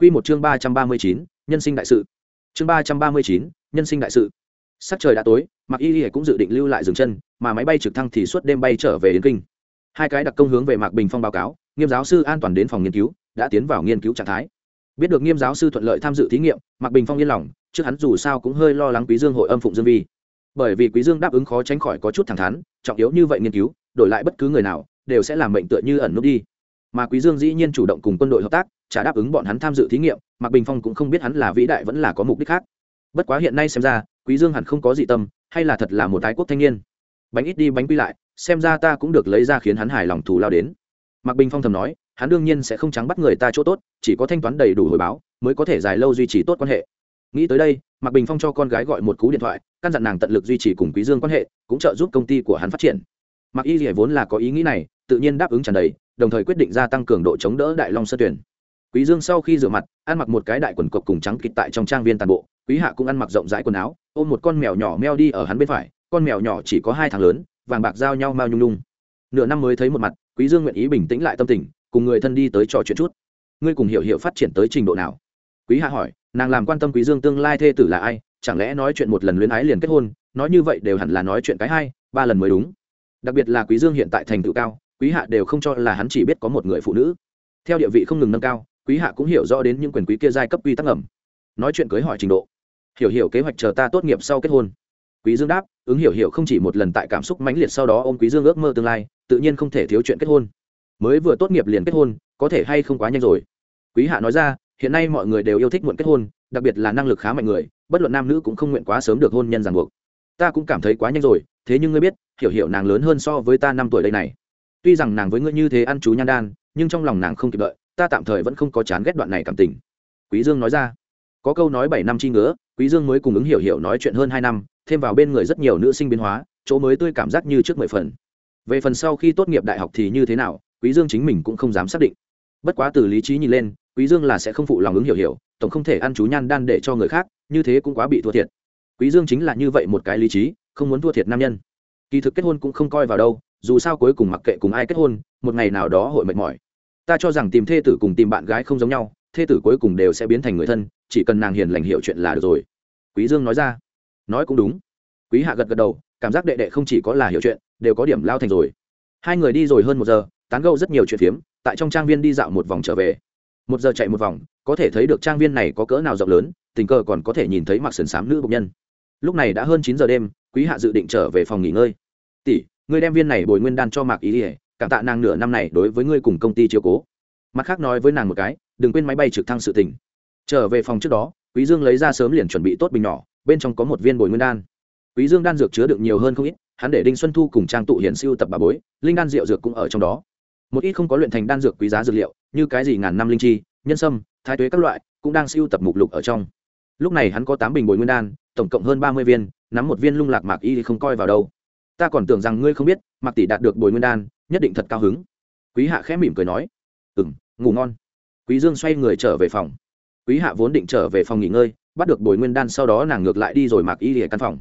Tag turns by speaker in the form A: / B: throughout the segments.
A: Quy một chương ba trăm ba mươi chín, nhân sinh đại sự. Chương ba trăm ba mươi chín, nhân sinh đại sự. Sắp trời đã tối mặc y y cũng dự định lưu lại dừng chân, mà máy bay trực thăng thì suốt đêm bay trở về Yên kinh. Hai cái đặc công hướng về mạc bình phong báo cáo, nghiêm giáo sư an toàn đến phòng nghiên cứu, đã tiến vào nghiên cứu trạng thái. Biết được nghiêm giáo sư thuận lợi tham dự thí nghiệm, mạc bình phong yên lòng, trước hắn dù sao cũng hơi lo lắng quý dương hội âm phụng dương vi. Bởi vì quý dương đáp ứng khó tránh khỏi có chút thẳng thắn, trọng yếu như vậy nghiên cứu, đổi lại bất cứ người nào, đều sẽ làm mệnh tựa như ẩn núp đi mà quý dương dĩ nhiên chủ động cùng quân đội hợp tác trả đáp ứng bọn hắn tham dự thí nghiệm, mạc bình phong cũng không biết hắn là vĩ đại vẫn là có mục đích khác. Bất quá hiện nay xem ra, quý dương hẳn không có dị tâm, hay là thật là một tái quốc thanh niên. Bánh ít đi bánh quy lại, xem ra ta cũng được lấy ra khiến hắn hài lòng thù lao đến. Mạc bình phong thầm nói, hắn đương nhiên sẽ không trắng bắt người ta chỗ tốt, chỉ có thanh toán đầy đủ hồi báo, mới có thể dài lâu duy trì tốt quan hệ. Nghĩ tới đây, mạc bình phong cho con gái gọi một cú điện thoại, căn dặn nàng tận lực duy trì cùng quý dương quan hệ, cũng trợ giúp công ty của hắn phát triển. Mạc y rỉa vốn là có ý nghĩ này, tự nhiên đáp ứng tràn đầy đồng thời quyết định gia tăng cường độ chống đỡ đại long sơ tuyển quý dương sau khi rửa mặt, ăn mặc một cái đại quần cộc cùng trắng kịt tại trong trang viên toàn bộ, quý hạ cũng ăn mặc rộng rãi quần áo, ôm một con mèo nhỏ meo đi ở hắn bên phải, con mèo nhỏ chỉ có hai tháng lớn, vàng bạc giao nhau mao nhung nhung. Nửa năm mới thấy một mặt, quý dương nguyện ý bình tĩnh lại tâm tình, cùng người thân đi tới trò chuyện chút. Ngươi cùng hiểu hiểu phát triển tới trình độ nào? Quý hạ hỏi. Nàng làm quan tâm quý dương tương lai thê tử là ai? Chẳng lẽ nói chuyện một lần luyến ái liền kết hôn? Nói như vậy đều hẳn là nói chuyện cái hai ba lần mới đúng. Đặc biệt là quý dương hiện tại thành tựu cao quý hạ đều không cho là hắn chỉ biết có một người phụ nữ. Theo địa vị không ngừng nâng cao, quý hạ cũng hiểu rõ đến những quyền quý kia giai cấp quy tắc ẩm nói chuyện cưới hỏi trình độ. Hiểu hiểu kế hoạch chờ ta tốt nghiệp sau kết hôn. Quý dương đáp, ứng hiểu hiểu không chỉ một lần tại cảm xúc mãnh liệt sau đó ôm quý dương ước mơ tương lai, tự nhiên không thể thiếu chuyện kết hôn. Mới vừa tốt nghiệp liền kết hôn, có thể hay không quá nhanh rồi. Quý hạ nói ra, hiện nay mọi người đều yêu thích muộn kết hôn, đặc biệt là năng lực khá mạnh người, bất luận nam nữ cũng không nguyện quá sớm được hôn nhân ràng buộc. Ta cũng cảm thấy quá nhanh rồi, thế nhưng ngươi biết, hiểu hiểu nàng lớn hơn so với ta năm tuổi đây này tuy rằng nàng với ngươi như thế ăn chú nhan đan, nhưng trong lòng nàng không kịp đợi, ta tạm thời vẫn không có chán ghét đoạn này cảm tình. Quý dương nói ra. Có câu nói bảy năm chi ngứa, quý dương mới cùng ứng hiểu hiểu nói chuyện hơn hai năm, thêm vào bên người rất nhiều nữ sinh biến hóa, chỗ mới tươi cảm giác như trước mười phần. Về phần sau khi tốt nghiệp đại học thì như thế nào, quý dương chính mình cũng không dám xác định. Bất quá từ lý trí nhìn lên, quý dương là sẽ không phụ lòng ứng hiểu hiểu, tổng không thể ăn chú nhan đan để cho người khác, như thế cũng quá bị thua thiệt. Quý dương chính là như vậy một cái lý trí, không muốn thua thiệt nam nhân. Kỳ thực kết hôn cũng không coi vào đâu dù sao cuối cùng mặc kệ cùng ai kết hôn, một ngày nào đó hội mệt mỏi. Ta cho rằng tìm thê tử cùng tìm bạn gái không giống nhau, thê tử cuối cùng đều sẽ biến thành người thân, chỉ cần nàng hiền lành hiểu chuyện là được rồi. Quý dương nói ra. Nói cũng đúng. Quý hạ gật gật đầu, cảm giác đệ đệ không chỉ có là hiểu chuyện, đều có điểm lao thành rồi. Hai người đi rồi hơn một giờ, tán gẫu rất nhiều chuyện phiếm, tại trong trang viên đi dạo một vòng trở về. Một giờ chạy một vòng, có thể thấy được trang viên này có cỡ nào rộng lớn, tình cờ còn có thể nhìn thấy mặc sườn xám nữ bộc nhân. Lúc này đã hơn chín giờ đêm, quý hạ dự định trở về phòng nghỉ ngơi. Tỷ ngươi đem viên này bồi nguyên đan cho mạc ý ỉa cảm tạ nàng nửa năm này đối với ngươi cùng công ty chiều cố. Mặt khác nói với nàng một cái, đừng quên máy bay trực thăng sự tỉnh trở về phòng trước đó, quý dương lấy ra sớm liền chuẩn bị tốt bình nhỏ, bên trong có một viên bồi nguyên đan. Quý dương đan dược chứa đựng nhiều hơn không ít, hắn để đinh xuân thu cùng trang tụ hiển siêu tập bà bối, linh đan rượu dược cũng ở trong đó. Một ít không có luyện thành đan dược quý giá dược liệu, như cái gì ngàn năm linh chi, nhân sâm, thái tuế các loại, cũng đang siêu tập mục lục ở trong. Lúc này hắn có tám bình bồi nguyên đan, tổng cộng hơn ba mươi viên, nắm một viên lung lạc mạc y thì không coi vào đâu ta còn tưởng rằng ngươi không biết, mạc tỷ đạt được bồi nguyên đan, nhất định thật cao hứng. Quý hạ khẽ mỉm cười nói ừ m ngủ ngon. Quý dương xoay người trở về phòng. Quý hạ vốn định trở về phòng nghỉ ngơi, bắt được bồi nguyên đan sau đó nàng ngược lại đi rồi mạc y lìa căn phòng.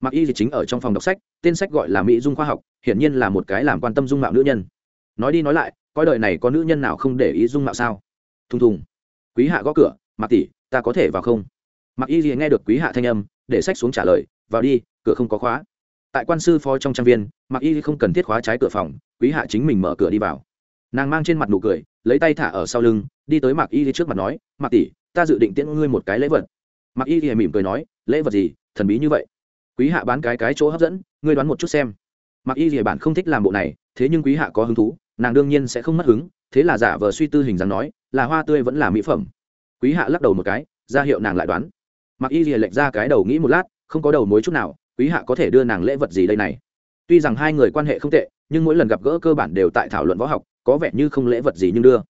A: Mạc y thì chính ở trong phòng đọc sách, tên sách gọi là mỹ dung khoa học, hiển nhiên là một cái làm quan tâm dung mạo nữ nhân. Nói đi nói lại coi đời này có nữ nhân nào không để ý dung mạo sao? Thùng thùng. Quý hạ gõ cửa, mạc tỷ, ta có thể vào không? Mạc y thì nghe được quý hạ thanh âm, để sách xuống trả lời, vào đi, cửa không có khóa tại quan sư phó trong trang viên Mặc y không cần thiết khóa trái cửa phòng, quý hạ chính mình mở cửa đi vào. Nàng mang trên mặt nụ cười, lấy tay thả ở sau lưng, đi tới Mặc y trước mặt nói Mặc tỷ, ta dự định tiễn ngươi một cái lễ vật. Mặc y thì mỉm cười nói, lễ vật gì? Thần bí như vậy. Quý hạ bán cái cái chỗ hấp dẫn, ngươi đoán một chút xem. Mặc y thì bản không thích làm bộ này, thế nhưng quý hạ có hứng thú, nàng đương nhiên sẽ không mất hứng, thế là giả vờ suy tư hình dáng nói, là hoa tươi vẫn là mỹ phẩm. Quý hạ lắc đầu một cái, ra hiệu nàng lại đoán. Mặc y thì lệch ra cái đầu nghĩ một lát, không có đầu mối chút nào quý hạ có thể đưa nàng lễ vật gì đây này? Tuy rằng hai người quan hệ không tệ, nhưng mỗi lần gặp gỡ cơ bản đều tại thảo luận võ học, có vẻ như không lễ vật gì nhưng đưa.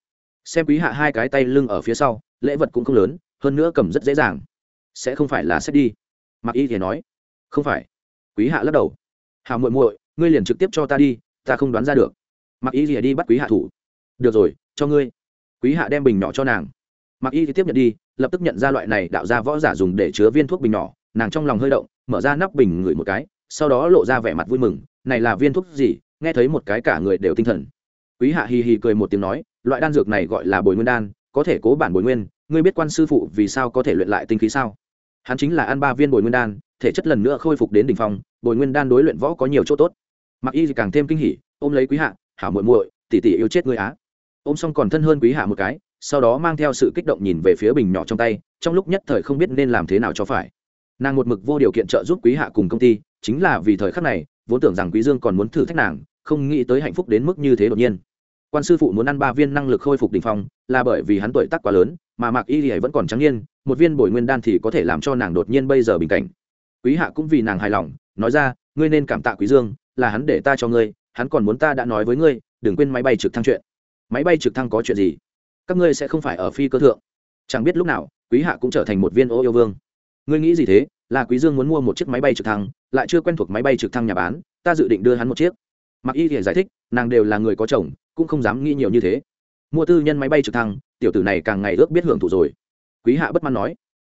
A: Xem quý hạ hai cái tay lưng ở phía sau, lễ vật cũng không lớn, hơn nữa cầm rất dễ dàng. Sẽ không phải là xét đi. Mặc y thì nói. Không phải. Quý hạ lắc đầu. Hào muội muội, ngươi liền trực tiếp cho ta đi, ta không đoán ra được. Mặc y thì đi bắt quý hạ thủ. Được rồi, cho ngươi. Quý hạ đem bình nhỏ cho nàng. Mặc y thì tiếp nhận đi, lập tức nhận ra loại này đạo ra võ giả dùng để chứa viên thuốc bình nhỏ, nàng trong lòng hơi động mở ra nắp bình ngửi một cái, sau đó lộ ra vẻ mặt vui mừng, này là viên thuốc gì? Nghe thấy một cái cả người đều tinh thần. Quý hạ hì hì cười một tiếng nói, loại đan dược này gọi là bồi nguyên đan, có thể cố bản bồi nguyên, ngươi biết quan sư phụ vì sao có thể luyện lại tinh khí sao? Hắn chính là ăn ba viên bồi nguyên đan, thể chất lần nữa khôi phục đến đ ỉ n h phong, bồi nguyên đan đối luyện võ có nhiều chỗ tốt. Mặc y càng thêm kinh hỉ, ôm lấy quý hạ, hảo muội muội tỉ tỉ yêu chết ngươi á. Ôm xong còn thân hơn quý hạ một cái, sau đó mang theo sự kích động nhìn về phía bình nhỏ trong tay, trong lúc nhất thời không biết nên làm thế nào cho phải nàng một mực vô điều kiện trợ giúp quý hạ cùng công ty, chính là vì thời khắc này, vốn tưởng rằng quý dương còn muốn thử thách nàng, không nghĩ tới hạnh phúc đến mức như thế đột nhiên. Quan sư phụ muốn ăn ba viên năng lực khôi phục đ ỉ n h phong, là bởi vì hắn tuổi tác quá lớn, mà mạc y thì vẫn còn trắng niên. một viên bồi nguyên đan thì có thể làm cho nàng đột nhiên bây giờ bình cảnh. Quý hạ cũng vì nàng hài lòng, nói ra, ngươi nên cảm tạ quý dương, là hắn để ta cho ngươi, hắn còn muốn ta đã nói với ngươi, đừng quên máy bay trực thăng chuyện. Máy bay trực thăng có chuyện gì? Các ngươi sẽ không phải ở phi cơ thượng. Chẳng biết lúc nào, quý hạ cũng trở thành một viên ô yêu vương ngươi nghĩ gì thế? Là quý dương muốn mua một chiếc máy bay trực thăng, lại chưa quen thuộc máy bay trực thăng nhà bán, ta dự định đưa hắn một chiếc. Mặc y thì giải thích, nàng đều là người có chồng, cũng không dám nghĩ nhiều như thế. Mua tư nhân máy bay trực thăng, tiểu tử này càng ngày ước biết hưởng thụ rồi. Quý hạ bất mãn nói,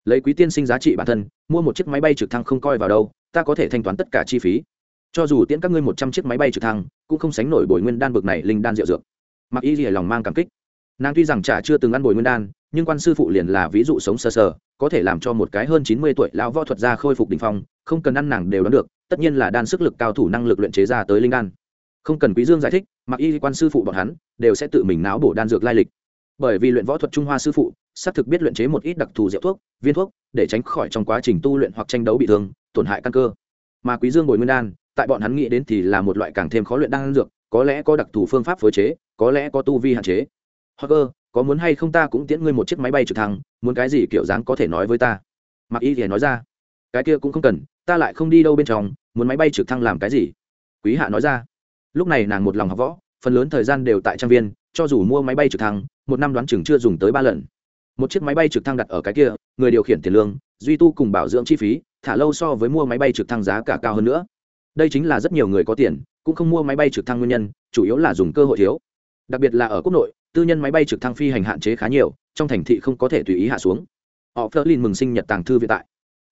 A: lấy quý tiên sinh giá trị bản thân, mua một chiếc máy bay trực thăng không coi vào đâu, ta có thể thanh toán tất cả chi phí. Cho dù tiễn các ngươi một trăm chiếc máy bay trực thăng, cũng không sánh nổi bồi nguyên đan bực này linh đan rượu dược. Mặc y lìa lòng mang cảm kích. Nàng tuy rằng chả chưa từng ăn bồi nguyên đan nhưng quan sư phụ liền là ví dụ sống sơ sờ, sờ có thể làm cho một cái hơn chín mươi tuổi lão võ thuật gia khôi phục đỉnh phong không cần ăn nàng đều đoán được tất nhiên là đan sức lực cao thủ năng lực luyện chế ra tới linh đan. Không cần quý dương giải thích mặc y quan sư phụ bọn hắn đều sẽ tự mình náo bổ đan dược lai lịch. Bởi vì luyện võ thuật trung hoa sư phụ xác thực biết luyện chế một ít đặc thù rượu thuốc viên thuốc để tránh khỏi trong quá trình tu luyện hoặc tranh đấu bị thương tổn hại căn cơ. Mà quý dương bồi nguyên đan tại bọn hắn nghĩ đến thì là một loại càng thêm khó luyện đan dược có lẽ có đặc thù phương pháp phối chế có lẽ có tu vi hạn chế. Hoặc ơ có muốn hay không ta cũng tiễn ngươi một chiếc máy bay trực thăng, muốn cái gì kiểu dáng có thể nói với ta? Mặc y thì nói ra. Cái kia cũng không cần, ta lại không đi đâu bên trong, muốn máy bay trực thăng làm cái gì? Quý hạ nói ra. Lúc này nàng một lòng học võ, phần lớn thời gian đều tại trang viên, cho dù mua máy bay trực thăng, một năm đoán chừng chưa dùng tới ba lần. Một chiếc máy bay trực thăng đặt ở cái kia, người điều khiển tiền lương, duy tu cùng bảo dưỡng chi phí, thả lâu so với mua máy bay trực thăng giá cả cao hơn nữa. Đây chính là rất nhiều người có tiền, cũng không mua máy bay trực thăng nguyên nhân, chủ yếu là dùng cơ hội thiếu. Đặc biệt là ở quốc nội tư nhân máy bay trực thăng phi hành hạn chế khá nhiều, trong thành thị không có thể tùy ý hạ xuống. Họ phớt lên mừng sinh nhật tàng thư viện tại.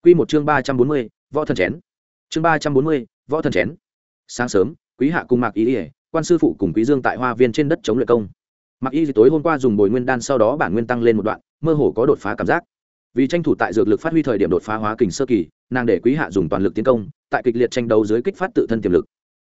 A: Quy một chương ba trăm bốn mươi, võ thần chén. Chương ba trăm bốn mươi, võ thần chén. Sáng sớm, quý hạ cùng mạc ý ỉa quan sư phụ cùng quý dương tại hoa viên trên đất chống luyện công. Mạc y tối hôm qua dùng bồi nguyên đan sau đó bản nguyên tăng lên một đoạn, mơ hồ có đột phá cảm giác. Vì tranh thủ tại dược lực phát huy thời điểm đột phá hóa kình sơ kỳ, nàng để quý hạ dùng toàn lực tiến công, tại kịch liệt tranh đấu dưới kích phát tự thân tiềm lực.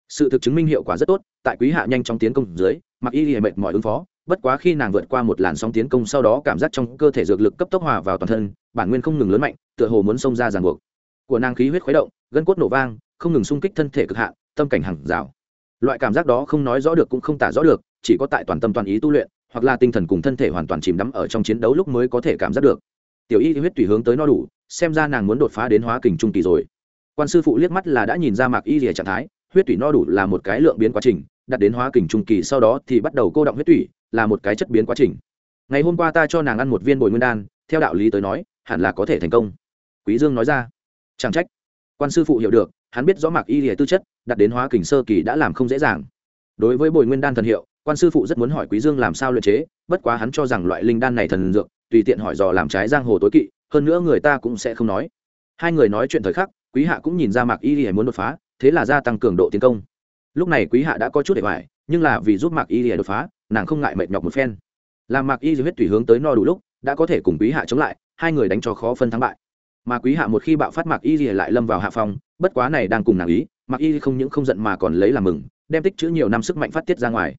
A: Sự thực chứng minh hiệu quả rất tốt, tại quý hạ nhanh chóng tiến công dưới mặc y Y mệt mỏi ứng phó bất quá khi nàng vượt qua một làn sóng tiến công sau đó cảm giác trong cơ thể dược lực cấp tốc hòa vào toàn thân, bản nguyên không ngừng lớn mạnh, tựa hồ muốn xông ra ràng buộc. Của nàng khí huyết khuấy động, gân cốt nổ vang, không ngừng xung kích thân thể cực hạn, tâm cảnh hàng rào. Loại cảm giác đó không nói rõ được cũng không tả rõ được, chỉ có tại toàn tâm toàn ý tu luyện, hoặc là tinh thần cùng thân thể hoàn toàn chìm đắm ở trong chiến đấu lúc mới có thể cảm giác được. Tiểu y huyết tùy hướng tới no đủ, xem ra nàng muốn đột phá đến hóa kình trung kỳ rồi. Quan sư phụ liếc mắt là đã nhìn ra mạc y rìa trạng thái, huyết tủy no đủ là một cái lượng biến quá trình đặt đến hóa kình trung kỳ sau đó thì bắt đầu cô động huyết tủy là một cái chất biến quá trình. Ngày hôm qua ta cho nàng ăn một viên bồi nguyên đan, theo đạo lý tới nói, hẳn là có thể thành công. Quý dương nói ra. Chẳng trách. Quan sư phụ hiểu được, hắn biết rõ mạc y lìa tư chất, đặt đến hóa kình sơ kỳ đã làm không dễ dàng. Đối với bồi nguyên đan thần hiệu, quan sư phụ rất muốn hỏi quý dương làm sao luyện chế, bất quá hắn cho rằng loại linh đan này thần dược, tùy tiện hỏi dò làm trái giang hồ tối kỵ, hơn nữa người ta cũng sẽ không nói. Hai người nói chuyện thời khắc, quý hạ cũng nhìn ra mạc y lìa muốn đột phá, thế là gia tăng cường độ tiến công. Lúc này quý hạ đã có chút để hoài, nhưng là vì giúp mạc y lìa đột phá nàng không ngại mệt nhọc một phen. Làm mạc y huyết tùy hướng tới no đủ lúc, đã có thể cùng quý hạ chống lại, hai người đánh cho khó phân thắng bại. Mà quý hạ một khi bạo phát mạc y lìa lại lâm vào hạ phong, bất quá này đang cùng nàng ý, mạc y không những không giận mà còn lấy làm mừng, đem tích chữ nhiều năm sức mạnh phát tiết ra ngoài.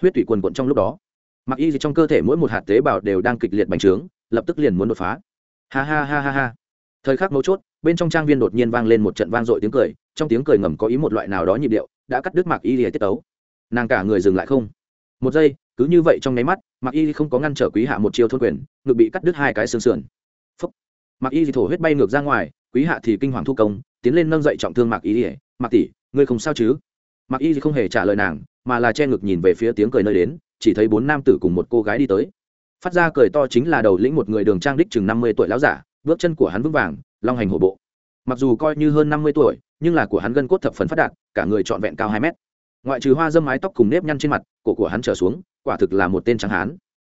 A: Huyết tủy quần quận trong lúc đó, mạc y trong cơ thể mỗi một hạt tế bào đều đang kịch liệt bành trướng, lập tức liền muốn đột phá. Ha ha ha ha ha. Thời khắc mấu chốt, bên trong trang viên đột nhiên vang lên một trận vang dội tiếng cười, trong tiếng cười ngầm có ý một loại nào đó nhịp điệu, đã cắt đứt mạc y lìa tiết tấu. Nàng cả người dừng lại không một giây, cứ như vậy trong nháy mắt Mặc y không có ngăn trở quý hạ một chiêu thôn quyền, ngực bị cắt đứt hai cái xương sườn. Phúc. Mặc y thì thổ huyết bay ngược ra ngoài, quý hạ thì kinh hoàng thu công, tiến lên nâng dậy trọng thương Mặc y ỉa mặc tỷ, ngươi không sao chứ? Mặc y thì không hề trả lời nàng, mà là che ngực nhìn về phía tiếng cười nơi đến, chỉ thấy bốn nam tử cùng một cô gái đi tới. Phát ra cười to chính là đầu lĩnh một người đường trang đích chừng năm mươi tuổi láo giả, bước chân của hắn vững vàng, long hành hổ bộ. Mặc dù coi như hơn năm mươi tuổi, nhưng là của hắn gân cốt thập phần phát đạt, cả người trọn vẹn cao hai mét ngoại trừ hoa dâm mái tóc cùng nếp nhăn trên mặt, cổ của hắn trở xuống, quả thực là một tên trắng hán.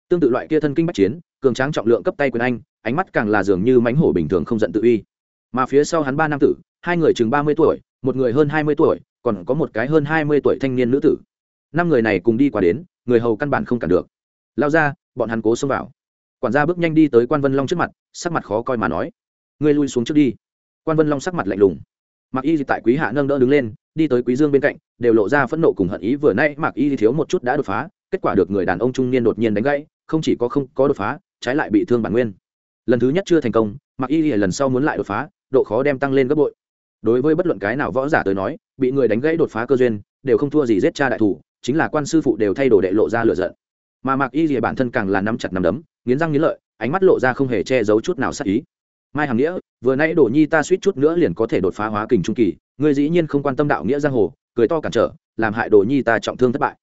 A: Tương tự loại kia thân kinh bách chiến, cường tráng trọng lượng cấp tay quyền anh, ánh mắt càng là dường như mánh hổ bình thường không giận tự uy. Mà phía sau hắn ba nam tử, hai người chừng ba mươi tuổi, một người hơn hai mươi tuổi, còn có một cái hơn hai mươi tuổi thanh niên nữ tử. Năm người này cùng đi qua đến, người hầu căn bản không cản được. Lao ra, bọn hắn cố xông vào. Quản gia bước nhanh đi tới quan vân long trước mặt, sắc mặt khó coi mà nói, ngươi lui xuống trước đi. Quan vân long sắc mặt lạnh lùng. Mạc y tại quý hạ nâng đỡ đứng lên, đi tới quý dương bên cạnh, đều lộ ra phẫn nộ cùng hận ý, vừa nay Mạc y thiếu một chút đã đột phá, kết quả được người đàn ông trung niên đột nhiên đánh gãy, không chỉ có không có đột phá, trái lại bị thương bản nguyên. Lần thứ nhất chưa thành công, Mạc y lần sau muốn lại đột phá, độ khó đem tăng lên gấp bội. Đối với bất luận cái nào võ giả tới nói, bị người đánh gãy đột phá cơ duyên, đều không thua gì giết cha đại thủ, chính là quan sư phụ đều thay đổi đệ lộ ra lửa giận. Mà Mạc y bản thân càng là nắm chặt nắm đấm, nghiến răng nghiến lợi, ánh mắt lộ ra không hề che giấu chút nào sắc ý mai hằng nghĩa, vừa nãy đổ nhi ta suýt chút nữa liền có thể đột phá hóa kình trung kỳ, ngươi dĩ nhiên không quan tâm đạo nghĩa giang hồ, cười to cản trở, làm hại đổ nhi ta trọng thương thất bại.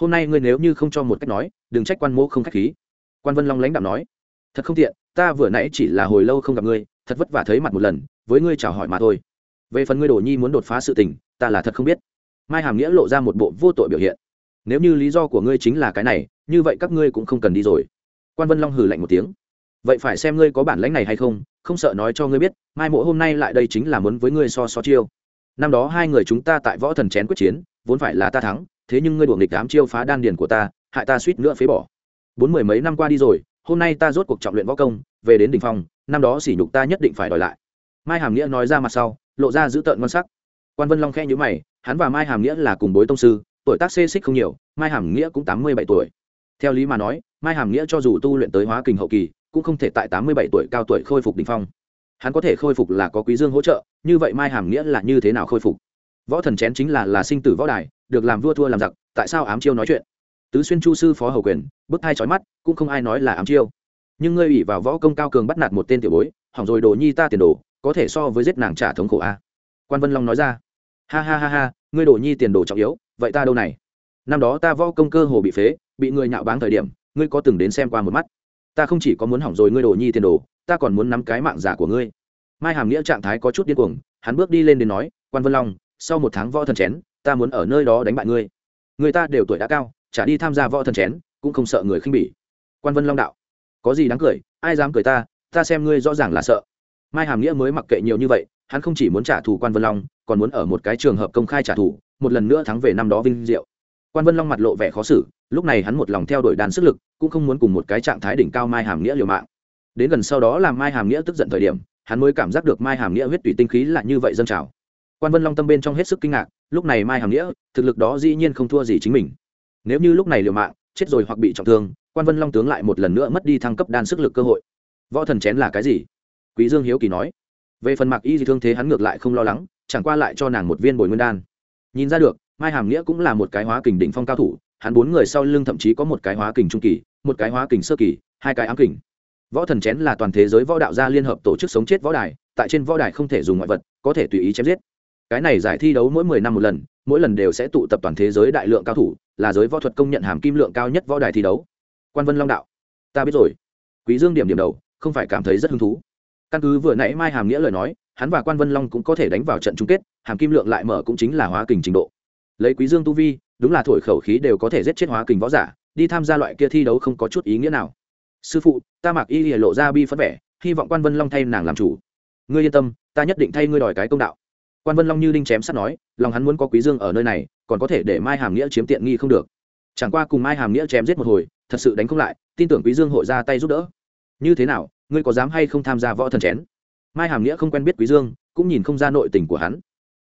A: Hôm nay ngươi nếu như không cho một cách nói, đừng trách quan mô không k h á c h khí. Quan vân long lãnh đạo nói. Thật không tiện, ta vừa nãy chỉ là hồi lâu không gặp ngươi, thật vất vả thấy mặt một lần, với ngươi chào hỏi mà thôi. Về phần ngươi đổ nhi muốn đột phá sự tình, ta là thật không biết. Mai hàm nghĩa lộ ra một bộ vô tội biểu hiện. Nếu như lý do của ngươi chính là cái này, như vậy các ngươi cũng không cần đi rồi. Quan vân long hừ lạnh một tiếng vậy phải xem ngươi có bản lãnh này hay không không sợ nói cho ngươi biết, mai mộ hôm nay lại đây chính là muốn với ngươi so so chiêu. Năm đó hai người chúng ta tại võ thần chén quyết chiến, vốn phải là ta thắng, thế nhưng ngươi đuổi nghịch đám chiêu phá đan điền của ta, hại ta suýt nữa phế bỏ. Bốn mười mấy năm qua đi rồi, hôm nay ta rốt cuộc trọng luyện võ công, về đến đ ỉ n h phong, năm đó sỉ nhục ta nhất định phải đòi lại. Mai hàm nghĩa nói ra mặt sau, lộ ra giữ tợn ngon sắc. Quan vân long khe nhữ mày, hắn và mai hàm nghĩa là cùng bối tông sư, tuổi tác xê xích không nhiều, mai hàm nghĩa cũng tám mươi bảy tuổi. Theo lý mà nói, mai hàm nghĩa cho dù tu luyện tới hóa kình hậu kỳ cũng không thể tại tám mươi bảy tuổi cao tuổi khôi phục đỉnh phong. Hắn có thể khôi phục là có quý dương hỗ trợ, như vậy mai hàm nghĩa là như thế nào khôi phục? Võ thần chén chính là là sinh tử võ đài, được làm vua thua làm giặc, tại sao ám chiêu nói chuyện? Tứ xuyên chu sư phó hầu quyền, bức hai trói mắt, cũng không ai nói là ám chiêu. Nhưng ngươi ủy vào võ công cao cường bắt nạt một tên tiểu bối, hỏng rồi đồ nhi ta tiền đồ, có thể so với giết nàng trả thống khổ a. À? quan vân long nói ra. Ha ha ha ha, ngươi đồ nhi tiền đồ trọng yếu, vậy ta đâu này? Năm đó ta võ công cơ hồ bị phế, bị người nhạo báng thời điểm, ngươi có từng đến xem qua một mắt? Ta không chỉ có muốn hỏng rồi ngươi đồ nhi tiền đồ, ta còn muốn nắm cái mạng giả của ngươi. Mai hàm nghĩa trạng thái có chút điên cuồng, hắn bước đi lên đến nói, quan vân long, sau một tháng võ thần chén, ta muốn ở nơi đó đánh bại ngươi. Người ta đều tuổi đã cao, chả đi tham gia võ thần chén, cũng không sợ người khinh bỉ. Quan vân long đạo, có gì đáng cười, ai dám cười ta ta xem ngươi rõ ràng là sợ. Mai hàm nghĩa mới mặc kệ nhiều như vậy, hắn không chỉ muốn trả thù quan vân long, còn muốn ở một cái trường hợp công khai trả thù, một lần nữa thắng về năm đó vinh diệu. Quan vân long mặt lộ vẻ khó xử lúc này hắn một lòng theo đuổi đàn sức lực, cũng không muốn cùng một cái trạng thái đỉnh cao mai hàm nghĩa liều mạng. Đến gần sau đó làm mai hàm nghĩa tức giận thời điểm, hắn mới cảm giác được mai hàm nghĩa huyết tùy tinh khí là như vậy dâng trào. Quan vân long tâm bên trong hết sức kinh ngạc, lúc này mai hàm nghĩa, thực lực đó dĩ nhiên không thua gì chính mình. Nếu như lúc này liều mạng, chết rồi hoặc bị trọng thương, quan vân long tướng lại một lần nữa mất đi thăng cấp đan sức lực cơ hội. Võ thần chén là cái gì? Quý dương hiếu kỳ nói. Về phần mặc y thì thương thế hắn ngược lại không lo lắng, chẳng qua lại cho nàng một viên bồi nguyên đan. Nhìn ra được mai hàm nghĩa cũng là một cái hóa kình đỉnh phong cao thủ, hắn bốn người sau lưng thậm chí có một cái hóa kình trung kỳ, một cái hóa kình sơ kỳ, hai cái ám kình. Võ thần chén là toàn thế giới võ đạo gia liên hợp tổ chức sống chết võ đài, tại trên võ đài không thể dùng ngoại vật, có thể tùy ý chém giết. Cái này giải thi đấu mỗi mười năm một lần, mỗi lần đều sẽ tụ tập toàn thế giới đại lượng cao thủ, là giới võ thuật công nhận hàm kim lượng cao nhất võ đài thi đấu. Quan vân long đạo, ta biết rồi. Quý dương điểm điểm đầu, không phải cảm thấy rất hứng thú. Căn cứ vừa nãy mai hàm nghĩa lời nói, hắn và quan vân long cũng có thể đánh vào trận chung kết, hàm kim lượng lại mở cũng chính là hóa kình trình độ lấy quý dương tu vi, đúng là thổi khẩu khí đều có thể giết chết hóa kình võ giả, đi tham gia loại kia thi đấu không có chút ý nghĩa nào. Sư phụ, ta mặc y lìa lộ ra bi phất vẻ, hy vọng quan vân long thay nàng làm chủ. Ngươi yên tâm, ta nhất định thay ngươi đòi cái công đạo. Quan vân long như đinh chém sắt nói, lòng hắn muốn có quý dương ở nơi này, còn có thể để mai hàm nghĩa chiếm tiện nghi không được. Chẳng qua cùng mai hàm nghĩa chém giết một hồi, thật sự đánh không lại, tin tưởng quý dương hội ra tay giúp đỡ. Như thế nào, ngươi có dám hay không tham gia võ thần chén? Mai hàm nghĩa không quen biết quý dương, cũng nhìn không ra nội tình của hắn.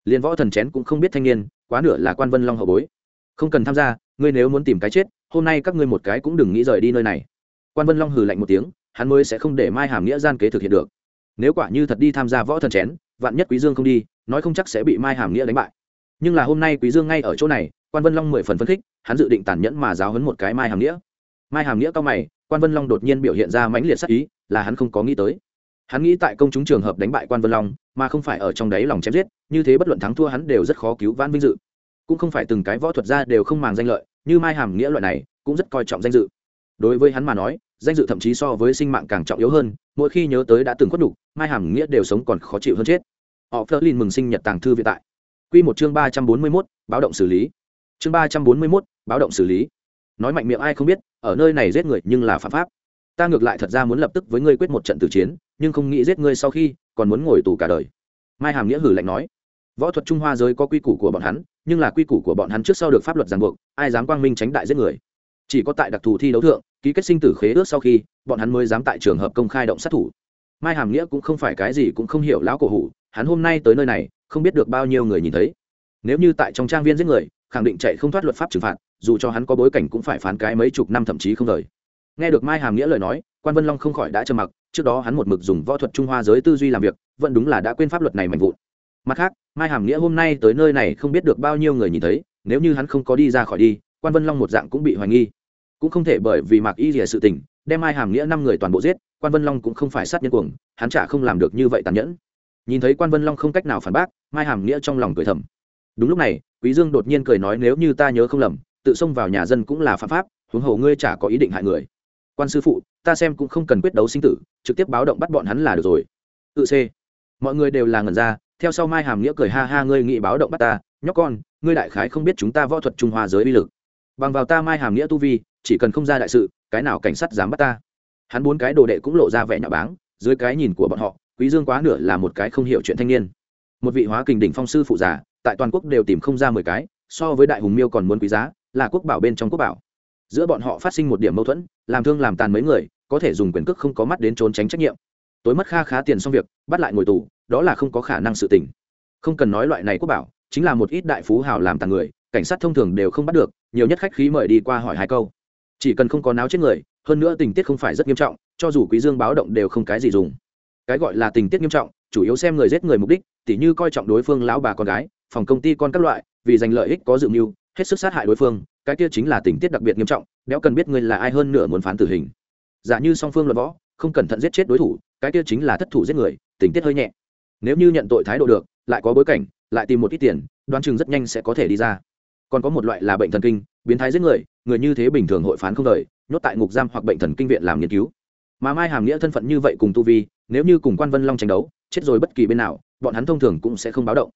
A: Liền võ thần chén cũng không biết thanh niên quá nửa là quan vân long hậu bối. Không cần tham gia, ngươi nếu muốn tìm cái chết, hôm nay các ngươi một cái cũng đừng nghĩ rời đi nơi này. Quan vân long hừ lạnh một tiếng, hắn mới sẽ không để mai hàm nghĩa gian kế thực hiện được. Nếu quả như thật đi tham gia võ thần chén, vạn nhất quý dương không đi, nói không chắc sẽ bị mai hàm nghĩa đánh bại. Nhưng là hôm nay quý dương ngay ở chỗ này, quan vân long mười phần phân khích, hắn dự định tàn nhẫn mà giáo hấn một cái mai hàm nghĩa. Mai hàm nghĩa cao mày, quan vân long đột nhiên biểu hiện ra mãnh liệt sắc ý, là hắn không có nghĩ tới. Hắn nghĩ tại công chúng trường hợp đánh bại quan vân long, mà không phải ở trong đáy lòng chém giết như thế bất luận thắng thua hắn đều rất khó cứu vãn vinh dự. Cũng không phải từng cái võ thuật gia đều không màng danh lợi, như mai hàm nghĩa loại này, cũng rất coi trọng danh dự. Đối với hắn mà nói, danh dự thậm chí so với sinh mạng càng trọng yếu hơn, mỗi khi nhớ tới đã từng khuất nhục, mai hàm nghĩa đều sống còn khó chịu hơn chết. Họ phớt lên mừng sinh nhật tàng thư viện tại. Q một chương ba trăm bốn mươi mốt, báo động xử lý. Chương ba trăm bốn mươi mốt, báo động xử lý. Nói mạnh miệng ai không biết, ở nơi này giết người nhưng là phạm pháp. Ta ngược lại thật ra muốn lập tức với ngươi quyết một trận tử chiến, nhưng không nghĩ giết ngươi sau khi, còn muốn ngồi tù cả đời. Mai hàm nghĩa hử lạnh nói võ thuật trung hoa giới có quy củ của bọn hắn, nhưng là quy củ của bọn hắn trước sau được pháp luật ràng buộc, ai dám quang minh tránh đại giết người. Chỉ có tại đặc thù thi đấu thượng, ký kết sinh tử khế ước sau khi, bọn hắn mới dám tại trường hợp công khai động sát thủ. Mai hàm nghĩa cũng không phải cái gì cũng không hiểu lão cổ hủ, hắn hôm nay tới nơi này, không biết được bao nhiêu người nhìn thấy. Nếu như tại trong trang viên giết người, khẳng định chạy không thoát luật pháp trừng phạt, dù cho hắn có bối cảnh cũng phải phán cái mấy chục năm thậm chí không đời nghe được mai hàm nghĩa lời nói, quan vân long không khỏi đã trầm mặc, trước đó hắn một mực dùng võ thuật trung hoa giới tư duy làm việc, vẫn đúng là đã quên pháp luật này mạnh vụn mặt khác, mai hàm nghĩa hôm nay tới nơi này không biết được bao nhiêu người nhìn thấy, nếu như hắn không có đi ra khỏi đi, quan vân long một dạng cũng bị hoài nghi. Cũng không thể bởi vì mạc y rìa sự tình, đem mai hàm nghĩa năm người toàn bộ giết, quan vân long cũng không phải sát nhân cuồng, hắn chả không làm được như vậy tàn nhẫn. Nhìn thấy quan vân long không cách nào phản bác, mai hàm nghĩa trong lòng cười thầm. Đúng lúc này, quý dương đột nhiên cười nói nếu như ta nhớ không lầm, tự xông vào nhà dân cũng là phạm pháp, huống hồ ngươi chả có ý định hại người. Quan sư phụ, ta xem cũng không cần quyết đấu sinh tử, trực tiếp báo động bắt bọn hắn là được rồi. Tự c. Mọi người đều là ngẩn ra theo sau mai hàm nghĩa cười ha ha, ngươi nghĩ báo động bắt ta, nhóc con, ngươi đại khái không biết chúng ta võ thuật trung hoa giới uy lực. Bằng vào ta mai hàm nghĩa tu vi, chỉ cần không ra đại sự, cái nào cảnh sát dám bắt ta? Hắn bốn cái đồ đệ cũng lộ ra vẻ nhà báng, dưới cái nhìn của bọn họ, quý dương quá nửa là một cái không hiểu chuyện thanh niên. Một vị hóa kình đỉnh phong sư phụ già, tại toàn quốc đều tìm không ra mười cái, so với đại hùng miêu còn muốn quý giá, là quốc bảo bên trong quốc bảo. Giữa bọn họ phát sinh một điểm mâu thuẫn, làm thương làm tàn mấy người, có thể dùng quyền cước không có mắt đến trốn tránh trách nhiệm. Tối mất kha khá tiền xong việc, bắt lại ngồi tù đó là không có khả năng sự tình. Không cần nói loại này quốc bảo, chính là một ít đại phú hào làm tàng người, cảnh sát thông thường đều không bắt được, nhiều nhất khách khí mời đi qua hỏi hai câu. Chỉ cần không có náo chết người, hơn nữa tình tiết không phải rất nghiêm trọng, cho dù quý dương báo động đều không cái gì dùng. Cái gọi là tình tiết nghiêm trọng, chủ yếu xem người giết người mục đích, tỉ như coi trọng đối phương lão bà con gái, phòng công ty con các loại, vì giành lợi ích có dự mưu, hết sức sát hại đối phương, cái kia chính là tình tiết đặc biệt nghiêm trọng, đéo cần biết ngươi là ai hơn nữa muốn phán tử hình. Giả như song phương luận võ, không cẩn thận giết chết đối thủ, cái kia chính là thất thủ giết người, tình tiết hơi nhẹ nếu như nhận tội thái độ được, lại có bối cảnh, lại tìm một ít tiền, đoán chừng rất nhanh sẽ có thể đi ra. Còn có một loại là bệnh thần kinh, biến thái giết người người như thế bình thường hội phán không đời, nhốt tại ngục giam hoặc bệnh thần kinh viện làm nghiên cứu. Mà mai hàm nghĩa thân phận như vậy cùng tu vi, nếu như cùng quan vân long tranh đấu, chết rồi bất kỳ bên nào, bọn hắn thông thường cũng sẽ không báo động.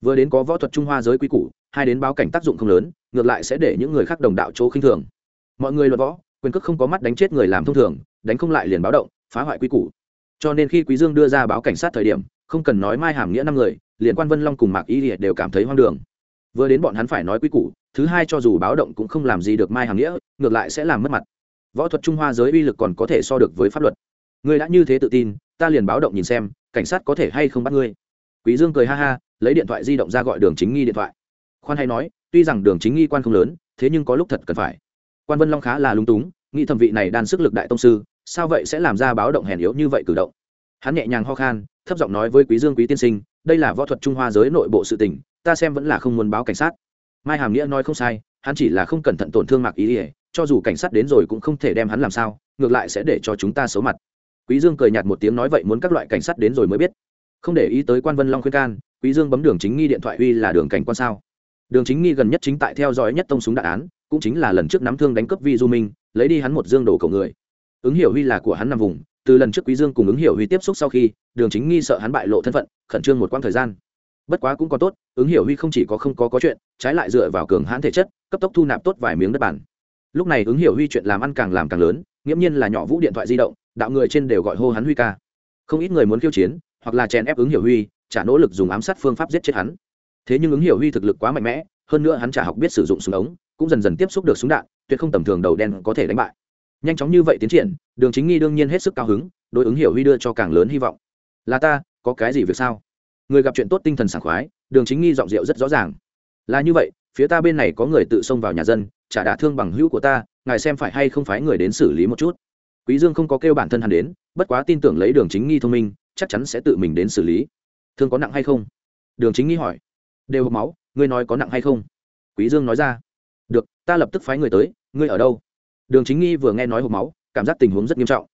A: Vừa đến có võ thuật trung hoa giới quy củ, hai đến báo cảnh tác dụng không lớn, ngược lại sẽ để những người khác đồng đạo chỗ khinh thường. Mọi người luận võ, quyền cước không có mắt đánh chết người làm thông thường, đánh không lại liền báo động, phá hoại quy củ. Cho nên khi quý dương đưa ra báo cảnh sát thời điểm không cần nói mai hàm nghĩa năm người, liền quan vân long cùng mạc y liệt đều cảm thấy hoang đường. Vừa đến bọn hắn phải nói quy củ, thứ hai cho dù báo động cũng không làm gì được mai hàm nghĩa, ngược lại sẽ làm mất mặt. Võ thuật trung hoa giới uy lực còn có thể so được với pháp luật. Ngươi đã như thế tự tin, ta liền báo động nhìn xem, cảnh sát có thể hay không bắt ngươi. Quý dương cười ha ha, lấy điện thoại di động ra gọi đường chính nghi điện thoại. Khoan hay nói, tuy rằng đường chính nghi quan không lớn, thế nhưng có lúc thật cần phải. Quan vân long khá là lung túng, nghĩ thẩm vị này đan sức lực đại tông sư, sao vậy sẽ làm ra báo động hèn yếu như vậy cử động? Hắn nhẹ nhàng ho khan, thấp giọng nói với quý dương quý tiên sinh, đây là võ thuật trung hoa giới nội bộ sự tình, ta xem vẫn là không muốn báo cảnh sát. Mai hàm nghĩa nói không sai, hắn chỉ là không cẩn thận tổn thương mạc ý ỉa cho dù cảnh sát đến rồi cũng không thể đem hắn làm sao, ngược lại sẽ để cho chúng ta xấu mặt. Quý dương cười nhạt một tiếng nói vậy muốn các loại cảnh sát đến rồi mới biết. Không để ý tới quan vân long khuyên can, quý dương bấm đường chính nghi điện thoại uy là đường cảnh quan sao. Đường chính nghi gần nhất chính tại theo dõi nhất tông súng đạn án, cũng chính là lần trước nắm thương đánh cướp vi du minh, lấy đi hắn một dương đổ cầu người. Ứng hiểu huy là của hắn nằm vùng từ lần trước quý dương cùng ứng hiểu huy tiếp xúc sau khi, đường chính nghi sợ hắn bại lộ thân phận, khẩn trương một quãng thời gian. Bất quá cũng còn tốt, ứng hiểu huy không chỉ có không có có chuyện, trái lại dựa vào cường hãn thể chất, cấp tốc thu nạp tốt vài miếng đất bản lúc này ứng hiểu huy chuyện làm ăn càng làm càng lớn, nghiễm nhiên là nhỏ vũ điện thoại di động, đạo người trên đều gọi hô hắn huy ca. Không ít người muốn khiêu chiến, hoặc là chèn ép ứng hiểu huy trả nỗ lực dùng ám sát phương pháp giết chết hắn. Thế nhưng ứng hiểu huy thực lực quá mạnh mẽ, hơn nữa hắn trả học biết sử dụng súng ống, cũng dần dần tiếp xúc được súng đạn, tuyệt không tầm thường đầu đen có thể đánh bại nhanh chóng như vậy tiến triển, đường chính nghi đương nhiên hết sức cao hứng, đối ứng hiểu huy đưa cho càng lớn hy vọng. Là ta, có cái gì việc sao? Người gặp chuyện tốt tinh thần sảng khoái, đường chính nghi giọng rượu rất rõ ràng. Là như vậy, phía ta bên này có người tự xông vào nhà dân, trả đả thương bằng hữu của ta, ngài xem phải hay không phái người đến xử lý một chút. Quý dương không có kêu bản thân hắn đến, bất quá tin tưởng lấy đường chính nghi thông minh, chắc chắn sẽ tự mình đến xử lý. Thương có nặng hay không? Đường chính nghi hỏi. Đều hộp máu, ngươi nói có nặng hay không? Quý dương nói ra. Được, ta lập tức phái người tới, ngươi ở đâu? Đường chính nghi vừa nghe nói hộp máu, cảm giác tình huống rất nghiêm trọng.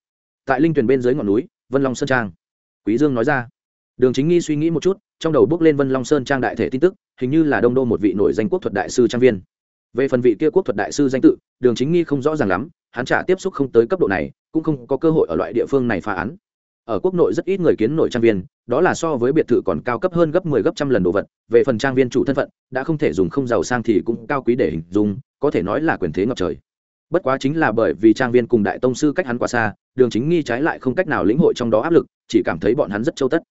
A: Tại linh tuyền bên dưới ngọn núi, vân long sơn trang. Quý dương nói ra. Đường chính nghi suy nghĩ một chút, trong đầu bước lên vân long sơn trang đại thể tin tức, hình như là đông đô một vị nổi danh quốc thuật đại sư trang viên. Về phần vị kia quốc thuật đại sư danh tự, đường chính nghi không rõ ràng lắm, hắn trả tiếp xúc không tới cấp độ này, cũng không có cơ hội ở loại địa phương này phá án. Ở quốc nội rất ít người kiến nội trang viên, đó là so với biệt thự còn cao cấp hơn gấp 10 gấp trăm lần đồ vật, về phần trang viên chủ thân phận, đã không thể dùng không giàu sang thì cũng cao quý để hình dung, có thể nói là quyền thế ngập trời bất quá chính là bởi vì trang viên cùng đại tông sư cách hắn quá xa, đường chính nghi trái lại không cách nào lĩnh hội trong đó áp lực, chỉ cảm thấy bọn hắn rất châu tất.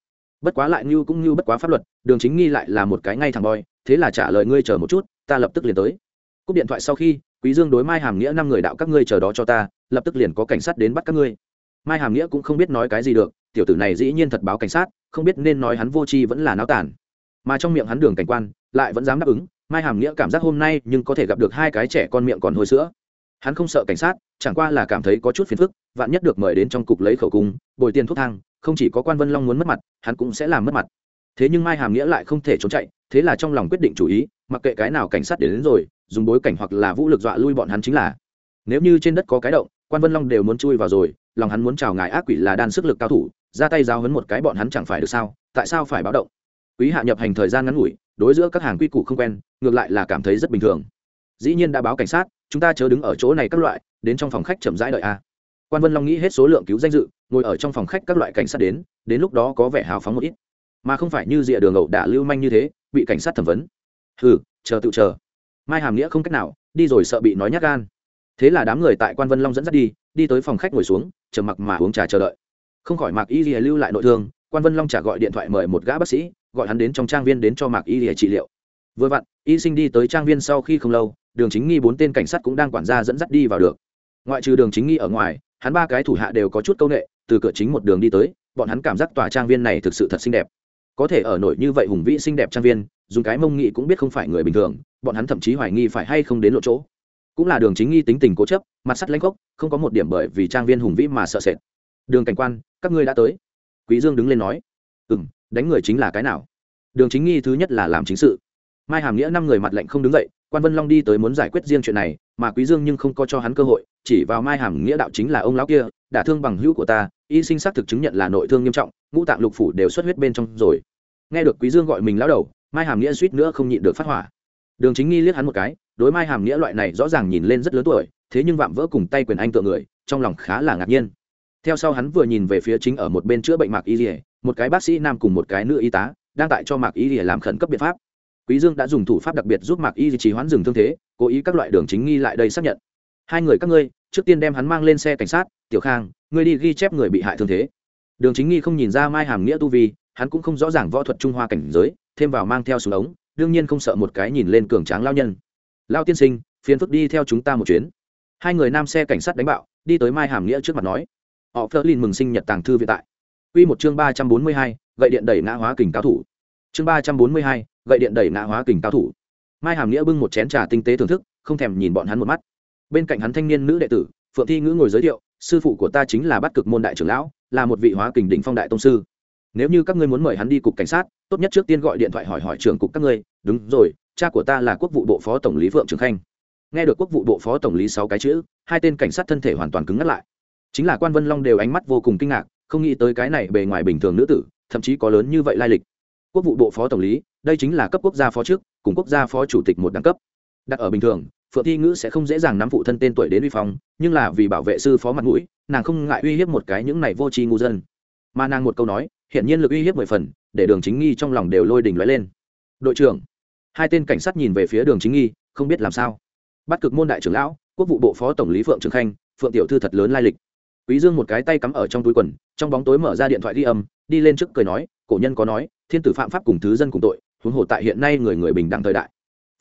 A: Bất quá lại như cũng như bất quá pháp luật, đường chính nghi lại là một cái ngay thẳng boy, thế là trả lời ngươi chờ một chút, ta lập tức liền tới. Cúp điện thoại sau khi, quý dương đối mai hàm nghĩa năm người đạo các ngươi chờ đó cho ta, lập tức liền có cảnh sát đến bắt các ngươi. Mai hàm nghĩa cũng không biết nói cái gì được, tiểu tử này dĩ nhiên thật báo cảnh sát, không biết nên nói hắn vô tri vẫn là náo tản mà trong miệng hắn đường cảnh quan, lại vẫn dám đáp ứng, mai hàm nghĩa cảm giác hôm nay nhưng có thể gặp được hai cái trẻ con miệng còn hôi sữa hắn không sợ cảnh sát chẳng qua là cảm thấy có chút phiền phức vạn nhất được mời đến trong cục lấy khẩu cung bồi tiền thuốc thang không chỉ có quan vân long muốn mất mặt hắn cũng sẽ làm mất mặt. Thế nhưng mai hàm nghĩa lại không thể trốn chạy thế là trong lòng quyết định chủ ý mặc kệ cái nào cảnh sát đến, đến rồi dùng bối cảnh hoặc là vũ lực dọa lui bọn hắn chính là. Nếu như trên đất có cái động quan vân long đều muốn chui vào rồi lòng hắn muốn chào ngài ác quỷ là đan sức lực cao thủ ra tay giao hấn một cái bọn hắn chẳng phải được sao tại sao phải báo động? Quý hạ nhập hành thời gian ngắn ngủi đối giữa các hàng quy củ không quen ngược lại là cảm thấy rất bình thường. Dĩ nhiên đã báo cảnh sát chúng ta chớ đứng ở chỗ này các loại, đến trong phòng khách chậm rãi đợi a quan vân long nghĩ hết số lượng cứu danh dự, ngồi ở trong phòng khách các loại cảnh sát đến đến lúc đó có vẻ hào phóng một ít. Mà không phải như rìa đường ẩu đả lưu manh như thế, bị cảnh sát thẩm vấn. Hừ, chờ tự chờ. Mai hàm nghĩa không cách nào, đi rồi sợ bị nói nhát gan. Thế là đám người tại quan vân long dẫn dắt đi đi tới phòng khách ngồi xuống chờ mặc mà uống trà chờ đợi. Không khỏi mạc y rìa lưu lại nội thương, quan vân long trả gọi điện thoại mời một gã bác sĩ, gọi hắn đến trong trang viên đến cho mạc y rìa trị liệu. Vừa vặn, y sinh đi tới trang viên sau khi không lâu đường chính nghi bốn tên cảnh sát cũng đang quản gia dẫn dắt đi vào được. Ngoại trừ đường chính nghi ở ngoài, hắn ba cái thủ hạ đều có chút c â u n ệ từ cửa chính một đường đi tới, bọn hắn cảm giác tòa trang viên này thực sự thật xinh đẹp. Có thể ở nổi như vậy hùng vĩ xinh đẹp trang viên, dùng cái mông nghị cũng biết không phải người bình thường, bọn hắn thậm chí hoài nghi phải hay không đến lộ chỗ. Cũng là đường chính nghi tính tình cố chấp, mặt sắt lãnh gốc không có một điểm bởi vì trang viên hùng vĩ mà sợ sệt. Đường cảnh quan, các ngươi đã tới. Quý dương đứng lên nói. Ừ m đánh người chính là cái nào? Đường chính nghi thứ nhất là làm chính sự. Mai hàm nghĩa năm người mặt lệnh không đứng dậy quan vân long đi tới muốn giải quyết riêng chuyện này, mà quý dương nhưng không có cho hắn cơ hội, chỉ vào mai hàm nghĩa đạo chính là ông lão kia đã thương bằng hữu của ta, y sinh xác thực chứng nhận là nội thương nghiêm trọng, ngũ tạng lục phủ đều xuất huyết bên trong rồi. Nghe được quý dương gọi mình lão đầu, mai hàm nghĩa suýt nữa không nhịn được phát hỏa. Đường chính nghi liếc hắn một cái, đối mai hàm nghĩa loại này rõ ràng nhìn lên rất lớn tuổi, thế nhưng vạm vỡ cùng tay quyền anh tượng người, trong lòng khá là ngạc nhiên. Theo sau hắn vừa nhìn về phía chính ở một bên chữa bệnh mạc y lìa, một cái bác sĩ nam cùng một cái nữ y tá, đang tại cho mạc y lìa làm khẩn cấp biện pháp quý dương đã dùng thủ pháp đặc biệt giúp mạc y trì hoãn dừng thương thế cố ý các loại đường chính nghi lại đây xác nhận. Hai người các ngươi trước tiên đem hắn mang lên xe cảnh sát tiểu khang ngươi đi ghi chép người bị hại thương thế. Đường chính nghi không nhìn ra mai hàm nghĩa tu vi hắn cũng không rõ ràng võ thuật trung hoa cảnh giới thêm vào mang theo súng ống đương nhiên không sợ một cái nhìn lên cường tráng lao nhân. Lao tiên sinh phiền phức đi theo chúng ta một chuyến. Hai người nam xe cảnh sát đánh bạo đi tới mai hàm nghĩa trước mặt nói họ phớt lên mừng sinh nhật tàng thư viện tại. Quy một chương ba trăm bốn mươi hai, gậy điện đẩy ngã hóa kình cao thủ. Chương ba trăm bốn mươi hai, gậy điện đẩy ngã hóa kình cao thủ. Mai hàm nghĩa bưng một chén trà tinh tế thưởng thức, không thèm nhìn bọn hắn một mắt. Bên cạnh hắn thanh niên nữ đệ tử, phượng thi ngữ ngồi giới thiệu, sư phụ của ta chính là bắt cực môn đại trưởng lão, là một vị hóa kình đỉnh phong đại tông sư. Nếu như các ngươi muốn mời hắn đi cục cảnh sát, tốt nhất trước tiên gọi điện thoại hỏi hỏi trưởng cục các ngươi. Đúng rồi, cha của ta là quốc vụ bộ phó tổng lý phượng trường khanh. Nghe được quốc vụ bộ phó tổng lý sáu cái chữ, hai tên cảnh sát thân thể hoàn toàn cứng ngắt lại. Chính là quan vân long đều ánh mắt vô cùng kinh ngạc, không nghĩ tới cái này bề ngoài bình thường nữ tử, thậm chí có lớn như vậy lai lịch. Quốc vụ bộ phó tổng lý đây chính là cấp quốc gia phó trước, cùng quốc gia phó chủ tịch một đẳng cấp. Đặt ở bình thường, phượng thi ngữ sẽ không dễ dàng nắm phụ thân tên tuổi đến uy phong, nhưng là vì bảo vệ sư phó mặt mũi, nàng không ngại uy hiếp một cái những này vô tri ngu dân. Mà nàng một câu nói hiện nhiên lực uy hiếp mười phần, để đường chính nghi trong lòng đều lôi đỉnh lóe lên. Đội trưởng, hai tên cảnh sát nhìn về phía đường chính nghi, không biết làm sao. Bắt cực môn đại trưởng lão, quốc vụ bộ phó tổng lý phượng trường khanh, phượng tiểu thư thật lớn lai lịch. Quý dương một cái tay cắm ở trong túi quần, trong bóng tối mở ra điện thoại ghi âm, đi lên trước cười nói, cổ nhân có nói, thiên tử phạm pháp cùng thứ dân cùng tội huống hồ tại hiện nay người người bình đẳng thời đại.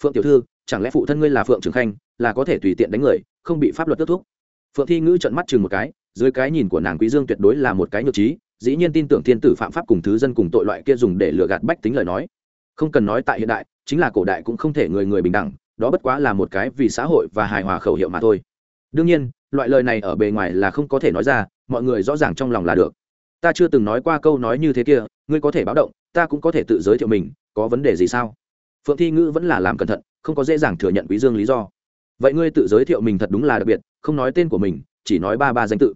A: Phượng tiểu thư, chẳng lẽ phụ thân ngươi là phượng trường khanh, là có thể tùy tiện đánh người, không bị pháp luật tước thuốc phượng thi ngữ trận mắt chừng một cái, dưới cái nhìn của nàng quý dương tuyệt đối là một cái nhược trí, dĩ nhiên tin tưởng thiên tử phạm pháp cùng thứ dân cùng tội loại kia dùng để lừa gạt bách tính lời nói. Không cần nói tại hiện đại, chính là cổ đại cũng không thể người người bình đẳng, đó bất quá là một cái vì xã hội và hài hòa khẩu hiệu mà thôi. Đương nhiên, loại lời này ở bề ngoài là không có thể nói ra, mọi người rõ ràng trong lòng là được. Ta chưa từng nói qua câu nói như thế kia, ngươi có thể báo động ta cũng có thể tự giới thiệu mình, có vấn đề gì sao? Phượng thi ngữ vẫn là làm cẩn thận, không có dễ dàng thừa nhận quý dương lý do. Vậy ngươi tự giới thiệu mình thật đúng là đặc biệt, không nói tên của mình, chỉ nói ba ba danh tự.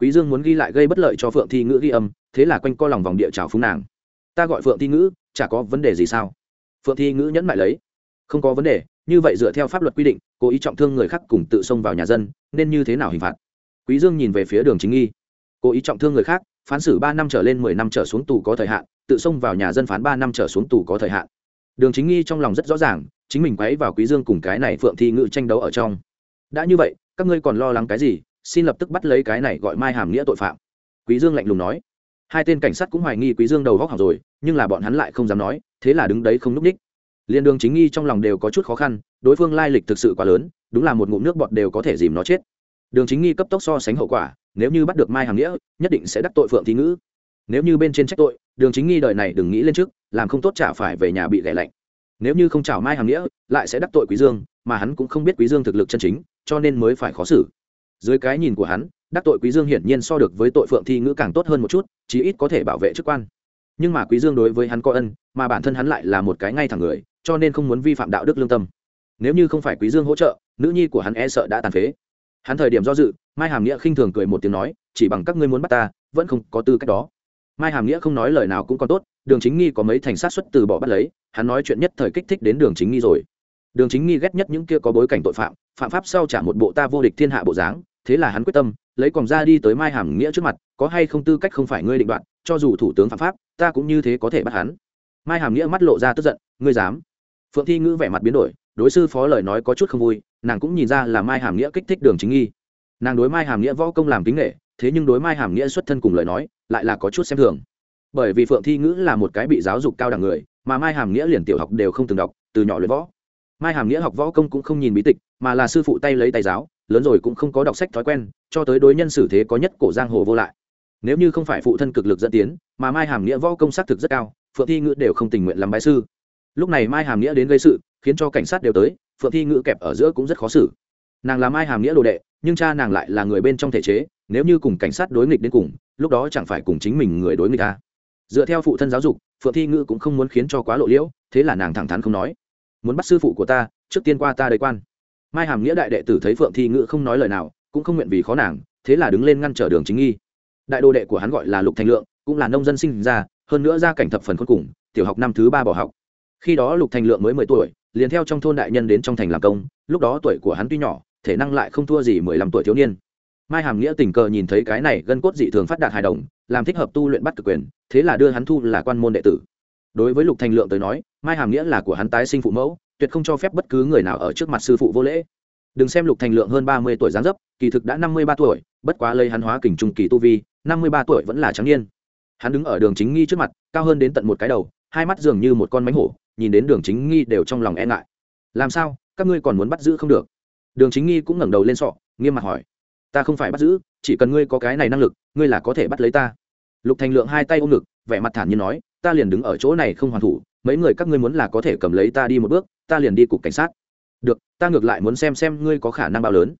A: Quý dương muốn ghi lại gây bất lợi cho phượng thi ngữ ghi âm, thế là quanh co lòng vòng địa trào phúng nàng. Ta gọi phượng thi ngữ, chả có vấn đề gì sao? Phượng thi ngữ nhẫn lại lấy. Không có vấn đề, như vậy dựa theo pháp luật quy định, cố ý trọng thương người khác cùng tự xông vào nhà dân, nên như thế nào hình phạt? Quý dương nhìn về phía đường chính nghi. Cố ý trọng thương người khác, phán xử ba năm trở lên mười năm trở xuống tù có thời hạn tự xông vào nhà dân phán ba năm trở xuống tù có thời hạn. Đường chính nghi trong lòng rất rõ ràng, chính mình quấy vào quý dương cùng cái này phượng thi ngự tranh đấu ở trong. Đã như vậy, các ngươi còn lo lắng cái gì? Xin lập tức bắt lấy cái này gọi mai hàm nghĩa tội phạm. Quý dương lạnh lùng nói. Hai tên cảnh sát cũng hoài nghi quý dương đầu góc hỏng rồi, nhưng là bọn hắn lại không dám nói, thế là đứng đấy không núp ních. Liên đường chính nghi trong lòng đều có chút khó khăn, đối phương lai lịch thực sự quá lớn, đúng là một ngụm nước bọt đều có thể dìm nó chết. Đường chính nghi cấp tốc so sánh hậu quả, nếu như bắt được mai hàm nghĩa, nhất định sẽ đắc tội phượng thi ngữ nếu như bên trên trách tội, đường chính nghi đời này đừng nghĩ lên trước, làm không tốt chả phải về nhà bị lẻ lạnh. Nếu như không chào mai hàm nghĩa, lại sẽ đắc tội quý dương, mà hắn cũng không biết quý dương thực lực chân chính, cho nên mới phải khó xử. Dưới cái nhìn của hắn, đắc tội quý dương hiển nhiên so được với tội phượng thi ngữ càng tốt hơn một chút, chí ít có thể bảo vệ chức quan. Nhưng mà quý dương đối với hắn có ân, mà bản thân hắn lại là một cái ngay thẳng người, cho nên không muốn vi phạm đạo đức lương tâm. Nếu như không phải quý dương hỗ trợ, nữ nhi của hắn e sợ đã tàn phế. Hắn thời điểm do dự, mai hàm nghĩa khinh thường cười một tiếng nói, chỉ bằng các ngươi muốn bắt ta, vẫn không có tư cách đó mai hàm nghĩa không nói lời nào cũng còn tốt, đường chính nghi có mấy thành sát xuất từ bỏ bắt lấy, hắn nói chuyện nhất thời kích thích đến đường chính nghi rồi. Đường chính nghi ghét nhất những kia có bối cảnh tội phạm phạm pháp sau trả một bộ ta vô địch thiên hạ bộ dáng, thế là hắn quyết tâm, lấy còng ra đi tới mai hàm nghĩa trước mặt, có hay không tư cách không phải ngươi định đoạt, cho dù thủ tướng phạm pháp, ta cũng như thế có thể bắt hắn. Mai hàm nghĩa mắt lộ ra tức giận, ngươi dám? Phượng thi ngữ vẻ mặt biến đổi, đối sư phó lời nói có chút không vui, nàng cũng nhìn ra là mai hàm nghĩa kích thích đường chính nghi. Nàng đối mai hàm nghĩa võ công làm kính nghệ thế nhưng đối mai hàm nghĩa xuất thân cùng lời nói, lại là có chút xem thường. Bởi vì phượng thi ngữ là một cái bị giáo dục cao đẳng người, mà mai hàm nghĩa liền tiểu học đều không từng đọc, từ nhỏ luyện võ. Mai hàm nghĩa học võ công cũng không nhìn bí tịch, mà là sư phụ tay lấy tay giáo, lớn rồi cũng không có đọc sách thói quen, cho tới đối nhân xử thế có nhất cổ giang hồ vô lại. Nếu như không phải phụ thân cực lực dẫn tiến, mà mai hàm nghĩa võ công xác thực rất cao, phượng thi ngữ đều không tình nguyện làm bái sư. Lúc này mai hàm nghĩa đến gây sự, khiến cho cảnh sát đều tới, phượng thi ngữ kẹp ở giữa cũng rất khó xử. Nàng là mai hàm nghĩa đồ đệ nhưng cha nàng lại là người bên trong thể chế, nếu như cùng cảnh sát đối nghịch đến cùng, lúc đó chẳng phải cùng chính mình người đối nghịch ta dựa theo phụ thân giáo dục, phượng thi ngữ cũng không muốn khiến cho quá lộ liễu, thế là nàng thẳng thắn không nói. Muốn bắt sư phụ của ta, trước tiên qua ta đầy quan. Mai hàm nghĩa đại đệ tử thấy phượng thi ngữ không nói lời nào, cũng không nguyện vì khó nàng, thế là đứng lên ngăn trở đường chính nghi. Đại đô đệ của hắn gọi là lục thành lượng, cũng là nông dân sinh ra, hơn nữa ra cảnh thập phần cuối cùng, tiểu học năm thứ ba bỏ học. Khi đó lục thành lượng mới mười tuổi, liền theo trong thôn đại nhân đến trong thành làm công, lúc đó tuổi của hắn tuy nhỏ thể năng lại không thua gì mười lăm tuổi thiếu niên. Mai hàm nghĩa tình cờ nhìn thấy cái này gân cốt dị thường phát đạt hài đồng, làm thích hợp tu luyện bắt cực quyền, thế là đưa hắn thu là quan môn đệ tử. Đối với lục thành lượng tới nói, mai hàm nghĩa là của hắn tái sinh phụ mẫu, tuyệt không cho phép bất cứ người nào ở trước mặt sư phụ vô lễ. Đừng xem lục thành lượng hơn ba mươi tuổi gián dấp, kỳ thực đã năm mươi ba tuổi, bất quá lây hắn hóa kình trung kỳ tu vi, năm mươi ba tuổi vẫn là trắng niên. Hắn đứng ở đường chính nghi trước mặt, cao hơn đến tận một cái đầu, hai mắt dường như một con mánh hổ, nhìn đến đường chính nghi đều trong lòng e ngại. Làm sao, các ngươi còn muốn bắt giữ không được? Đường chính nghi cũng ngẩng đầu lên sọ, nghiêm mặt hỏi, ta không phải bắt giữ, chỉ cần ngươi có cái này năng lực, ngươi là có thể bắt lấy ta. Lục thành lượng hai tay ôm ngực, vẻ mặt thản nhiên nói, ta liền đứng ở chỗ này không hoàn thủ, mấy người các ngươi muốn là có thể cầm lấy ta đi một bước, ta liền đi cục cảnh sát. Được, ta ngược lại muốn xem xem ngươi có khả năng bao lớn.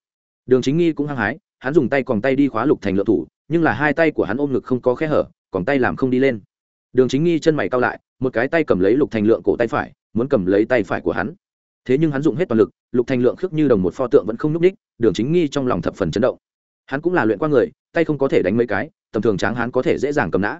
A: Đường chính nghi cũng hăng hái, hắn dùng tay còn tay đi khóa lục thành lượng thủ, nhưng là hai tay của hắn ôm ngực không có khe hở, còn tay làm không đi lên. Đường chính nghi chân mày cao lại, một cái tay cầm lấy lục thành lượng cổ tay phải, muốn cầm lấy tay phải của hắn thế nhưng hắn dùng hết toàn lực, lục thành lượng khước như đồng một pho tượng vẫn không nhúc ních đường chính nghi trong lòng thập phần chấn động. Hắn cũng là luyện qua người, tay không có thể đánh mấy cái, tầm thường tráng hắn có thể dễ dàng cầm nã.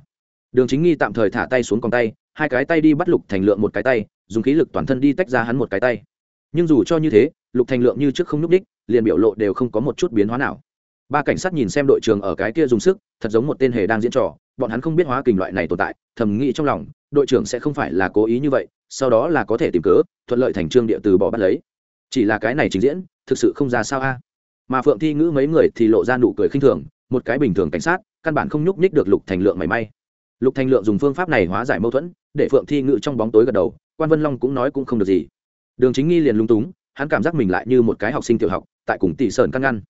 A: Đường chính nghi tạm thời thả tay xuống còn tay, hai cái tay đi bắt lục thành lượng một cái tay, dùng khí lực toàn thân đi tách ra hắn một cái tay. Nhưng dù cho như thế, lục thành lượng như trước không nhúc ních liền biểu lộ đều không có một chút biến hóa nào. Ba cảnh sát nhìn xem đội trường ở cái kia dùng sức, thật giống một tên hề đang diễn trò bọn hắn không biết hóa kình loại này tồn tại, thầm nghĩ trong lòng, đội trưởng sẽ không phải là cố ý như vậy, sau đó là có thể tìm cớ, thuận lợi thành trương địa từ bỏ bắt lấy. Chỉ là cái này trình diễn, thực sự không ra sao a. Mà phượng thi ngữ mấy người thì lộ ra nụ cười khinh thường, một cái bình thường cảnh sát, căn bản không nhúc nhích được lục thành lượng mảy may. Lục thành lượng dùng phương pháp này hóa giải mâu thuẫn, để phượng thi ngữ trong bóng tối gật đầu, quan vân long cũng nói cũng không được gì. Đường chính nghi liền lung túng, hắn cảm giác mình lại như một cái học sinh tiểu học, tại cùng tỷ sơn căn ngăn.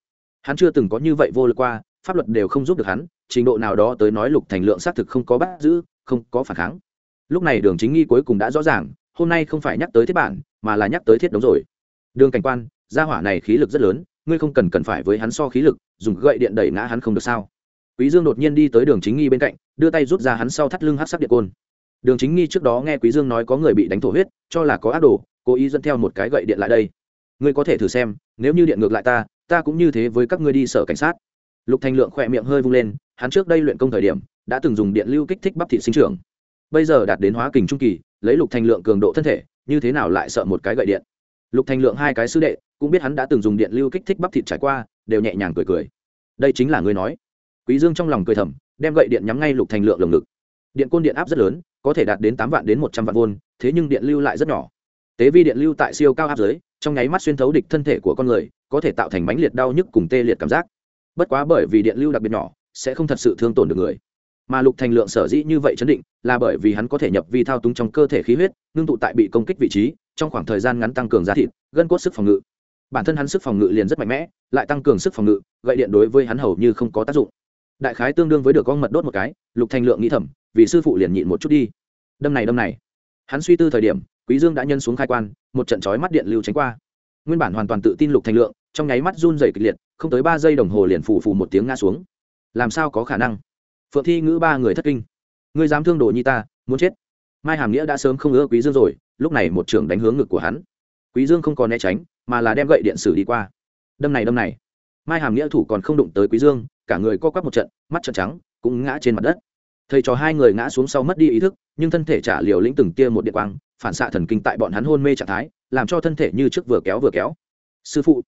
A: Hắn chưa từng có như vậy vô lực qua pháp luật đều không giúp được hắn, trình độ nào đó tới nói lục thành lượng xác thực không có bắt giữ, không có phản kháng. Lúc này đường chính nghi cuối cùng đã rõ ràng, hôm nay không phải nhắc tới thiết bản, mà là nhắc tới thiết đống rồi. Đường cảnh quan, gia hỏa này khí lực rất lớn, ngươi không cần cần phải với hắn so khí lực, dùng gậy điện đẩy ngã hắn không được sao? Quý dương đột nhiên đi tới đường chính nghi bên cạnh, đưa tay rút ra hắn sau thắt lưng hát sắc điện côn. Đường chính nghi trước đó nghe quý dương nói có người bị đánh thổ huyết, cho là có ác đồ, cố ý dẫn theo một cái gậy điện lại đây. Ngươi có thể thử xem, nếu như điện ngược lại ta ta cũng như thế với các ngươi đi sở cảnh sát lục thành lượng khỏe miệng hơi vung lên, hắn trước đây luyện công thời điểm, đã từng dùng điện lưu kích thích bắp thị sinh trưởng. Bây giờ đạt đến hóa kình trung kỳ, lấy lục thành lượng cường độ thân thể, như thế nào lại sợ một cái gậy điện? Lục thành lượng hai cái sư đệ, cũng biết hắn đã từng dùng điện lưu kích thích bắp thịt trải qua, đều nhẹ nhàng cười cười. Đây chính là ngươi nói. Quý dương trong lòng cười thầm, đem gậy điện nhắm ngay lục thành lượng lồng ngực. Điện côn điện áp rất lớn, có thể đạt đến tám vạn đến một trăm vạn vôn, thế nhưng điện lưu lại rất nhỏ. Tế vi điện lưu tại siêu cao áp giới, trong nháy mắt xuyên thấu địch thân thể của con người, có thể tạo thành bánh liệt đau nhức cùng tê liệt cảm giác bất quá bởi vì điện lưu đặc biệt nhỏ, sẽ không thật sự thương tổn được người. Mà lục thành lượng sở dĩ như vậy chấn định, là bởi vì hắn có thể nhập vi thao túng trong cơ thể khí huyết, ngưng tụ tại bị công kích vị trí, trong khoảng thời gian ngắn tăng cường giá thịt, gân cốt sức phòng ngự. Bản thân hắn sức phòng ngự liền rất mạnh mẽ, lại tăng cường sức phòng ngự, gậy điện đối với hắn hầu như không có tác dụng. Đại khái tương đương với được con mật đốt một cái, lục thành lượng nghĩ thầm, vì sư phụ liền nhịn một chút đi. Đâm này đâm này. Hắn suy tư thời điểm, quý dương đã nhân xuống khai quan, một trận chói mắt điện lưu tránh qua. Nguyên bản hoàn toàn tự tin lục thành lượng, trong nháy mắt run rẩy kịch liệt không tới ba giây đồng hồ liền phủ phủ một tiếng ngã xuống. Làm sao có khả năng? Phượng thi ngữ ba người thất kinh. Ngươi dám thương đồ nhi ta, muốn chết. Mai hàm nghĩa đã sớm không ưa quý dương rồi, lúc này một trưởng đánh hướng ngực của hắn. Quý dương không còn né tránh, mà là đem gậy điện sử đi qua. Đâm này đâm này. Mai hàm nghĩa thủ còn không đụng tới quý dương, cả người co quắp một trận, mắt trợn trắng, cũng ngã trên mặt đất. Thầy trò hai người ngã xuống sau mất đi ý thức, nhưng thân thể trả liều lĩnh từng tia một điện quang, phản xạ thần kinh tại bọn hắn hôn mê trạng thái, làm cho thân thể như trước vừa kéo vừa kéo. Sư phụ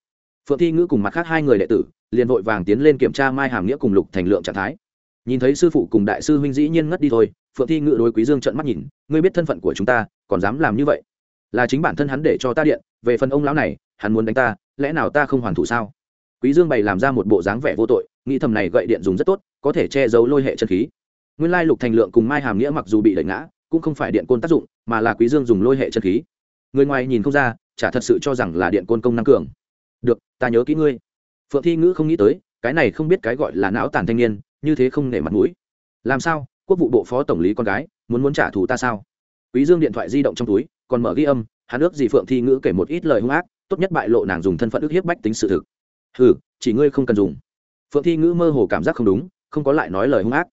A: phượng thi ngữ cùng mặt khác hai người đệ tử liền vội vàng tiến lên kiểm tra mai hàm nghĩa cùng lục thành lượng trạng thái. Nhìn thấy sư phụ cùng đại sư huynh dĩ nhiên ngất đi thôi, phượng thi ngữ đối quý dương trận mắt nhìn, ngươi biết thân phận của chúng ta, còn dám làm như vậy? Là chính bản thân hắn để cho ta điện, về phần ông lão này, hắn muốn đánh ta, lẽ nào ta không hoàn thủ sao? Quý dương bày làm ra một bộ dáng vẻ vô tội, nghĩ thầm này gậy điện dùng rất tốt, có thể che giấu lôi hệ chân khí. Nguyên lai lục thành lượng cùng mai hàm nghĩa mặc dù bị đẩy ngã, cũng không phải điện côn tác dụng, mà là quý dương dùng lôi hệ chân khí. Người ngoài nhìn không ra, chả thật sự cho rằng là điện côn công năng cường ta nhớ kỹ ngươi. Phượng thi ngữ không nghĩ tới, cái này không biết cái gọi là não tàn thanh niên, như thế không nể mặt mũi. Làm sao? Quốc vụ bộ phó tổng lý con gái, muốn muốn trả thù ta sao? Quý dương điện thoại di động trong túi, còn mở ghi âm, hắn ước gì phượng thi ngữ kể một ít lời hung ác, tốt nhất bại lộ nàng dùng thân phận ước hiếp bách tính sự thực. Hừ, chỉ ngươi không cần dùng. Phượng thi ngữ mơ hồ cảm giác không đúng, không có lại nói lời hung ác.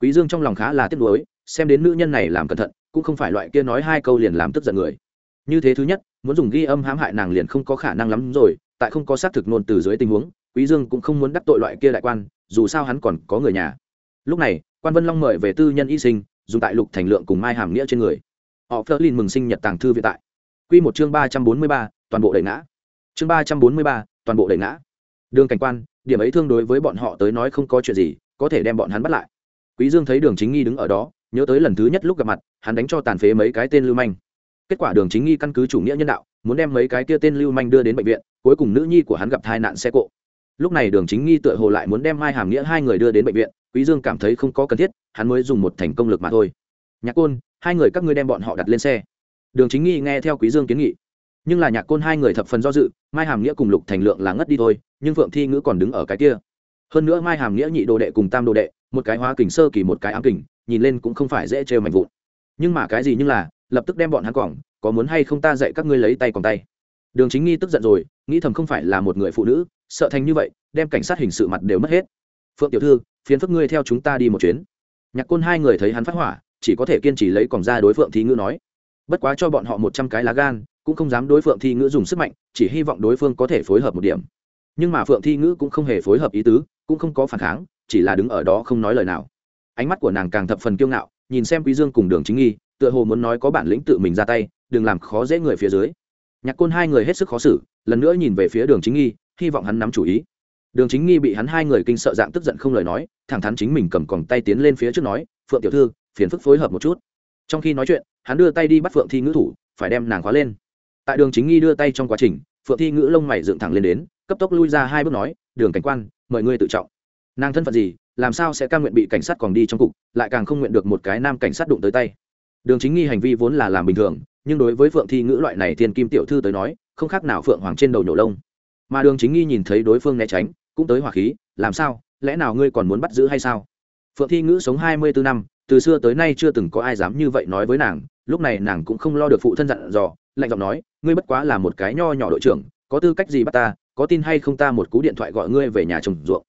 A: Quý dương trong lòng khá là tiếc nuối, xem đến nữ nhân này làm cẩn thận, cũng không phải loại kia nói hai câu liền làm tức giận người. Như thế thứ nhất, muốn dùng ghi âm hãm hại nàng liền không có khả năng lắm rồi tại không có xác thực nôn từ dưới tình huống, quý dương cũng không muốn đắc tội loại kia đại quan, dù sao hắn còn có người nhà. Lúc này, quan vân long mời về tư nhân y sinh, dùng tại lục thành lượng cùng mai hàm nghĩa trên người. Họ phớt lên mừng sinh nhật tàng thư viện tại. Quy một chương ba trăm bốn mươi ba, toàn bộ đẩy ngã. Chương ba trăm bốn mươi ba, toàn bộ đẩy ngã. Đường cảnh quan, điểm ấy thương đối với bọn họ tới nói không có chuyện gì, có thể đem bọn hắn bắt lại. Quý dương thấy đường chính nghi đứng ở đó, nhớ tới lần thứ nhất lúc gặp mặt, hắn đánh cho tàn phế mấy cái tên lưu manh. Kết quả đường chính nghi căn cứ chủ nghĩa nhân đạo, muốn đem mấy cái kia tên lưu manh đưa đến bệnh viện cuối cùng nữ nhi của hắn gặp tai nạn xe cộ. Lúc này đường chính nghi tựa hồ lại muốn đem mai hàm nghĩa hai người đưa đến bệnh viện, quý dương cảm thấy không có cần thiết, hắn mới dùng một thành công lực mà thôi. Nhạc côn, hai người các ngươi đem bọn họ đặt lên xe. Đường chính nghi nghe theo quý dương kiến nghị. Nhưng là nhạc côn hai người thập phần do dự, mai hàm nghĩa cùng lục thành lượng là ngất đi thôi, nhưng phượng thi ngữ còn đứng ở cái kia. Hơn nữa mai hàm nghĩa nhị đồ đệ cùng tam đồ đệ, một cái hóa kình sơ kỳ một cái ám kình, nhìn lên cũng không phải dễ trêu mạnh vụn. Nhưng mà cái gì nhưng là, lập tức đem bọn hắn quỏng có muốn hay không ta dạy các ngươi lấy tay còn tay đường chính nghi tức giận rồi, nghĩ thầm không phải là một người phụ nữ, sợ thành như vậy, đem cảnh sát hình sự mặt đều mất hết. Phượng tiểu thư phiến phức ngươi theo chúng ta đi một chuyến. Nhạc côn hai người thấy hắn phát hỏa, chỉ có thể kiên trì lấy còn ra đối phượng thi ngữ nói. Bất quá cho bọn họ một trăm cái lá gan, cũng không dám đối phượng thi ngữ dùng sức mạnh, chỉ hy vọng đối phương có thể phối hợp một điểm. Nhưng mà phượng thi ngữ cũng không hề phối hợp ý tứ, cũng không có phản kháng, chỉ là đứng ở đó không nói lời nào. Ánh mắt của nàng càng thập phần kiêu ngạo, nhìn xem quý dương cùng đường chính nghi, tựa hồ muốn nói có bản lĩnh tự mình ra tay, đừng làm khó dễ người phía dưới nhạc côn hai người hết sức khó xử, lần nữa nhìn về phía đường chính nghi, hy vọng hắn nắm chủ ý. Đường chính nghi bị hắn hai người kinh sợ dạng tức giận không lời nói, thẳng thắn chính mình cầm còng tay tiến lên phía trước nói, phượng tiểu thư, phiền phức phối hợp một chút. Trong khi nói chuyện, hắn đưa tay đi bắt phượng thi ngữ thủ, phải đem nàng khóa lên. Tại đường chính nghi đưa tay trong quá trình, phượng thi ngữ lông mày dựng thẳng lên đến, cấp tốc lui ra hai bước nói, đường cảnh quan, mời ngươi tự trọng. Nàng thân phận gì, làm sao sẽ ca nguyện bị cảnh sát còn đi trong cục, lại càng không nguyện được một cái nam cảnh sát đụng tới tay. Đường chính nghi hành vi vốn là làm bình thường nhưng đối với phượng thi ngữ loại này thiên kim tiểu thư tới nói không khác nào phượng hoàng trên đầu nhổ lông. Mà đường chính nghi nhìn thấy đối phương né tránh cũng tới hỏa khí làm sao? Lẽ nào ngươi còn muốn bắt giữ hay sao? Phượng thi ngữ sống hai mươi bốn năm từ xưa tới nay chưa từng có ai dám như vậy nói với nàng lúc này nàng cũng không lo được phụ thân dặn dò lạnh giọng nói ngươi bất quá là một cái nho nhỏ đội trưởng có tư cách gì bắt ta có tin hay không ta một cú điện thoại gọi ngươi về nhà trồng ruộng.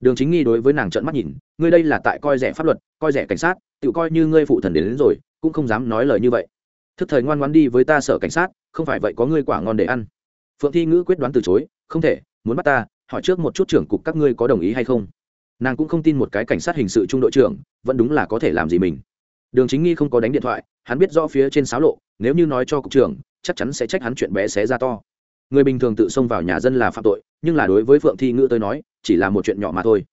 A: Đường chính nghi đối với nàng trợn mắt nhìn ngươi đây là tại coi rẻ pháp luật coi rẻ cảnh sát tự coi như ngươi phụ thần đến, đến rồi cũng không dám nói lời như vậy thức thời ngoan ngoan đi với ta sở cảnh sát, không phải vậy có ngươi quả ngon để ăn. Phượng thi ngữ quyết đoán từ chối, không thể, muốn bắt ta, hỏi trước một chút trưởng cục các ngươi có đồng ý hay không. Nàng cũng không tin một cái cảnh sát hình sự trung đội trưởng, vẫn đúng là có thể làm gì mình. Đường chính nghi không có đánh điện thoại, hắn biết rõ phía trên xáo lộ, nếu như nói cho cục trưởng, chắc chắn sẽ trách hắn chuyện bé xé ra to. Người bình thường tự xông vào nhà dân là phạm tội, nhưng là đối với phượng thi ngữ tới nói, chỉ là một chuyện nhỏ mà thôi.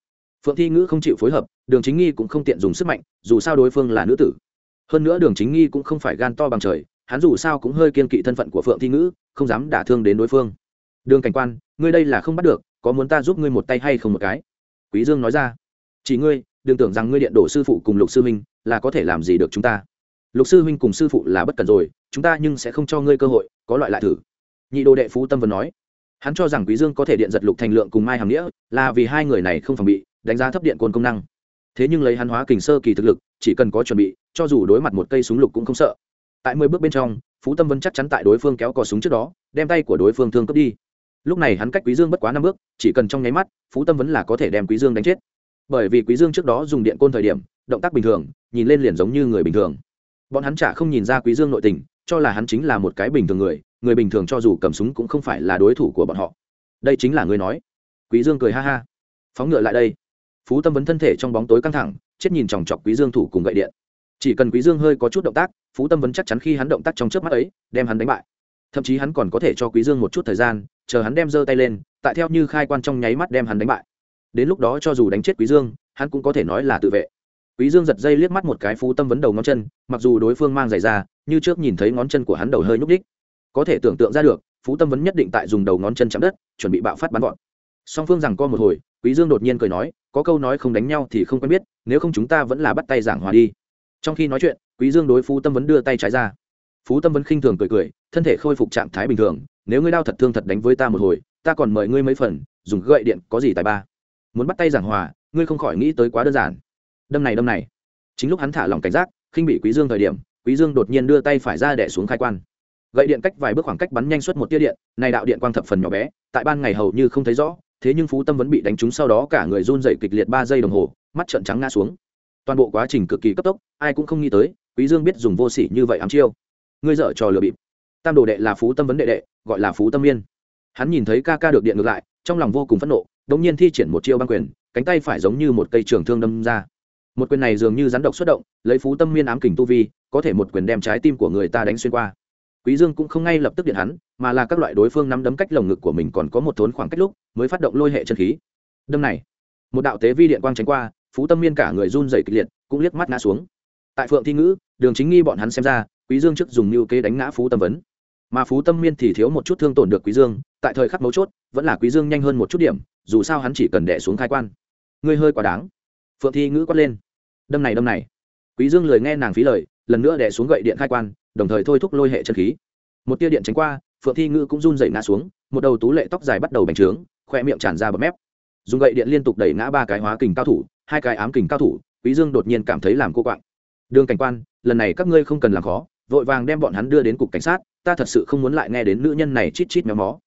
A: Phượng thi ngữ không chịu phối hợp, đường chính nghi cũng không tiện dùng sức mạnh, dù sao đối phương là nữ tử hơn nữa đường chính nghi cũng không phải gan to bằng trời, hắn dù sao cũng hơi kiên kỵ thân phận của phượng thi ngữ, không dám đả thương đến đối phương. Đường cảnh quan, ngươi đây là không bắt được, có muốn ta giúp ngươi một tay hay không một cái? Quý dương nói ra. Chỉ ngươi, đừng tưởng rằng ngươi điện đổ sư phụ cùng lục sư huynh là có thể làm gì được chúng ta. Lục sư huynh cùng sư phụ là bất cần rồi, chúng ta nhưng sẽ không cho ngươi cơ hội, có loại lại thử. Nhị đồ đệ phú tâm vân nói. Hắn cho rằng quý dương có thể điện giật lục thành lượng cùng mai hàm nghĩa là vì hai người này không phòng bị, đánh giá thấp điện côn công năng thế nhưng lấy hắn hóa kình sơ kỳ thực lực, chỉ cần có chuẩn bị, cho dù đối mặt một cây súng lục cũng không sợ. Tại mười bước bên trong, phú tâm vân chắc chắn tại đối phương kéo cò súng trước đó, đem tay của đối phương thương cướp đi. Lúc này hắn cách quý dương bất quá năm bước, chỉ cần trong nháy mắt, phú tâm vẫn là có thể đem quý dương đánh chết. Bởi vì quý dương trước đó dùng điện côn thời điểm, động tác bình thường, nhìn lên liền giống như người bình thường. Bọn hắn chả không nhìn ra quý dương nội tình, cho là hắn chính là một cái bình thường người người bình thường cho dù cầm súng cũng không phải là đối thủ của bọn họ. Đây chính là người nói. Quý dương cười ha ha. Phóng ngựa lại đây phú tâm vấn thân thể trong bóng tối căng thẳng, chết nhìn chòng chọc quý dương thủ cùng gậy điện. Chỉ cần quý dương hơi có chút động tác, phú tâm vấn chắc chắn khi hắn động tác trong trước mắt ấy, đem hắn đánh bại. Thậm chí hắn còn có thể cho quý dương một chút thời gian, chờ hắn đem giơ tay lên, tại theo như khai quan trong nháy mắt đem hắn đánh bại. Đến lúc đó cho dù đánh chết quý dương, hắn cũng có thể nói là tự vệ. Quý dương giật dây liếc mắt một cái phú tâm vấn đầu ngón chân, mặc dù đối phương mang giày ra, như trước nhìn thấy ngón chân của hắn đầu hơi nhúc đích có thể tưởng tượng ra được, phú tâm vấn nhất định tại dùng đầu ngón chân chạm đất, chuẩn bị bạo phát bắn gọn. Song phương rằng co một hồi, quý dương đột nhiên cười nói có câu nói không đánh nhau thì không quen biết, nếu không chúng ta vẫn là bắt tay giảng hòa đi. Trong khi nói chuyện, quý dương đối phú tâm vấn đưa tay trái ra. Phú tâm vấn khinh thường cười cười, thân thể khôi phục trạng thái bình thường, nếu ngươi đau thật thương thật đánh với ta một hồi, ta còn mời ngươi mấy phần, dùng gậy điện có gì tài ba? Muốn bắt tay giảng hòa, ngươi không khỏi nghĩ tới quá đơn giản. Đâm này đâm này. Chính lúc hắn thả lỏng cảnh giác, khinh bị quý dương thời điểm, quý dương đột nhiên đưa tay phải ra đẻ xuống khai quan. Gậy điện cách vài bước khoảng cách bắn nhanh suốt một tia điện, này đạo điện quang thập phần nhỏ bé, tại ban ngày hầu như không thấy rõ thế nhưng phú tâm vẫn bị đánh trúng sau đó cả người run dậy kịch liệt ba giây đồng hồ, mắt trợn trắng ngã xuống. Toàn bộ quá trình cực kỳ cấp tốc, ai cũng không nghĩ tới, quý dương biết dùng vô sỉ như vậy ám chiêu. Ngươi dở trò lừa bịp. Tam đồ đệ là phú tâm vấn đệ đệ, gọi là phú tâm yên hắn nhìn thấy ca ca được điện ngược lại, trong lòng vô cùng phẫn nộ, đống nhiên thi triển một chiêu băng quyền, cánh tay phải giống như một cây trường thương đâm ra. Một quyền này dường như rắn độc xuất động, lấy phú tâm miên ám kình tu vi, có thể một quyền đem trái tim của người ta đánh xuyên qua quý dương cũng không ngay lập tức điện hắn, mà là các loại đối phương nắm đấm cách lồng ngực của mình còn có một thốn khoảng cách lúc, mới phát động lôi hệ chân khí. Đâm này, một đạo tế vi điện quang tránh qua, phú tâm miên cả người run rẩy kịch liệt, cũng liếc mắt ngã xuống. Tại phượng thi ngữ, đường chính nghi bọn hắn xem ra, quý dương trước dùng lưu kế đánh ngã phú tâm vấn. Mà phú tâm miên thì thiếu một chút thương tổn được quý dương, tại thời khắc mấu chốt, vẫn là quý dương nhanh hơn một chút điểm, dù sao hắn chỉ cần đè xuống khai quan. Ngươi hơi quá đáng. Phượng thi ngữ quát lên. Đâm này đâm này. Quý dương lười nghe nàng phí lời lần nữa đè xuống gậy điện khai quan, đồng thời thôi thúc lôi hệ chân khí. Một tia điện tránh qua, phượng thi ngữ cũng run rẩy ngã xuống, một đầu tú lệ tóc dài bắt đầu bành trướng, khoe miệng tràn ra bọt mép. Dùng gậy điện liên tục đẩy ngã ba cái hóa kình cao thủ, hai cái ám kình cao thủ, quý dương đột nhiên cảm thấy làm cô quạng. Đường cảnh quan, lần này các ngươi không cần làm khó, vội vàng đem bọn hắn đưa đến cục cảnh sát, ta thật sự không muốn lại nghe đến nữ nhân này chít chít méo mó.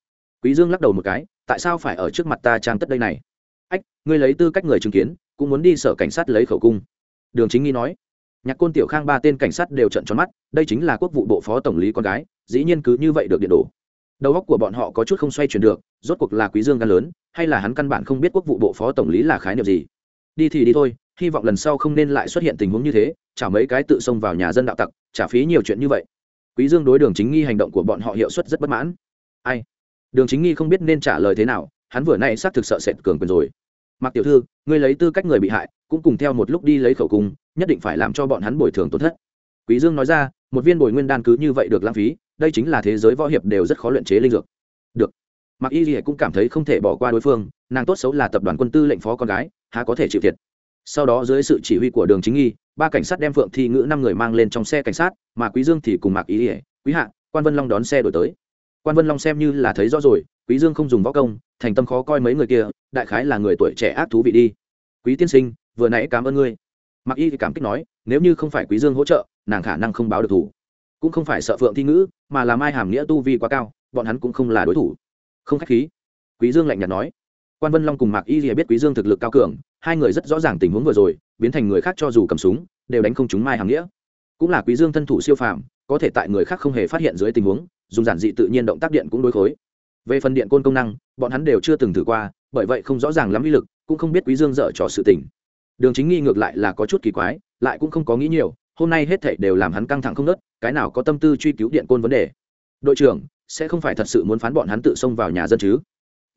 A: Quý dương lắc đầu một cái, tại sao phải ở trước mặt ta trang tất đây này? Ách, ngươi lấy tư cách người chứng kiến, cũng muốn đi sở cảnh sát lấy khẩu cung. Đường chính nghi nói nhạc côn tiểu khang ba tên cảnh sát đều trận tròn mắt, đây chính là quốc vụ bộ phó tổng lý con gái, dĩ nhiên cứ như vậy được điện đổ. Đầu óc của bọn họ có chút không xoay chuyển được, rốt cuộc là quý dương gan lớn, hay là hắn căn bản không biết quốc vụ bộ phó tổng lý là khái niệm gì. Đi thì đi thôi, hy vọng lần sau không nên lại xuất hiện tình huống như thế, chả mấy cái tự xông vào nhà dân đạo tặc trả phí nhiều chuyện như vậy. Quý dương đối đường chính nghi hành động của bọn họ hiệu suất rất bất mãn. Ai? Đường chính nghi không biết nên trả lời thế nào, hắn vừa nay xác thực sợ sệt cường quyền rồi. Mặc tiểu thư, ngươi lấy tư cách người bị hại cũng cùng theo một lúc đi lấy khẩu cung, nhất định phải làm cho bọn hắn bồi thường tổn thất. Quý dương nói ra, một viên bồi nguyên đan cứ như vậy được lãng phí, đây chính là thế giới võ hiệp đều rất khó luyện chế linh dược. Được. Mặc y lìa cũng cảm thấy không thể bỏ qua đối phương, nàng tốt xấu là tập đoàn quân tư lệnh phó con gái, há có thể chịu thiệt. Sau đó dưới sự chỉ huy của đường chính nghi, ba cảnh sát đem phượng thi ngữ năm người mang lên trong xe cảnh sát, mà quý dương thì cùng mạc ý ỉa quý hạ, quan vân long đón xe đổi tới. Quan vân long xem như là thấy rõ rồi, quý dương không dùng võ công, thành tâm khó coi mấy người kia, đại khái là người tuổi trẻ ác thú vị đi. Quý tiên sinh vừa nãy cảm ơn ngươi. Mặc y thì cảm kích nói, nếu như không phải quý dương hỗ trợ, nàng khả năng không báo được thủ. Cũng không phải sợ phượng thi ngữ, mà là mai hàm nghĩa tu vi quá cao, bọn hắn cũng không là đối thủ. Không khách khí. Quý dương lạnh nhạt nói. Quan vân long cùng mạc y lìa biết quý dương thực lực cao cường, hai người rất rõ ràng tình huống vừa rồi, biến thành người khác cho dù cầm súng, đều đánh không chúng mai hàm nghĩa. Cũng là quý dương thân thủ siêu phàm, có thể tại người khác không hề phát hiện dưới tình huống, dùng giản dị tự nhiên động tác điện cũng đối khối. Về phần điện côn công năng, bọn hắn đều chưa từng thử qua, bởi vậy không rõ ràng lắm uy lực, cũng không biết quý dương dở trò sự tình đường chính nghi ngược lại là có chút kỳ quái, lại cũng không có nghĩ nhiều, hôm nay hết thảy đều làm hắn căng thẳng không nớt, cái nào có tâm tư truy cứu điện côn vấn đề. Đội trưởng, sẽ không phải thật sự muốn phán bọn hắn tự xông vào nhà dân chứ?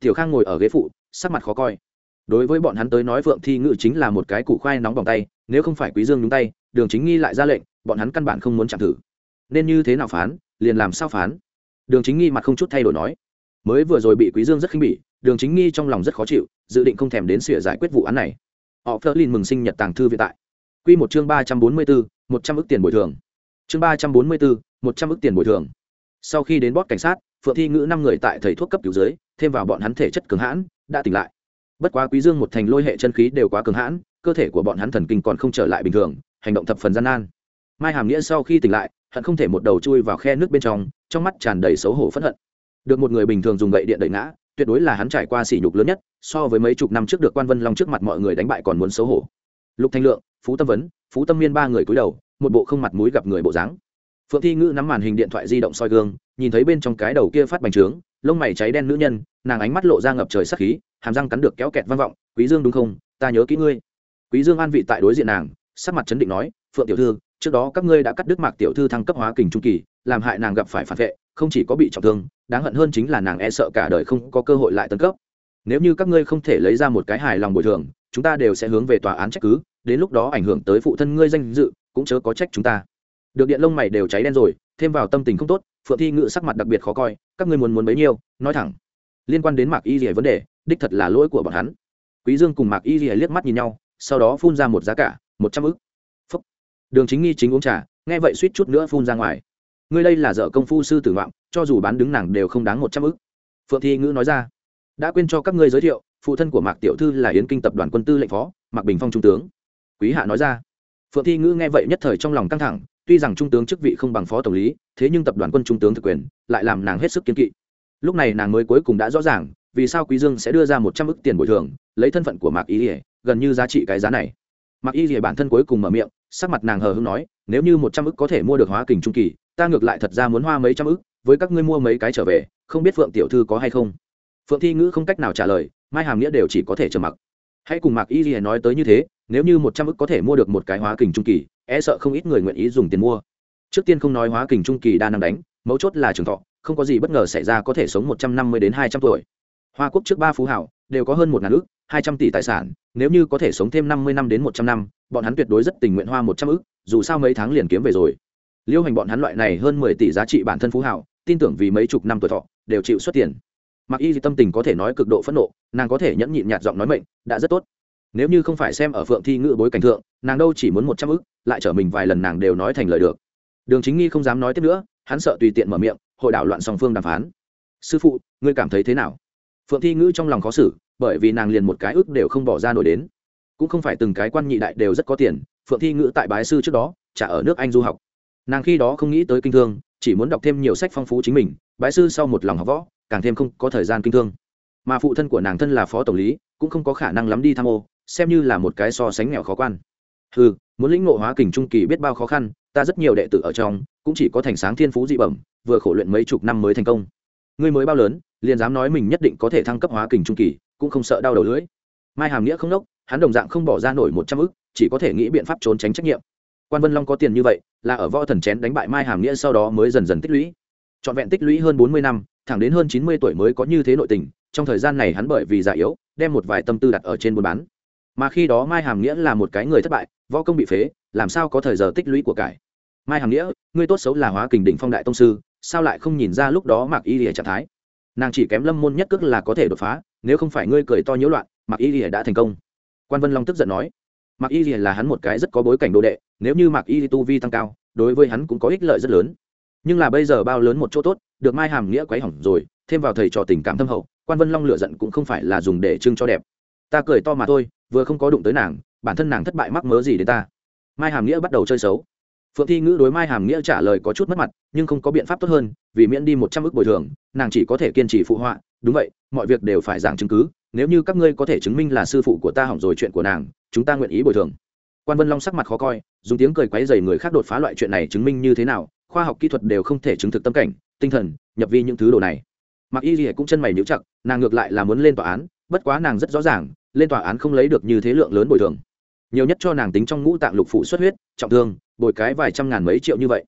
A: Tiểu khang ngồi ở ghế phụ, sắc mặt khó coi. Đối với bọn hắn tới nói phượng thi ngự chính là một cái củ khoai nóng bỏng tay, nếu không phải quý dương nhúng tay, đường chính nghi lại ra lệnh, bọn hắn căn bản không muốn chạm thử. Nên như thế nào phán, liền làm sao phán? Đường chính nghi mặt không chút thay đổi nói. Mới vừa rồi bị quý dương rất khinh bỉ, đường chính nghi trong lòng rất khó chịu, dự định không thèm đến sửa giải quyết vụ án này họ phơ lin mừng sinh nhật tàng thư viện tại. Quy một chương ba trăm bốn mươi bốn một trăm ước tiền bồi thường. Chương ba trăm bốn mươi bốn một trăm ước tiền bồi thường. Sau khi đến bót cảnh sát, phượng thi ngữ năm người tại thầy thuốc cấp cứu dưới, thêm vào bọn hắn thể chất cường hãn, đã tỉnh lại. Bất quá quý dương một thành lôi hệ chân khí đều quá cường hãn, cơ thể của bọn hắn thần kinh còn không trở lại bình thường, hành động thập phần gian nan. Mai hàm nghĩa sau khi tỉnh lại, hận không thể một đầu chui vào khe nước bên trong trong mắt tràn đầy xấu hổ phẫn hận. Được một người bình thường dùng gậy điện đẩy ngã tuyệt đối là hắn trải qua sỉ nhục lớn nhất, so với mấy chục năm trước được quan vân long trước mặt mọi người đánh bại còn muốn xấu hổ. Lục thanh lượng, phú tâm vấn, phú tâm miên ba người cúi đầu, một bộ không mặt mũi gặp người bộ dáng. Phượng thi ngữ nắm màn hình điện thoại di động soi gương, nhìn thấy bên trong cái đầu kia phát bành trướng, lông mày cháy đen nữ nhân, nàng ánh mắt lộ ra ngập trời sắc khí, hàm răng cắn được kéo kẹt vang vọng, quý dương đúng không? Ta nhớ kỹ ngươi. Quý dương an vị tại đối diện nàng, sắc mặt chấn định nói, phượng tiểu thư, trước đó các ngươi đã cắt đứt mạc tiểu thư thăng cấp hóa kình trung kỳ, làm hại nàng gặp phải phản vệ, không chỉ có bị trọng thương đáng hận hơn chính là nàng e sợ cả đời không có cơ hội lại tấn cấp. Nếu như các ngươi không thể lấy ra một cái hài lòng bồi thường, chúng ta đều sẽ hướng về tòa án trách cứ, đến lúc đó ảnh hưởng tới phụ thân ngươi danh dự, cũng chớ có trách chúng ta. Được điện lông mày đều cháy đen rồi, thêm vào tâm tình không tốt, phượng thi ngự sắc mặt đặc biệt khó coi, các ngươi muốn muốn bấy nhiêu, nói thẳng. Liên quan đến mạc y rỉa vấn đề, đích thật là lỗi của bọn hắn. Quý dương cùng mạc y rỉa liếc mắt nhìn nhau, sau đó phun ra một giá cả, một trăm ức. Phúc. đường chính nghi chính uống trà, nghe vậy suýt chút nữa phun ra ngoài ngươi đây là dợ công phu sư tử ngoạm, cho dù bán đứng nàng đều không đáng một trăm ức. Phượng thi ngữ nói ra. Đã quên cho các ngươi giới thiệu, phụ thân của mạc tiểu thư là yến kinh tập đoàn quân tư lệnh phó, mạc bình phong trung tướng. Quý hạ nói ra. Phượng thi ngữ nghe vậy nhất thời trong lòng căng thẳng, tuy rằng trung tướng chức vị không bằng phó tổng lý, thế nhưng tập đoàn quân trung tướng thực quyền, lại làm nàng hết sức kiên kỵ. Lúc này nàng mới cuối cùng đã rõ ràng, vì sao quý dương sẽ đưa ra một trăm ức tiền bồi thường, lấy thân phận của mạc y lìa, gần như giá trị cái giá này. Mạc y lìa bản thân cuối cùng mở miệng, sắc mặt nàng hờ hững nói, nếu như một trăm ức có thể mua được hóa kình trung kỳ ta ngược lại thật ra muốn hoa mấy trăm ức, với các ngươi mua mấy cái trở về, không biết phượng tiểu thư có hay không? Phượng thi ngữ không cách nào trả lời, mai hàm nghĩa đều chỉ có thể trầm mặc. Hãy cùng mạc y lìa nói tới như thế, nếu như một trăm ức có thể mua được một cái hóa kình trung kỳ e sợ không ít người nguyện ý dùng tiền mua. Trước tiên không nói hóa kình trung kỳ đa năng đánh, mấu chốt là trường thọ, không có gì bất ngờ xảy ra có thể sống một trăm năm mươi đến hai trăm tuổi. Hoa quốc trước ba phú hảo, đều có hơn một ngàn ước hai trăm tỷ tài sản, nếu như có thể sống thêm năm mươi năm đến một trăm năm, bọn hắn tuyệt đối rất tình nguyện hoa một trăm ước dù sao mấy tháng liền kiếm về rồi liêu hành bọn hắn loại này hơn mười tỷ giá trị bản thân phú hảo, tin tưởng vì mấy chục năm tuổi thọ, đều chịu xuất tiền. Mặc y tâm tình có thể nói cực độ phẫn nộ, nàng có thể nhẫn nhịn nhạt giọng nói mệnh, đã rất tốt. Nếu như không phải xem ở phượng thi ngữ bối cảnh thượng, nàng đâu chỉ muốn một trăm ức, lại trở mình vài lần nàng đều nói thành lời được. Đường chính nghi không dám nói tiếp nữa, hắn sợ tùy tiện mở miệng, hội đảo loạn song phương đàm phán. Sư phụ, ngươi cảm thấy thế nào? Phượng thi ngữ trong lòng khó xử, bởi vì nàng liền một cái ức đều không bỏ ra nổi đến. Cũng không phải từng cái quan nhị đại đều rất có tiền, phượng thi ngữ tại bái sư trước đó trả ở nước anh du học nàng khi đó không nghĩ tới kinh thương, chỉ muốn đọc thêm nhiều sách phong phú chính mình, bái sư sau một lòng học võ, càng thêm không có thời gian kinh thương. Mà phụ thân của nàng thân là phó tổng lý, cũng không có khả năng lắm đi tham ô, xem như là một cái so sánh nghèo khó quan. Ừ muốn lĩnh ngộ hóa kình trung kỳ biết bao khó khăn, ta rất nhiều đệ tử ở trong, cũng chỉ có thành sáng thiên phú dị bẩm, vừa khổ luyện mấy chục năm mới thành công. Ngươi mới bao lớn, liền dám nói mình nhất định có thể thăng cấp hóa kình trung kỳ, cũng không sợ đau đầu lưỡi. Mai hàm nghĩa không đốc hắn đồng dạng không bỏ ra nổi một trăm ức, chỉ có thể nghĩ biện pháp trốn tránh trách nhiệm quan vân long có tiền như vậy là ở võ thần chén đánh bại mai hàm nghĩa sau đó mới dần dần tích lũy trọn vẹn tích lũy hơn bốn mươi năm thẳng đến hơn chín mươi tuổi mới có như thế nội tình trong thời gian này hắn bởi vì già yếu đem một vài tâm tư đặt ở trên buôn bán mà khi đó mai hàm nghĩa là một cái người thất bại võ công bị phế làm sao có thời giờ tích lũy của cải mai hàm nghĩa ngươi tốt xấu là hóa kình đỉnh phong đại tông sư sao lại không nhìn ra lúc đó mặc y lìa trạng thái nàng chỉ kém lâm môn nhất cước là có thể đột phá nếu không phải ngươi cười to nhiễu loạn mặc y lìa đã thành công quan vân long tức giận nói Mạc y lìa là hắn một cái rất có bối cảnh đồ đệ, nếu như Mạc y tu vi tăng cao, đối với hắn cũng có ích lợi rất lớn. Nhưng là bây giờ bao lớn một chỗ tốt, được mai hàm nghĩa quấy hỏng rồi, thêm vào thầy trò tình cảm thâm hậu, quan vân long lựa giận cũng không phải là dùng để trưng cho đẹp. Ta cười to mà thôi, vừa không có đụng tới nàng, bản thân nàng thất bại mắc mớ gì đến ta. Mai hàm nghĩa bắt đầu chơi xấu. Phượng thi ngữ đối mai hàm nghĩa trả lời có chút mất mặt, nhưng không có biện pháp tốt hơn, vì miễn đi một trăm ước bồi thường, nàng chỉ có thể kiên trì phụ họa, đúng vậy, mọi việc đều phải giảng chứng cứ nếu như các ngươi có thể chứng minh là sư phụ của ta hỏng rồi chuyện của nàng, chúng ta nguyện ý bồi thường. Quan vân long sắc mặt khó coi, dùng tiếng cười quáy dày người khác đột phá loại chuyện này chứng minh như thế nào, khoa học kỹ thuật đều không thể chứng thực tâm cảnh, tinh thần, nhập vi những thứ đồ này. Mặc y gì cũng chân mày níu chặt, nàng ngược lại là muốn lên tòa án, bất quá nàng rất rõ ràng, lên tòa án không lấy được như thế lượng lớn bồi thường. Nhiều nhất cho nàng tính trong ngũ tạng lục phụ xuất huyết, trọng thương, bồi cái vài trăm ngàn mấy triệu như vậy.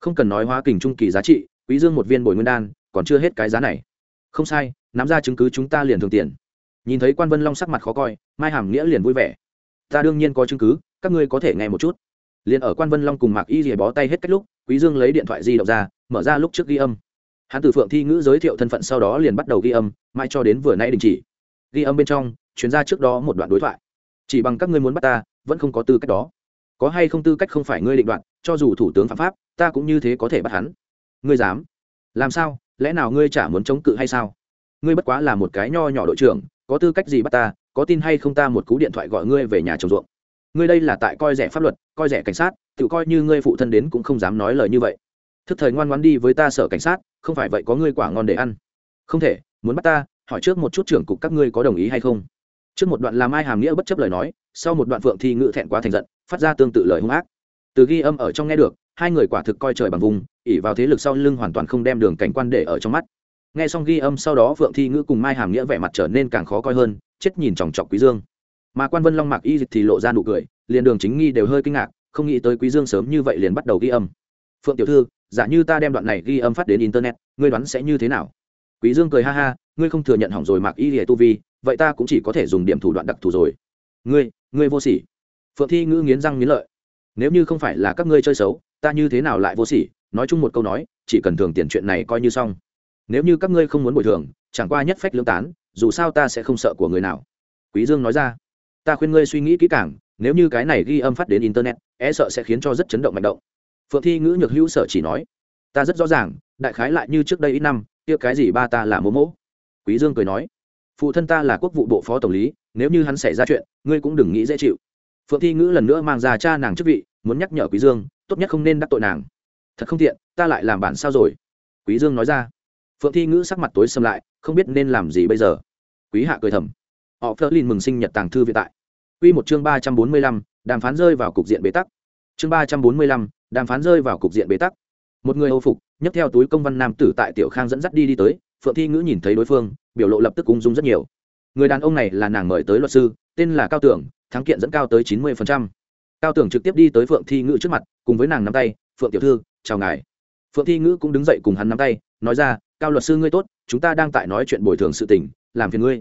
A: Không cần nói hóa kình trung kỳ giá trị, quý dương một viên bồi nguyên đan, còn chưa hết cái giá này. Không sai, nắm ra chứng cứ chúng ta liền thường tiền nhìn thấy quan vân long sắc mặt khó coi, mai hàm nghĩa liền vui vẻ. Ta đương nhiên có chứng cứ, các ngươi có thể nghe một chút. Liền ở quan vân long cùng mạc y rìa bó tay hết cách lúc, quý dương lấy điện thoại di động ra, mở ra lúc trước ghi âm. Hắn từ phượng thi ngữ giới thiệu thân phận sau đó liền bắt đầu ghi âm mai cho đến vừa nãy đình chỉ. Ghi âm bên trong chuyến ra trước đó một đoạn đối thoại. Chỉ bằng các ngươi muốn bắt ta, vẫn không có tư cách đó. Có hay không tư cách không phải ngươi định đoạn cho dù thủ tướng phạm pháp, ta cũng như thế có thể bắt hắn. Ngươi dám? Làm sao? Lẽ nào ngươi chả muốn chống cự hay sao? Ngươi bất quá là một cái nho nhỏ đội trưởng có tư cách gì bắt ta, có tin hay không ta một cú điện thoại gọi ngươi về nhà trồng ruộng. Ngươi đây là tại coi rẻ pháp luật, coi rẻ cảnh sát, tự coi như ngươi phụ thân đến cũng không dám nói lời như vậy. Thức thời ngoan ngoan đi với ta sở cảnh sát, không phải vậy có ngươi quả ngon để ăn. Không thể, muốn bắt ta, hỏi trước một chút trưởng cục các ngươi có đồng ý hay không. Trước một đoạn làm ai hàm nghĩa bất chấp lời nói, sau một đoạn phượng thi ngự thẹn quá thành giận, phát ra tương tự lời hung ác. Từ ghi âm ở trong nghe được, hai người quả thực coi trời bằng vùng ỉ vào thế lực sau lưng hoàn toàn không đem đường cảnh quan để ở trong mắt nghe xong ghi âm sau đó phượng thi ngữ cùng mai hàm nghĩa vẻ mặt trở nên càng khó coi hơn, chết nhìn chòng chọc quý dương. Mà quan vân long mạc y thì lộ ra nụ cười, liền đường chính nghi đều hơi kinh ngạc, không nghĩ tới quý dương sớm như vậy liền bắt đầu ghi âm. Phượng tiểu thư, giả như ta đem đoạn này ghi âm phát đến internet, ngươi đoán sẽ như thế nào? Quý dương cười ha ha, ngươi không thừa nhận hỏng rồi mạc y lìa tu vi, vậy ta cũng chỉ có thể dùng điểm thủ đoạn đặc thù rồi. Ngươi ngươi vô sỉ. Phượng thi ngữ nghiến răng nghiến lợi. Nếu như không phải là các ngươi chơi xấu, ta như thế nào lại vô sỉ? Nói chung một câu nói, chỉ cần thường tiền chuyện này coi như xong nếu như các ngươi không muốn bồi thường, chẳng qua nhất phách lương tán, dù sao ta sẽ không sợ của người nào. Quý dương nói ra. Ta khuyên ngươi suy nghĩ kỹ càng, nếu như cái này ghi âm phát đến internet e sợ sẽ khiến cho rất chấn động mạnh động. Phượng thi ngữ nhược hữu sở chỉ nói. Ta rất rõ ràng, đại khái lại như trước đây ít năm, kia cái gì ba ta là mỗ mỗ quý dương cười nói. Phụ thân ta là quốc vụ bộ phó tổng lý, nếu như hắn xảy ra chuyện, ngươi cũng đừng nghĩ dễ chịu. Phượng thi ngữ lần nữa mang ra cha nàng chức vị, muốn nhắc nhở quý dương, tốt nhất không nên đắc tội nàng. Thật không tiện, ta lại làm bản sao rồi? Quý dương nói ra phượng thi ngữ sắc mặt tối sầm lại, không biết nên làm gì bây giờ. Quý hạ cười thầm. Họ phơ linh mừng sinh nhật tàng thư viện tại. Quy một chương ba trăm bốn mươi lăm, đàm phán rơi vào cục diện bế tắc. Chương ba trăm bốn mươi lăm, đàm phán rơi vào cục diện bế tắc. Một người hầu phục, nhấc theo túi công văn nam tử tại tiểu khang dẫn dắt đi đi tới, phượng thi ngữ nhìn thấy đối phương, biểu lộ lập tức ung dung rất nhiều. Người đàn ông này là nàng mời tới luật sư, tên là cao tưởng, thắng kiện dẫn cao tới chín mươi cao tưởng trực tiếp đi tới phượng thi ngữ trước mặt, cùng với nàng nắm tay, phượng tiểu thư, chào ngài. Phượng thi ngữ cũng đứng dậy cùng hắn nắm tay, nói ra cao luật sư ngươi tốt, chúng ta đang tại nói chuyện bồi thường sự tình, làm phiền ngươi.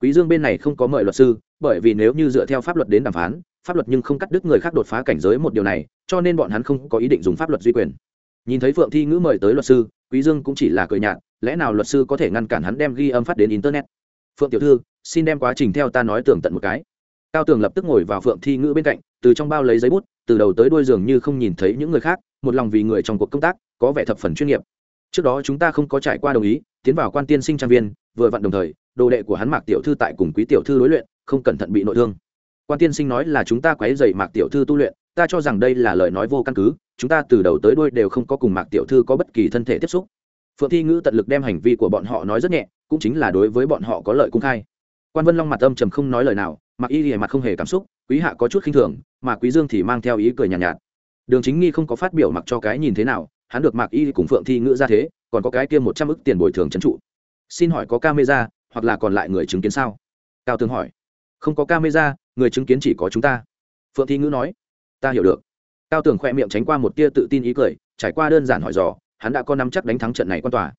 A: Quý dương bên này không có mời luật sư, bởi vì nếu như dựa theo pháp luật đến đàm phán, pháp luật nhưng không cắt đứt người khác đột phá cảnh giới một điều này, cho nên bọn hắn không có ý định dùng pháp luật duy quyền. Nhìn thấy phượng thi ngữ mời tới luật sư, quý dương cũng chỉ là cười nhạt, lẽ nào luật sư có thể ngăn cản hắn đem ghi âm phát đến internet? Phượng tiểu thư, xin đem quá trình theo ta nói tường tận một cái. Cao tường lập tức ngồi vào phượng thi ngữ bên cạnh, từ trong bao lấy giấy bút, từ đầu tới đuôi giường như không nhìn thấy những người khác, một lòng vì người trong cuộc công tác, có vẻ thập phần chuyên nghiệp trước đó chúng ta không có trải qua đồng ý tiến vào quan tiên sinh trang viên vừa vặn đồng thời đồ đệ của hắn mạc tiểu thư tại cùng quý tiểu thư đối luyện không cẩn thận bị nội thương. Quan tiên sinh nói là chúng ta quấy dày mạc tiểu thư tu luyện ta cho rằng đây là lời nói vô căn cứ chúng ta từ đầu tới đuôi đều không có cùng mạc tiểu thư có bất kỳ thân thể tiếp xúc. Phượng thi ngữ tận lực đem hành vi của bọn họ nói rất nhẹ cũng chính là đối với bọn họ có lợi cung khai. Quan vân long mặt âm trầm không nói lời nào mặc y thì mặt không hề cảm xúc quý hạ có chút khinh thường mà quý dương thì mang theo ý cười nhàn nhạt, nhạt. Đường chính nghi không có phát biểu mặc cho cái nhìn thế nào hắn được mạc y cùng phượng thi ngữ ra thế, còn có cái kia một trăm ức tiền bồi thường trấn trụ. Xin hỏi có camera, hoặc là còn lại người chứng kiến sao? Cao tường hỏi. Không có camera, người chứng kiến chỉ có chúng ta. Phượng thi ngữ nói. Ta hiểu được. Cao tường khoe miệng tránh qua một tia tự tin ý cười, trải qua đơn giản hỏi dò, hắn đã có nắm chắc đánh thắng trận này quan tòa.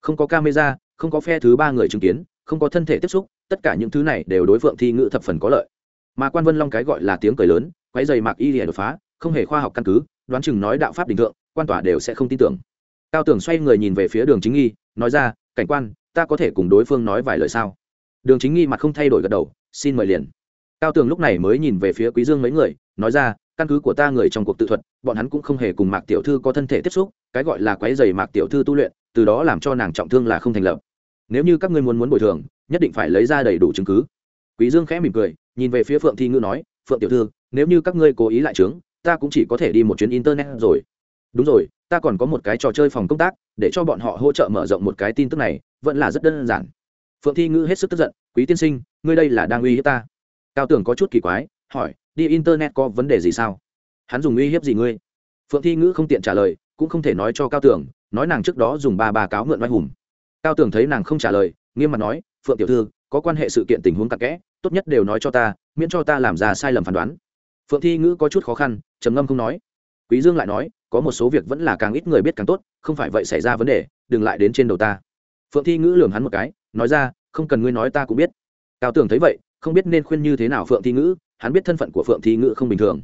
A: Không có camera, không có phe thứ ba người chứng kiến, không có thân thể tiếp xúc, tất cả những thứ này đều đối phượng thi ngữ thập phần có lợi. Mà quan vân long cái gọi là tiếng cười lớn quái dày mạc y lìa đột phá, không hề khoa học căn cứ, đoán chừng nói đạo pháp đình thượng quan tòa đều sẽ không tin tưởng. Cao tưởng xoay người nhìn về phía đường chính nghi, nói ra, cảnh quan, ta có thể cùng đối phương nói vài lời sao? Đường chính nghi mặt không thay đổi gật đầu, xin mời liền. Cao tường lúc này mới nhìn về phía quý dương mấy người, nói ra, căn cứ của ta người trong cuộc tự thuật, bọn hắn cũng không hề cùng mạc tiểu thư có thân thể tiếp xúc, cái gọi là quái dày mạc tiểu thư tu luyện, từ đó làm cho nàng trọng thương là không thành lập. Nếu như các ngươi muốn muốn bồi thường, nhất định phải lấy ra đầy đủ chứng cứ. Quý dương khẽ mỉm cười, nhìn về phía phượng thi ngữ nói, phượng tiểu thư, nếu như các ngươi cố ý lại chứng ta cũng chỉ có thể đi một chuyến internet rồi đúng rồi, ta còn có một cái trò chơi phòng công tác, để cho bọn họ hỗ trợ mở rộng một cái tin tức này, vẫn là rất đơn giản. Phượng thi ngữ hết sức tức giận, quý tiên sinh, ngươi đây là đang uy hiếp ta? Cao tưởng có chút kỳ quái, hỏi, đi internet có vấn đề gì sao? Hắn dùng uy hiếp gì ngươi? Phượng thi ngữ không tiện trả lời, cũng không thể nói cho cao tưởng, nói nàng trước đó dùng ba ba cáo mượn vai hùng. Cao tưởng thấy nàng không trả lời, nghiêm mặt nói, phượng tiểu thư, có quan hệ sự kiện tình huống cặn kẽ, tốt nhất đều nói cho ta, miễn cho ta làm ra sai lầm phán đoán. Phượng thi ngữ có chút khó khăn, trầm ngâm không nói. Quý dương lại nói có một số việc vẫn là càng ít người biết càng tốt, không phải vậy xảy ra vấn đề, đừng lại đến trên đầu ta. Phượng thi ngữ lường hắn một cái, nói ra, không cần ngươi nói ta cũng biết. Cao tưởng thấy vậy, không biết nên khuyên như thế nào phượng thi ngữ, hắn biết thân phận của phượng thi ngữ không bình thường.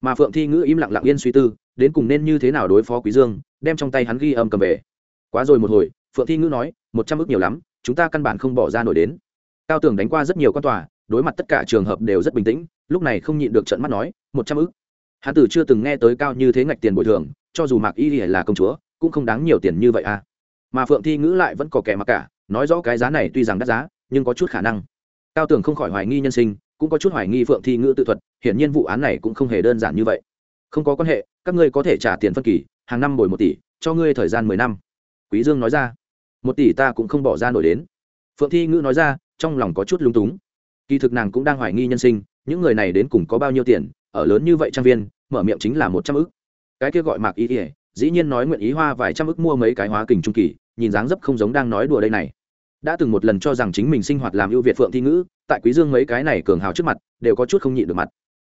A: Mà phượng thi ngữ im lặng lặng yên suy tư, đến cùng nên như thế nào đối phó quý dương, đem trong tay hắn ghi âm cầm về. Quá rồi một hồi, phượng thi ngữ nói, một trăm ước nhiều lắm, chúng ta căn bản không bỏ ra nổi đến. Cao tường đánh qua rất nhiều quan tòa, đối mặt tất cả trường hợp đều rất bình tĩnh, lúc này không nhịn được trận mắt nói, một trăm ước hắn tử chưa từng nghe tới cao như thế ngạch tiền bồi thường, cho dù mạc y là công chúa, cũng không đáng nhiều tiền như vậy à. Mà phượng thi ngữ lại vẫn có kẻ mặc cả, nói rõ cái giá này tuy rằng đắt giá, nhưng có chút khả năng. Cao tường không khỏi hoài nghi nhân sinh, cũng có chút hoài nghi phượng thi ngữ tự thuật, hiển nhiên vụ án này cũng không hề đơn giản như vậy. Không có quan hệ, các ngươi có thể trả tiền phân kỳ, hàng năm bồi một tỷ, cho ngươi thời gian mười năm. Quý dương nói ra. Một tỷ ta cũng không bỏ ra nổi đến. Phượng thi ngữ nói ra, trong lòng có chút lúng túng. Kỳ thực nàng cũng đang hoài nghi nhân sinh, những người này đến cùng có bao nhiêu tiền ở lớn như vậy trang viên, mở miệng chính là một trăm ức. Cái kia gọi mạc ý ỉa dĩ nhiên nói nguyện ý hoa vài trăm ức mua mấy cái hóa kình trung kỳ, nhìn dáng dấp không giống đang nói đùa đây này. Đã từng một lần cho rằng chính mình sinh hoạt làm ưu việt phượng thi ngữ, tại quý dương mấy cái này cường hào trước mặt, đều có chút không nhịn được mặt.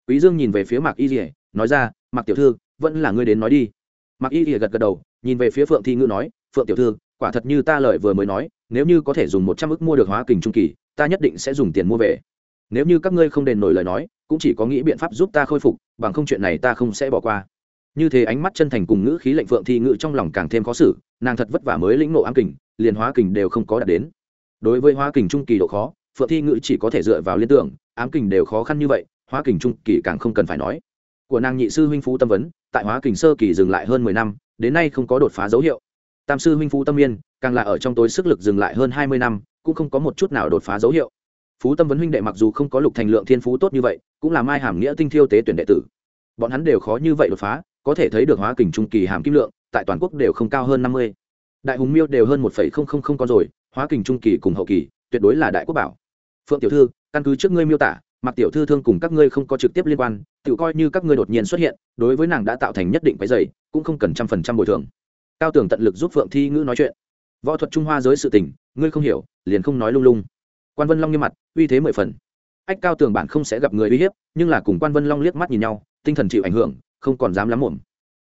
A: Quý dương nhìn về phía mạc y rỉa nói ra, mạc tiểu thư, vẫn là ngươi đến nói đi. Mạc y rỉa gật gật đầu, nhìn về phía phượng thi ngữ nói, phượng tiểu thư, quả thật như ta lời vừa mới nói, nếu như có thể dùng một trăm ức mua được hóa kình trung kỳ, ta nhất định sẽ dùng tiền mua về. Nếu như các ngươi không đền nổi lời nói cũng chỉ có nghĩ biện pháp giúp ta khôi phục, bằng không chuyện này ta không sẽ bỏ qua. Như thế ánh mắt chân thành cùng ngữ khí lệnh phượng thi ngữ trong lòng càng thêm khó xử, nàng thật vất vả mới lĩnh nộ ám kình, liền hóa kình đều không có đạt đến. Đối với hóa kình trung kỳ độ khó, phượng thi ngữ chỉ có thể dựa vào liên tưởng, ám kình đều khó khăn như vậy, hóa kình trung kỳ càng không cần phải nói. Của nàng nhị sư huynh phú tâm vấn, tại hóa kình sơ kỳ dừng lại hơn mười năm, đến nay không có đột phá dấu hiệu. Tam sư huynh phú tâm yên, càng là ở trong tối sức lực dừng lại hơn hai mươi năm, cũng không có một chút nào đột phá dấu hiệu phú tâm vấn huynh đệ mặc dù không có lục thành lượng thiên phú tốt như vậy, cũng là mai hàm nghĩa tinh thiêu tế tuyển đệ tử. Bọn hắn đều khó như vậy đột phá, có thể thấy được hóa kình trung kỳ hàm kim lượng, tại toàn quốc đều không cao hơn năm mươi. Đại hùng miêu đều hơn một con rồi, hóa kình trung kỳ cùng hậu kỳ, tuyệt đối là đại quốc bảo. Phượng tiểu thư, căn cứ trước ngươi miêu tả mặc tiểu thư thương cùng các ngươi không có trực tiếp liên quan, tự coi như các ngươi đột nhiên xuất hiện, đối với nàng đã tạo thành nhất định cái dày, cũng không cần trăm phần trăm bồi thường. Cao tường tận lực giúp phượng thi ngữ nói chuyện. Võ thuật trung hoa giới sự tình, ngươi không hiểu, liền không nói lung lung quan vân long nghiêm mặt, uy thế mười phần. Ách cao tường bản không sẽ gặp người uy hiếp, nhưng là cùng quan vân long liếc mắt nhìn nhau, tinh thần chịu ảnh hưởng, không còn dám lắm muộn.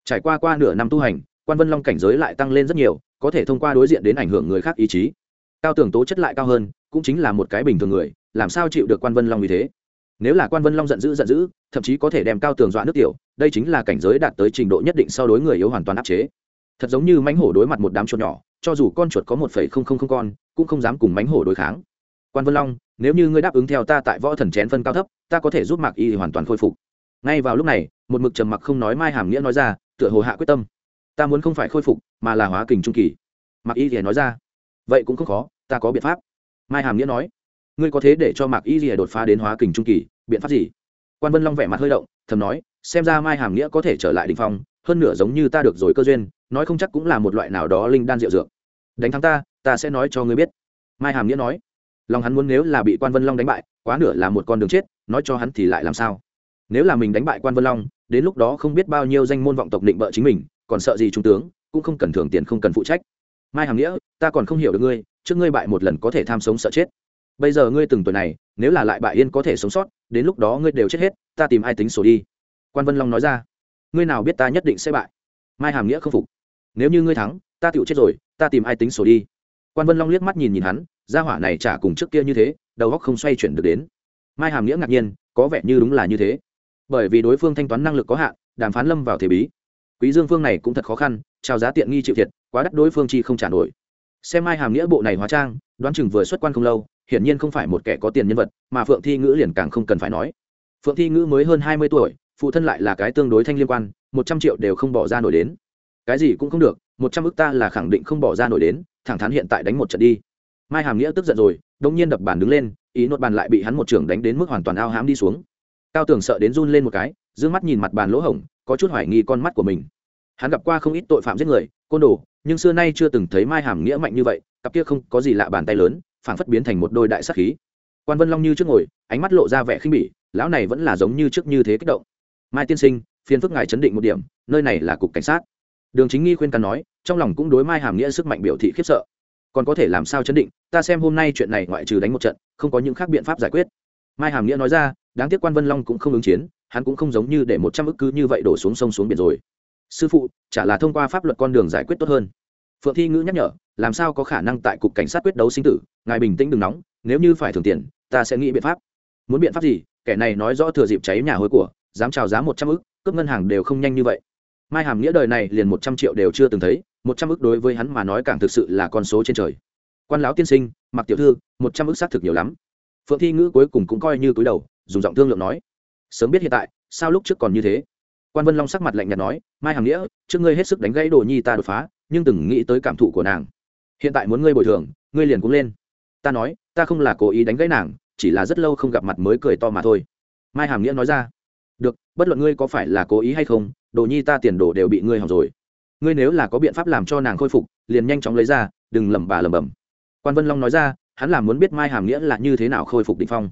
A: Trải qua qua nửa năm tu hành, quan vân long cảnh giới lại tăng lên rất nhiều, có thể thông qua đối diện đến ảnh hưởng người khác ý chí. Cao tường tố chất lại cao hơn, cũng chính là một cái bình thường người, làm sao chịu được quan vân long như thế? Nếu là quan vân long giận dữ giận dữ, thậm chí có thể đem cao tường dọa nước tiểu, đây chính là cảnh giới đạt tới trình độ nhất định so đối người yếu hoàn toàn áp chế. Thật giống như mánh hổ đối mặt một đám chuột nhỏ, cho dù con chuột có một phẩy không không không con, cũng không dám cùng mánh hổ đối kháng quan vân long, nếu như ngươi đáp ứng theo ta tại võ thần chén phân cao thấp, ta có thể giúp mạc y hoàn toàn khôi phục. Ngay vào lúc này, một mực trầm mặc không nói mai hàm nghĩa nói ra, tựa hồ hạ quyết tâm. Ta muốn không phải khôi phục, mà là hóa kình trung kỳ. Mạc y thì nói ra. Vậy cũng không khó, ta có biện pháp. Mai hàm nghĩa nói. Ngươi có thế để cho mạc y thì đột phá đến hóa kình trung kỳ, biện pháp gì? Quan vân long vẻ mặt hơi động, thầm nói, xem ra mai hàm nghĩa có thể trở lại đình phong, hơn nửa giống như ta được rồi cơ duyên, nói không chắc cũng là một loại nào đó linh đan rượu dược. Đánh thắng ta ta sẽ nói cho ngươi biết. Mai hàm nghĩa nói lòng hắn muốn nếu là bị quan vân long đánh bại, quá nửa là một con đường chết, nói cho hắn thì lại làm sao? Nếu là mình đánh bại quan vân long, đến lúc đó không biết bao nhiêu danh môn vọng tộc định bợ chính mình, còn sợ gì trung tướng, cũng không cần thưởng tiền, không cần phụ trách. Mai hàm nghĩa, ta còn không hiểu được ngươi, trước ngươi bại một lần có thể tham sống sợ chết. Bây giờ ngươi từng tuổi này, nếu là lại bại yên có thể sống sót, đến lúc đó ngươi đều chết hết, ta tìm ai tính sổ đi? Quan vân long nói ra. Ngươi nào biết ta nhất định sẽ bại? Mai hàm nghĩa không phục. Nếu như ngươi thắng, ta tựu chết rồi, ta tìm ai tính sổ đi? Quan vân long liếc mắt nhìn nhìn hắn gia hỏa này chả cùng trước kia như thế, đầu óc không xoay chuyển được đến. Mai hàm nghĩa ngạc nhiên, có vẻ như đúng là như thế. Bởi vì đối phương thanh toán năng lực có hạn, đàm phán lâm vào thế bí. Quý dương phương này cũng thật khó khăn, trao giá tiện nghi chịu thiệt, quá đắt đối phương chi không trả nổi. Xem mai hàm nghĩa bộ này hóa trang, đoán chừng vừa xuất quan không lâu, hiển nhiên không phải một kẻ có tiền nhân vật, mà phượng thi ngữ liền càng không cần phải nói. Phượng thi ngữ mới hơn hai mươi tuổi, phụ thân lại là cái tương đối thanh liên quan, một trăm triệu đều không bỏ ra nổi đến. Cái gì cũng không được, một trăm ước ta là khẳng định không bỏ ra nổi đến, thẳng thắn hiện tại đánh một trận đi mai hàm nghĩa tức giận rồi đông nhiên đập bàn đứng lên, ý nốt bàn lại bị hắn một trưởng đánh đến mức hoàn toàn ao hám đi xuống. Cao tường sợ đến run lên một cái d ư ơ n g mắt nhìn mặt bàn lỗ hổng, có chút hoài nghi con mắt của mình. Hắn gặp qua không ít tội phạm giết người, côn đồ, nhưng xưa nay chưa từng thấy mai hàm nghĩa mạnh như vậy, cặp kia không có gì lạ bàn tay lớn, phảng phất biến thành một đôi đại sắc khí. Quan vân long như trước ngồi, ánh mắt lộ ra vẻ khinh bỉ, lão này vẫn là giống như trước như thế kích động. Mai tiên sinh, phiền phức ngài chấn định một điểm, nơi này là cục cảnh sát. Đường chính nghi khuyên can nói, trong lòng cũng đối mai hàm nghĩa sức mạnh biểu thị khiếp sợ còn có thể làm sao chấn định, ta xem hôm nay chuyện này ngoại trừ đánh một trận, không có những khác biện pháp giải quyết. Mai hàm nghĩa nói ra, đáng tiếc quan vân long cũng không ứng chiến, hắn cũng không giống như để một trăm ức cứ như vậy đổ xuống sông xuống biển rồi. Sư phụ, chả là thông qua pháp luật con đường giải quyết tốt hơn. Phượng thi ngữ nhắc nhở, làm sao có khả năng tại cục cảnh sát quyết đấu sinh tử, ngài bình tĩnh đừng nóng, nếu như phải thường tiền, ta sẽ nghĩ biện pháp. Muốn biện pháp gì, kẻ này nói rõ thừa dịp cháy nhà hối của, dám trào giá một trăm ức, cướp ngân hàng đều không nhanh như vậy. Mai hàm nghĩa đời này liền một trăm triệu đều chưa từng thấy một trăm ức đối với hắn mà nói càng thực sự là con số trên trời. Quan lão tiên sinh mặc tiểu thư, một trăm ức xác thực nhiều lắm. Phượng thi ngữ cuối cùng cũng coi như cúi đầu, dùng giọng thương lượng nói, sớm biết hiện tại, sao lúc trước còn như thế? Quan vân long sắc mặt lạnh nhạt nói, mai Hằng nghĩa, trước ngươi hết sức đánh gãy đồ nhi ta đột phá, nhưng từng nghĩ tới cảm thụ của nàng. Hiện tại muốn ngươi bồi thường, ngươi liền cũng lên. Ta nói, ta không là cố ý đánh gãy nàng, chỉ là rất lâu không gặp mặt mới cười to mà thôi. Mai hàm nghĩa nói ra, được, bất luận ngươi có phải là cố ý hay không, đồ nhi ta tiền đồ đều bị ngươi hỏng rồi ngươi nếu là có biện pháp làm cho nàng khôi phục, liền nhanh chóng lấy ra, đừng lẩm bà lẩm bẩm. Quan vân long nói ra, hắn là muốn biết mai hàm nghĩa là như thế nào khôi phục định phong.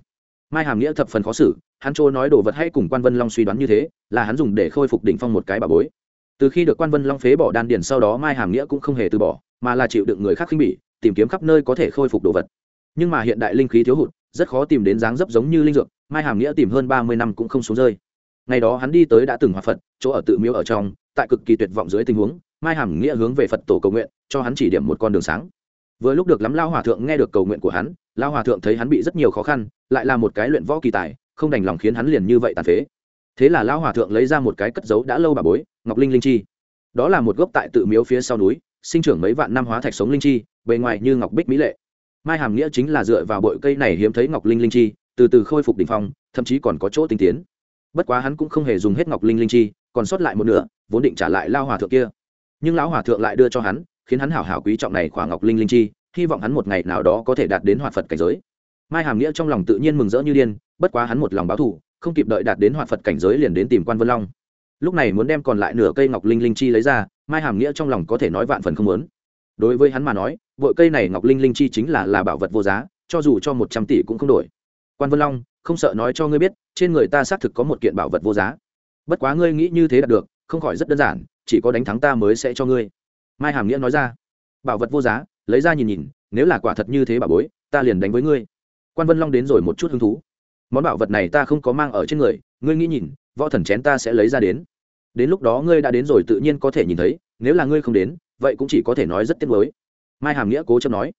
A: Mai hàm nghĩa thập phần khó xử, hắn trôi nói đồ vật hay cùng quan vân long suy đoán như thế, là hắn dùng để khôi phục đỉnh phong một cái bà bối. Từ khi được quan vân long phế bỏ đan điền sau đó, mai hàm nghĩa cũng không hề từ bỏ, mà là chịu đựng người khác khinh bỉ, tìm kiếm khắp nơi có thể khôi phục đồ vật. Nhưng mà hiện đại linh khí thiếu hụt, rất khó tìm đến dáng dấp giống như linh dược, mai hàm nghĩa tìm hơn ba mươi năm cũng không xuống rơi ngày đó hắn đi tới đã từng hòa phật, chỗ ở tự miếu ở trong, tại cực kỳ tuyệt vọng dưới tình huống, mai hàm nghĩa hướng về phật tổ cầu nguyện, cho hắn chỉ điểm một con đường sáng. Vừa lúc được lắm lao hòa thượng nghe được cầu nguyện của hắn, lao hòa thượng thấy hắn bị rất nhiều khó khăn, lại là một cái luyện võ kỳ tài, không đành lòng khiến hắn liền như vậy tàn phế. Thế là lao hòa thượng lấy ra một cái cất giấu đã lâu bà bối, ngọc linh linh chi. Đó là một gốc tại tự miếu phía sau núi, sinh trưởng mấy vạn năm hóa thạch sống linh chi, bề ngoài như ngọc bích mỹ lệ. Mai hàm nghĩa chính là dựa vào bội cây này hiếm thấy ngọc linh linh chi, từ từ khôi phục đ ỉ n h phong, thậm chí còn có chỗ tinh tiến bất quá hắn cũng không hề dùng hết ngọc linh linh chi, còn sót lại một nửa, vốn định trả lại lao hòa thượng kia. Nhưng lão hòa thượng lại đưa cho hắn, khiến hắn hảo hảo quý trọng này khoảng ngọc linh linh chi, hy vọng hắn một ngày nào đó có thể đạt đến hoạt phật cảnh giới. Mai hàm nghĩa trong lòng tự nhiên mừng rỡ như điên, bất quá hắn một lòng báo thù, không kịp đợi đạt đến hoạt phật cảnh giới liền đến tìm quan vân long. Lúc này muốn đem còn lại nửa cây ngọc linh linh chi lấy ra, mai hàm nghĩa trong lòng có thể nói vạn phần không muốn. Đối với hắn mà nói vội cây này ngọc linh linh chi chính là là bảo vật vô giá, cho dù cho một trăm tỷ cũng không đổi quan vân long, không sợ nói cho ngươi biết, trên người ta xác thực có một kiện bảo vật vô giá. Bất quá ngươi nghĩ như thế đạt được, không khỏi rất đơn giản, chỉ có đánh thắng ta mới sẽ cho ngươi. Mai hàm nghĩa nói ra. Bảo vật vô giá, lấy ra nhìn nhìn, nếu là quả thật như thế bà bối, ta liền đánh với ngươi. Quan vân long đến rồi một chút hứng thú. Món bảo vật này ta không có mang ở trên người, ngươi nghĩ nhìn, võ thần chén ta sẽ lấy ra đến. Đến lúc đó ngươi đã đến rồi tự nhiên có thể nhìn thấy, nếu là ngươi không đến, vậy cũng chỉ có thể nói rất tiếc nuối. Mai hàm nghĩa cố chấp nói.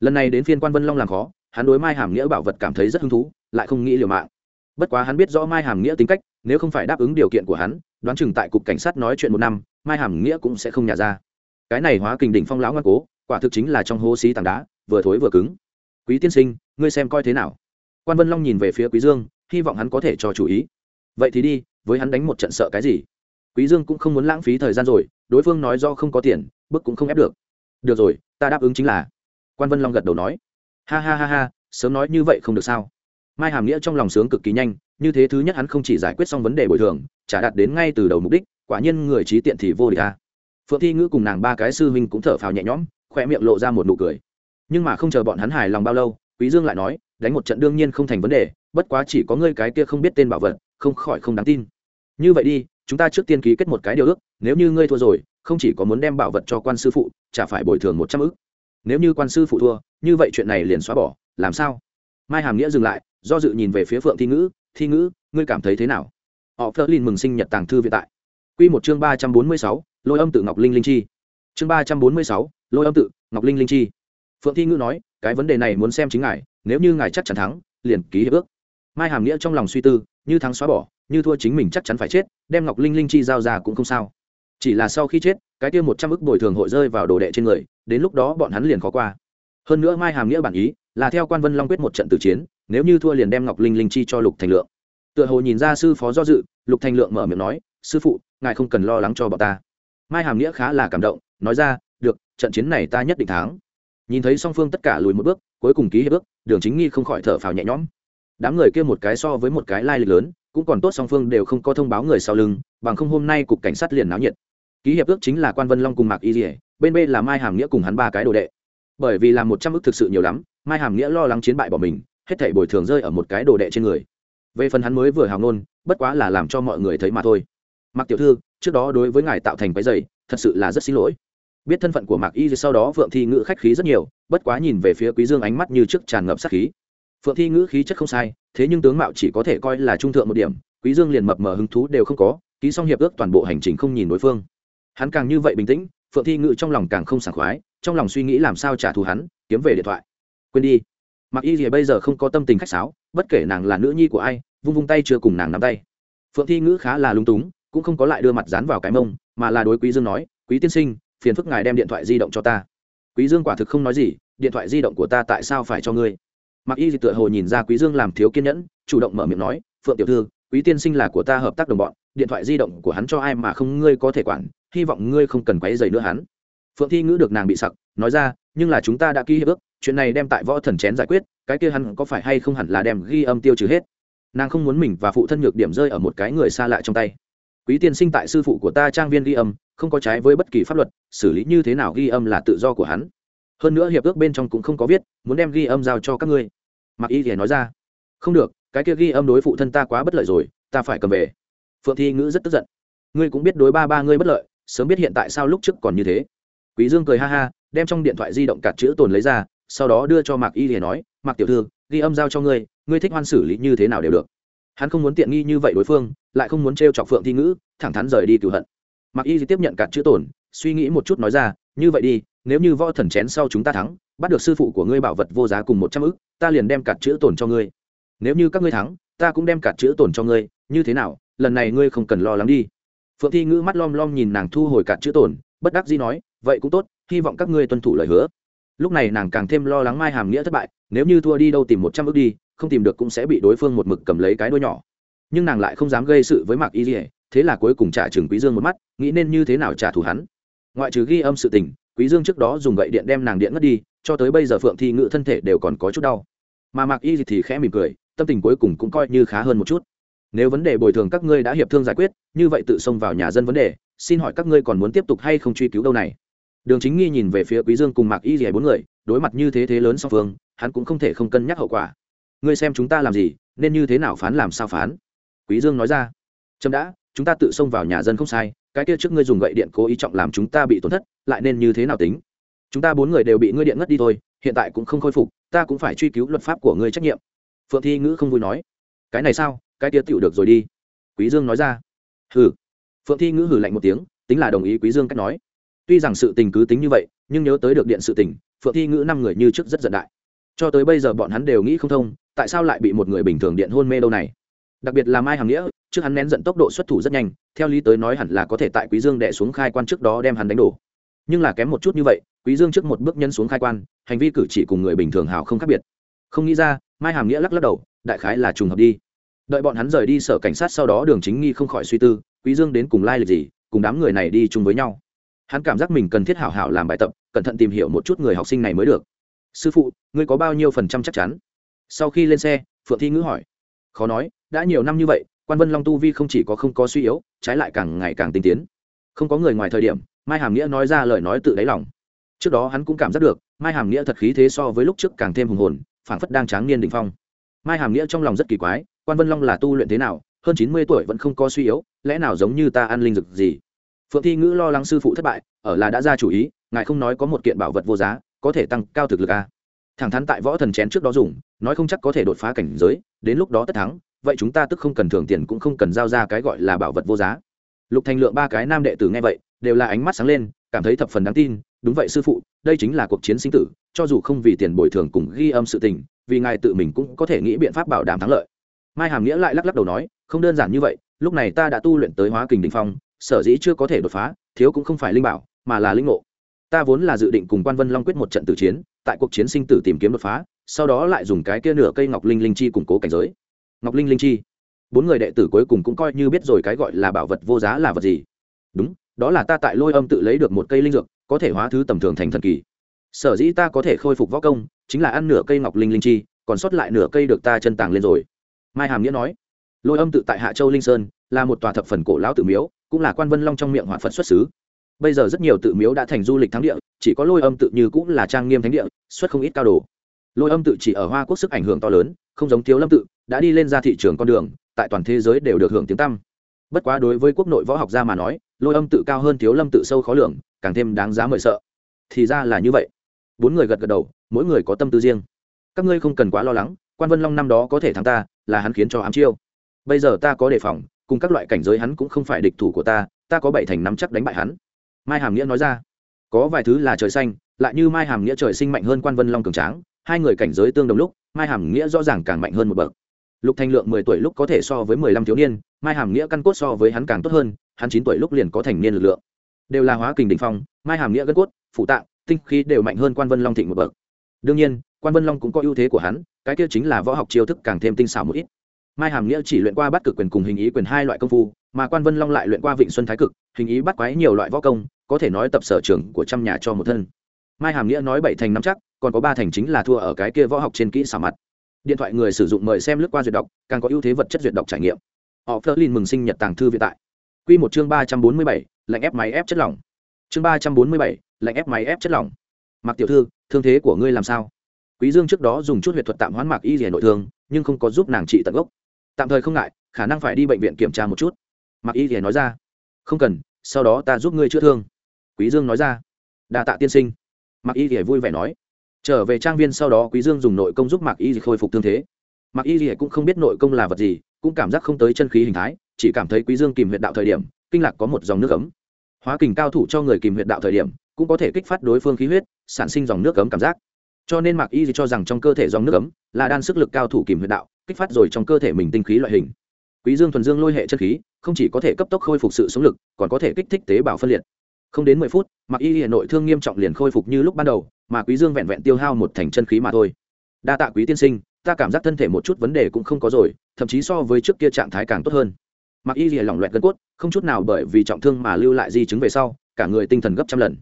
A: Lần này đến phiên quan vân long làm khó hắn đối mai hàm nghĩa bảo vật cảm thấy rất hứng thú, lại không nghĩ liều mạng. Bất quá hắn biết rõ mai hàm nghĩa tính cách, nếu không phải đáp ứng điều kiện của hắn, đoán chừng tại cục cảnh sát nói chuyện một năm, mai hàm nghĩa cũng sẽ không nhả ra. Cái này hóa kình đỉnh phong lão ngoan cố, quả thực chính là trong hố xí tảng đá, vừa thối vừa cứng. Quý tiên sinh, ngươi xem coi thế nào? Quan vân long nhìn về phía quý dương, hy vọng hắn có thể cho chủ ý. Vậy thì đi, với hắn đánh một trận sợ cái gì? Quý dương cũng không muốn lãng phí thời gian rồi, đối phương nói do không có tiền, bức cũng không ép được. Được rồi, ta đáp ứng chính là. Quan vân long gật đầu nói ha ha ha ha, sớm nói như vậy không được sao? Mai hàm nghĩa trong lòng sướng cực kỳ nhanh, như thế thứ nhất hắn không chỉ giải quyết xong vấn đề bồi thường trả đạt đến ngay từ đầu mục đích, quả nhiên người trí tiện thì vô địch ta phượng thi ngữ cùng nàng ba cái sư huynh cũng thở phào nhẹ nhõm khoe miệng lộ ra một nụ cười. Nhưng mà không chờ bọn hắn hài lòng bao lâu, quý dương lại nói, đánh một trận đương nhiên không thành vấn đề, bất quá chỉ có ngươi cái kia không biết tên bảo vật, không khỏi không đáng tin. Như vậy đi, chúng ta trước tiên ký kết một cái điều ước, nếu như ngươi thua rồi, không chỉ có muốn đem bảo vật cho quan sư phụ, chả phải bồi thường một trăm ức nếu như quan sư phụ thua, như vậy chuyện này liền xóa bỏ, làm sao? Mai hàm nghĩa dừng lại, do dự nhìn về phía phượng thi ngữ thi ngữ, ngươi cảm thấy thế nào? Họ phớt lên mừng sinh nhật tàng thư viện tại. Q một chương ba trăm bốn mươi sáu, lôi âm tự ngọc linh linh chi. Chương ba trăm bốn mươi sáu, lôi âm tự ngọc linh linh chi. Phượng thi ngữ nói, cái vấn đề này muốn xem chính ngài, nếu như ngài chắc chắn thắng, liền ký hiệp ước. Mai hàm nghĩa trong lòng suy tư, như thắng xóa bỏ, như thua chính mình chắc chắn phải chết, đem ngọc linh linh chi giao ra cũng không sao chỉ là sau khi chết, cái kia một trăm ức bồi thường hội rơi vào đồ đệ trên người, đến lúc đó bọn hắn liền khó qua. Hơn nữa mai hàm nghĩa bản ý là theo quan vân long quyết một trận tử chiến, nếu như thua liền đem ngọc linh linh chi cho lục thành lượng. Tựa hồ nhìn ra sư phó do dự, lục thành lượng mở miệng nói, sư phụ, ngài không cần lo lắng cho bọn ta. Mai hàm nghĩa khá là cảm động, nói ra, được, trận chiến này ta nhất định thắng. Nhìn thấy song phương tất cả lùi một bước, cuối cùng ký hiệp ước, đường chính nghi không khỏi thở phào nhẹ nhõm. Đám người kia một cái so với một cái lai lịch lớn, cũng còn tốt song phương đều không có thông báo người sau lưng, bằng không hôm nay cục cảnh sát liền náo nhiệt ký hiệp ước chính là quan vân long cùng mạc y dỉa bên b là mai hàm nghĩa cùng hắn ba cái đồ đệ. Bởi vì làm một trăm ước thực sự nhiều lắm, mai hàm nghĩa lo lắng chiến bại bỏ mình, hết thảy bồi thường rơi ở một cái đồ đệ trên người. Về phần hắn mới vừa hào ngôn, bất quá là làm cho mọi người thấy mà thôi. Mạc tiểu thư, trước đó đối với ngài tạo thành cái giày, thật sự là rất xin lỗi. Biết thân phận của mạc y sau đó phượng thi ngữ khách khí rất nhiều, bất quá nhìn về phía quý dương ánh mắt như trước tràn ngập sát khí. Phượng thi ngữ khí chất không sai, thế nhưng tướng mạo chỉ có thể coi là trung thượng một điểm, quý dương liền mập mờ hứng thú đều không có, ký xong hiệp ước toàn bộ hành trình không nhìn đối phương hắn càng như vậy bình tĩnh, phượng thi Ngự trong lòng càng không sảng khoái, trong lòng suy nghĩ làm sao trả thù hắn, kiếm về điện thoại. Quên đi. Mặc y gì bây giờ không có tâm tình khách sáo, bất kể nàng là nữ nhi của ai, vung vung tay chưa cùng nàng nắm tay. Phượng thi ngữ khá là lung túng, cũng không có lại đưa mặt dán vào cái mông, mà là đối quý dương nói, quý tiên sinh, phiền phức ngài đem điện thoại di động cho ta. Quý dương quả thực không nói gì, điện thoại di động của ta tại sao phải cho ngươi? Mặc y gì tựa hồ nhìn ra quý dương làm thiếu kiên nhẫn, chủ động mở miệng nói, phượng tiểu thư, quý tiên sinh là của ta hợp tác đồng bọn, điện thoại di động của hắn cho ai mà không ngươi có thể quản hy vọng ngươi không cần quấy rầy nữa hắn. Phượng thi ngữ được nàng bị sặc, nói ra, nhưng là chúng ta đã ký hiệp ước, chuyện này đem tại võ thần chén giải quyết, cái kia hắn có phải hay không hẳn là đem ghi âm tiêu trừ hết. Nàng không muốn mình và phụ thân nhược điểm rơi ở một cái người xa lạ trong tay. Quý tiên sinh tại sư phụ của ta trang viên ghi âm, không có trái với bất kỳ pháp luật, xử lý như thế nào ghi âm là tự do của hắn. Hơn nữa hiệp ước bên trong cũng không có viết, muốn đem ghi âm giao cho các ngươi. Mặc y thì nói ra, không được, cái kia ghi âm đối phụ thân ta quá bất lợi rồi, ta phải cầm về. Phượng thi ngữ rất tức giận, ngươi cũng biết đối ba ba ngươi bất lợi sớm biết hiện tại sao lúc trước còn như thế. Quý dương cười ha ha, đem trong điện thoại di động cạt chữ tồn lấy ra, sau đó đưa cho mạc y thì nói, mạc tiểu thư, ghi âm giao cho ngươi ngươi thích hoan xử lý như thế nào đều được. Hắn không muốn tiện nghi như vậy đối phương, lại không muốn t chọc phượng thi ngữ, thẳng thắn rời đi cửu hận. Mạc y tiếp nhận cạt chữ tồn, suy nghĩ một chút nói ra, như vậy đi, nếu như võ thần chén sau chúng ta thắng, bắt được sư phụ của ngươi bảo vật vô giá cùng một trăm ức, ta liền đem cạt chữ tồn cho ngươi. Nếu như các ngươi thắng, ta cũng đem cạt chữ tồn cho ngươi, như thế nào, lần này ngươi không cần lo lắng đi phượng thi ngữ mắt lom lom nhìn nàng thu hồi cạt chữ tổn, bất đắc dĩ nói vậy cũng tốt hy vọng các ngươi tuân thủ lời hứa. Lúc này nàng càng thêm lo lắng mai hàm nghĩa thất bại nếu như thua đi đâu tìm một trăm ước đi không tìm được cũng sẽ bị đối phương một mực cầm lấy cái đuôi nhỏ. Nhưng nàng lại không dám gây sự với mạc y dỉa thế là cuối cùng trả trừng quý dương một mắt nghĩ nên như thế nào trả thù hắn. Ngoại trừ ghi âm sự tình quý dương trước đó dùng gậy điện đem nàng điện ngất đi cho tới bây giờ phượng thi ngự thân thể đều còn có chút đau. Mà mạc y thì khẽ mỉm cười tâm tình cuối cùng cũng coi như khá hơn một chút nếu vấn đề bồi thường các ngươi đã hiệp thương giải quyết, như vậy tự xông vào nhà dân vấn đề, xin hỏi các ngươi còn muốn tiếp tục hay không truy cứu đâu này? Đường chính nghi nhìn về phía quý dương cùng mạc y dì bốn người, đối mặt như thế thế lớn song phương, hắn cũng không thể không cân nhắc hậu quả. Ngươi xem chúng ta làm gì, nên như thế nào phán làm sao phán? Quý dương nói ra. Trâm đã, chúng ta tự xông vào nhà dân không sai, cái kia trước ngươi dùng gậy điện cố ý trọng làm chúng ta bị tổn thất, lại nên như thế nào tính? Chúng ta bốn người đều bị ngươi điện ngất đi thôi, hiện tại cũng không khôi phục, ta cũng phải truy cứu luật pháp của ngươi trách nhiệm. Phượng thi ngữ không vui nói. Cái này sao? Cái kia tựu được rồi đi. Quý dương nói ra. Hừ. Phượng thi ngữ hừ lạnh một tiếng, tính là đồng ý quý dương cách nói. Tuy rằng sự tình cứ tính như vậy, nhưng nhớ tới được điện sự tình, phượng thi ngữ năm người như trước rất giận đại. Cho tới bây giờ bọn hắn đều nghĩ không thông, tại sao lại bị một người bình thường điện hôn mê đâu này? Đặc biệt là mai hằng nghĩa, trước hắn nén giận tốc độ xuất thủ rất nhanh, theo lý tới nói hẳn là có thể tại quý dương đệ xuống khai quan trước đó đem hắn đánh đổ. Nhưng là kém một chút như vậy, quý dương trước một bước nhân xuống khai quan, hành vi cử chỉ cùng người bình thường hào không khác biệt. Không nghĩ ra, mai hàm nghĩa lắc lắc đầu, đại khái là trùng hợp đi đợi bọn hắn rời đi sở cảnh sát sau đó đường chính nghi không khỏi suy tư, quý dương đến cùng lai lịch gì, cùng đám người này đi chung với nhau. Hắn cảm giác mình cần thiết hảo hảo làm bài tập, cẩn thận tìm hiểu một chút người học sinh này mới được. Sư phụ, ngươi có bao nhiêu phần trăm chắc chắn? Sau khi lên xe, phượng thi ngữ hỏi. Khó nói, đã nhiều năm như vậy, quan vân long tu vi không chỉ có không có suy yếu, trái lại càng ngày càng tinh tiến. Không có người ngoài thời điểm, mai hàm nghĩa nói ra lời nói tự đáy lòng. Trước đó hắn cũng cảm giác được, mai hàm nghĩa thật khí thế so với lúc trước càng thêm hùng hồn, phảng phất đang tráng niên đình phong. Mai hàm nghĩa trong lòng rất kỳ quái quan vân long là tu luyện thế nào, hơn chín mươi tuổi vẫn không có suy yếu, lẽ nào giống như ta ăn linh dực gì? Phượng thi ngữ lo lắng sư phụ thất bại, ở là đã ra chủ ý, ngài không nói có một kiện bảo vật vô giá, có thể tăng cao thực lực a thẳng thắn tại võ thần chén trước đó dùng, nói không chắc có thể đột phá cảnh giới, đến lúc đó tất thắng, vậy chúng ta tức không cần thưởng tiền cũng không cần giao ra cái gọi là bảo vật vô giá. Lục thành lượng ba cái nam đệ tử nghe vậy, đều là ánh mắt sáng lên, cảm thấy thập phần đáng tin, đúng vậy sư phụ, đây chính là cuộc chiến sinh tử, cho dù không vì tiền bồi thường cùng ghi âm sự tình, vì ngài tự mình cũng có thể nghĩ biện pháp bảo đảm thắng lợi mai hàm nghĩa lại lắc lắc đầu nói, không đơn giản như vậy, lúc này ta đã tu luyện tới hóa kình đình phong, sở dĩ chưa có thể đột phá, thiếu cũng không phải linh bảo, mà là linh ngộ. Ta vốn là dự định cùng quan vân long quyết một trận tử chiến, tại cuộc chiến sinh tử tìm kiếm đột phá, sau đó lại dùng cái kia nửa cây ngọc linh linh chi củng cố cảnh giới. Ngọc linh linh chi? Bốn người đệ tử cuối cùng cũng coi như biết rồi cái gọi là bảo vật vô giá là vật gì. Đúng, đó là ta tại lôi âm tự lấy được một cây linh dược, có thể hóa thứ tầm thường thành thần kỳ. Sở dĩ ta có thể khôi phục võ công, chính là ăn nửa cây ngọc linh linh chi, còn sót lại nửa cây được ta chân tàng lên rồi mai hàm nghĩa nói, lôi âm tự tại hạ châu linh sơn, là một tòa thập phần cổ lão tự miếu, cũng là quan vân long trong miệng hỏa phật xuất xứ. Bây giờ rất nhiều tự miếu đã thành du lịch thắng địa, chỉ có lôi âm tự như cũng là trang nghiêm thánh địa, xuất không ít cao đồ. Lôi âm tự chỉ ở hoa quốc sức ảnh hưởng to lớn, không giống thiếu lâm tự, đã đi lên ra thị trường con đường, tại toàn thế giới đều được hưởng tiếng tăm. Bất quá đối với quốc nội võ học gia mà nói, lôi âm tự cao hơn thiếu lâm tự sâu khó lường, càng thêm đáng giá mời sợ. Thì ra là như vậy. Bốn người gật gật đầu, mỗi người có tâm tư riêng. Các ngươi không cần quá lo lắng, quan vân long năm đó có thể thắng ta là hắn khiến cho ám chiêu. Bây giờ ta có đề phòng, cùng các loại cảnh giới hắn cũng không phải địch thủ của ta ta có bảy thành năm chắc đánh bại hắn. Mai hàm nghĩa nói ra. Có vài thứ là trời xanh, lại như mai hàm nghĩa trời sinh mạnh hơn quan vân long cường tráng, hai người cảnh giới tương đồng lúc, mai hàm nghĩa rõ ràng càng mạnh hơn một bậc. Lục thanh lượng mười tuổi lúc có thể so với mười lăm thiếu niên, mai hàm nghĩa căn cốt so với hắn càng tốt hơn, hắn chín tuổi lúc liền có thành niên lực lượng. Đều là hóa kình đỉnh phong, mai hàm nghĩa gân cốt phụ tạng, tinh khí đều mạnh hơn quan vân long thịnh một bậc. Đương nhiên quan vân long cũng có ưu thế của hắn, cái kia chính là võ học chiêu thức càng thêm tinh xảo một ít. Mai hàm nghĩa chỉ luyện qua bắt cực quyền cùng hình ý quyền hai loại công phu, mà quan vân long lại luyện qua vịnh xuân thái cực, hình ý bắt quái nhiều loại võ công, có thể nói tập sở trường của trăm nhà cho một thân. Mai hàm nghĩa nói bảy thành năm chắc, còn có ba thành chính là thua ở cái kia võ học trên kỹ xảo mặt. Điện thoại người sử dụng mời xem lướt qua duyệt đọc, càng có ưu thế vật chất duyệt đọc trải nghiệm. Họ phớt lên mừng sinh nhật tàng thư viện tại. Q một chương ba trăm bốn mươi bảy, lạnh ép máy ép chất lỏng. Chương ba trăm bốn mươi bảy, lạnh ép máy ép chất lỏng. Mặc tiểu thư, thương thế của ngươi làm sao? Quý dương trước đó dùng chút huyệt thuật tạm hoãn mạc y rỉa nội thương, nhưng không có giúp nàng trị tận gốc. Tạm thời không ngại, khả năng phải đi bệnh viện kiểm tra một chút. Mạc y rỉa nói ra. Không cần, sau đó ta giúp ngươi chữa thương. Quý dương nói ra. Đa tạ tiên sinh. Mạc y rỉa vui vẻ nói. Trở về trang viên sau đó quý dương dùng nội công giúp mạc y khôi phục thương thế. Mạc y rỉa cũng không biết nội công là vật gì, cũng cảm giác không tới chân khí hình thái, chỉ cảm thấy quý dương kìm huyệt đạo thời điểm, kinh lạc có một dòng nước ấm. Hóa kình cao thủ cho người kìm huyệt đạo thời điểm, cũng có thể kích phát đối phương khí huyết, sản sinh dòng nước ấm cảm giác cho nên mạc y cho rằng trong cơ thể dòng nước ấm là đan sức lực cao thủ kìm huyệt đạo, kích phát rồi trong cơ thể mình tinh khí loại hình. Quý dương thuần dương lôi hệ chân khí, không chỉ có thể cấp tốc khôi phục sự sống lực, còn có thể kích thích tế bào phân liệt. Không đến mười phút, mạc y hà nội thương nghiêm trọng liền khôi phục như lúc ban đầu, mà quý dương vẹn vẹn tiêu hao một thành chân khí mà thôi. Đa tạ quý tiên sinh, ta cảm giác thân thể một chút vấn đề cũng không có rồi, thậm chí so với trước kia trạng thái càng tốt hơn. Mạc y hà lỏng loẹt gân cốt, không chút nào bởi vì trọng thương mà lưu lại di chứng về sau, cả người tinh thần gấp trăm lần.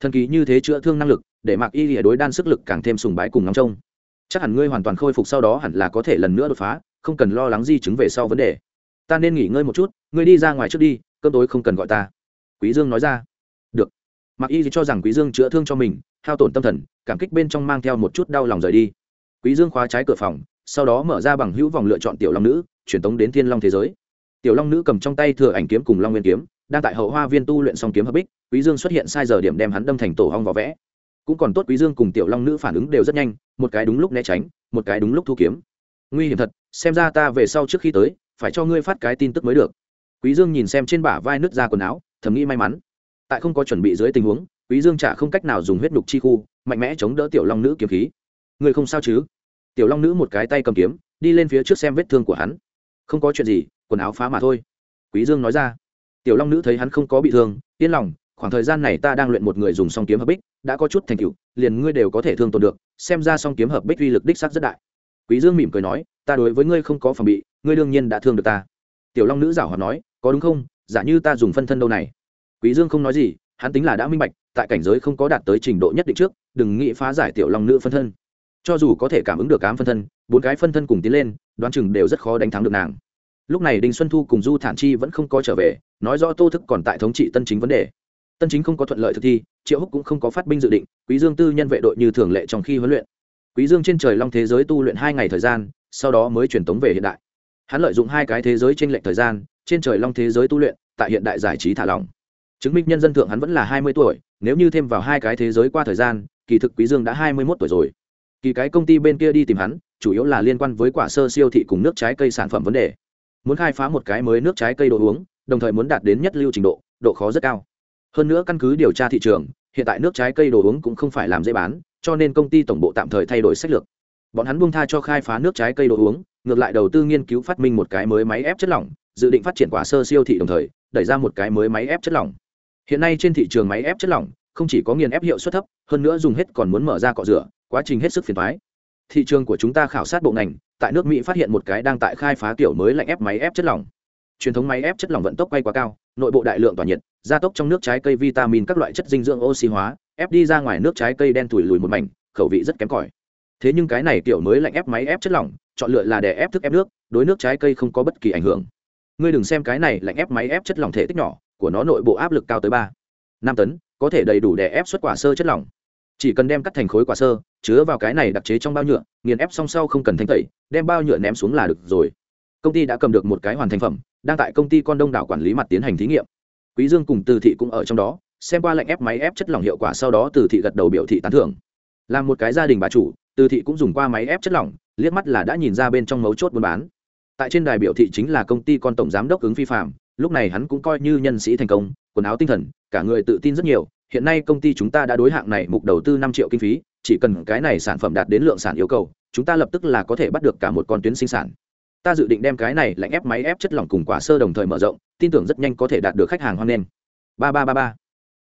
A: Thần kỳ như thế chữa thương năng lực để mạc y lìa đối đan sức lực càng thêm sùng bái cùng ngóng trông. Chắc hẳn ngươi hoàn toàn khôi phục sau đó hẳn là có thể lần nữa đột phá, không cần lo lắng di chứng về sau vấn đề. Ta nên nghỉ ngơi một chút, ngươi đi ra ngoài trước đi, cơm tối không cần gọi ta. Quý dương nói ra. Được. Mạc y cho rằng quý dương chữa thương cho mình, hao tổn tâm thần, cảm kích bên trong mang theo một chút đau lòng rời đi. Quý dương khóa trái cửa phòng, sau đó mở ra bằng hữu vòng lựa chọn tiểu long nữ, truyền tống đến thiên long thế giới. Tiểu long nữ cầm trong tay thừa ảnh kiếm cùng long nguyên kiếm, đang tại hậu hoa viên tu luyện song kiếm hợp bích, quý dương xuất hiện sai giờ điểm đem hắn đâm thành tổ hong vỏ vẽ cũng còn tốt quý dương cùng tiểu long nữ phản ứng đều rất nhanh, một cái đúng lúc né tránh, một cái đúng lúc thu kiếm. Nguy hiểm thật, xem ra ta về sau trước khi tới, phải cho ngươi phát cái tin tức mới được. Quý dương nhìn xem trên bả vai nứt ra quần áo, thầm nghĩ may mắn. Tại không có chuẩn bị dưới tình huống, quý dương chả không cách nào dùng huyết đục chi khu, mạnh mẽ chống đỡ tiểu long nữ kiếm khí. Người không sao chứ? Tiểu long nữ một cái tay cầm kiếm, đi lên phía trước xem vết thương của hắn. Không có chuyện gì, quần áo phá mà thôi. Quý dương nói ra. Tiểu long nữ thấy hắn không có bị thương, yên lòng khoảng thời gian này ta đang luyện một người dùng song kiếm hợp bích, đã có chút thành tựu, liền ngươi đều có thể thương tổn được, xem ra song kiếm hợp bích uy lực đích sắc rất đại. Quý dương mỉm cười nói, ta đối với ngươi không có phòng bị, ngươi đương nhiên đã thương được ta. Tiểu long nữ giảo hoạt nói, có đúng không? Giả như ta dùng phân thân đâu này. Quý dương không nói gì, hắn tính là đã minh bạch, tại cảnh giới không có đạt tới trình độ nhất định trước, đừng nghĩ phá giải tiểu long nữ phân thân. Cho dù có thể cảm ứng được cám phân thân, bốn cái phân thân cùng tiến lên, đoán chừng đều rất khó đánh thắng được nàng. Lúc này đinh xuân thu cùng du thản chi vẫn không có trở về, nói rõ tô thức còn tại thống trị tân chính vấn đề tân chính không có thuận lợi thực thi, triệu húc cũng không có phát binh dự định, quý dương tư nhân vệ đội như thường lệ trong khi huấn luyện. Quý dương trên trời long thế giới tu luyện hai ngày thời gian, sau đó mới truyền tống về hiện đại. Hắn lợi dụng hai cái thế giới trên lệnh thời gian, trên trời long thế giới tu luyện, tại hiện đại giải trí thả lỏng. Chứng minh nhân dân thượng hắn vẫn là hai mươi tuổi, nếu như thêm vào hai cái thế giới qua thời gian, kỳ thực quý dương đã hai mươi 21 tuổi rồi. Kỳ cái công ty bên kia đi tìm hắn, chủ yếu là liên quan với quả sơ siêu thị cùng nước trái cây sản phẩm vấn đề. Muốn khai phá một cái mới nước trái cây đồ uống, đồng thời muốn đạt đến nhất lưu trình độ độ khó rất cao hơn nữa căn cứ điều tra thị trường, hiện tại nước trái cây đồ uống cũng không phải làm dễ bán, cho nên công ty tổng bộ tạm thời thay đổi sách lược. Bọn hắn buông tha cho khai phá nước trái cây đồ uống, ngược lại đầu tư nghiên cứu phát minh một cái mới máy ép chất lỏng, dự định phát triển quả sơ siêu thị đồng thời, đẩy ra một cái mới máy ép chất lỏng. Hiện nay trên thị trường máy ép chất lỏng, không chỉ có nghiền ép hiệu suất thấp, hơn nữa dùng hết còn muốn mở ra cọ rửa, quá trình hết sức phiền toái. Thị trường của chúng ta khảo sát bộ ngành, tại nước mỹ phát hiện một cái đang tại khai phá kiểu mới lạnh ép máy ép chất lỏng truyền thống máy ép chất lỏng vận tốc quay quá cao, nội bộ đại lượng tỏa nhiệt, gia tốc trong nước trái cây vitamin các loại chất dinh dưỡng oxy hóa, ép đi ra ngoài nước trái cây đen thủi lùi một mảnh, khẩu vị rất kém cỏi. Thế nhưng cái này kiểu mới lạnh ép máy ép chất lỏng, chọn lựa là để ép thức ép nước, đối nước trái cây không có bất kỳ ảnh hưởng. Ngươi đừng xem cái này lạnh ép máy ép chất lỏng thể tích nhỏ, của nó nội bộ áp lực cao tới ba, năm tấn, có thể đầy đủ để ép xuất quả sơ chất lỏng. Chỉ cần đem cắt thành khối quả sơ, chứa vào cái này đặc chế trong bao nhựa, nghiền ép xong sau không cần thanh tẩy, đem bao nhựa ném xuống là được rồi. Công ty đã cầm được một cái hoàn thành phẩm đang tại công ty con đông đảo quản lý mặt tiến hành thí nghiệm. Quý dương cùng từ thị cũng ở trong đó, xem qua lệnh ép máy ép chất lỏng hiệu quả sau đó từ thị gật đầu biểu thị tán thưởng. Làm một cái gia đình bà chủ, từ thị cũng dùng qua máy ép chất lỏng, liếc mắt là đã nhìn ra bên trong mấu chốt buôn bán. Tại trên đài biểu thị chính là công ty con tổng giám đốc ứng phi phạm, lúc này hắn cũng coi như nhân sĩ thành công, quần áo tinh thần, cả người tự tin rất nhiều, hiện nay công ty chúng ta đã đối hạng này mục đầu tư năm triệu kinh phí, chỉ cần cái này sản phẩm đạt đến lượng sản yêu cầu, chúng ta lập tức là có thể bắt được cả một con tuyến sinh sản ta dự định đem cái này lạnh ép máy ép chất lỏng cùng quả sơ đồng thời mở rộng, tin tưởng rất nhanh có thể đạt được khách hàng hoan nghênh. Ba ba ba ba.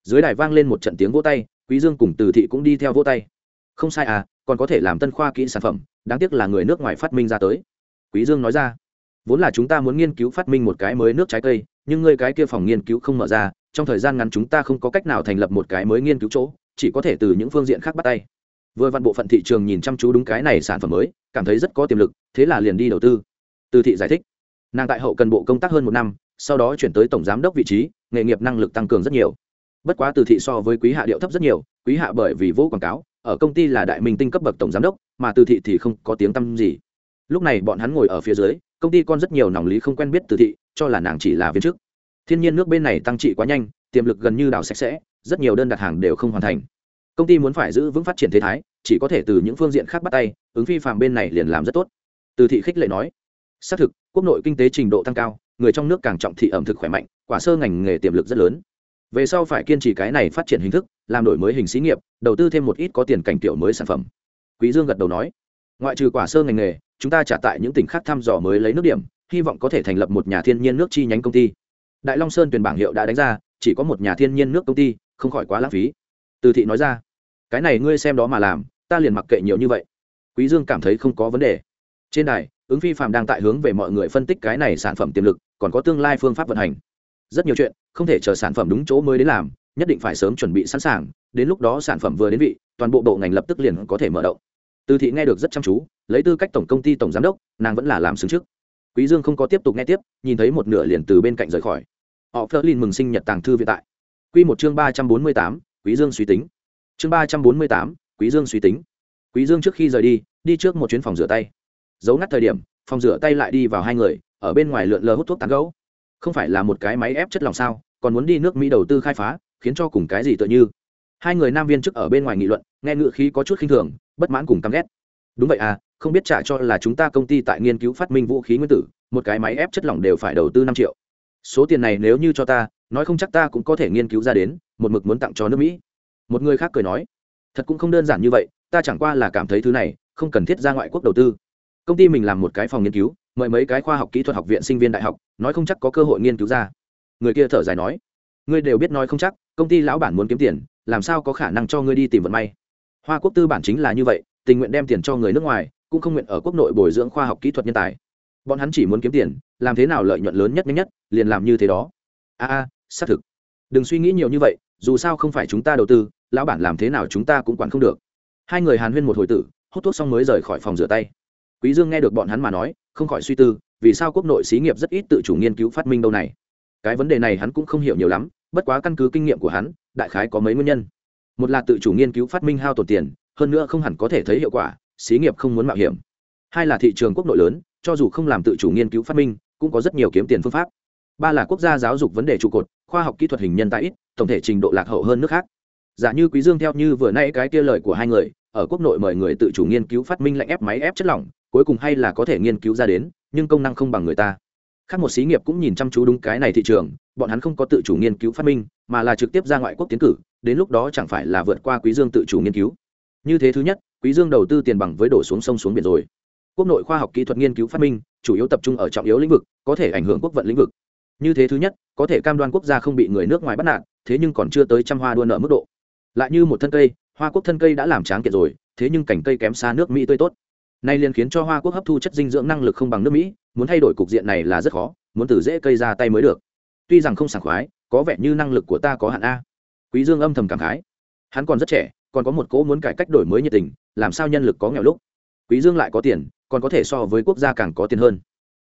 A: Dưới đài vang lên một trận tiếng vỗ tay, quý dương cùng từ thị cũng đi theo vỗ tay. Không sai à còn có thể làm tân khoa kỹ sản phẩm, đáng tiếc là người nước ngoài phát minh ra tới. Quý dương nói ra, vốn là chúng ta muốn nghiên cứu phát minh một cái mới nước trái cây, nhưng ngươi cái kia phòng nghiên cứu không mở ra, trong thời gian ngắn chúng ta không có cách nào thành lập một cái mới nghiên cứu chỗ, chỉ có thể từ những phương diện khác bắt tay. Vừa vặn bộ phận thị trường nhìn chăm chú đúng cái này sản phẩm mới, cảm thấy rất có tiềm lực, thế là liền đi đầu tư từ thị giải thích, nàng tại hậu cần bộ công tác hơn một năm, sau đó chuyển tới tổng giám đốc vị trí, nghề nghiệp năng lực tăng cường rất nhiều. Bất quá từ thị so với quý hạ điệu thấp rất nhiều, quý hạ bởi vì vô quảng cáo, ở công ty là đại minh tinh cấp bậc tổng giám đốc, mà từ thị thì không có tiếng tăm gì. Lúc này bọn hắn ngồi ở phía dưới, công ty con rất nhiều nòng lý không quen biết từ thị, cho là nàng chỉ là viên chức. Thiên nhiên nước bên này tăng trị quá nhanh, tiềm lực gần như đào sạch sẽ, rất nhiều đơn đặt hàng đều không hoàn thành. Công ty muốn phải giữ vững phát triển thế thái, chỉ có thể từ những phương diện khác bắt tay, ứng phi phạm bên này liền làm rất tốt. Từ thị khích lệ nói xác thực, quốc nội kinh tế trình độ tăng cao, người trong nước càng trọng thị ẩm thực khỏe mạnh, quả sơ ngành nghề tiềm lực rất lớn. Về sau phải kiên trì cái này phát triển hình thức, làm đổi mới hình xí nghiệp, đầu tư thêm một ít có tiền cảnh tiểu mới sản phẩm. Quý dương gật đầu nói, ngoại trừ quả sơ ngành nghề, chúng ta trả tại những tỉnh khác thăm dò mới lấy nước điểm, hy vọng có thể thành lập một nhà thiên nhiên nước chi nhánh công ty. Đại long sơn tuyển bảng hiệu đã đánh ra, chỉ có một nhà thiên nhiên nước công ty, không khỏi quá lãng phí. Từ thị nói ra, cái này ngươi xem đó mà làm, ta liền mặc kệ nhiều như vậy. Quý dương cảm thấy không có vấn đề. Trên đài ứng phi phạm đang tại hướng về mọi người phân tích cái này sản phẩm tiềm lực, còn có tương lai phương pháp vận hành. Rất nhiều chuyện, không thể chờ sản phẩm đúng chỗ mới đến làm, nhất định phải sớm chuẩn bị sẵn sàng, đến lúc đó sản phẩm vừa đến vị, toàn bộ bộ ngành lập tức liền có thể mở động từ thị nghe được rất chăm chú, lấy tư cách tổng công ty tổng giám đốc, nàng vẫn là làm xứng trước. Quý dương không có tiếp tục nghe tiếp, nhìn thấy một nửa liền từ bên cạnh rời khỏi. Họ phớt lên mừng sinh nhật tàng thư viện tại. Quy một chương ba trăm bốn mươi tám, quý dương suy tính. Chương ba trăm bốn mươi tám, quý dương suy tính. Quý dương trước khi rời đi đi trước một chuyến phòng rửa tay giấu ngắt thời điểm, phòng rửa tay lại đi vào hai người, ở bên ngoài lượn lờ hút thuốc tán gấu. Không phải là một cái máy ép chất lòng sao, còn muốn đi nước mỹ đầu tư khai phá, khiến cho cùng cái gì tựa như. Hai người nam viên chức ở bên ngoài nghị luận, nghe ngựa khí có chút khinh thường, bất mãn cùng căm ghét. Đúng vậy à không biết trả cho là chúng ta công ty tại nghiên cứu phát minh vũ khí nguyên tử, một cái máy ép chất lỏng đều phải đầu tư năm triệu. Số tiền này nếu như cho ta, nói không chắc ta cũng có thể nghiên cứu ra đến, một mực muốn tặng cho nước mỹ. Một người khác cười nói, thật cũng không đơn giản như vậy, ta chẳng qua là cảm thấy thứ này không cần thiết ra ngoại quốc đầu tư công ty mình làm một cái phòng nghiên cứu, mời mấy cái khoa học kỹ thuật học viện sinh viên đại học, nói không chắc có cơ hội nghiên cứu ra. Người kia thở dài nói, ngươi đều biết nói không chắc, công ty lão bản muốn kiếm tiền, làm sao có khả năng cho ngươi đi tìm vận may? Hoa quốc tư bản chính là như vậy, tình nguyện đem tiền cho người nước ngoài, cũng không nguyện ở quốc nội bồi dưỡng khoa học kỹ thuật nhân tài. Bọn hắn chỉ muốn kiếm tiền, làm thế nào lợi nhuận lớn nhất nhanh nhất, liền làm như thế đó. A a, xác thực. Đừng suy nghĩ nhiều như vậy, dù sao không phải chúng ta đầu tư, lão bản làm thế nào chúng ta cũng quản không được. Hai người hàn huyên một hồi tử, hút thuốc xong mới rời khỏi phòng rửa tay quý dương nghe được bọn hắn mà nói, không khỏi suy tư, vì sao quốc nội xí nghiệp rất ít tự chủ nghiên cứu phát minh đâu này? Cái vấn đề này hắn cũng không hiểu nhiều lắm, bất quá căn cứ kinh nghiệm của hắn, đại khái có mấy nguyên nhân. Một là tự chủ nghiên cứu phát minh hao tổn tiền, hơn nữa không hẳn có thể thấy hiệu quả, xí nghiệp không muốn mạo hiểm. Hai là thị trường quốc nội lớn, cho dù không làm tự chủ nghiên cứu phát minh, cũng có rất nhiều kiếm tiền phương pháp. Ba là quốc gia giáo dục vấn đề trụ cột, khoa học kỹ thuật hình nhân tại ít, tổng thể trình độ lạc hậu hơn nước khác. Giả như quý dương theo như vừa nay cái kia lời của hai người, ở quốc nội mời người tự chủ nghiên cứu phát minh lạnh ép máy ép chất lỏng cuối cùng hay là có thể nghiên cứu ra đến, nhưng công năng không bằng người ta. Khác một xí nghiệp cũng nhìn chăm chú đúng cái này thị trường, bọn hắn không có tự chủ nghiên cứu phát minh, mà là trực tiếp ra ngoại quốc tiến cử, đến lúc đó chẳng phải là vượt qua quý dương tự chủ nghiên cứu. Như thế thứ nhất, quý dương đầu tư tiền bằng với đổ xuống sông xuống biển rồi. Quốc nội khoa học kỹ thuật nghiên cứu phát minh, chủ yếu tập trung ở trọng yếu lĩnh vực, có thể ảnh hưởng quốc vận lĩnh vực. Như thế thứ nhất, có thể cam đoan quốc gia không bị người nước ngoài bắt nạt, thế nhưng còn chưa tới trăm hoa đua nợ mức độ. Lại như một thân cây, hoa quốc thân cây đã làm tráng kiện rồi, thế nhưng cảnh cây kém xa nước mỹ tươi tốt nay liền khiến cho hoa quốc hấp thu chất dinh dưỡng năng lực không bằng nước mỹ, muốn thay đổi cục diện này là rất khó, muốn từ dễ cây ra tay mới được. Tuy rằng không sảng khoái, có vẻ như năng lực của ta có hạn a. Quý dương âm thầm cảm khái. Hắn còn rất trẻ, còn có một cỗ muốn cải cách đổi mới nhiệt tình, làm sao nhân lực có nghèo lúc? Quý dương lại có tiền, còn có thể so với quốc gia càng có tiền hơn.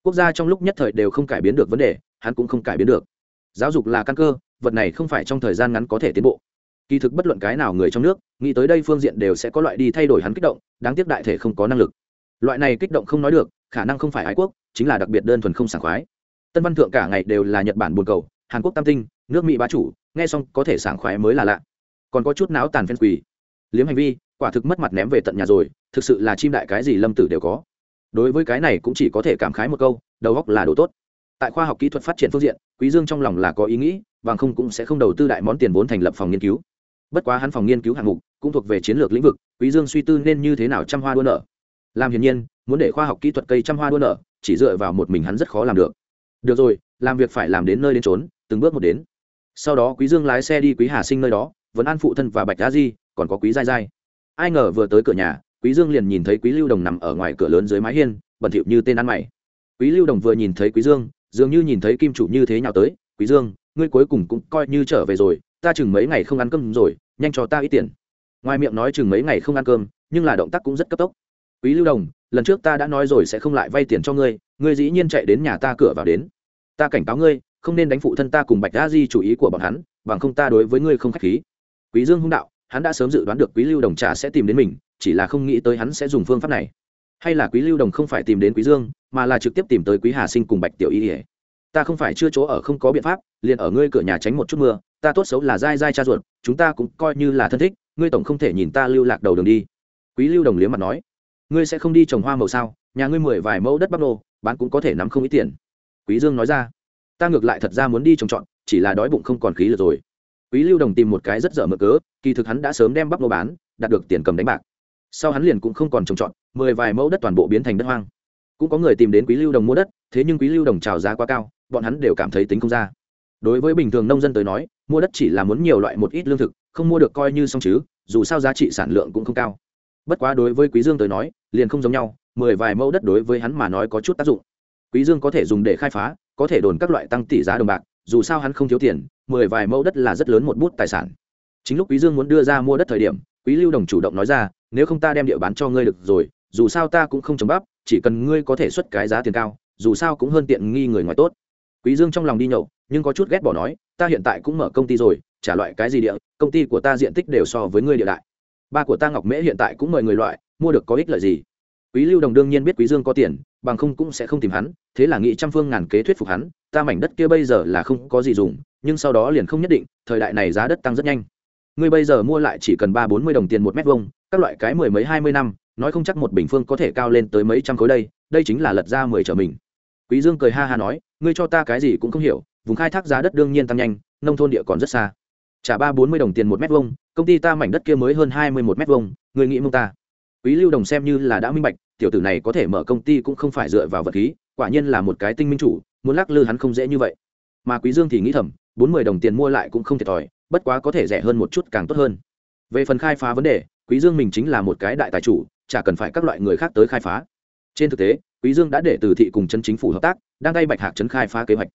A: Quốc gia trong lúc nhất thời đều không cải biến được vấn đề, hắn cũng không cải biến được. Giáo dục là căn cơ, vật này không phải trong thời gian ngắn có thể tiến bộ. Kỳ thực bất luận cái nào người trong nước, nghĩ tới đây phương diện đều sẽ có loại đi thay đổi hắn kích động, đáng tiếc đại thể không có năng lực loại này kích động không nói được, khả năng không phải ái quốc, chính là đặc biệt đơn thuần không sảng khoái. Tân văn thượng cả ngày đều là nhật bản buồn cầu, hàn quốc tam tinh, nước mỹ bá chủ, nghe xong có thể sảng khoái mới là lạ. Còn có chút náo tàn phen quỳ liếm hành vi, quả thực mất mặt ném về tận nhà rồi, thực sự là chim đại cái gì lâm tử đều có. Đối với cái này cũng chỉ có thể cảm khái một câu, đầu góc là đồ tốt. Tại khoa học kỹ thuật phát triển phương diện, quý dương trong lòng là có ý nghĩ, bằng không cũng sẽ không đầu tư đại món tiền vốn thành lập phòng nghiên cứu. Bất quá hắn phòng nghiên cứu hạng mục cũng thuộc về chiến lược lĩnh vực, quý dương suy tư nên như thế nào trăm hoa đua nở làm hiển nhiên, muốn để khoa học kỹ thuật cây trăm hoa đua nở, chỉ dựa vào một mình hắn rất khó làm được. Được rồi, làm việc phải làm đến nơi đến trốn từng bước một đến. Sau đó quý dương lái xe đi quý hà sinh nơi đó vẫn an phụ thân và bạch đá di, còn có quý dai dai ai ngờ vừa tới cửa nhà, quý dương liền nhìn thấy quý lưu đồng nằm ở ngoài cửa lớn dưới mái hiên, bẩn thỉu như tên ăn mày. Quý lưu đồng vừa nhìn thấy quý dương, dường như nhìn thấy kim chủ như thế nhào tới, quý dương, ngươi cuối cùng cũng coi như trở về rồi, ta chừng mấy ngày không ăn cơm rồi, nhanh cho ta ít tiền. Ngoài miệng nói chừng mấy ngày không ăn cơm, nhưng là động tác cũng rất cấp tốc quý lưu đồng, lần trước ta đã nói rồi sẽ không lại vay tiền cho ngươi ngươi dĩ nhiên chạy đến nhà ta cửa vào đến. Ta cảnh cáo ngươi, không nên đánh phụ thân ta cùng bạch đa di chủ ý của bọn hắn, bằng không ta đối với ngươi không k h á c h khí. Quý dương hung đạo, hắn đã sớm dự đoán được quý lưu đồng trả sẽ tìm đến mình, chỉ là không nghĩ tới hắn sẽ dùng phương pháp này. Hay là quý lưu đồng không phải tìm đến quý dương, mà là trực tiếp tìm tới quý hà sinh cùng bạch tiểu y ỉa ta không phải chưa chỗ ở không có biện pháp, liền ở ngươi cửa nhà tránh một chút mưa, ta tốt xấu là dai dai cha ruột, chúng ta cũng coi như là thân thích, ngươi tổng không thể nhìn ta lưu lạc đầu đường đi. Quý lưu đồng liếm mặt nói ngươi sẽ không đi trồng hoa màu sao? Nhà ngươi mười vài mẫu đất bắp nô, bán cũng có thể nắm không ít tiền. Quý dương nói ra. Ta ngược lại thật ra muốn đi trồng trọt, chỉ là đói bụng không còn khí lực rồi. Quý lưu đồng tìm một cái rất dở mở cớ, kỳ thực hắn đã sớm đem bắp nô bán, đạt được tiền cầm đánh bạc. Sau hắn liền cũng không còn trồng trọt, mười vài mẫu đất toàn bộ biến thành đất hoang. Cũng có người tìm đến quý lưu đồng mua đất, thế nhưng quý lưu đồng trào giá quá cao, bọn hắn đều cảm thấy tính không ra. Đối với bình thường nông dân tới nói, mua đất chỉ là muốn nhiều loại một ít lương thực, không mua được coi như xong chứ, dù sao giá trị sản lượng cũng không cao bất quá đối với quý dương tới nói, liền không giống nhau, mười vài mẫu đất đối với hắn mà nói có chút tác dụng. Quý dương có thể dùng để khai phá, có thể đồn các loại tăng tỷ giá đồng bạc, dù sao hắn không thiếu tiền, mười vài mẫu đất là rất lớn một bút tài sản. Chính lúc quý dương muốn đưa ra mua đất thời điểm, quý lưu đồng chủ động nói ra, nếu không ta đem địa bán cho ngươi được rồi, dù sao ta cũng không trồng bắp, chỉ cần ngươi có thể xuất cái giá tiền cao, dù sao cũng hơn tiện nghi người ngoài tốt. Quý dương trong lòng đi nhậu, nhưng có chút ghét bỏ nói, ta hiện tại cũng mở công ty rồi, trả loại cái gì địa, công ty của ta diện tích đều so với ngươi địa đại ba của ta ngọc mễ hiện tại cũng mời người loại, mua được có ích lợi gì? Quý lưu đồng đương nhiên biết quý dương có tiền, bằng không cũng sẽ không tìm hắn, thế là nghĩ trăm phương ngàn kế thuyết phục hắn, ta mảnh đất kia bây giờ là không có gì dùng, nhưng sau đó liền không nhất định, thời đại này giá đất tăng rất nhanh. Ngươi bây giờ mua lại chỉ cần ba bốn mươi đồng tiền một mét vuông, các loại cái mười mấy hai mươi năm, nói không chắc một bình phương có thể cao lên tới mấy trăm khối đây đây chính là lật ra mười trở mình. Quý dương cười ha ha nói, ngươi cho ta cái gì cũng không hiểu, vùng khai thác giá đất đương nhiên tăng nhanh, nông thôn địa còn rất xa. Trả ba bốn mươi đồng tiền một mét vuông công ty ta mảnh đất kia mới hơn hai mươi một mét vuông, người nghĩ mông ta. Quý lưu đồng xem như là đã minh bạch, tiểu tử này có thể mở công ty cũng không phải dựa vào vật khí, quả nhiên là một cái tinh minh chủ, muốn lắc lư hắn không dễ như vậy. Mà quý dương thì nghĩ thầm, bốn mươi đồng tiền mua lại cũng không thiệt thòi, bất quá có thể rẻ hơn một chút càng tốt hơn. Về phần khai phá vấn đề, quý dương mình chính là một cái đại tài chủ, chả cần phải các loại người khác tới khai phá. Trên thực tế, quý dương đã để từ thị cùng chân chính phủ hợp tác, đang tay bạch hạc chấn khai phá kế hoạch.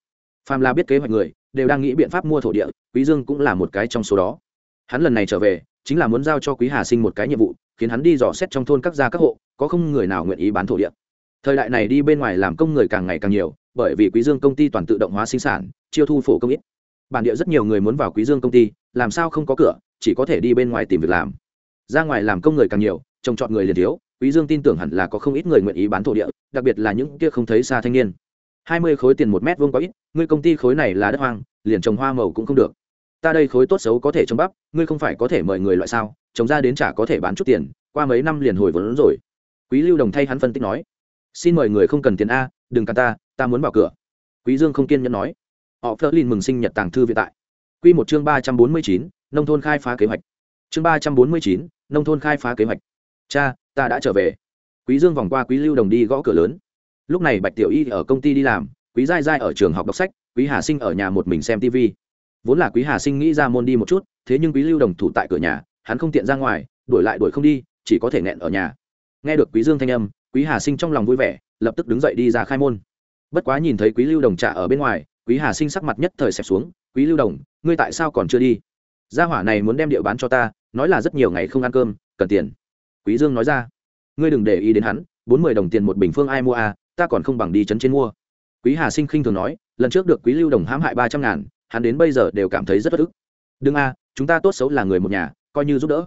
A: Phàm là biết kế hoạch người, đều đang nghĩ biện pháp mua thổ địa, quý dương cũng là một cái trong số đó hắn lần này trở về, chính là muốn giao cho quý hà sinh một cái nhiệm vụ, khiến hắn đi dò xét trong thôn các gia các hộ, có không người nào nguyện ý bán thổ địa. Thời đại này đi bên ngoài làm công người càng ngày càng nhiều, bởi vì quý dương công ty toàn tự động hóa sinh sản, chiêu thu phổ công ít. Bản địa rất nhiều người muốn vào quý dương công ty, làm sao không có cửa, chỉ có thể đi bên ngoài tìm việc làm. Ra ngoài làm công người càng nhiều trồng trọt người liền thiếu, quý dương tin tưởng hẳn là có không ít người nguyện ý bán thổ địa, đặc biệt là những kia không thấy xa thanh niên. Hai mươi khối tiền một mét vuông có ít, ngươi công ty khối này là đất hoang, liền trồng hoa màu cũng không được ta đây khối tốt xấu có thể trồng bắp, ngươi không phải có thể mời người loại sao, trồng ra đến chả có thể bán chút tiền, qua mấy năm liền hồi vốn rồi. Quý lưu đồng thay hắn phân tích nói. Xin mời người không cần tiền a, đừng cản ta ta muốn vào cửa. Quý dương không kiên nhẫn nói. Họ phớt lên mừng sinh nhật tàng thư viện tại. Quy một chương ba trăm bốn mươi chín, nông thôn khai phá kế hoạch. Chương ba trăm bốn mươi chín, nông thôn khai phá kế hoạch. Cha, ta đã trở về. Quý dương vòng qua quý lưu đồng đi gõ cửa lớn. Lúc này bạch tiểu y ở công ty đi làm, quý giai giai ở trường học đọc sách, quý hà sinh ở nhà một mình xem tv vốn là quý hà sinh nghĩ ra môn đi một chút, thế nhưng quý lưu đồng thủ tại cửa nhà, hắn không tiện ra ngoài, đuổi lại đuổi không đi, chỉ có thể nghẹn ở nhà. Nghe được quý dương thanh âm, quý hà sinh trong lòng vui vẻ, lập tức đứng dậy đi ra khai môn. Bất quá nhìn thấy quý lưu đồng trả ở bên ngoài, quý hà sinh sắc mặt nhất thời xẹp xuống, quý lưu đồng, ngươi tại sao còn chưa đi? Gia hỏa này muốn đem địa bán cho ta, nói là rất nhiều ngày không ăn cơm, cần tiền. Quý dương nói ra, ngươi đừng để ý đến hắn, bốn mươi đồng tiền một bình phương ai mua à ta còn không bằng đi chấn trên mua. Quý hà sinh khinh thường nói, lần trước được quý lưu đồng hãm hại ba trăm ngàn hắn đến bây giờ đều cảm thấy rất bất ức. Đừng a, chúng ta tốt xấu là người một nhà, coi như giúp đỡ.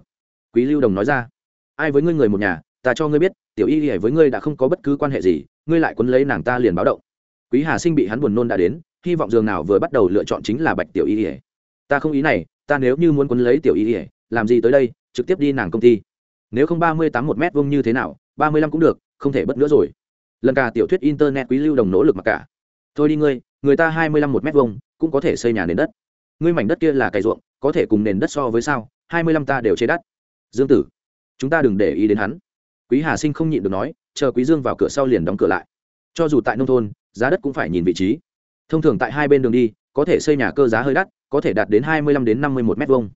A: Quý lưu đồng nói ra. Ai với ngươi người một nhà, ta cho ngươi biết, tiểu y ỉa với ngươi đã không có bất cứ quan hệ gì, ngươi lại quấn lấy nàng ta liền báo động. Quý hà sinh bị hắn buồn nôn đã đến, hy vọng giường nào vừa bắt đầu lựa chọn chính là bạch tiểu y ỉa ta không ý này, ta nếu như muốn quấn lấy tiểu y ỉa làm gì tới đây, trực tiếp đi nàng công ty. Nếu không ba mươi tám một mét vuông như thế nào, ba mươi lăm cũng được, không thể bất nữa rồi. Lần cả tiểu thuyết internet quý lưu đồng nỗ lực mặc cả. Thôi đi ngươi, người ta hai mươi lăm một mét vuông cũng có thể xây nhà nền đất. Ngươi mảnh đất kia là cày ruộng, có thể cùng nền đất so với sao? Hai mươi lăm ta đều chế đắt. Dương tử, chúng ta đừng để ý đến hắn. Quý hà sinh không nhịn được nói, chờ quý dương vào cửa sau liền đóng cửa lại. Cho dù tại nông thôn, giá đất cũng phải nhìn vị trí. Thông thường tại hai bên đường đi, có thể xây nhà cơ giá hơi đắt, có thể đạt đến hai mươi lăm đến năm mươi một mét vuông.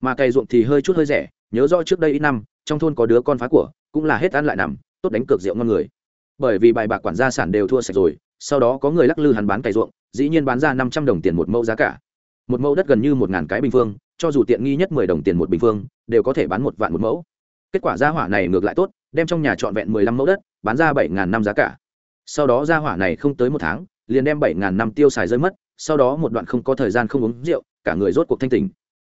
A: Mà cày ruộng thì hơi chút hơi rẻ, nhớ rõ trước đây ít năm, trong thôn có đứa con phá của, cũng là hết ăn lại nằm, tốt đánh cược rượu ngon người. Bởi vì bài bạc quản gia sản đều thua sạch rồi, sau đó có người lắc lư hắn bán cày ruộng dĩ nhiên bán ra năm trăm đồng tiền một mẫu giá cả. Một mẫu đất gần như một ngàn cái bình phương, cho dù tiện nghi nhất mười đồng tiền một bình phương, đều có thể bán một vạn một mẫu. Kết quả gia hỏa này ngược lại tốt, đem trong nhà trọn vẹn mười lăm mẫu đất, bán ra bảy ngàn năm giá cả. Sau đó gia hỏa này không tới một tháng, liền đem bảy ngàn năm tiêu xài rơi mất, sau đó một đoạn không có thời gian không uống rượu, cả người rốt cuộc thanh tỉnh.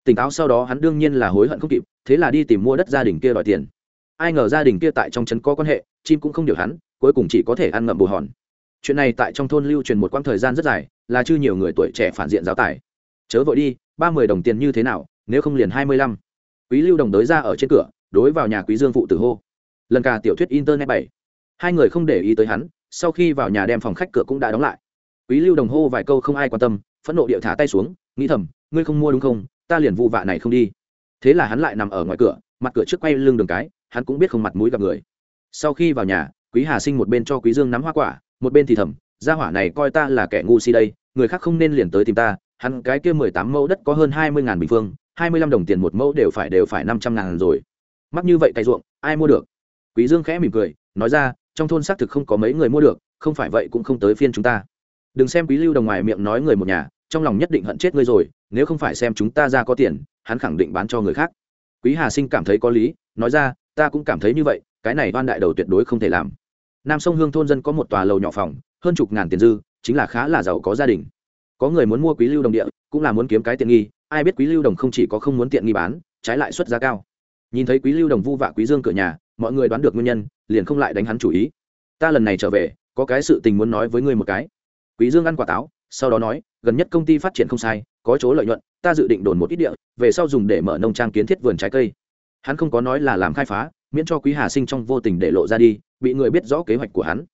A: Tỉnh táo sau đó hắn đương nhiên là hối hận không kịp, thế là đi tìm mua đất gia đình kia đòi tiền. Ai ngờ gia đình kia tại trong trấn có quan hệ, chim cũng không điều hắn, cuối cùng chỉ có thể ăn ngậm bù hòn chuyện này tại trong thôn lưu truyền một quãng thời gian rất dài, là chưa nhiều người tuổi trẻ phản diện giáo tài. Chớ vội đi, ba mươi đồng tiền như thế nào, nếu không liền hai mươi lăm. Quý lưu đồng đới ra ở trên cửa, đối vào nhà quý dương phụ tử hô. Lần cả tiểu thuyết internet bảy. Hai người không để ý tới hắn, sau khi vào nhà đem phòng khách cửa cũng đã đóng lại. Quý lưu đồng hô vài câu không ai quan tâm, phẫn nộ điệu thả tay xuống, nghĩ thầm, ngươi không mua đúng không? Ta liền vụ vạ này không đi. Thế là hắn lại nằm ở ngoài cửa, mặt cửa trước quay lưng đường cái, hắn cũng biết không mặt mũi gặp người. Sau khi vào nhà, quý hà sinh một bên cho quý dương nắm hoa quả một bên thì thầm, gia hỏa này coi ta là kẻ ngu si đây, người khác không nên liền tới tìm ta, hắn cái kia mười tám mẫu đất có hơn hai mươi ngàn bình phương, hai mươi lăm đồng tiền một mẫu đều phải đều phải năm trăm ngàn rồi. Mắc như vậy cày ruộng, ai mua được? Quý dương khẽ mỉm cười, nói ra, trong thôn xác thực không có mấy người mua được, không phải vậy cũng không tới phiên chúng ta. Đừng xem quý lưu đồng ngoài miệng nói người một nhà, trong lòng nhất định hận chết ngươi rồi, nếu không phải xem chúng ta ra có tiền, hắn khẳng định bán cho người khác. Quý hà sinh cảm thấy có lý, nói ra, ta cũng cảm thấy như vậy, cái này oan đại đầu tuyệt đối không thể làm nam sông hương thôn dân có một tòa lầu nhỏ phòng, hơn chục ngàn tiền dư, chính là khá là giàu có gia đình. Có người muốn mua quý lưu đồng địa, cũng là muốn kiếm cái tiện nghi, ai biết quý lưu đồng không chỉ có không muốn tiện nghi bán, trái lại xuất giá cao. Nhìn thấy quý lưu đồng vu vạ quý dương cửa nhà, mọi người đoán được nguyên nhân, liền không lại đánh hắn chủ ý. Ta lần này trở về, có cái sự tình muốn nói với ngươi một cái. Quý dương ăn quả táo, sau đó nói, gần nhất công ty phát triển không sai, có chỗ lợi nhuận, ta dự định đồn một ít địa, về sau dùng để mở nông trang kiến thiết vườn trái cây. Hắn không có nói là làm khai phá, miễn cho quý hà sinh trong vô tình để lộ ra đi bị người biết rõ kế hoạch của hắn.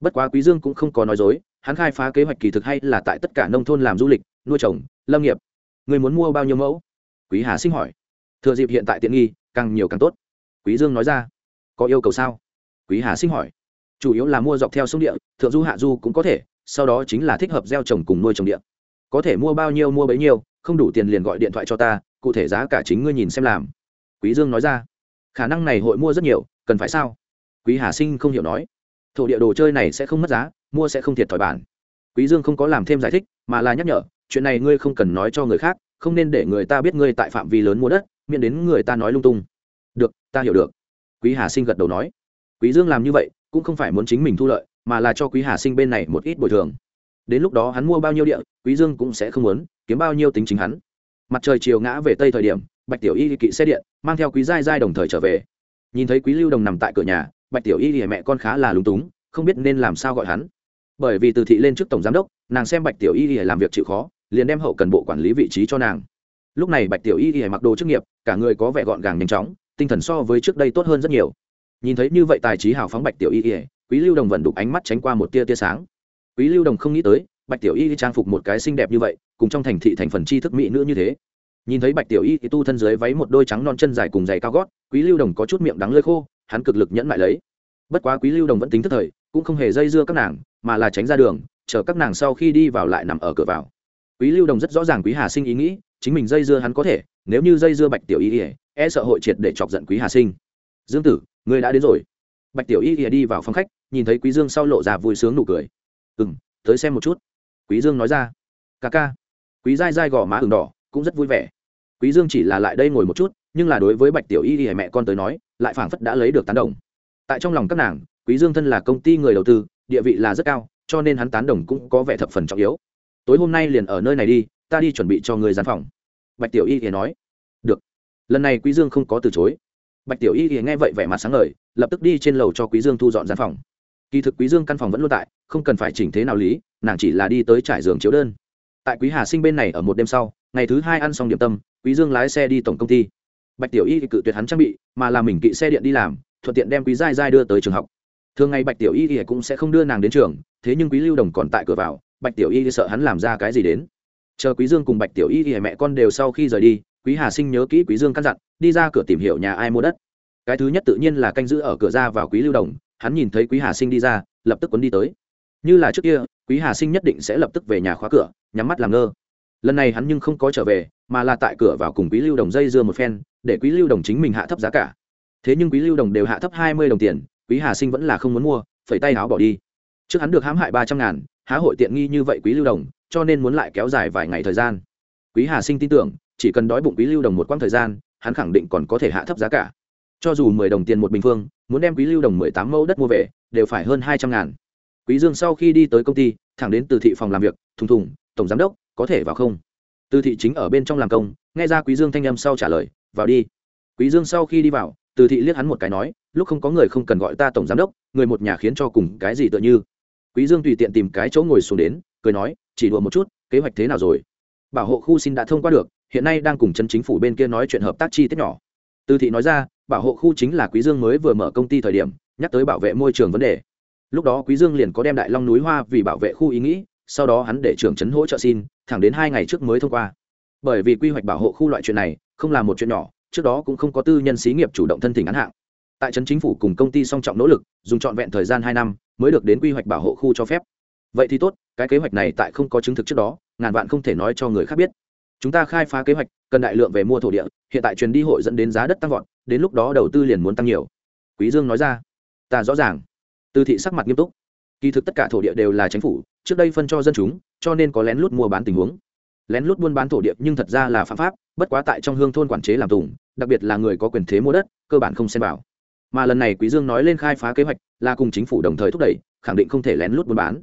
A: Bất quá quý dương cũng không có nói dối, hắn khai phá kế hoạch kỳ thực hay là tại tất cả nông thôn làm du lịch, nuôi trồng, lâm nghiệp. Người muốn mua bao nhiêu mẫu? Quý hà sinh hỏi. Thừa dịp hiện tại tiện nghi, càng nhiều càng tốt. Quý dương nói ra. Có yêu cầu sao? Quý hà sinh hỏi. Chủ yếu là mua dọc theo sông địa, thượng du hạ du cũng có thể, sau đó chính là thích hợp gieo trồng cùng nuôi trồng địa. Có thể mua bao nhiêu mua bấy nhiêu, không đủ tiền liền gọi điện thoại cho ta, cụ thể giá cả chính ngươi nhìn xem làm. Quý dương nói ra. Khả năng này hội mua rất nhiều, cần phải sao? Quý hà sinh không hiểu nói, thổ địa đồ chơi này sẽ không mất giá, mua sẽ không thiệt thòi bản. Quý dương không có làm thêm giải thích, mà là nhắc nhở, chuyện này ngươi không cần nói cho người khác, không nên để người ta biết ngươi tại phạm vi lớn mua đất, miễn đến người ta nói lung tung. Được, ta hiểu được. Quý hà sinh gật đầu nói. Quý dương làm như vậy, cũng không phải muốn chính mình thu lợi, mà là cho quý hà sinh bên này một ít bồi thường. Đến lúc đó hắn mua bao nhiêu địa, quý dương cũng sẽ không muốn kiếm bao nhiêu tính chính hắn. Mặt trời chiều ngã về tây thời điểm, bạch tiểu y kỵ xe điện, mang theo quý giai giai đồng thời trở về. Nhìn thấy quý lưu đồng nằm tại cửa nhà bạch tiểu y thì mẹ con khá là lúng túng, không biết nên làm sao gọi hắn. Bởi vì từ thị lên trước tổng giám đốc, nàng xem bạch tiểu y thì làm việc chịu khó, liền đem hậu cần bộ quản lý vị trí cho nàng. Lúc này bạch tiểu y thì mặc đồ chức nghiệp, cả người có vẻ gọn gàng nhanh chóng, tinh thần so với trước đây tốt hơn rất nhiều. Nhìn thấy như vậy tài trí hào phóng bạch tiểu y y quý lưu đồng vẫn đục ánh mắt tránh qua một tia tia sáng. Quý lưu đồng không nghĩ tới, bạch tiểu y trang phục một cái xinh đẹp như vậy, cùng trong thành thị thành phần tri thức mỹ nữ như thế. Nhìn thấy bạch tiểu y tu thân dưới váy một đôi trắng non chân dài cùng giày cao gót, quý lưu đồng có chút miệng đắng lơi khô hắn cực lực nhẫn lại lấy. Bất quá quý lưu đồng vẫn tính thức thời, cũng không hề dây dưa các nàng, mà là tránh ra đường, chờ các nàng sau khi đi vào lại nằm ở cửa vào. Quý lưu đồng rất rõ ràng quý hà sinh ý nghĩ, chính mình dây dưa hắn có thể, nếu như dây dưa bạch tiểu y e sợ hội triệt để chọc giận quý hà sinh. Dương tử ngươi đã đến rồi. Bạch tiểu y ỉa đi vào phòng khách, nhìn thấy quý dương sau lộ ra vui sướng nụ cười. Ừ m tới xem một chút. Quý dương nói ra. Ca ca. Quý dai dai gò má ừng đỏ, cũng rất vui vẻ. Quý dương chỉ là lại đây ngồi một chút, nhưng là đối với bạch tiểu y ỉa mẹ con tới nói lại phảng phất đã lấy được tán đồng. Tại trong lòng các nàng, quý dương thân là công ty người đầu tư, địa vị là rất cao, cho nên hắn tán đồng cũng có vẻ thập phần trọng yếu. Tối hôm nay liền ở nơi này đi, ta đi chuẩn bị cho người gian phòng. Bạch tiểu y thì nói, được. Lần này quý dương không có từ chối. Bạch tiểu y thì nghe vậy vẻ mặt sáng ngời, lập tức đi trên lầu cho quý dương thu dọn gian phòng. Kỳ thực quý dương căn phòng vẫn luôn tại, không cần phải chỉnh thế nào lý, nàng chỉ là đi tới trải giường chiếu đơn. Tại quý hà sinh bên này ở một đêm sau, ngày thứ hai ăn xong điểm tâm, quý dương lái xe đi tổng công ty bạch tiểu y thì cự tuyệt hắn trang bị, mà là mình kỵ xe điện đi làm, thuận tiện đem quý giai giai đưa tới trường học. Thường ngày bạch tiểu y thì cũng sẽ không đưa nàng đến trường, thế nhưng quý lưu đồng còn tại cửa vào, bạch tiểu y thì sợ hắn làm ra cái gì đến. Chờ quý dương cùng bạch tiểu y thì mẹ con đều sau khi rời đi, quý hà sinh nhớ kỹ quý dương căn dặn, đi ra cửa tìm hiểu nhà ai mua đất. Cái thứ nhất tự nhiên là canh giữ ở cửa ra vào quý lưu đồng, hắn nhìn thấy quý hà sinh đi ra, lập tức quấn đi tới. Như là trước kia, quý hà sinh nhất định sẽ lập tức về nhà khóa cửa, nhắm mắt làm ngơ. Lần này hắn nhưng không có trở về, mà là tại cửa vào cùng quý lưu đồng dây dưa một phen để quý lưu đồng chính mình hạ thấp giá cả. Thế nhưng quý lưu đồng đều hạ thấp hai mươi đồng tiền, quý hà sinh vẫn là không muốn mua, phẩy tay áo bỏ đi. Trước hắn được hãm hại ba trăm ngàn, há hội tiện nghi như vậy quý lưu đồng, cho nên muốn lại kéo dài vài ngày thời gian. Quý hà sinh tin tưởng, chỉ cần đói bụng quý lưu đồng một quãng thời gian, hắn khẳng định còn có thể hạ thấp giá cả. Cho dù mười đồng tiền một bình phương, muốn đem quý lưu đồng mười tám mẫu đất mua về, đều phải hơn hai trăm ngàn. Quý dương sau khi đi tới công ty, thẳng đến từ thị phòng làm việc, thùng thùng, tổng giám đốc, có thể vào không? Từ thị chính ở bên trong làm công, nghe ra quý dương thanh âm sau trả lời vào đi. Quý dương sau khi đi vào, từ thị liếc hắn một cái nói, lúc không có người không cần gọi ta tổng giám đốc, người một nhà khiến cho cùng cái gì tựa như. Quý dương tùy tiện tìm cái chỗ ngồi xuống đến, cười nói, chỉ đùa một chút, kế hoạch thế nào rồi? Bảo hộ khu xin đã thông qua được, hiện nay đang cùng chân chính phủ bên kia nói chuyện hợp tác chi tiết nhỏ. Từ thị nói ra, bảo hộ khu chính là quý dương mới vừa mở công ty thời điểm, nhắc tới bảo vệ môi trường vấn đề. Lúc đó quý dương liền có đem đại long núi hoa vì bảo vệ khu ý nghĩ, sau đó hắn để trưởng trấn hỗ trợ xin, thẳng đến hai ngày trước mới thông qua bởi vì quy hoạch bảo hộ khu loại chuyện này không là một chuyện nhỏ, trước đó cũng không có tư nhân xí nghiệp chủ động thân thỉnh ngắn hạng. Tại trấn chính phủ cùng công ty song trọng nỗ lực, dùng trọn vẹn thời gian hai năm mới được đến quy hoạch bảo hộ khu cho phép. Vậy thì tốt, cái kế hoạch này tại không có chứng thực trước đó, ngàn vạn không thể nói cho người khác biết. Chúng ta khai phá kế hoạch, cần đại lượng về mua thổ địa, hiện tại truyền đi hội dẫn đến giá đất tăng vọt, đến lúc đó đầu tư liền muốn tăng nhiều. Quý dương nói ra. Ta rõ ràng. Từ thị sắc mặt nghiêm túc. Kỳ thực tất cả thổ địa đều là chính phủ, trước đây phân cho dân chúng, cho nên có lén lút mua bán tình huống lén lút buôn bán thổ địa nhưng thật ra là phạm pháp, bất quá tại trong hương thôn quản chế làm tùng, đặc biệt là người có quyền thế mua đất, cơ bản không xem vào. Mà lần này quý dương nói lên khai phá kế hoạch là cùng chính phủ đồng thời thúc đẩy, khẳng định không thể lén lút buôn bán.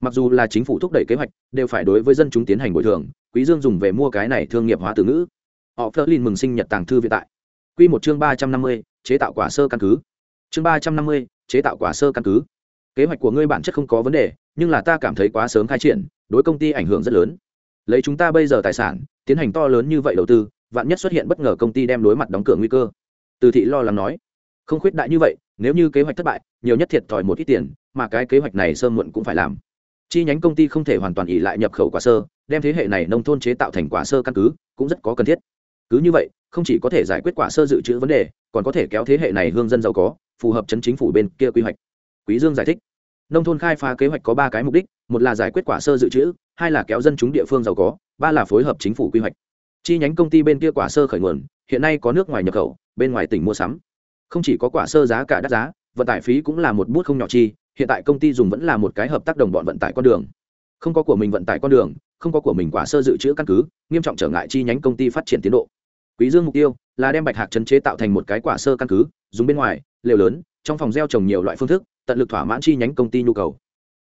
A: Mặc dù là chính phủ thúc đẩy kế hoạch, đều phải đối với dân chúng tiến hành bồi thường, quý dương dùng về mua cái này thương nghiệp hóa từ ngữ. Họ Flerlin mừng sinh nhật tàng thư viện tại. Quy một chương ba trăm năm mươi, chế tạo quả sơ căn cứ. Chương ba trăm năm mươi, chế tạo quả sơ căn cứ. Kế hoạch của ngươi bản chất không có vấn đề, nhưng là ta cảm thấy quá sớm khai triển, đối công ty ảnh hưởng rất lớn lấy chúng ta bây giờ tài sản, tiến hành to lớn như vậy đầu tư, vạn nhất xuất hiện bất ngờ công ty đem đối mặt đóng cửa nguy cơ. Từ thị lo lắng nói. Không khuyết đại như vậy, nếu như kế hoạch thất bại, nhiều nhất thiệt thòi một ít tiền, mà cái kế hoạch này sơ muộn cũng phải làm. Chi nhánh công ty không thể hoàn toàn ỉ lại nhập khẩu quả sơ, đem thế hệ này nông thôn chế tạo thành quả sơ căn cứ, cũng rất có cần thiết. Cứ như vậy, không chỉ có thể giải quyết quả sơ dự trữ vấn đề, còn có thể kéo thế hệ này hương dân giàu có, phù hợp chấn chính phủ bên kia quy hoạch. Quý dương giải thích nông thôn khai phá kế hoạch có ba cái mục đích, một là giải quyết quả sơ dự trữ, hai là kéo dân chúng địa phương giàu có, ba là phối hợp chính phủ quy hoạch. Chi nhánh công ty bên kia quả sơ khởi nguồn, hiện nay có nước ngoài nhập khẩu, bên ngoài tỉnh mua sắm. Không chỉ có quả sơ giá cả đắt giá, vận tải phí cũng là một bút không nhỏ chi, hiện tại công ty dùng vẫn là một cái hợp tác đồng bọn vận tải con đường. Không có của mình vận tải con đường, không có của mình quả sơ dự trữ căn cứ, nghiêm trọng trở ngại chi nhánh công ty phát triển tiến độ. Quý dương mục tiêu là đem bạch hạc chấn chế tạo thành một cái quả sơ căn cứ, dùng bên ngoài, lều lớn, trong phòng gieo trồng nhiều loại phương thức tận lực thỏa mãn chi nhánh công ty nhu cầu.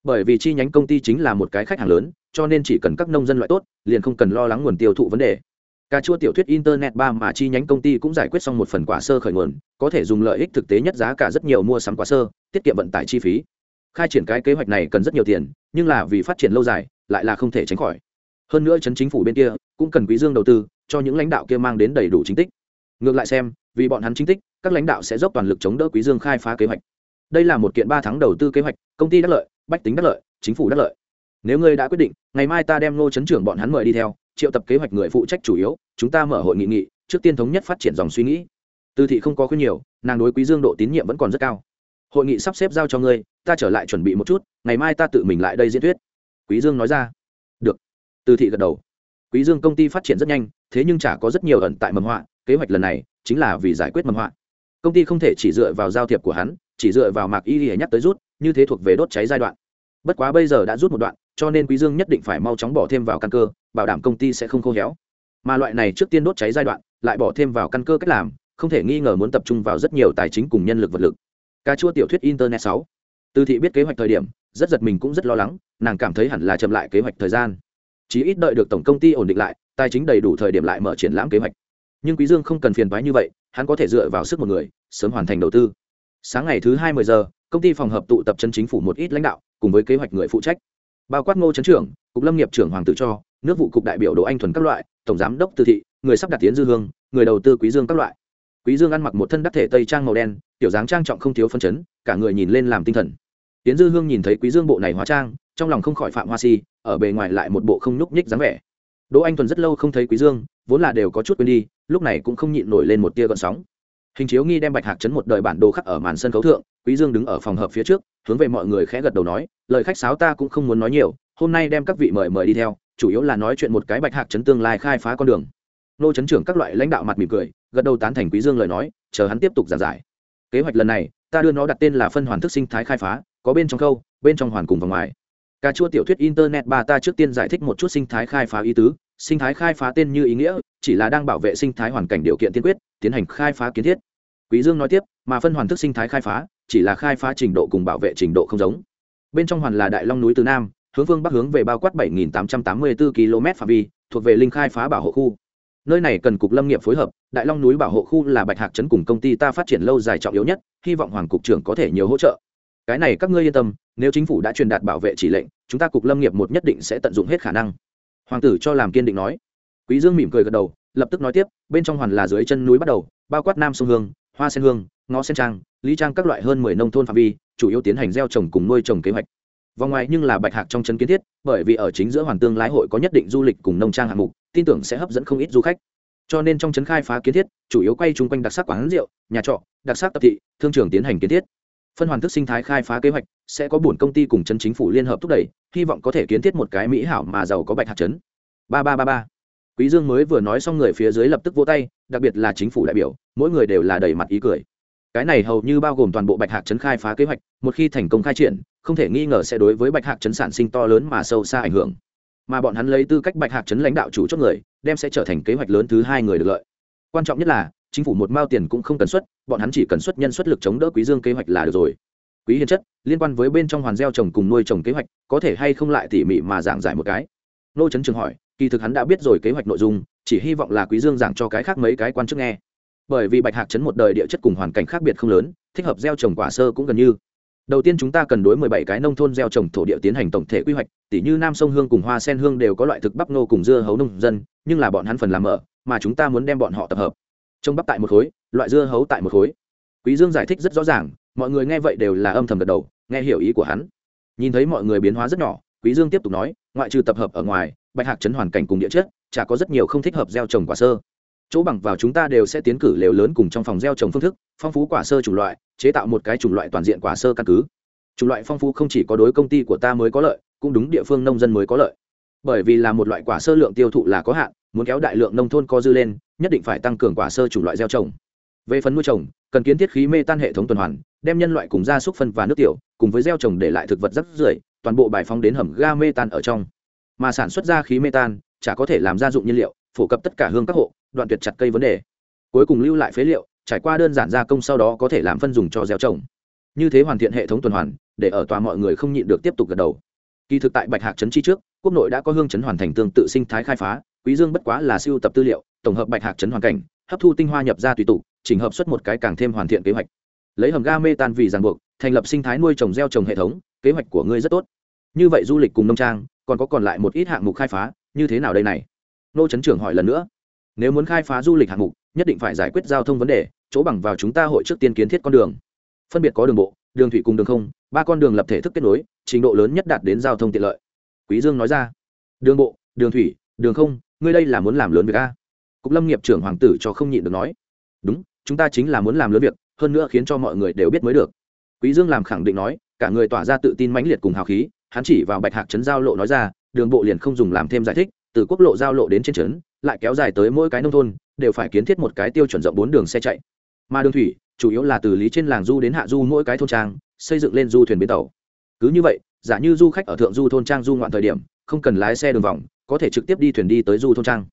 A: Bởi vì chi nhánh công ty chính là một cái khách hàng lớn, cho nên chỉ cần các nông dân loại tốt, liền không cần lo lắng nguồn tiêu thụ vấn đề. Cà chua tiểu thuyết internet ba mà chi nhánh công ty cũng giải quyết xong một phần quả sơ khởi nguồn, có thể dùng lợi ích thực tế nhất giá cả rất nhiều mua sắm quả sơ, tiết kiệm vận tải chi phí. Khai triển cái kế hoạch này cần rất nhiều tiền, nhưng là vì phát triển lâu dài, lại là không thể tránh khỏi. Hơn nữa chấn chính phủ bên kia cũng cần quý dương đầu tư, cho những lãnh đạo kia mang đến đầy đủ chính tích. Ngược lại xem, vì bọn hắn chính tích, các lãnh đạo sẽ dốc toàn lực chống đỡ quý dương khai phá kế hoạch đây là một kiện ba tháng đầu tư kế hoạch, công ty đắc lợi, bách tính đắc lợi, chính phủ đắc lợi. Nếu ngươi đã quyết định, ngày mai ta đem ngô chấn trưởng bọn hắn mời đi theo, triệu tập kế hoạch người phụ trách chủ yếu, chúng ta mở hội nghị nghị, trước tiên thống nhất phát triển dòng suy nghĩ. Tư thị không có khuyên nhiều, nàng đối quý dương độ tín nhiệm vẫn còn rất cao. Hội nghị sắp xếp giao cho ngươi, ta trở lại chuẩn bị một chút, ngày mai ta tự mình lại đây diễn thuyết. Quý dương nói ra. Được. Tư thị gật đầu. Quý dương công ty phát triển rất nhanh, thế nhưng chả có rất nhiều ẩn tại mầm họa, kế hoạch lần này chính là vì giải quyết mầm họa. Công ty không thể chỉ dựa vào giao thiệp của hắn chỉ dựa vào mạc y lìa nhắc tới rút, như thế thuộc về đốt cháy giai đoạn. Bất quá bây giờ đã rút một đoạn, cho nên quý dương nhất định phải mau chóng bỏ thêm vào căn cơ, bảo đảm công ty sẽ không khô héo. Mà loại này trước tiên đốt cháy giai đoạn, lại bỏ thêm vào căn cơ cách làm, không thể nghi ngờ muốn tập trung vào rất nhiều tài chính cùng nhân lực vật lực. Cà chua tiểu thuyết internet sáu. Từ thị biết kế hoạch thời điểm, rất giật mình cũng rất lo lắng, nàng cảm thấy hẳn là chậm lại kế hoạch thời gian. Chỉ ít đợi được tổng công ty ổn định lại, tài chính đầy đủ thời điểm lại mở triển lãm kế hoạch. Nhưng quý dương không cần phiền toái như vậy, hắn có thể dựa vào sức một người, sớm hoàn thành đầu tư sáng ngày thứ hai mươi giờ, công ty phòng hợp tụ tập chân chính phủ một ít lãnh đạo, cùng với kế hoạch người phụ trách. Bao quát ngô trấn trưởng, cục lâm nghiệp trưởng hoàng tử cho, nước vụ cục đại biểu đỗ anh thuần các loại, tổng giám đốc từ thị, người sắp đặt tiến dư hương, người đầu tư quý dương các loại. Quý dương ăn mặc một thân đắc thể tây trang màu đen tiểu dáng trang trọng không thiếu phân chấn, cả người nhìn lên làm tinh thần. Tiến dư hương nhìn thấy quý dương bộ này hóa trang, trong lòng không khỏi phạm hoa si, ở bề ngoài lại một bộ không nhúc nhích dáng vẻ. Đỗ anh thuần rất lâu không thấy quý dương, vốn là đều có chút quên đi, lúc này cũng không nhịn nổi lên một tia gợn sóng hình chiếu nghi đem bạch hạc chấn một đời bản đồ khắc ở màn sân khấu thượng, quý dương đứng ở phòng hợp phía trước, hướng về mọi người khẽ gật đầu nói, lời khách sáo ta cũng không muốn nói nhiều, hôm nay đem các vị mời mời đi theo, chủ yếu là nói chuyện một cái bạch hạc chấn tương lai khai phá con đường. Nô chấn trưởng các loại lãnh đạo mặt mỉm cười, gật đầu tán thành quý dương lời nói, chờ hắn tiếp tục giảng giải. Kế hoạch lần này, ta đưa nó đặt tên là phân hoàn thức sinh thái khai phá, có bên trong khâu, bên trong hoàn cùng và ngoài. Cà chua tiểu thuyết internet ba ta trước tiên giải thích một chút sinh thái khai phá ý tứ sinh thái khai phá tên như ý nghĩa, chỉ là đang bảo vệ sinh thái hoàn cảnh điều kiện tiên quyết, tiến hành khai phá kiến thiết. Quý dương nói tiếp, mà phân hoàn thức sinh thái khai phá, chỉ là khai phá trình độ cùng bảo vệ trình độ không giống. Bên trong hoàn là đại long núi từ nam, hướng phương bắc hướng về bao quát 7.884 km phạm vi, thuộc về linh khai phá bảo hộ khu. Nơi này cần cục lâm nghiệp phối hợp, đại long núi bảo hộ khu là bạch hạc trấn cùng công ty ta phát triển lâu dài trọng yếu nhất, hy vọng hoàng cục trưởng có thể nhiều hỗ trợ. Cái này các ngươi yên tâm, nếu chính phủ đã truyền đạt bảo vệ chỉ lệnh, chúng ta cục lâm nghiệp một nhất định sẽ tận dụng hết khả năng hoàng tử cho làm kiên định nói. Quý dương mỉm cười gật đầu, lập tức nói tiếp, bên trong hoàn là dưới chân núi bắt đầu, bao quát nam sông hương, hoa sen hương, ngõ sen trang, lý trang các loại hơn mười nông thôn phạm vi, chủ yếu tiến hành gieo trồng cùng nuôi trồng kế hoạch. Vòng ngoài nhưng là bạch hạc trong chân kiến thiết, bởi vì ở chính giữa hoàn tương lái hội có nhất định du lịch cùng nông trang hạng mục, tin tưởng sẽ hấp dẫn không ít du khách. Cho nên trong trấn khai phá kiến thiết, chủ yếu quay chung quanh đặc sắc quán rượu, nhà trọ, đặc sắc tập thị, thương trường tiến hành kiến thiết phân hoàn thức sinh thái khai phá kế hoạch, sẽ có bổn công ty cùng chân chính phủ liên hợp thúc đẩy, hy vọng có thể kiến thiết một cái mỹ hảo mà giàu có bạch hạt chấn ba ba ba ba. Quý dương mới vừa nói xong người phía dưới lập tức vỗ tay, đặc biệt là chính phủ đại biểu, mỗi người đều là đầy mặt ý cười. Cái này hầu như bao gồm toàn bộ bạch hạc chấn khai phá kế hoạch, một khi thành công khai triển, không thể nghi ngờ sẽ đối với bạch hạc chấn sản sinh to lớn mà sâu xa ảnh hưởng. Mà bọn hắn lấy tư cách bạch hạc chấn lãnh đạo chủ chốt người, đem sẽ trở thành kế hoạch lớn thứ hai người được lợi. Quan trọng nhất là chính phủ một mao tiền cũng không cần xuất, bọn hắn chỉ cần xuất nhân xuất lực chống đỡ quý dương kế hoạch là được rồi. Quý hiền chất, liên quan với bên trong hoàn gieo trồng cùng nuôi trồng kế hoạch, có thể hay không lại tỉ mỉ mà giảng giải một cái? Nô trấn trường hỏi, kỳ thực hắn đã biết rồi kế hoạch nội dung, chỉ hy vọng là quý dương giảng cho cái khác mấy cái quan chức nghe. Bởi vì bạch hạc Trấn một đời địa chất cùng hoàn cảnh khác biệt không lớn, thích hợp gieo trồng quả sơ cũng gần như. Đầu tiên chúng ta cần đối 17 cái nông thôn gieo trồng thổ địa tiến hành tổng thể quy hoạch, tỉ như nam sông hương cùng hoa sen hương đều có loại thực bắp nô cùng dưa hấu nông dân, nhưng là bọn hắn phần làm mở mà chúng ta muốn đem bọn họ tập hợp trông bắp tại một khối, loại dưa hấu tại một khối. Quý dương giải thích rất rõ ràng, mọi người nghe vậy đều là âm thầm gật đầu, nghe hiểu ý của hắn. Nhìn thấy mọi người biến hóa rất nhỏ, quý dương tiếp tục nói, ngoại trừ tập hợp ở ngoài, bạch hạc chấn hoàn cảnh cùng địa chất, chả có rất nhiều không thích hợp gieo trồng quả sơ. Chỗ bằng vào chúng ta đều sẽ tiến cử lều lớn cùng trong phòng gieo trồng phương thức, phong phú quả sơ chủng loại, chế tạo một cái chủng loại toàn diện quả sơ căn cứ. Chủng loại phong phú không chỉ có đối công ty của ta mới có lợi, cũng đúng địa phương nông dân mới có lợi. Bởi vì là một loại quả sơ lượng tiêu thụ là có hạn muốn kéo đại lượng nông thôn co dư lên, nhất định phải tăng cường quả sơ chủ loại gieo trồng. Về phần nuôi trồng, cần kiến thiết khí mê tan hệ thống tuần hoàn, đem nhân loại cùng gia súc phân và nước tiểu, cùng với gieo trồng để lại thực vật rất rưởi, toàn bộ bài phóng đến hầm ga mê tan ở trong. Mà sản xuất ra khí mê tan, chả có thể làm gia dụng nhiên liệu, phổ cập tất cả hương các hộ, đoạn tuyệt chặt cây vấn đề. Cuối cùng lưu lại phế liệu, trải qua đơn giản gia công sau đó có thể làm phân dùng cho gieo trồng. Như thế hoàn thiện hệ thống tuần hoàn, để ở tòa mọi người không nhịn được tiếp tục gật đầu. Kỳ thực tại bạch hạc trấn chi trước, quốc nội đã có hương chấn hoàn thành tương tự sinh thái khai phá quý dương bất quá là siêu tập tư liệu, tổng hợp bạch hạc chấn hoàn cảnh, hấp thu tinh hoa nhập ra tùy tụ, chỉnh hợp xuất một cái càng thêm hoàn thiện kế hoạch. Lấy hầm ga mê tan vì ràng buộc, thành lập sinh thái nuôi trồng gieo trồng hệ thống, kế hoạch của ngươi rất tốt. Như vậy du lịch cùng nông trang, còn có còn lại một ít hạng mục khai phá, như thế nào đây này? Nô trấn trưởng hỏi lần nữa. Nếu muốn khai phá du lịch hạng mục, nhất định phải giải quyết giao thông vấn đề, chỗ bằng vào chúng ta hội trước tiên kiến thiết con đường. Phân biệt có đường bộ, đường thủy cùng đường không, ba con đường lập thể thức kết nối, trình độ lớn nhất đạt đến giao thông tiện lợi. Quý dương nói ra. Đường bộ, đường thủy, đường không ngươi đây là muốn làm lớn việc a? Cục lâm nghiệp trưởng hoàng tử cho không nhịn được nói. Đúng, chúng ta chính là muốn làm lớn việc, hơn nữa khiến cho mọi người đều biết mới được. Quý dương làm khẳng định nói, cả người tỏa ra tự tin mãnh liệt cùng hào khí, hắn chỉ vào bạch hạc trấn giao lộ nói ra, đường bộ liền không dùng làm thêm giải thích, từ quốc lộ giao lộ đến trên trấn, lại kéo dài tới mỗi cái nông thôn, đều phải kiến thiết một cái tiêu chuẩn rộng bốn đường xe chạy. Mà đường thủy, chủ yếu là từ lý trên làng du đến hạ du mỗi cái thôn trang, xây dựng lên du thuyền bến tàu. Cứ như vậy, giả như du khách ở thượng du thôn trang du ngoạn thời điểm không cần lái xe đường vòng, có thể trực tiếp đi thuyền đi tới du thôn trang.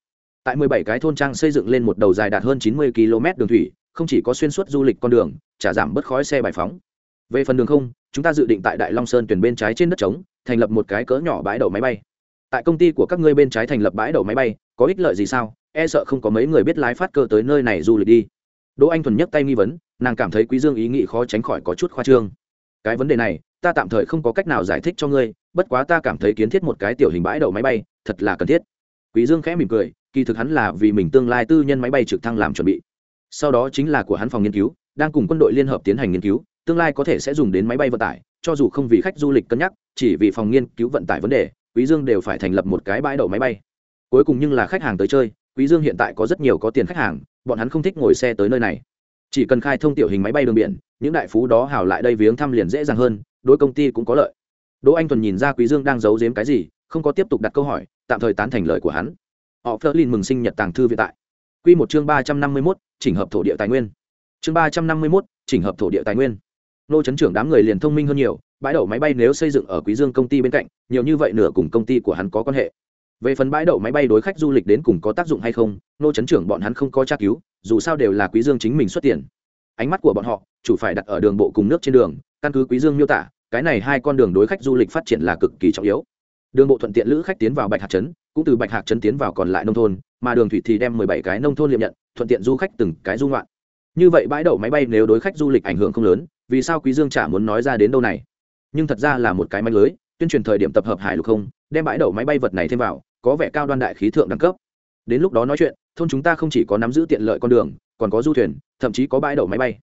A: Tại 17 cái thôn trang xây dựng lên một đầu dài đạt hơn 90 km đường thủy, không chỉ có xuyên suốt du lịch con đường trả giảm bớt khói xe bài phóng. Về phần đường không, chúng ta dự định tại đại long sơn tuyển bên trái trên đất trống, thành lập một cái cỡ nhỏ bãi đậu máy bay. Tại công ty của các ngươi bên trái thành lập bãi đậu máy bay, có ích lợi gì sao? E sợ không có mấy người biết lái phát cơ tới nơi này du lịch đi. Đỗ anh thuần nhấc tay nghi vấn, nàng cảm thấy quý dương ý nghĩ khó tránh khỏi có chút khoa trương. Cái vấn đề này ta tạm thời không có cách nào giải thích cho ngươi, bất quá ta cảm thấy kiến thiết một cái tiểu hình bãi đậu máy bay, thật là cần thiết. Quý dương khẽ mỉm cười, kỳ thực hắn là vì mình tương lai tư nhân máy bay trực thăng làm chuẩn bị. Sau đó chính là của hắn phòng nghiên cứu, đang cùng quân đội liên hợp tiến hành nghiên cứu, tương lai có thể sẽ dùng đến máy bay vận tải, cho dù không vì khách du lịch cân nhắc, chỉ vì phòng nghiên cứu vận tải vấn đề, quý dương đều phải thành lập một cái bãi đậu máy bay. Cuối cùng nhưng là khách hàng tới chơi, quý dương hiện tại có rất nhiều có tiền khách hàng, bọn hắn không thích ngồi xe tới nơi này. Chỉ cần khai thông tiểu hình máy bay đường biển, những đại phú đó hào lại đây viếng thăm liền dễ dàng hơn đối công ty cũng có lợi. Đỗ anh thuần nhìn ra quý dương đang giấu giếm cái gì không có tiếp tục đặt câu hỏi tạm thời tán thành lời của hắn. Họ phớt lên mừng sinh nhật tàng thư viện tại. Quy một chương ba trăm năm mươi 351, chỉnh hợp thổ địa tài nguyên. Chương ba trăm năm mươi 351, chỉnh hợp thổ địa tài nguyên. Nô chấn trưởng đám người liền thông minh hơn nhiều bãi đậu máy bay nếu xây dựng ở quý dương công ty bên cạnh nhiều như vậy nửa cùng công ty của hắn có quan hệ. Về phần bãi đậu máy bay đối khách du lịch đến cùng có tác dụng hay không nô chấn trưởng bọn hắn không có tra cứu dù sao đều là quý dương chính mình xuất tiền ánh mắt của bọn họ chủ phải đặt ở đường bộ cùng nước trên đường, căn cứ quý dương miêu tả, cái này hai con đường đối khách du lịch phát triển là cực kỳ trọng yếu. Đường bộ thuận tiện lữ khách tiến vào bạch hạc trấn, cũng từ bạch hạc trấn tiến vào còn lại nông thôn, mà đường thủy thì đem mười bảy cái nông thôn liệm nhận, thuận tiện du khách từng cái du ngoạn. Như vậy bãi đậu máy bay nếu đối khách du lịch ảnh hưởng không lớn, vì sao quý dương chả muốn nói ra đến đâu này? Nhưng thật ra là một cái manh lưới, tuyên truyền thời điểm tập hợp hải lục không, đem bãi đậu máy bay vật này thêm vào, có vẻ cao đoan đại khí thượng đẳng cấp. Đến lúc đó nói chuyện, thôn chúng ta không chỉ có nắm giữ tiện lợi con đường, còn có du thuyền thậm chí có bãi đậu máy bay.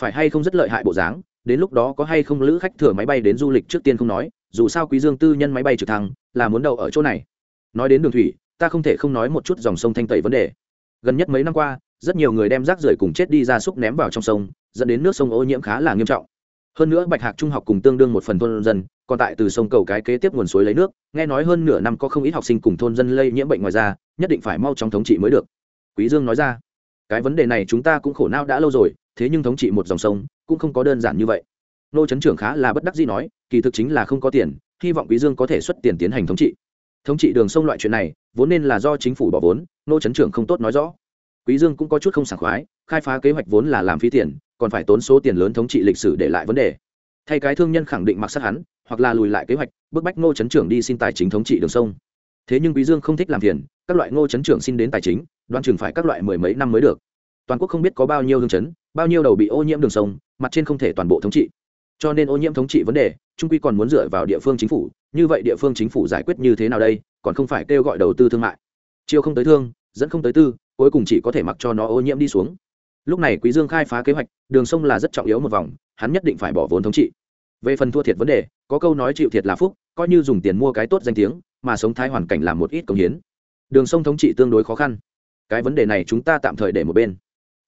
A: Phải hay không rất lợi hại bộ dáng, đến lúc đó có hay không lữ khách thừa máy bay đến du lịch trước tiên không nói, dù sao quý dương tư nhân máy bay trực thăng, là muốn đậu ở chỗ này. Nói đến đường thủy, ta không thể không nói một chút dòng sông thanh tẩy vấn đề. Gần nhất mấy năm qua, rất nhiều người đem rác rưởi cùng chết đi ra súc ném vào trong sông, dẫn đến nước sông ô nhiễm khá là nghiêm trọng. Hơn nữa bạch hạc trung học cùng tương đương một phần thôn dân, còn tại từ sông cầu cái kế tiếp nguồn suối lấy nước, nghe nói hơn nửa năm có không ít học sinh cùng thôn dân lây nhiễm bệnh ngoài ra nhất định phải mau chóng thống trị mới được. Quý dương nói ra cái vấn đề này chúng ta cũng khổ não đã lâu rồi, thế nhưng thống trị một dòng sông cũng không có đơn giản như vậy. Nô chấn trưởng khá là bất đắc dĩ nói, kỳ thực chính là không có tiền, hy vọng quý dương có thể xuất tiền tiến hành thống trị. Thống trị đường sông loại chuyện này, vốn nên là do chính phủ bỏ vốn, nô chấn trưởng không tốt nói rõ. Quý dương cũng có chút không sảng khoái, khai phá kế hoạch vốn là làm phí tiền, còn phải tốn số tiền lớn thống trị lịch sử để lại vấn đề. Thay cái thương nhân khẳng định mặc sát hắn, hoặc là lùi lại kế hoạch, bức bách ngô chấn trưởng đi xin tài chính thống trị đường sông. Thế nhưng quý dương không thích làm tiền các loại ngô chấn trưởng xin đến tài chính đoan chừng phải các loại mười mấy năm mới được. Toàn quốc không biết có bao nhiêu hương chấn, bao nhiêu đầu bị ô nhiễm đường sông, mặt trên không thể toàn bộ thống trị. Cho nên ô nhiễm thống trị vấn đề, trung quy còn muốn dựa vào địa phương chính phủ, như vậy địa phương chính phủ giải quyết như thế nào đây, còn không phải kêu gọi đầu tư thương mại. Chiêu không tới thương, dẫn không tới tư, cuối cùng chỉ có thể mặc cho nó ô nhiễm đi xuống. Lúc này quý dương khai phá kế hoạch, đường sông là rất trọng yếu một vòng, hắn nhất định phải bỏ vốn thống trị. Về phần thua thiệt vấn đề, có câu nói chịu thiệt là phúc, coi như dùng tiền mua cái tốt danh tiếng, mà sống thái hoàn cảnh làm một ít công hiến. Đường sông thống trị tương đối khó khăn cái vấn đề này chúng ta tạm thời để một bên.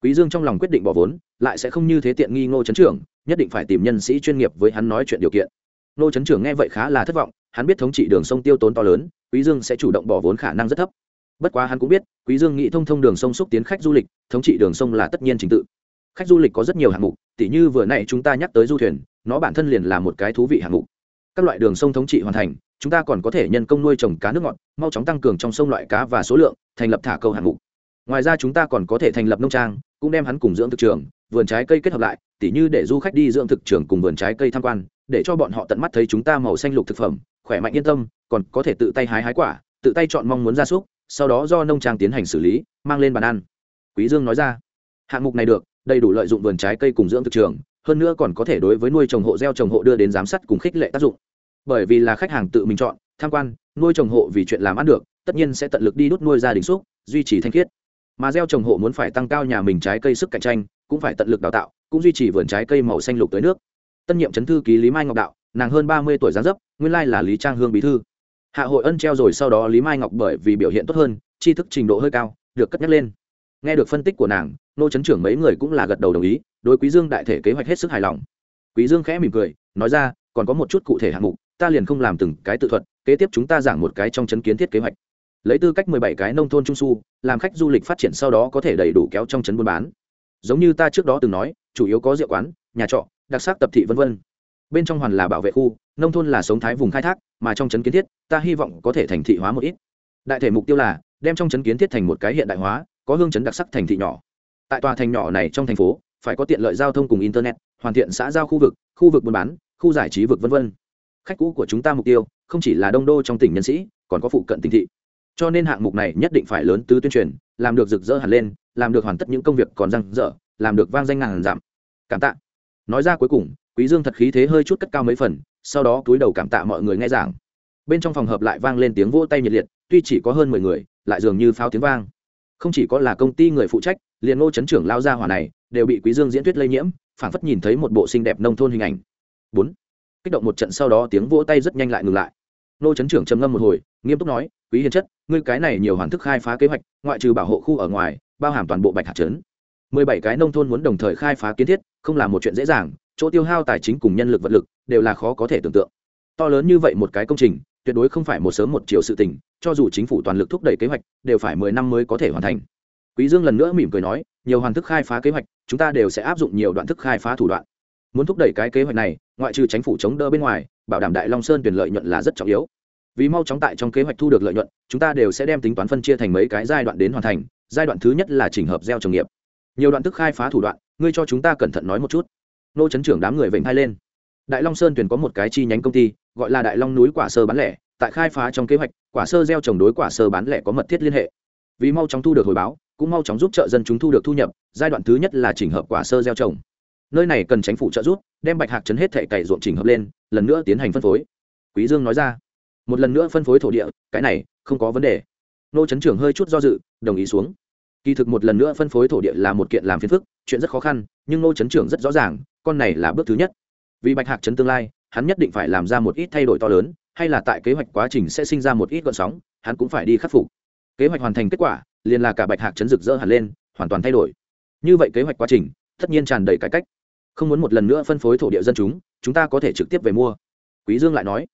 A: Quý dương trong lòng quyết định bỏ vốn, lại sẽ không như thế tiện nghi ngô Trấn trưởng, nhất định phải tìm nhân sĩ chuyên nghiệp với hắn nói chuyện điều kiện. Ngô Trấn trưởng nghe vậy khá là thất vọng, hắn biết thống trị đường sông tiêu tốn to lớn, quý dương sẽ chủ động bỏ vốn khả năng rất thấp. Bất quá hắn cũng biết, quý dương nghĩ thông thông đường sông xúc tiến khách du lịch, thống trị đường sông là tất nhiên trình tự. Khách du lịch có rất nhiều hạng mục, tỉ như vừa nãy chúng ta nhắc tới du thuyền, nó bản thân liền là một cái thú vị hạng mục. Các loại đường sông thống trị hoàn thành, chúng ta còn có thể nhân công nuôi trồng cá nước ngọt, mau chóng tăng cường trong sông loại cá và số lượng, thành lập thả câu hạng mục ngoài ra chúng ta còn có thể thành lập nông trang, cũng đem hắn cùng dưỡng thực trường, vườn trái cây kết hợp lại, tỉ như để du khách đi dưỡng thực trường cùng vườn trái cây tham quan, để cho bọn họ tận mắt thấy chúng ta màu xanh lục thực phẩm, khỏe mạnh yên tâm, còn có thể tự tay hái hái quả, tự tay chọn mong muốn gia súc, sau đó do nông trang tiến hành xử lý, mang lên bàn ăn. Quý dương nói ra. Hạng mục này được, đầy đủ lợi dụng vườn trái cây cùng dưỡng thực trường, hơn nữa còn có thể đối với nuôi trồng hộ gieo trồng hộ đưa đến giám sát cùng khích lệ tác dụng. Bởi vì là khách hàng tự mình chọn, tham quan, nuôi trồng hộ vì chuyện làm ăn được, tất nhiên sẽ tận lực đi đút nuôi gia đình súc, duy trì thanh khiết mà gieo trồng hộ muốn phải tăng cao nhà mình trái cây sức cạnh tranh, cũng phải tận lực đào tạo, cũng duy trì vườn trái cây màu xanh lục tới nước. Tân nhiệm chấn thư ký lý mai ngọc đạo, nàng hơn ba mươi tuổi gián dấp, nguyên lai là lý trang hương bí thư. Hạ hội ân treo rồi sau đó lý mai ngọc bởi vì biểu hiện tốt hơn, tri thức trình độ hơi cao, được cất nhắc lên. Nghe được phân tích của nàng, nô chấn trưởng mấy người cũng là gật đầu đồng ý, đối quý dương đại thể kế hoạch hết sức hài lòng. Quý dương khẽ mỉm cười, nói ra, còn có một chút cụ thể hạng mục, ta liền không làm từng cái tự thuật, kế tiếp chúng ta giảng một cái trong chấn kiến thiết kế hoạch lấy tư cách mười bảy cái nông thôn trung su, làm khách du lịch phát triển sau đó có thể đầy đủ kéo trong trấn buôn bán. Giống như ta trước đó từng nói, chủ yếu có rượu quán, nhà trọ, đặc sắc tập thị vân vân. Bên trong hoàn là bảo vệ khu, nông thôn là sống thái vùng khai thác, mà trong trấn kiến thiết, ta hy vọng có thể thành thị hóa một ít. Đại thể mục tiêu là, đem trong trấn kiến thiết thành một cái hiện đại hóa, có hương chấn đặc sắc thành thị nhỏ. Tại tòa thành nhỏ này trong thành phố, phải có tiện lợi giao thông cùng internet, hoàn thiện xã giao khu vực khu vực buôn bán, khu giải trí vực v v khách cũ của chúng ta mục tiêu, không chỉ là đông đô trong tỉnh nhân sĩ, còn có phụ cận tỉnh thị cho nên hạng mục này nhất định phải lớn tứ tuyên truyền, làm được rực rỡ hẳn lên, làm được hoàn tất những công việc còn răng rỡ, làm được vang danh ngàn giảm cảm tạ. Nói ra cuối cùng, quý dương thật khí thế hơi chút cất cao mấy phần, sau đó túi đầu cảm tạ mọi người nghe giảng. Bên trong phòng hợp lại vang lên tiếng vỗ tay nhiệt liệt, tuy chỉ có hơn mười người, lại dường như pháo tiếng vang. Không chỉ có là công ty người phụ trách, liền ngô chấn trưởng lao ra hỏa này, đều bị quý dương diễn thuyết lây nhiễm, phảng phất nhìn thấy một bộ xinh đẹp nông thôn hình ảnh. Bốn. Kích động một trận sau đó tiếng vỗ tay rất nhanh lại ngừng lại. Ngô chấn trưởng trầm ngâm một hồi, nghiêm túc nói, quý hiền chất ngươi cái này nhiều hoàn thức khai phá kế hoạch, ngoại trừ bảo hộ khu ở ngoài, bao hàm toàn bộ bạch hạt trấn. Mười bảy cái nông thôn muốn đồng thời khai phá kiến thiết, không là một chuyện dễ dàng, chỗ tiêu hao tài chính cùng nhân lực vật lực đều là khó có thể tưởng tượng. To lớn như vậy một cái công trình, tuyệt đối không phải một sớm một chiều sự tình, cho dù chính phủ toàn lực thúc đẩy kế hoạch, đều phải mười năm mới có thể hoàn thành. Quý dương lần nữa mỉm cười nói, nhiều hoàn thức khai phá kế hoạch, chúng ta đều sẽ áp dụng nhiều đoạn thức khai phá thủ đoạn. Muốn thúc đẩy cái kế hoạch này, ngoại trừ chính phủ chống đỡ bên ngoài, bảo đảm đại long sơn tuyển lợi nhuận là rất trọng yếu vì mau chóng tại trong kế hoạch thu được lợi nhuận, chúng ta đều sẽ đem tính toán phân chia thành mấy cái giai đoạn đến hoàn thành. Giai đoạn thứ nhất là chỉnh hợp gieo trồng nghiệp. Nhiều đoạn tức khai phá thủ đoạn, ngươi cho chúng ta cẩn thận nói một chút. Nô chấn trưởng đám người vểnh hai lên. Đại long sơn tuyển có một cái chi nhánh công ty, gọi là đại long núi quả sơ bán lẻ. Tại khai phá trong kế hoạch, quả sơ gieo trồng đối quả sơ bán lẻ có mật thiết liên hệ. Vì mau chóng thu được hồi báo, cũng mau chóng giúp trợ dân chúng thu được thu nhập, giai đoạn thứ nhất là chỉnh hợp quả sơ gieo trồng. Nơi này cần chính phủ trợ giúp, đem bạch hạc chấn hết thệ cày ruộng chỉnh hợp lên, lần nữa tiến hành phân phối. Quý dương nói ra một lần nữa phân phối thổ địa, cái này không có vấn đề. Nô chấn trưởng hơi chút do dự, đồng ý xuống. Kỳ thực một lần nữa phân phối thổ địa là một kiện làm phiền phức, chuyện rất khó khăn, nhưng nô chấn trưởng rất rõ ràng, con này là bước thứ nhất. Vì bạch hạc chấn tương lai, hắn nhất định phải làm ra một ít thay đổi to lớn, hay là tại kế hoạch quá trình sẽ sinh ra một ít gọn sóng, hắn cũng phải đi khắc phục. Kế hoạch hoàn thành kết quả, liền là cả bạch hạc chấn rực rỡ hẳn lên, hoàn toàn thay đổi. Như vậy kế hoạch quá trình, tất nhiên tràn đầy cải cách. Không muốn một lần nữa phân phối thổ địa dân chúng chúng ta có thể trực tiếp về mua. Quý dương lại nói.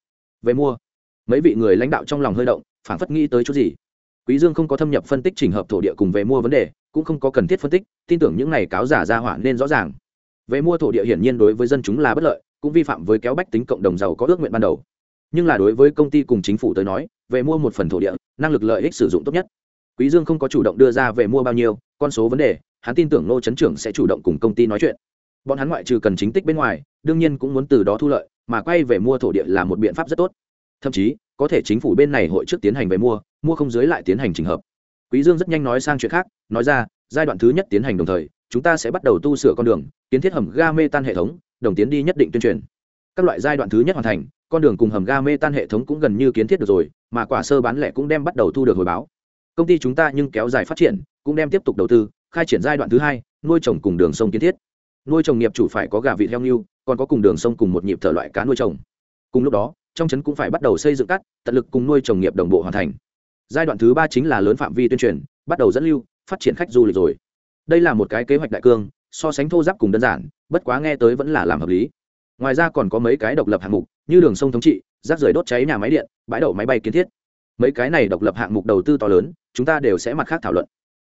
A: Về mua mấy vị người lãnh đạo trong lòng hơi động phản phất nghĩ tới chút gì. Quý dương không có thâm nhập phân tích trình hợp thổ địa cùng về mua vấn đề, cũng không có cần thiết phân tích, tin tưởng những này cáo giả ra hỏa nên rõ ràng. Về mua thổ địa hiển nhiên đối với dân chúng là bất lợi, cũng vi phạm với kéo bách tính cộng đồng giàu có ước nguyện ban đầu. Nhưng là đối với công ty cùng chính phủ tới nói, về mua một phần thổ địa, năng lực lợi ích sử dụng tốt nhất. Quý dương không có chủ động đưa ra về mua bao nhiêu, con số vấn đề, hắn tin tưởng nô chấn trưởng sẽ chủ động cùng công ty nói chuyện. Bọn hắn ngoại trừ cần chính tích bên ngoài, đương nhiên cũng muốn từ đó thu lợi, mà quay về mua thổ địa là một biện pháp rất tốt thậm chí, có thể chính phủ bên này hội trước tiến hành về mua mua không dưới lại tiến hành trình hợp. Quý dương rất nhanh nói sang chuyện khác, nói ra, giai đoạn thứ nhất tiến hành đồng thời, chúng ta sẽ bắt đầu tu sửa con đường, kiến thiết hầm ga mê tan hệ thống, đồng tiến đi nhất định tuyên truyền. Các loại giai đoạn thứ nhất hoàn thành, con đường cùng hầm ga mê tan hệ thống cũng gần như kiến thiết được rồi, mà quả sơ bán lẻ cũng đem bắt đầu thu được hồi báo. Công ty chúng ta nhưng kéo dài phát triển, cũng đem tiếp tục đầu tư, khai triển giai đoạn thứ hai, nuôi trồng cùng đường sông kiến thiết. Nuôi trồng nghiệp chủ phải có gà vịt heo nghiêu còn có cùng đường sông cùng một nhịp thở loại cá nuôi trồng. Cùng lúc đó trong trấn cũng phải bắt đầu xây dựng cắt tận lực cùng nuôi trồng nghiệp đồng bộ hoàn thành. Giai đoạn thứ ba chính là lớn phạm vi tuyên truyền, bắt đầu dẫn lưu, phát triển khách du lịch rồi. Đây là một cái kế hoạch đại cương, so sánh thô giáp cùng đơn giản, bất quá nghe tới vẫn là làm hợp lý. Ngoài ra còn có mấy cái độc lập hạng mục, như đường sông thống trị, rác rưởi đốt cháy nhà máy điện, bãi đậu máy bay kiến thiết. Mấy cái này độc lập hạng mục đầu tư to lớn, chúng ta đều sẽ mặt khác thảo luận.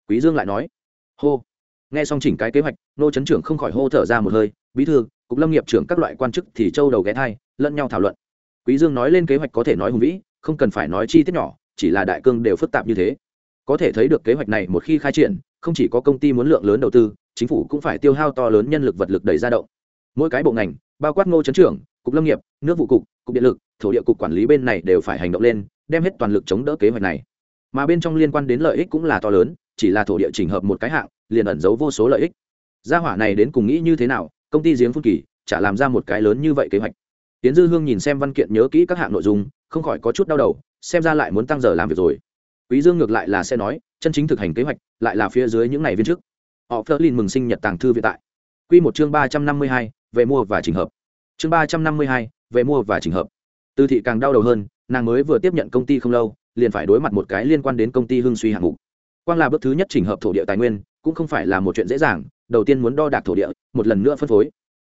A: Quý dương lại nói, hô. Nghe xong chỉnh cái kế hoạch, nô chấn trưởng không khỏi hô thở ra một hơi, bí thư, cục lâm nghiệp trưởng các loại quan chức thì châu đầu ghé thai, lẫn nhau thảo luận quý dương nói lên kế hoạch có thể nói hùng vĩ, không cần phải nói chi tiết nhỏ, chỉ là đại cương đều phức tạp như thế. Có thể thấy được kế hoạch này một khi khai triển, không chỉ có công ty muốn lượng lớn đầu tư, chính phủ cũng phải tiêu hao to lớn nhân lực vật lực đẩy ra động. Mỗi cái bộ ngành, bao quát ngô Trấn trưởng, cục lâm nghiệp, nước vụ cục cục điện lực, thổ địa cục quản lý bên này đều phải hành động lên, đem hết toàn lực chống đỡ kế hoạch này. Mà bên trong liên quan đến lợi ích cũng là to lớn, chỉ là thổ địa chỉnh hợp một cái hạng, liền ẩn giấu vô số lợi ích. Gia hỏa này đến cùng nghĩ như thế nào, công ty giếng phun kỳ, chả làm ra một cái lớn như vậy kế hoạch tiến dư hương nhìn xem văn kiện nhớ kỹ các hạng nội dung, không khỏi có chút đau đầu, xem ra lại muốn tăng giờ làm việc rồi. Quý dương ngược lại là sẽ nói, chân chính thực hành kế hoạch lại là phía dưới những này viên chức. Họ Flerlin mừng sinh nhật tàng thư viện tại. Quy một chương ba trăm năm mươi hai, về mua và chỉnh hợp. Chương ba trăm năm mươi hai, về mua và chỉnh hợp. Tư thị càng đau đầu hơn, nàng mới vừa tiếp nhận công ty không lâu, liền phải đối mặt một cái liên quan đến công ty hưng suy hạng mục. Quang là bước thứ nhất chỉnh hợp thổ địa tài nguyên, cũng không phải là một chuyện dễ dàng, đầu tiên muốn đo đạc thổ địa, một lần nữa phân phối.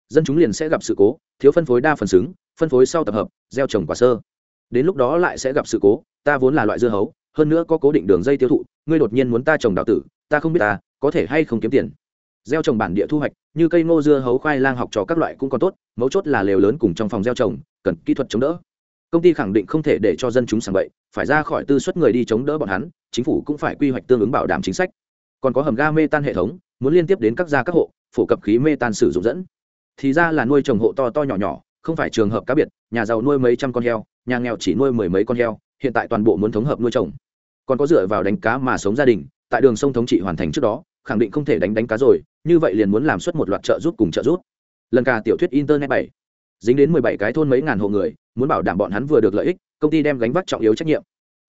A: Dân chúng liền sẽ gặp sự cố thiếu phân phối đa phần xứng, phân phối sau tập hợp, gieo trồng quả sơ. Đến lúc đó lại sẽ gặp sự cố, ta vốn là loại dưa hấu, hơn nữa có cố định đường dây tiêu thụ, ngươi đột nhiên muốn ta trồng đào tử, ta không biết ta có thể hay không kiếm tiền. Gieo trồng bản địa thu hoạch, như cây ngô dưa hấu khoai lang học trò các loại cũng còn tốt, mấu chốt là lều lớn cùng trong phòng gieo trồng, cần kỹ thuật chống đỡ. Công ty khẳng định không thể để cho dân chúng sàng bậy, phải ra khỏi tư suất người đi chống đỡ bọn hắn, chính phủ cũng phải quy hoạch tương ứng bảo đảm chính sách. Còn có hầm ga mê tan hệ thống, muốn liên tiếp đến các gia các hộ, phổ cập khí mê tan sử dụng dẫn thì ra là nuôi trồng hộ to to nhỏ nhỏ, không phải trường hợp cá biệt, nhà giàu nuôi mấy trăm con heo, nhà nghèo chỉ nuôi mười mấy con heo, hiện tại toàn bộ muốn thống hợp nuôi trồng. Còn có dựa vào đánh cá mà sống gia đình, tại đường sông thống trị hoàn thành trước đó, khẳng định không thể đánh đánh cá rồi, như vậy liền muốn làm suất một loạt trợ giúp cùng trợ giúp. Lần cả tiểu thuyết internet bảy, dính đến mười bảy cái thôn mấy ngàn hộ người, muốn bảo đảm bọn hắn vừa được lợi ích, công ty đem gánh vác trọng yếu trách nhiệm.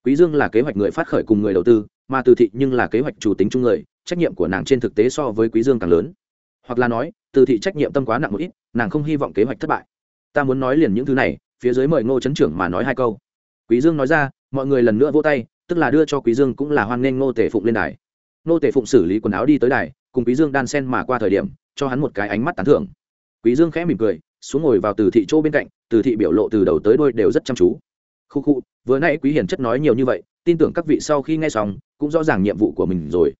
A: Quý dương là kế hoạch người phát khởi cùng người đầu tư, mà từ thị nhưng là kế hoạch chủ tính chung người, trách nhiệm của nàng trên thực tế so với quý dương càng lớn. Hoặc là nói từ thị trách nhiệm tâm quá nặng một ít, nàng không hy vọng kế hoạch thất bại. Ta muốn nói liền những thứ này, phía dưới mời ngô Trấn trưởng mà nói hai câu. Quý dương nói ra, mọi người lần nữa vỗ tay, tức là đưa cho quý dương cũng là hoan nghênh ngô tể phụng lên đài. Ngô tể phụng xử lý quần áo đi tới đài, cùng quý dương đan sen mà qua thời điểm, cho hắn một cái ánh mắt tán thưởng. Quý dương khẽ mỉm cười, xuống ngồi vào từ thị chỗ bên cạnh, từ thị biểu lộ từ đầu tới đuôi đều rất chăm chú. Khu khu, vừa nãy quý hiển chất nói nhiều như vậy, tin tưởng các vị sau khi nghe xong, cũng rõ ràng nhiệm vụ của mình rồi.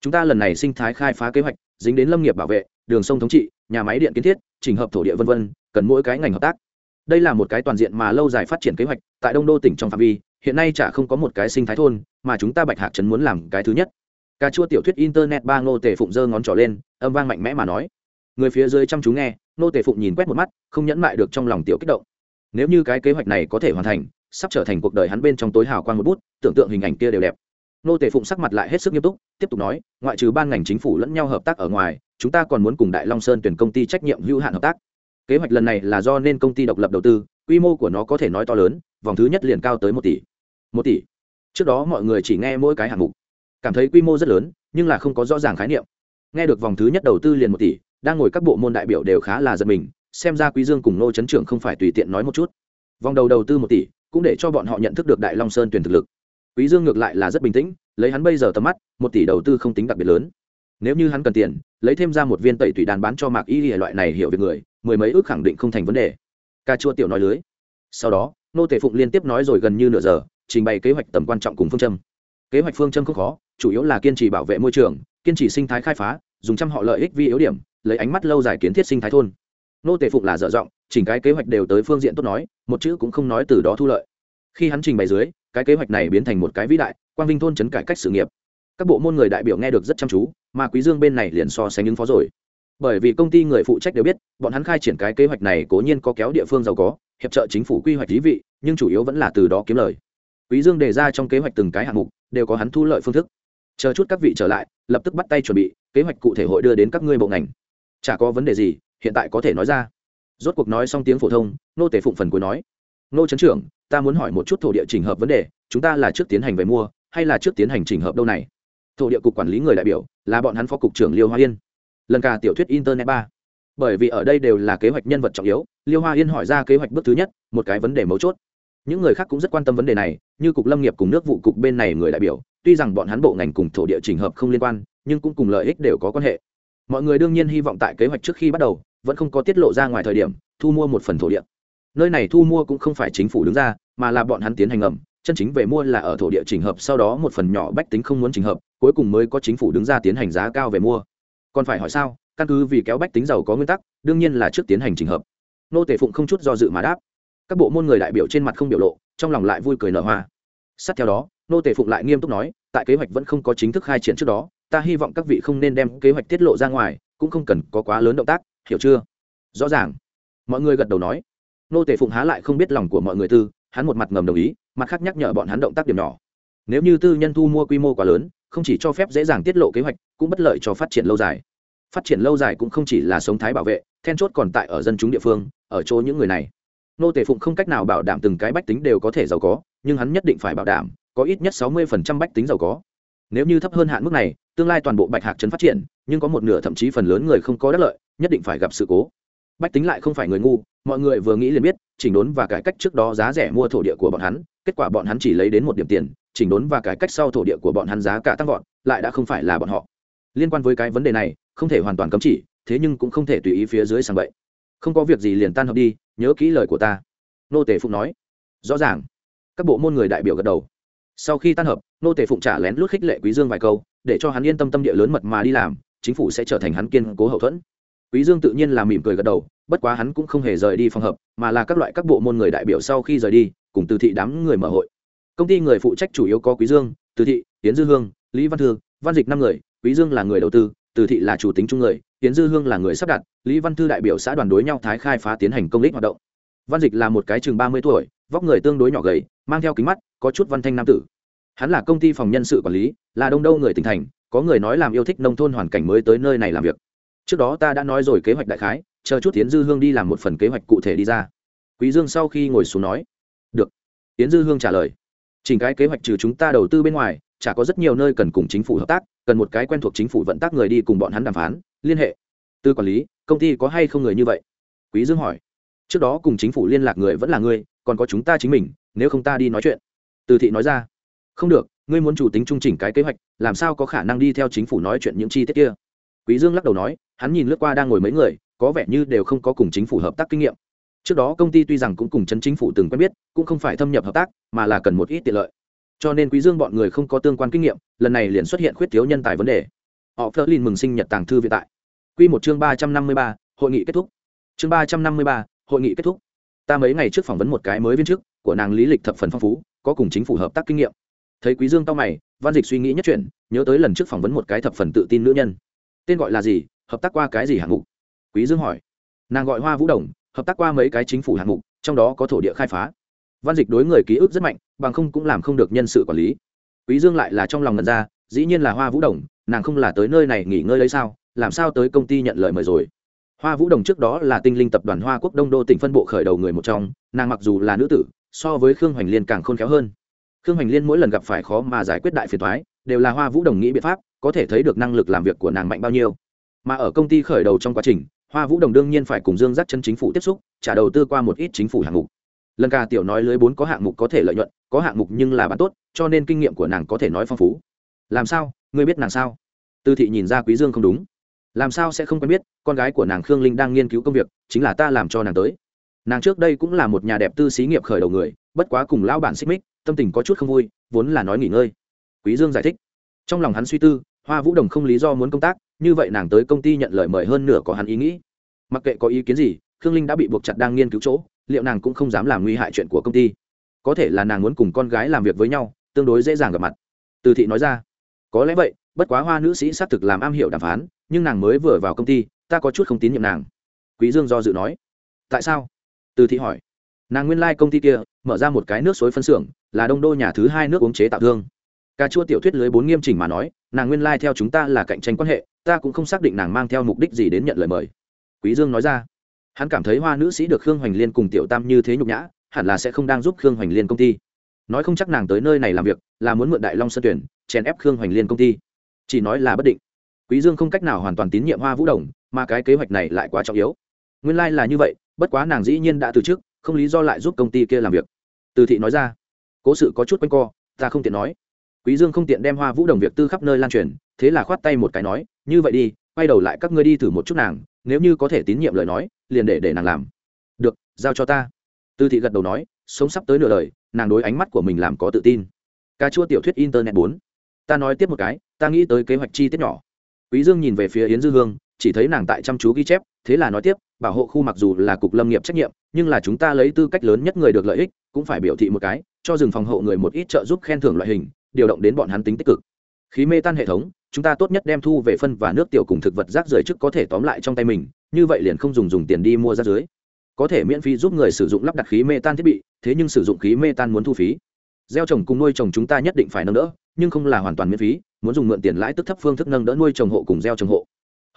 A: Chúng ta lần này sinh thái khai phá kế hoạch dính đến lâm nghiệp bảo vệ, đường sông thống trị, nhà máy điện kiến thiết, trình hợp thổ địa vân vân, cần mỗi cái ngành hợp tác. Đây là một cái toàn diện mà lâu dài phát triển kế hoạch, tại đông đô tỉnh trong phạm vi, hiện nay chả không có một cái sinh thái thôn, mà chúng ta bạch hạc trấn muốn làm cái thứ nhất. Cà chua tiểu thuyết internet ba ngô tề phụng giơ ngón trỏ lên, âm vang mạnh mẽ mà nói. Người phía dưới chăm chú nghe, ngô tề phụng nhìn quét một mắt, không nhẫn mại được trong lòng tiểu kích động. Nếu như cái kế hoạch này có thể hoàn thành, sắp trở thành cuộc đời hắn bên trong tối hào quang một bút, tưởng tượng hình ảnh kia đều đẹp nô tề phụng sắc mặt lại hết sức nghiêm túc, tiếp tục nói, ngoại trừ ban ngành chính phủ lẫn nhau hợp tác ở ngoài, chúng ta còn muốn cùng đại long sơn tuyển công ty trách nhiệm hữu hạn hợp tác. Kế hoạch lần này là do nên công ty độc lập đầu tư, quy mô của nó có thể nói to lớn, vòng thứ nhất liền cao tới một tỷ. Một tỷ. Trước đó mọi người chỉ nghe mỗi cái hạng mục. Cảm thấy quy mô rất lớn, nhưng là không có rõ ràng khái niệm. Nghe được vòng thứ nhất đầu tư liền một tỷ, đang ngồi các bộ môn đại biểu đều khá là giật mình, xem ra quý dương cùng nô chấn trưởng không phải tùy tiện nói một chút. Vòng đầu đầu tư một tỷ, cũng để cho bọn họ nhận thức được đại long sơn tuyển thực lực quý dương ngược lại là rất bình tĩnh, lấy hắn bây giờ tầm mắt, một tỷ đầu tư không tính đặc biệt lớn. Nếu như hắn cần tiền, lấy thêm ra một viên tẩy tủy đàn bán cho mạc y loại này hiểu việc người, mười mấy ước khẳng định không thành vấn đề. Ca chua tiểu nói lưới. Sau đó, nô tể phụng liên tiếp nói rồi gần như nửa giờ, trình bày kế hoạch tầm quan trọng cùng phương châm. Kế hoạch phương châm không khó, chủ yếu là kiên trì bảo vệ môi trường, kiên trì sinh thái khai phá, dùng trăm họ lợi ích vi yếu điểm, lấy ánh mắt lâu dài kiến thiết sinh thái thôn. Nô tể phụng là dở dọng chỉnh cái kế hoạch đều tới phương diện tốt nói, một chữ cũng không nói từ đó thu lợi. Khi hắn trình bày dưới cái kế hoạch này biến thành một cái vĩ đại, quang vinh thôn chấn cải cách sự nghiệp. Các bộ môn người đại biểu nghe được rất chăm chú, mà quý dương bên này liền so sánh ứng phó rồi. Bởi vì công ty người phụ trách đều biết, bọn hắn khai triển cái kế hoạch này cố nhiên có kéo địa phương giàu có, hiệp trợ chính phủ quy hoạch lý vị, nhưng chủ yếu vẫn là từ đó kiếm lời. Quý dương đề ra trong kế hoạch từng cái hạng mục, đều có hắn thu lợi phương thức. Chờ chút các vị trở lại, lập tức bắt tay chuẩn bị, kế hoạch cụ thể hội đưa đến các ngươi bộ ngành. Chả có vấn đề gì, hiện tại có thể nói ra. Rốt cuộc nói xong tiếng phổ thông, nô tể phụng phần cuối nói nô trấn trưởng, ta muốn hỏi một chút thổ địa trình hợp vấn đề, chúng ta là trước tiến hành về mua, hay là trước tiến hành trình hợp đâu này? Thổ địa cục quản lý người đại biểu, là bọn hắn phó cục trưởng liêu hoa yên. Lần cả tiểu thuyết internet ba. Bởi vì ở đây đều là kế hoạch nhân vật trọng yếu, liêu hoa yên hỏi ra kế hoạch bước thứ nhất, một cái vấn đề mấu chốt. Những người khác cũng rất quan tâm vấn đề này, như cục lâm nghiệp cùng nước vụ cục bên này người đại biểu, tuy rằng bọn hắn bộ ngành cùng thổ địa trình hợp không liên quan, nhưng cũng cùng lợi ích đều có quan hệ. Mọi người đương nhiên hy vọng tại kế hoạch trước khi bắt đầu, vẫn không có tiết lộ ra ngoài thời điểm, thu mua một phần thổ địa nơi này thu mua cũng không phải chính phủ đứng ra, mà là bọn hắn tiến hành ngầm. Chân chính về mua là ở thổ địa trình hợp, sau đó một phần nhỏ bách tính không muốn trình hợp, cuối cùng mới có chính phủ đứng ra tiến hành giá cao về mua. Còn phải hỏi sao? Căn cứ vì kéo bách tính giàu có nguyên tắc, đương nhiên là trước tiến hành trình hợp. Nô Tề phụng không chút do dự mà đáp. Các bộ môn người đại biểu trên mặt không biểu lộ, trong lòng lại vui cười nở hoa. Sát theo đó, nô Tề phụng lại nghiêm túc nói, tại kế hoạch vẫn không có chính thức khai triển trước đó, ta hy vọng các vị không nên đem kế hoạch tiết lộ ra ngoài, cũng không cần có quá lớn động tác, hiểu chưa? Rõ ràng, mọi người gật đầu nói nô Tề phụng há lại không biết lòng của mọi người tư, hắn một mặt ngầm đồng ý, mặt khác nhắc nhở bọn hắn động tác điểm nhỏ. Nếu như tư nhân thu mua quy mô quá lớn, không chỉ cho phép dễ dàng tiết lộ kế hoạch, cũng bất lợi cho phát triển lâu dài. Phát triển lâu dài cũng không chỉ là sống thái bảo vệ, then chốt còn tại ở dân chúng địa phương, ở chỗ những người này. Nô Tề phụng không cách nào bảo đảm từng cái bách tính đều có thể giàu có, nhưng hắn nhất định phải bảo đảm, có ít nhất sáu mươi bách tính giàu có. Nếu như thấp hơn hạn mức này, tương lai toàn bộ bạch hạc trấn phát triển, nhưng có một nửa thậm chí phần lớn người không có đất lợi, nhất định phải gặp sự cố. Bách tính lại không phải người ngu mọi người vừa nghĩ liền biết, chỉnh đốn và cải cách trước đó giá rẻ mua thổ địa của bọn hắn, kết quả bọn hắn chỉ lấy đến một điểm tiền, chỉnh đốn và cải cách sau thổ địa của bọn hắn giá cả tăng vọt, lại đã không phải là bọn họ. Liên quan với cái vấn đề này, không thể hoàn toàn cấm chỉ, thế nhưng cũng không thể tùy ý phía dưới sang bậy. Không có việc gì liền tan hợp đi, nhớ kỹ lời của ta. Nô tề phụng nói. Rõ ràng. Các bộ môn người đại biểu gật đầu. Sau khi tan hợp, nô tề phụng trả lén lút khích lệ quý dương vài câu, để cho hắn yên tâm tâm địa lớn mật mà đi làm, chính phủ sẽ trở thành hắn kiên cố hậu thuẫn quý dương tự nhiên là mỉm cười gật đầu, bất quá hắn cũng không hề rời đi phòng hợp mà là các loại các bộ môn người đại biểu sau khi rời đi, cùng từ thị đám người mở hội. Công ty người phụ trách chủ yếu có quý dương, từ thị tiến dư hương, lý văn thư, văn dịch năm người, quý dương là người đầu tư, từ thị là chủ tính chung người tiến dư hương là người sắp đặt, lý văn thư đại biểu xã đoàn đối nhau thái khai phá tiến hành công lý hoạt động. Văn dịch là một cái chừng ba mươi tuổi, vóc người tương đối nhỏ gầy, mang theo kính mắt, có chút văn thanh nam tử. Hắn là công ty phòng nhân sự quản lý, là đông đâu người tỉnh thành, có người nói làm yêu thích nông thôn hoàn cảnh mới tới nơi này làm việc trước đó ta đã nói rồi kế hoạch đại khái, chờ chút tiến dư hương đi làm một phần kế hoạch cụ thể đi ra. Quý dương sau khi ngồi xuống nói, được. Tiến dư hương trả lời chỉnh cái kế hoạch trừ chúng ta đầu tư bên ngoài, chả có rất nhiều nơi cần cùng chính phủ hợp tác, cần một cái quen thuộc chính phủ vận tác người đi cùng bọn hắn đàm phán, liên hệ. Tư quản lý, công ty có hay không người như vậy? Quý dương hỏi, trước đó cùng chính phủ liên lạc người vẫn là ngươi, còn có chúng ta chính mình, nếu không ta đi nói chuyện. Từ thị nói ra, không được, ngươi muốn chủ tính trung chỉnh cái kế hoạch, làm sao có khả năng đi theo chính phủ nói chuyện những chi tiết kia? Quý dương lắc đầu nói, hắn nhìn lướt qua đang ngồi mấy người, có vẻ như đều không có cùng chính phủ hợp tác kinh nghiệm. Trước đó công ty tuy rằng cũng cùng chấn chính phủ từng quen biết, cũng không phải thâm nhập hợp tác, mà là cần một ít tiện lợi. Cho nên quý dương bọn người không có tương quan kinh nghiệm, lần này liền xuất hiện khuyết thiếu nhân tài vấn đề. Họ phớt lên mừng sinh nhật tàng thư viện tại. Quy một chương ba trăm năm mươi ba, hội nghị kết thúc. Chương ba trăm năm mươi ba, hội nghị kết thúc. Ta mấy ngày trước phỏng vấn một cái mới viên chức của nàng lý lịch thập phần phong phú, có cùng chính phủ hợp tác kinh nghiệm. Thấy quý dương tao mày, văn dịch suy nghĩ nhất chuyện nhớ tới lần trước phỏng vấn một cái thập phần tự tin nữ nhân tên gọi là gì? Hợp tác qua cái gì hạng mục? Quý dương hỏi. Nàng gọi hoa vũ đồng, hợp tác qua mấy cái chính phủ hạng mục, trong đó có thổ địa khai phá. Văn dịch đối người ký ức rất mạnh, bằng không cũng làm không được nhân sự quản lý. Quý dương lại là trong lòng ngần ra, dĩ nhiên là hoa vũ đồng, nàng không là tới nơi này nghỉ ngơi lấy sao, làm sao tới công ty nhận lời mời rồi? Hoa vũ đồng trước đó là tinh linh tập đoàn hoa quốc đông đô tỉnh phân bộ khởi đầu người một trong, nàng mặc dù là nữ tử, so với khương hoành liên càng khôn khéo hơn. Khương hoành liên mỗi lần gặp phải khó mà giải quyết đại phiền thoái đều là hoa vũ đồng nghĩ biện pháp, có thể thấy được năng lực làm việc của nàng mạnh bao nhiêu. Mà ở công ty khởi đầu trong quá trình, hoa vũ đồng đương nhiên phải cùng dương dắt chân chính phủ tiếp xúc, trả đầu tư qua một ít chính phủ hạng mục. Lần Cả tiểu nói lưới bốn có hạng mục có thể lợi nhuận, có hạng mục nhưng là bán tốt, cho nên kinh nghiệm của nàng có thể nói phong phú. Làm sao? Ngươi biết nàng sao? Tư thị nhìn ra quý dương không đúng. Làm sao sẽ không quen biết, con gái của nàng khương linh đang nghiên cứu công việc, chính là ta làm cho nàng tới. Nàng trước đây cũng là một nhà đẹp tư xí nghiệp khởi đầu người, bất quá cùng lão bản xích mích, tâm tình có chút không vui, vốn là nói nghỉ ngơi quý dương giải thích. Trong lòng hắn suy tư, hoa vũ đồng không lý do muốn công tác, như vậy nàng tới công ty nhận lời mời hơn nửa có hắn ý nghĩ. Mặc kệ có ý kiến gì, khương linh đã bị buộc chặt đang nghiên cứu chỗ, liệu nàng cũng không dám làm nguy hại chuyện của công ty. Có thể là nàng muốn cùng con gái làm việc với nhau, tương đối dễ dàng gặp mặt. Từ thị nói ra. Có lẽ vậy, bất quá hoa nữ sĩ xác thực làm am hiểu đàm phán, nhưng nàng mới vừa vào công ty, ta có chút không tín nhiệm nàng. Quý dương do dự nói. Tại sao? Từ thị hỏi. Nàng nguyên lai、like、công ty kia, mở ra một cái nước suối phân xưởng, là đông đô nhà thứ hai nước uống chế tạo thương cà chua tiểu thuyết lưới bốn nghiêm chỉnh mà nói, nàng nguyên lai、like、theo chúng ta là cạnh tranh quan hệ, ta cũng không xác định nàng mang theo mục đích gì đến nhận lời mời. Quý dương nói ra. Hắn cảm thấy hoa nữ sĩ được khương hoành liên cùng tiểu tam như thế nhục nhã, hẳn là sẽ không đang giúp khương hoành liên công ty. Nói không chắc nàng tới nơi này làm việc, là muốn mượn đại long sân tuyển, chèn ép khương hoành liên công ty. Chỉ nói là bất định. Quý dương không cách nào hoàn toàn tín nhiệm hoa vũ đồng, mà cái kế hoạch này lại quá trọng yếu. Nguyên lai là như vậy, bất quá nàng dĩ nhiên đã từ chức, không lý do lại giúp công ty kia làm việc. Từ thị nói ra. Cố sự có chút quanh co, ta không tiện nói quý dương không tiện đem hoa vũ đồng việc tư khắp nơi lan truyền, thế là khoát tay một cái nói, như vậy đi, quay đầu lại các ngươi đi thử một chút nàng, nếu như có thể tín nhiệm lời nói, liền để để nàng làm. Được, giao cho ta. Tư thị gật đầu nói, sống sắp tới nửa đời, nàng đối ánh mắt của mình làm có tự tin. Cà chua tiểu thuyết internet bốn. Ta nói tiếp một cái, ta nghĩ tới kế hoạch chi tiết nhỏ. Quý dương nhìn về phía yến dư hương, chỉ thấy nàng tại chăm chú ghi chép, thế là nói tiếp, bảo hộ khu mặc dù là cục lâm nghiệp trách nhiệm, nhưng là chúng ta lấy tư cách lớn nhất người được lợi ích, cũng phải biểu thị một cái, cho rừng phòng hộ người một ít trợ giúp khen thưởng loại hình điều động đến bọn hắn tính tích cực. Khí mê tan hệ thống, chúng ta tốt nhất đem thu về phân và nước tiểu cùng thực vật rác rưởi trước có thể tóm lại trong tay mình, như vậy liền không dùng dùng tiền đi mua ra dưới có thể miễn phí giúp người sử dụng lắp đặt khí mê tan thiết bị, thế nhưng sử dụng khí mê tan muốn thu phí. Gieo trồng cùng nuôi trồng chúng ta nhất định phải nâng đỡ, nhưng không là hoàn toàn miễn phí, muốn dùng mượn tiền lãi tức thấp phương thức nâng đỡ nuôi trồng hộ cùng gieo trồng hộ.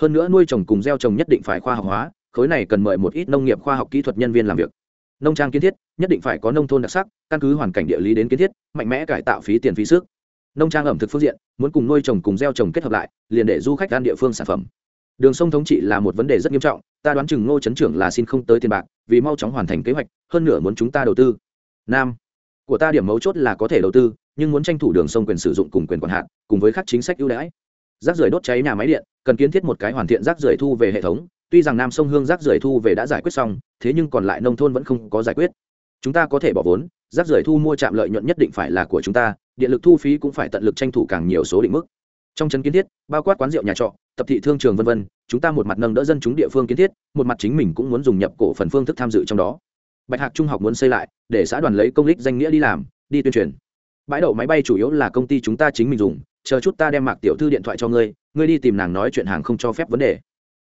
A: Hơn nữa nuôi trồng cùng gieo trồng nhất định phải khoa học hóa, khối này cần mời một ít nông nghiệp khoa học kỹ thuật nhân viên làm việc nông trang kiến thiết, nhất định phải có nông thôn đặc sắc, căn cứ hoàn cảnh địa lý đến kiến thiết, mạnh mẽ cải tạo phí tiền phí sức. Nông trang ẩm thực phương diện, muốn cùng nuôi trồng cùng gieo trồng kết hợp lại, liền để du khách ăn địa phương sản phẩm. Đường sông thống trị là một vấn đề rất nghiêm trọng, ta đoán chừng ngô chấn trưởng là xin không tới tiền bạc, vì mau chóng hoàn thành kế hoạch, hơn nữa muốn chúng ta đầu tư. Nam, của ta điểm mấu chốt là có thể đầu tư, nhưng muốn tranh thủ đường sông quyền sử dụng cùng quyền quản hạn cùng với các chính sách ưu đãi. Rác rưởi đốt cháy nhà máy điện, cần kiến thiết một cái hoàn thiện rác rưởi thu về hệ thống tuy rằng nam sông hương rác rưởi thu về đã giải quyết xong, thế nhưng còn lại nông thôn vẫn không có giải quyết. Chúng ta có thể bỏ vốn, rác rưởi thu mua trạm lợi nhuận nhất định phải là của chúng ta, điện lực thu phí cũng phải tận lực tranh thủ càng nhiều số định mức. Trong chân kiến thiết, bao quát quán rượu nhà trọ, tập thị thương trường v v chúng ta một mặt nâng đỡ dân chúng địa phương kiến thiết, một mặt chính mình cũng muốn dùng nhập cổ phần phương thức tham dự trong đó. Bạch hạc trung học muốn xây lại, để xã đoàn lấy công lích danh nghĩa đi làm, đi tuyên truyền. Bãi đậu máy bay chủ yếu là công ty chúng ta chính mình dùng, chờ chút ta đem mạc tiểu thư điện thoại cho ngươi ngươi đi tìm nàng nói chuyện hàng không cho phép vấn đề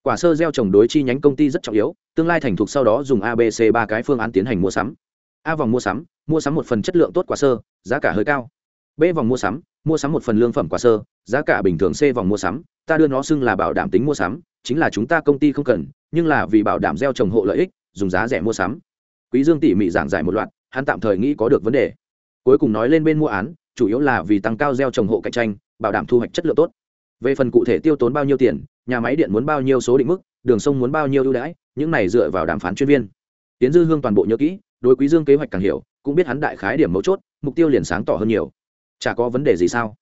A: quả sơ gieo trồng đối chi nhánh công ty rất trọng yếu, tương lai thành thục sau đó dùng abc ba cái phương án tiến hành mua sắm. A vòng mua sắm mua sắm một phần chất lượng tốt quả sơ, giá cả hơi cao. B vòng mua sắm mua sắm một phần lương phẩm quả sơ, giá cả bình thường c vòng mua sắm, ta đưa nó xưng là bảo đảm tính mua sắm, chính là chúng ta công ty không cần, nhưng là vì bảo đảm gieo trồng hộ lợi ích, dùng giá rẻ mua sắm. Quý dương tỉ mỉ giảng giải một loạt, hắn tạm thời nghĩ có được vấn đề. Cuối cùng nói lên bên mua án, chủ yếu là vì tăng cao gieo trồng hộ cạnh tranh, bảo đảm thu hoạch chất lượng tốt về phần cụ thể tiêu tốn bao nhiêu tiền, nhà máy điện muốn bao nhiêu số định mức, đường sông muốn bao nhiêu ưu đãi, những này dựa vào đàm phán chuyên viên. Tiến dư hương toàn bộ nhớ kỹ, đối quý dương kế hoạch càng hiểu, cũng biết hắn đại khái điểm mấu chốt, mục tiêu liền sáng tỏ hơn nhiều. Chả có vấn đề gì sao?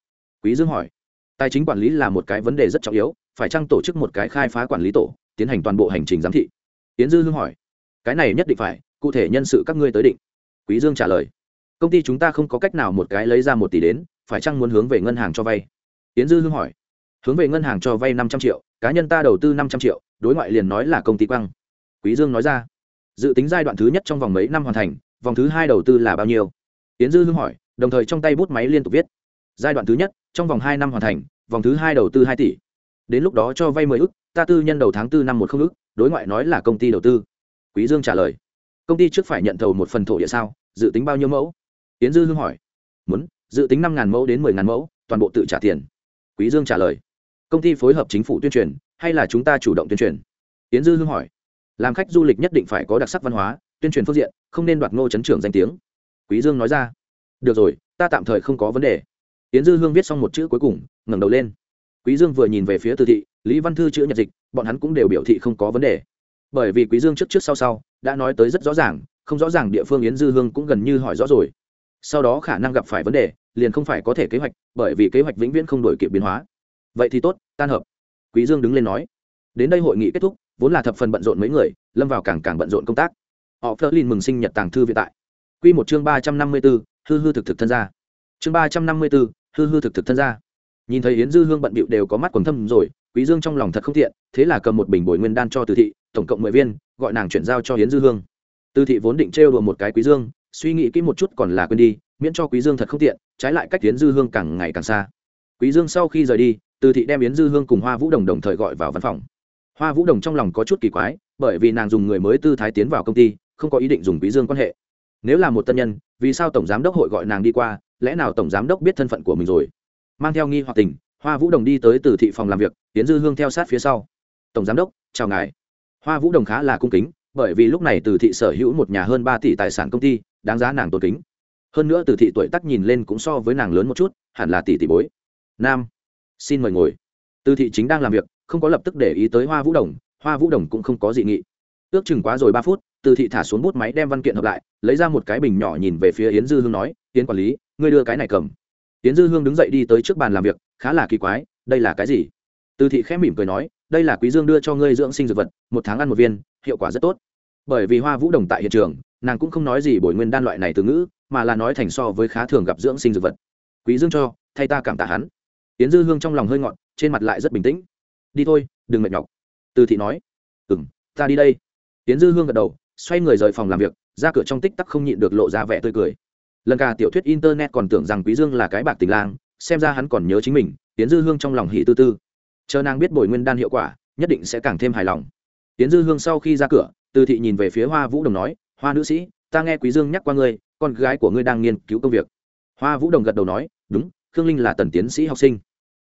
A: Quý dương hỏi. Tài chính quản lý là một cái vấn đề rất trọng yếu, phải chăng tổ chức một cái khai phá quản lý tổ, tiến hành toàn bộ hành trình giám thị? Tiến dư hương hỏi. Cái này nhất định phải, cụ thể nhân sự các ngươi tới định. Quý dương trả lời. Công ty chúng ta không có cách nào một cái lấy ra một tỷ đến, phải chăng muốn hướng về ngân hàng cho vay? Tiến dư hương hỏi hướng về ngân hàng cho vay năm trăm triệu, cá nhân ta đầu tư năm trăm triệu, đối ngoại liền nói là công ty quăng. Quý dương nói ra, dự tính giai đoạn thứ nhất trong vòng mấy năm hoàn thành, vòng thứ hai đầu tư là bao nhiêu? Tiến dư hưng hỏi, đồng thời trong tay bút máy liên tục viết. Giai đoạn thứ nhất, trong vòng hai năm hoàn thành, vòng thứ hai đầu tư hai tỷ. Đến lúc đó cho vay mười ức, ta tư nhân đầu tháng tư năm một không ức, đối ngoại nói là công ty đầu tư. Quý dương trả lời, công ty trước phải nhận thầu một phần thổ địa sao, dự tính bao nhiêu mẫu? Tiến dư hưng hỏi, muốn, dự tính năm ngàn mẫu đến mười ngàn mẫu, toàn bộ tự trả tiền. Quý dương trả lời công ty phối hợp chính phủ tuyên truyền, hay là chúng ta chủ động tuyên truyền? Tiến dư hưng hỏi. Làm khách du lịch nhất định phải có đặc sắc văn hóa, tuyên truyền phương diện, không nên đoạt ngô chấn trưởng danh tiếng. Quý dương nói ra. Được rồi, ta tạm thời không có vấn đề. Tiến dư hương viết xong một chữ cuối cùng, ngẩng đầu lên. Quý dương vừa nhìn về phía từ thị, lý văn thư chữ nhật dịch, bọn hắn cũng đều biểu thị không có vấn đề. Bởi vì quý dương trước trước sau sau, đã nói tới rất rõ ràng, không rõ ràng địa phương yến dư hương cũng gần như hỏi rõ rồi. Sau đó khả năng gặp phải vấn đề, liền không phải có thể kế hoạch, bởi vì kế hoạch vĩnh viễn không đổi kịp biến hóa vậy thì tốt tan hợp. Quý dương đứng lên nói. Đến đây hội nghị kết thúc vốn là thập phần bận rộn mấy người lâm vào càng càng bận rộn công tác. Họ phớt lên mừng sinh nhật tàng thư viện tại. Quy một chương ba trăm năm mươi 354, hư hư thực thực thân gia chương ba trăm năm mươi 354, hư hư thực thực thân gia nhìn thấy yến dư hương bận bịu đều có mắt quần thâm rồi quý dương trong lòng thật không tiện thế là cầm một bình bồi nguyên đan cho từ thị tổng cộng mười viên gọi nàng chuyển giao cho yến dư hương. Từ thị vốn định trêu đùa một cái quý dương suy nghĩ kỹ một chút còn là quên đi miễn cho quý dương thật không tiện trái lại cách yến dư hương càng ngày càng xa. Quý dương sau khi rời đi từ thị đem yến dư hương cùng hoa vũ đồng đồng thời gọi vào văn phòng. Hoa vũ đồng trong lòng có chút kỳ quái, bởi vì nàng dùng người mới tư thái tiến vào công ty, không có ý định dùng quý dương quan hệ. Nếu là một tân nhân, vì sao tổng giám đốc hội gọi nàng đi qua, lẽ nào tổng giám đốc biết thân phận của mình rồi? Mang theo nghi hoặc tình, hoa vũ đồng đi tới từ thị phòng làm việc tiến dư hương theo sát phía sau. Tổng giám đốc, chào ngài. Hoa vũ đồng khá là cung kính, bởi vì lúc này từ thị sở hữu một nhà hơn ba tỷ tài sản công ty, đáng giá nàng tôn kính. Hơn nữa từ thị tuổi tắc nhìn lên cũng so với nàng lớn một chút, hẳn là tỷ tỷ bối. Nam xin mời ngồi. Từ thị chính đang làm việc, không có lập tức để ý tới hoa vũ đồng, hoa vũ đồng cũng không có dị nghị. Ước chừng quá rồi ba phút từ thị thả xuống bút máy đem văn kiện hợp lại, lấy ra một cái bình nhỏ nhìn về phía yến dư hương nói, yến quản lý, ngươi đưa cái này cầm. Yến dư hương đứng dậy đi tới trước bàn làm việc, khá là kỳ quái, đây là cái gì? Từ thị khẽ mỉm cười nói, đây là quý dương đưa cho ngươi dưỡng sinh dược vật, một tháng ăn một viên, hiệu quả rất tốt. Bởi vì hoa vũ đồng tại hiện trường, nàng cũng không nói gì bồi nguyên đan loại này từ ngữ, mà là nói thành so với khá thường gặp dưỡng sinh dược vật. Quý dương cho, thay ta cảm tạ hắn yến dư hương trong lòng hơi ngọn trên mặt lại rất bình tĩnh. Đi thôi, đừng mệt nhọc. Từ thị nói. Ừm, ta đi đây. Yến dư hương gật đầu, xoay người rời phòng làm việc, ra cửa trong tích tắc không nhịn được lộ ra vẻ tươi cười. Lần cả tiểu thuyết internet còn tưởng rằng quý dương là cái bạc tình lang, xem ra hắn còn nhớ chính mình tiến dư hương trong lòng hỉ tư tư. Chờ nàng biết bồi nguyên đan hiệu quả, nhất định sẽ càng thêm hài lòng. Tiến dư hương sau khi ra cửa, từ thị nhìn về phía hoa vũ đồng nói, hoa nữ sĩ, ta nghe quý dương nhắc qua ngươi, con gái của ngươi đang nghiên cứu công việc. Hoa vũ đồng gật đầu nói, đúng khương linh là tần tiến sĩ học sinh.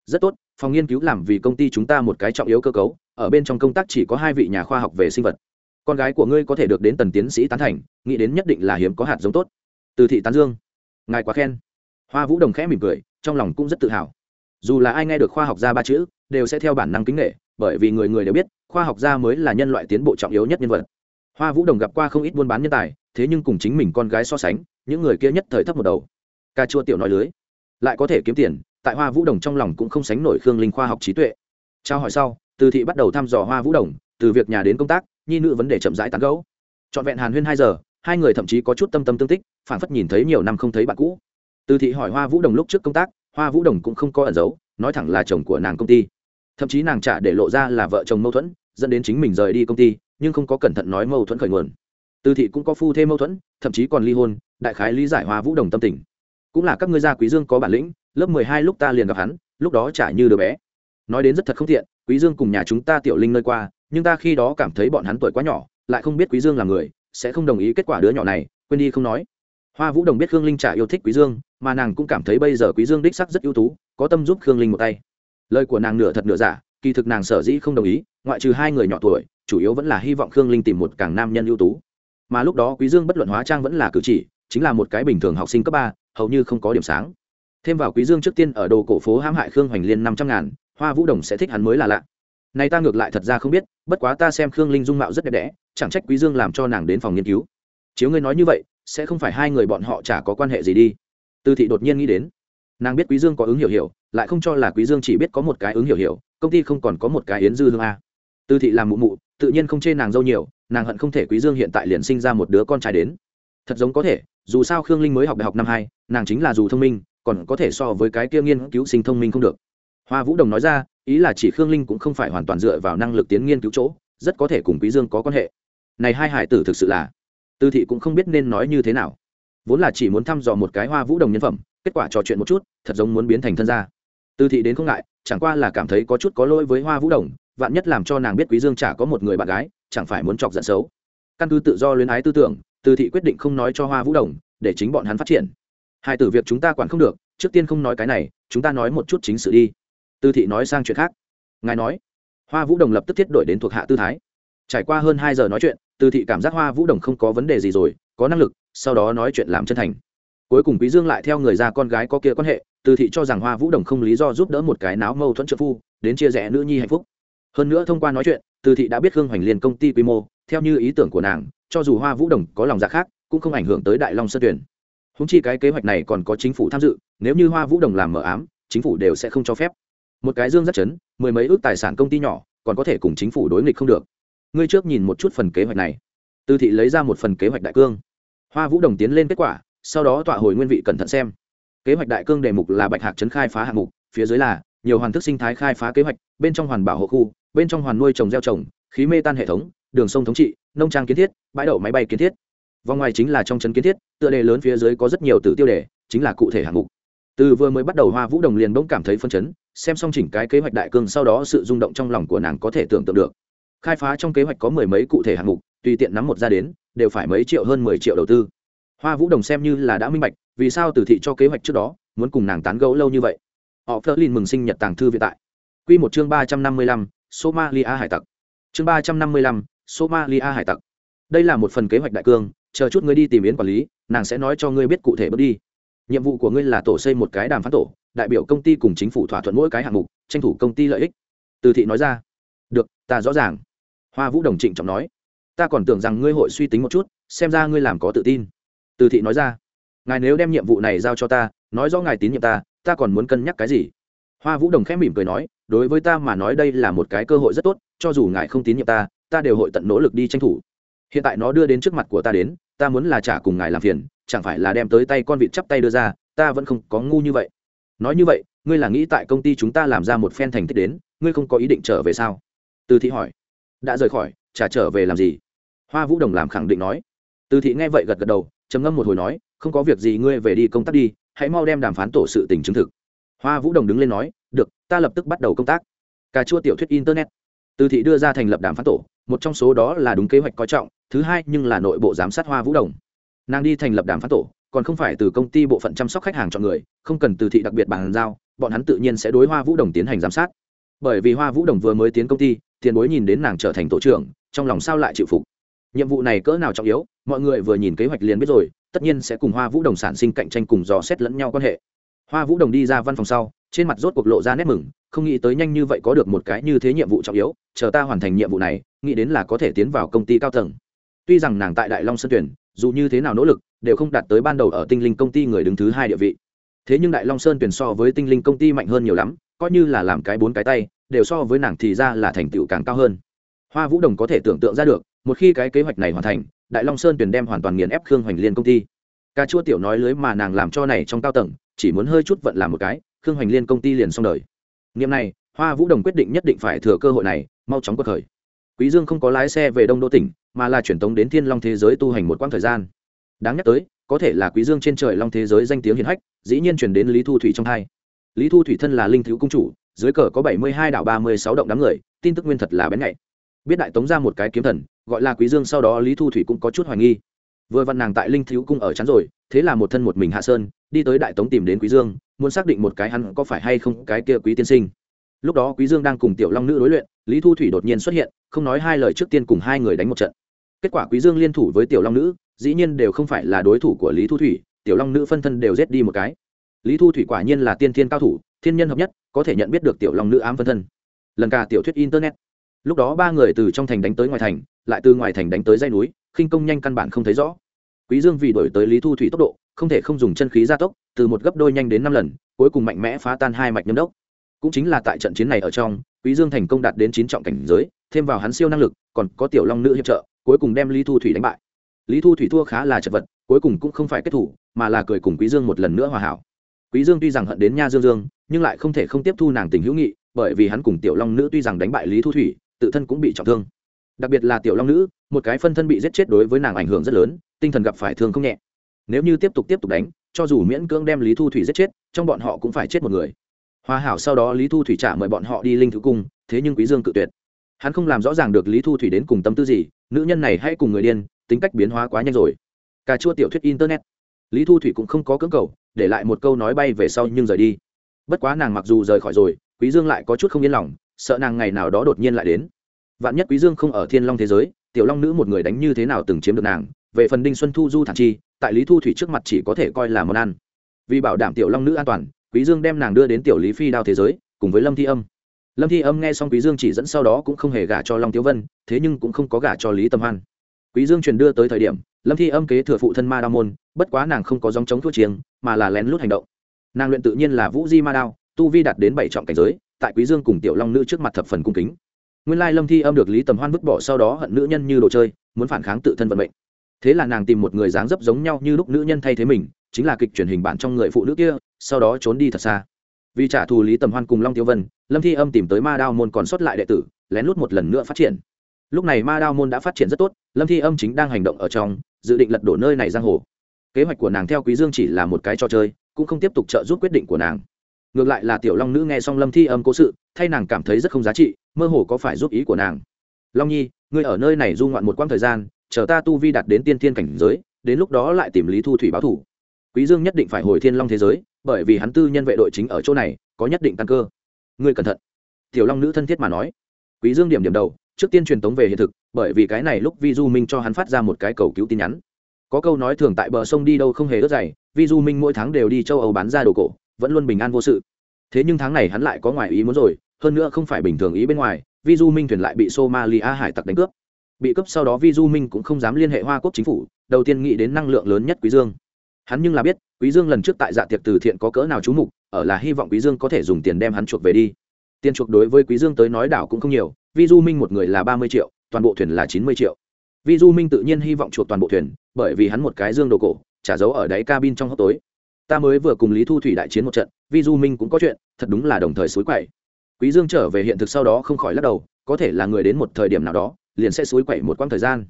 A: Rất tốt, phòng nghiên cứu làm vì công ty chúng ta một cái trọng yếu cơ cấu, ở bên trong công tác chỉ có hai vị nhà khoa học về sinh vật. Con gái của ngươi có thể được đến tần tiến sĩ tán thành, nghĩ đến nhất định là hiếm có hạt giống tốt. Từ thị tán dương. Ngài quá khen. Hoa vũ đồng khẽ mỉm cười, trong lòng cũng rất tự hào. Dù là ai nghe được khoa học gia ba chữ, đều sẽ theo bản năng kính nghệ bởi vì người người đều biết, khoa học gia mới là nhân loại tiến bộ trọng yếu nhất nhân vật. Hoa vũ đồng gặp qua không ít buôn bán nhân tài, thế nhưng cùng chính mình con gái so sánh, những người kia nhất thời thấp một đầu. Ca chua tiểu nói lưới lại có thể kiếm tiền, tại hoa vũ đồng trong lòng cũng không sánh nổi khương linh khoa học trí tuệ. Trao hỏi sau, từ thị bắt đầu thăm dò hoa vũ đồng, từ việc nhà đến công tác, nhi nữ vấn đề chậm rãi tán gẫu. trọn vẹn hàn huyên hai giờ, hai người thậm chí có chút tâm tâm tương tích phản phất nhìn thấy nhiều năm không thấy bạn cũ. Từ thị hỏi hoa vũ đồng lúc trước công tác, hoa vũ đồng cũng không có ẩn giấu, nói thẳng là chồng của nàng công ty. Thậm chí nàng trả để lộ ra là vợ chồng mâu thuẫn, dẫn đến chính mình rời đi công ty, nhưng không có cẩn thận nói mâu thuẫn khởi nguồn. Từ thị cũng có phu thêm mâu thuẫn, thậm chí còn ly hôn, đại khái lý giải hoa vũ đồng tâm tình cũng là các ngươi gia quý dương có bản lĩnh, lớp mười hai lúc ta liền gặp hắn, lúc đó trả như đứa bé. Nói đến rất thật không thiện quý dương cùng nhà chúng ta tiểu linh nơi qua, nhưng ta khi đó cảm thấy bọn hắn tuổi quá nhỏ, lại không biết quý dương là người, sẽ không đồng ý kết quả đứa nhỏ này, quên đi không nói. Hoa vũ đồng biết khương linh trả yêu thích quý dương, mà nàng cũng cảm thấy bây giờ quý dương đích sắc rất ưu tú, có tâm giúp khương linh một tay. Lời của nàng nửa thật nửa giả, kỳ thực nàng sở dĩ không đồng ý, ngoại trừ hai người nhỏ tuổi, chủ yếu vẫn là hy vọng khương linh tìm một càng nam nhân ưu tú. Mà lúc đó quý dương bất luận hóa trang vẫn là cử chỉ, chính là một cái bình thường học sinh cấp ba hầu như không có điểm sáng. Thêm vào quý dương trước tiên ở đồ cổ phố hãm hại khương hoành liên năm trăm ngàn, hoa vũ đồng sẽ thích hắn mới là lạ. Này ta ngược lại thật ra không biết, bất quá ta xem khương linh dung mạo rất đẹp đẽ, chẳng trách quý dương làm cho nàng đến phòng nghiên cứu. Chiếu ngươi nói như vậy, sẽ không phải hai người bọn họ chả có quan hệ gì đi. Tư thị đột nhiên nghĩ đến. Nàng biết quý dương có ứng hiểu hiểu, lại không cho là quý dương chỉ biết có một cái ứng hiểu hiểu, công ty không còn có một cái yến dư hương a. Tư thị làm mụ mụ, tự nhiên không chê nàng dâu nhiều, nàng hận không thể quý dương hiện tại liền sinh ra một đứa con trai đến. Thật giống có thể dù sao khương linh mới học đại học năm hai, nàng chính là dù thông minh, còn có thể so với cái kia nghiên cứu sinh thông minh không được. Hoa vũ đồng nói ra, ý là chỉ khương linh cũng không phải hoàn toàn dựa vào năng lực tiến nghiên cứu chỗ, rất có thể cùng quý dương có quan hệ. Này hai hải tử thực sự là, tư thị cũng không biết nên nói như thế nào. Vốn là chỉ muốn thăm dò một cái hoa vũ đồng nhân phẩm, kết quả trò chuyện một chút, thật giống muốn biến thành thân gia. Tư thị đến không ngại, chẳng qua là cảm thấy có chút có lỗi với hoa vũ đồng, vạn nhất làm cho nàng biết quý dương chả có một người bạn gái, chẳng phải muốn chọc giận xấu. Căn cứ tự do luyến ái tư tưởng từ thị quyết định không nói cho hoa vũ đồng, để chính bọn hắn phát triển. Hai từ việc chúng ta quản không được, trước tiên không nói cái này, chúng ta nói một chút chính sự đi. Tư thị nói sang chuyện khác. Ngài nói. Hoa vũ đồng lập tức thiết đổi đến thuộc hạ tư thái. Trải qua hơn hai giờ nói chuyện tư thị cảm giác hoa vũ đồng không có vấn đề gì rồi, có năng lực, sau đó nói chuyện làm chân thành. Cuối cùng quý dương lại theo người ra con gái có kia quan hệ tư thị cho rằng hoa vũ đồng không lý do giúp đỡ một cái náo mâu thuẫn trợ phu, đến chia rẽ nữ nhi hạnh phúc. Hơn nữa thông qua nói chuyện tư thị đã biết Hương hoành liên công ty quy mô, theo như ý tưởng của nàng cho dù hoa vũ đồng có lòng dạ khác, cũng không ảnh hưởng tới đại long sơ tuyển. Húng chi cái kế hoạch này còn có chính phủ tham dự, nếu như hoa vũ đồng làm mờ ám, chính phủ đều sẽ không cho phép. Một cái dương rất chấn, mười mấy ước tài sản công ty nhỏ, còn có thể cùng chính phủ đối nghịch không được. Ngươi trước nhìn một chút phần kế hoạch này. Tư thị lấy ra một phần kế hoạch đại cương. Hoa vũ đồng tiến lên kết quả, sau đó tọa hồi nguyên vị cẩn thận xem. Kế hoạch đại cương đề mục là bạch hạc trấn khai phá hạng mục, phía dưới là nhiều hoàn thức sinh thái khai phá kế hoạch, bên trong hoàn bảo hộ khu, bên trong hoàn nuôi trồng gieo trồng, khí mê tan hệ thống đường sông thống trị, nông trang kiến thiết, bãi đậu máy bay kiến thiết. Vòng ngoài chính là trong trấn kiến thiết, tựa đề lớn phía dưới có rất nhiều từ tiêu đề, chính là cụ thể hạng mục. Từ vừa mới bắt đầu hoa vũ đồng liền bỗng cảm thấy phân chấn, xem xong chỉnh cái kế hoạch đại cương sau đó sự rung động trong lòng của nàng có thể tưởng tượng được. Khai phá trong kế hoạch có mười mấy cụ thể hạng mục, tùy tiện nắm một ra đến, đều phải mấy triệu hơn mười triệu đầu tư. Hoa vũ đồng xem như là đã minh bạch, vì sao từ thị cho kế hoạch trước đó, muốn cùng nàng tán gẫu lâu như vậy. Họ phớt lên mừng sinh nhật tàng thư viện tại. Quy một chương ba trăm năm mươi lăm, somalia hải tặc. Chương ba trăm năm mươi lăm somalia hải tặc. Đây là một phần kế hoạch đại cương, chờ chút ngươi đi tìm yến quản lý, nàng sẽ nói cho ngươi biết cụ thể bước đi. Nhiệm vụ của ngươi là tổ xây một cái đàm phán tổ, đại biểu công ty cùng chính phủ thỏa thuận mỗi cái hạng mục, tranh thủ công ty lợi ích. Từ thị nói ra. Được, ta rõ ràng. Hoa vũ đồng trịnh trọng nói. Ta còn tưởng rằng ngươi hội suy tính một chút, xem ra ngươi làm có tự tin. Từ thị nói ra. Ngài nếu đem nhiệm vụ này giao cho ta, nói rõ ngài tín nhiệm ta ta còn muốn cân nhắc cái gì? Hoa vũ đồng khẽ mỉm cười nói, đối với ta mà nói đây là một cái cơ hội rất tốt, cho dù ngài không tín nhiệm ta ta đều hội tận nỗ lực đi tranh thủ. Hiện tại nó đưa đến trước mặt của ta đến, ta muốn là trả cùng ngài làm phiền, chẳng phải là đem tới tay con vịt chắp tay đưa ra, ta vẫn không có ngu như vậy. Nói như vậy, ngươi là nghĩ tại công ty chúng ta làm ra một phen thành tích đến, ngươi không có ý định trở về sao? Từ thị hỏi. Đã rời khỏi trả trở về làm gì? Hoa vũ đồng làm khẳng định nói. Từ thị nghe vậy gật gật đầu, trầm ngâm một hồi nói, không có việc gì ngươi về đi công tác đi, hãy mau đem đàm phán tổ sự tình chứng thực. Hoa vũ đồng đứng lên nói, được, ta lập tức bắt đầu công tác. Cà chua tiểu thuyết internet. Từ thị đưa ra thành lập đàm phán tổ một trong số đó là đúng kế hoạch coi trọng, thứ hai nhưng là nội bộ giám sát hoa vũ đồng. Nàng đi thành lập đàm phán tổ, còn không phải từ công ty bộ phận chăm sóc khách hàng chọn người, không cần từ thị đặc biệt bàn giao, bọn hắn tự nhiên sẽ đối hoa vũ đồng tiến hành giám sát. Bởi vì hoa vũ đồng vừa mới tiến công ty, tiền bối nhìn đến nàng trở thành tổ trưởng, trong lòng sao lại chịu phục? Nhiệm vụ này cỡ nào trọng yếu, mọi người vừa nhìn kế hoạch liền biết rồi, tất nhiên sẽ cùng hoa vũ đồng sản sinh cạnh tranh cùng dò xét lẫn nhau quan hệ. Hoa vũ đồng đi ra văn phòng sau, trên mặt rốt cuộc lộ ra nét mừng không nghĩ tới nhanh như vậy có được một cái như thế nhiệm vụ trọng yếu, chờ ta hoàn thành nhiệm vụ này, nghĩ đến là có thể tiến vào công ty cao tầng. Tuy rằng nàng tại đại long sơn tuyển, dù như thế nào nỗ lực, đều không đạt tới ban đầu ở tinh linh công ty người đứng thứ hai địa vị. Thế nhưng đại long sơn tuyển so với tinh linh công ty mạnh hơn nhiều lắm, coi như là làm cái bốn cái tay, đều so với nàng thì ra là thành tựu càng cao hơn. Hoa vũ đồng có thể tưởng tượng ra được, một khi cái kế hoạch này hoàn thành, đại long sơn tuyển đem hoàn toàn nghiền ép khương hoành liên công ty. Cà chua tiểu nói lưới mà nàng làm cho này trong cao tầng, chỉ muốn hơi chút vận làm một cái, khương hoành liên công ty liền xong đời niệm này, hoa vũ đồng quyết định nhất định phải thừa cơ hội này, mau chóng quật khởi. Quý dương không có lái xe về đông đô tỉnh, mà là chuyển tống đến thiên long thế giới tu hành một quãng thời gian. Đáng nhắc tới, có thể là quý dương trên trời long thế giới danh tiếng hiển hách, dĩ nhiên chuyển đến lý thu thủy trong hai. Lý thu thủy thân là linh thiếu cung chủ, dưới cờ có bảy mươi hai đảo ba mươi sáu động đám người, tin tức nguyên thật là bén nhạy. Biết đại tống ra một cái kiếm thần, gọi là quý dương sau đó lý thu thủy cũng có chút hoài nghi. Vừa văn nàng tại linh thiếu cung ở chắn rồi, thế là một thân một mình hạ sơn, đi tới đại tống tìm đến quý dương muốn xác định một cái hắn có phải hay không cái kia quý tiên sinh. Lúc đó quý dương đang cùng tiểu long nữ đối luyện, lý thu thủy đột nhiên xuất hiện, không nói hai lời trước tiên cùng hai người đánh một trận. Kết quả quý dương liên thủ với tiểu long nữ, dĩ nhiên đều không phải là đối thủ của lý thu thủy, tiểu long nữ phân thân đều giết đi một cái. Lý thu thủy quả nhiên là tiên thiên cao thủ, thiên nhân hợp nhất, có thể nhận biết được tiểu long nữ ám phân thân. Lần cả tiểu thuyết internet. Lúc đó ba người từ trong thành đánh tới ngoài thành, lại từ ngoài thành đánh tới dây núi, khinh công nhanh căn bản không thấy rõ. Quý dương vì đổi tới lý thu thủy tốc độ không thể không dùng chân khí gia tốc, từ một gấp đôi nhanh đến năm lần, cuối cùng mạnh mẽ phá tan hai mạch nhâm đốc. Cũng chính là tại trận chiến này ở trong, quý dương thành công đạt đến chín trọng cảnh giới, thêm vào hắn siêu năng lực, còn có tiểu long nữ hiệp trợ, cuối cùng đem lý thu thủy đánh bại. Lý thu thủy thua khá là chật vật, cuối cùng cũng không phải kết thủ, mà là cười cùng quý dương một lần nữa hòa hảo. Quý dương tuy rằng hận đến nha dương dương, nhưng lại không thể không tiếp thu nàng tình hữu nghị, bởi vì hắn cùng tiểu long nữ tuy rằng đánh bại lý thu thủy, tự thân cũng bị trọng thương. Đặc biệt là tiểu long nữ, một cái phân thân bị giết chết đối với nàng ảnh hưởng rất lớn, tinh thần gặp phải thương không nhẹ nếu như tiếp tục tiếp tục đánh, cho dù miễn cưỡng đem lý thu thủy giết chết, trong bọn họ cũng phải chết một người. Hoa hảo sau đó lý thu thủy trả mời bọn họ đi linh thứ cung, thế nhưng quý dương cự tuyệt. Hắn không làm rõ ràng được lý thu thủy đến cùng tâm tư gì, nữ nhân này hay cùng người điên, tính cách biến hóa quá nhanh rồi. Cà chua tiểu thuyết internet. Lý thu thủy cũng không có cưỡng cầu, để lại một câu nói bay về sau nhưng rời đi. Bất quá nàng mặc dù rời khỏi rồi, quý dương lại có chút không yên lòng, sợ nàng ngày nào đó đột nhiên lại đến. Vạn nhất quý dương không ở thiên long thế giới, tiểu long nữ một người đánh như thế nào từng chiếm được nàng, về phần đinh xuân thu du thản chi tại lý thu thủy trước mặt chỉ có thể coi là món ăn. Vì bảo đảm tiểu long nữ an toàn, quý dương đem nàng đưa đến tiểu lý phi đao thế giới, cùng với lâm thi âm. Lâm thi âm nghe xong quý dương chỉ dẫn sau đó cũng không hề gả cho long tiếu vân, thế nhưng cũng không có gả cho lý tâm hoan. Quý dương truyền đưa tới thời điểm, lâm thi âm kế thừa phụ thân ma đao môn, bất quá nàng không có dòng chống thuốc chiêng, mà là lén lút hành động. Nàng luyện tự nhiên là vũ di ma đao, tu vi đạt đến bảy trọng cảnh giới, tại quý dương cùng tiểu long nữ trước mặt thập phần cung kính. Nguyên lai lâm thi âm được lý tầm hoan vứt bỏ sau đó hận nữ nhân như đồ chơi, muốn phản kháng tự thân vận mệnh thế là nàng tìm một người dáng dấp giống nhau như lúc nữ nhân thay thế mình, chính là kịch truyền hình bản trong người phụ nữ kia, sau đó trốn đi thật xa. Vì trả thù lý tầm hoan cùng long tiêu vân, lâm thi âm tìm tới ma đao môn còn sót lại đệ tử, lén lút một lần nữa phát triển. Lúc này ma đao môn đã phát triển rất tốt, lâm thi âm chính đang hành động ở trong, dự định lật đổ nơi này giang hồ. Kế hoạch của nàng theo quý dương chỉ là một cái trò chơi, cũng không tiếp tục trợ giúp quyết định của nàng. Ngược lại là tiểu long nữ nghe xong lâm thi âm cố sự, thay nàng cảm thấy rất không giá trị, mơ hồ có phải giúp ý của nàng. Long nhi, ngươi ở nơi này du ngoạn một quãng thời gian chờ ta tu vi đạt đến tiên thiên cảnh giới, đến lúc đó lại tìm lý thu thủy báo thủ. Quý dương nhất định phải hồi thiên long thế giới, bởi vì hắn tư nhân vệ đội chính ở chỗ này, có nhất định căn cơ. Ngươi cẩn thận. Tiểu long nữ thân thiết mà nói. Quý dương điểm điểm đầu, trước tiên truyền tống về hiện thực, bởi vì cái này lúc vi du minh cho hắn phát ra một cái cầu cứu tin nhắn. Có câu nói thường tại bờ sông đi đâu không hề ướt dày, vi du minh mỗi tháng đều đi châu âu bán ra đồ cổ, vẫn luôn bình an vô sự. Thế nhưng tháng này hắn lại có ngoài ý muốn rồi, hơn nữa không phải bình thường ý bên ngoài, vi du minh thuyền lại bị somalia hải tặc đánh cướp bị cướp sau đó vi du minh cũng không dám liên hệ hoa quốc chính phủ, đầu tiên nghĩ đến năng lượng lớn nhất quý dương. Hắn nhưng là biết, quý dương lần trước tại dạ tiệc từ thiện có cỡ nào chú mục, ở là hy vọng quý dương có thể dùng tiền đem hắn chuộc về đi. Tiền chuộc đối với quý dương tới nói đảo cũng không nhiều, vi du minh một người là ba mươi triệu, toàn bộ thuyền là chín mươi triệu. Vi du minh tự nhiên hy vọng chuộc toàn bộ thuyền, bởi vì hắn một cái dương đồ cổ, trả dấu ở đáy cabin trong hốc tối. Ta mới vừa cùng lý thu thủy đại chiến một trận, vi du minh cũng có chuyện, thật đúng là đồng thời suối quậy. Quý dương trở về hiện thực sau đó không khỏi lắc đầu, có thể là người đến một thời điểm nào đó liền sẽ suối quậy một quãng thời gian.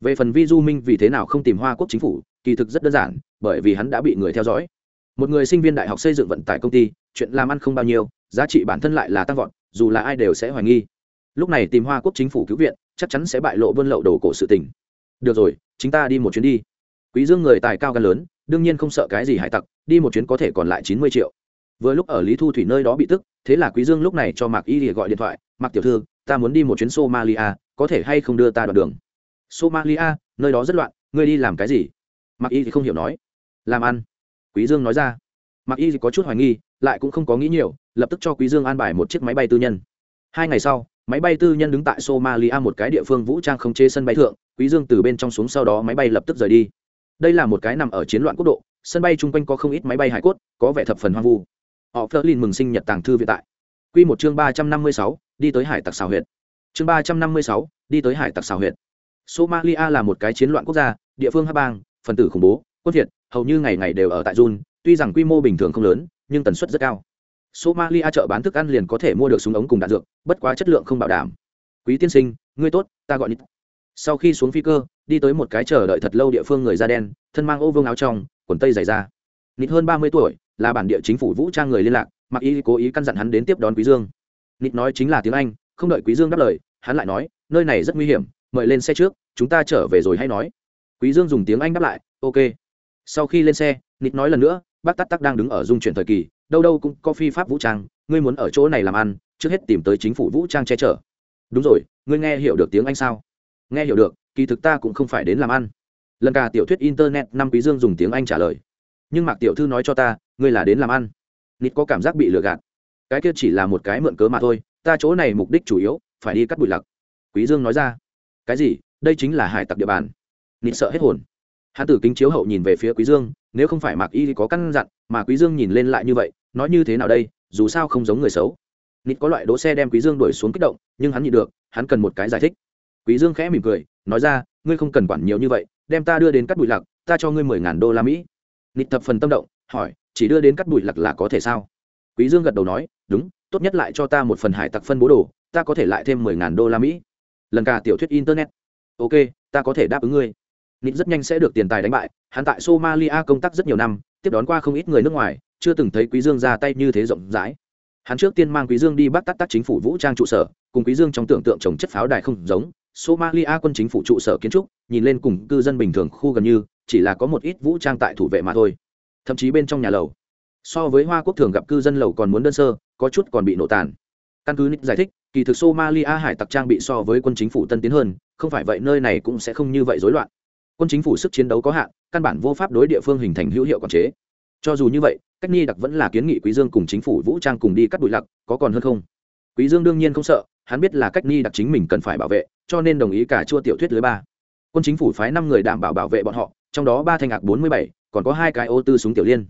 A: Về phần vi du minh vì thế nào không tìm hoa quốc chính phủ, kỳ thực rất đơn giản, bởi vì hắn đã bị người theo dõi. Một người sinh viên đại học xây dựng vận tải công ty, chuyện làm ăn không bao nhiêu, giá trị bản thân lại là tăng vọt, dù là ai đều sẽ hoài nghi. Lúc này tìm hoa quốc chính phủ cứu viện, chắc chắn sẽ bại lộ buôn lậu đồ cổ sự tình. Được rồi, chúng ta đi một chuyến đi. Quý dương người tài cao gan lớn, đương nhiên không sợ cái gì hải tặc, đi một chuyến có thể còn lại chín mươi triệu. Vừa lúc ở lý thu thủy nơi đó bị tức, thế là quý dương lúc này cho mạc y lìa gọi điện thoại, mạc tiểu thư ta muốn đi một chuyến somalia, có thể hay không đưa ta đoạn đường? Somalia, nơi đó rất loạn, ngươi đi làm cái gì? Mặc y thì không hiểu nói. Làm ăn. Quý dương nói ra. Mặc y thì có chút hoài nghi, lại cũng không có nghĩ nhiều, lập tức cho quý dương an bài một chiếc máy bay tư nhân. Hai ngày sau, máy bay tư nhân đứng tại somalia một cái địa phương vũ trang không chế sân bay thượng, quý dương từ bên trong xuống sau đó máy bay lập tức rời đi. Đây là một cái nằm ở chiến loạn quốc độ, sân bay chung quanh có không ít máy bay hải cốt, có vẻ thập phần hoang vu. Họ phớt lên mừng sinh nhật tàng thư viện tại. Quy một chương ba trăm năm mươi sáu đi tới hải tặc xào huyện chương ba trăm năm mươi sáu, đi tới hải tặc xào huyện somalia là một cái chiến loạn quốc gia, địa phương hát bang, phần tử khủng bố, quân việt hầu như ngày ngày đều ở tại jun, tuy rằng quy mô bình thường không lớn, nhưng tần suất rất cao. Somalia chợ bán thức ăn liền có thể mua được súng ống cùng đạn dược, bất quá chất lượng không bảo đảm. Quý tiên sinh, ngươi tốt, ta gọi nít. Sau khi xuống phi cơ, đi tới một cái chờ đợi thật lâu địa phương người da đen, thân mang ô vương áo trong, quần tây dày da. Nít hơn ba mươi tuổi, là bản địa chính phủ vũ trang người liên lạc, mặc y cố ý căn dặn hắn đến tiếp đón quý dương nịt nói chính là tiếng anh, không đợi quý dương đáp lời, hắn lại nói, nơi này rất nguy hiểm, mời lên xe trước, chúng ta trở về rồi hay nói. Quý dương dùng tiếng anh đáp lại, ok. Sau khi lên xe nịt nói lần nữa, bác tắc tắc đang đứng ở dung chuyển thời kỳ, đâu đâu cũng có phi pháp vũ trang, ngươi muốn ở chỗ này làm ăn, trước hết tìm tới chính phủ vũ trang che chở. Đúng rồi, ngươi nghe hiểu được tiếng anh sao? Nghe hiểu được, kỳ thực ta cũng không phải đến làm ăn. Lần cả tiểu thuyết internet năm quý dương dùng tiếng anh trả lời. Nhưng mạc tiểu thư nói cho ta, ngươi là đến làm ăn. Nít có cảm giác bị lừa gạt cái kia chỉ là một cái mượn cớ mà thôi, ta chỗ này mục đích chủ yếu, phải đi cắt bụi lặc. Quý dương nói ra. Cái gì? Đây chính là hải tặc địa bàn. Nịt sợ hết hồn. Hãn tử kính chiếu hậu nhìn về phía quý dương, nếu không phải mạc y có căn dặn, mà quý dương nhìn lên lại như vậy, nói như thế nào đây? Dù sao không giống người xấu. Nịt có loại đỗ xe đem quý dương đuổi xuống kích động, nhưng hắn nhịn được, hắn cần một cái giải thích. Quý dương khẽ mỉm cười, nói ra, ngươi không cần quản nhiều như vậy, đem ta đưa đến cắt bụi lặc, ta cho ngươi mười ngàn đô la mỹ. Nịt thập phần tâm động, hỏi, chỉ đưa đến cắt bụi lặc là có thể sao? Quý dương gật đầu nói, đúng, tốt nhất lại cho ta một phần hải tặc phân bố đồ, ta có thể lại thêm mười ngàn đô la mỹ. Lần cả tiểu thuyết internet. Ok, ta có thể đáp ứng ngươi. Nịt rất nhanh sẽ được tiền tài đánh bại, hắn tại somalia công tác rất nhiều năm, tiếp đón qua không ít người nước ngoài, chưa từng thấy quý dương ra tay như thế rộng rãi. Hắn trước tiên mang quý dương đi bắt tắt tắt chính phủ vũ trang trụ sở, cùng quý dương trong tưởng tượng trồng chất pháo đài không giống, somalia quân chính phủ trụ sở kiến trúc, nhìn lên cùng cư dân bình thường khu gần như, chỉ là có một ít vũ trang tại thủ vệ mà thôi. Thậm chí bên trong nhà lầu so với hoa quốc thường gặp cư dân lầu còn muốn đơn sơ, có chút còn bị nổ tàn. Căn cứ nick giải thích, kỳ thực somalia hải tặc trang bị so với quân chính phủ tân tiến hơn, không phải vậy nơi này cũng sẽ không như vậy rối loạn. Quân chính phủ sức chiến đấu có hạn, căn bản vô pháp đối địa phương hình thành hữu hiệu quản chế. Cho dù như vậy, cách ni đặc vẫn là kiến nghị quý dương cùng chính phủ vũ trang cùng đi cắt bụi lặc, có còn hơn không? Quý dương đương nhiên không sợ, hắn biết là cách ni đặc chính mình cần phải bảo vệ, cho nên đồng ý cả chua tiểu thuyết lưới ba. Quân chính phủ phái năm người đảm bảo bảo vệ bọn họ, trong đó ba thanh ngạc bốn mươi bảy, còn có hai cái ô tư súng tiểu liên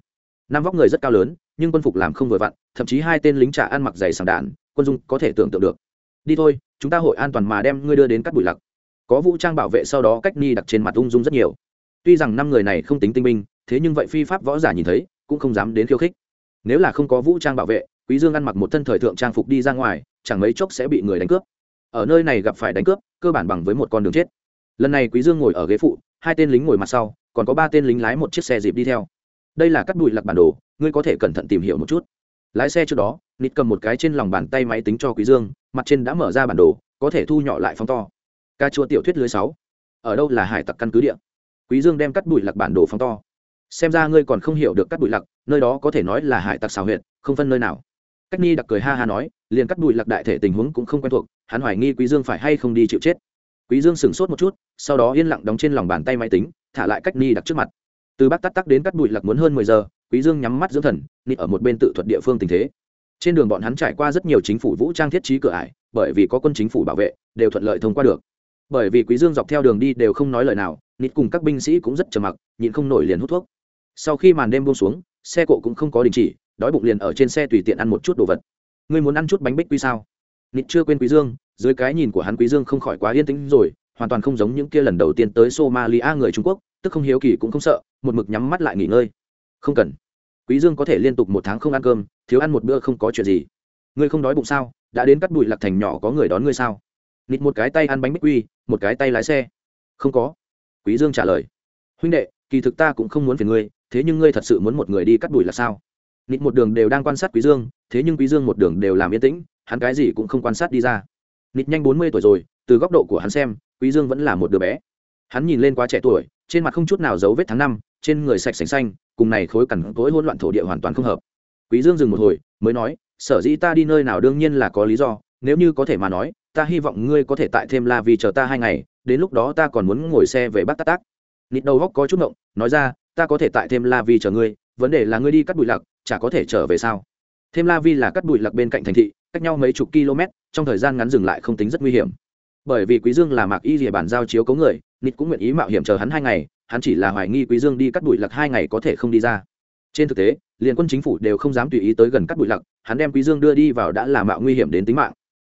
A: năm vóc người rất cao lớn, nhưng quân phục làm không vừa vặn, thậm chí hai tên lính trả ăn mặc dày sàng đạn, quân dung có thể tưởng tượng được. Đi thôi, chúng ta hội an toàn mà đem ngươi đưa đến cắt bụi lặc. Có vũ trang bảo vệ sau đó cách ni đặc trên mặt ung dung rất nhiều. Tuy rằng năm người này không tính tinh binh, thế nhưng vậy phi pháp võ giả nhìn thấy, cũng không dám đến khiêu khích. Nếu là không có vũ trang bảo vệ, quý dương ăn mặc một thân thời thượng trang phục đi ra ngoài, chẳng mấy chốc sẽ bị người đánh cướp. Ở nơi này gặp phải đánh cướp, cơ bản bằng với một con đường chết. Lần này quý dương ngồi ở ghế phụ, hai tên lính ngồi mặt sau, còn có ba tên lính lái một chiếc xe dịp đi theo đây là cắt đùi lạc bản đồ, ngươi có thể cẩn thận tìm hiểu một chút. Lái xe trước đó, nịt cầm một cái trên lòng bàn tay máy tính cho quý dương, mặt trên đã mở ra bản đồ, có thể thu nhỏ lại phóng to. Ca chua tiểu thuyết lưới sáu. Ở đâu là hải tặc căn cứ địa? Quý dương đem cắt đùi lạc bản đồ phóng to. Xem ra ngươi còn không hiểu được cắt đùi lạc nơi đó có thể nói là hải tặc xào huyệt, không phân nơi nào. Cách ni đặc cười ha ha nói, liền cắt đùi lạc đại thể tình huống cũng không quen thuộc, hắn hoài nghi quý dương phải hay không đi chịu chết. Quý dương sửng sốt một chút, sau đó yên lặng đóng trên lòng bàn tay máy tính, thả lại cách ni đặc trước mặt từ bắc tắc tắc đến cắt bụi lạc muốn hơn mười giờ, quý dương nhắm mắt dưỡng thần, nịt ở một bên tự thuật địa phương tình thế. Trên đường bọn hắn trải qua rất nhiều chính phủ vũ trang thiết trí cửa ải, bởi vì có quân chính phủ bảo vệ, đều thuận lợi thông qua được. Bởi vì quý dương dọc theo đường đi đều không nói lời nào, nịt cùng các binh sĩ cũng rất trầm mặc, nhịn không nổi liền hút thuốc. Sau khi màn đêm buông xuống, xe cộ cũng không có đình chỉ, đói bụng liền ở trên xe tùy tiện ăn một chút đồ vật. Ngươi muốn ăn chút bánh bích quy sao? Nịt chưa quên quý dương, dưới cái nhìn của hắn quý dương không khỏi quá yên tĩnh rồi, hoàn toàn không giống những kia lần đầu tiên tới somalia người trung quốc tức không hiếu kỳ cũng không sợ, một mực nhắm mắt lại nghỉ ngơi. Không cần. Quý dương có thể liên tục một tháng không ăn cơm, thiếu ăn một bữa không có chuyện gì. Ngươi không đói bụng sao? Đã đến cắt bụi lạc thành nhỏ có người đón ngươi sao? Nịt một cái tay ăn bánh bích quy, một cái tay lái xe. Không có. Quý dương trả lời. Huynh đệ, kỳ thực ta cũng không muốn phiền ngươi, thế nhưng ngươi thật sự muốn một người đi cắt bụi là sao? Nịt một đường đều đang quan sát quý dương, thế nhưng quý dương một đường đều làm yên tĩnh, hắn cái gì cũng không quan sát đi ra. Nịt nhanh bốn mươi tuổi rồi, từ góc độ của hắn xem, quý dương vẫn là một đứa bé. Hắn nhìn lên quá trẻ tuổi trên mặt không chút nào dấu vết tháng năm, trên người sạch sành xanh, cùng này khối cằn cỗi hỗn loạn thổ địa hoàn toàn không hợp. Quý dương dừng một hồi, mới nói, sở dĩ ta đi nơi nào đương nhiên là có lý do, nếu như có thể mà nói, ta hy vọng ngươi có thể tại thêm la vì chờ ta hai ngày, đến lúc đó ta còn muốn ngồi xe về bắc tắc tác nịt đầu góc có chút ngộng, nói ra, ta có thể tại thêm la vì chờ ngươi, vấn đề là ngươi đi cắt bụi lặc, chả có thể trở về sao? Thêm la vi là cắt bụi lặc bên cạnh thành thị, cách nhau mấy chục km, trong thời gian ngắn dừng lại không tính rất nguy hiểm. Bởi vì quý dương là mạc y rìa bản giao chiếu cấu người nít cũng nguyện ý mạo hiểm chờ hắn hai ngày, hắn chỉ là hoài nghi quý dương đi cắt bụi lạc hai ngày có thể không đi ra. Trên thực tế liên quân chính phủ đều không dám tùy ý tới gần cắt bụi lạc hắn đem quý dương đưa đi vào đã là mạo nguy hiểm đến tính mạng.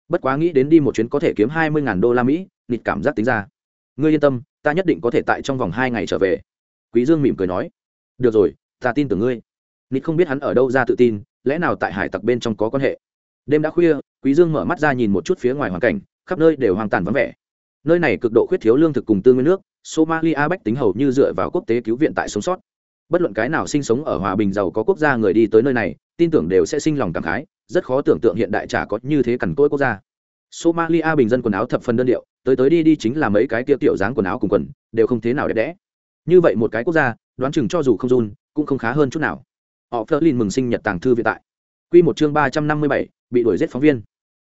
A: Bất quá nghĩ đến đi một chuyến có thể kiếm hai mươi ngàn đô la mỹ, nịt cảm giác tính ra. Ngươi yên tâm, ta nhất định có thể tại trong vòng hai ngày trở về. Quý dương mỉm cười nói. Được rồi, ta tin tưởng ngươi. Nịt không biết hắn ở đâu ra tự tin, lẽ nào tại hải tặc bên trong có quan hệ. Đêm đã khuya, quý dương mở mắt ra nhìn một chút phía ngoài hoàn cảnh, khắp nơi đều hoang tàn vắng vẻ nơi này cực độ khuyết thiếu lương thực cùng tư nguyên nước, somalia bách tính hầu như dựa vào quốc tế cứu viện tại sống sót. Bất luận cái nào sinh sống ở hòa bình giàu có quốc gia người đi tới nơi này, tin tưởng đều sẽ sinh lòng cảm khái, rất khó tưởng tượng hiện đại chả có như thế cằn cỗi quốc gia. Somalia bình dân quần áo thập phần đơn điệu, tới tới đi đi chính là mấy cái tiêu tiểu dáng quần áo cùng quần, đều không thế nào đẹp đẽ. Như vậy một cái quốc gia, đoán chừng cho dù không run, cũng không khá hơn chút nào. Họ Flerlin mừng sinh nhật tàng thư viện tại. Quy một chương ba trăm năm mươi bảy, bị đuổi giết phóng viên.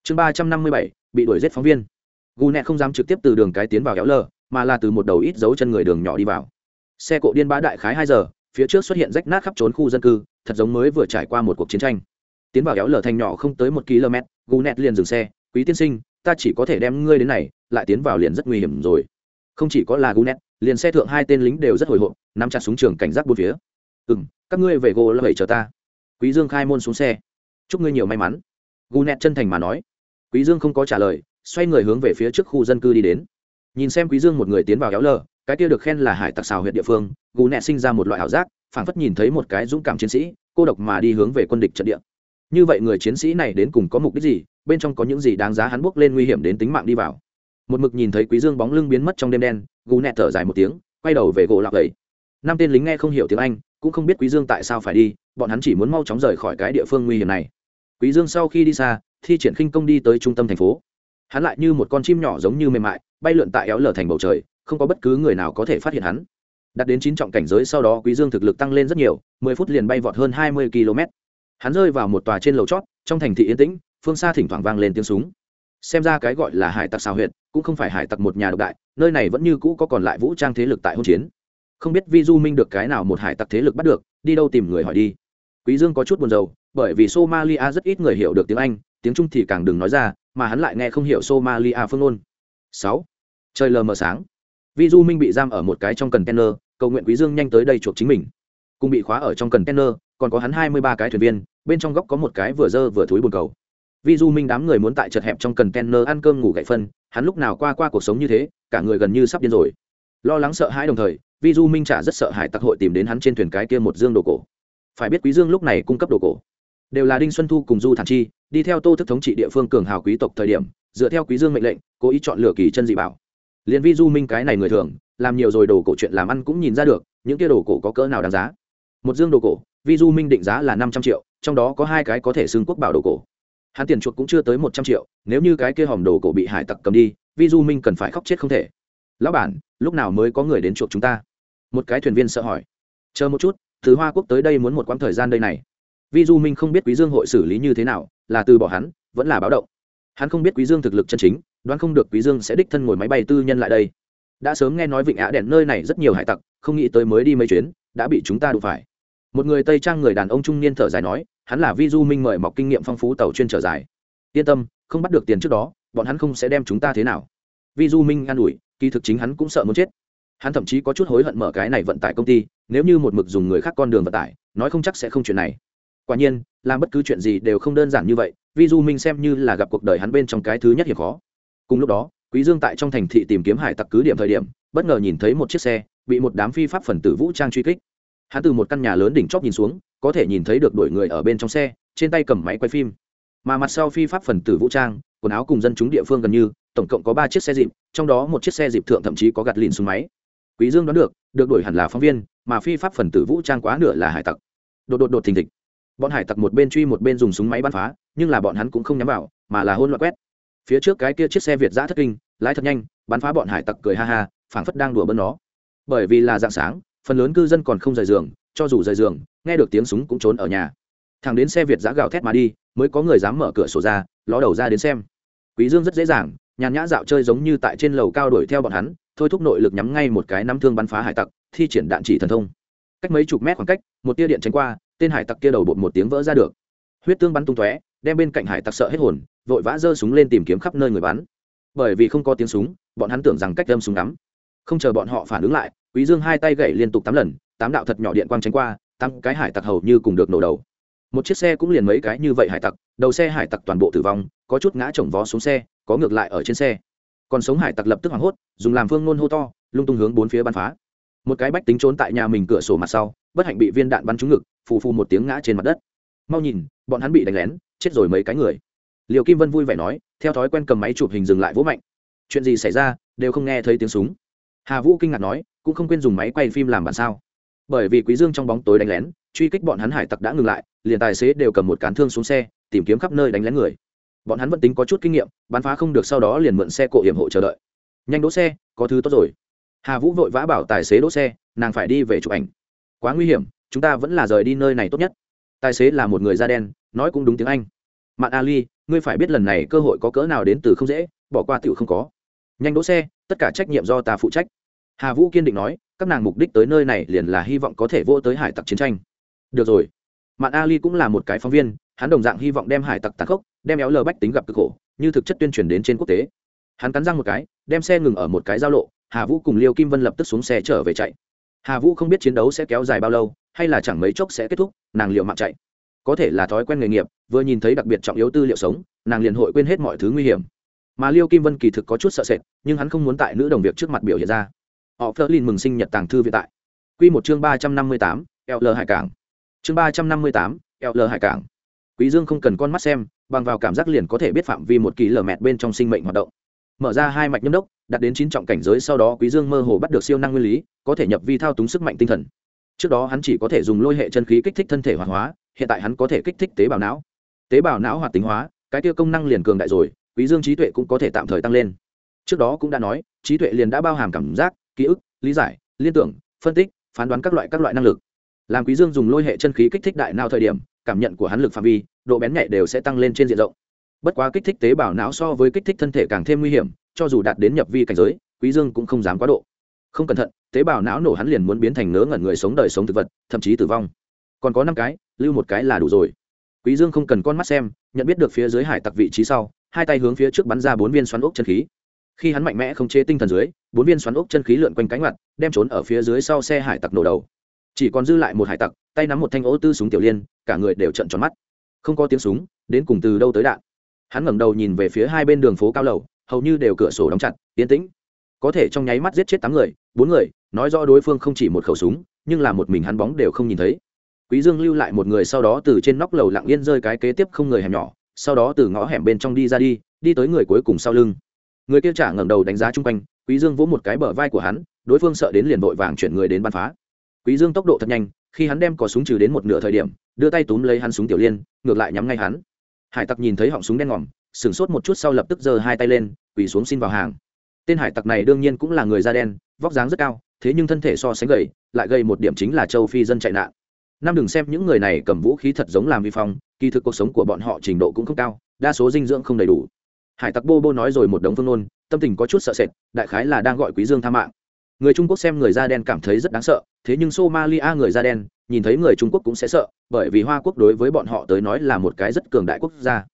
A: Chương ba trăm năm mươi bảy, bị đuổi giết phóng viên gu nẹ không dám trực tiếp từ đường cái tiến vào kéo lờ mà là từ một đầu ít dấu chân người đường nhỏ đi vào. Xe cộ điên bá đại khái hai giờ, phía trước xuất hiện rách nát khắp trốn khu dân cư, thật giống mới vừa trải qua một cuộc chiến tranh. Tiến vào kéo lờ thành nhỏ không tới một km, gu nẹt liền dừng xe, quý tiên sinh, ta chỉ có thể đem ngươi đến này, lại tiến vào liền rất nguy hiểm rồi. Không chỉ có là gu nẹt liền xe thượng hai tên lính đều rất hồi hộp, nắm chặt súng trường cảnh giác bốn phía. Ừ m các ngươi về gỗ là vậy chờ ta. Quý dương khai môn xuống xe. Chúc ngươi nhiều may mắn. Gu nẹt chân thành mà nói. Quý dương không có trả lời xoay người hướng về phía trước khu dân cư đi đến. Nhìn xem quý dương một người tiến vào kéo lờ, cái kia được khen là hải tặc xào huyện địa phương, gù nẹ sinh ra một loại ảo giác, phảng phất nhìn thấy một cái dũng cảm chiến sĩ, cô độc mà đi hướng về quân địch trận địa. Như vậy người chiến sĩ này đến cùng có mục đích gì, bên trong có những gì đáng giá hắn bước lên nguy hiểm đến tính mạng đi vào. Một mực nhìn thấy quý dương bóng lưng biến mất trong đêm đen, gù nẹ thở dài một tiếng, quay đầu về gỗ lạc ấy năm tên lính nghe không hiểu tiếng anh, cũng không biết quý dương tại sao phải đi, bọn hắn chỉ muốn mau chóng rời khỏi cái địa phương nguy hiểm này. Quý dương sau khi đi xa, thi triển khinh công đi tới trung tâm thành phố hắn lại như một con chim nhỏ giống như mềm mại, bay lượn tại éo lở thành bầu trời, không có bất cứ người nào có thể phát hiện hắn. Đạt đến chín trọng cảnh giới sau đó quý dương thực lực tăng lên rất nhiều, mười phút liền bay vọt hơn hai mươi km. Hắn rơi vào một tòa trên lầu chót, trong thành thị yên tĩnh, phương xa thỉnh thoảng vang lên tiếng súng. Xem ra cái gọi là hải tặc xào huyệt, cũng không phải hải tặc một nhà độc đại, nơi này vẫn như cũ có còn lại vũ trang thế lực tại hỗn chiến. Không biết vi du minh được cái nào một hải tặc thế lực bắt được, đi đâu tìm người hỏi đi. Quý dương có chút buồn rầu, bởi vì somalia rất ít người hiểu được tiếng anh, tiếng trung thì càng đừng nói ra mà hắn lại nghe không hiểu somalia phương ngôn. Sáu. Trời lờ mờ sáng. Vi du minh bị giam ở một cái trong container, cầu nguyện quý dương nhanh tới đây chuộc chính mình. Cùng bị khóa ở trong container, còn có hắn hai mươi ba cái thuyền viên, bên trong góc có một cái vừa dơ vừa thối buồn cầu. Vi du minh đám người muốn tại chật hẹp trong container ăn cơm ngủ gậy phân, hắn lúc nào qua qua cuộc sống như thế, cả người gần như sắp điên rồi. Lo lắng sợ hãi đồng thời vi du minh trả rất sợ hải tặc hội tìm đến hắn trên thuyền cái kia một dương đồ cổ. Phải biết quý dương lúc này cung cấp đồ cổ. Đều là đinh xuân thu cùng du thản chi đi theo tô thức thống trị địa phương cường hào quý tộc thời điểm, dựa theo quý dương mệnh lệnh, cố ý chọn lựa kỳ chân dị bảo. Liền vi du minh cái này người thường, làm nhiều rồi đồ cổ chuyện làm ăn cũng nhìn ra được, những kia đồ cổ có cỡ nào đáng giá. Một dương đồ cổ vi du minh định giá là năm trăm triệu, trong đó có hai cái có thể xưng quốc bảo đồ cổ. Hắn tiền chuộc cũng chưa tới một trăm triệu, nếu như cái kia hòm đồ cổ bị hải tặc cầm đi vi du minh cần phải khóc chết không thể. Lão bản, lúc nào mới có người đến chuộc chúng ta? Một cái thuyền viên sợ hỏi. Chờ một chút thứ hoa quốc tới đây muốn một quãng thời gian đây này vi du minh không biết quý dương hội xử lý như thế nào, là từ bỏ hắn, vẫn là báo động. Hắn không biết quý dương thực lực chân chính, đoán không được quý dương sẽ đích thân ngồi máy bay tư nhân lại đây. Đã sớm nghe nói vịnh ạ đèn nơi này rất nhiều hải tặc, không nghĩ tới mới đi mấy chuyến, đã bị chúng ta đụng phải. Một người tây trang người đàn ông trung niên thở dài nói, hắn là vi du minh mời mọc kinh nghiệm phong phú tàu chuyên trở dài. Yên tâm, không bắt được tiền trước đó, bọn hắn không sẽ đem chúng ta thế nào. Vi du minh an ủi, kỳ thực chính hắn cũng sợ muốn chết. Hắn thậm chí có chút hối hận mở cái này vận tải công ty, nếu như một mực dùng người khác con đường vận tải, nói không chắc sẽ không chuyện này quả nhiên, làm bất cứ chuyện gì đều không đơn giản như vậy, vi du minh xem như là gặp cuộc đời hắn bên trong cái thứ nhất hiểm khó. Cùng lúc đó, quý dương tại trong thành thị tìm kiếm hải tặc cứ điểm thời điểm, bất ngờ nhìn thấy một chiếc xe bị một đám phi pháp phần tử vũ trang truy kích. Hắn từ một căn nhà lớn đỉnh chóp nhìn xuống, có thể nhìn thấy được đuổi người ở bên trong xe, trên tay cầm máy quay phim. Mà mặt sau phi pháp phần tử vũ trang, quần áo cùng dân chúng địa phương gần như, tổng cộng có ba chiếc xe dịp, trong đó một chiếc xe dịp thượng thậm chí có gạt lìn xuống máy. Quý dương đoán được được đuổi hẳn là phóng viên, mà phi pháp phần tử vũ trang quá nửa là hải tặc. Đột đột đột thình thịch bọn hải tặc một bên truy một bên dùng súng máy bắn phá, nhưng là bọn hắn cũng không nhắm vào, mà là hôn loạn quét. Phía trước cái kia chiếc xe việt giã thất kinh, lái thật nhanh, bắn phá bọn hải tặc cười ha ha, phảng phất đang đùa bỡn nó. Bởi vì là dạng sáng, phần lớn cư dân còn không rời giường, cho dù rời giường, nghe được tiếng súng cũng trốn ở nhà. Thằng đến xe việt giã gào thét mà đi, mới có người dám mở cửa sổ ra, ló đầu ra đến xem. Quý dương rất dễ dàng, nhàn nhã dạo chơi giống như tại trên lầu cao đuổi theo bọn hắn, thôi thúc nội lực nhắm ngay một cái nắm thương bắn phá hải tặc, thi triển đạn chỉ thần thông. Cách mấy chục mét khoảng cách, một tia điện tránh qua tên hải tặc kia đầu bột một tiếng vỡ ra được. Huyết tương bắn tung tóe, đem bên cạnh hải tặc sợ hết hồn, vội vã giơ súng lên tìm kiếm khắp nơi người bắn. Bởi vì không có tiếng súng, bọn hắn tưởng rằng cách đâm súng đắm không chờ bọn họ phản ứng lại, quý dương hai tay gậy liên tục tám lần, tám đạo thật nhỏ điện quang tránh qua tăng cái hải tặc hầu như cùng được nổ đầu. Một chiếc xe cũng liền mấy cái như vậy hải tặc, đầu xe hải tặc toàn bộ tử vong, có chút ngã chồng vó xuống xe, có ngược lại ở trên xe. Còn sống hải tặc lập tức hoảng hốt, dùng làm phương nôn hô to, lung tung hướng bốn phía bắn phá. Một cái bách tính trốn tại nhà mình cửa sổ mặt sau bất hạnh bị viên đạn bắn trúng ngực, phù phù một tiếng ngã trên mặt đất. Mau nhìn, bọn hắn bị đánh lén, chết rồi mấy cái người. Liều kim vân vui vẻ nói, theo thói quen cầm máy chụp hình dừng lại vỗ mạnh. Chuyện gì xảy ra, đều không nghe thấy tiếng súng. Hà vũ kinh ngạc nói, cũng không quên dùng máy quay phim làm bản sao. Bởi vì quý dương trong bóng tối đánh lén, truy kích bọn hắn hải tặc đã ngừng lại, liền tài xế đều cầm một cán thương xuống xe, tìm kiếm khắp nơi đánh lén người. Bọn hắn vẫn tính có chút kinh nghiệm, bắn phá không được sau đó liền mượn xe cộ hiểm hộ chờ đợi. Nhanh đỗ xe, có thứ tốt rồi. Hà vũ vội vã bảo tài xế đỗ xe, nàng phải đi về chụp ảnh quá nguy hiểm, chúng ta vẫn là rời đi nơi này tốt nhất. Tài xế là một người da đen, nói cũng đúng tiếng anh. Mạn ali, ngươi phải biết lần này cơ hội có cỡ nào đến từ không dễ, bỏ qua tựu không có. Nhanh đỗ xe, tất cả trách nhiệm do ta phụ trách. Hà vũ kiên định nói, các nàng mục đích tới nơi này liền là hy vọng có thể vô tới hải tặc chiến tranh. Được rồi. Mạn ali cũng là một cái phóng viên, hắn đồng dạng hy vọng đem hải tặc tạc khốc, đem éo lờ bách tính gặp cực khổ, như thực chất tuyên truyền đến trên quốc tế. Hắn cắn răng một cái, đem xe ngừng ở một cái giao lộ, hà vũ cùng liêu kim vân lập tức xuống xe trở về chạy hà vũ không biết chiến đấu sẽ kéo dài bao lâu, hay là chẳng mấy chốc sẽ kết thúc, nàng liệu mạng chạy. Có thể là thói quen nghề nghiệp, vừa nhìn thấy đặc biệt trọng yếu tư liệu sống, nàng liền hội quên hết mọi thứ nguy hiểm. Mà liêu kim vân kỳ thực có chút sợ sệt, nhưng hắn không muốn tại nữ đồng việc trước mặt biểu hiện ra. Họ phớt lên mừng sinh nhật tàng thư vĩ tại. Q một chương ba trăm năm mươi tám, l hải cảng. Chương ba trăm năm mươi tám, l hải cảng. Quý dương không cần con mắt xem, bằng vào cảm giác liền có thể biết phạm vi một kỳ lờ mẹt bên trong sinh mệnh hoạt động. Mở ra hai mạch nhâm đốc đạt đến chín trọng cảnh giới sau đó quý dương mơ hồ bắt được siêu năng nguyên lý, có thể nhập vi thao túng sức mạnh tinh thần. Trước đó hắn chỉ có thể dùng lôi hệ chân khí kích thích thân thể hoạt hóa, hiện tại hắn có thể kích thích tế bào não. Tế bào não hoạt tính hóa, cái kia công năng liền cường đại rồi, quý dương trí tuệ cũng có thể tạm thời tăng lên. Trước đó cũng đã nói, trí tuệ liền đã bao hàm cảm giác, ký ức, lý giải, liên tưởng, phân tích, phán đoán các loại các loại năng lực. Làm quý dương dùng lôi hệ chân khí kích thích đại não thời điểm, cảm nhận của hắn lực phạm vi, độ bén nhạy đều sẽ tăng lên trên diện rộng. Bất quá kích thích tế bào não so với kích thích thân thể càng thêm nguy hiểm cho dù đạt đến nhập vi cảnh giới, quý dương cũng không dám quá độ. Không cẩn thận, tế bào não nổ hắn liền muốn biến thành nớ ngẩn người sống đời sống thực vật, thậm chí tử vong. Còn có năm cái, lưu một cái là đủ rồi. Quý dương không cần con mắt xem, nhận biết được phía dưới hải tặc vị trí sau, hai tay hướng phía trước bắn ra bốn viên xoắn ốc chân khí. Khi hắn mạnh mẽ không chế tinh thần dưới, bốn viên xoắn ốc chân khí lượn quanh cánh mặt, đem trốn ở phía dưới sau xe hải tặc nổ đầu. Chỉ còn dư lại một hải tặc, tay nắm một thanh ô tư súng tiểu liên, cả người đều trợn tròn mắt. Không có tiếng súng, đến cùng từ đâu tới đạn. Hắn ngẩng đầu nhìn về phía hai bên đường phố cao lầu hầu như đều cửa sổ đóng chặt, yên tĩnh. Có thể trong nháy mắt giết chết tám người, bốn người, nói rõ đối phương không chỉ một khẩu súng, nhưng là một mình hắn bóng đều không nhìn thấy. Quý dương lưu lại một người sau đó từ trên nóc lầu lặng yên rơi cái kế tiếp không người hẻm nhỏ, sau đó từ ngõ hẻm bên trong đi ra đi đi tới người cuối cùng sau lưng. Người kia trả ngẩng đầu đánh giá chung quanh, quý dương vỗ một cái bờ vai của hắn, đối phương sợ đến liền vội vàng chuyển người đến bắn phá. Quý dương tốc độ thật nhanh, khi hắn đem cò súng trừ đến một nửa thời điểm, đưa tay túm lấy hắn súng tiểu liên, ngược lại nhắm ngay hắn. Hải tặc nhìn thấy họng súng đen ngòm sửng sốt một chút sau lập tức giơ hai tay lên, quỳ xuống xin vào hàng. Tên hải tặc này đương nhiên cũng là người da đen, vóc dáng rất cao, thế nhưng thân thể so sánh gầy, lại gây một điểm chính là châu phi dân chạy nạn. Năm đừng xem những người này cầm vũ khí thật giống làm vi phong, kỳ thực cuộc sống của bọn họ trình độ cũng không cao, đa số dinh dưỡng không đầy đủ. Hải tặc bô bô nói rồi một đống phương nôn tâm tình có chút sợ sệt, đại khái là đang gọi quý dương tha mạng. Người trung quốc xem người da đen cảm thấy rất đáng sợ, thế nhưng somalia người da đen, nhìn thấy người trung quốc cũng sẽ sợ, bởi vì hoa quốc đối với bọn họ tới nói là một cái rất cường đại quốc gia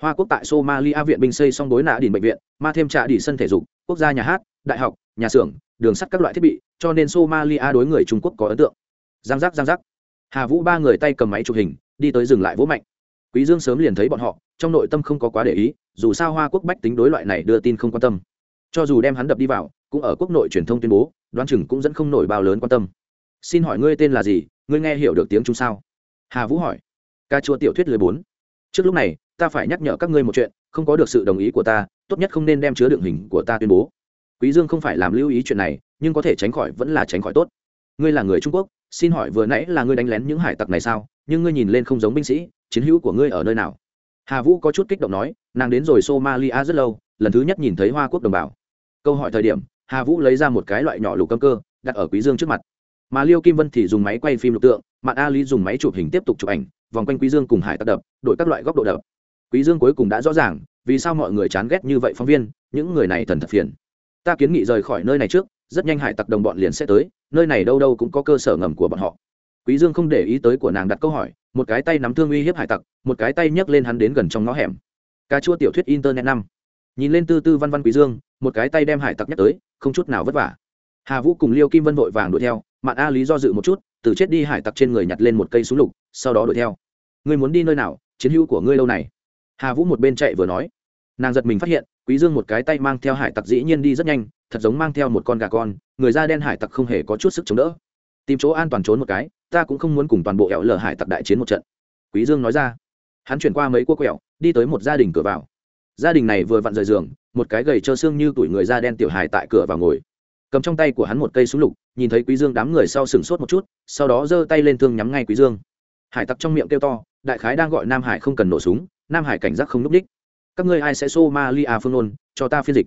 A: hoa quốc tại somalia viện binh xây xong đối nạ đỉnh bệnh viện mà thêm trạ đi sân thể dục, quốc gia nhà hát, đại học, nhà xưởng, đường sắt các loại thiết bị, cho nên somalia đối người trung quốc có ấn tượng. Giang giác giang giác. Hà vũ ba người tay cầm máy chụp hình, đi tới dừng lại vỗ mạnh. Quý dương sớm liền thấy bọn họ, trong nội tâm không có quá để ý, dù sao hoa quốc bách tính đối loại này đưa tin không quan tâm. Cho dù đem hắn đập đi vào, cũng ở quốc nội truyền thông tuyên bố, đoán chừng cũng dẫn không nổi bao lớn quan tâm. Xin hỏi ngươi tên là gì? Ngươi nghe hiểu được tiếng trung sao? Hà vũ hỏi. Ca chua tiểu thuyết lười bốn. Trước lúc này ta phải nhắc nhở các ngươi một chuyện, không có được sự đồng ý của ta, tốt nhất không nên đem chứa đựng hình của ta tuyên bố. Quý dương không phải làm lưu ý chuyện này, nhưng có thể tránh khỏi vẫn là tránh khỏi tốt. Ngươi là người trung quốc, xin hỏi vừa nãy là ngươi đánh lén những hải tặc này sao? Nhưng ngươi nhìn lên không giống binh sĩ, chiến hữu của ngươi ở nơi nào? Hà vũ có chút kích động nói, nàng đến rồi somalia rất lâu, lần thứ nhất nhìn thấy hoa quốc đồng bào. Câu hỏi thời điểm, hà vũ lấy ra một cái loại nhỏ lục cơm cơ, đặt ở quý dương trước mặt. Mà liêu kim vân thì dùng máy quay phim lục tượng, mạn a lý dùng máy chụp hình tiếp tục chụp ảnh, vòng quanh quý dương cùng hải tặc đập, đổi các loại góc độ đập quý dương cuối cùng đã rõ ràng, vì sao mọi người chán ghét như vậy phóng viên, những người này thần thật phiền. Ta kiến nghị rời khỏi nơi này trước, rất nhanh hải tặc đồng bọn liền sẽ tới, nơi này đâu đâu cũng có cơ sở ngầm của bọn họ. Quý dương không để ý tới của nàng đặt câu hỏi, một cái tay nắm thương uy hiếp hải tặc, một cái tay nhấc lên hắn đến gần trong ngõ hẻm. Cà chua tiểu thuyết internet năm. Nhìn lên tư tư văn văn quý dương, một cái tay đem hải tặc nhắc tới, không chút nào vất vả. Hà vũ cùng liêu kim vân vội vàng đuổi theo, mạn a lý do dự một chút, từ chết đi hải tặc trên người nhặt lên một cây súng lục, sau đó đuổi theo. Ngươi muốn đi nơi nào, chiến hữu của ngươi lâu này? Hà vũ một bên chạy vừa nói. Nàng giật mình phát hiện, quý dương một cái tay mang theo hải tặc dĩ nhiên đi rất nhanh, thật giống mang theo một con gà con, người da đen hải tặc không hề có chút sức chống đỡ. Tìm chỗ an toàn trốn một cái, ta cũng không muốn cùng toàn bộ ẹo lở hải tặc đại chiến một trận. Quý dương nói ra. Hắn chuyển qua mấy cua quẹo, đi tới một gia đình cửa vào. Gia đình này vừa vặn rời giường, một cái gầy trơ xương như tuổi người da đen tiểu hài tại cửa vào ngồi. Cầm trong tay của hắn một cây súng lục, nhìn thấy quý dương đám người sau sừng sốt một chút, sau đó giơ tay lên thương nhắm ngay quý dương. Hải tặc trong miệng kêu to, đại khái đang gọi nam hải không cần nổ súng nam hải cảnh giác không núp đích. Các ngươi ai sẽ somalia phương nôn cho ta phiên dịch.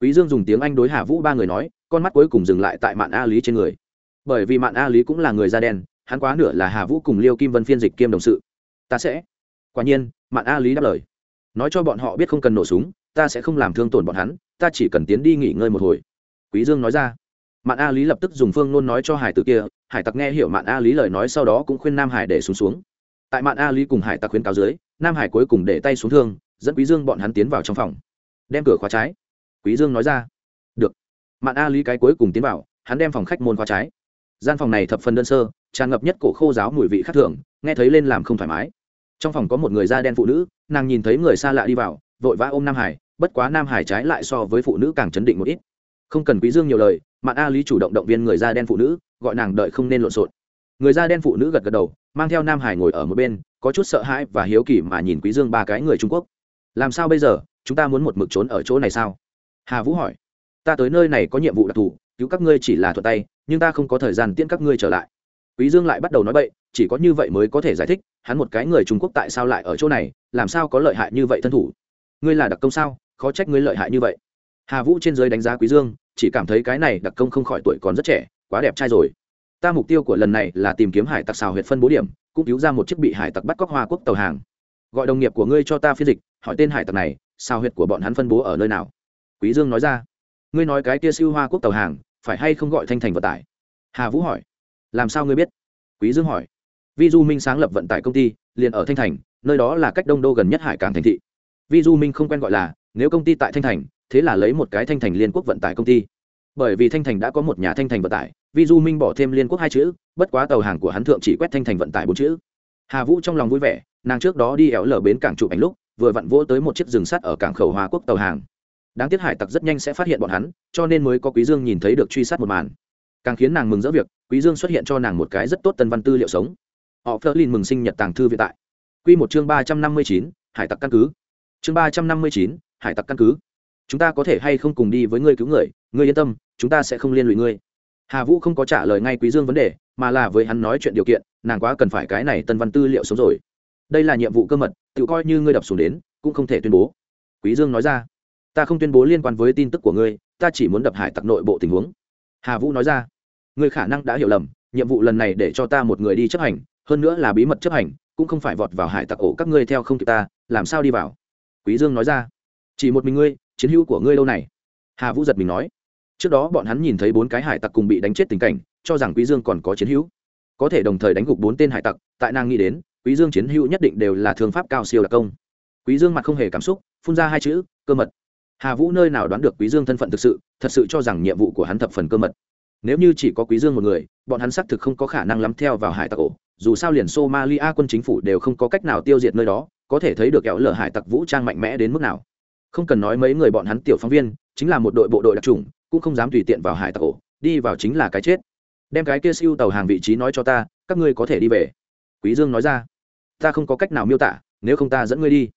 A: Quý dương dùng tiếng anh đối hà vũ ba người nói, con mắt cuối cùng dừng lại tại mạn a lý trên người. Bởi vì mạn a lý cũng là người da đen, hắn quá nửa là hà vũ cùng liêu kim vân phiên dịch kiêm đồng sự. Ta sẽ. Quả nhiên, mạn a lý đáp lời. Nói cho bọn họ biết không cần nổ súng, ta sẽ không làm thương tổn bọn hắn, ta chỉ cần tiến đi nghỉ ngơi một hồi. Quý dương nói ra. Mạn a lý lập tức dùng phương nôn nói cho hải tử kia, hải tặc nghe hiểu mạn a lý lời nói sau đó cũng khuyên nam hải để xuống xuống. Tại mạn a lý cùng hải tặc khuyên cáo dưới nam hải cuối cùng để tay xuống thương, dẫn quý dương bọn hắn tiến vào trong phòng. Đem cửa khóa trái. Quý dương nói ra, được. Mạn a lý cái cuối cùng tiến vào, hắn đem phòng khách môn khóa trái. Gian phòng này thập phần đơn sơ, tràn ngập nhất cổ khô giáo mùi vị khác thường, nghe thấy lên làm không thoải mái. Trong phòng có một người da đen phụ nữ, nàng nhìn thấy người xa lạ đi vào, vội vã ôm nam hải, bất quá nam hải trái lại so với phụ nữ càng chấn định một ít. Không cần quý dương nhiều lời, mạn a lý chủ động động viên người da đen phụ nữ, gọi nàng đợi không nên lộn xộn người da đen phụ nữ gật gật đầu, mang theo nam hải ngồi ở một bên, có chút sợ hãi và hiếu kỳ mà nhìn quý dương ba cái người trung quốc. Làm sao bây giờ? Chúng ta muốn một mực trốn ở chỗ này sao? Hà vũ hỏi. Ta tới nơi này có nhiệm vụ đặc thù, cứu các ngươi chỉ là thuận tay, nhưng ta không có thời gian tiễn các ngươi trở lại. Quý dương lại bắt đầu nói bậy, chỉ có như vậy mới có thể giải thích, hắn một cái người trung quốc tại sao lại ở chỗ này, làm sao có lợi hại như vậy thân thủ? Ngươi là đặc công sao? Khó trách ngươi lợi hại như vậy. Hà vũ trên dưới đánh giá quý dương, chỉ cảm thấy cái này đặc công không khỏi tuổi còn rất trẻ, quá đẹp trai rồi ta mục tiêu của lần này là tìm kiếm hải tặc xào huyệt phân bố điểm, cũng cứu ra một chiếc bị hải tặc bắt cóc hoa quốc tàu hàng. Gọi đồng nghiệp của ngươi cho ta phiên dịch, hỏi tên hải tặc này, xào huyệt của bọn hắn phân bố ở nơi nào? Quý dương nói ra. Ngươi nói cái kia siêu hoa quốc tàu hàng, phải hay không gọi thanh thành vận tải? Hà vũ hỏi. Làm sao ngươi biết? Quý dương hỏi. Vi du minh sáng lập vận tải công ty, liền ở thanh thành, nơi đó là cách đông đô gần nhất hải cảng thành thị. Vi du minh không quen gọi là, nếu công ty tại thanh thành, thế là lấy một cái thanh thành liên quốc vận tải công ty. Bởi vì thanh thành đã có một nhà thanh thành vận tải vi du minh bỏ thêm liên quốc hai chữ, bất quá tàu hàng của hắn thượng chỉ quét thanh thành vận tải bốn chữ. Hà vũ trong lòng vui vẻ, nàng trước đó đi éo lở bến cảng chụp ảnh lúc, vừa vặn vỗ tới một chiếc rừng sắt ở cảng khẩu hoa quốc tàu hàng. Đáng tiếc hải tặc rất nhanh sẽ phát hiện bọn hắn, cho nên mới có quý dương nhìn thấy được truy sát một màn. Càng khiến nàng mừng rỡ việc, quý dương xuất hiện cho nàng một cái rất tốt tân văn tư liệu sống. Họ phớt lên mừng sinh nhật tàng thư viện tại. Quy một chương ba trăm năm mươi chín, hải tặc căn cứ. Chương ba trăm năm mươi chín, hải tặc căn cứ. Chúng ta có thể hay không cùng đi với ngươi cứu người, ngươi yên tâm, chúng ta sẽ không liên lụy ngươi hà vũ không có trả lời ngay quý dương vấn đề, mà là với hắn nói chuyện điều kiện, nàng quá cần phải cái này tân văn tư liệu sống rồi. Đây là nhiệm vụ cơ mật, tự coi như ngươi đập xuống đến, cũng không thể tuyên bố. Quý dương nói ra, ta không tuyên bố liên quan với tin tức của ngươi, ta chỉ muốn đập hải tặc nội bộ tình huống. Hà vũ nói ra, ngươi khả năng đã hiểu lầm, nhiệm vụ lần này để cho ta một người đi chấp hành, hơn nữa là bí mật chấp hành, cũng không phải vọt vào hải tặc ổ các ngươi theo không kịp ta, làm sao đi vào? Quý dương nói ra, chỉ một mình ngươi, chiến hữu của ngươi lâu này. Hà vũ giật mình nói trước đó bọn hắn nhìn thấy bốn cái hải tặc cùng bị đánh chết tình cảnh, cho rằng quý dương còn có chiến hữu. Có thể đồng thời đánh gục bốn tên hải tặc, tại nàng nghĩ đến, quý dương chiến hữu nhất định đều là thương pháp cao siêu đặc công. Quý dương mặt không hề cảm xúc, phun ra hai chữ, cơ mật. Hà vũ nơi nào đoán được quý dương thân phận thực sự, thật sự cho rằng nhiệm vụ của hắn thập phần cơ mật. Nếu như chỉ có quý dương một người, bọn hắn xác thực không có khả năng lắm theo vào hải tặc ổ. Dù sao liền somalia quân chính phủ đều không có cách nào tiêu diệt nơi đó, có thể thấy được kẹo lở hải tặc vũ trang mạnh mẽ đến mức nào. Không cần nói mấy người bọn hắn tiểu phóng viên, chính là một đội bộ đội đặc trùng cũng không dám tùy tiện vào hải tặc ổ, đi vào chính là cái chết. Đem cái kia siêu tàu hàng vị trí nói cho ta, các ngươi có thể đi về. Quý dương nói ra. Ta không có cách nào miêu tả, nếu không ta dẫn ngươi đi.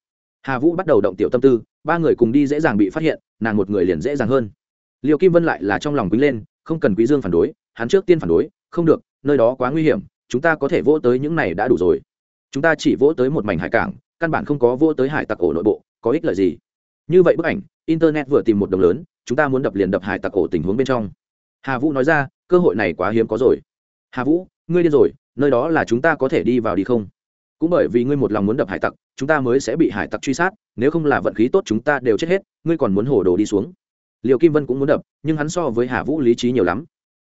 A: Hà vũ bắt đầu động tiểu tâm tư, ba người cùng đi dễ dàng bị phát hiện, nàng một người liền dễ dàng hơn. Liêu kim vân lại là trong lòng quý lên, không cần quý dương phản đối, hắn trước tiên phản đối, không được, nơi đó quá nguy hiểm, chúng ta có thể vỗ tới những này đã đủ rồi. Chúng ta chỉ vỗ tới một mảnh hải cảng, căn bản không có vỗ tới hải tặc ổ nội bộ, có ích lợi gì? Như vậy bức ảnh, internet vừa tìm một đồng lớn, chúng ta muốn đập liền đập hải tặc ổ tình huống bên trong. Hà vũ nói ra, cơ hội này quá hiếm có rồi. Hà vũ, ngươi đi rồi, nơi đó là chúng ta có thể đi vào đi không? Cũng bởi vì ngươi một lòng muốn đập hải tặc, chúng ta mới sẽ bị hải tặc truy sát, nếu không là vận khí tốt chúng ta đều chết hết, ngươi còn muốn hổ đồ đi xuống. Liệu kim vân cũng muốn đập, nhưng hắn so với hà vũ lý trí nhiều lắm.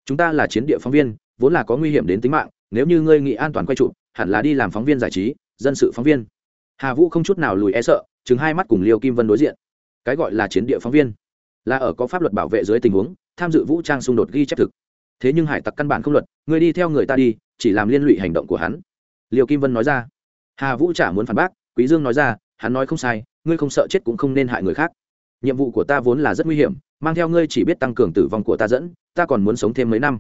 A: Chúng ta là chiến địa phóng viên, vốn là có nguy hiểm đến tính mạng, nếu như ngươi nghĩ an toàn quay trụ, hẳn là đi làm phóng viên giải trí, dân sự phóng viên. Hà vũ không chút nào lùi e sợ chứng hai mắt cùng liêu kim vân đối diện cái gọi là chiến địa phóng viên, là ở có pháp luật bảo vệ dưới tình huống, tham dự vũ trang xung đột ghi chép thực. Thế nhưng hải tặc căn bản không luật, người đi theo người ta đi, chỉ làm liên lụy hành động của hắn. Liêu kim vân nói ra. Hà vũ chả muốn phản bác, quý dương nói ra, hắn nói không sai, ngươi không sợ chết cũng không nên hại người khác. Nhiệm vụ của ta vốn là rất nguy hiểm, mang theo ngươi chỉ biết tăng cường tử vong của ta dẫn, ta còn muốn sống thêm mấy năm.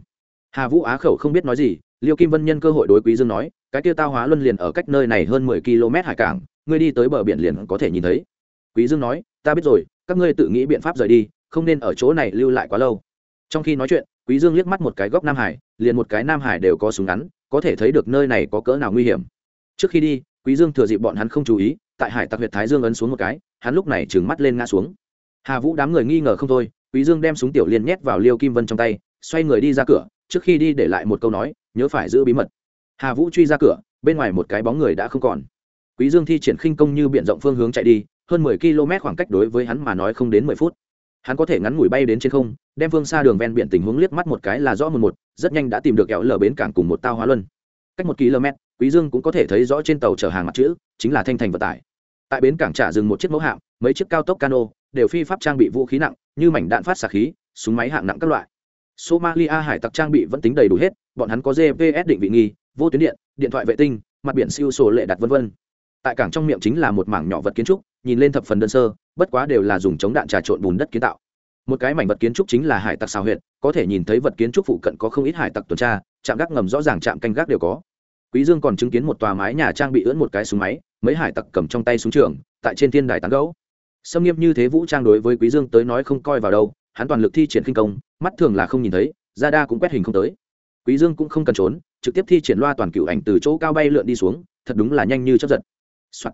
A: Hà vũ á khẩu không biết nói gì, liêu kim vân nhân cơ hội đối quý dương nói, cái tiêu tao hóa luân liền ở cách nơi này hơn mười km hải cảng, ngươi đi tới bờ biển liền có thể nhìn thấy. Quý dương nói ta biết rồi, các ngươi tự nghĩ biện pháp rời đi, không nên ở chỗ này lưu lại quá lâu. Trong khi nói chuyện, quý dương liếc mắt một cái góc nam hải, liền một cái nam hải đều có súng ngắn, có thể thấy được nơi này có cỡ nào nguy hiểm. Trước khi đi, quý dương thừa dịp bọn hắn không chú ý, tại hải tặc huyệt thái dương ấn xuống một cái, hắn lúc này trừng mắt lên ngã xuống. Hà vũ đám người nghi ngờ không thôi, quý dương đem súng tiểu liên nhét vào liêu kim vân trong tay, xoay người đi ra cửa, trước khi đi để lại một câu nói, nhớ phải giữ bí mật. Hà vũ truy ra cửa, bên ngoài một cái bóng người đã không còn. Quý dương thi triển khinh công như biển rộng phương hướng chạy đi hơn mười km khoảng cách đối với hắn mà nói không đến mười phút. Hắn có thể ngắn ngủi bay đến trên không, đem phương xa đường ven biển tình huống liếc mắt một cái là rõ một một, rất nhanh đã tìm được kẹo lở bến cảng cùng một tao hóa luân. Cách một km, quý dương cũng có thể thấy rõ trên tàu chở hàng mặt chữ, chính là thanh thành vận tải. Tại bến cảng trả dừng một chiếc mẫu hạm, mấy chiếc cao tốc cano đều phi pháp trang bị vũ khí nặng, như mảnh đạn phát xạ khí, súng máy hạng nặng các loại. Somalia hải tặc trang bị vẫn tính đầy đủ hết, bọn hắn có gps định vị nghi, vô tuyến điện điện thoại vệ tinh, mặt biển siêu sổ lệ đặt vân vân tại cảng trong miệng chính là một mảng nhỏ vật kiến trúc, nhìn lên thập phần đơn sơ, bất quá đều là dùng chống đạn trà trộn bùn đất kiến tạo. Một cái mảnh vật kiến trúc chính là hải tặc xào huyệt, có thể nhìn thấy vật kiến trúc phụ cận có không ít hải tặc tuần tra, trạm gác ngầm rõ ràng trạm canh gác đều có. Quý dương còn chứng kiến một tòa mái nhà trang bị ưỡn một cái súng máy, mấy hải tặc cầm trong tay súng trường, tại trên thiên đài tán gấu xâm nghiêm như thế vũ trang đối với quý dương tới nói không coi vào đâu, hắn toàn lực thi triển kinh công, mắt thường là không nhìn thấy ra đa cũng quét hình không tới. Quý dương cũng không cần trốn, trực tiếp thi triển loa toàn cựu ảnh từ chỗ cao bay lượn đi xuống, thật đúng là nhanh như chớp giật、Soạn.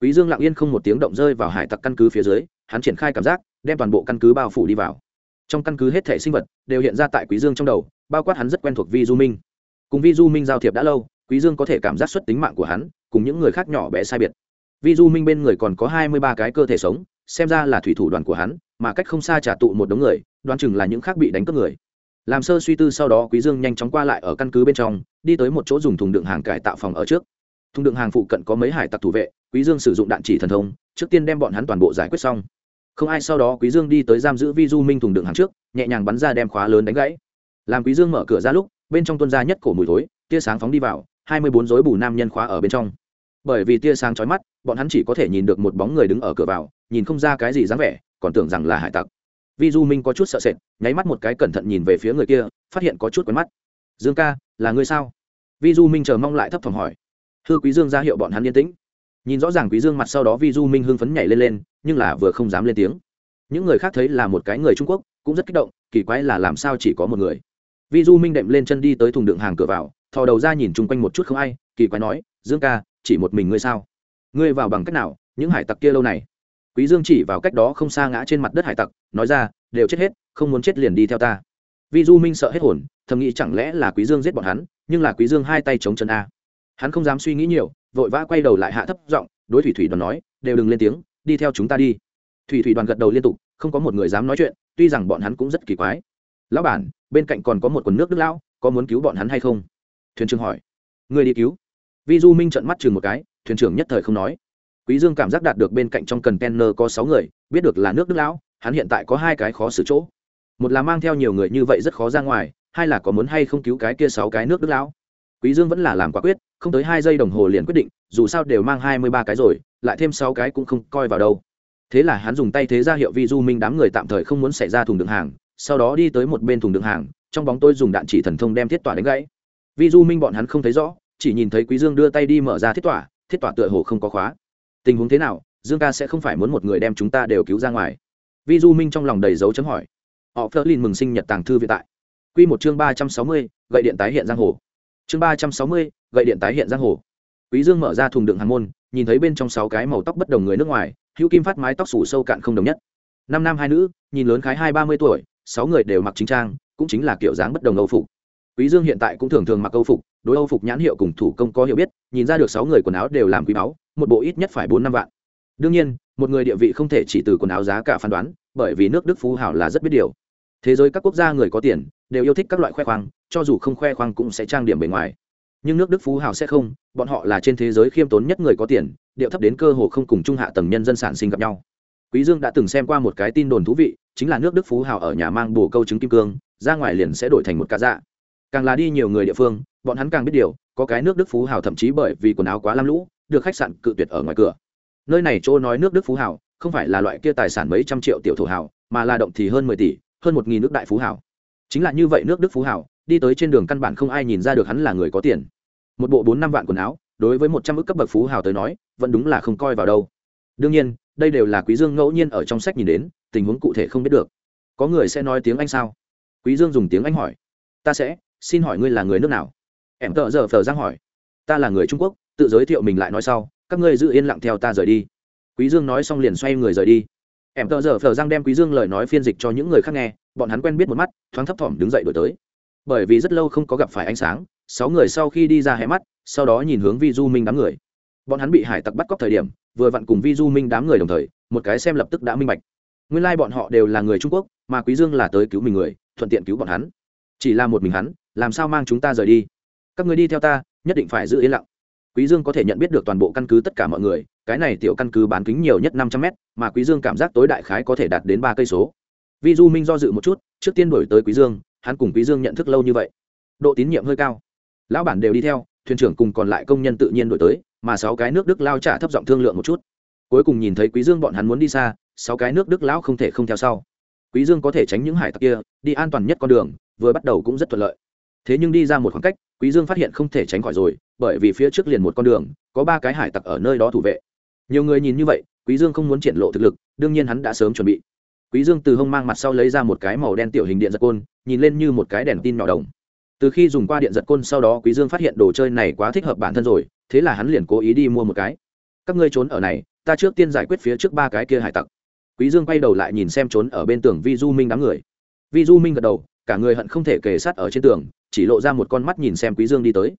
A: quý dương lặng yên không một tiếng động rơi vào hải tặc căn cứ phía dưới, hắn triển khai cảm giác, đem toàn bộ căn cứ bao phủ đi vào. Trong căn cứ hết thể sinh vật đều hiện ra tại quý dương trong đầu, bao quát hắn rất quen thuộc vi du minh. Cùng vi du minh giao thiệp đã lâu, quý dương có thể cảm giác xuất tính mạng của hắn, cùng những người khác nhỏ bé sai biệt. Vi du minh bên người còn có hai mươi ba cái cơ thể sống, xem ra là thủy thủ đoàn của hắn, mà cách không xa trả tụ một đống người, đoán chừng là những khác bị đánh cướp người. Làm sơ suy tư sau đó, quý dương nhanh chóng qua lại ở căn cứ bên trong, đi tới một chỗ dùng thùng đựng hàng cải tạo phòng ở trước thùng đựng hàng phụ cận có mấy hải tặc thủ vệ, quý dương sử dụng đạn chỉ thần thông, trước tiên đem bọn hắn toàn bộ giải quyết xong. Không ai sau đó quý dương đi tới giam giữ vi du minh thùng đựng hàng trước, nhẹ nhàng bắn ra đem khóa lớn đánh gãy. Làm quý dương mở cửa ra lúc, bên trong tuôn ra nhất cổ mùi thối, tia sáng phóng đi vào, hai mươi bốn rối bù nam nhân khóa ở bên trong. Bởi vì tia sáng chói mắt, bọn hắn chỉ có thể nhìn được một bóng người đứng ở cửa vào, nhìn không ra cái gì dáng vẻ, còn tưởng rằng là hải tặc. Vi du minh có chút sợ sệt, nháy mắt một cái cẩn thận nhìn về phía người kia, phát hiện có chút quen mắt. Dương ca, là ngươi sao? Vi du minh chờ mong lại thấp thỏm hỏi hư quý dương ra hiệu bọn hắn yên tĩnh. Nhìn rõ ràng quý dương mặt sau đó vi du minh hưng phấn nhảy lên lên, nhưng là vừa không dám lên tiếng. Những người khác thấy là một cái người trung quốc, cũng rất kích động, kỳ quái là làm sao chỉ có một người. Vi du minh đệm lên chân đi tới thùng đựng hàng cửa vào, thò đầu ra nhìn chung quanh một chút không ai, kỳ quái nói, dương ca, chỉ một mình ngươi sao? Ngươi vào bằng cách nào, những hải tặc kia lâu này? Quý dương chỉ vào cách đó không xa ngã trên mặt đất hải tặc, nói ra, đều chết hết, không muốn chết liền đi theo ta. Vi du minh sợ hết hồn, thầm nghĩ chẳng lẽ là quý dương giết bọn hắn, nhưng là quý dương hai tay chống chân a hắn không dám suy nghĩ nhiều, vội vã quay đầu lại hạ thấp giọng, đối thủy thủy đoàn nói, đều đừng lên tiếng, đi theo chúng ta đi. Thủy thủy đoàn gật đầu liên tục, không có một người dám nói chuyện, tuy rằng bọn hắn cũng rất kỳ quái. Lão bản, bên cạnh còn có một quần nước đức lão, có muốn cứu bọn hắn hay không? Thuyền trưởng hỏi. Người đi cứu. Vi du minh trợn mắt chừng một cái, thuyền trưởng nhất thời không nói. Quý dương cảm giác đạt được bên cạnh trong cần penner có sáu người, biết được là nước đức lão, hắn hiện tại có hai cái khó xử chỗ. Một là mang theo nhiều người như vậy rất khó ra ngoài, hai là có muốn hay không cứu cái kia sáu cái nước đức lão quý dương vẫn là làm quả quyết, không tới hai giây đồng hồ liền quyết định, dù sao đều mang hai mươi ba cái rồi, lại thêm sáu cái cũng không coi vào đâu. Thế là hắn dùng tay thế ra hiệu vi du minh đám người tạm thời không muốn xảy ra thùng đựng hàng, sau đó đi tới một bên thùng đựng hàng, trong bóng tôi dùng đạn chỉ thần thông đem thiết tỏa đánh gãy. Vi du minh bọn hắn không thấy rõ, chỉ nhìn thấy quý dương đưa tay đi mở ra thiết tỏa thiết tỏa tựa hồ không có khóa. Tình huống thế nào, dương ca sẽ không phải muốn một người đem chúng ta đều cứu ra ngoài? Vi du minh trong lòng đầy dấu chấm hỏi. Họ phớt lên mừng sinh nhật tàng thư viện tại. Quy một chương ba trăm sáu mươi, gậy điện tái hiện giang hồ chương ba trăm sáu mươi, gậy điện tái hiện giang hồ. Quý dương mở ra thùng đựng hàng môn, nhìn thấy bên trong sáu cái màu tóc bất đồng người nước ngoài, hữu kim phát mái tóc xù sâu cạn không đồng nhất. Năm nam hai nữ, nhìn lớn khái hai ba mươi tuổi, sáu người đều mặc chính trang, cũng chính là kiểu dáng bất đồng âu phục. Quý dương hiện tại cũng thường thường mặc âu phục, đối âu phục nhãn hiệu cùng thủ công có hiểu biết, nhìn ra được sáu người quần áo đều làm quý báu, một bộ ít nhất phải bốn năm vạn. Đương nhiên, một người địa vị không thể chỉ từ quần áo giá cả phán đoán, bởi vì nước đức phú hảo là rất biết điều. Thế giới các quốc gia người có tiền đều yêu thích các loại khoe khoang, cho dù không khoe khoang cũng sẽ trang điểm bề ngoài. Nhưng nước đức phú hào sẽ không, bọn họ là trên thế giới khiêm tốn nhất người có tiền, điệu thấp đến cơ hồ không cùng trung hạ tầng nhân dân sản sinh gặp nhau. Quý dương đã từng xem qua một cái tin đồn thú vị, chính là nước đức phú hào ở nhà mang bù câu trứng kim cương, ra ngoài liền sẽ đổi thành một cá dạ. Càng là đi nhiều người địa phương, bọn hắn càng biết điều, có cái nước đức phú hào thậm chí bởi vì quần áo quá lam lũ, được khách sạn cự tuyệt ở ngoài cửa. Nơi này chỗ nói nước đức phú hào, không phải là loại kia tài sản mấy trăm triệu tiểu thổ hào, mà là động thì hơn mười tỷ, hơn một nghìn nước đại phú hào chính là như vậy nước đức phú hảo đi tới trên đường căn bản không ai nhìn ra được hắn là người có tiền. Một bộ bốn năm vạn quần áo, đối với một trăm ước cấp bậc phú hào tới nói, vẫn đúng là không coi vào đâu. Đương nhiên, đây đều là quý dương ngẫu nhiên ở trong sách nhìn đến, tình huống cụ thể không biết được. Có người sẽ nói tiếng anh sao? Quý dương dùng tiếng anh hỏi. Ta sẽ, xin hỏi ngươi là người nước nào? Em tợ giờ phờ giang hỏi. Ta là người trung quốc, tự giới thiệu mình lại nói sau, các ngươi giữ yên lặng theo ta rời đi. Quý dương nói xong liền xoay người rời đi em tờ giờ phờ giang đem quý dương lời nói phiên dịch cho những người khác nghe, bọn hắn quen biết một mắt, thoáng thấp thỏm đứng dậy đổi tới. Bởi vì rất lâu không có gặp phải ánh sáng, sáu người sau khi đi ra hé mắt, sau đó nhìn hướng vi du minh đám người. Bọn hắn bị hải tặc bắt cóc thời điểm, vừa vặn cùng vi du minh đám người đồng thời, một cái xem lập tức đã minh bạch. Nguyên lai bọn họ đều là người trung quốc, mà quý dương là tới cứu mình người, thuận tiện cứu bọn hắn. Chỉ là một mình hắn, làm sao mang chúng ta rời đi? Các người đi theo ta, nhất định phải giữ yên lặng quý dương có thể nhận biết được toàn bộ căn cứ tất cả mọi người, cái này tiểu căn cứ bán kính nhiều nhất năm trăm mét, mà quý dương cảm giác tối đại khái có thể đạt đến ba cây số. Vi du minh do dự một chút, trước tiên đổi tới quý dương, hắn cùng quý dương nhận thức lâu như vậy. Độ tín nhiệm hơi cao. Lão bản đều đi theo, thuyền trưởng cùng còn lại công nhân tự nhiên đổi tới, mà sáu cái nước đức lao trả thấp giọng thương lượng một chút. Cuối cùng nhìn thấy quý dương bọn hắn muốn đi xa, sáu cái nước đức lão không thể không theo sau. Quý dương có thể tránh những hải tặc kia, đi an toàn nhất con đường, vừa bắt đầu cũng rất thuận lợi. Thế nhưng đi ra một khoảng cách, quý dương phát hiện không thể tránh khỏi rồi bởi vì phía trước liền một con đường, có ba cái hải tặc ở nơi đó thủ vệ. Nhiều người nhìn như vậy, quý dương không muốn triển lộ thực lực, đương nhiên hắn đã sớm chuẩn bị. Quý dương từ hông mang mặt sau lấy ra một cái màu đen tiểu hình điện giật côn, nhìn lên như một cái đèn tin nhỏ đồng. Từ khi dùng qua điện giật côn sau đó, quý dương phát hiện đồ chơi này quá thích hợp bản thân rồi, thế là hắn liền cố ý đi mua một cái. Các ngươi trốn ở này, ta trước tiên giải quyết phía trước ba cái kia hải tặc. Quý dương quay đầu lại nhìn xem trốn ở bên tường vi du minh đám người. Vi du minh gật đầu, cả người hận không thể kề sát ở trên tường, chỉ lộ ra một con mắt nhìn xem quý dương đi tới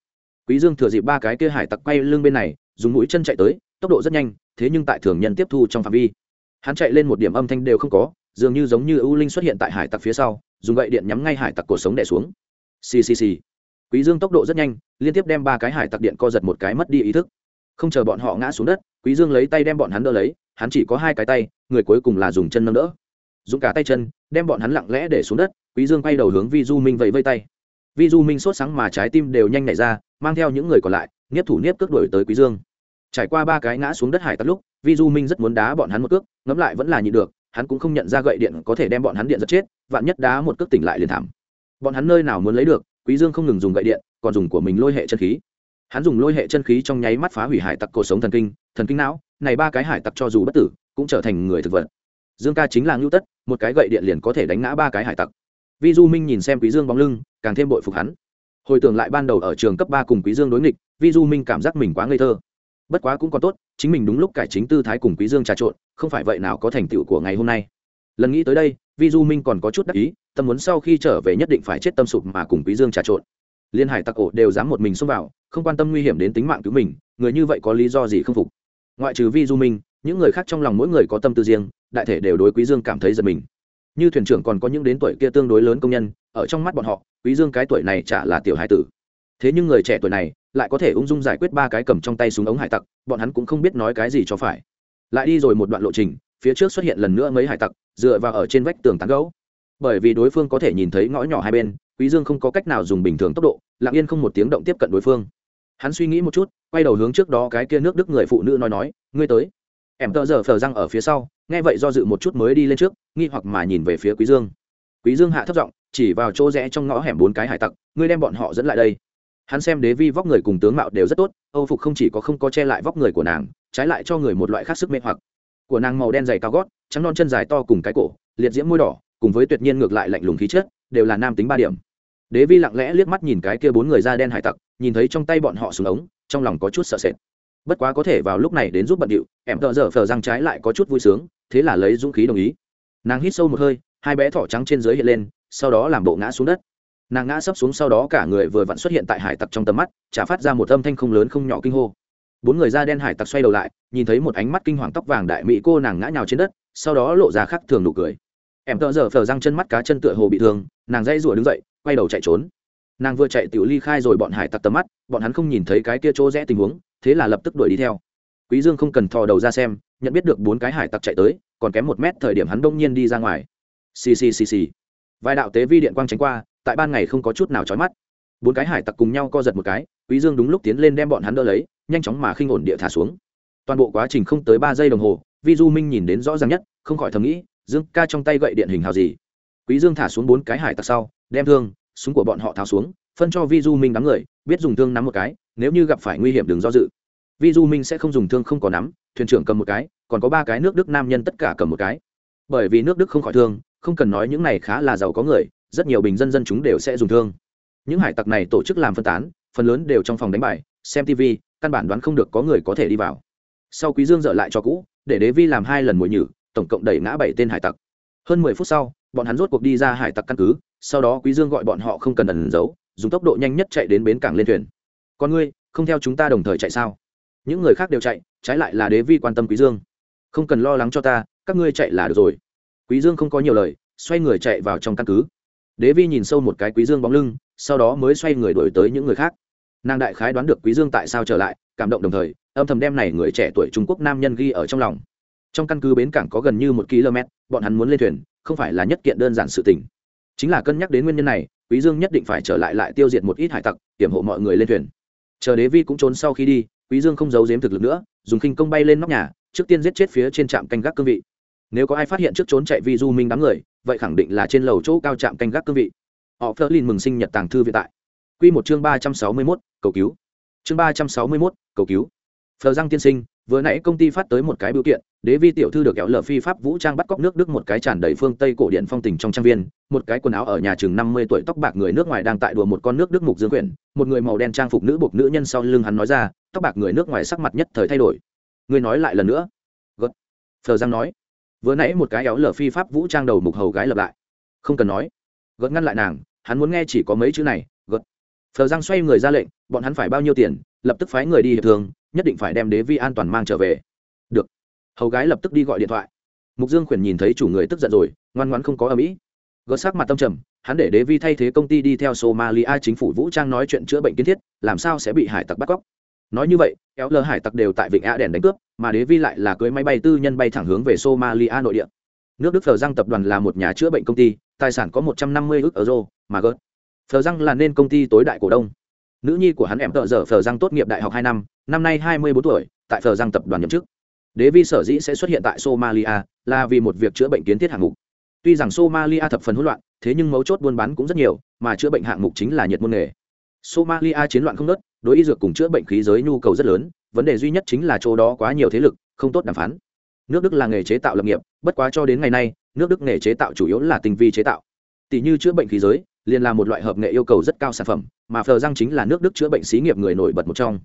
A: quý dương thừa dịp ba cái kia hải tặc quay lưng bên này, dùng mũi chân chạy tới, tốc độ rất nhanh, thế nhưng tại thường nhân tiếp thu trong phạm vi. Hắn chạy lên một điểm âm thanh đều không có, dường như giống như ưu linh xuất hiện tại hải tặc phía sau, dùng gậy điện nhắm ngay hải tặc cổ sống đè xuống. Xì xì xì. Quý dương tốc độ rất nhanh, liên tiếp đem ba cái hải tặc điện co giật một cái mất đi ý thức. Không chờ bọn họ ngã xuống đất, quý dương lấy tay đem bọn hắn đỡ lấy, hắn chỉ có hai cái tay, người cuối cùng là dùng chân nâng đỡ. Dùng cả tay chân, đem bọn hắn lặng lẽ để xuống đất, quý dương quay đầu hướng vi du minh vẫy vây tay. Vi du minh sốt sáng mà trái tim đều nhanh nảy ra mang theo những người còn lại nghiếp thủ nghiếp cước đuổi tới quý dương. Trải qua ba cái ngã xuống đất hải tặc lúc, vi du minh rất muốn đá bọn hắn một cước, ngẫm lại vẫn là nhịn được, hắn cũng không nhận ra gậy điện có thể đem bọn hắn điện giật chết, vạn nhất đá một cước tỉnh lại liền thảm. Bọn hắn nơi nào muốn lấy được, quý dương không ngừng dùng gậy điện, còn dùng của mình lôi hệ chân khí. Hắn dùng lôi hệ chân khí trong nháy mắt phá hủy hải tặc cuộc sống thần kinh thần kinh não, này ba cái hải tặc cho dù bất tử, cũng trở thành người thực vật. Dương ca chính là ngưu tất, một cái gậy điện liền có thể đánh ngã ba cái hải tặc. Vi du minh nhìn xem quý dương bóng lưng, càng thêm bội phục hắn hồi tưởng lại ban đầu ở trường cấp ba cùng quý dương đối nghịch, vi du minh cảm giác mình quá ngây thơ. Bất quá cũng còn tốt, chính mình đúng lúc cải chính tư thái cùng quý dương trà trộn, không phải vậy nào có thành tựu của ngày hôm nay. Lần nghĩ tới đây, vi du minh còn có chút đắc ý, tâm muốn sau khi trở về nhất định phải chết tâm sụp mà cùng quý dương trà trộn. Liên hải tặc cổ đều dám một mình xông vào, không quan tâm nguy hiểm đến tính mạng cứu mình, người như vậy có lý do gì không phục. Ngoại trừ vi du minh, những người khác trong lòng mỗi người có tâm tư riêng, đại thể đều đối quý dương cảm thấy giật mình như thuyền trưởng còn có những đến tuổi kia tương đối lớn công nhân, ở trong mắt bọn họ, quý dương cái tuổi này chả là tiểu hải tử. Thế nhưng người trẻ tuổi này lại có thể ung dung giải quyết ba cái cầm trong tay súng ống hải tặc, bọn hắn cũng không biết nói cái gì cho phải. Lại đi rồi một đoạn lộ trình, phía trước xuất hiện lần nữa mấy hải tặc, dựa vào ở trên vách tường tán gấu bởi vì đối phương có thể nhìn thấy ngõ nhỏ hai bên, quý dương không có cách nào dùng bình thường tốc độ, lặng yên không một tiếng động tiếp cận đối phương. Hắn suy nghĩ một chút, quay đầu hướng trước đó cái kia nước đức người phụ nữ nói nói, ngươi tới. Em tợ giờ phờ răng ở phía sau nghe vậy do dự một chút mới đi lên trước, nghi hoặc mà nhìn về phía quý dương. Quý dương hạ thấp giọng, chỉ vào chỗ rẽ trong ngõ hẻm bốn cái hải tặc, ngươi đem bọn họ dẫn lại đây. Hắn xem đế vi vóc người cùng tướng mạo đều rất tốt, âu phục không chỉ có không có che lại vóc người của nàng, trái lại cho người một loại khác sức mê hoặc. Của nàng màu đen dày cao gót, trắng non chân dài to cùng cái cổ, liệt diễm môi đỏ, cùng với tuyệt nhiên ngược lại lạnh lùng khí chất, đều là nam tính ba điểm. Đế vi lặng lẽ liếc mắt nhìn cái kia bốn người da đen hải tặc, nhìn thấy trong tay bọn họ xuống ống, trong lòng có chút sợ sệt bất quá có thể vào lúc này đến giúp bận điệu, em thợ dở phờ răng trái lại có chút vui sướng, thế là lấy dũng khí đồng ý. Nàng hít sâu một hơi, hai bé thỏ trắng trên dưới hiện lên, sau đó làm bộ ngã xuống đất. Nàng ngã sấp xuống sau đó cả người vừa vặn xuất hiện tại hải tặc trong tầm mắt, chả phát ra một âm thanh không lớn không nhỏ kinh hô. Bốn người da đen hải tặc xoay đầu lại, nhìn thấy một ánh mắt kinh hoàng tóc vàng đại mỹ cô nàng ngã nhào trên đất, sau đó lộ ra khắc thường nụ cười. Em tợ dở phờ răng chân mắt cá chân tựa hồ bị thương, nàng dây rủa đứng dậy, quay đầu chạy trốn. Nàng vừa chạy tiểu ly khai rồi bọn hải tặc tầm mắt, bọn hắn không nhìn thấy cái kia chỗ rẽ tình huống thế là lập tức đuổi đi theo. Quý dương không cần thò đầu ra xem, nhận biết được bốn cái hải tặc chạy tới, còn kém một mét thời điểm hắn đông nhiên đi ra ngoài. Xì xì xì xì. Vài đạo tế vi điện quang tránh qua, tại ban ngày không có chút nào chói mắt. Bốn cái hải tặc cùng nhau co giật một cái, quý dương đúng lúc tiến lên đem bọn hắn đỡ lấy, nhanh chóng mà khinh ổn địa thả xuống. Toàn bộ quá trình không tới ba giây đồng hồ, vi du minh nhìn đến rõ ràng nhất, không khỏi thầm nghĩ, dương ca trong tay gậy điện hình hào gì? Quý dương thả xuống bốn cái hải tặc sau, đem thương, súng của bọn họ tháo xuống, phân cho vi du minh đám người biết dùng thương nắm một cái, nếu như gặp phải nguy hiểm đừng do dự. Vi du minh sẽ không dùng thương không có nắm, thuyền trưởng cầm một cái, còn có ba cái nước đức nam nhân tất cả cầm một cái. Bởi vì nước đức không khỏi thương, không cần nói những này khá là giàu có người, rất nhiều bình dân dân chúng đều sẽ dùng thương. Những hải tặc này tổ chức làm phân tán, phần lớn đều trong phòng đánh bài, xem tv căn bản đoán không được có người có thể đi vào. Sau quý dương dở lại cho cũ, để đế vi làm hai lần mồi nhử, tổng cộng đẩy ngã bảy tên hải tặc. Hơn mười phút sau, bọn hắn rốt cuộc đi ra hải tặc căn cứ, sau đó quý dương gọi bọn họ không cần ẩn giấu dùng tốc độ nhanh nhất chạy đến bến cảng lên thuyền. Còn ngươi, không theo chúng ta đồng thời chạy sao? Những người khác đều chạy, trái lại là đế vi quan tâm quý dương. Không cần lo lắng cho ta, các ngươi chạy là được rồi. Quý dương không có nhiều lời, xoay người chạy vào trong căn cứ. Đế vi nhìn sâu một cái quý dương bóng lưng, sau đó mới xoay người đổi tới những người khác. Nàng đại khái đoán được quý dương tại sao trở lại, cảm động đồng thời, âm thầm đem này người trẻ tuổi trung quốc nam nhân ghi ở trong lòng. Trong căn cứ bến cảng có gần như một km, bọn hắn muốn lên thuyền, không phải là nhất kiện đơn giản sự tình chính là cân nhắc đến nguyên nhân này quý dương nhất định phải trở lại lại tiêu diệt một ít hải tặc hiểm hộ mọi người lên thuyền. Chờ đế vi cũng trốn sau khi đi quý dương không giấu giếm thực lực nữa dùng khinh công bay lên nóc nhà trước tiên giết chết phía trên trạm canh gác cương vị. Nếu có ai phát hiện trước trốn chạy vi du minh đám người vậy khẳng định là trên lầu chỗ cao trạm canh gác cương vị. Họ phớt lên mừng sinh nhật tàng thư viện tại. Quy một chương ba trăm sáu mươi 361, cầu cứu. Chương ba trăm sáu mươi 361, cầu cứu. Phờ giang tiên sinh vừa nãy công ty phát tới một cái biểu kiện đế vi tiểu thư được kéo lờ phi pháp vũ trang bắt cóc nước đức một cái tràn đầy phương tây cổ điện phong tình trong trang viên một cái quần áo ở nhà chừng năm mươi tuổi tóc bạc người nước ngoài đang tại đùa một con nước đức mục dương quyển một người màu đen trang phục nữ buộc nữ nhân sau lưng hắn nói ra tóc bạc người nước ngoài sắc mặt nhất thời thay đổi. Người nói lại lần nữa. Gật. Phờ giang nói. Vừa nãy một cái éo lờ phi pháp vũ trang đầu mục hầu gái lập lại. Không cần nói. Gật ngăn lại nàng hắn muốn nghe chỉ có mấy chữ này gật. Phờ giang xoay người ra lệnh bọn hắn phải bao nhiêu tiền lập tức phái người đi hiệp thường, nhất định phải đem đế vi an toàn mang trở về hầu gái lập tức đi gọi điện thoại. Mục dương khuyển nhìn thấy chủ người tức giận rồi, ngoan ngoãn không có ở mỹ gợt sắc mặt tâm trầm, hắn để đế vi thay thế công ty đi theo somalia chính phủ vũ trang nói chuyện chữa bệnh kiến thiết, làm sao sẽ bị hải tặc bắt cóc? Nói như vậy kéo lơ hải tặc đều tại vịnh a đèn đánh cướp, mà đế vi lại là cưới máy bay tư nhân bay thẳng hướng về somalia nội địa. Nước đức phờ giang tập đoàn là một nhà chữa bệnh công ty, tài sản có một trăm năm mươi ước euro, mà gớt phờ giang là nên công ty tối đại cổ đông. Nữ nhi của hắn em tợ dở phờ giang tốt nghiệp đại học hai năm năm nay hai mươi bốn tuổi, tại phờ giang tập đoàn nhậm chức đế vi sở dĩ sẽ xuất hiện tại somalia là vì một việc chữa bệnh kiến thiết hạng mục. Tuy rằng somalia thập phần hỗn loạn, thế nhưng mấu chốt buôn bán cũng rất nhiều, mà chữa bệnh hạng mục chính là nhiệt môn nghề. Somalia chiến loạn không nớt đối y dược cùng chữa bệnh khí giới nhu cầu rất lớn, vấn đề duy nhất chính là chỗ đó quá nhiều thế lực, không tốt đàm phán. Nước đức là nghề chế tạo lập nghiệp, bất quá cho đến ngày nay, nước đức nghề chế tạo chủ yếu là tinh vi chế tạo. Tỷ như chữa bệnh khí giới, liền là một loại hợp nghệ yêu cầu rất cao sản phẩm, mà phờ răng chính là nước đức chữa bệnh xí nghiệp người nổi bật một trong.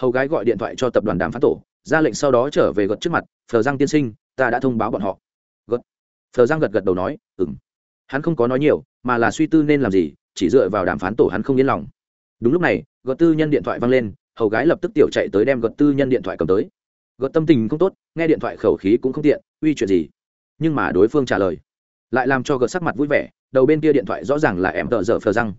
A: Hầu gái gọi điện thoại cho tập đoàn đàm phán tổ ra lệnh sau đó trở về gật trước mặt, phờ giang tiên sinh, ta đã thông báo bọn họ. Gật. Phờ giang gật gật đầu nói ừng hắn không có nói nhiều, mà là suy tư nên làm gì, chỉ dựa vào đàm phán tổ hắn không yên lòng. Đúng lúc này, gật tư nhân điện thoại văng lên, hầu gái lập tức tiểu chạy tới đem gật tư nhân điện thoại cầm tới. Gật tâm tình không tốt, nghe điện thoại khẩu khí cũng không tiện, uy chuyện gì? Nhưng mà đối phương trả lời, lại làm cho gật sắc mặt vui vẻ, đầu bên kia điện thoại rõ ràng là em tợ dở phờ răng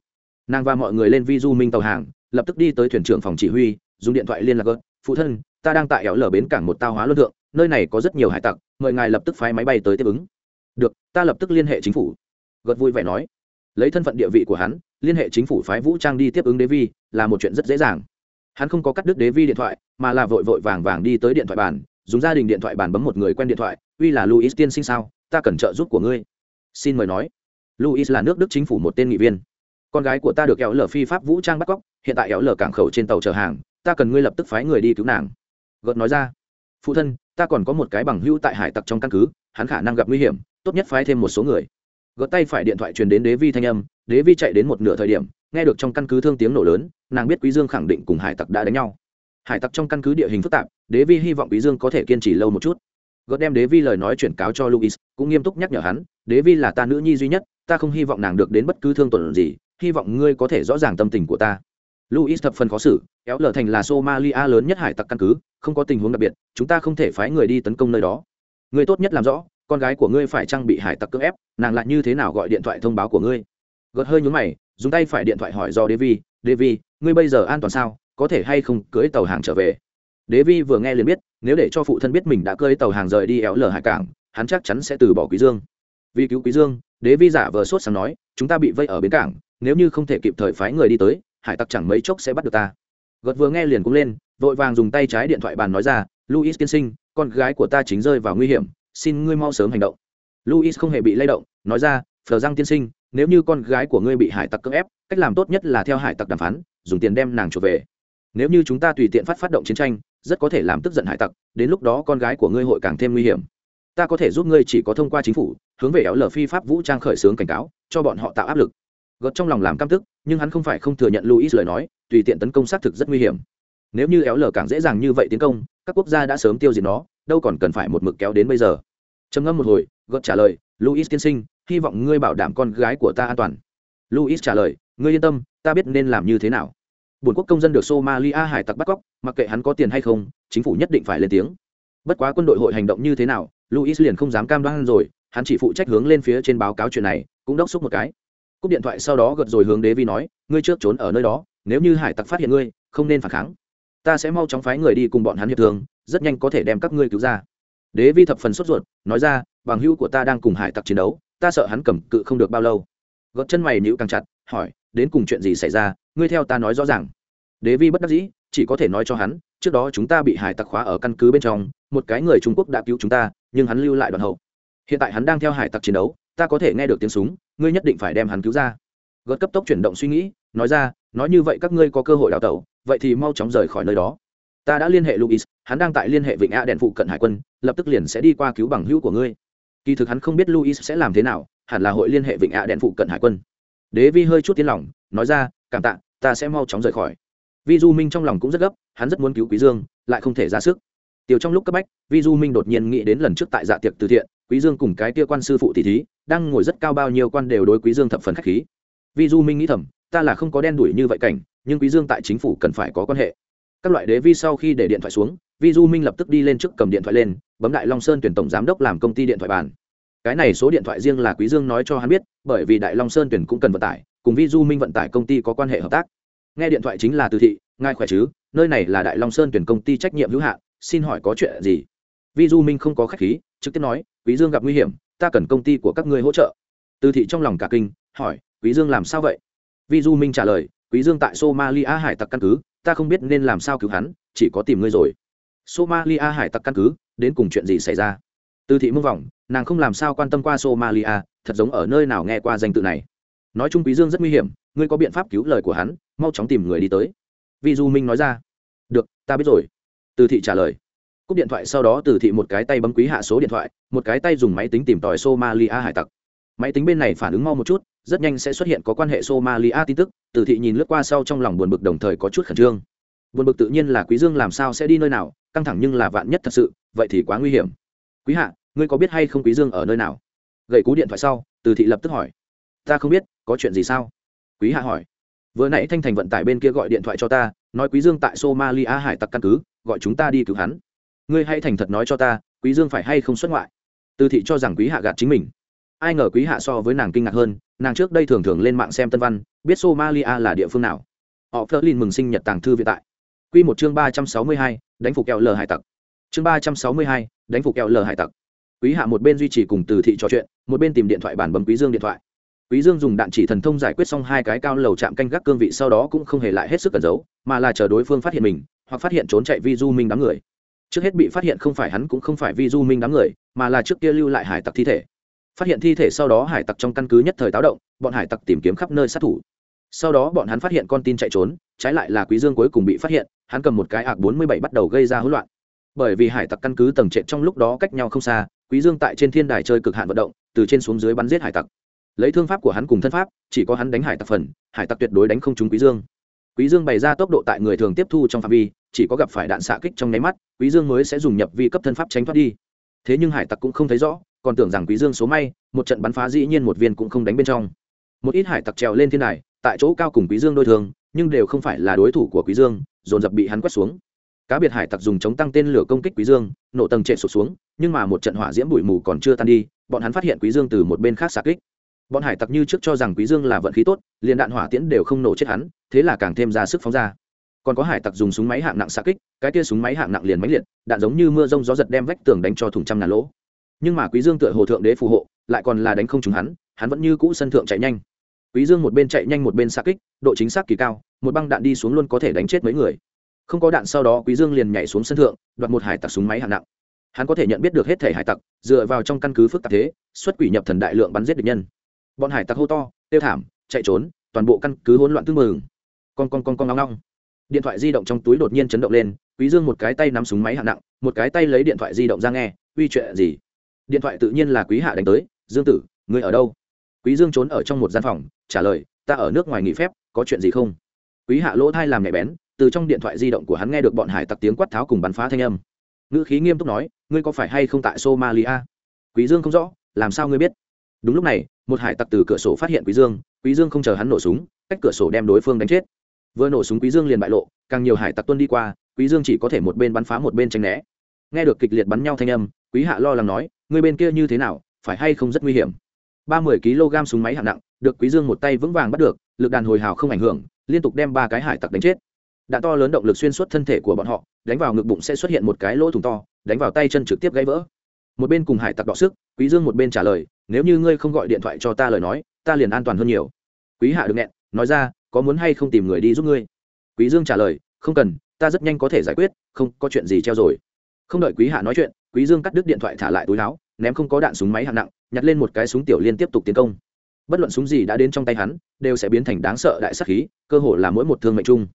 A: nàng và mọi người lên vi du minh tàu hàng, lập tức đi tới thuyền trưởng phòng chỉ huy, dùng điện thoại liên lạc gật, phụ thân ta đang tại éo lở bến cảng một tàu hóa luân thượng, nơi này có rất nhiều hải tặc, mời ngài lập tức phái máy bay tới tiếp ứng. Được, ta lập tức liên hệ chính phủ. Gật vui vẻ nói. Lấy thân phận địa vị của hắn, liên hệ chính phủ phái vũ trang đi tiếp ứng đế vi, là một chuyện rất dễ dàng. Hắn không có cắt đứt đế vi điện thoại, mà là vội vội vàng vàng đi tới điện thoại bàn, dùng gia đình điện thoại bàn bấm một người quen điện thoại, uy là luis tiên sinh sao? Ta cần trợ giúp của ngươi. Xin mời nói. Luis là nước đức chính phủ một tên nghị viên. Con gái của ta được éo lở phi pháp vũ trang bắt cóc, hiện tại éo lở cảng khẩu trên tàu chở hàng, ta cần ngươi lập tức phái người đi cứu nàng gợt nói ra, phụ thân, ta còn có một cái bằng hữu tại hải tặc trong căn cứ, hắn khả năng gặp nguy hiểm, tốt nhất phái thêm một số người. Gợt tay phải điện thoại truyền đến đế vi thanh âm, đế vi chạy đến một nửa thời điểm, nghe được trong căn cứ thương tiếng nổ lớn, nàng biết quý dương khẳng định cùng hải tặc đã đánh nhau. Hải tặc trong căn cứ địa hình phức tạp, đế vi hy vọng quý dương có thể kiên trì lâu một chút. Gợt đem đế vi lời nói chuyển cáo cho luis cũng nghiêm túc nhắc nhở hắn, đế vi là ta nữ nhi duy nhất, ta không hy vọng nàng được đến bất cứ thương tổn gì, hy vọng ngươi có thể rõ ràng tâm tình của ta luis thập phần khó xử, kéo lở thành là somalia lớn nhất hải tặc căn cứ, không có tình huống đặc biệt, chúng ta không thể phái người đi tấn công nơi đó. Ngươi tốt nhất làm rõ, con gái của ngươi phải trang bị hải tặc cưỡng ép, nàng lại như thế nào gọi điện thoại thông báo của ngươi? Gật hơi nhướng mày, dùng tay phải điện thoại hỏi do devi devi ngươi bây giờ an toàn sao? Có thể hay không cưỡi tàu hàng trở về? Devi vừa nghe liền biết, nếu để cho phụ thân biết mình đã cưỡi tàu hàng rời đi éo lở hải cảng, hắn chắc chắn sẽ từ bỏ quý dương. Vì cứu quý dương đế vi giả vờ sốt sáng nói, chúng ta bị vây ở bến cảng, nếu như không thể kịp thời phái người đi tới hải tặc chẳng mấy chốc sẽ bắt được ta. Gật vừa nghe liền cũng lên, vội vàng dùng tay trái điện thoại bàn nói ra luis tiên sinh, con gái của ta chính rơi vào nguy hiểm, xin ngươi mau sớm hành động. Luis không hề bị lay động, nói ra, phờ răng tiên sinh, nếu như con gái của ngươi bị hải tặc cưỡng ép, cách làm tốt nhất là theo hải tặc đàm phán, dùng tiền đem nàng chuộc về. Nếu như chúng ta tùy tiện phát phát động chiến tranh, rất có thể làm tức giận hải tặc, đến lúc đó con gái của ngươi hội càng thêm nguy hiểm. Ta có thể giúp ngươi chỉ có thông qua chính phủ, hướng về éo lờ phi pháp vũ trang khởi xướng cảnh cáo, cho bọn họ tạo áp lực gợt trong lòng làm cam tức nhưng hắn không phải không thừa nhận luis lời nói tùy tiện tấn công xác thực rất nguy hiểm nếu như éo lờ càng dễ dàng như vậy tiến công các quốc gia đã sớm tiêu diệt nó đâu còn cần phải một mực kéo đến bây giờ trầm ngâm một hồi gợt trả lời luis tiên sinh hy vọng ngươi bảo đảm con gái của ta an toàn luis trả lời ngươi yên tâm ta biết nên làm như thế nào Bổn quốc công dân được Somalia hải tặc bắt cóc, mặc kệ hắn có tiền hay không, chính phủ nhất định phải lên tiếng. Bất quá quân đội hội hành động như thế nào, Luis liền không dám cam đoan rồi, hắn chỉ phụ trách hướng lên phía trên báo cáo chuyện này, cũng đốc xúc một cái. Cúp điện thoại sau đó gật rồi hướng Đế Vi nói, ngươi trước trốn ở nơi đó, nếu như hải tặc phát hiện ngươi, không nên phản kháng. Ta sẽ mau chóng phái người đi cùng bọn hắn hiệp thương, rất nhanh có thể đem các ngươi cứu ra. Đế Vi thập phần sốt ruột, nói ra, bằng hữu của ta đang cùng hải tặc chiến đấu, ta sợ hắn cầm cự không được bao lâu. Gật chân mày nhíu càng chặt, hỏi, đến cùng chuyện gì xảy ra, ngươi theo ta nói rõ ràng đế vi bất đắc dĩ chỉ có thể nói cho hắn trước đó chúng ta bị hải tặc khóa ở căn cứ bên trong một cái người trung quốc đã cứu chúng ta nhưng hắn lưu lại đoàn hậu hiện tại hắn đang theo hải tặc chiến đấu ta có thể nghe được tiếng súng, ngươi nhất định phải đem hắn cứu ra. Gợt cấp tốc chuyển động suy nghĩ, nói ra, nói như vậy các ngươi có cơ hội đào tẩu, vậy thì mau chóng rời khỏi nơi đó. Ta đã liên hệ luis, hắn đang tại liên hệ vịnh a đèn phụ cận hải quân, lập tức liền sẽ đi qua cứu bằng hữu của ngươi. Kỳ thực hắn không biết luis sẽ làm thế nào, hẳn là hội liên hệ vịnh a đèn phụ cận hải quân. Đế vi hơi chút tiến lòng, nói ra, cảm tạ, ta sẽ mau chóng rời khỏi. Vi du minh trong lòng cũng rất gấp, hắn rất muốn cứu quý dương, lại không thể ra sức. Tiêu trong lúc cấp bách, vi du minh đột nhiên nghĩ đến lần trước tại dạ tiệc từ thiện quý dương cùng cái kia quan sư phụ tỷ thí, đang ngồi rất cao bao nhiêu quan đều đối quý dương thập phần khách khí. Vi du minh nghĩ thầm, ta là không có đen đuổi như vậy cảnh, nhưng quý dương tại chính phủ cần phải có quan hệ. Các loại đế vi sau khi để điện thoại xuống, vi du minh lập tức đi lên trước cầm điện thoại lên, bấm đại long sơn tuyển tổng giám đốc làm công ty điện thoại bàn. Cái này số điện thoại riêng là quý dương nói cho hắn biết, bởi vì đại long sơn tuyển cũng cần vận tải, cùng vi du minh vận tải công ty có quan hệ hợp tác. Nghe điện thoại chính là từ thị, ngài khỏe chứ? Nơi này là đại long sơn tuyển công ty trách nhiệm hữu hạn, xin hỏi có chuyện gì? Vi du minh không có khách khí, trực tiếp nói, quý dương gặp nguy hiểm, ta cần công ty của các ngươi hỗ trợ. Từ thị trong lòng cả kinh, hỏi, quý dương làm sao vậy? Vi du minh trả lời, quý dương tại somalia hải tặc căn cứ, ta không biết nên làm sao cứu hắn, chỉ có tìm ngươi rồi. Somalia hải tặc căn cứ, đến cùng chuyện gì xảy ra? Từ thị mưng vọng nàng không làm sao quan tâm qua somalia, thật giống ở nơi nào nghe qua danh tự này. Nói chung quý dương rất nguy hiểm, ngươi có biện pháp cứu lời của hắn, mau chóng tìm người đi tới. Vi du minh nói ra, được, ta biết rồi. Từ thị trả lời cúp điện thoại sau đó từ thị một cái tay bấm quý hạ số điện thoại, một cái tay dùng máy tính tìm tòi somalia hải tặc. Máy tính bên này phản ứng mau một chút, rất nhanh sẽ xuất hiện có quan hệ somalia tin tức, từ thị nhìn lướt qua sau trong lòng buồn bực đồng thời có chút khẩn trương. Buồn bực tự nhiên là quý dương làm sao sẽ đi nơi nào, căng thẳng nhưng là vạn nhất thật sự, vậy thì quá nguy hiểm. Quý hạ, ngươi có biết hay không quý dương ở nơi nào? Gậy cú điện thoại sau, từ thị lập tức hỏi. Ta không biết, có chuyện gì sao? Quý hạ hỏi. Vừa nãy thanh thành vận tải bên kia gọi điện thoại cho ta, nói quý dương tại somalia hải tặc căn cứ, gọi chúng ta đi cứu hắn ngươi hãy thành thật nói cho ta, quý dương phải hay không xuất ngoại? Từ thị cho rằng quý hạ gạt chính mình. Ai ngờ quý hạ so với nàng kinh ngạc hơn, nàng trước đây thường thường lên mạng xem tân văn, biết somalia là địa phương nào. Họ phớt lên mừng sinh nhật tàng thư viện tại. Quy một chương ba trăm sáu mươi hai, đánh phục kẹo lờ hải tặc. Chương ba trăm sáu mươi hai, đánh phục kẹo lờ hải tặc. Quý hạ một bên duy trì cùng từ thị trò chuyện, một bên tìm điện thoại bản bấm quý dương điện thoại. Quý dương dùng đạn chỉ thần thông giải quyết xong hai cái cao lầu chạm canh gác cương vị, sau đó cũng không hề lại hết sức cẩn giấu, mà là chờ đối phương phát hiện mình, hoặc phát hiện trốn chạy vi du minh đám người trước hết bị phát hiện không phải hắn cũng không phải vi du minh đám người, mà là trước kia lưu lại hải tặc thi thể. Phát hiện thi thể sau đó hải tặc trong căn cứ nhất thời táo động, bọn hải tặc tìm kiếm khắp nơi sát thủ. Sau đó bọn hắn phát hiện con tin chạy trốn, trái lại là quý dương cuối cùng bị phát hiện, hắn cầm một cái ạc bốn mươi bảy bắt đầu gây ra hỗn loạn. Bởi vì hải tặc căn cứ tầng trệt trong lúc đó cách nhau không xa, quý dương tại trên thiên đài chơi cực hạn vận động, từ trên xuống dưới bắn giết hải tặc. Lấy thương pháp của hắn cùng thân pháp, chỉ có hắn đánh hải tặc phần, hải tặc tuyệt đối đánh không trúng quý dương. Quý dương bày ra tốc độ tại người thường tiếp thu trong phạm vi chỉ có gặp phải đạn xạ kích trong nháy mắt, quý dương mới sẽ dùng nhập vi cấp thân pháp tránh thoát đi. Thế nhưng hải tặc cũng không thấy rõ, còn tưởng rằng quý dương số may, một trận bắn phá dĩ nhiên một viên cũng không đánh bên trong. Một ít hải tặc trèo lên thiên đài, tại chỗ cao cùng quý dương đôi thường nhưng đều không phải là đối thủ của quý dương, dồn dập bị hắn quét xuống. Cá biệt hải tặc dùng chống tăng tên lửa công kích quý dương, nổ tầng trệ sụt xuống, nhưng mà một trận hỏa diễm bụi mù còn chưa tan đi, bọn hắn phát hiện quý dương từ một bên khác xạ kích. Bọn hải tặc như trước cho rằng quý dương là vận khí tốt, liền đạn hỏa tiễn đều không nổ chết hắn, thế là càng thêm ra sức phóng ra còn có hải tặc dùng súng máy hạng nặng xạ kích, cái kia súng máy hạng nặng liền máy liệt, đạn giống như mưa rông gió giật đem vách tường đánh cho thùng trăm ngàn lỗ. Nhưng mà quý dương tựa hồ thượng đế phù hộ, lại còn là đánh không trúng hắn hắn vẫn như cũ sân thượng chạy nhanh. Quý dương một bên chạy nhanh một bên xạ kích, độ chính xác kỳ cao, một băng đạn đi xuống luôn có thể đánh chết mấy người. Không có đạn sau đó quý dương liền nhảy xuống sân thượng, đoạt một hải tặc súng máy hạng nặng. Hắn có thể nhận biết được hết thể hải tặc, dựa vào trong căn cứ phức tạp thế, xuất quỷ nhập thần đại lượng bắn giết địch nhân. Bọn hải tặc hô to tiêu thảm, chạy trốn, toàn bộ căn cứ hỗn loạn tương mừng con con con con ngong ngong điện thoại di động trong túi đột nhiên chấn động lên, quý dương một cái tay nắm súng máy hạng nặng, một cái tay lấy điện thoại di động ra nghe, uy, chuyện gì? Điện thoại tự nhiên là quý hạ đánh tới, dương tử, ngươi ở đâu? Quý dương trốn ở trong một gian phòng, trả lời, ta ở nước ngoài nghỉ phép, có chuyện gì không? Quý hạ lỗ thai làm nhạy bén, từ trong điện thoại di động của hắn nghe được bọn hải tặc tiếng quát tháo cùng bắn phá thanh âm. Ngữ khí nghiêm túc nói, ngươi có phải hay không tại somalia? Quý dương không rõ, làm sao ngươi biết? Đúng lúc này, một hải tặc từ cửa sổ phát hiện quý dương quý dương không chờ hắn nổ súng, cách cửa sổ đem đối phương đánh chết vừa nổ súng quý dương liền bại lộ, càng nhiều hải tặc tuân đi qua, quý dương chỉ có thể một bên bắn phá một bên tránh né. Nghe được kịch liệt bắn nhau thanh âm, quý hạ lo lắng nói, người bên kia như thế nào, phải hay không rất nguy hiểm? Ba mươi kg súng máy hạng nặng được quý dương một tay vững vàng bắt được, lực đàn hồi hào không ảnh hưởng, liên tục đem ba cái hải tặc đánh chết. Đạn to lớn động lực xuyên suốt thân thể của bọn họ, đánh vào ngực bụng sẽ xuất hiện một cái lỗ thủng to, đánh vào tay chân trực tiếp gãy vỡ. Một bên cùng hải tặc đọ sức, quý dương một bên trả lời, nếu như ngươi không gọi điện thoại cho ta lời nói, ta liền an toàn hơn nhiều. Quý hạ được nghẹn, nói ra có muốn hay không tìm người đi giúp ngươi? Quý dương trả lời, không cần, ta rất nhanh có thể giải quyết, không có chuyện gì treo rồi. Không đợi quý hạ nói chuyện, quý dương cắt đứt điện thoại thả lại túi áo, ném không có đạn súng máy hạng nặng, nhặt lên một cái súng tiểu liên tiếp tục tiến công. Bất luận súng gì đã đến trong tay hắn, đều sẽ biến thành đáng sợ đại sát khí, cơ hồ là mỗi một thương mệnh chung.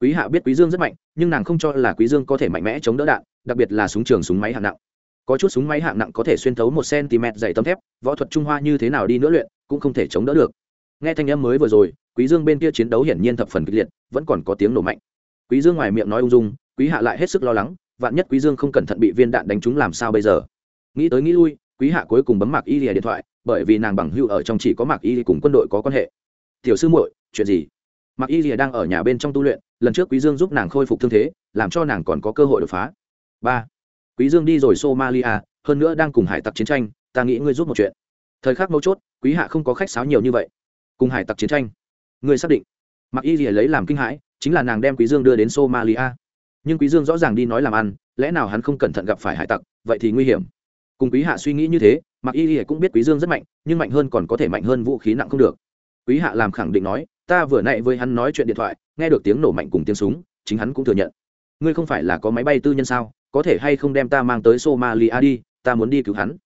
A: Quý hạ biết quý dương rất mạnh, nhưng nàng không cho là quý dương có thể mạnh mẽ chống đỡ đạn, đặc biệt là súng trường súng máy hạng nặng. Có chút súng máy hạng nặng có thể xuyên thấu một cm dày tấm thép, võ thuật trung hoa như thế nào đi nữa luyện, cũng không thể chống đỡ được. Nghe thanh âm mới vừa rồi quý dương bên kia chiến đấu hiển nhiên thập phần kịch liệt, vẫn còn có tiếng nổ mạnh. Quý dương ngoài miệng nói ung dung, quý hạ lại hết sức lo lắng, vạn nhất quý dương không cẩn thận bị viên đạn đánh trúng làm sao bây giờ? Nghĩ tới nghĩ lui, quý hạ cuối cùng bấm mạc y lìa điện thoại, bởi vì nàng bằng hưu ở trong chỉ có mạc y cùng quân đội có quan hệ. Tiểu sư muội, chuyện gì? Mạc y lìa đang ở nhà bên trong tu luyện, lần trước quý dương giúp nàng khôi phục thương thế, làm cho nàng còn có cơ hội đột phá. Ba, quý dương đi rồi somalia, hơn nữa đang cùng hải tặc chiến tranh, ta nghĩ ngươi giúp một chuyện. Thời khắc mấu chốt, quý hạ không có khách sáo nhiều như vậy. Cùng hải tặc chiến tranh ngươi xác định. Mặc y lìa lấy làm kinh hãi, chính là nàng đem quý dương đưa đến somalia. Nhưng quý dương rõ ràng đi nói làm ăn, lẽ nào hắn không cẩn thận gặp phải hải tặc, vậy thì nguy hiểm. Cùng quý hạ suy nghĩ như thế mặc y lìa cũng biết quý dương rất mạnh, nhưng mạnh hơn còn có thể mạnh hơn vũ khí nặng không được. Quý hạ làm khẳng định nói, ta vừa nãy với hắn nói chuyện điện thoại, nghe được tiếng nổ mạnh cùng tiếng súng, chính hắn cũng thừa nhận. Ngươi không phải là có máy bay tư nhân sao, có thể hay không đem ta mang tới somalia đi, ta muốn đi cứu hắn.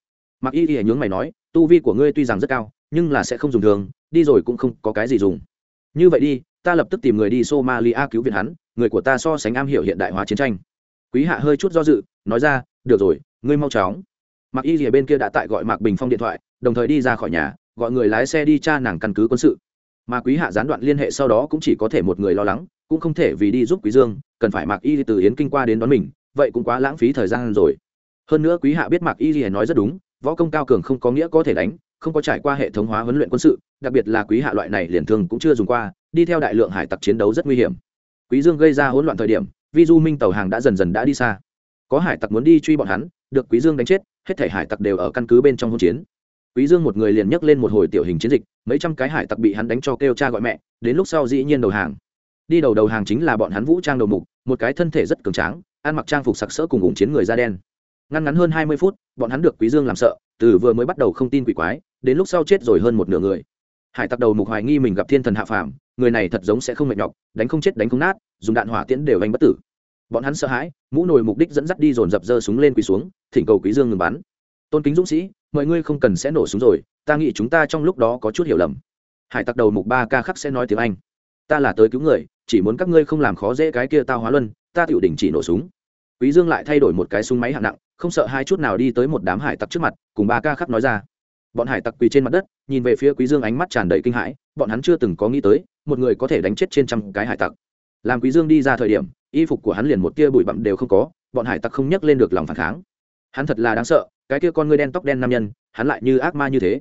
A: Mặc y lìa nhướng mày nói, tu vi của ngươi tuy rằng rất cao, nhưng là sẽ không dùng thường, đi rồi cũng không có cái gì dùng như vậy đi, ta lập tức tìm người đi somalia cứu viện hắn, người của ta so sánh am hiểu hiện đại hóa chiến tranh. Quý hạ hơi chút do dự, nói ra, được rồi, ngươi mau chóng. Mặc y rìa bên kia đã tại gọi mạc bình phong điện thoại, đồng thời đi ra khỏi nhà, gọi người lái xe đi tra nàng căn cứ quân sự. Mà quý hạ gián đoạn liên hệ sau đó cũng chỉ có thể một người lo lắng, cũng không thể vì đi giúp quý dương, cần phải mạc y từ yến kinh qua đến đón mình, vậy cũng quá lãng phí thời gian rồi. Hơn nữa quý hạ biết mạc y nói rất đúng, võ công cao cường không có nghĩa có thể đánh không có trải qua hệ thống hóa huấn luyện quân sự, đặc biệt là quý hạ loại này liền thường cũng chưa dùng qua, đi theo đại lượng hải tặc chiến đấu rất nguy hiểm. Quý dương gây ra hỗn loạn thời điểm, vi du minh tàu hàng đã dần dần đã đi xa. Có hải tặc muốn đi truy bọn hắn, được quý dương đánh chết, hết thảy hải tặc đều ở căn cứ bên trong hỗn chiến. Quý dương một người liền nhấc lên một hồi tiểu hình chiến dịch, mấy trăm cái hải tặc bị hắn đánh cho kêu cha gọi mẹ, đến lúc sau dĩ nhiên đầu hàng. Đi đầu đầu hàng chính là bọn hắn vũ trang đầu mục, một cái thân thể rất cường tráng, ăn mặc trang phục sặc sỡ cùng ủng chiến người da đen. Ngăn ngắn hơn hai mươi phút, bọn hắn được quý dương làm sợ, từ vừa mới bắt đầu không tin quỷ quái đến lúc sau chết rồi hơn một nửa người. Hải tặc đầu mục hoài nghi mình gặp thiên thần hạ phàm, người này thật giống sẽ không mệt nhọc, đánh không chết đánh không nát, dùng đạn hỏa tiễn đều đánh bất tử. Bọn hắn sợ hãi, mũ nồi mục đích dẫn dắt đi dồn dập dơ súng lên quỳ xuống, thỉnh cầu quý dương ngừng bắn. Tôn kính dũng sĩ, mọi ngươi không cần sẽ nổ súng rồi, ta nghĩ chúng ta trong lúc đó có chút hiểu lầm. Hải tặc đầu mục ba ca khắc sẽ nói tiếng anh. Ta là tới cứu người, chỉ muốn các ngươi không làm khó dễ cái kia tao hóa luân, ta tiểu đình chỉ nổ súng. Quý dương lại thay đổi một cái súng máy hạng nặng, không sợ hai chút nào đi tới một đám hải tặc trước mặt, cùng ba ca khắc nói ra bọn hải tặc quỳ trên mặt đất, nhìn về phía quý dương ánh mắt tràn đầy kinh hãi, bọn hắn chưa từng có nghĩ tới, một người có thể đánh chết trên trăm cái hải tặc. Làm quý dương đi ra thời điểm, y phục của hắn liền một tia bụi bặm đều không có, bọn hải tặc không nhấc lên được lòng phản kháng. Hắn thật là đáng sợ, cái kia con ngươi đen tóc đen nam nhân, hắn lại như ác ma như thế.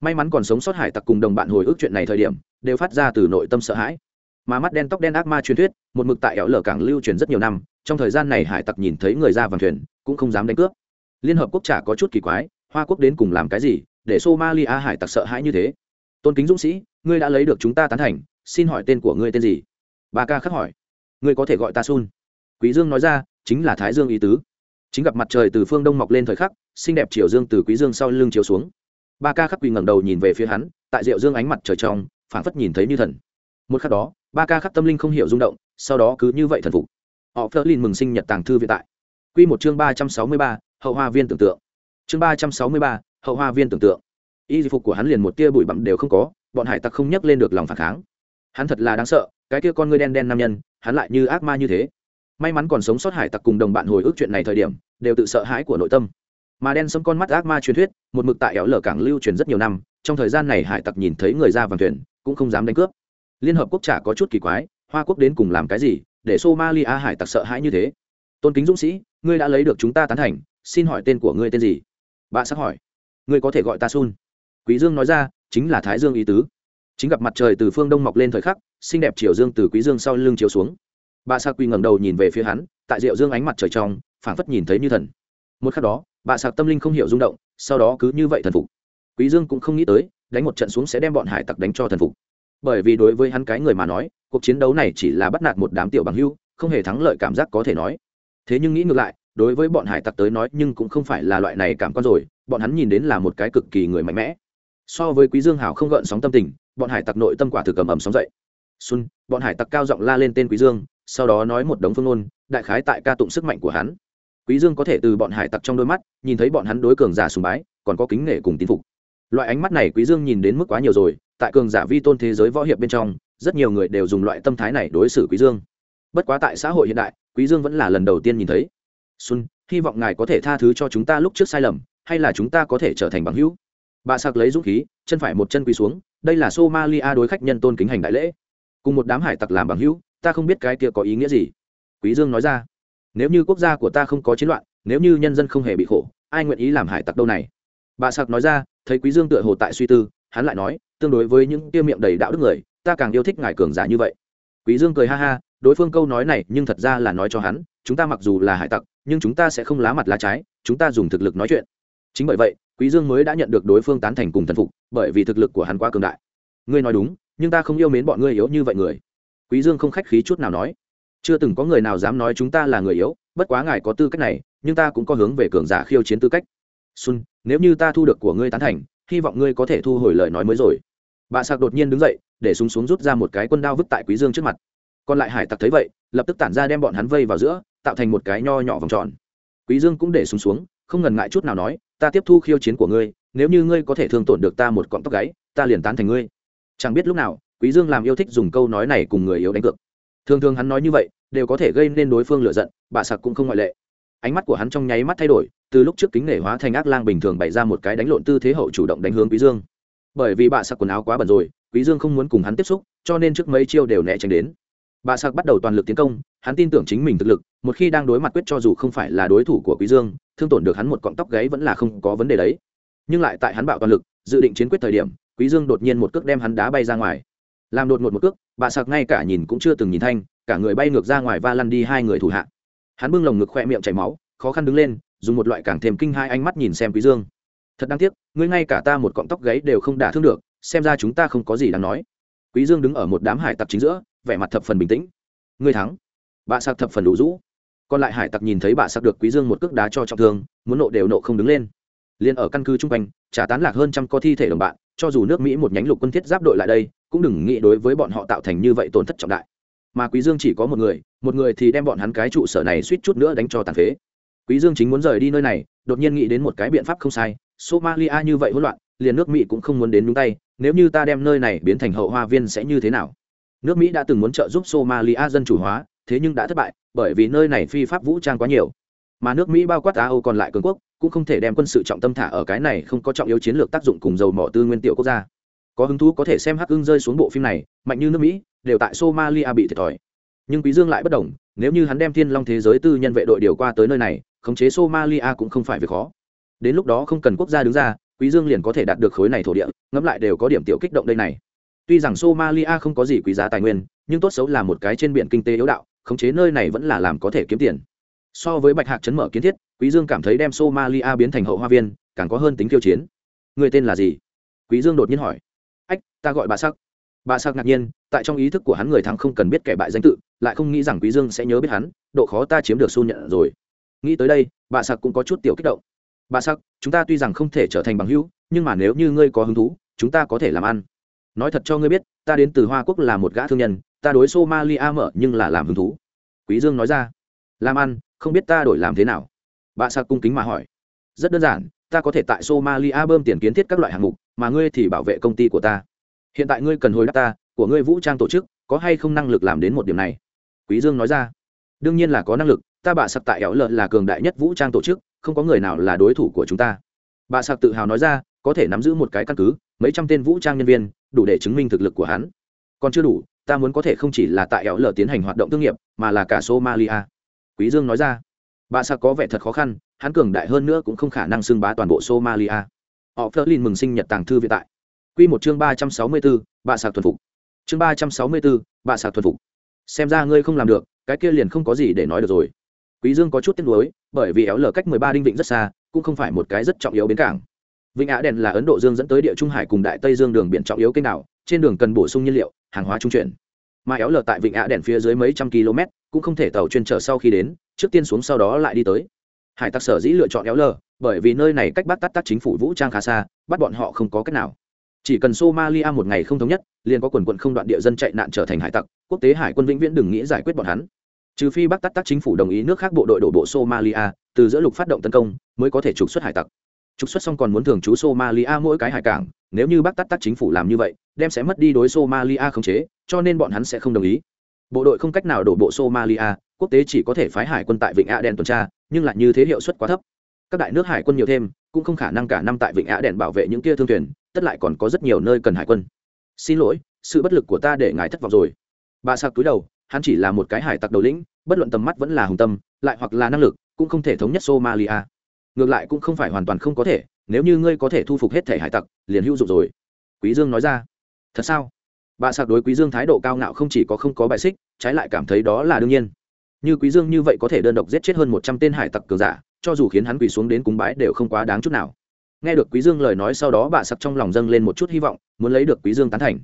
A: May mắn còn sống sót hải tặc cùng đồng bạn hồi ức chuyện này thời điểm, đều phát ra từ nội tâm sợ hãi. Mà mắt đen tóc đen ác ma truyền thuyết, một mực tại ẻo lở cảng lưu truyền rất nhiều năm, trong thời gian này hải tặc nhìn thấy người ra vàng thuyền, cũng không dám đánh cướp. Liên hợp quốc trả có chút kỳ quái, hoa quốc đến cùng làm cái gì để somalia hải tặc sợ hãi như thế. Tôn kính dũng sĩ, ngươi đã lấy được chúng ta tán thành, xin hỏi tên của ngươi tên gì? Ba ca khắc hỏi. Ngươi có thể gọi ta sun. Quý dương nói ra, chính là thái dương ý tứ. Chính gặp mặt trời từ phương đông mọc lên thời khắc, xinh đẹp chiều dương từ quý dương sau lưng chiếu xuống. Ba ca khắc quỳ ngẩng đầu nhìn về phía hắn, tại rượu dương ánh mặt trời trong, phảng phất nhìn thấy như thần. Một khắc đó ba ca khắc tâm linh không hiểu rung động, sau đó cứ như vậy thần phục. Họ phớt lên mừng sinh nhật tàng thư viện tại. Quy một chương ba trăm sáu mươi ba, hậu hoa viên tưởng tượng. Chương ba trăm sáu mươi ba hậu hoa viên tưởng tượng. Y phục của hắn liền một tia bụi bặm đều không có, bọn hải tặc không nhắc lên được lòng phản kháng. Hắn thật là đáng sợ, cái kia con ngươi đen đen nam nhân, hắn lại như ác ma như thế. May mắn còn sống sót hải tặc cùng đồng bạn hồi ức chuyện này thời điểm, đều tự sợ hãi của nội tâm. Mà đen sâm con mắt ác ma truyền thuyết, một mực tại éo lở cảng lưu truyền rất nhiều năm, trong thời gian này hải tặc nhìn thấy người ra vàng thuyền, cũng không dám đánh cướp. Liên hợp quốc chả có chút kỳ quái, hoa quốc đến cùng làm cái gì, để somalia hải tặc sợ hãi như thế? Tôn kính dũng sĩ, ngươi đã lấy được chúng ta tán thành, xin hỏi tên của ngươi tên gì? Bà sắc hỏi ngươi có thể gọi ta sun. Quý dương nói ra, chính là thái dương ý tứ. Chính gặp mặt trời từ phương đông mọc lên thời khắc, xinh đẹp chiều dương từ quý dương sau lưng chiếu xuống. Bà sa quy ngẩng đầu nhìn về phía hắn, tại rượu dương ánh mặt trời trong, phảng phất nhìn thấy như thần. Một khắc đó, bà sạc tâm linh không hiểu rung động, sau đó cứ như vậy thần phục. Quý dương cũng không nghĩ tới, đánh một trận xuống sẽ đem bọn hải tặc đánh cho thần phục. Bởi vì đối với hắn cái người mà nói, cuộc chiến đấu này chỉ là bắt nạt một đám tiểu bằng hưu, không hề thắng lợi cảm giác có thể nói. Thế nhưng nghĩ ngược lại đối với bọn hải tặc tới nói nhưng cũng không phải là loại này cảm quan rồi, bọn hắn nhìn đến là một cái cực kỳ người mạnh mẽ. So với quý dương hảo không gợn sóng tâm tình, bọn hải tặc nội tâm quả thực cầm ầm sóng dậy. Xuân, bọn hải tặc cao giọng la lên tên quý dương, sau đó nói một đống phương ngôn, đại khái tại ca tụng sức mạnh của hắn. Quý dương có thể từ bọn hải tặc trong đôi mắt, nhìn thấy bọn hắn đối cường giả sùng bái, còn có kính nể cùng tín phục. Loại ánh mắt này quý dương nhìn đến mức quá nhiều rồi, tại cường giả vi tôn thế giới võ hiệp bên trong, rất nhiều người đều dùng loại tâm thái này đối xử quý dương. Bất quá tại xã hội hiện đại, quý dương vẫn là lần đầu tiên nhìn thấy xuân hy vọng ngài có thể tha thứ cho chúng ta lúc trước sai lầm, hay là chúng ta có thể trở thành bằng hữu? Bà sạc lấy dũng khí, chân phải một chân quỳ xuống, đây là somalia đối khách nhân tôn kính hành đại lễ. Cùng một đám hải tặc làm bằng hữu, ta không biết cái kia có ý nghĩa gì. Quý dương nói ra, nếu như quốc gia của ta không có chiến loạn, nếu như nhân dân không hề bị khổ, ai nguyện ý làm hải tặc đâu này? Bà sạc nói ra, thấy quý dương tựa hồ tại suy tư, hắn lại nói, tương đối với những tiêu miệng đầy đạo đức người, ta càng yêu thích ngài cường giả như vậy. Quý dương cười ha ha, đối phương câu nói này nhưng thật ra là nói cho hắn chúng ta mặc dù là hải tặc, nhưng chúng ta sẽ không lá mặt lá trái, chúng ta dùng thực lực nói chuyện. Chính bởi vậy, quý dương mới đã nhận được đối phương tán thành cùng thần phục, bởi vì thực lực của hắn quá cường đại. Ngươi nói đúng, nhưng ta không yêu mến bọn ngươi yếu như vậy người. Quý dương không khách khí chút nào nói. Chưa từng có người nào dám nói chúng ta là người yếu, bất quá ngài có tư cách này, nhưng ta cũng có hướng về cường giả khiêu chiến tư cách. Xuân nếu như ta thu được của ngươi tán thành, hy vọng ngươi có thể thu hồi lời nói mới rồi. Bà sạc đột nhiên đứng dậy, để súng xuống rút ra một cái quân đao vứt tại quý dương trước mặt. Còn lại hải tặc thấy vậy, lập tức tản ra đem bọn hắn vây vào giữa tạo thành một cái nho nhỏ vòng tròn. Quý dương cũng để xuống xuống, không ngần ngại chút nào nói, ta tiếp thu khiêu chiến của ngươi, nếu như ngươi có thể thương tổn được ta một cọng tóc gáy, ta liền tán thành ngươi. Chẳng biết lúc nào, quý dương làm yêu thích dùng câu nói này cùng người yếu đánh cược. Thường thường hắn nói như vậy, đều có thể gây nên đối phương lựa giận, bà sặc cũng không ngoại lệ. Ánh mắt của hắn trong nháy mắt thay đổi, từ lúc trước kính nể hóa thành ác lang bình thường bày ra một cái đánh lộn tư thế hậu chủ động đánh hướng quý dương. Bởi vì bà sặc quần áo quá bẩn rồi, quý dương không muốn cùng hắn tiếp xúc, cho nên trước mấy chiêu đều né tránh đến. Bà sặc bắt đầu toàn lực tiến công, hắn tin tưởng chính mình thực lực một khi đang đối mặt quyết cho dù không phải là đối thủ của quý dương, thương tổn được hắn một cọng tóc gáy vẫn là không có vấn đề đấy. Nhưng lại tại hắn bạo toàn lực, dự định chiến quyết thời điểm, quý dương đột nhiên một cước đem hắn đá bay ra ngoài. Làm đột ngột một cước, bà sạc ngay cả nhìn cũng chưa từng nhìn thanh, cả người bay ngược ra ngoài và lăn đi hai người thủ hạ. Hắn bưng lồng ngực khoe miệng chảy máu, khó khăn đứng lên, dùng một loại càng thêm kinh hai ánh mắt nhìn xem quý dương. Thật đáng tiếc, ngươi ngay cả ta một cọng tóc gáy đều không đả thương được, xem ra chúng ta không có gì đáng nói. Quý dương đứng ở một đám hải tặc chính giữa, vẻ mặt thập phần bình tĩnh. Ngươi thắng. Bà sạc thập phần đủ rũ còn lại hải tặc nhìn thấy bà sặc được quý dương một cước đá cho trọng thương, muốn nộ đều nộ không đứng lên. Liền ở căn cứ trung quanh, trả tán lạc hơn trăm có thi thể đồng bạn, cho dù nước mỹ một nhánh lục quân thiết giáp đội lại đây, cũng đừng nghĩ đối với bọn họ tạo thành như vậy tổn thất trọng đại. Mà quý dương chỉ có một người một người thì đem bọn hắn cái trụ sở này suýt chút nữa đánh cho tàn phế. Quý dương chính muốn rời đi nơi này, đột nhiên nghĩ đến một cái biện pháp không sai, somalia như vậy hỗn loạn, liền nước mỹ cũng không muốn đến nhúng tay, nếu như ta đem nơi này biến thành hậu hoa viên sẽ như thế nào? Nước mỹ đã từng muốn trợ giúp somalia dân chủ hóa thế nhưng đã thất bại, bởi vì nơi này phi pháp vũ trang quá nhiều. Mà nước mỹ bao quát á âu còn lại cường quốc, cũng không thể đem quân sự trọng tâm thả ở cái này không có trọng yếu chiến lược tác dụng cùng dầu mỏ tư nguyên tiểu quốc gia. Có hứng thú có thể xem hắc ưng rơi xuống bộ phim này, mạnh như nước mỹ, đều tại somalia bị thiệt thòi. Nhưng quý dương lại bất đồng, nếu như hắn đem thiên long thế giới tư nhân vệ đội điều qua tới nơi này, khống chế somalia cũng không phải việc khó. Đến lúc đó không cần quốc gia đứng ra, quý dương liền có thể đạt được khối này thổ địa, ngẫm lại đều có điểm tiểu kích động đây này. Tuy rằng somalia không có gì quý giá tài nguyên, nhưng tốt xấu là một cái trên biển kinh tế yếu đạo khống chế nơi này vẫn là làm có thể kiếm tiền. So với bạch hạc chấn mở kiến thiết, quý dương cảm thấy đem somalia biến thành hậu hoa viên, càng có hơn tính tiêu chiến. Người tên là gì? Quý dương đột nhiên hỏi. Ách, ta gọi bà sắc. Bà sắc ngạc nhiên, tại trong ý thức của hắn người thắng không cần biết kẻ bại danh tự, lại không nghĩ rằng quý dương sẽ nhớ biết hắn, độ khó ta chiếm được xu nhận rồi. Nghĩ tới đây bà sắc cũng có chút tiểu kích động. Bà sắc, chúng ta tuy rằng không thể trở thành bằng hữu, nhưng mà nếu như ngươi có hứng thú, chúng ta có thể làm ăn. Nói thật cho ngươi biết, ta đến từ hoa quốc là một gã thương nhân ta đối somalia mở, nhưng là làm hứng thú. Quý dương nói ra. Làm ăn, không biết ta đổi làm thế nào. Bà Sạc cung kính mà hỏi. Rất đơn giản, ta có thể tại somalia bơm tiền kiến thiết các loại hạng mục, mà ngươi thì bảo vệ công ty của ta. Hiện tại ngươi cần hồi đáp ta, của ngươi vũ trang tổ chức, có hay không năng lực làm đến một điểm này? Quý dương nói ra. Đương nhiên là có năng lực, ta bà sặc tại éo lợn là cường đại nhất vũ trang tổ chức, không có người nào là đối thủ của chúng ta. Bà Sạc tự hào nói ra, có thể nắm giữ một cái căn cứ, mấy trăm tên vũ trang nhân viên, đủ để chứng minh thực lực của hắn. Còn chưa đủ ta muốn có thể không chỉ là tại éo lờ tiến hành hoạt động thương nghiệp mà là cả somalia quý dương nói ra bà sa có vẻ thật khó khăn hắn cường đại hơn nữa cũng không khả năng xưng bá toàn bộ somalia họ phớt lên mừng sinh nhật tàng thư viện tại Quy một chương ba trăm sáu mươi bốn, bà sạc thuần phục. Chương ba trăm sáu mươi bốn, bà sạc thuần phục. Xem ra ngươi không làm được, cái kia liền không có gì để nói được rồi. Quý Dương có chút tiếc nuối, bởi vì éo lở cách mười ba đinh vịnh rất xa, cũng không phải một cái rất trọng yếu bến cảng. Vịnh Á Đèn là Ấn Độ Dương dẫn tới địa Trung Hải cùng Đại Tây Dương đường biển trọng yếu kênh nào, trên đường cần bổ sung nhiên liệu, hàng hóa trung chuyển. Mà éo lờ tại Vịnh ạ Đèn phía dưới mấy trăm km, cũng không thể tàu chuyên trở sau khi đến, trước tiên xuống sau đó lại đi tới. Hải tặc sở dĩ lựa chọn éo lờ, bởi vì nơi này cách Bắc Tát tắt chính phủ vũ trang khá xa, bắt bọn họ không có cách nào chỉ cần somalia một ngày không thống nhất liền có quần quận không đoạn địa dân chạy nạn trở thành hải tặc quốc tế hải quân vĩnh viễn đừng nghĩ giải quyết bọn hắn trừ phi bắc tắc tắc chính phủ đồng ý nước khác bộ đội đổ bộ somalia từ giữa lục phát động tấn công mới có thể trục xuất hải tặc trục xuất xong còn muốn thường trú somalia mỗi cái hải cảng nếu như bắc tắt tắt chính phủ làm như vậy, đem sẽ mất đi đối somalia khống chế, cho nên bọn hắn sẽ không đồng ý. Bộ đội không cách nào đổ bộ somalia, quốc tế chỉ có thể phái hải quân tại vịnh aden tuần tra, nhưng lại như thế hiệu suất quá thấp. Các đại nước hải quân nhiều thêm, cũng không khả năng cả năm tại vịnh a đen bảo vệ những kia thương thuyền, tất lại còn có rất nhiều nơi cần hải quân. Xin lỗi, sự bất lực của ta để ngài thất vọng rồi. Bà sạc túi đầu, hắn chỉ là một cái hải tặc đầu lĩnh, bất luận tầm mắt vẫn là hùng tâm, lại hoặc là năng lực, cũng không thể thống nhất somalia. Ngược lại cũng không phải hoàn toàn không có thể nếu như ngươi có thể thu phục hết thể hải tặc, liền hữu dụng rồi. Quý dương nói ra. Thật sao? Bà sạc đối quý dương thái độ cao ngạo không chỉ có không có bài xích, trái lại cảm thấy đó là đương nhiên. Như quý dương như vậy có thể đơn độc giết chết hơn một trăm tên hải tặc cường giả, cho dù khiến hắn quỳ xuống đến cúng bái đều không quá đáng chút nào. Nghe được quý dương lời nói sau đó bà sặc trong lòng dâng lên một chút hy vọng, muốn lấy được quý dương tán thành.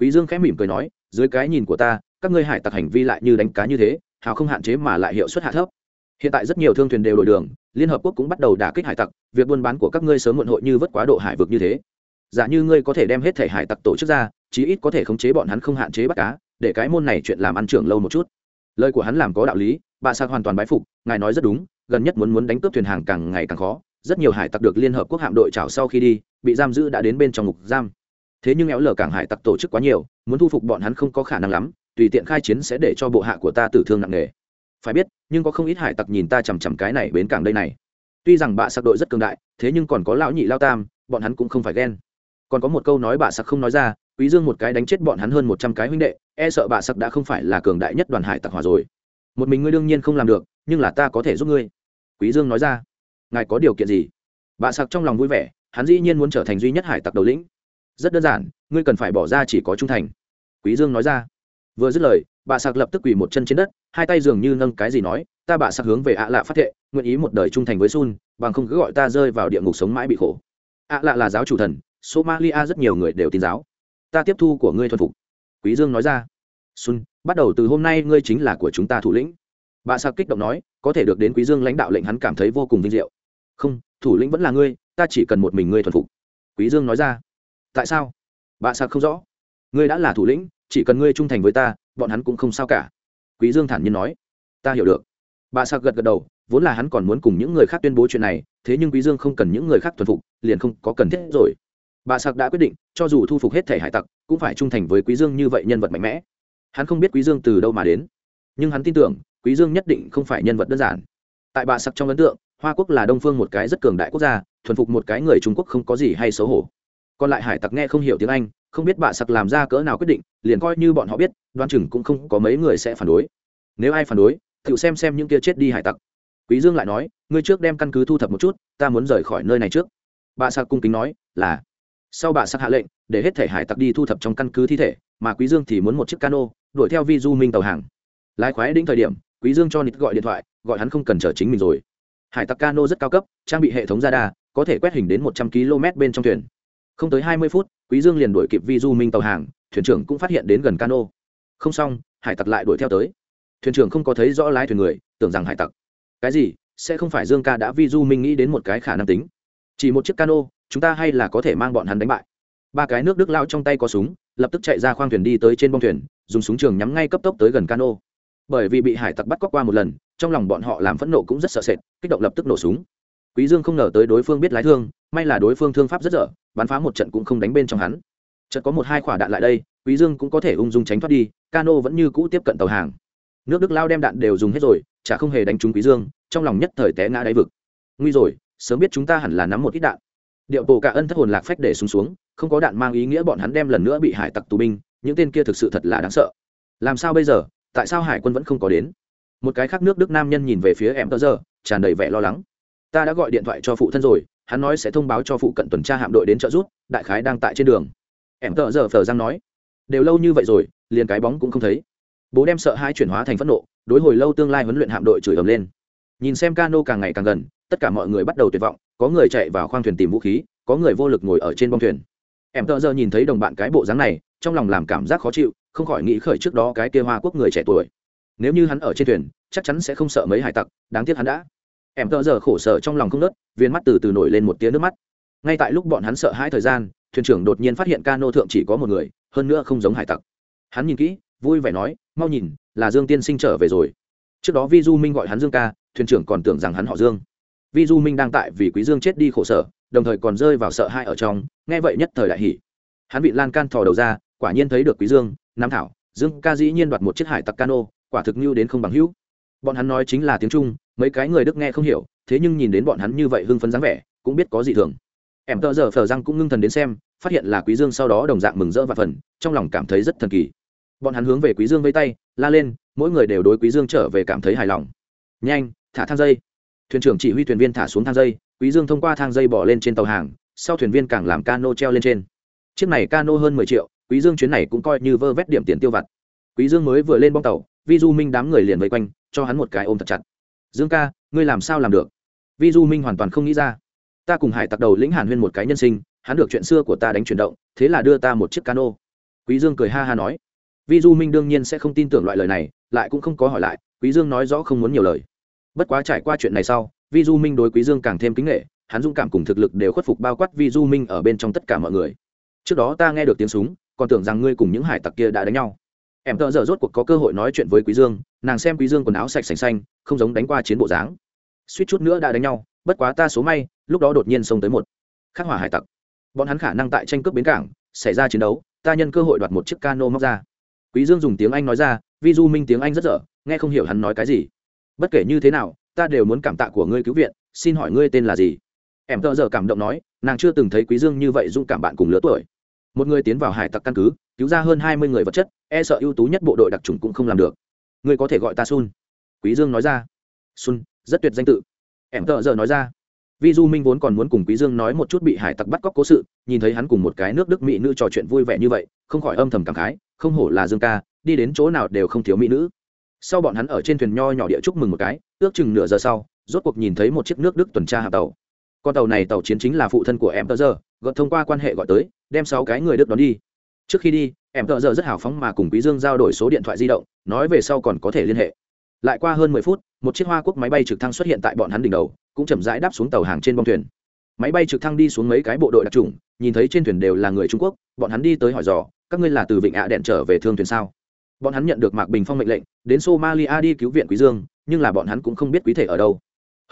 A: Quý dương khẽ mỉm cười nói, dưới cái nhìn của ta, các ngươi hải tặc hành vi lại như đánh cá như thế, hào không hạn chế mà lại hiệu suất hạ thấp hiện tại rất nhiều thương thuyền đều đổi đường, liên hợp quốc cũng bắt đầu đả kích hải tặc, việc buôn bán của các ngươi sớm muộn hội như vớt quá độ hải vực như thế. Giả như ngươi có thể đem hết thể hải tặc tổ chức ra, chí ít có thể khống chế bọn hắn không hạn chế bắt cá, để cái môn này chuyện làm ăn trưởng lâu một chút. Lời của hắn làm có đạo lý, bà sạc hoàn toàn bái phục, ngài nói rất đúng, gần nhất muốn muốn đánh cướp thuyền hàng càng ngày càng khó. Rất nhiều hải tặc được liên hợp quốc hạm đội trào sau khi đi, bị giam giữ đã đến bên trong ngục giam. Thế nhưng éo lờ cảng hải tặc tổ chức quá nhiều, muốn thu phục bọn hắn không có khả năng lắm, tùy tiện khai chiến sẽ để cho bộ hạ của ta tử thương nặng nề phải biết, nhưng có không ít hải tặc nhìn ta chằm chằm cái này bến cảng đây này. Tuy rằng bạ sặc đội rất cường đại, thế nhưng còn có lão nhị lao tam, bọn hắn cũng không phải ghen. Còn có một câu nói bạ sặc không nói ra, quý dương một cái đánh chết bọn hắn hơn một trăm cái huynh đệ e sợ bạ sặc đã không phải là cường đại nhất đoàn hải tặc hòa rồi. Một mình ngươi đương nhiên không làm được, nhưng là ta có thể giúp ngươi. Quý dương nói ra. Ngài có điều kiện gì? Bạ sặc trong lòng vui vẻ, hắn dĩ nhiên muốn trở thành duy nhất hải tặc đầu lĩnh. Rất đơn giản, ngươi cần phải bỏ ra chỉ có trung thành. Quý dương nói ra. Vừa dứt lời bà sạc lập tức quỳ một chân trên đất, hai tay dường như nâng cái gì nói, ta bà sạc hướng về ạ lạ phát thệ, nguyện ý một đời trung thành với sun, bằng không cứ gọi ta rơi vào địa ngục sống mãi bị khổ. ạ lạ là giáo chủ thần, somalia rất nhiều người đều tin giáo. Ta tiếp thu của ngươi thuần phục. Quý dương nói ra. Sun, bắt đầu từ hôm nay ngươi chính là của chúng ta thủ lĩnh. Bà sạc kích động nói, có thể được đến quý dương lãnh đạo lệnh hắn cảm thấy vô cùng vinh diệu. Không, thủ lĩnh vẫn là ngươi, ta chỉ cần một mình ngươi thuần phục. Quý dương nói ra. Tại sao? Bà sạc không rõ. Ngươi đã là thủ lĩnh chỉ cần ngươi trung thành với ta, bọn hắn cũng không sao cả. Quý dương thản nhiên nói. Ta hiểu được. Bà sạc gật gật đầu, vốn là hắn còn muốn cùng những người khác tuyên bố chuyện này, thế nhưng quý dương không cần những người khác thuần phục, liền không có cần thiết rồi. Bà sạc đã quyết định, cho dù thu phục hết thể hải tặc, cũng phải trung thành với quý dương như vậy nhân vật mạnh mẽ. Hắn không biết quý dương từ đâu mà đến, nhưng hắn tin tưởng, quý dương nhất định không phải nhân vật đơn giản. Tại bà sạc trong ấn tượng, hoa quốc là đông phương một cái rất cường đại quốc gia, thuần phục một cái người trung quốc không có gì hay xấu hổ. Còn lại hải tặc nghe không hiểu tiếng anh không biết bà sặc làm ra cỡ nào quyết định, liền coi như bọn họ biết đoan chừng cũng không có mấy người sẽ phản đối. Nếu ai phản đối, tự xem xem những kia chết đi hải tặc. Quý dương lại nói, ngươi trước đem căn cứ thu thập một chút, ta muốn rời khỏi nơi này trước. Bà sặc cung kính nói, là. Sau bà sặc hạ lệnh, để hết thể hải tặc đi thu thập trong căn cứ thi thể, mà quý dương thì muốn một chiếc cano, đuổi theo vi du minh tàu hàng. Lái khoái đến thời điểm, quý dương cho nịt gọi điện thoại, gọi hắn không cần chờ chính mình rồi. Hải tặc cano rất cao cấp, trang bị hệ thống radar, có thể quét hình đến một trăm km bên trong thuyền không tới hai mươi phút, quý dương liền đuổi kịp vi du minh tàu hàng, thuyền trưởng cũng phát hiện đến gần cano. Không xong, hải tặc lại đuổi theo tới. Thuyền trưởng không có thấy rõ lái thuyền người, tưởng rằng hải tặc. Cái gì? Sẽ không phải dương ca đã vi du minh nghĩ đến một cái khả năng tính. Chỉ một chiếc cano, chúng ta hay là có thể mang bọn hắn đánh bại. Ba cái nước đức lao trong tay có súng, lập tức chạy ra khoang thuyền đi tới trên bông thuyền, dùng súng trường nhắm ngay cấp tốc tới gần cano. Bởi vì bị hải tặc bắt cóc qua một lần, trong lòng bọn họ làm phẫn nộ cũng rất sợ sệt, kích động lập tức nổ súng quý dương không ngờ tới đối phương biết lái thương, may là đối phương thương pháp rất dở, bắn phá một trận cũng không đánh bên trong hắn. Chợt có một hai quả đạn lại đây, quý dương cũng có thể ung dung tránh thoát đi, cano vẫn như cũ tiếp cận tàu hàng. Nước đức lao đem đạn đều dùng hết rồi, chả không hề đánh trúng quý dương, trong lòng nhất thời té ngã đáy vực. Nguy rồi, sớm biết chúng ta hẳn là nắm một ít đạn. Điệu bộ cả ân thất hồn lạc phách để xuống xuống, không có đạn mang ý nghĩa bọn hắn đem lần nữa bị hải tặc tù binh, những tên kia thực sự thật là đáng sợ. Làm sao bây giờ, tại sao hải quân vẫn không có đến? Một cái khác nước đức nam nhân nhìn về phía em tơ giờ, tràn đầy vẻ lo lắng ta đã gọi điện thoại cho phụ thân rồi, hắn nói sẽ thông báo cho phụ cận tuần tra hạm đội đến trợ giúp, đại khái đang tại trên đường. Em tợ giờ phờ giang nói. Đều lâu như vậy rồi, liền cái bóng cũng không thấy. Bố đem sợ hai chuyển hóa thành phẫn nộ, đối hồi lâu tương lai huấn luyện hạm đội chửi ầm lên. Nhìn xem cano càng ngày càng gần, tất cả mọi người bắt đầu tuyệt vọng, có người chạy vào khoang thuyền tìm vũ khí, có người vô lực ngồi ở trên bông thuyền. Em tợ giờ nhìn thấy đồng bạn cái bộ dáng này, trong lòng làm cảm giác khó chịu, không khỏi nghĩ khởi trước đó cái kia hoa quốc người trẻ tuổi. Nếu như hắn ở trên thuyền, chắc chắn sẽ không sợ mấy hải tặc, đáng tiếc hắn đã em tợ giờ khổ sở trong lòng không nớt, viên mắt từ từ nổi lên một tiếng nước mắt. Ngay tại lúc bọn hắn sợ hai thời gian, thuyền trưởng đột nhiên phát hiện cano thượng chỉ có một người, hơn nữa không giống hải tặc. Hắn nhìn kỹ, vui vẻ nói, mau nhìn, là dương tiên sinh trở về rồi. Trước đó vi du minh gọi hắn dương ca, thuyền trưởng còn tưởng rằng hắn họ dương. Vi du minh đang tại vì quý dương chết đi khổ sở, đồng thời còn rơi vào sợ hai ở trong, nghe vậy nhất thời đại hỉ. Hắn bị lan can thò đầu ra, quả nhiên thấy được quý dương, nam thảo, dương ca dĩ nhiên đoạt một chiếc hải tặc cano, quả thực như đến không bằng hữu. Bọn hắn nói chính là tiếng trung mấy cái người đức nghe không hiểu, thế nhưng nhìn đến bọn hắn như vậy hưng phấn dáng vẻ, cũng biết có gì thường. Em tợ giờ phờ răng cũng ngưng thần đến xem, phát hiện là quý dương sau đó đồng dạng mừng rỡ và phần trong lòng cảm thấy rất thần kỳ. Bọn hắn hướng về quý dương vây tay, la lên, mỗi người đều đối quý dương trở về cảm thấy hài lòng. Nhanh, thả thang dây. Thuyền trưởng chỉ huy thuyền viên thả xuống thang dây, quý dương thông qua thang dây bỏ lên trên tàu hàng, sau thuyền viên càng làm cano treo lên trên. Chiếc này cano hơn mười triệu, quý dương chuyến này cũng coi như vơ vét điểm tiền tiêu vặt. Quý dương mới vừa lên bong tàu vi du minh đám người liền vây quanh, cho hắn một cái ôm thật chặt dương ca, ngươi làm sao làm được? Vi du minh hoàn toàn không nghĩ ra. Ta cùng hải tặc đầu lĩnh hàn huyên một cái nhân sinh, hắn được chuyện xưa của ta đánh chuyển động, thế là đưa ta một chiếc cano. Quý dương cười ha ha nói. Vi du minh đương nhiên sẽ không tin tưởng loại lời này, lại cũng không có hỏi lại, quý dương nói rõ không muốn nhiều lời. Bất quá trải qua chuyện này sau, vi du minh đối quý dương càng thêm kính nghệ hắn dũng cảm cùng thực lực đều khuất phục bao quát vi du minh ở bên trong tất cả mọi người. Trước đó ta nghe được tiếng súng, còn tưởng rằng ngươi cùng những hải tặc kia đã đánh nhau em tợ giờ rốt cuộc có cơ hội nói chuyện với quý dương, nàng xem quý dương quần áo sạch sành xanh, không giống đánh qua chiến bộ dáng. Suýt chút nữa đã đánh nhau, bất quá ta số may, lúc đó đột nhiên xông tới một khắc hỏa hải tặc. Bọn hắn khả năng tại tranh cướp bến cảng, xảy ra chiến đấu, ta nhân cơ hội đoạt một chiếc cano móc ra. Quý dương dùng tiếng anh nói ra, vi du minh tiếng anh rất dở, nghe không hiểu hắn nói cái gì. Bất kể như thế nào, ta đều muốn cảm tạ của ngươi cứu viện, xin hỏi ngươi tên là gì? Em tợ giờ cảm động nói, nàng chưa từng thấy quý dương như vậy dũng cảm bạn cùng lứa tuổi. Một người tiến vào hải tặc căn cứ cứu ra hơn hai mươi người vật chất e sợ ưu tú nhất bộ đội đặc trùng cũng không làm được. Ngươi có thể gọi ta sun. Quý dương nói ra. Sun, rất tuyệt danh tự. Em tợ giờ nói ra. Vi du minh vốn còn muốn cùng quý dương nói một chút bị hải tặc bắt cóc cố sự, nhìn thấy hắn cùng một cái nước đức mỹ nữ trò chuyện vui vẻ như vậy, không khỏi âm thầm cảm khái, không hổ là dương ca, đi đến chỗ nào đều không thiếu mỹ nữ. Sau bọn hắn ở trên thuyền nho nhỏ địa chúc mừng một cái, ước chừng nửa giờ sau, rốt cuộc nhìn thấy một chiếc nước đức tuần tra hạ tàu. Con tàu này tàu chiến chính là phụ thân của em Tơ giờ gợt thông qua quan hệ gọi tới, đem sáu cái người đức đón đi trước khi đi, em thợ giờ rất hào phóng mà cùng quý dương giao đổi số điện thoại di động, nói về sau còn có thể liên hệ. Lại qua hơn mười phút, một chiếc hoa quốc máy bay trực thăng xuất hiện tại bọn hắn đỉnh đầu, cũng chậm rãi đáp xuống tàu hàng trên bong thuyền. Máy bay trực thăng đi xuống mấy cái bộ đội đặc trùng, nhìn thấy trên thuyền đều là người trung quốc, bọn hắn đi tới hỏi dò, các ngươi là từ vịnh ạ đèn trở về thương thuyền sao? Bọn hắn nhận được mạc bình phong mệnh lệnh, đến somalia đi cứu viện quý dương, nhưng là bọn hắn cũng không biết quý thể ở đâu.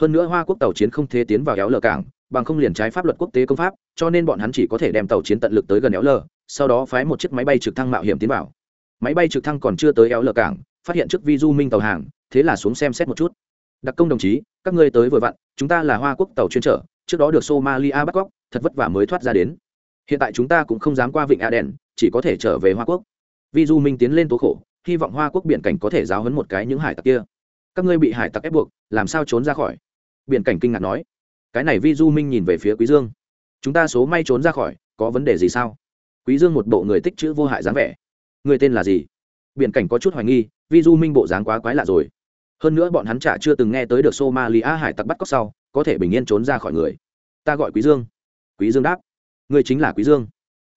A: Hơn nữa hoa quốc tàu chiến không thể tiến vào éo lờ cảng, bằng không liền trái pháp luật quốc tế công pháp, cho nên bọn hắn chỉ có thể đem tàu chiến tận lực tới gần éo lờ sau đó phái một chiếc máy bay trực thăng mạo hiểm tiến vào. Máy bay trực thăng còn chưa tới éo lờ cảng, phát hiện trước vi du minh tàu hàng, thế là xuống xem xét một chút. Đặc công đồng chí, các ngươi tới vừa vặn, chúng ta là hoa quốc tàu chuyên trở trước đó được somalia bắt cóc, thật vất vả mới thoát ra đến. Hiện tại chúng ta cũng không dám qua vịnh aden chỉ có thể trở về hoa quốc. Vi du minh tiến lên tố khổ, hy vọng hoa quốc biển cảnh có thể giáo hấn một cái những hải tặc kia. Các ngươi bị hải tặc ép buộc, làm sao trốn ra khỏi? Biển cảnh kinh ngạc nói. Cái này vi du minh nhìn về phía quý dương. Chúng ta số may trốn ra khỏi, có vấn đề gì sao? Quý dương một bộ người tích chữ vô hại dáng vẻ. Người tên là gì? Biển cảnh có chút hoài nghi, vi du minh bộ dáng quá quái lạ rồi. Hơn nữa bọn hắn chả chưa từng nghe tới được somalia hải tặc bắt cóc sau, có thể bình yên trốn ra khỏi người. Ta gọi quý dương. Quý dương đáp. Người chính là quý dương.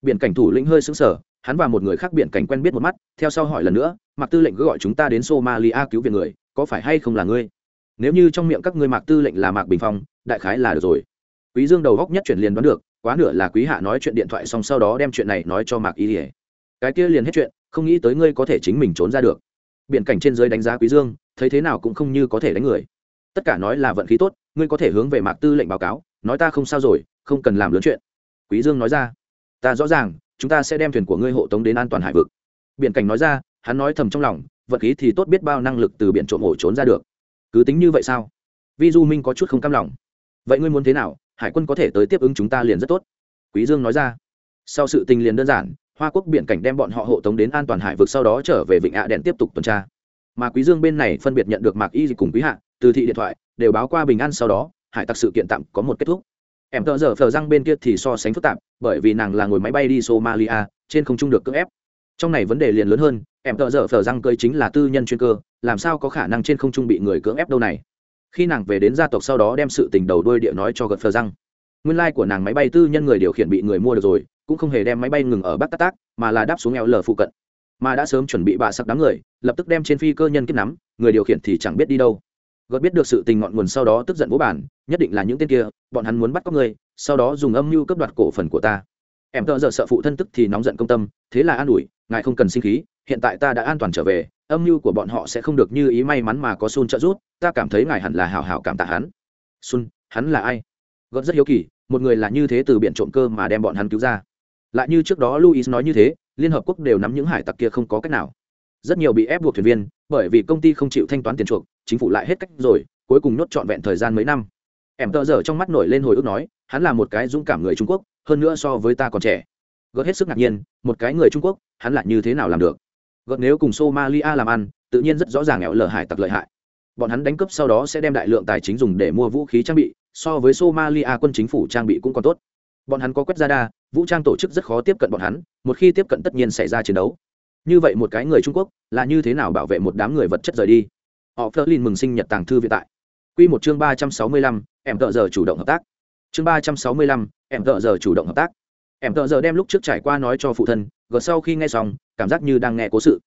A: Biển cảnh thủ lĩnh hơi sững sờ, hắn và một người khác biển cảnh quen biết một mắt, theo sau hỏi lần nữa mặc tư lệnh cứ gọi chúng ta đến somalia cứu viện người, có phải hay không là ngươi? Nếu như trong miệng các ngươi mạc tư lệnh là mạc bình phong, đại khái là được rồi. Quý dương đầu góc nhất chuyển liền đoán được quá nửa là quý hạ nói chuyện điện thoại xong sau đó đem chuyện này nói cho mạc y ỉa cái kia liền hết chuyện, không nghĩ tới ngươi có thể chính mình trốn ra được. Biện cảnh trên dưới đánh giá quý dương, thấy thế nào cũng không như có thể đánh người. Tất cả nói là vận khí tốt, ngươi có thể hướng về mạc tư lệnh báo cáo, nói ta không sao rồi, không cần làm lớn chuyện. Quý dương nói ra, ta rõ ràng, chúng ta sẽ đem thuyền của ngươi hộ tống đến an toàn hải vực. Biện cảnh nói ra, hắn nói thầm trong lòng, vận khí thì tốt biết bao năng lực từ biển trộm ổ trốn ra được. Cứ tính như vậy sao? Vi du minh có chút không cam lòng. Vậy ngươi muốn thế nào? Hải quân có thể tới tiếp ứng chúng ta liền rất tốt. Quý dương nói ra. Sau sự tình liền đơn giản, hoa quốc biển cảnh đem bọn họ hộ tống đến an toàn hải vực sau đó trở về vịnh ạ đèn tiếp tục tuần tra. Mà quý dương bên này phân biệt nhận được mạc y cùng quý hạ, từ thị điện thoại, đều báo qua bình an sau đó, hải tặc sự kiện tạm có một kết thúc. Em tợ giờ phờ răng bên kia thì so sánh phức tạp, bởi vì nàng là ngồi máy bay đi somalia, trên không trung được cưỡng ép. Trong này vấn đề liền lớn hơn, em tợ dở phờ răng cơi chính là tư nhân chuyên cơ, làm sao có khả năng trên không trung bị người cưỡng ép đâu này? Khi nàng về đến gia tộc sau đó đem sự tình đầu đuôi địa nói cho gật phờ răng. Nguyên lai của nàng máy bay tư nhân người điều khiển bị người mua được rồi, cũng không hề đem máy bay ngừng ở bắc tắc tác, mà là đáp xuống eo lờ phụ cận. Mà đã sớm chuẩn bị bà sặc đám người, lập tức đem trên phi cơ nhân kết nắm, người điều khiển thì chẳng biết đi đâu. Gợt biết được sự tình ngọn nguồn sau đó tức giận vũ bản nhất định là những tên kia, bọn hắn muốn bắt cóc người, sau đó dùng âm mưu cướp đoạt cổ phần của ta. Em tợ giờ sợ phụ thân tức thì nóng giận công tâm, thế là an ủi, ngài không cần sinh khí hiện tại ta đã an toàn trở về, âm mưu của bọn họ sẽ không được như ý may mắn mà có sun trợ giúp, ta cảm thấy ngài hẳn là hào hào cảm tạ hắn. Sun, hắn là ai? Gót rất hiếu kỳ, một người là như thế từ biển trộm cơ mà đem bọn hắn cứu ra. Lại như trước đó luis nói như thế, liên hợp quốc đều nắm những hải tặc kia không có cách nào. Rất nhiều bị ép buộc thuyền viên, bởi vì công ty không chịu thanh toán tiền chuộc, chính phủ lại hết cách rồi, cuối cùng nốt trọn vẹn thời gian mấy năm. Em tợ dở trong mắt nổi lên hồi ức nói, hắn là một cái dũng cảm người trung quốc, hơn nữa so với ta còn trẻ. Gót hết sức ngạc nhiên, một cái người trung quốc, hắn lại như thế nào làm được? Gợt nếu cùng somalia làm ăn tự nhiên rất rõ ràng nghèo lở hải tặc lợi hại. Bọn hắn đánh cướp sau đó sẽ đem đại lượng tài chính dùng để mua vũ khí trang bị so với somalia quân chính phủ trang bị cũng còn tốt. Bọn hắn có quét ra đa vũ trang tổ chức rất khó tiếp cận bọn hắn một khi tiếp cận tất nhiên xảy ra chiến đấu. Như vậy một cái người trung quốc là như thế nào bảo vệ một đám người vật chất rời đi? Họ phớt lên mừng sinh nhật tàng thư vĩ tại. Quy một chương ba trăm sáu mươi lăm, em tợ giờ chủ động hợp tác. Chương ba trăm sáu mươi lăm, em tợ giờ chủ động hợp tác. Em tờ giờ đem lúc trước trải qua nói cho phụ thân, gật sau khi nghe xong, cảm giác như đang nghe cố sự.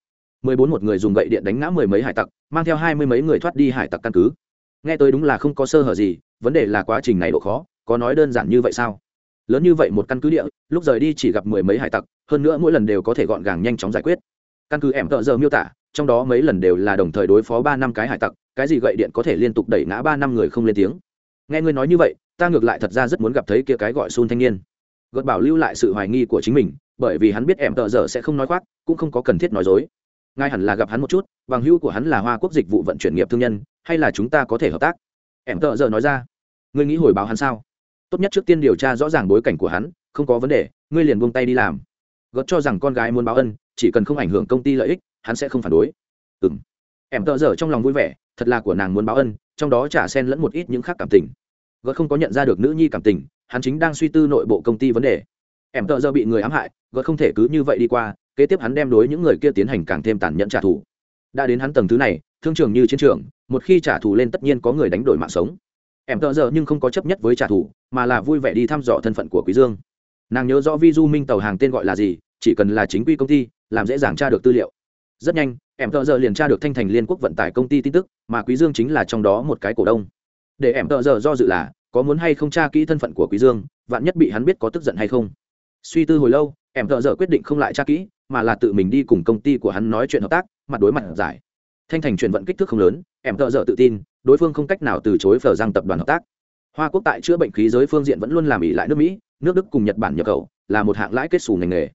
A: Mười bốn một người dùng gậy điện đánh ngã mười mấy hải tặc, mang theo hai mươi mấy người thoát đi hải tặc căn cứ. Nghe tới đúng là không có sơ hở gì, vấn đề là quá trình này độ khó, có nói đơn giản như vậy sao? Lớn như vậy một căn cứ địa, lúc rời đi chỉ gặp mười mấy hải tặc, hơn nữa mỗi lần đều có thể gọn gàng nhanh chóng giải quyết. Căn cứ em tợ giờ miêu tả, trong đó mấy lần đều là đồng thời đối phó ba năm cái hải tặc, cái gì gậy điện có thể liên tục đẩy ngã ba năm người không lên tiếng nghe ngươi nói như vậy ta ngược lại thật ra rất muốn gặp thấy kia cái gọi xun thanh niên gợt bảo lưu lại sự hoài nghi của chính mình, bởi vì hắn biết em tợ dở sẽ không nói khoác, cũng không có cần thiết nói dối. Ngay hẳn là gặp hắn một chút, bằng hữu của hắn là hoa quốc dịch vụ vận chuyển nghiệp thương nhân, hay là chúng ta có thể hợp tác? Em tợ dở nói ra. Ngươi nghĩ hồi báo hắn sao? Tốt nhất trước tiên điều tra rõ ràng bối cảnh của hắn, không có vấn đề, ngươi liền buông tay đi làm. Gợt cho rằng con gái muốn báo ân, chỉ cần không ảnh hưởng công ty lợi ích, hắn sẽ không phản đối. Ừ m em tợ dở trong lòng vui vẻ, thật là của nàng muốn báo ân, trong đó trả xen lẫn một ít những khác cảm tình. Gợt không có nhận ra được nữ nhi cảm tình hắn chính đang suy tư nội bộ công ty vấn đề. Em tợ giờ bị người ám hại gớt không thể cứ như vậy đi qua, kế tiếp hắn đem đối những người kia tiến hành càng thêm tàn nhẫn trả thù. Đã đến hắn tầng thứ này, thương trường như chiến trường, một khi trả thù lên tất nhiên có người đánh đổi mạng sống. Em tợ giờ nhưng không có chấp nhất với trả thù, mà là vui vẻ đi thăm dò thân phận của quý dương. Nàng nhớ rõ vi du minh tàu hàng tên gọi là gì, chỉ cần là chính quy công ty, làm dễ dàng tra được tư liệu. Rất nhanh, em tợ giờ liền tra được thanh thành liên quốc vận tải công ty tin tức, mà quý dương chính là trong đó một cái cổ đông. Để em tợ giờ do dự là có muốn hay không tra kỹ thân phận của quý dương, vạn nhất bị hắn biết có tức giận hay không. Suy tư hồi lâu, em thợ dở quyết định không lại tra kỹ, mà là tự mình đi cùng công ty của hắn nói chuyện hợp tác, mặt đối mặt giải. Thanh thành chuyển vận kích thước không lớn, em thợ dở tự tin, đối phương không cách nào từ chối phở giang tập đoàn hợp tác. Hoa quốc tại chữa bệnh khí giới phương diện vẫn luôn làm ỉ lại nước mỹ, nước đức cùng nhật bản nhập khẩu, là một hạng lãi kết xù ngành nghề.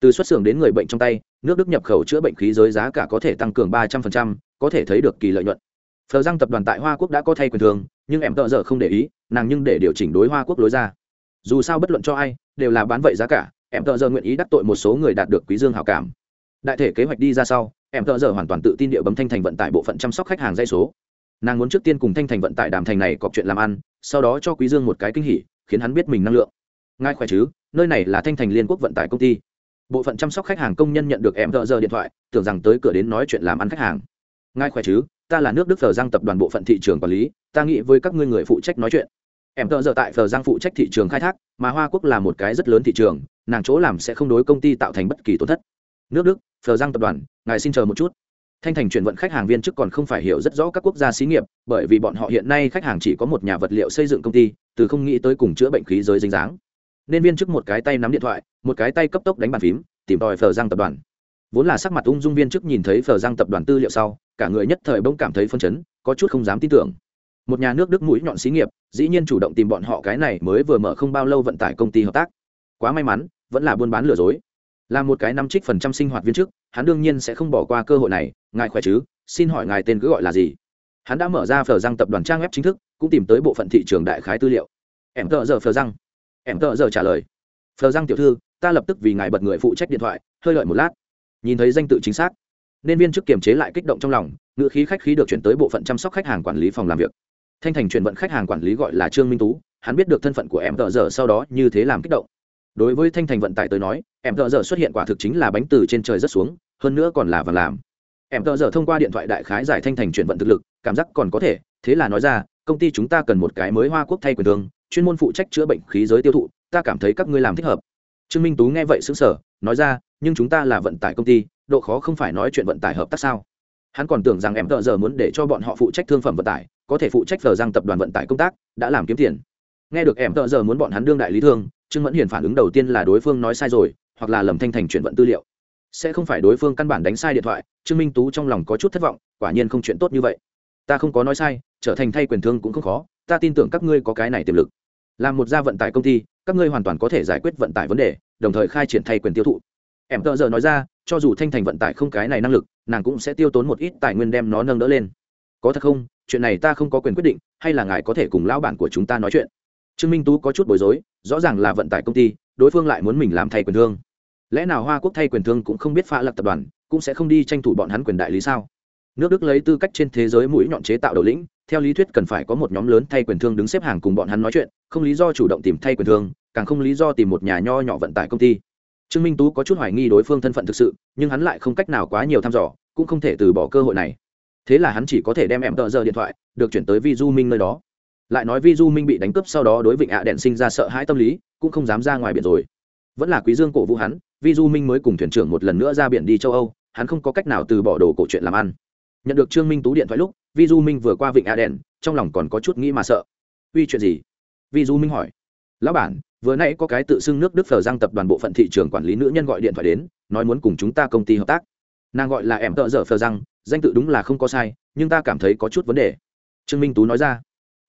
A: Từ xuất xưởng đến người bệnh trong tay, nước đức nhập khẩu chữa bệnh khí giới giá cả có thể tăng cường ba trăm phần trăm, có thể thấy được kỳ lợi nhuận. Phờ giang tập đoàn tại hoa quốc đã có thay quyền thường, nhưng em tợ dở không để ý nàng nhưng để điều chỉnh đối hoa quốc lối ra. Dù sao bất luận cho ai, đều là bán vậy giá cả, em tợ giờ nguyện ý đắc tội một số người đạt được quý dương hảo cảm. Đại thể kế hoạch đi ra sau, em tợ giờ hoàn toàn tự tin địa bấm thanh thành vận tải bộ phận chăm sóc khách hàng dây số. Nàng muốn trước tiên cùng thanh thành vận tải đàm thành này có chuyện làm ăn, sau đó cho quý dương một cái kinh hỉ, khiến hắn biết mình năng lượng. Ngài khỏe chứ? Nơi này là thanh thành liên quốc vận tải công ty. Bộ phận chăm sóc khách hàng công nhân nhận được em tợ giờ điện thoại, tưởng rằng tới cửa đến nói chuyện làm ăn khách hàng. Ngài khỏe chứ? Ta là nước đức thờ giang tập đoàn bộ phận thị trường quản lý, ta nghĩ với các ngươi người phụ trách nói chuyện em tờ giờ tại phờ giang phụ trách thị trường khai thác, mà hoa quốc là một cái rất lớn thị trường, nàng chỗ làm sẽ không đối công ty tạo thành bất kỳ tổn thất. Nước đức, phờ giang tập đoàn, ngài xin chờ một chút. Thanh thành chuyển vận khách hàng viên chức còn không phải hiểu rất rõ các quốc gia xí nghiệp, bởi vì bọn họ hiện nay khách hàng chỉ có một nhà vật liệu xây dựng công ty, từ không nghĩ tới cùng chữa bệnh khí giới dính dáng. Nên viên chức một cái tay nắm điện thoại, một cái tay cấp tốc đánh bàn phím, tìm tòi phờ giang tập đoàn. Vốn là sắc mặt ung dung viên chức nhìn thấy phờ giang tập đoàn tư liệu sau, cả người nhất thời bỗng cảm thấy phân chấn, có chút không dám tin tưởng một nhà nước đức mũi nhọn xí nghiệp, dĩ nhiên chủ động tìm bọn họ cái này mới vừa mở không bao lâu vận tải công ty hợp tác. Quá may mắn, vẫn là buôn bán lừa dối. Là một cái năm trích phần trăm sinh hoạt viên chức, hắn đương nhiên sẽ không bỏ qua cơ hội này, ngài khỏe chứ? Xin hỏi ngài tên cứ gọi là gì? Hắn đã mở ra phờ răng tập đoàn trang web chính thức, cũng tìm tới bộ phận thị trường đại khái tư liệu. Em tợ giờ phờ răng. Em tợ giờ trả lời. Phờ răng tiểu thư, ta lập tức vì ngài bật người phụ trách điện thoại, hơi lợi một lát. Nhìn thấy danh tự chính xác, nên viên chức kiềm chế lại kích động trong lòng, ngữ khí khách khí được chuyển tới bộ phận chăm sóc khách hàng quản lý phòng làm việc thanh thành chuyển vận khách hàng quản lý gọi là trương minh tú, hắn biết được thân phận của em tợ giờ sau đó như thế làm kích động. Đối với thanh thành vận tải tới nói, em tợ giờ xuất hiện quả thực chính là bánh từ trên trời rất xuống, hơn nữa còn là vàng làm. Em tợ giờ thông qua điện thoại đại khái giải thanh thành chuyển vận thực lực, cảm giác còn có thể, thế là nói ra, công ty chúng ta cần một cái mới hoa quốc thay quyền thương, chuyên môn phụ trách chữa bệnh khí giới tiêu thụ, ta cảm thấy các ngươi làm thích hợp. Trương minh tú nghe vậy xứng sở nói ra, nhưng chúng ta là vận tải công ty, độ khó không phải nói chuyện vận tải hợp tác sao? Hắn còn tưởng rằng em tợ giờ muốn để cho bọn họ phụ trách thương phẩm vận tải có thể phụ trách giờ giang tập đoàn vận tải công tác, đã làm kiếm tiền. Nghe được em tợ giờ muốn bọn hắn đương đại lý thương, trương mẫn hiền phản ứng đầu tiên là đối phương nói sai rồi, hoặc là lầm thanh thành chuyển vận tư liệu. Sẽ không phải đối phương căn bản đánh sai điện thoại, trương minh tú trong lòng có chút thất vọng, quả nhiên không chuyện tốt như vậy. Ta không có nói sai, trở thành thay quyền thương cũng không khó, ta tin tưởng các ngươi có cái này tiềm lực. Làm một gia vận tải công ty, các ngươi hoàn toàn có thể giải quyết vận tải vấn đề, đồng thời khai triển thay quyền tiêu thụ. Em tợ giờ nói ra, cho dù thanh thành vận tải không cái này năng lực, nàng cũng sẽ tiêu tốn một ít tài nguyên đem nó nâng đỡ lên. Có thật không? Chuyện này ta không có quyền quyết định, hay là ngài có thể cùng lão bản của chúng ta nói chuyện? Trương minh tú có chút bối rối, rõ ràng là vận tải công ty, đối phương lại muốn mình làm thay quyền thương. Lẽ nào hoa quốc thay quyền thương cũng không biết pha lập tập đoàn, cũng sẽ không đi tranh thủ bọn hắn quyền đại lý sao? Nước đức lấy tư cách trên thế giới mũi nhọn chế tạo đầu lĩnh, theo lý thuyết cần phải có một nhóm lớn thay quyền thương đứng xếp hàng cùng bọn hắn nói chuyện, không lý do chủ động tìm thay quyền thương, càng không lý do tìm một nhà nho nhỏ vận tải công ty. Trương minh tú có chút hoài nghi đối phương thân phận thực sự, nhưng hắn lại không cách nào quá nhiều thăm dò, cũng không thể từ bỏ cơ hội này thế là hắn chỉ có thể đem em tợ giờ điện thoại được chuyển tới vi du minh nơi đó. Lại nói vi du minh bị đánh cướp sau đó đối vịnh ạ đèn sinh ra sợ hãi tâm lý, cũng không dám ra ngoài biển rồi. Vẫn là quý dương cổ vũ hắn vi du minh mới cùng thuyền trưởng một lần nữa ra biển đi châu âu, hắn không có cách nào từ bỏ đồ cổ chuyện làm ăn. Nhận được trương minh tú điện thoại lúc vi du minh vừa qua vịnh a đèn, trong lòng còn có chút nghĩ mà sợ. Uy, chuyện gì? Vi du minh hỏi. Lão bản, vừa nãy có cái tự xưng nước đức phờ giang tập đoàn bộ phận thị trường quản lý nữ nhân gọi điện thoại đến, nói muốn cùng chúng ta công ty hợp tác. Nàng gọi là em tợ dở phờ giang danh tự đúng là không có sai, nhưng ta cảm thấy có chút vấn đề. Trương minh tú nói ra,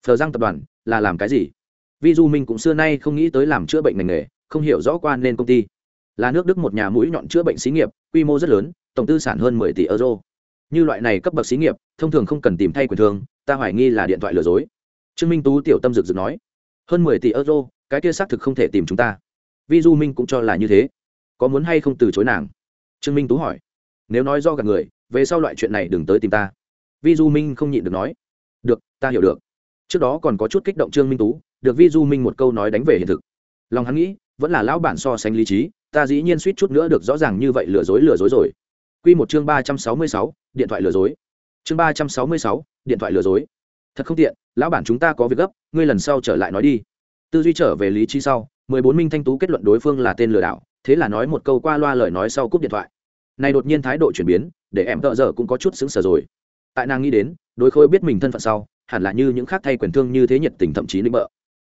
A: phờ giang tập đoàn là làm cái gì? Vi du minh cũng xưa nay không nghĩ tới làm chữa bệnh ngành nghề, không hiểu rõ quan nên công ty. Là nước đức một nhà mũi nhọn chữa bệnh xí nghiệp, quy mô rất lớn, tổng tư sản hơn mười tỷ euro. Như loại này cấp bậc xí nghiệp, thông thường không cần tìm thay quyền thương, ta hoài nghi là điện thoại lừa dối. Trương minh tú tiểu tâm rực rực nói, hơn mười tỷ euro, cái kia xác thực không thể tìm chúng ta. Vi du minh cũng cho là như thế. Có muốn hay không từ chối nàng? Trương minh tú hỏi. Nếu nói do gạt người về sau loại chuyện này đừng tới tìm ta. Vi du minh không nhịn được nói. Được, ta hiểu được. Trước đó còn có chút kích động trương minh tú, được vi du minh một câu nói đánh về hiện thực. Lòng hắn nghĩ, vẫn là lão bản so sánh lý trí, ta dĩ nhiên suýt chút nữa được rõ ràng như vậy lừa dối lừa dối rồi. Q một chương ba trăm sáu mươi sáu, điện thoại lừa dối. Chương ba trăm sáu mươi sáu, điện thoại lừa dối. Thật không tiện, lão bản chúng ta có việc gấp, ngươi lần sau trở lại nói đi. Tư duy trở về lý trí sau, mười bốn minh thanh tú kết luận đối phương là tên lừa đảo, thế là nói một câu qua loa lời nói sau cúp điện thoại này đột nhiên thái độ chuyển biến, để em tợ giờ cũng có chút xứng sở rồi. Tại nàng nghĩ đến, đối khôi biết mình thân phận sau, hẳn là như những khác thay quyền thương như thế nhiệt tình thậm chí nịnh bợ.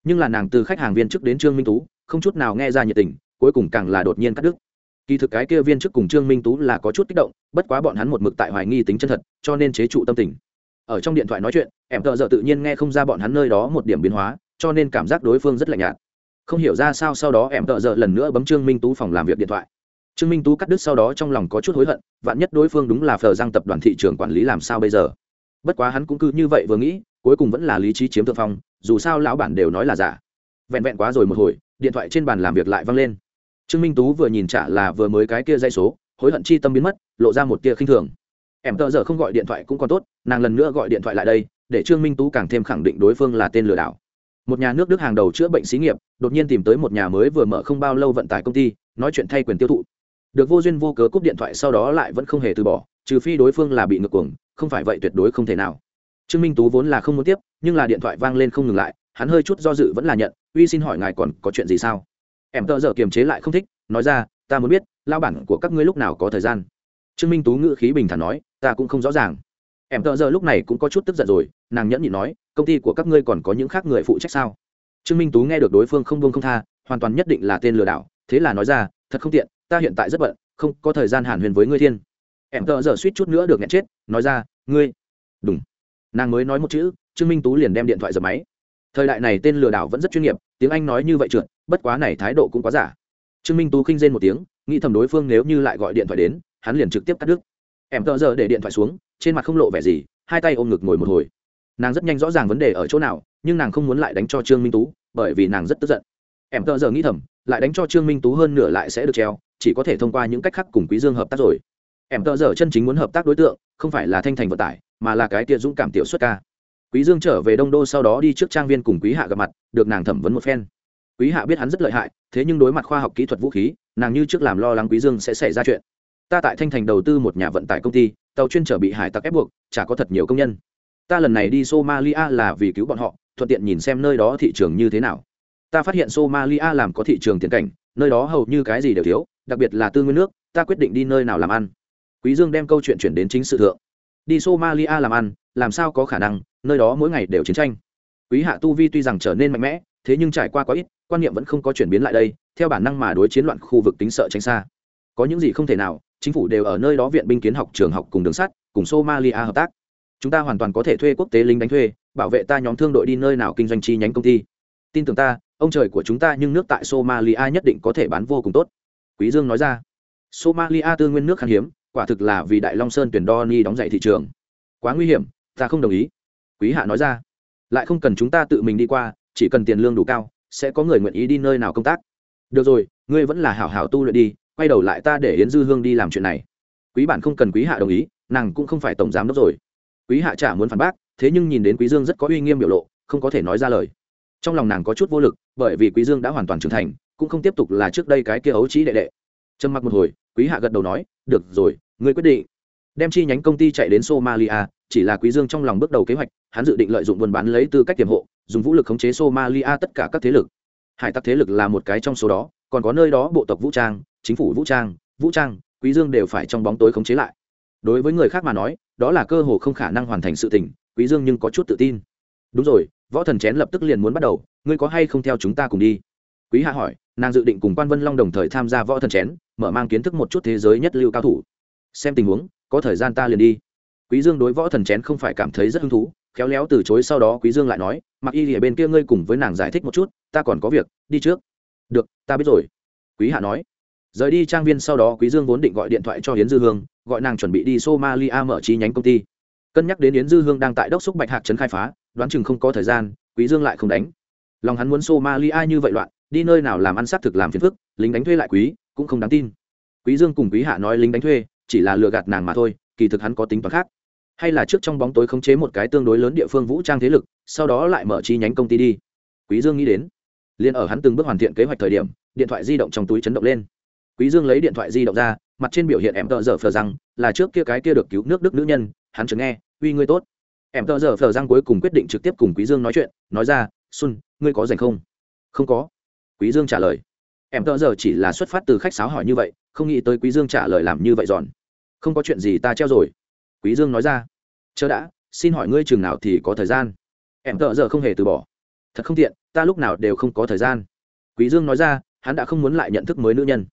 A: Nhưng là nàng từ khách hàng viên chức đến trương minh tú, không chút nào nghe ra nhiệt tình, cuối cùng càng là đột nhiên cắt đứt. Kỳ thực cái kia viên chức cùng trương minh tú là có chút kích động, bất quá bọn hắn một mực tại hoài nghi tính chân thật, cho nên chế trụ tâm tình. Ở trong điện thoại nói chuyện, em tợ giờ tự nhiên nghe không ra bọn hắn nơi đó một điểm biến hóa, cho nên cảm giác đối phương rất lạnh nhạt. Không hiểu ra sao sau đó em tợ giờ lần nữa bấm trương minh tú phòng làm việc điện thoại trương minh tú cắt đứt sau đó trong lòng có chút hối hận, vạn nhất đối phương đúng là phờ giang tập đoàn thị trường quản lý làm sao bây giờ? Bất quá hắn cũng cứ như vậy vừa nghĩ, cuối cùng vẫn là lý trí chiếm thượng phong, dù sao lão bản đều nói là giả. Vẹn vẹn quá rồi một hồi, điện thoại trên bàn làm việc lại văng lên. Trương minh tú vừa nhìn trả là vừa mới cái kia dây số, hối hận chi tâm biến mất, lộ ra một tia khinh thường. Em tờ giờ không gọi điện thoại cũng còn tốt, nàng lần nữa gọi điện thoại lại đây, để trương minh tú càng thêm khẳng định đối phương là tên lừa đảo. Một nhà nước đức hàng đầu chữa bệnh xí nghiệp, đột nhiên tìm tới một nhà mới vừa mở không bao lâu vận tải công ty, nói chuyện thay quyền tiêu thụ được vô duyên vô cớ cúp điện thoại sau đó lại vẫn không hề từ bỏ, trừ phi đối phương là bị ngược cuồng, không phải vậy tuyệt đối không thể nào. Trương minh tú vốn là không muốn tiếp, nhưng là điện thoại vang lên không ngừng lại, hắn hơi chút do dự vẫn là nhận, uy, xin hỏi ngài còn có chuyện gì sao? Em tợ giờ kiềm chế lại không thích, nói ra, ta muốn biết, lao bản của các ngươi lúc nào có thời gian? Trương minh tú ngữ khí bình thản nói, ta cũng không rõ ràng. Em tợ giờ lúc này cũng có chút tức giận rồi, nàng nhẫn nhịn nói, công ty của các ngươi còn có những khác người phụ trách sao? Trương minh tú nghe được đối phương không buông không tha, hoàn toàn nhất định là tên lừa đảo, thế là nói ra, thật không tiện ta hiện tại rất bận, không có thời gian hàn huyền với ngươi thiên. Em tợ giờ suýt chút nữa được nghẹn chết, nói ra, ngươi. Đúng nàng mới nói một chữ, trương minh tú liền đem điện thoại dập máy. Thời đại này tên lừa đảo vẫn rất chuyên nghiệp, tiếng anh nói như vậy trượt, bất quá này thái độ cũng quá giả. Trương minh tú khinh rên một tiếng, nghĩ thầm đối phương nếu như lại gọi điện thoại đến, hắn liền trực tiếp cắt đứt. Em tợ giờ để điện thoại xuống, trên mặt không lộ vẻ gì, hai tay ôm ngực ngồi một hồi. Nàng rất nhanh rõ ràng vấn đề ở chỗ nào, nhưng nàng không muốn lại đánh cho trương minh tú, bởi vì nàng rất tức giận em tờ giờ nghĩ thầm, lại đánh cho trương minh tú hơn nửa lại sẽ được treo, chỉ có thể thông qua những cách khác cùng quý dương hợp tác rồi. Em tờ giờ chân chính muốn hợp tác đối tượng, không phải là thanh thành vận tải, mà là cái tia dũng cảm tiểu xuất ca. Quý dương trở về đông đô sau đó đi trước trang viên cùng quý hạ gặp mặt, được nàng thẩm vấn một phen. Quý hạ biết hắn rất lợi hại, thế nhưng đối mặt khoa học kỹ thuật vũ khí, nàng như trước làm lo lắng quý dương sẽ xảy ra chuyện. Ta tại thanh thành đầu tư một nhà vận tải công ty, tàu chuyên trở bị hải tặc ép buộc, chả có thật nhiều công nhân. Ta lần này đi somalia là vì cứu bọn họ, thuận tiện nhìn xem nơi đó thị trường như thế nào ta phát hiện somalia làm có thị trường tiền cảnh, nơi đó hầu như cái gì đều thiếu, đặc biệt là tư nguyên nước, ta quyết định đi nơi nào làm ăn. Quý dương đem câu chuyện chuyển đến chính sự thượng. Đi somalia làm ăn, làm sao có khả năng, nơi đó mỗi ngày đều chiến tranh. Quý hạ tu vi tuy rằng trở nên mạnh mẽ, thế nhưng trải qua quá ít, quan niệm vẫn không có chuyển biến lại đây, theo bản năng mà đối chiến loạn khu vực tính sợ tránh xa. Có những gì không thể nào, chính phủ đều ở nơi đó viện binh kiến học trường học cùng đường sắt, cùng somalia hợp tác. Chúng ta hoàn toàn có thể thuê quốc tế lính đánh thuê, bảo vệ ta nhóm thương đội đi nơi nào kinh doanh chi nhánh công ty. Tin tưởng ta ông trời của chúng ta nhưng nước tại somalia nhất định có thể bán vô cùng tốt. Quý dương nói ra. Somalia tư nguyên nước khan hiếm, quả thực là vì đại long sơn tuyển đo ni đóng dạy thị trường. Quá nguy hiểm, ta không đồng ý. Quý hạ nói ra. Lại không cần chúng ta tự mình đi qua, chỉ cần tiền lương đủ cao, sẽ có người nguyện ý đi nơi nào công tác. Được rồi, ngươi vẫn là hảo hảo tu luyện đi, quay đầu lại ta để yến dư hương đi làm chuyện này. Quý bản không cần quý hạ đồng ý, nàng cũng không phải tổng giám đốc rồi. Quý hạ chả muốn phản bác, thế nhưng nhìn đến quý dương rất có uy nghiêm biểu lộ, không có thể nói ra lời trong lòng nàng có chút vô lực, bởi vì quý dương đã hoàn toàn trưởng thành, cũng không tiếp tục là trước đây cái kia ấu trí đệ đệ. Trầm mặc một hồi, quý hạ gật đầu nói, được rồi, ngươi quyết định. Đem chi nhánh công ty chạy đến somalia, chỉ là quý dương trong lòng bước đầu kế hoạch, hắn dự định lợi dụng buôn bán lấy tư cách tiềm hộ, dùng vũ lực khống chế somalia tất cả các thế lực. Hải tặc thế lực là một cái trong số đó, còn có nơi đó bộ tộc vũ trang, chính phủ vũ trang vũ trang, quý dương đều phải trong bóng tối khống chế lại. Đối với người khác mà nói, đó là cơ hồ không khả năng hoàn thành sự tình, quý dương nhưng có chút tự tin. Đúng rồi võ thần chén lập tức liền muốn bắt đầu, ngươi có hay không theo chúng ta cùng đi? Quý hạ hỏi, nàng dự định cùng quan vân long đồng thời tham gia võ thần chén, mở mang kiến thức một chút thế giới nhất lưu cao thủ. Xem tình huống, có thời gian ta liền đi. Quý dương đối võ thần chén không phải cảm thấy rất hứng thú, khéo léo từ chối sau đó quý dương lại nói mặc y ở bên kia ngươi cùng với nàng giải thích một chút, ta còn có việc, đi trước. Được, ta biết rồi. Quý hạ nói. Rời đi trang viên sau đó quý dương vốn định gọi điện thoại cho Yến dư hương, gọi nàng chuẩn bị đi somalia mở chi nhánh công ty. Cân nhắc đến yến dư hương đang tại đốc xúc bạch hạc trấn khai phá đoán chừng không có thời gian, quý dương lại không đánh. Lòng hắn muốn somalia như vậy loạn, đi nơi nào làm ăn sát thực làm phiền phức, lính đánh thuê lại quý, cũng không đáng tin. Quý dương cùng quý hạ nói lính đánh thuê, chỉ là lừa gạt nàng mà thôi, kỳ thực hắn có tính toán khác. Hay là trước trong bóng tối khống chế một cái tương đối lớn địa phương vũ trang thế lực, sau đó lại mở chi nhánh công ty đi. Quý dương nghĩ đến, liền ở hắn từng bước hoàn thiện kế hoạch thời điểm, điện thoại di động trong túi chấn động lên. Quý dương lấy điện thoại di động ra, mặt trên biểu hiện em tợ dở phờ rằng là trước kia cái kia được cứu nước đức nữ nhân, hắn chợt nghe, uy, ngươi tốt em tờ giờ phờ giang cuối cùng quyết định trực tiếp cùng quý dương nói chuyện, nói ra xuân ngươi có rảnh không? Không có. Quý dương trả lời. Em tờ giờ chỉ là xuất phát từ khách sáo hỏi như vậy, không nghĩ tới quý dương trả lời làm như vậy giòn. Không có chuyện gì ta treo rồi. Quý dương nói ra. Chờ đã, xin hỏi ngươi chừng nào thì có thời gian? Em tờ giờ không hề từ bỏ. Thật không tiện, ta lúc nào đều không có thời gian. Quý dương nói ra, hắn đã không muốn lại nhận thức mới nữ nhân.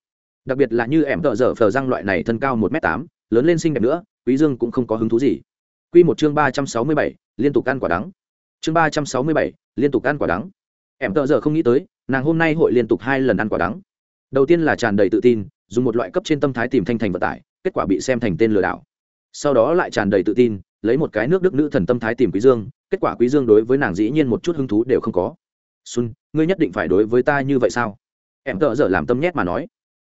A: Đặc biệt là như em tờ giờ phờ răng loại này thân cao một m tám, lớn lên xinh đẹp nữa, quý dương cũng không có hứng thú gì quy một chương ba trăm sáu mươi bảy, liên tục ăn quả đắng. Chương ba trăm sáu mươi bảy, liên tục ăn quả đắng. Em tợ giờ không nghĩ tới, nàng hôm nay hội liên tục hai lần ăn quả đắng. Đầu tiên là tràn đầy tự tin, dùng một loại cấp trên tâm thái tìm thanh thành vận tải, kết quả bị xem thành tên lừa đảo. Sau đó lại tràn đầy tự tin, lấy một cái nước đức nữ thần tâm thái tìm quý dương, kết quả quý dương đối với nàng dĩ nhiên một chút hứng thú đều không có. Xuân ngươi nhất định phải đối với ta như vậy sao? Em tợ giờ làm tâm nhét mà nói.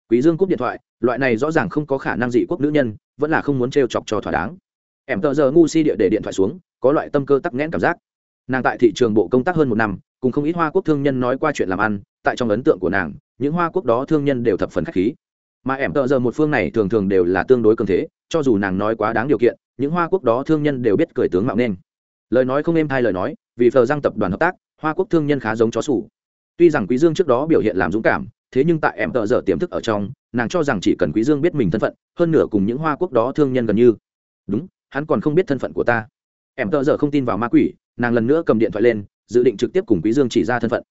A: Quý dương cúp điện thoại, loại này rõ ràng không có khả năng dị quốc nữ nhân, vẫn là không muốn trêu chọc cho thỏa đáng em tờ giờ ngu si địa để điện thoại xuống, có loại tâm cơ tắc nghẽn cảm giác. Nàng tại thị trường bộ công tác hơn một năm, cùng không ít hoa quốc thương nhân nói qua chuyện làm ăn, tại trong ấn tượng của nàng, những hoa quốc đó thương nhân đều thập phần khách khí. Mà em tợ giờ một phương này thường thường đều là tương đối cường thế, cho dù nàng nói quá đáng điều kiện, những hoa quốc đó thương nhân đều biết cười tướng mạo nên. Lời nói không êm thay lời nói, vì phờ giang tập đoàn hợp tác, hoa quốc thương nhân khá giống chó sủ. Tuy rằng quý dương trước đó biểu hiện làm dũng cảm, thế nhưng tại em tợ giờ tiềm thức ở trong, nàng cho rằng chỉ cần quý dương biết mình thân phận, hơn nửa cùng những hoa quốc đó thương nhân gần như. Đúng hắn còn không biết thân phận của ta. Em tợ giờ không tin vào ma quỷ, nàng lần nữa cầm điện thoại lên, dự định trực tiếp cùng quý dương chỉ ra thân phận.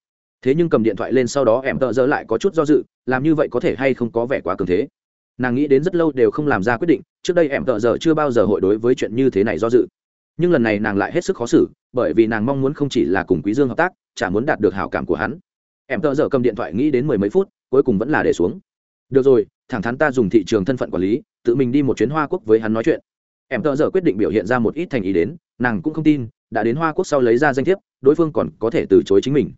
A: Thế nhưng cầm điện thoại lên sau đó em tợ giờ lại có chút do dự, làm như vậy có thể hay không có vẻ quá cường thế. Nàng nghĩ đến rất lâu đều không làm ra quyết định, trước đây em tợ giờ chưa bao giờ hội đối với chuyện như thế này do dự. Nhưng lần này nàng lại hết sức khó xử, bởi vì nàng mong muốn không chỉ là cùng quý dương hợp tác, chả muốn đạt được hảo cảm của hắn. Em tợ giờ cầm điện thoại nghĩ đến mười mấy phút, cuối cùng vẫn là để xuống. Được rồi, thẳng thắn ta dùng thị trường thân phận quản lý, tự mình đi một chuyến hoa quốc với hắn nói chuyện em tợ dỡ quyết định biểu hiện ra một ít thành ý đến, nàng cũng không tin, đã đến hoa quốc sau lấy ra danh thiếp, đối phương còn có thể từ chối chính mình.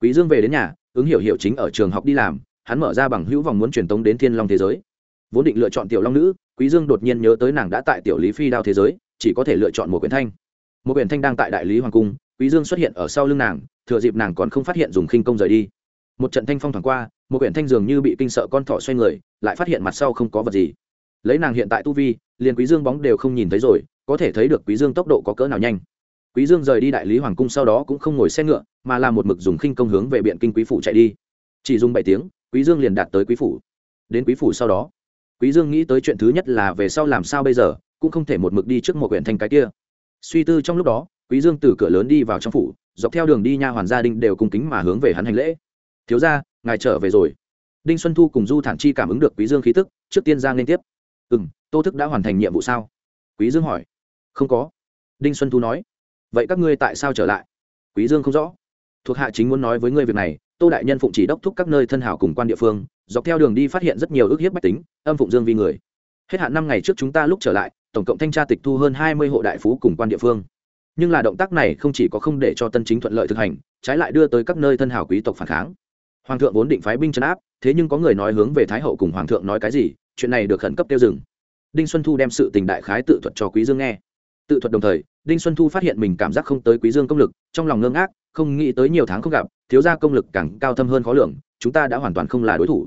A: Quý dương về đến nhà, ứng hiểu hiểu chính ở trường học đi làm, hắn mở ra bằng hữu vòng muốn truyền tống đến thiên long thế giới. Vốn định lựa chọn tiểu long nữ, quý dương đột nhiên nhớ tới nàng đã tại tiểu lý phi đao thế giới, chỉ có thể lựa chọn một quyển thanh. Một quyển thanh đang tại đại lý hoàng cung, quý dương xuất hiện ở sau lưng nàng, thừa dịp nàng còn không phát hiện dùng khinh công rời đi. Một trận thanh phong thoảng qua, một quyển thanh dường như bị kinh sợ con thỏ xoay người, lại phát hiện mặt sau không có vật gì lấy nàng hiện tại tu vi, liền quý dương bóng đều không nhìn thấy rồi, có thể thấy được quý dương tốc độ có cỡ nào nhanh. Quý dương rời đi đại lý hoàng cung sau đó cũng không ngồi xe ngựa, mà là một mực dùng khinh công hướng về biện kinh quý phủ chạy đi. Chỉ dùng bảy tiếng, quý dương liền đạt tới quý phủ. Đến quý phủ sau đó, quý dương nghĩ tới chuyện thứ nhất là về sau làm sao bây giờ, cũng không thể một mực đi trước một huyện thành cái kia. Suy tư trong lúc đó, quý dương từ cửa lớn đi vào trong phủ, dọc theo đường đi nha hoàn gia đình đều cung kính mà hướng về hắn hành lễ. Thiếu gia, ngài trở về rồi. Đinh xuân thu cùng du thản chi cảm ứng được quý dương khí tức, trước tiên giang liên tiếp ừm, tô thức đã hoàn thành nhiệm vụ sao? Quý dương hỏi. Không có. Đinh xuân thu nói. Vậy các ngươi tại sao trở lại? Quý dương không rõ. Thuộc hạ chính muốn nói với ngươi việc này, tô đại nhân phụng chỉ đốc thúc các nơi thân hảo cùng quan địa phương, dọc theo đường đi phát hiện rất nhiều ước hiếp bách tính, âm phụng dương vi người. Hết hạn năm ngày trước chúng ta lúc trở lại, tổng cộng thanh tra tịch thu hơn hai mươi hộ đại phú cùng quan địa phương. Nhưng là động tác này không chỉ có không để cho tân chính thuận lợi thực hành, trái lại đưa tới các nơi thân hảo quý tộc phản kháng. Hoàng thượng vốn định phái binh chấn áp, thế nhưng có người nói hướng về thái hậu cùng hoàng thượng nói cái gì chuyện này được khẩn cấp tiêu dừng. Đinh xuân thu đem sự tình đại khái tự thuật cho quý dương nghe. Tự thuật đồng thời, đinh xuân thu phát hiện mình cảm giác không tới quý dương công lực, trong lòng ngơ ngác, không nghĩ tới nhiều tháng không gặp, thiếu gia công lực càng cao thâm hơn khó lường, chúng ta đã hoàn toàn không là đối thủ.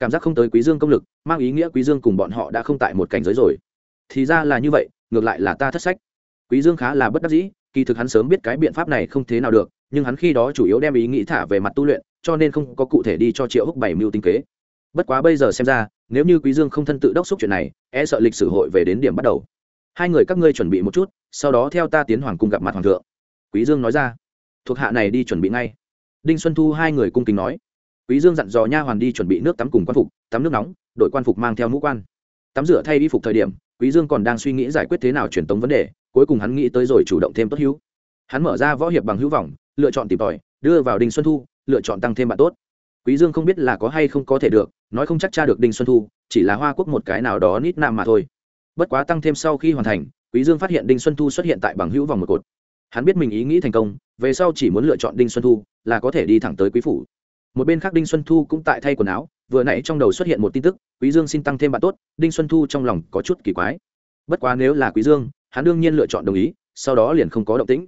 A: Cảm giác không tới quý dương công lực, mang ý nghĩa quý dương cùng bọn họ đã không tại một cảnh giới rồi. Thì ra là như vậy, ngược lại là ta thất sách. Quý dương khá là bất đắc dĩ, kỳ thực hắn sớm biết cái biện pháp này không thế nào được, nhưng hắn khi đó chủ yếu đem ý nghĩ thả về mặt tu luyện, cho nên không có cụ thể đi cho triệu húc bảy mưu tinh kế. Bất quá bây giờ xem ra nếu như quý dương không thân tự đốc xúc chuyện này e sợ lịch sử hội về đến điểm bắt đầu. Hai người các ngươi chuẩn bị một chút, sau đó theo ta tiến hoàng cung gặp mặt hoàng thượng. Quý dương nói ra. Thuộc hạ này đi chuẩn bị ngay. Đinh xuân thu hai người cung kính nói. Quý dương dặn dò nha hoàn đi chuẩn bị nước tắm cùng quan phục, tắm nước nóng, đội quan phục mang theo mũ quan. Tắm rửa thay y phục thời điểm, quý dương còn đang suy nghĩ giải quyết thế nào truyền tống vấn đề, cuối cùng hắn nghĩ tới rồi chủ động thêm tốt hữu. Hắn mở ra võ hiệp bằng hữu vọng, lựa chọn tìm tòi, đưa vào đinh xuân thu, lựa chọn tăng thêm bạn tốt quý dương không biết là có hay không có thể được, nói không chắc cha được đinh xuân thu, chỉ là hoa quốc một cái nào đó nít nam mà thôi. Bất quá tăng thêm sau khi hoàn thành, quý dương phát hiện đinh xuân thu xuất hiện tại bằng hữu vòng một cột. Hắn biết mình ý nghĩ thành công, về sau chỉ muốn lựa chọn đinh xuân thu, là có thể đi thẳng tới quý phủ. Một bên khác đinh xuân thu cũng tại thay quần áo, vừa nãy trong đầu xuất hiện một tin tức, quý dương xin tăng thêm bạn tốt, đinh xuân thu trong lòng có chút kỳ quái. Bất quá nếu là quý dương, hắn đương nhiên lựa chọn đồng ý, sau đó liền không có động tĩnh.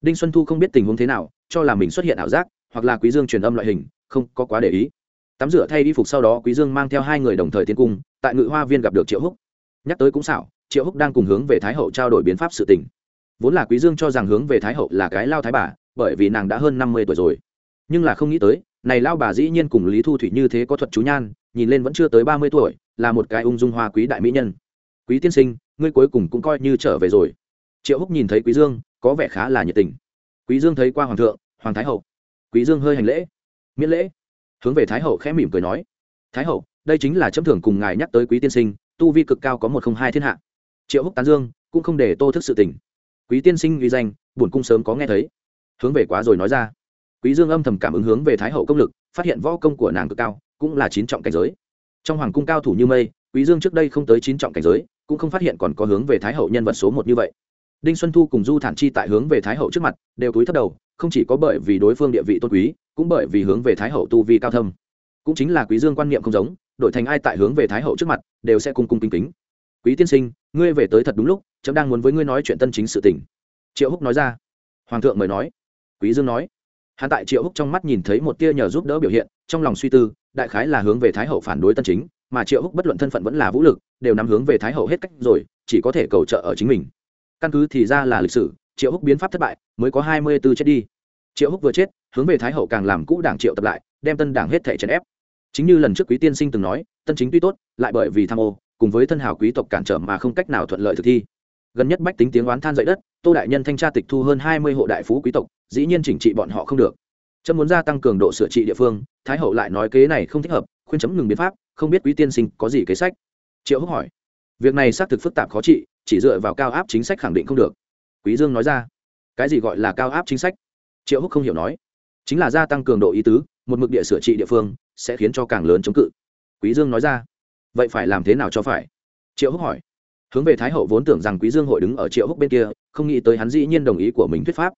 A: Đinh xuân thu không biết tình huống thế nào, cho là mình xuất hiện ảo giác, hoặc là quý dương truyền âm loại hình không có quá để ý. Tắm rửa thay y phục sau đó quý dương mang theo hai người đồng thời tiến cung, tại ngự hoa viên gặp được triệu húc. Nhắc tới cũng xảo, triệu húc đang cùng hướng về thái hậu trao đổi biến pháp sự tình. Vốn là quý dương cho rằng hướng về thái hậu là cái lao thái bà, bởi vì nàng đã hơn năm mươi tuổi rồi. Nhưng là không nghĩ tới, này lao bà dĩ nhiên cùng lý thu thủy như thế có thuật chú nhan, nhìn lên vẫn chưa tới ba mươi tuổi, là một cái ung dung hoa quý đại mỹ nhân. Quý tiên sinh, ngươi cuối cùng cũng coi như trở về rồi. Triệu húc nhìn thấy quý dương, có vẻ khá là nhiệt tình. Quý dương thấy qua hoàng thượng, hoàng thái hậu. Quý dương hơi hành lễ miễn lễ. Hướng về thái hậu khẽ mỉm cười nói, thái hậu, đây chính là chấm thưởng cùng ngài nhắc tới quý tiên sinh, tu vi cực cao có một không hai thiên hạ. Triệu húc tán dương, cũng không để tô thức sự tình. Quý tiên sinh uy danh, bổn cung sớm có nghe thấy. Hướng về quá rồi nói ra. Quý dương âm thầm cảm ứng hướng về thái hậu công lực, phát hiện võ công của nàng cực cao, cũng là chín trọng cảnh giới. Trong hoàng cung cao thủ như mây, quý dương trước đây không tới chín trọng cảnh giới, cũng không phát hiện còn có hướng về thái hậu nhân vật số một như vậy. Đinh xuân thu cùng du thản chi tại hướng về thái hậu trước mặt, đều cúi thấp đầu, không chỉ có bởi vì đối phương địa vị tôn quý cũng bởi vì hướng về thái hậu tu vi cao thâm, cũng chính là quý dương quan niệm không giống, đổi thành ai tại hướng về thái hậu trước mặt, đều sẽ cung cung kính kính. Quý tiên sinh, ngươi về tới thật đúng lúc, chấm đang muốn với ngươi nói chuyện tân chính sự tình. Triệu húc nói ra. Hoàng thượng mời nói. Quý dương nói. Hắn tại triệu húc trong mắt nhìn thấy một tia nhờ giúp đỡ biểu hiện, trong lòng suy tư, đại khái là hướng về thái hậu phản đối tân chính, mà triệu húc bất luận thân phận vẫn là vũ lực, đều nắm hướng về thái hậu hết cách rồi, chỉ có thể cầu trợ ở chính mình. Căn cứ thì ra là lịch sử, triệu húc biến pháp thất bại, mới có hai mươi b ố chết đi. Triệu húc vừa chết hướng về thái hậu càng làm cũ đảng triệu tập lại, đem tân đảng hết thể chèn ép. Chính như lần trước quý tiên sinh từng nói, tân chính tuy tốt, lại bởi vì tham ô, cùng với thân hào quý tộc cản trở mà không cách nào thuận lợi thực thi. Gần nhất bách tính tiếng oán than dậy đất, tô đại nhân thanh tra tịch thu hơn hai mươi hộ đại phú quý tộc, dĩ nhiên chỉnh trị bọn họ không được. Trâm muốn gia tăng cường độ sửa trị địa phương, thái hậu lại nói kế này không thích hợp, khuyên chấm ngừng biến pháp, không biết quý tiên sinh có gì kế sách. Triệu húc hỏi, việc này xác thực phức tạp khó trị, chỉ dựa vào cao áp chính sách khẳng định không được. Quý dương nói ra, cái gì gọi là cao áp chính sách? Triệu húc không hiểu nói chính là gia tăng cường độ ý tứ một mực địa sửa trị địa phương sẽ khiến cho càng lớn chống cự. Quý dương nói ra. Vậy phải làm thế nào cho phải? Triệu húc hỏi. Hướng về thái hậu vốn tưởng rằng quý dương hội đứng ở triệu húc bên kia không nghĩ tới hắn dĩ nhiên đồng ý của mình thuyết pháp.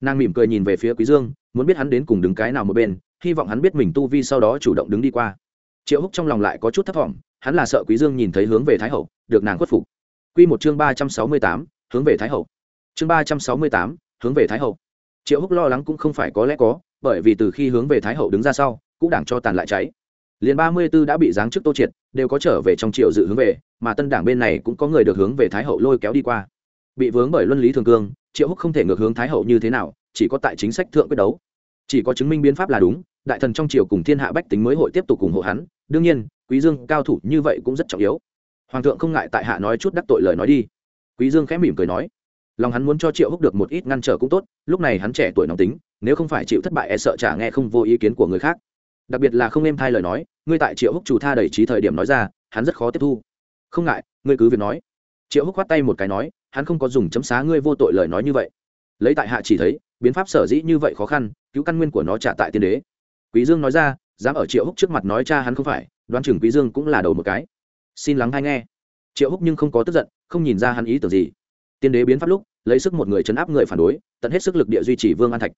A: Nàng mỉm cười nhìn về phía quý dương muốn biết hắn đến cùng đứng cái nào một bên hy vọng hắn biết mình tu vi sau đó chủ động đứng đi qua. Triệu húc trong lòng lại có chút thất vọng hắn là sợ quý dương nhìn thấy hướng về thái hậu được nàng khuất phục. Quy một chương ba trăm sáu mươi tám, hướng về thái hậu. Chương ba trăm sáu mươi tám, hướng về thái hậu. Triệu húc lo lắng cũng không phải có lẽ có bởi vì từ khi hướng về thái hậu đứng ra sau, cũng đảng cho tàn lại cháy. Liền ba mươi 34 đã bị giáng chức tô triệt, đều có trở về trong triệu dự hướng về, mà tân đảng bên này cũng có người được hướng về thái hậu lôi kéo đi qua. Bị vướng bởi luân lý thường cương, triệu húc không thể ngược hướng thái hậu như thế nào, chỉ có tại chính sách thượng quyết đấu. Chỉ có chứng minh biến pháp là đúng, đại thần trong triều cùng thiên hạ bách tính mới hội tiếp tục ủng hộ hắn. Đương nhiên, quý dương cao thủ như vậy cũng rất trọng yếu. Hoàng thượng không ngại tại hạ nói chút đắc tội lời nói đi. Quý dương khẽ mỉm cười nói, lòng hắn muốn cho triệu húc được một ít ngăn trở cũng tốt, lúc này hắn trẻ tuổi nóng tính nếu không phải chịu thất bại e sợ chả nghe không vô ý kiến của người khác. Đặc biệt là không em thay lời nói, ngươi tại triệu húc chủ tha đầy trí thời điểm nói ra, hắn rất khó tiếp thu. Không ngại, ngươi cứ việc nói. Triệu húc khoát tay một cái nói, hắn không có dùng chấm xá ngươi vô tội lời nói như vậy. Lấy tại hạ chỉ thấy, biến pháp sở dĩ như vậy khó khăn, cứu căn nguyên của nó trả tại tiên đế. Quý dương nói ra, dám ở triệu húc trước mặt nói cha hắn không phải đoán chừng quý dương cũng là đầu một cái. Xin lắng hay nghe. Triệu húc nhưng không có tức giận, không nhìn ra hắn ý tưởng gì. Tiên đế biến pháp lúc, lấy sức một người chấn áp người phản đối, tận hết sức lực địa duy trì vương an thạch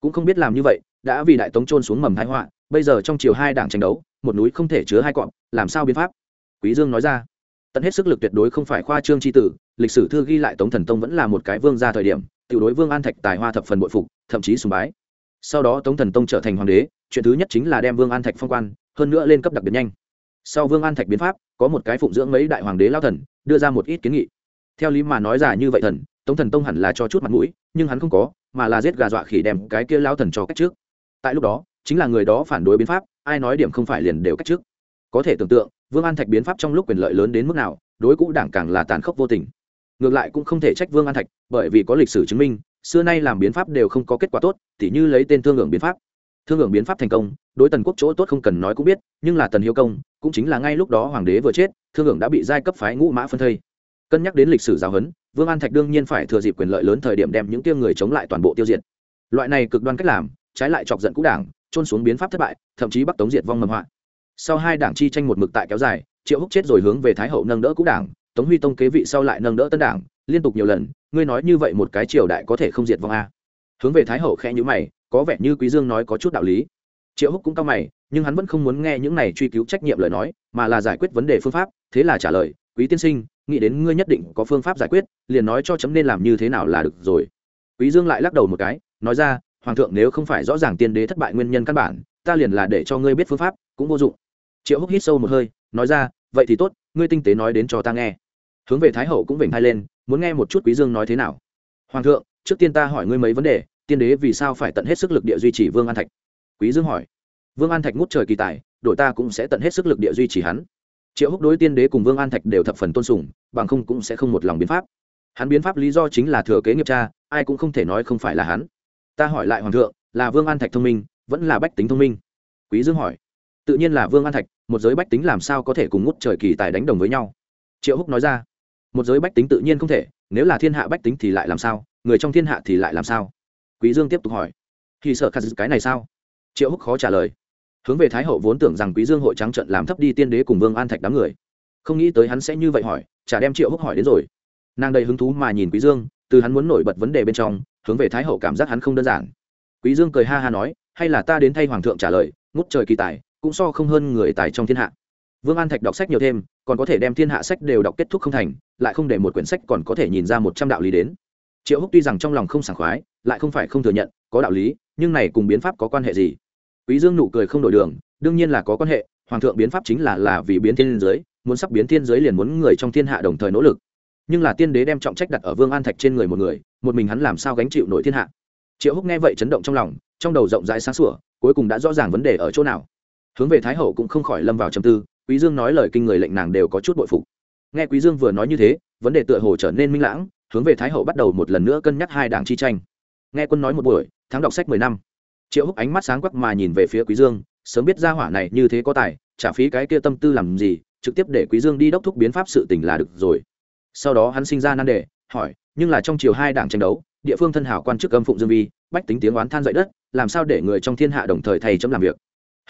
A: cũng không biết làm như vậy, đã vì đại tống trôn xuống mầm thái họa, bây giờ trong chiều hai đảng tranh đấu, một núi không thể chứa hai cọp, làm sao biến pháp? Quý dương nói ra. Tận hết sức lực tuyệt đối không phải khoa trương chi tử, lịch sử thư ghi lại tống thần tông vẫn là một cái vương gia thời điểm, tiểu đối vương an thạch tài hoa thập phần bội phục, thậm chí sùng bái. Sau đó tống thần tông trở thành hoàng đế, chuyện thứ nhất chính là đem vương an thạch phong quan, hơn nữa lên cấp đặc biệt nhanh. Sau vương an thạch biến pháp, có một cái phụng dưỡng mấy đại hoàng đế lao thần, đưa ra một ít kiến nghị. Theo lý mà nói giả như vậy thần tống thần tông hẳn là cho chút mặt mũi, nhưng hắn không có, mà là giết gà dọa khỉ đem cái kia lao thần cho cách trước. Tại lúc đó, chính là người đó phản đối biến pháp, ai nói điểm không phải liền đều cách trước. Có thể tưởng tượng, vương an thạch biến pháp trong lúc quyền lợi lớn đến mức nào, đối cũ đảng càng là tàn khốc vô tình. Ngược lại cũng không thể trách vương an thạch, bởi vì có lịch sử chứng minh, xưa nay làm biến pháp đều không có kết quả tốt, tỉ như lấy tên thương hưởng biến pháp. Thương hưởng biến pháp thành công, đối tần quốc chỗ tốt không cần nói cũng biết, nhưng là tần hiếu công, cũng chính là ngay lúc đó hoàng đế vừa chết, thương hưởng đã bị giai cấp phái ngũ mã phân thây cân nhắc đến lịch sử giáo huấn, vương an thạch đương nhiên phải thừa dịp quyền lợi lớn thời điểm đem những tiêu người chống lại toàn bộ tiêu diệt. Loại này cực đoan cách làm, trái lại chọc giận cũ đảng trôn xuống biến pháp thất bại, thậm chí bắt tống diệt vong mầm họa. Sau hai đảng chi tranh một mực tại kéo dài, triệu húc chết rồi hướng về thái hậu nâng đỡ cũ đảng, tống huy tông kế vị sau lại nâng đỡ tân đảng, liên tục nhiều lần, ngươi nói như vậy một cái triều đại có thể không diệt vong a? Hướng về thái hậu khẽ nhữ mày, có vẻ như quý dương nói có chút đạo lý. Triệu húc cũng cao mày, nhưng hắn vẫn không muốn nghe những này truy cứu trách nhiệm lời nói, mà là giải quyết vấn đề phương pháp, thế là trả lời, quý tiên sinh nghĩ đến ngươi nhất định có phương pháp giải quyết, liền nói cho chấm nên làm như thế nào là được rồi. Quý dương lại lắc đầu một cái, nói ra, hoàng thượng nếu không phải rõ ràng tiên đế thất bại nguyên nhân căn bản, ta liền là để cho ngươi biết phương pháp, cũng vô dụng. Triệu húc hít sâu một hơi, nói ra, vậy thì tốt, ngươi tinh tế nói đến cho ta nghe. Hướng về thái hậu cũng vểnh hai lên, muốn nghe một chút quý dương nói thế nào. Hoàng thượng, trước tiên ta hỏi ngươi mấy vấn đề, tiên đế vì sao phải tận hết sức lực địa duy trì vương an thạch? Quý dương hỏi. Vương an thạch ngút trời kỳ tài, đội ta cũng sẽ tận hết sức lực địa duy trì hắn triệu húc đối tiên đế cùng vương an thạch đều thập phần tôn sùng, bằng không cũng sẽ không một lòng biến pháp. Hắn biến pháp lý do chính là thừa kế nghiệp cha, ai cũng không thể nói không phải là hắn. Ta hỏi lại hoàng thượng, là vương an thạch thông minh, vẫn là bách tính thông minh? Quý dương hỏi. Tự nhiên là vương an thạch, một giới bách tính làm sao có thể cùng ngút trời kỳ tài đánh đồng với nhau? Triệu húc nói ra. Một giới bách tính tự nhiên không thể, nếu là thiên hạ bách tính thì lại làm sao? Người trong thiên hạ thì lại làm sao? Quý dương tiếp tục hỏi. Thì sợ khát cái này sao? Triệu húc khó trả lời hướng về thái hậu vốn tưởng rằng quý dương hội trắng trận làm thấp đi tiên đế cùng vương an thạch đám người. Không nghĩ tới hắn sẽ như vậy hỏi, chả đem triệu húc hỏi đến rồi. Nàng đầy hứng thú mà nhìn quý dương, từ hắn muốn nổi bật vấn đề bên trong, hướng về thái hậu cảm giác hắn không đơn giản. Quý dương cười ha ha nói, hay là ta đến thay hoàng thượng trả lời, ngút trời kỳ tài, cũng so không hơn người tài trong thiên hạ. Vương an thạch đọc sách nhiều thêm, còn có thể đem thiên hạ sách đều đọc kết thúc không thành, lại không để một quyển sách còn có thể nhìn ra một trăm đạo lý đến. Triệu húc tuy rằng trong lòng không sảng khoái, lại không phải không thừa nhận, có đạo lý, nhưng này cùng biến pháp có quan hệ gì? Quý dương nụ cười không đổi đường, đương nhiên là có quan hệ, hoàng thượng biến pháp chính là là vì biến thiên giới, muốn sắp biến thiên giới liền muốn người trong thiên hạ đồng thời nỗ lực. Nhưng là tiên đế đem trọng trách đặt ở vương an thạch trên người một người, một mình hắn làm sao gánh chịu nổi thiên hạ? Triệu húc nghe vậy chấn động trong lòng, trong đầu rộng rãi sáng sủa, cuối cùng đã rõ ràng vấn đề ở chỗ nào. Hướng về thái hậu cũng không khỏi lâm vào trầm tư, quý dương nói lời kinh người lệnh nàng đều có chút bội phục. Nghe quý dương vừa nói như thế, vấn đề tựa hồ trở nên minh lãng, hướng về thái hậu bắt đầu một lần nữa cân nhắc hai đảng chi tranh. Nghe quân nói một buổi, tháng đọc sách mười năm triệu húc ánh mắt sáng quắc mà nhìn về phía quý dương, sớm biết ra hỏa này như thế có tài, trả phí cái kia tâm tư làm gì, trực tiếp để quý dương đi đốc thúc biến pháp sự tình là được rồi. Sau đó hắn sinh ra nan đề, hỏi, nhưng là trong chiều hai đảng tranh đấu, địa phương thân hảo quan chức âm phụng dương vi, bách tính tiếng oán than dậy đất, làm sao để người trong thiên hạ đồng thời thầy chấm làm việc?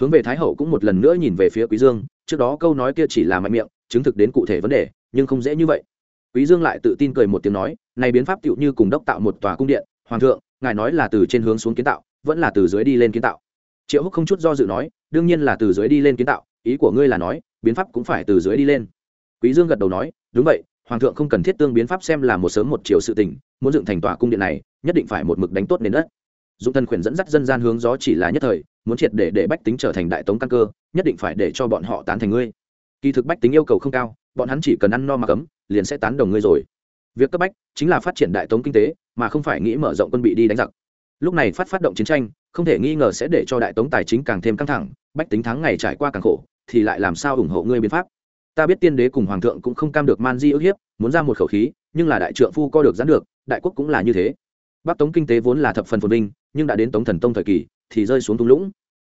A: Hướng về thái hậu cũng một lần nữa nhìn về phía quý dương, trước đó câu nói kia chỉ là mạnh miệng, chứng thực đến cụ thể vấn đề, nhưng không dễ như vậy. Quý dương lại tự tin cười một tiếng nói, này biến pháp tựu như cùng đốc tạo một tòa cung điện, hoàng thượng, ngài nói là từ trên hướng xuống kiến tạo vẫn là từ dưới đi lên kiến tạo. Triệu húc không chút do dự nói, đương nhiên là từ dưới đi lên kiến tạo, ý của ngươi là nói, biến pháp cũng phải từ dưới đi lên. Quý dương gật đầu nói, đúng vậy, hoàng thượng không cần thiết tương biến pháp xem là một sớm một chiều sự tình, muốn dựng thành tòa cung điện này, nhất định phải một mực đánh tốt nền đất. Dụng thần khuyển dẫn dắt dân gian hướng gió chỉ là nhất thời, muốn triệt để để bách tính trở thành đại tống căn cơ, nhất định phải để cho bọn họ tán thành ngươi. Kỳ thực bách tính yêu cầu không cao, bọn hắn chỉ cần ăn no mà cấm, liền sẽ tán đồng ngươi rồi. Việc cấp bách chính là phát triển đại tống kinh tế, mà không phải nghĩ mở rộng quân bị đi đánh giặc lúc này phát phát động chiến tranh, không thể nghi ngờ sẽ để cho đại tống tài chính càng thêm căng thẳng, bách tính thắng ngày trải qua càng khổ, thì lại làm sao ủng hộ ngươi biến pháp? Ta biết tiên đế cùng hoàng thượng cũng không cam được man di ức hiếp, muốn ra một khẩu khí, nhưng là đại trượng phu co được gián được, đại quốc cũng là như thế. Bắc tống kinh tế vốn là thập phần phồn vinh, nhưng đã đến tống thần tông thời kỳ, thì rơi xuống thung lũng.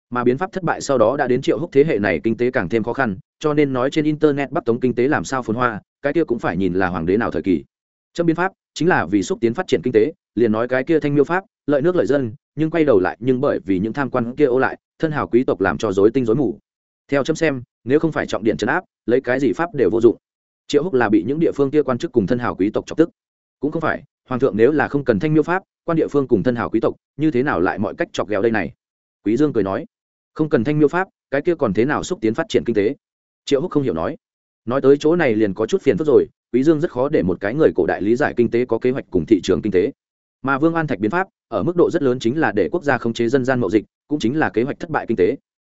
A: Mà biến pháp thất bại sau đó đã đến triệu húc thế hệ này kinh tế càng thêm khó khăn, cho nên nói trên internet bắc tống kinh tế làm sao phồn hoa, cái kia cũng phải nhìn là hoàng đế nào thời kỳ châm biến pháp, chính là vì xúc tiến phát triển kinh tế, liền nói cái kia thanh miêu pháp, lợi nước lợi dân, nhưng quay đầu lại, nhưng bởi vì những tham quan kia ô lại, thân hào quý tộc làm cho dối tinh dối mù. Theo chấm xem, nếu không phải trọng điện trấn áp, lấy cái gì pháp đều vô dụng. Triệu húc là bị những địa phương kia quan chức cùng thân hào quý tộc chọc tức. Cũng không phải, hoàng thượng nếu là không cần thanh miêu pháp, quan địa phương cùng thân hào quý tộc, như thế nào lại mọi cách chọc ghẹo đây này? Quý dương cười nói, không cần thanh miêu pháp, cái kia còn thế nào xúc tiến phát triển kinh tế? Triệu húc không hiểu nói nói tới chỗ này liền có chút phiền phức rồi quý dương rất khó để một cái người cổ đại lý giải kinh tế có kế hoạch cùng thị trường kinh tế. Mà vương an thạch biến pháp, ở mức độ rất lớn chính là để quốc gia khống chế dân gian mậu dịch, cũng chính là kế hoạch thất bại kinh tế.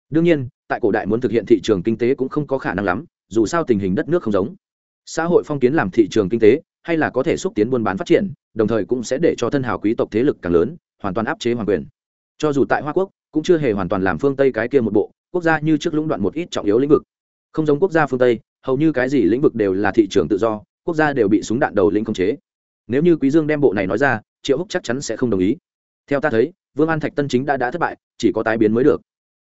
A: Đương nhiên, tại cổ đại muốn thực hiện thị trường kinh tế cũng không có khả năng lắm, dù sao tình hình đất nước không giống. Xã hội phong kiến làm thị trường kinh tế, hay là có thể xúc tiến buôn bán phát triển, đồng thời cũng sẽ để cho thân hào quý tộc thế lực càng lớn, hoàn toàn áp chế hoàng quyền. Cho dù tại hoa quốc, cũng chưa hề hoàn toàn làm phương tây cái kia một bộ, quốc gia như trước lũng đoạn một ít trọng yếu lĩnh vực. Không giống quốc gia phương tây hầu như cái gì lĩnh vực đều là thị trường tự do, quốc gia đều bị súng đạn đầu lĩnh khống chế. Nếu như quý dương đem bộ này nói ra, triệu húc chắc chắn sẽ không đồng ý. Theo ta thấy, vương an thạch tân chính đã đã thất bại, chỉ có tái biến mới được.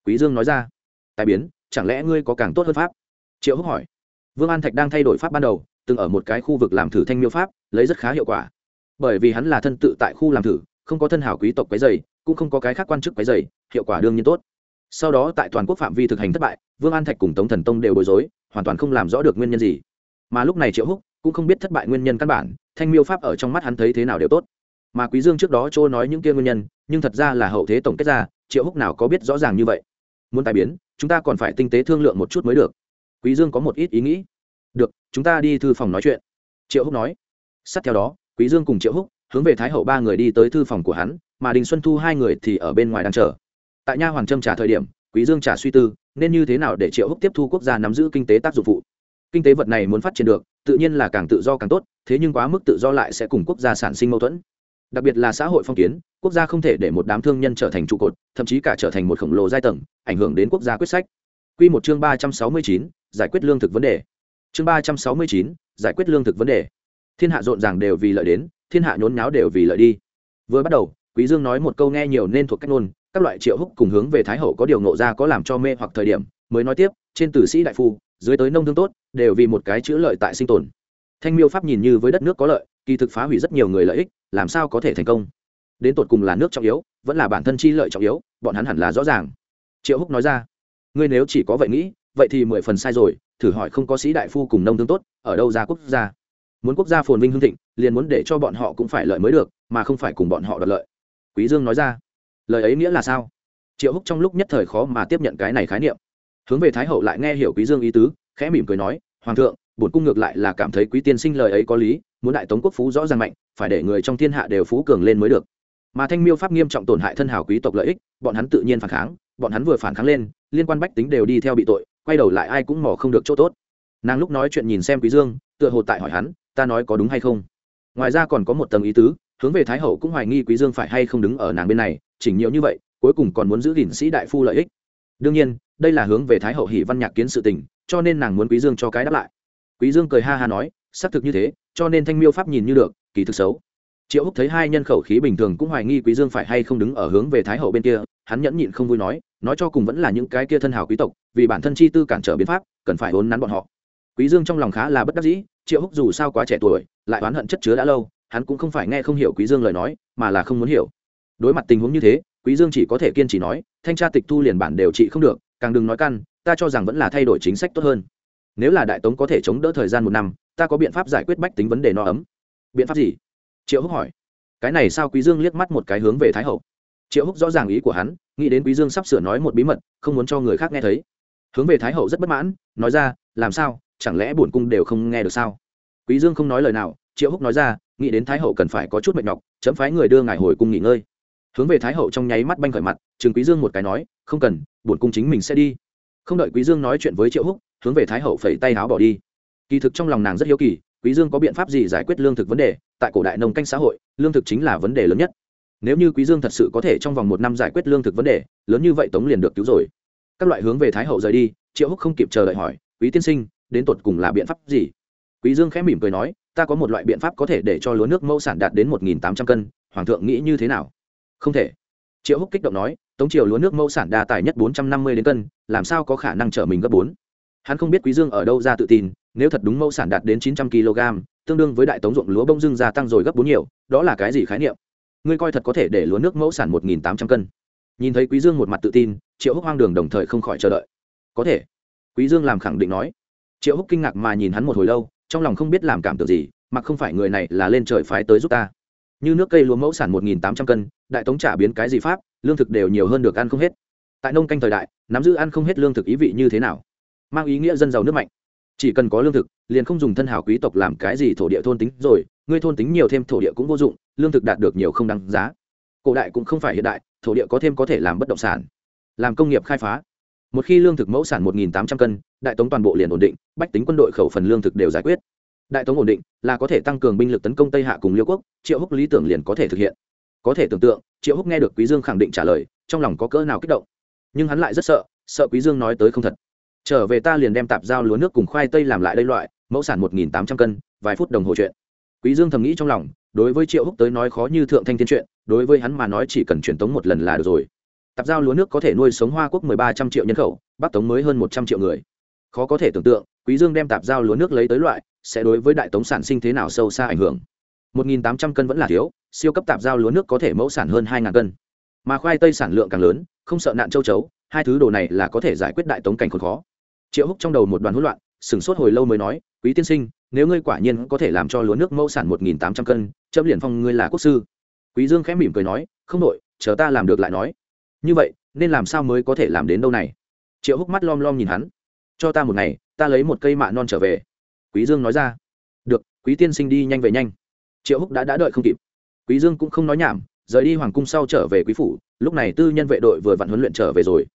A: Quý dương nói ra. Tái biến? Chẳng lẽ ngươi có càng tốt hơn pháp? Triệu húc hỏi. Vương an thạch đang thay đổi pháp ban đầu, từng ở một cái khu vực làm thử thanh miêu pháp, lấy rất khá hiệu quả. Bởi vì hắn là thân tự tại khu làm thử, không có thân hảo quý tộc cái dày cũng không có cái khác quan chức cái dày hiệu quả đương nhiên tốt sau đó tại toàn quốc phạm vi thực hành thất bại, vương an thạch cùng tống thần tông đều bối rối, hoàn toàn không làm rõ được nguyên nhân gì. Mà lúc này triệu húc cũng không biết thất bại nguyên nhân căn bản, thanh miêu pháp ở trong mắt hắn thấy thế nào đều tốt. Mà quý dương trước đó chỗ nói những kia nguyên nhân, nhưng thật ra là hậu thế tổng kết ra, triệu húc nào có biết rõ ràng như vậy. Muốn tài biến, chúng ta còn phải tinh tế thương lượng một chút mới được. Quý dương có một ít ý nghĩ. Được, chúng ta đi thư phòng nói chuyện. Triệu húc nói. Sát theo đó, quý dương cùng triệu húc hướng về thái hậu ba người đi tới thư phòng của hắn, mà đình xuân thu hai người thì ở bên ngoài đang chờ tại nha hoàng trâm trả thời điểm, quý dương trả suy tư, nên như thế nào để triệu húc tiếp thu quốc gia nắm giữ kinh tế tác dụng phụ? Kinh tế vật này muốn phát triển được, tự nhiên là càng tự do càng tốt, thế nhưng quá mức tự do lại sẽ cùng quốc gia sản sinh mâu thuẫn. Đặc biệt là xã hội phong kiến, quốc gia không thể để một đám thương nhân trở thành trụ cột, thậm chí cả trở thành một khổng lồ giai tầng, ảnh hưởng đến quốc gia quyết sách. Quy một chương ba trăm sáu mươi chín, giải quyết lương thực vấn đề. Chương ba trăm sáu mươi chín, giải quyết lương thực vấn đề. Thiên hạ rộn ràng đều vì lợi đến, thiên hạ nhốn nháo đều vì lợi đi. Vừa bắt đầu, quý dương nói một câu nghe nhiều nên thuộc cách ngôn các loại triệu húc cùng hướng về thái hậu có điều nộ ra có làm cho mê hoặc thời điểm, mới nói tiếp, trên tử sĩ đại phu, dưới tới nông thương tốt, đều vì một cái chữ lợi tại sinh tồn. Thanh miêu pháp nhìn như với đất nước có lợi, kỳ thực phá hủy rất nhiều người lợi ích, làm sao có thể thành công? Đến tột cùng là nước trọng yếu, vẫn là bản thân chi lợi trọng yếu, bọn hắn hẳn là rõ ràng. Triệu húc nói ra, ngươi nếu chỉ có vậy nghĩ, vậy thì mười phần sai rồi, thử hỏi không có sĩ đại phu cùng nông thương tốt, ở đâu ra quốc gia? Muốn quốc gia phồn vinh hưng thịnh, liền muốn để cho bọn họ cũng phải lợi mới được, mà không phải cùng bọn họ đoạt lợi. Quý dương nói ra lời ấy nghĩa là sao? Triệu húc trong lúc nhất thời khó mà tiếp nhận cái này khái niệm. Hướng về thái hậu lại nghe hiểu quý dương ý tứ, khẽ mỉm cười nói, hoàng thượng, bổn cung ngược lại là cảm thấy quý tiên sinh lời ấy có lý, muốn đại tống quốc phú rõ ràng mạnh, phải để người trong thiên hạ đều phú cường lên mới được. Mà thanh miêu pháp nghiêm trọng tổn hại thân hào quý tộc lợi ích, bọn hắn tự nhiên phản kháng, bọn hắn vừa phản kháng lên, liên quan bách tính đều đi theo bị tội, quay đầu lại ai cũng mò không được chỗ tốt. Nàng lúc nói chuyện nhìn xem quý dương, tựa hồ tại hỏi hắn, ta nói có đúng hay không? Ngoài ra còn có một tầng ý tứ hướng về thái hậu cũng hoài nghi quý dương phải hay không đứng ở nàng bên này, chỉnh nhiều như vậy, cuối cùng còn muốn giữ gìn sĩ đại phu lợi ích. Đương nhiên, đây là hướng về thái hậu hỷ văn nhạc kiến sự tình, cho nên nàng muốn quý dương cho cái đáp lại. Quý dương cười ha ha nói, xác thực như thế, cho nên thanh miêu pháp nhìn như được, kỳ thực xấu. Triệu húc thấy hai nhân khẩu khí bình thường cũng hoài nghi quý dương phải hay không đứng ở hướng về thái hậu bên kia, hắn nhẫn nhịn không vui nói nói cho cùng vẫn là những cái kia thân hào quý tộc, vì bản thân chi tư cản trở biến pháp, cần phải vốn nắn bọn họ. Quý dương trong lòng khá là bất đắc dĩ, triệu húc dù sao quá trẻ tuổi, lại oán hận chất chứa đã lâu hắn cũng không phải nghe không hiểu quý dương lời nói, mà là không muốn hiểu. Đối mặt tình huống như thế, quý dương chỉ có thể kiên trì nói, thanh tra tịch thu liền bản đều trị không được, càng đừng nói căn, ta cho rằng vẫn là thay đổi chính sách tốt hơn. Nếu là đại tống có thể chống đỡ thời gian một năm, ta có biện pháp giải quyết bách tính vấn đề no ấm. Biện pháp gì? Triệu húc hỏi. Cái này sao? Quý dương liếc mắt một cái hướng về thái hậu. Triệu húc rõ ràng ý của hắn, nghĩ đến quý dương sắp sửa nói một bí mật, không muốn cho người khác nghe thấy. Hướng về thái hậu rất bất mãn, nói ra, làm sao? Chẳng lẽ bổn cung đều không nghe được sao? Quý dương không nói lời nào, triệu húc nói ra nghĩ đến thái hậu cần phải có chút mệt nhọc, chấm phái người đưa ngài hồi cung nghỉ ngơi. Hướng về thái hậu trong nháy mắt banh khởi mặt trường quý dương một cái nói, không cần bổn cung chính mình sẽ đi. Không đợi quý dương nói chuyện với triệu húc, hướng về thái hậu phẩy tay áo bỏ đi. Kỳ thực trong lòng nàng rất hiếu kỳ, quý dương có biện pháp gì giải quyết lương thực vấn đề, tại cổ đại nông canh xã hội, lương thực chính là vấn đề lớn nhất. Nếu như quý dương thật sự có thể trong vòng một năm giải quyết lương thực vấn đề, lớn như vậy tống liền được cứu rồi. Các loại hướng về thái hậu rời đi, triệu húc không kịp chờ đợi hỏi, quý tiên sinh, đến tột cùng là biện pháp gì? Quý dương khẽ mỉm cười nói ta có một loại biện pháp có thể để cho lúa nước mẫu sản đạt đến một nghìn tám trăm cân, hoàng thượng nghĩ như thế nào? Không thể. Triệu húc kích động nói, tống triều lúa nước mẫu sản đa tài nhất bốn trăm năm mươi đến cân, làm sao có khả năng trở mình gấp bốn? Hắn không biết quý dương ở đâu ra tự tin, nếu thật đúng mẫu sản đạt đến chín trăm kg tương đương với đại tống ruộng lúa bông dưng gia tăng rồi gấp bốn nhiều, đó là cái gì khái niệm? Ngươi coi thật có thể để lúa nước mẫu sản một nghìn tám trăm cân. Nhìn thấy quý dương một mặt tự tin, triệu húc hoang đường đồng thời không khỏi chờ đợi. Có thể. Quý dương làm khẳng định nói. Triệu húc kinh ngạc mà nhìn hắn một hồi lâu trong lòng không biết làm cảm tưởng gì mặc không phải người này là lên trời phái tới giúp ta. Như nước cây lúa mẫu sản một nghìn tám trăm cân, đại tống trả biến cái gì pháp, lương thực đều nhiều hơn được ăn không hết. Tại nông canh thời đại, nắm giữ ăn không hết lương thực ý vị như thế nào? Mang ý nghĩa dân giàu nước mạnh. Chỉ cần có lương thực, liền không dùng thân hảo quý tộc làm cái gì thổ địa thôn tính rồi, ngươi thôn tính nhiều thêm thổ địa cũng vô dụng, lương thực đạt được nhiều không đáng giá. Cổ đại cũng không phải hiện đại, thổ địa có thêm có thể làm bất động sản, làm công nghiệp khai phá một khi lương thực mẫu sản một tám trăm cân, đại tống toàn bộ liền ổn định, bách tính quân đội khẩu phần lương thực đều giải quyết. Đại tống ổn định là có thể tăng cường binh lực tấn công tây hạ cùng liêu quốc, triệu húc lý tưởng liền có thể thực hiện. Có thể tưởng tượng, triệu húc nghe được quý dương khẳng định trả lời, trong lòng có cỡ nào kích động. Nhưng hắn lại rất sợ sợ quý dương nói tới không thật. Trở về ta liền đem tạp giao lúa nước cùng khoai tây làm lại đây loại, mẫu sản một tám trăm cân, vài phút đồng hồ chuyện. Quý dương thầm nghĩ trong lòng, đối với triệu húc tới nói khó như thượng thanh thiên chuyện, đối với hắn mà nói chỉ cần truyền tống một lần là được rồi tạp giao lúa nước có thể nuôi sống hoa quốc mười ba trăm triệu nhân khẩu, bắc tống mới hơn một trăm triệu người. Khó có thể tưởng tượng, quý dương đem tạp giao lúa nước lấy tới loại, sẽ đối với đại tống sản sinh thế nào sâu xa ảnh hưởng. Một nghìn tám trăm cân vẫn là thiếu, siêu cấp tạp giao lúa nước có thể mẫu sản hơn hai cân. Mà khoai tây sản lượng càng lớn, không sợ nạn châu chấu, hai thứ đồ này là có thể giải quyết đại tống cảnh khốn khó. Triệu húc trong đầu một đoàn hỗn loạn, sửng sốt hồi lâu mới nói, quý tiên sinh, nếu ngươi quả nhiên có thể làm cho lúa nước mẫu sản một nghìn tám trăm cân, chấm liền phong ngươi là quốc sư. Quý dương khẽ mỉm cười nói, không đội chờ ta làm được lại nói như vậy, nên làm sao mới có thể làm đến đâu này? Triệu húc mắt lom lom nhìn hắn. Cho ta một ngày, ta lấy một cây mạ non trở về. Quý dương nói ra. Được, quý tiên sinh đi nhanh về nhanh. Triệu húc đã đã đợi không kịp. Quý dương cũng không nói nhảm, rời đi hoàng cung sau trở về quý phủ. Lúc này tư nhân vệ đội vừa vặn huấn luyện trở về rồi.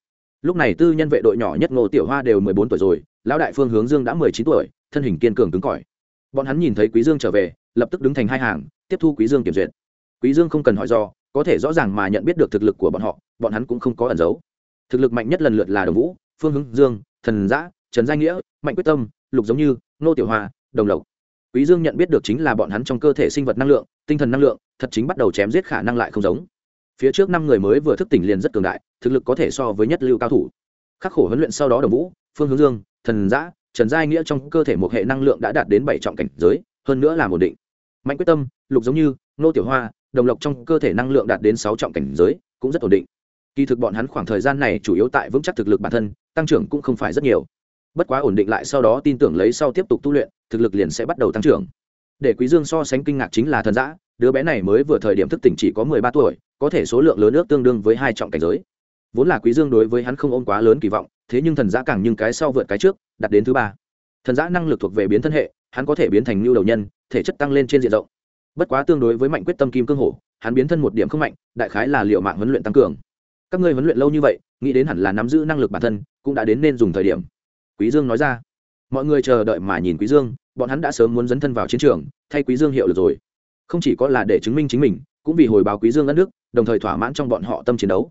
A: Lúc này tư nhân vệ đội nhỏ nhất ngô tiểu hoa đều mười bốn tuổi rồi, lão đại phương hướng dương đã mười chín tuổi, thân hình kiên cường cứng cỏi. Bọn hắn nhìn thấy quý dương trở về, lập tức đứng thành hai hàng, tiếp thu quý dương kiểm duyệt. Quý dương không cần hỏi do có thể rõ ràng mà nhận biết được thực lực của bọn họ, bọn hắn cũng không có ẩn giấu. Thực lực mạnh nhất lần lượt là đồng vũ, phương hướng dương, thần giã, trần giai nghĩa, mạnh quyết tâm, lục giống như nô tiểu hoa đồng lộc. Quý dương nhận biết được chính là bọn hắn trong cơ thể sinh vật năng lượng, tinh thần năng lượng, thật chính bắt đầu chém giết khả năng lại không giống. Phía trước năm người mới vừa thức tỉnh liền rất cường đại, thực lực có thể so với nhất lưu cao thủ. Khắc khổ huấn luyện sau đó đồng vũ, phương hướng dương, thần giã, trần giai nghĩa trong cơ thể một hệ năng lượng đã đạt đến bảy trọng cảnh giới, hơn nữa là ổn định. Mạnh quyết tâm, lục giống như nô tiểu hoa đồng lộc trong cơ thể năng lượng đạt đến sáu trọng cảnh giới, cũng rất ổn định. Kỳ thực bọn hắn khoảng thời gian này chủ yếu tại vững chắc thực lực bản thân, tăng trưởng cũng không phải rất nhiều. Bất quá ổn định lại sau đó tin tưởng lấy sau tiếp tục tu luyện, thực lực liền sẽ bắt đầu tăng trưởng. Để quý dương so sánh kinh ngạc chính là thần giã đứa bé này mới vừa thời điểm thức tỉnh chỉ có mười ba tuổi, có thể số lượng lớn nước tương đương với hai trọng cảnh giới. Vốn là quý dương đối với hắn không ôm quá lớn kỳ vọng, thế nhưng thần giã càng nhưng cái sau vượt cái trước đặt đến thứ ba. Thần giã năng lực thuộc về biến thân hệ, hắn có thể biến thành lưu đầu nhân, thể chất tăng lên trên diện rộng bất quá tương đối với mạnh quyết tâm kim cương hổ, hắn biến thân một điểm không mạnh, đại khái là liệu mạng huấn luyện tăng cường. Các ngươi huấn luyện lâu như vậy, nghĩ đến hẳn là nắm giữ năng lực bản thân, cũng đã đến nên dùng thời điểm. Quý dương nói ra. Mọi người chờ đợi mà nhìn quý dương, bọn hắn đã sớm muốn dấn thân vào chiến trường, thay quý dương hiệu lực rồi. Không chỉ có là để chứng minh chính mình, cũng vì hồi báo quý dương đất nước đồng thời thỏa mãn trong bọn họ tâm chiến đấu.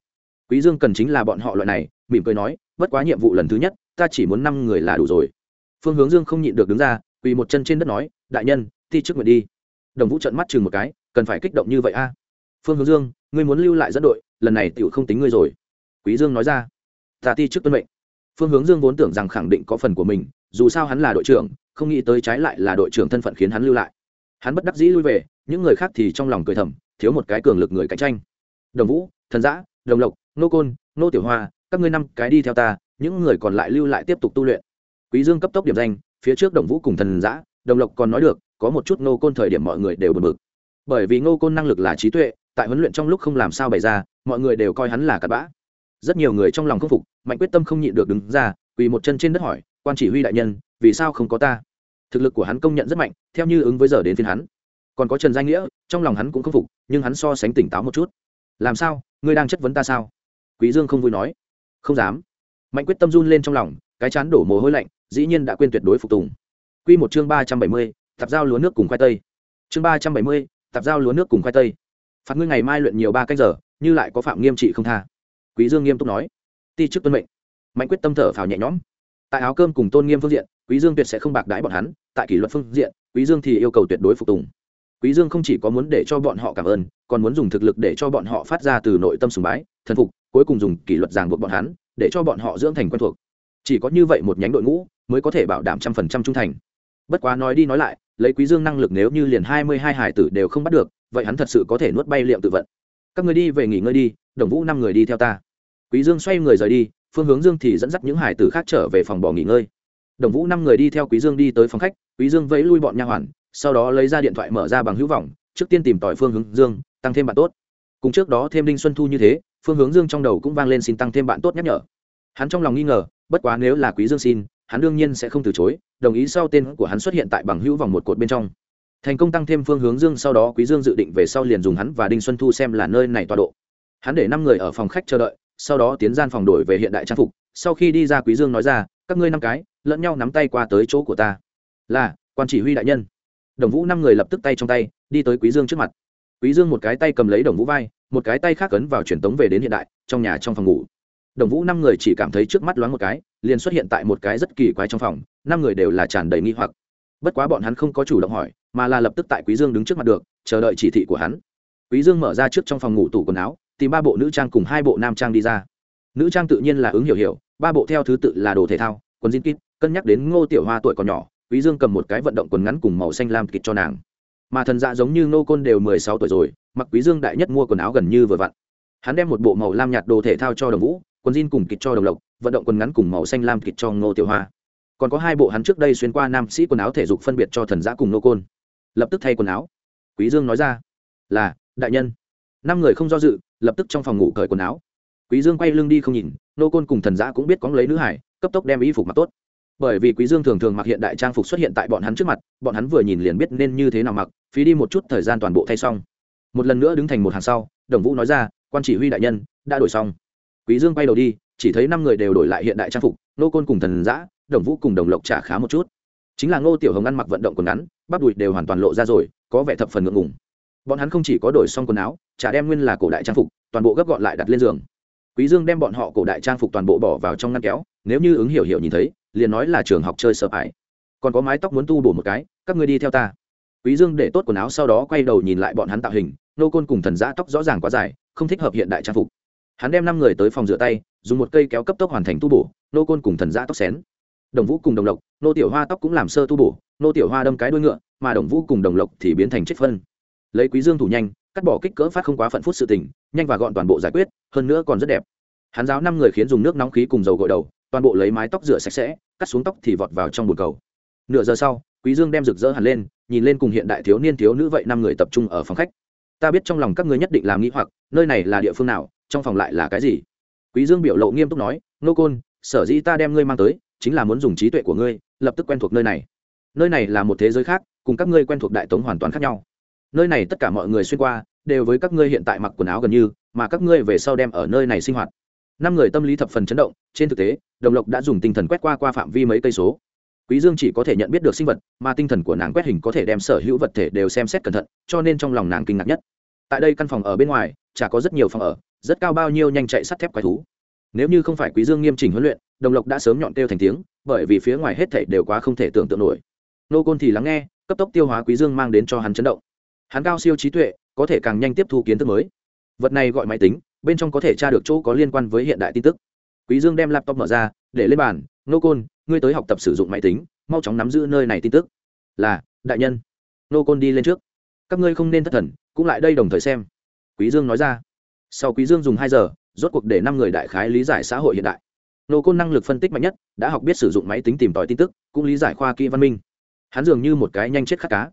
A: Quý dương cần chính là bọn họ loại này, mỉm cười nói, bất quá nhiệm vụ lần thứ nhất, ta chỉ muốn năm người là đủ rồi. Phương hướng dương không nhịn được đứng ra, quỳ một chân trên đất nói, đại nhân, thi trước nguyện đi đồng vũ trận mắt chừng một cái, cần phải kích động như vậy a? Phương hướng dương, ngươi muốn lưu lại dẫn đội, lần này tiểu không tính ngươi rồi. Quý dương nói ra. Ta ti trước tuân mệnh. Phương hướng dương vốn tưởng rằng khẳng định có phần của mình, dù sao hắn là đội trưởng, không nghĩ tới trái lại là đội trưởng thân phận khiến hắn lưu lại. Hắn bất đắc dĩ lui về, những người khác thì trong lòng cười thầm, thiếu một cái cường lực người cạnh tranh. Đồng vũ, thần giã, đồng lộc, nô côn, nô tiểu hoa, các ngươi năm cái đi theo ta, những người còn lại lưu lại tiếp tục tu luyện. Quý dương cấp tốc điểm danh, phía trước đồng vũ cùng thần giã, đồng lộc còn nói được có một chút nô côn thời điểm mọi người đều bật mực bởi vì nô côn năng lực là trí tuệ tại huấn luyện trong lúc không làm sao bày ra mọi người đều coi hắn là cặn bã. Rất nhiều người trong lòng không phục mạnh quyết tâm không nhịn được đứng ra quỳ một chân trên đất hỏi quan chỉ huy đại nhân vì sao không có ta? Thực lực của hắn công nhận rất mạnh theo như ứng với giờ đến phiên hắn. Còn có trần danh nghĩa trong lòng hắn cũng không phục nhưng hắn so sánh tỉnh táo một chút. Làm sao? Ngươi đang chất vấn ta sao? Quý dương không vui nói. Không dám. Mạnh quyết tâm run lên trong lòng cái chán đổ mồ hôi lạnh dĩ nhiên đã quên tuyệt đối phục tùng. Quy một chương ba trăm bảy mươi, tạp giao lúa nước cùng khoai tây. Chương ba trăm bảy mươi, tạp giao lúa nước cùng khoai tây. Phạt ngươi ngày mai luyện nhiều ba cách giờ như lại có phạm nghiêm trị không tha. Quý dương nghiêm túc nói. Ti chức tuân mệnh. Mạnh quyết tâm thở phào nhẹ nhõm. Tại áo cơm cùng tôn nghiêm phương diện quý dương tuyệt sẽ không bạc đãi bọn hắn tại kỷ luật phương diện quý dương thì yêu cầu tuyệt đối phục tùng. Quý dương không chỉ có muốn để cho bọn họ cảm ơn còn muốn dùng thực lực để cho bọn họ phát ra từ nội tâm sùng bái thần phục cuối cùng dùng kỷ luật ràng buộc bọn hắn để cho bọn họ dưỡng thành quen thuộc. Chỉ có như vậy một nhánh đội ngũ mới có thể bảo đảm trăm phần trăm trung thành. Bất quá nói đi nói lại lấy quý dương năng lực nếu như liền hai mươi hai hải tử đều không bắt được, vậy hắn thật sự có thể nuốt bay liệm tự vận. Các người đi về nghỉ ngơi đi, đồng vũ năm người đi theo ta. Quý dương xoay người rời đi, phương hướng dương thì dẫn dắt những hải tử khác trở về phòng bỏ nghỉ ngơi. Đồng vũ năm người đi theo quý dương đi tới phòng khách, quý dương vẫy lui bọn nha hoàn, sau đó lấy ra điện thoại mở ra bằng hữu vọng, trước tiên tìm tỏi phương hướng dương, tăng thêm bạn tốt. Cùng trước đó thêm đinh xuân thu như thế, phương hướng dương trong đầu cũng vang lên xin tăng thêm bạn tốt nhắc nhở. Hắn trong lòng nghi ngờ, bất quá nếu là quý dương xin hắn đương nhiên sẽ không từ chối, đồng ý sau tên của hắn xuất hiện tại bằng hữu vòng một cột bên trong. Thành công tăng thêm phương hướng dương sau đó quý dương dự định về sau liền dùng hắn và đinh xuân thu xem là nơi này tọa độ. Hắn để năm người ở phòng khách chờ đợi, sau đó tiến gian phòng đổi về hiện đại trang phục. Sau khi đi ra quý dương nói ra, các ngươi năm cái, lẫn nhau nắm tay qua tới chỗ của ta. Là, quan chỉ huy đại nhân. Đồng vũ năm người lập tức tay trong tay, đi tới quý dương trước mặt. Quý dương một cái tay cầm lấy đồng vũ vai, một cái tay khác cấn vào truyền tống về đến hiện đại, trong nhà trong phòng ngủ. Đồng vũ năm người chỉ cảm thấy trước mắt loáng một cái liền xuất hiện tại một cái rất kỳ quái trong phòng, năm người đều là tràn đầy nghi hoặc. Bất quá bọn hắn không có chủ động hỏi, mà là lập tức tại quý dương đứng trước mặt được, chờ đợi chỉ thị của hắn. Quý dương mở ra trước trong phòng ngủ tủ quần áo, tìm ba bộ nữ trang cùng hai bộ nam trang đi ra. Nữ trang tự nhiên là ứng hiểu hiểu, ba bộ theo thứ tự là đồ thể thao, quần jean kit, cân nhắc đến ngô tiểu hoa tuổi còn nhỏ, quý dương cầm một cái vận động quần ngắn cùng màu xanh lam kịch cho nàng. Mà thần dạ giống như nô côn đều mười sáu tuổi rồi, mặc quý dương đại nhất mua quần áo gần như vừa vặn. Hắn đem một bộ màu lam nhạt đồ thể thao cho đồng vũ, quần jean cùng kịch cho đồng lộc vận động quần ngắn cùng màu xanh lam kịch cho ngô tiểu hoa. Còn có hai bộ hắn trước đây xuyên qua nam sĩ quần áo thể dục phân biệt cho thần giã cùng nô côn. Lập tức thay quần áo. Quý dương nói ra, là, đại nhân. Năm người không do dự, lập tức trong phòng ngủ cởi quần áo. Quý dương quay lưng đi không nhìn, nô côn cùng thần giã cũng biết có lấy nữ hải, cấp tốc đem y phục mặc tốt. Bởi vì quý dương thường thường mặc hiện đại trang phục xuất hiện tại bọn hắn trước mặt, bọn hắn vừa nhìn liền biết nên như thế nào mặc, phí đi một chút thời gian toàn bộ thay xong. Một lần nữa đứng thành một hàng sau, đồng vũ nói ra, quan chỉ huy đại nhân, đã đổi xong. Quý dương quay đầu đi chỉ thấy năm người đều đổi lại hiện đại trang phục nô côn cùng thần giã đồng vũ cùng đồng lộc trả khá một chút. Chính là ngô tiểu hồng ăn mặc vận động quần ngắn, bắp đùi đều hoàn toàn lộ ra rồi, có vẻ thập phần ngượng ngùng. Bọn hắn không chỉ có đổi xong quần áo trả đem nguyên là cổ đại trang phục, toàn bộ gấp gọn lại đặt lên giường. Quý dương đem bọn họ cổ đại trang phục toàn bộ bỏ vào trong ngăn kéo, nếu như ứng hiểu hiểu nhìn thấy, liền nói là trường học chơi sợ ải còn có mái tóc muốn tu bổ một cái, các ngươi đi theo ta. Quý dương để tốt quần áo sau đó quay đầu nhìn lại bọn hắn tạo hình nô côn cùng thần giã tóc rõ ràng quá dài, không thích hợp hiện đại trang phục hắn đem năm người tới phòng rửa tay, dùng một cây kéo cấp tốc hoàn thành tu bổ, nô côn cùng thần giã tóc xén. Đồng vũ cùng đồng lộc, nô tiểu hoa tóc cũng làm sơ tu bổ, nô tiểu hoa đâm cái đuôi ngựa, mà đồng vũ cùng đồng lộc thì biến thành chết phân. Lấy quý dương thủ nhanh, cắt bỏ kích cỡ phát không quá phận phút sự tình, nhanh và gọn toàn bộ giải quyết, hơn nữa còn rất đẹp. Hắn giáo năm người khiến dùng nước nóng khí cùng dầu gội đầu, toàn bộ lấy mái tóc rửa sạch sẽ, cắt xuống tóc thì vọt vào trong bồn cầu. Nửa giờ sau, quý dương đem rực rỡ hẳn lên, nhìn lên cùng hiện đại thiếu niên thiếu nữ vậy năm người tập trung ở phòng khách. Ta biết trong lòng các ngươi nhất định làm nghĩ hoặc, nơi này là địa phương nào trong phòng lại là cái gì? Quý dương biểu lộ nghiêm túc nói, nô côn, sở dĩ ta đem ngươi mang tới, chính là muốn dùng trí tuệ của ngươi, lập tức quen thuộc nơi này. Nơi này là một thế giới khác, cùng các ngươi quen thuộc đại tống hoàn toàn khác nhau. Nơi này tất cả mọi người xuyên qua, đều với các ngươi hiện tại mặc quần áo gần như, mà các ngươi về sau đem ở nơi này sinh hoạt. Năm người tâm lý thập phần chấn động, trên thực tế, đồng lộc đã dùng tinh thần quét qua qua phạm vi mấy cây số. Quý dương chỉ có thể nhận biết được sinh vật, mà tinh thần của nàng quét hình có thể đem sở hữu vật thể đều xem xét cẩn thận, cho nên trong lòng nàng kinh ngạc nhất. Tại đây căn phòng ở bên ngoài, chả có rất nhiều phòng ở rất cao bao nhiêu nhanh chạy sắt thép quái thú. Nếu như không phải quý dương nghiêm chỉnh huấn luyện, đồng lộc đã sớm nhọn kêu thành tiếng, bởi vì phía ngoài hết thảy đều quá không thể tưởng tượng nổi. Nô côn thì lắng nghe, cấp tốc tiêu hóa quý dương mang đến cho hắn chấn động. Hắn cao siêu trí tuệ, có thể càng nhanh tiếp thu kiến thức mới. Vật này gọi máy tính, bên trong có thể tra được chỗ có liên quan với hiện đại tin tức. Quý dương đem laptop mở ra, để lên bàn, nô côn, ngươi tới học tập sử dụng máy tính, mau chóng nắm giữ nơi này tin tức. Là, đại nhân. Nô côn đi lên trước. Các ngươi không nên thất thần, cũng lại đây đồng thời xem. Quý dương nói ra sau quý dương dùng hai giờ, rốt cuộc để năm người đại khái lý giải xã hội hiện đại. Nô côn năng lực phân tích mạnh nhất, đã học biết sử dụng máy tính tìm tòi tin tức, cũng lý giải khoa kỹ văn minh. Hắn dường như một cái nhanh chết khát cá.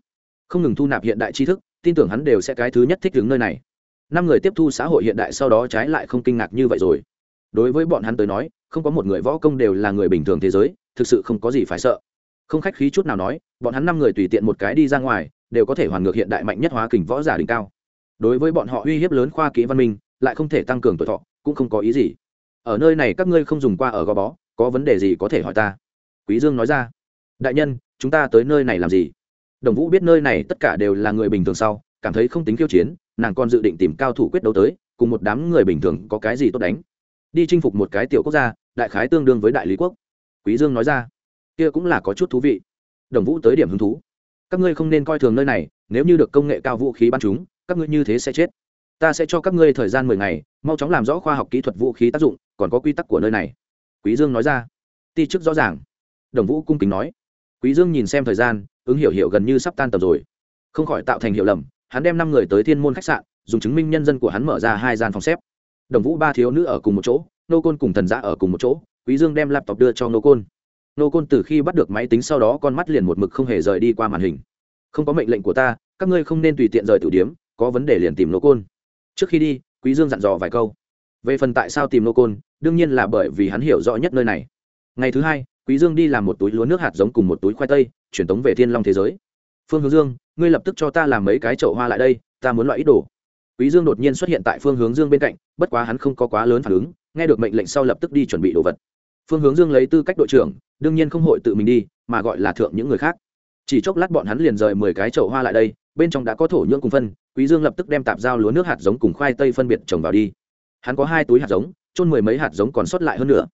A: Không ngừng thu nạp hiện đại tri thức, tin tưởng hắn đều sẽ cái thứ nhất thích ứng nơi này. Năm người tiếp thu xã hội hiện đại sau đó trái lại không kinh ngạc như vậy rồi. Đối với bọn hắn tới nói, không có một người võ công đều là người bình thường thế giới, thực sự không có gì phải sợ. Không khách khí chút nào nói, bọn hắn năm người tùy tiện một cái đi ra ngoài, đều có thể hoàn ngược hiện đại mạnh nhất hóa kình võ giả đỉnh cao. Đối với bọn họ uy hiếp lớn khoa kỹ văn minh lại không thể tăng cường tuổi thọ, cũng không có ý gì. Ở nơi này các ngươi không dùng qua ở gò bó, có vấn đề gì có thể hỏi ta? Quý dương nói ra. Đại nhân, chúng ta tới nơi này làm gì? Đồng vũ biết nơi này tất cả đều là người bình thường sau, cảm thấy không tính khiêu chiến, nàng còn dự định tìm cao thủ quyết đấu tới, cùng một đám người bình thường có cái gì tốt đánh. Đi chinh phục một cái tiểu quốc gia, đại khái tương đương với đại lý quốc. Quý dương nói ra. Kia cũng là có chút thú vị. Đồng vũ tới điểm hứng thú. Các ngươi không nên coi thường nơi này, nếu như được công nghệ cao vũ khí bắn chúng, các ngươi như thế sẽ chết ta sẽ cho các ngươi thời gian mười ngày, mau chóng làm rõ khoa học kỹ thuật vũ khí tác dụng, còn có quy tắc của nơi này. Quý dương nói ra. Ti chức rõ ràng. Đồng vũ cung kính nói. Quý dương nhìn xem thời gian, ứng hiểu hiểu gần như sắp tan tầm rồi. Không khỏi tạo thành hiểu lầm, hắn đem năm người tới thiên môn khách sạn, dùng chứng minh nhân dân của hắn mở ra hai gian phòng xếp. Đồng vũ ba thiếu nữ ở cùng một chỗ, nô côn cùng thần giã ở cùng một chỗ, quý dương đem laptop đưa cho nô côn. Nô côn từ khi bắt được máy tính sau đó con mắt liền một mực không hề rời đi qua màn hình. Không có mệnh lệnh của ta, các ngươi không nên tùy tiện rời tử điếm có vấn đề liền tìm nô côn trước khi đi, quý dương dặn dò vài câu. Về phần tại sao tìm nô côn, đương nhiên là bởi vì hắn hiểu rõ nhất nơi này. Ngày thứ hai, quý dương đi làm một túi lúa nước hạt giống cùng một túi khoai tây, chuyển tống về thiên long thế giới. Phương hướng dương, ngươi lập tức cho ta làm mấy cái chậu hoa lại đây, ta muốn loại ít đồ. Quý dương đột nhiên xuất hiện tại phương hướng dương bên cạnh, bất quá hắn không có quá lớn phản ứng, nghe được mệnh lệnh sau lập tức đi chuẩn bị đồ vật. Phương hướng dương lấy tư cách đội trưởng, đương nhiên không hội tự mình đi, mà gọi là thượng những người khác. Chỉ chốc lát bọn hắn liền rời mười cái chậu hoa lại đây, bên trong đã có thổ nhưỡng cùng phân quý dương lập tức đem tạp giao lúa nước hạt giống cùng khoai tây phân biệt trồng vào đi. Hắn có hai túi hạt giống trôn mười mấy hạt giống còn sót lại hơn nữa.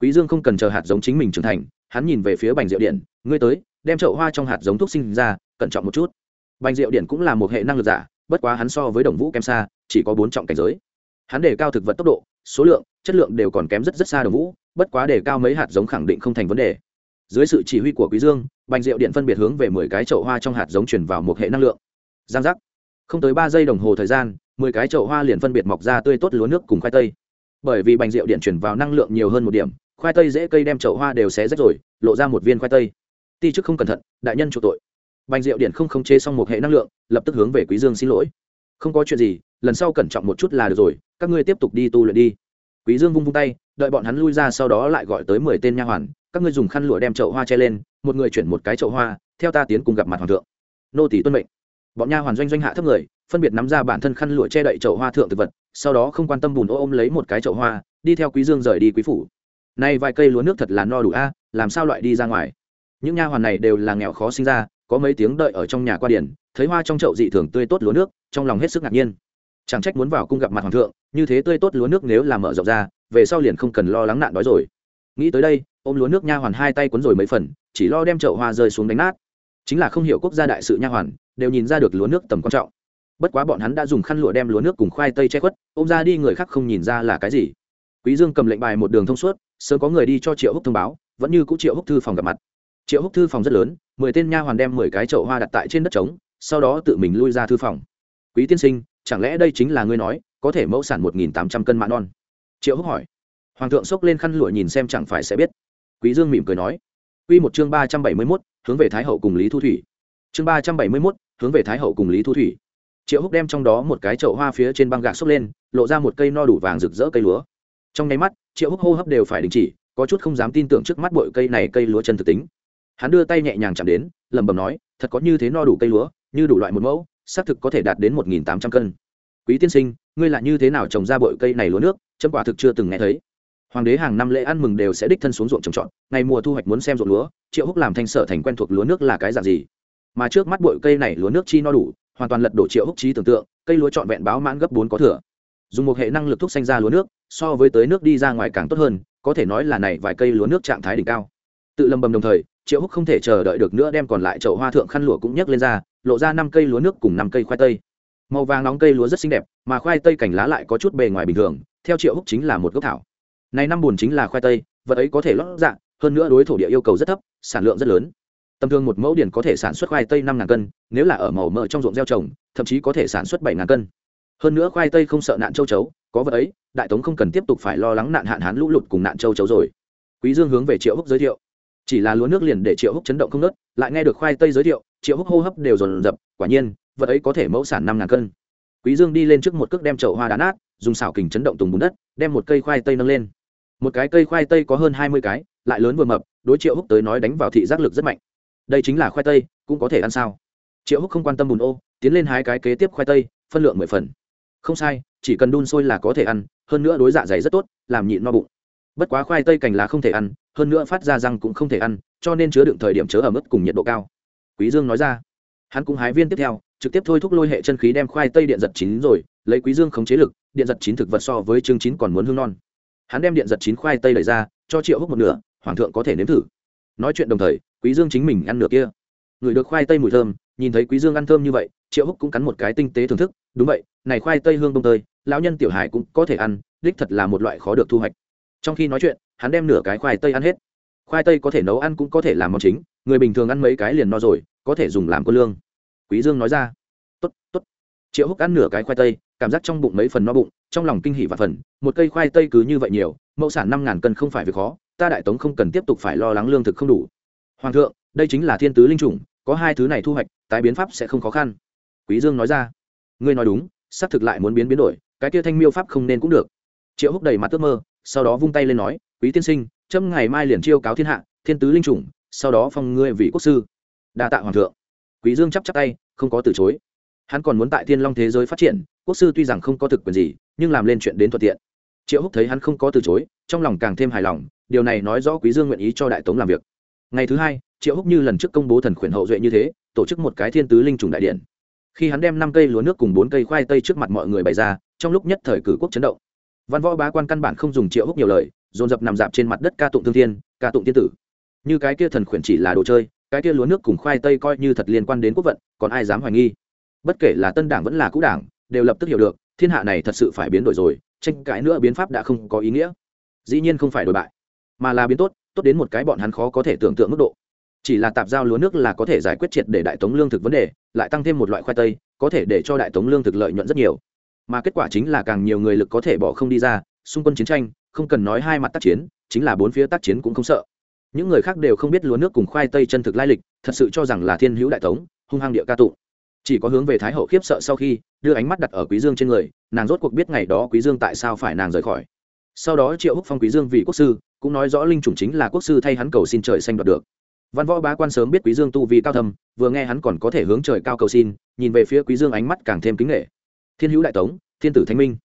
A: Quý dương không cần chờ hạt giống chính mình trưởng thành, hắn nhìn về phía bành rượu điện, ngươi tới, đem chậu hoa trong hạt giống thuốc sinh ra, cẩn trọng một chút. Bành rượu điện cũng là một hệ năng lực giả, bất quá hắn so với đồng vũ kém xa, chỉ có bốn trọng cảnh giới. Hắn đề cao thực vật tốc độ, số lượng, chất lượng đều còn kém rất rất xa đồng vũ, bất quá đề cao mấy hạt giống khẳng định không thành vấn đề. Dưới sự chỉ huy của quý dương, bành rượu điện phân biệt hướng về mười cái chậu hoa trong hạt giống chuyển vào một hệ năng lượng. Giang giác không tới ba giây đồng hồ thời gian, mười cái chậu hoa liền phân biệt mọc ra tươi tốt lúa nước cùng khoai tây. Bởi vì bành rượu điện chuyển vào năng lượng nhiều hơn một điểm, khoai tây dễ cây đem chậu hoa đều xé rách rồi, lộ ra một viên khoai tây. Ti chức không cẩn thận, đại nhân chủ tội. Bành rượu điện không khống chế xong một hệ năng lượng, lập tức hướng về quý dương xin lỗi. Không có chuyện gì, lần sau cẩn trọng một chút là được rồi, các ngươi tiếp tục đi tu luyện đi. Quý dương vung vung tay, đợi bọn hắn lui ra sau đó lại gọi tới mười tên nha hoàn, các ngươi dùng khăn lụa đem chậu hoa che lên, một người chuyển một cái chậu hoa, theo ta tiến cùng gặp mặt hoàng thượng. Nô tỷ tuân mệnh bọn nha hoàn doanh doanh hạ thấp người, phân biệt nắm ra bản thân khăn lụa che đậy chậu hoa thượng thực vật, sau đó không quan tâm bùn ô ôm lấy một cái chậu hoa, đi theo quý dương rời đi quý phủ. Nay vài cây lúa nước thật là no đủ a, làm sao loại đi ra ngoài? Những nha hoàn này đều là nghèo khó sinh ra, có mấy tiếng đợi ở trong nhà qua điển, thấy hoa trong chậu dị thường tươi tốt lúa nước, trong lòng hết sức ngạc nhiên. Chẳng trách muốn vào cung gặp mặt hoàng thượng, như thế tươi tốt lúa nước nếu làm mở rộng ra, về sau liền không cần lo lắng nạn đói rồi. Nghĩ tới đây, ôm lúa nước nha hoàn hai tay cuốn rồi mấy phần, chỉ lo đem chậu hoa rơi xuống đánh nát chính là không hiểu quốc gia đại sự nha hoàn, đều nhìn ra được lúa nước tầm quan trọng. Bất quá bọn hắn đã dùng khăn lụa đem lúa nước cùng khoai tây che khuất, ôm ra đi người khác không nhìn ra là cái gì. Quý dương cầm lệnh bài một đường thông suốt, sớm có người đi cho triệu húc thông báo, vẫn như cũng triệu húc thư phòng gặp mặt. Triệu húc thư phòng rất lớn, mười tên nha hoàn đem mười cái chậu hoa đặt tại trên đất trống, sau đó tự mình lui ra thư phòng. Quý tiên sinh, chẳng lẽ đây chính là ngươi nói, có thể mẫu sản một nghìn tám trăm cân mã non? Triệu húc hỏi. Hoàng thượng xốc lên khăn lụa nhìn xem chẳng phải sẽ biết. Quý dương mỉm cười nói. Quy một chương ba trăm bảy mươi 371, hướng về Thái hậu cùng Lý Thu Thủy. Chương ba trăm bảy mươi 371, hướng về Thái hậu cùng Lý Thu Thủy. Triệu Húc đem trong đó một cái chậu hoa phía trên băng gạc xốc lên, lộ ra một cây no đủ vàng rực rỡ cây lúa. Trong nháy mắt, Triệu Húc hô hấp đều phải đình chỉ, có chút không dám tin tưởng trước mắt bội cây này cây lúa chân thực tính. Hắn đưa tay nhẹ nhàng chạm đến, lẩm bẩm nói, thật có như thế no đủ cây lúa, như đủ loại một mẫu, xác thực có thể đạt đến một nghìn tám trăm cân. Quý tiên sinh, ngươi là như thế nào trồng ra bội cây này lúa nước, chấm quả thực chưa từng nghe thấy hoàng đế hàng năm lễ ăn mừng đều sẽ đích thân xuống ruộng trồng trọt, ngày mùa thu hoạch muốn xem ruộng lúa, triệu húc làm thanh sở thành quen thuộc lúa nước là cái dạng gì? Mà trước mắt bội cây này lúa nước chi no đủ, hoàn toàn lật đổ triệu húc trí tưởng tượng, cây lúa trọn vẹn báo mãn gấp bốn có thừa. Dùng một hệ năng lực thuốc xanh ra lúa nước, so với tới nước đi ra ngoài càng tốt hơn, có thể nói là này vài cây lúa nước trạng thái đỉnh cao. Tự lầm bầm đồng thời, triệu húc không thể chờ đợi được nữa đem còn lại chậu hoa thượng khăn lụa cũng nhấc lên ra, lộ ra năm cây lúa nước cùng năm cây khoai tây. Màu vàng nóng cây lúa rất xinh đẹp, mà khoai tây cành lá lại có chút bề ngoài bình thường, theo triệu húc chính là một gốc thảo này năm buồn chính là khoai tây, vật ấy có thể lót dạ hơn nữa đối thổ địa yêu cầu rất thấp, sản lượng rất lớn. Tầm thường một mẫu điển có thể sản xuất khoai tây năm ngàn cân, nếu là ở màu mỡ trong ruộng gieo trồng, thậm chí có thể sản xuất bảy ngàn cân. Hơn nữa khoai tây không sợ nạn châu chấu, có vật ấy, đại tống không cần tiếp tục phải lo lắng nạn hạn hán lũ lụt cùng nạn châu chấu rồi. Quý dương hướng về triệu húc giới thiệu. Chỉ là lúa nước liền để triệu húc chấn động không nớt, lại nghe được khoai tây giới thiệu, triệu húc hô hấp đều dồn dập, quả nhiên, vật ấy có thể mẫu sản năm ngàn cân. Quý dương đi lên trước một cước đem chậu hoa đá nát, dùng xảo kình chấn động tùng bùn đất, đem một cây khoai tây nâng lên một cái cây khoai tây có hơn hai mươi cái, lại lớn vừa mập, đối triệu húc tới nói đánh vào thị giác lực rất mạnh. Đây chính là khoai tây, cũng có thể ăn sao? Triệu húc không quan tâm bùn ô, tiến lên hai cái kế tiếp khoai tây, phân lượng mười phần. Không sai, chỉ cần đun sôi là có thể ăn, hơn nữa đối dạ dày rất tốt, làm nhịn no bụng. Bất quá khoai tây cành lá không thể ăn, hơn nữa phát ra răng cũng không thể ăn, cho nên chứa đựng thời điểm chớ ở mức cùng nhiệt độ cao. Quý dương nói ra. Hắn cũng hái viên tiếp theo, trực tiếp thôi thúc lôi hệ chân khí đem khoai tây điện giật chín rồi, lấy quý dương khống chế lực, điện giật chín thực vật so với chương chín còn muốn hương non hắn đem điện giật chín khoai tây đẩy ra, cho triệu húc một nửa, hoàng thượng có thể nếm thử. Nói chuyện đồng thời, quý dương chính mình ăn nửa kia. Người được khoai tây mùi thơm, nhìn thấy quý dương ăn thơm như vậy, triệu húc cũng cắn một cái tinh tế thưởng thức, đúng vậy, này khoai tây hương bông tơi, lão nhân tiểu hải cũng có thể ăn, đích thật là một loại khó được thu hoạch. Trong khi nói chuyện, hắn đem nửa cái khoai tây ăn hết. Khoai tây có thể nấu ăn cũng có thể làm món chính, người bình thường ăn mấy cái liền no rồi, có thể dùng làm quân lương. Quý dương nói ra, tốt tốt. Triệu húc ăn nửa cái khoai tây cảm giác trong bụng mấy phần no bụng, trong lòng kinh hỉ và phần, một cây khoai tây cứ như vậy nhiều, mẫu sản năm ngàn cân không phải việc khó, ta đại tống không cần tiếp tục phải lo lắng lương thực không đủ. Hoàng thượng, đây chính là thiên tứ linh chủng, có hai thứ này thu hoạch, tái biến pháp sẽ không khó khăn. Quý dương nói ra. Ngươi nói đúng sắp thực lại muốn biến biến đổi, cái kia thanh miêu pháp không nên cũng được. Triệu húc đầy mặt ước mơ, sau đó vung tay lên nói, quý tiên sinh, chấm ngày mai liền chiêu cáo thiên hạ, thiên tứ linh chủng, sau đó phong ngươi vị quốc sư. Đa tạ hoàng thượng. Quý dương chắp chắp tay, không có từ chối. Hắn còn muốn tại thiên long thế giới phát triển quốc sư tuy rằng không có thực quyền gì, nhưng làm lên chuyện đến thuận tiện. Triệu húc thấy hắn không có từ chối, trong lòng càng thêm hài lòng, điều này nói rõ quý dương nguyện ý cho đại tống làm việc. Ngày thứ hai, triệu húc như lần trước công bố thần khuyển hậu duệ như thế, tổ chức một cái thiên tứ linh trùng đại điện. Khi hắn đem năm cây lúa nước cùng bốn cây khoai tây trước mặt mọi người bày ra, trong lúc nhất thời cử quốc chấn động. Văn võ bá quan căn bản không dùng triệu húc nhiều lời, dồn dập nằm dạp trên mặt đất ca tụng thương thiên, ca tụng tiên tử. Như cái kia thần khuyển chỉ là đồ chơi, cái kia lúa nước cùng khoai tây coi như thật liên quan đến quốc vận, còn ai dám hoài nghi? Bất kể là tân đảng vẫn là cũ đảng đều lập tức hiểu được, thiên hạ này thật sự phải biến đổi rồi, tranh cãi nữa biến pháp đã không có ý nghĩa. Dĩ nhiên không phải đổi bại, mà là biến tốt tốt đến một cái bọn hắn khó có thể tưởng tượng mức độ. Chỉ là tạp giao lúa nước là có thể giải quyết triệt để đại tống lương thực vấn đề, lại tăng thêm một loại khoai tây, có thể để cho đại tống lương thực lợi nhuận rất nhiều. Mà kết quả chính là càng nhiều người lực có thể bỏ không đi ra, xung quân chiến tranh, không cần nói hai mặt tác chiến, chính là bốn phía tác chiến cũng không sợ. Những người khác đều không biết lúa nước cùng khoai tây chân thực lai lịch, thật sự cho rằng là thiên hữu đại tống, hung hăng địa ca tụng chỉ có hướng về thái hậu khiếp sợ sau khi đưa ánh mắt đặt ở quý dương trên người, nàng rốt cuộc biết ngày đó quý dương tại sao phải nàng rời khỏi. Sau đó triệu húc phong quý dương vì quốc sư, cũng nói rõ linh chủng chính là quốc sư thay hắn cầu xin trời xanh đoạt được. Văn võ bá quan sớm biết quý dương tu vi cao thâm, vừa nghe hắn còn có thể hướng trời cao cầu xin, nhìn về phía quý dương ánh mắt càng thêm kính nghệ thiên hữu đại tống, thiên tử thanh minh.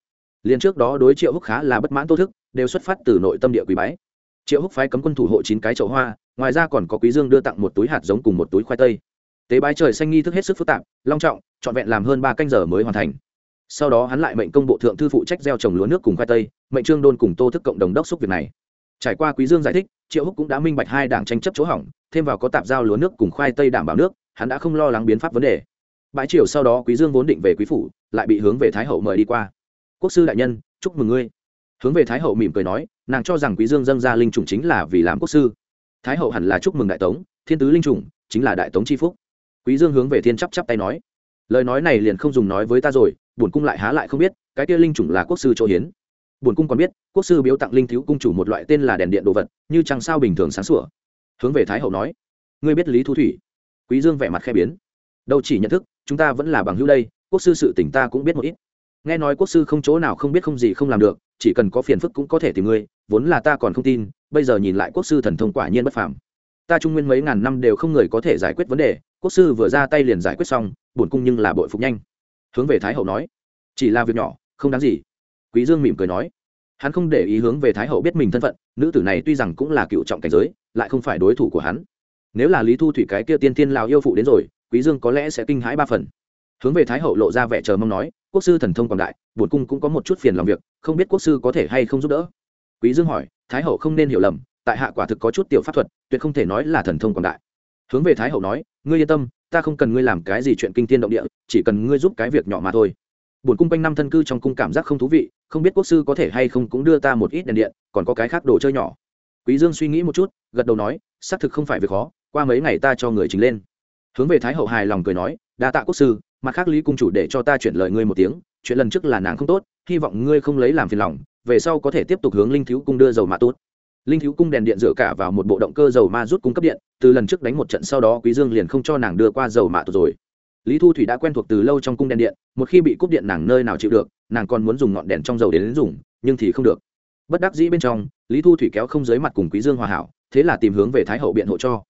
A: Liền trước đó đối triệu húc khá là bất mãn tô thức, đều xuất phát từ nội tâm địa quý bái. Triệu húc phái cấm quân thủ hộ chín cái chậu hoa, ngoài ra còn có quý dương đưa tặng một túi hạt giống cùng một túi khoai tây tế bái trời xanh nghi thức hết sức phức tạp, long trọng, trọn vẹn làm hơn ba canh giờ mới hoàn thành. Sau đó hắn lại mệnh công bộ thượng thư phụ trách gieo trồng lúa nước cùng khoai tây, mệnh trương đôn cùng tô thức cộng đồng đốc xúc việc này. Trải qua quý dương giải thích, triệu húc cũng đã minh bạch hai đảng tranh chấp chỗ hỏng, thêm vào có tạp giao lúa nước cùng khoai tây đảm bảo nước, hắn đã không lo lắng biến pháp vấn đề. Bãi triều sau đó quý dương vốn định về quý phủ, lại bị hướng về thái hậu mời đi qua. Quốc sư đại nhân, chúc mừng ngươi. Hướng về thái hậu mỉm cười nói, nàng cho rằng quý dương dâng ra linh trùng chính là vì làm quốc sư. Thái hậu hẳn là chúc mừng đại tống, thiên tứ linh trùng chính là đại tống chi phúc quý dương hướng về thiên chắp chắp tay nói, lời nói này liền không dùng nói với ta rồi, bổn cung lại há lại không biết, cái kia linh chủng là quốc sư chỗ hiến. Bổn cung còn biết, quốc sư biếu tặng linh thiếu cung chủ một loại tên là đèn điện đồ vật, như chẳng sao bình thường sáng sủa. Hướng về thái hậu nói, ngươi biết lý thu thủy? Quý dương vẻ mặt khẽ biến, đâu chỉ nhận thức, chúng ta vẫn là bằng hữu đây, quốc sư sự tình ta cũng biết một ít. Nghe nói quốc sư không chỗ nào không biết không gì không làm được, chỉ cần có phiền phức cũng có thể tìm ngươi, vốn là ta còn không tin, bây giờ nhìn lại quốc sư thần thông quả nhiên bất phàm. Ta trung nguyên mấy ngàn năm đều không người có thể giải quyết vấn đề quốc sư vừa ra tay liền giải quyết xong, bổn cung nhưng là bội phục nhanh. Hướng về thái hậu nói, chỉ là việc nhỏ, không đáng gì. Quý dương mỉm cười nói, hắn không để ý hướng về thái hậu biết mình thân phận, nữ tử này tuy rằng cũng là cựu trọng cảnh giới, lại không phải đối thủ của hắn. Nếu là lý thu thủy cái kia tiên tiên lào yêu phụ đến rồi, quý dương có lẽ sẽ kinh hãi ba phần. Hướng về thái hậu lộ ra vẻ chờ mong nói, quốc sư thần thông quảng đại, bổn cung cũng có một chút phiền làm việc, không biết quốc sư có thể hay không giúp đỡ. Quý dương hỏi, thái hậu không nên hiểu lầm, tại hạ quả thực có chút tiểu pháp thuật, tuyệt không thể nói là thần thông quảng đại. Hướng về thái hậu nói ngươi yên tâm, ta không cần ngươi làm cái gì chuyện kinh tiên động địa, chỉ cần ngươi giúp cái việc nhỏ mà thôi. Bổn cung quanh năm thân cư trong cung cảm giác không thú vị, không biết quốc sư có thể hay không cũng đưa ta một ít đèn điện, còn có cái khác đồ chơi nhỏ. Quý dương suy nghĩ một chút, gật đầu nói, xác thực không phải việc khó, qua mấy ngày ta cho người trình lên. Hướng về thái hậu hài lòng cười nói, đa tạ quốc sư, mặt khác lý cung chủ để cho ta chuyển lời ngươi một tiếng, chuyện lần trước là nàng không tốt, hy vọng ngươi không lấy làm phiền lòng, về sau có thể tiếp tục hướng linh thiếu cung đưa dầu mạ tốt linh thiếu cung đèn điện dựa cả vào một bộ động cơ dầu ma rút cung cấp điện từ lần trước đánh một trận sau đó quý dương liền không cho nàng đưa qua dầu mạ tốt rồi. Lý thu thủy đã quen thuộc từ lâu trong cung đèn điện một khi bị cúp điện nàng nơi nào chịu được nàng còn muốn dùng ngọn đèn trong dầu đến, đến dùng nhưng thì không được. Bất đắc dĩ bên trong lý thu thủy kéo không dưới mặt cùng quý dương hòa hảo thế là tìm hướng về thái hậu biện hộ cho.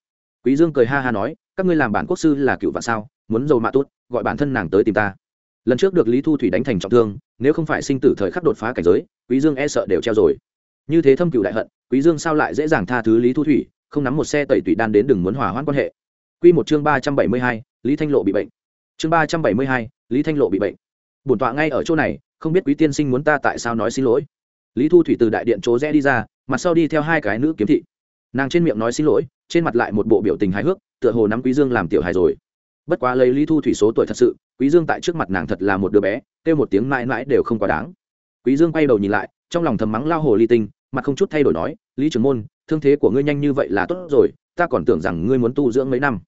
A: Quý dương cười ha ha nói các ngươi làm bản quốc sư là cựu vạn sao muốn dầu mạ tốt gọi bản thân nàng tới tìm ta. Lần trước được lý thu thủy đánh thành trọng thương nếu không phải sinh tử thời khắc đột phá cảnh giới quý dương e sợ đều treo rồi. Như thế thâm cựu đại hận quý dương sao lại dễ dàng tha thứ lý thu thủy không nắm một xe tẩy tủy đan đến đừng muốn hòa hoãn quan hệ. Quy một chương ba trăm bảy mươi hai, lý thanh lộ bị bệnh. Chương ba trăm bảy mươi hai, lý thanh lộ bị bệnh. Bổn tọa ngay ở chỗ này không biết quý tiên sinh muốn ta tại sao nói xin lỗi. Lý thu thủy từ đại điện chỗ rẽ đi ra mặt sau đi theo hai cái nữ kiếm thị. Nàng trên miệng nói xin lỗi trên mặt lại một bộ biểu tình hài hước tựa hồ nắm quý dương làm tiểu hài rồi. Bất quá lấy lý thu thủy số tuổi thật sự quý dương tại trước mặt nàng thật là một đứa bé kêu một tiếng mãi mãi đều không quá đáng. Quý dương quay đầu nhìn lại trong lòng thầm mắng lao hồ ly tinh mặt không chút thay đổi nói lý trưởng môn, thương thế của ngươi nhanh như vậy là tốt rồi, ta còn tưởng rằng ngươi muốn tu dưỡng mấy năm.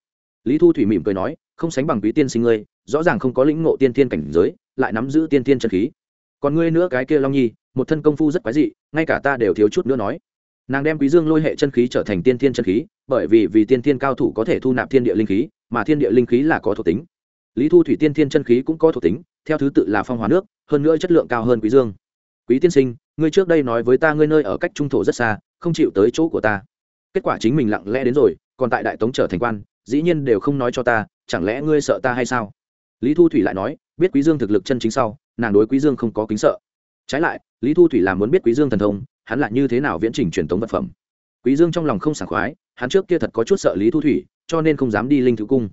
A: Lý thu thủy mỉm cười nói, không sánh bằng quý tiên sinh ngươi, rõ ràng không có lĩnh ngộ tiên thiên cảnh giới, lại nắm giữ tiên thiên chân khí. Còn ngươi nữa cái kia long nhi, một thân công phu rất quái dị, ngay cả ta đều thiếu chút nữa nói. Nàng đem quý dương lôi hệ chân khí trở thành tiên thiên chân khí, bởi vì vì tiên thiên cao thủ có thể thu nạp thiên địa linh khí, mà thiên địa linh khí là có thuộc tính. Lý thu thủy tiên thiên chân khí cũng có thuộc tính, theo thứ tự là phong hóa nước, hơn nữa chất lượng cao hơn quý dương. Quý tiên sinh, ngươi trước đây nói với ta ngươi nơi ở cách trung thổ rất xa không chịu tới chỗ của ta. Kết quả chính mình lặng lẽ đến rồi, còn tại đại tống trở thành quan, dĩ nhiên đều không nói cho ta, chẳng lẽ ngươi sợ ta hay sao? Lý thu thủy lại nói, biết quý dương thực lực chân chính sau, nàng đối quý dương không có kính sợ. Trái lại, lý thu thủy làm muốn biết quý dương thần thông, hắn lại như thế nào viễn trình truyền thống vật phẩm. Quý dương trong lòng không sảng khoái, hắn trước kia thật có chút sợ lý thu thủy, cho nên không dám đi linh thứ cung.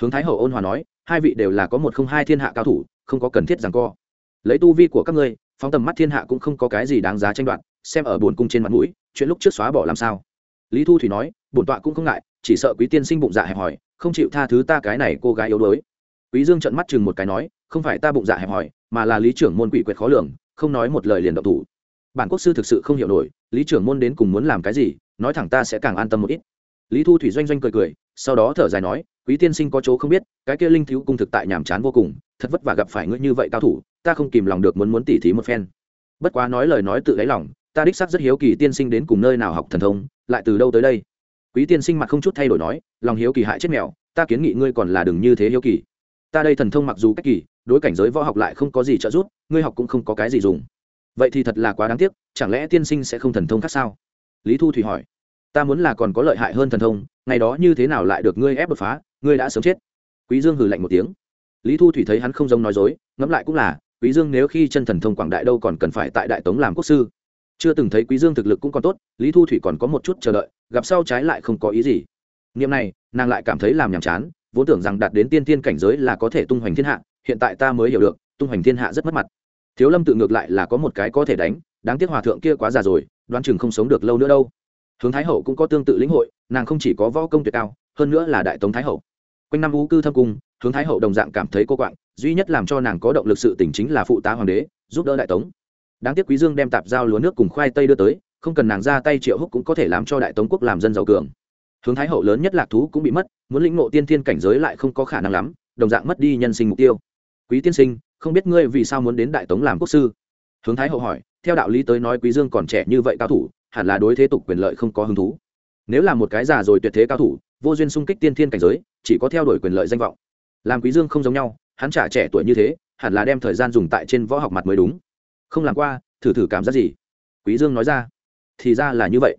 A: Hướng thái hậu ôn hòa nói, hai vị đều là có một không hai thiên hạ cao thủ, không có cần thiết rằng co. Lấy tu vi của các ngươi, phóng tầm mắt thiên hạ cũng không có cái gì đáng giá tranh đoạt xem ở buồn cung trên mặt mũi, chuyện lúc trước xóa bỏ làm sao. Lý thu thủy nói, bổn tọa cũng không ngại, chỉ sợ quý tiên sinh bụng dạ hẹp hòi, không chịu tha thứ ta cái này cô gái yếu đuối. Quý dương trợn mắt chừng một cái nói, không phải ta bụng dạ hẹp hòi, mà là lý trưởng môn quỷ quyệt khó lường, không nói một lời liền động thủ. Bản quốc sư thực sự không hiểu nổi, lý trưởng môn đến cùng muốn làm cái gì, nói thẳng ta sẽ càng an tâm một ít. Lý thu thủy doanh doanh cười cười, sau đó thở dài nói, quý tiên sinh có chỗ không biết, cái kia linh thiếu cung thực tại nhàm chán vô cùng, thật vất vả gặp phải ngươi như vậy cao thủ, ta không kìm lòng được muốn muốn tỉ thí một phen. Bất quá nói lời nói tự đáy lòng ta đích xác rất hiếu kỳ tiên sinh đến cùng nơi nào học thần thông, lại từ đâu tới đây? Quý tiên sinh mặt không chút thay đổi nói, lòng hiếu kỳ hại chết mèo, ta kiến nghị ngươi còn là đừng như thế hiếu kỳ. Ta đây thần thông mặc dù cách kỳ, đối cảnh giới võ học lại không có gì trợ giúp, ngươi học cũng không có cái gì dùng. Vậy thì thật là quá đáng tiếc, chẳng lẽ tiên sinh sẽ không thần thông khác sao? Lý thu thủy hỏi. Ta muốn là còn có lợi hại hơn thần thông, ngày đó như thế nào lại được ngươi ép đột phá, ngươi đã sớm chết. Quý dương hừ lạnh một tiếng. Lý thu thủy thấy hắn không giống nói dối, ngẫm lại cũng là, quý dương nếu khi chân thần thông quảng đại đâu còn cần phải tại đại tống làm quốc sư chưa từng thấy quý dương thực lực cũng còn tốt, lý thu thủy còn có một chút chờ đợi, gặp sau trái lại không có ý gì. Niệm này, nàng lại cảm thấy làm nhàm chán, vốn tưởng rằng đạt đến tiên tiên cảnh giới là có thể tung hoành thiên hạ, hiện tại ta mới hiểu được, tung hoành thiên hạ rất mất mặt. Thiếu lâm tự ngược lại là có một cái có thể đánh, đáng tiếc hòa thượng kia quá già rồi, đoán chừng không sống được lâu nữa đâu. Hướng thái hậu cũng có tương tự lĩnh hội, nàng không chỉ có võ công tuyệt cao, hơn nữa là đại tống thái hậu. Quanh năm vũ cư thâm cung, hướng thái hậu đồng dạng cảm thấy cô quạng, duy nhất làm cho nàng có động lực sự tỉnh chính là phụ tá hoàng đế, giúp đỡ đại tống đáng tiếc quý dương đem tạp giao lúa nước cùng khoai tây đưa tới, không cần nàng ra tay triệu húc cũng có thể làm cho đại tống quốc làm dân giàu cường. Hướng thái hậu lớn nhất lạc thú cũng bị mất, muốn lĩnh ngộ tiên thiên cảnh giới lại không có khả năng lắm, đồng dạng mất đi nhân sinh mục tiêu. Quý tiên sinh, không biết ngươi vì sao muốn đến đại tống làm quốc sư? Hướng thái hậu hỏi, theo đạo lý tới nói quý dương còn trẻ như vậy cao thủ, hẳn là đối thế tục quyền lợi không có hứng thú. Nếu là một cái già rồi tuyệt thế cao thủ, vô duyên xung kích tiên thiên cảnh giới, chỉ có theo đuổi quyền lợi danh vọng. Làm quý dương không giống nhau, hắn trả trẻ tuổi như thế, hẳn là đem thời gian dùng tại trên võ học mặt mới đúng không làm qua, thử thử cảm giác gì? Quý dương nói ra, thì ra là như vậy.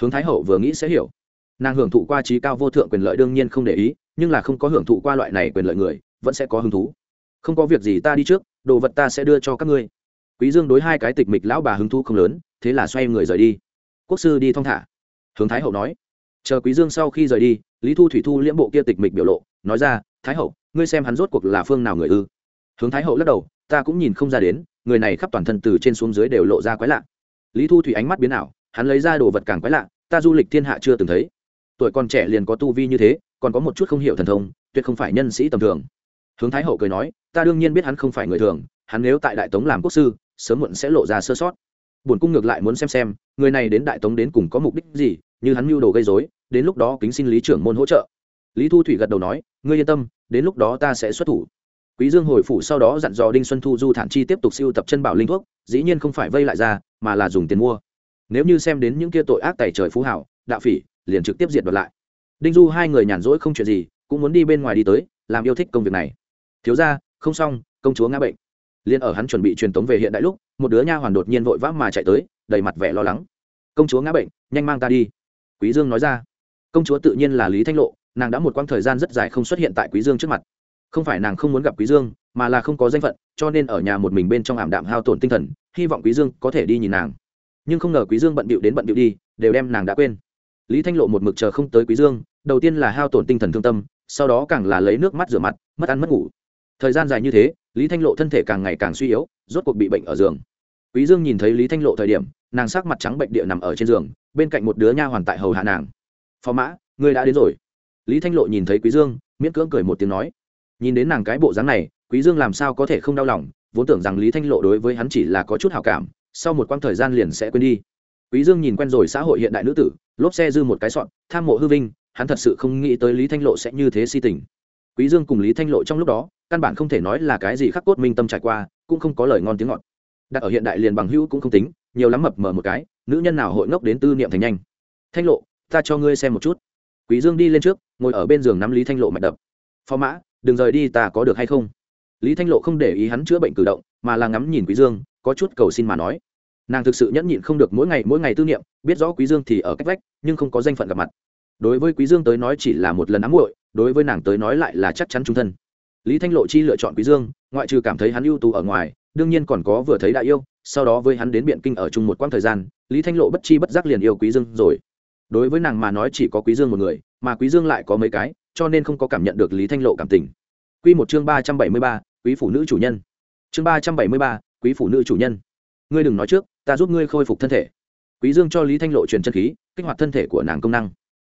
A: Hướng thái hậu vừa nghĩ sẽ hiểu. Nàng hưởng thụ qua trí cao vô thượng quyền lợi đương nhiên không để ý, nhưng là không có hưởng thụ qua loại này quyền lợi người, vẫn sẽ có hứng thú. Không có việc gì ta đi trước, đồ vật ta sẽ đưa cho các ngươi. Quý dương đối hai cái tịch mịch lão bà hứng thú không lớn, thế là xoay người rời đi. Quốc sư đi thong thả. Hướng thái hậu nói, chờ quý dương sau khi rời đi, lý thu thủy thu liễm bộ kia tịch mịch biểu lộ, nói ra, thái hậu, ngươi xem hắn rốt cuộc là phương nào người ư? Hướng thái hậu lắc đầu, ta cũng nhìn không ra đến người này khắp toàn thân từ trên xuống dưới đều lộ ra quái lạ. Lý thu thủy ánh mắt biến ảo, hắn lấy ra đồ vật càng quái lạ, ta du lịch thiên hạ chưa từng thấy. Tuổi còn trẻ liền có tu vi như thế, còn có một chút không hiểu thần thông, tuyệt không phải nhân sĩ tầm thường. Hướng thái hậu cười nói, ta đương nhiên biết hắn không phải người thường, hắn nếu tại đại tống làm quốc sư, sớm muộn sẽ lộ ra sơ sót. Bổn cung ngược lại muốn xem xem, người này đến đại tống đến cùng có mục đích gì, như hắn mưu đồ gây dối đến lúc đó kính xin lý trưởng môn hỗ trợ. Lý thu thủy gật đầu nói, ngươi yên tâm, đến lúc đó ta sẽ xuất thủ quý dương hồi phủ sau đó dặn dò đinh xuân thu du thản chi tiếp tục siêu tập chân bảo linh thuốc dĩ nhiên không phải vây lại ra mà là dùng tiền mua. Nếu như xem đến những kia tội ác tẩy trời phú hảo đạo phỉ liền trực tiếp diệt đoạt lại. Đinh du hai người nhàn rỗi không chuyện gì cũng muốn đi bên ngoài đi tới làm yêu thích công việc này. Thiếu gia, không xong công chúa ngã bệnh. Liền ở hắn chuẩn bị truyền tống về hiện đại lúc một đứa nha hoàn đột nhiên vội vã mà chạy tới đầy mặt vẻ lo lắng. Công chúa ngã bệnh nhanh mang ta đi. Quý dương nói ra. Công chúa tự nhiên là lý thanh lộ nàng đã một quãng thời gian rất dài không xuất hiện tại quý dương trước mặt không phải nàng không muốn gặp quý dương, mà là không có danh phận, cho nên ở nhà một mình bên trong ảm đạm hao tổn tinh thần, hy vọng quý dương có thể đi nhìn nàng. Nhưng không ngờ quý dương bận bịu đến bận bịu đi, đều đem nàng đã quên. Lý thanh lộ một mực chờ không tới quý dương, đầu tiên là hao tổn tinh thần thương tâm, sau đó càng là lấy nước mắt rửa mặt, mất ăn mất ngủ. Thời gian dài như thế, lý thanh lộ thân thể càng ngày càng suy yếu, rốt cuộc bị bệnh ở giường. Quý dương nhìn thấy lý thanh lộ thời điểm, nàng sắc mặt trắng bệnh địa nằm ở trên giường, bên cạnh một đứa nha hoàn tại hầu hạ nàng. Phó mã ngươi đã đến rồi. Lý thanh lộ nhìn thấy quý dương, miễn cưỡng cười một tiếng nói nhìn đến nàng cái bộ dáng này, quý dương làm sao có thể không đau lòng, vốn tưởng rằng lý thanh lộ đối với hắn chỉ là có chút hảo cảm, sau một quãng thời gian liền sẽ quên đi. Quý dương nhìn quen rồi xã hội hiện đại nữ tử, lốp xe dư một cái sọn tham mộ hư vinh, hắn thật sự không nghĩ tới lý thanh lộ sẽ như thế si tình. Quý dương cùng lý thanh lộ trong lúc đó, căn bản không thể nói là cái gì khắc cốt minh tâm trải qua, cũng không có lời ngon tiếng ngọt. Đặt ở hiện đại liền bằng hữu cũng không tính, nhiều lắm mập mờ một cái, nữ nhân nào hội ngốc đến tư niệm thành nhanh. Thanh lộ, ta cho ngươi xem một chút. Quý dương đi lên trước, ngồi ở bên giường nắm lý thanh lộ mạch đập. Phó mã đừng rời đi ta có được hay không? Lý thanh lộ không để ý hắn chữa bệnh cử động, mà là ngắm nhìn quý dương, có chút cầu xin mà nói. Nàng thực sự nhẫn nhịn không được mỗi ngày mỗi ngày tư niệm, biết rõ quý dương thì ở cách vách, nhưng không có danh phận gặp mặt. Đối với quý dương tới nói chỉ là một lần ám muội, đối với nàng tới nói lại là chắc chắn trung thân. Lý thanh lộ chi lựa chọn quý dương, ngoại trừ cảm thấy hắn ưu tú ở ngoài, đương nhiên còn có vừa thấy đại yêu, sau đó với hắn đến biện kinh ở chung một quãng thời gian, lý thanh lộ bất chi bất giác liền yêu quý dương rồi. Đối với nàng mà nói chỉ có quý dương một người mà quý dương lại có mấy cái cho nên không có cảm nhận được lý thanh lộ cảm tình. Quy một chương ba trăm bảy mươi ba, quý phụ nữ chủ nhân. Chương ba trăm bảy mươi ba, quý phụ nữ chủ nhân. Ngươi đừng nói trước ta giúp ngươi khôi phục thân thể. Quý dương cho lý thanh lộ truyền chân khí kích hoạt thân thể của nàng công năng.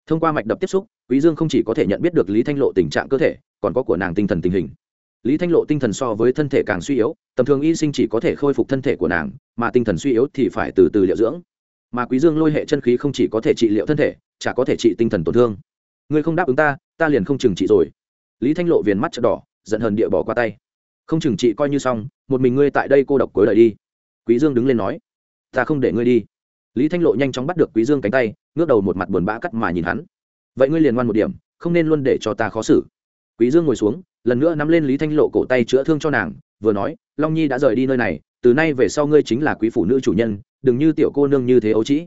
A: Thông qua mạch đập tiếp xúc quý dương không chỉ có thể nhận biết được lý thanh lộ tình trạng cơ thể còn có của nàng tinh thần tình hình. Lý thanh lộ tinh thần so với thân thể càng suy yếu tầm thường y sinh chỉ có thể khôi phục thân thể của nàng mà tinh thần suy yếu thì phải từ từ liệu dưỡng. Mà quý dương lôi hệ chân khí không chỉ có thể trị liệu thân thể chả có thể trị tinh thần tổn thương ngươi không đáp ứng ta ta liền không chừng trị rồi. Lý thanh lộ viền mắt chợt đỏ, giận hờn địa bỏ qua tay. Không chừng trị coi như xong, một mình ngươi tại đây cô độc cuối đời đi. Quý dương đứng lên nói, ta không để ngươi đi. Lý thanh lộ nhanh chóng bắt được quý dương cánh tay, ngước đầu một mặt buồn bã cắt mà nhìn hắn. Vậy ngươi liền ngoan một điểm, không nên luôn để cho ta khó xử. Quý dương ngồi xuống, lần nữa nắm lên lý thanh lộ cổ tay chữa thương cho nàng, vừa nói, long nhi đã rời đi nơi này, từ nay về sau ngươi chính là quý phụ nữ chủ nhân, đừng như tiểu cô nương như thế ấu trĩ.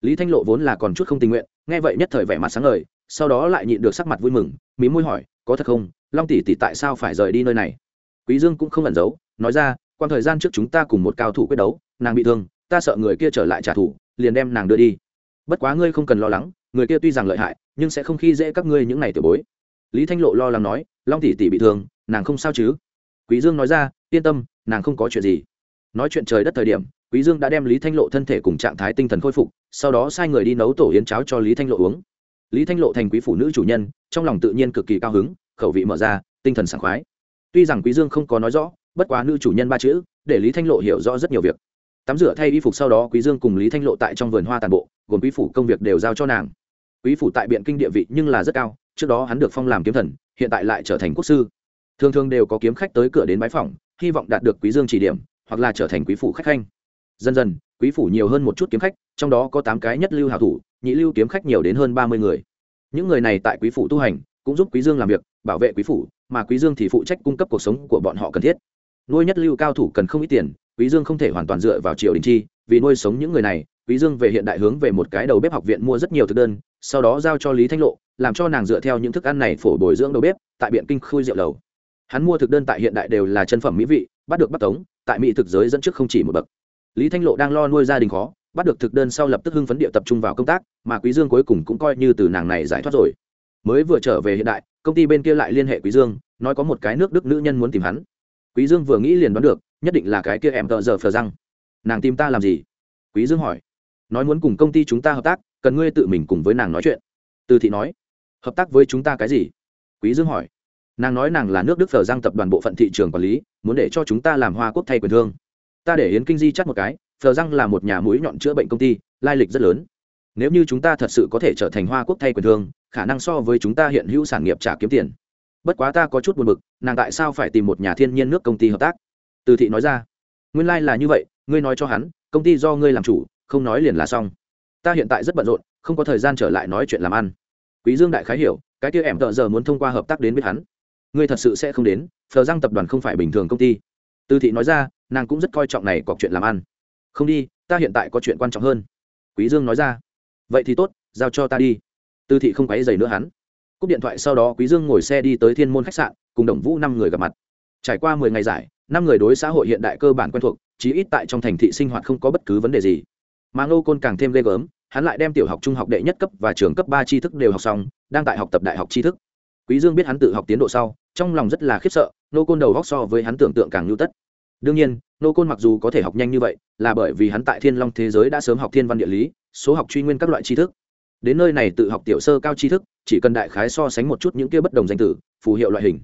A: Lý thanh lộ vốn là còn chút không tình nguyện, nghe vậy nhất thời vẻ mặt sáng ngời sau đó lại nhịn được sắc mặt vui mừng mí môi hỏi, có thật không? Long tỷ tỷ tại sao phải rời đi nơi này? Quý dương cũng không ẩn giấu, nói ra quan thời gian trước chúng ta cùng một cao thủ quyết đấu, nàng bị thương, ta sợ người kia trở lại trả thù, liền đem nàng đưa đi. Bất quá ngươi không cần lo lắng, người kia tuy rằng lợi hại, nhưng sẽ không khi dễ các ngươi những ngày tiểu bối. Lý thanh lộ lo lắng nói, long tỷ tỷ bị thương, nàng không sao chứ? Quý dương nói ra, yên tâm, nàng không có chuyện gì. Nói chuyện trời đất thời điểm, quý dương đã đem lý thanh lộ thân thể cùng trạng thái tinh thần khôi phục, sau đó sai người đi nấu tổ yến cháo cho lý thanh lộ uống lý thanh lộ thành quý phụ nữ chủ nhân, trong lòng tự nhiên cực kỳ cao hứng, khẩu vị mở ra, tinh thần sảng khoái. Tuy rằng quý dương không có nói rõ, bất quá nữ chủ nhân ba chữ, để lý thanh lộ hiểu rõ rất nhiều việc. Tắm rửa thay y phục sau đó quý dương cùng lý thanh lộ tại trong vườn hoa tàn bộ, gồm quý phủ công việc đều giao cho nàng. Quý phủ tại biện kinh địa vị nhưng là rất cao, trước đó hắn được phong làm kiếm thần, hiện tại lại trở thành quốc sư. Thường thường đều có kiếm khách tới cửa đến bái phòng hy vọng đạt được quý dương chỉ điểm, hoặc là trở thành quý phủ khách khanh. Dần dần quý phủ nhiều hơn một chút kiếm khách, trong đó có tám cái nhất lưu hảo thủ, nhị lưu kiếm khách nhiều đến hơn ba mươi người. Những người này tại quý phủ tu hành, cũng giúp quý dương làm việc, bảo vệ quý phủ, mà quý dương thì phụ trách cung cấp cuộc sống của bọn họ cần thiết. Nuôi nhất lưu cao thủ cần không ít tiền, quý dương không thể hoàn toàn dựa vào triều đình chi, vì nuôi sống những người này, quý dương về hiện đại hướng về một cái đầu bếp học viện mua rất nhiều thực đơn, sau đó giao cho lý thanh lộ, làm cho nàng dựa theo những thức ăn này phổ bồi dưỡng đầu bếp, tại biện kinh khui rượu lầu hắn mua thực đơn tại hiện đại đều là chân phẩm mỹ vị, bắt được bắt tống, tại mỹ thực giới dẫn trước không chỉ một bậc lý thanh lộ đang lo nuôi gia đình khó, bắt được thực đơn sau lập tức hưng phấn địa tập trung vào công tác, mà quý dương cuối cùng cũng coi như từ nàng này giải thoát rồi. Mới vừa trở về hiện đại, công ty bên kia lại liên hệ quý dương, nói có một cái nước đức nữ nhân muốn tìm hắn. Quý dương vừa nghĩ liền đoán được, nhất định là cái kia em tợ giờ phờ răng. Nàng tìm ta làm gì? Quý dương hỏi. Nói muốn cùng công ty chúng ta hợp tác, cần ngươi tự mình cùng với nàng nói chuyện. Từ thị nói. Hợp tác với chúng ta cái gì? Quý dương hỏi. Nàng nói nàng là nước đức phờ giang tập đoàn bộ phận thị trường quản lý, muốn để cho chúng ta làm hoa quốc thay quyền thương ta để yến kinh di chắc một cái, phờ giang là một nhà mũi nhọn chữa bệnh công ty, lai lịch rất lớn. Nếu như chúng ta thật sự có thể trở thành hoa quốc thay quyền thương, khả năng so với chúng ta hiện hữu sản nghiệp trả kiếm tiền. Bất quá ta có chút buồn bực, nàng tại sao phải tìm một nhà thiên nhiên nước công ty hợp tác? Từ thị nói ra. Nguyên lai、like、là như vậy, ngươi nói cho hắn, công ty do ngươi làm chủ, không nói liền là xong. Ta hiện tại rất bận rộn, không có thời gian trở lại nói chuyện làm ăn. Quý dương đại khái hiểu, cái kia em tợ giờ muốn thông qua hợp tác đến với hắn. Ngươi thật sự sẽ không đến, phờ giang tập đoàn không phải bình thường công ty. Từ thị nói ra nàng cũng rất coi trọng này cọc chuyện làm ăn. Không đi, ta hiện tại có chuyện quan trọng hơn. Quý dương nói ra. Vậy thì tốt, giao cho ta đi. Tư thị không quấy giày nữa hắn. Cúp điện thoại sau đó quý dương ngồi xe đi tới thiên môn khách sạn, cùng đồng vũ năm người gặp mặt. Trải qua mười ngày giải, năm người đối xã hội hiện đại cơ bản quen thuộc, chí ít tại trong thành thị sinh hoạt không có bất cứ vấn đề gì. Mà ngô côn càng thêm ghê gớm, hắn lại đem tiểu học, trung học đệ nhất cấp và trường cấp ba tri thức đều học xong, đang tại học tập đại học tri thức. Quý dương biết hắn tự học tiến độ sau, trong lòng rất là khiếp sợ, Ngô côn đầu góc so với hắn tưởng tượng càng lưu tất đương nhiên, nô côn mặc dù có thể học nhanh như vậy, là bởi vì hắn tại thiên long thế giới đã sớm học thiên văn địa lý, số học truy nguyên các loại tri thức. Đến nơi này tự học tiểu sơ cao tri thức, chỉ cần đại khái so sánh một chút những kia bất đồng danh tử, phù hiệu loại hình.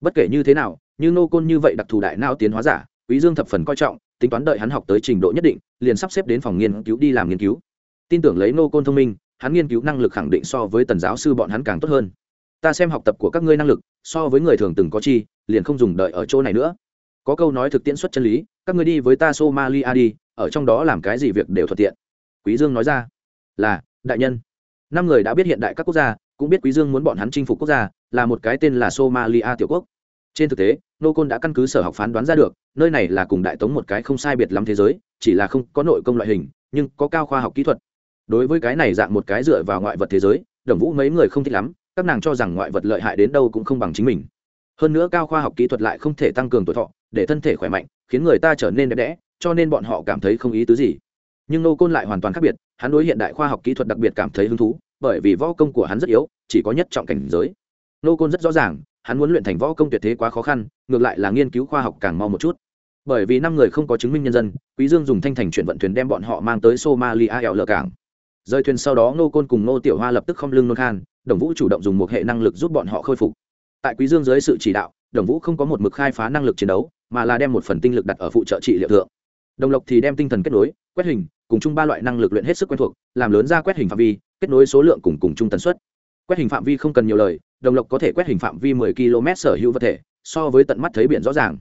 A: Bất kể như thế nào, như nô côn như vậy đặc thù đại não tiến hóa giả, quý dương thập phần coi trọng, tính toán đợi hắn học tới trình độ nhất định, liền sắp xếp đến phòng nghiên cứu đi làm nghiên cứu. Tin tưởng lấy nô côn thông minh, hắn nghiên cứu năng lực khẳng định so với tần giáo sư bọn hắn càng tốt hơn. Ta xem học tập của các ngươi năng lực, so với người thường từng có chi, liền không dùng đợi ở chỗ này nữa có câu nói thực tiễn xuất chân lý, các ngươi đi với ta somalia đi, ở trong đó làm cái gì việc đều thuận tiện. Quý dương nói ra, là, đại nhân. Năm người đã biết hiện đại các quốc gia, cũng biết quý dương muốn bọn hắn chinh phục quốc gia, là một cái tên là somalia tiểu quốc. Trên thực tế, nô côn đã căn cứ sở học phán đoán ra được, nơi này là cùng đại tống một cái không sai biệt lắm thế giới, chỉ là không có nội công loại hình, nhưng có cao khoa học kỹ thuật. Đối với cái này dạng một cái dựa vào ngoại vật thế giới, đồng vũ mấy người không thích lắm, các nàng cho rằng ngoại vật lợi hại đến đâu cũng không bằng chính mình. Hơn nữa cao khoa học kỹ thuật lại không thể tăng cường tuổi thọ để thân thể khỏe mạnh, khiến người ta trở nên đẹp đẽ, cho nên bọn họ cảm thấy không ý tứ gì. Nhưng nô côn lại hoàn toàn khác biệt, hắn đối hiện đại khoa học kỹ thuật đặc biệt cảm thấy hứng thú, bởi vì võ công của hắn rất yếu, chỉ có nhất trọng cảnh giới. Nô côn rất rõ ràng, hắn muốn luyện thành võ công tuyệt thế quá khó khăn, ngược lại là nghiên cứu khoa học càng mau một chút. Bởi vì năm người không có chứng minh nhân dân, quý dương dùng thanh thành chuyển vận thuyền đem bọn họ mang tới somalia ẻo lờ cảng. Rời thuyền sau đó, nô côn cùng nô tiểu hoa lập tức không lưng nôn khan, đồng vũ chủ động dùng một hệ năng lực giúp bọn họ khôi phục. Tại quý dương dưới sự chỉ đạo, đồng vũ không có một mực khai phá năng lực chiến đấu mà là đem một phần tinh lực đặt ở phụ trợ trị liệu thượng. Đồng lộc thì đem tinh thần kết nối, quét hình, cùng chung ba loại năng lực luyện hết sức quen thuộc, làm lớn ra quét hình phạm vi, kết nối số lượng cùng cùng chung tần suất. Quét hình phạm vi không cần nhiều lời, đồng lộc có thể quét hình phạm vi 10 km sở hữu vật thể, so với tận mắt thấy biển rõ ràng.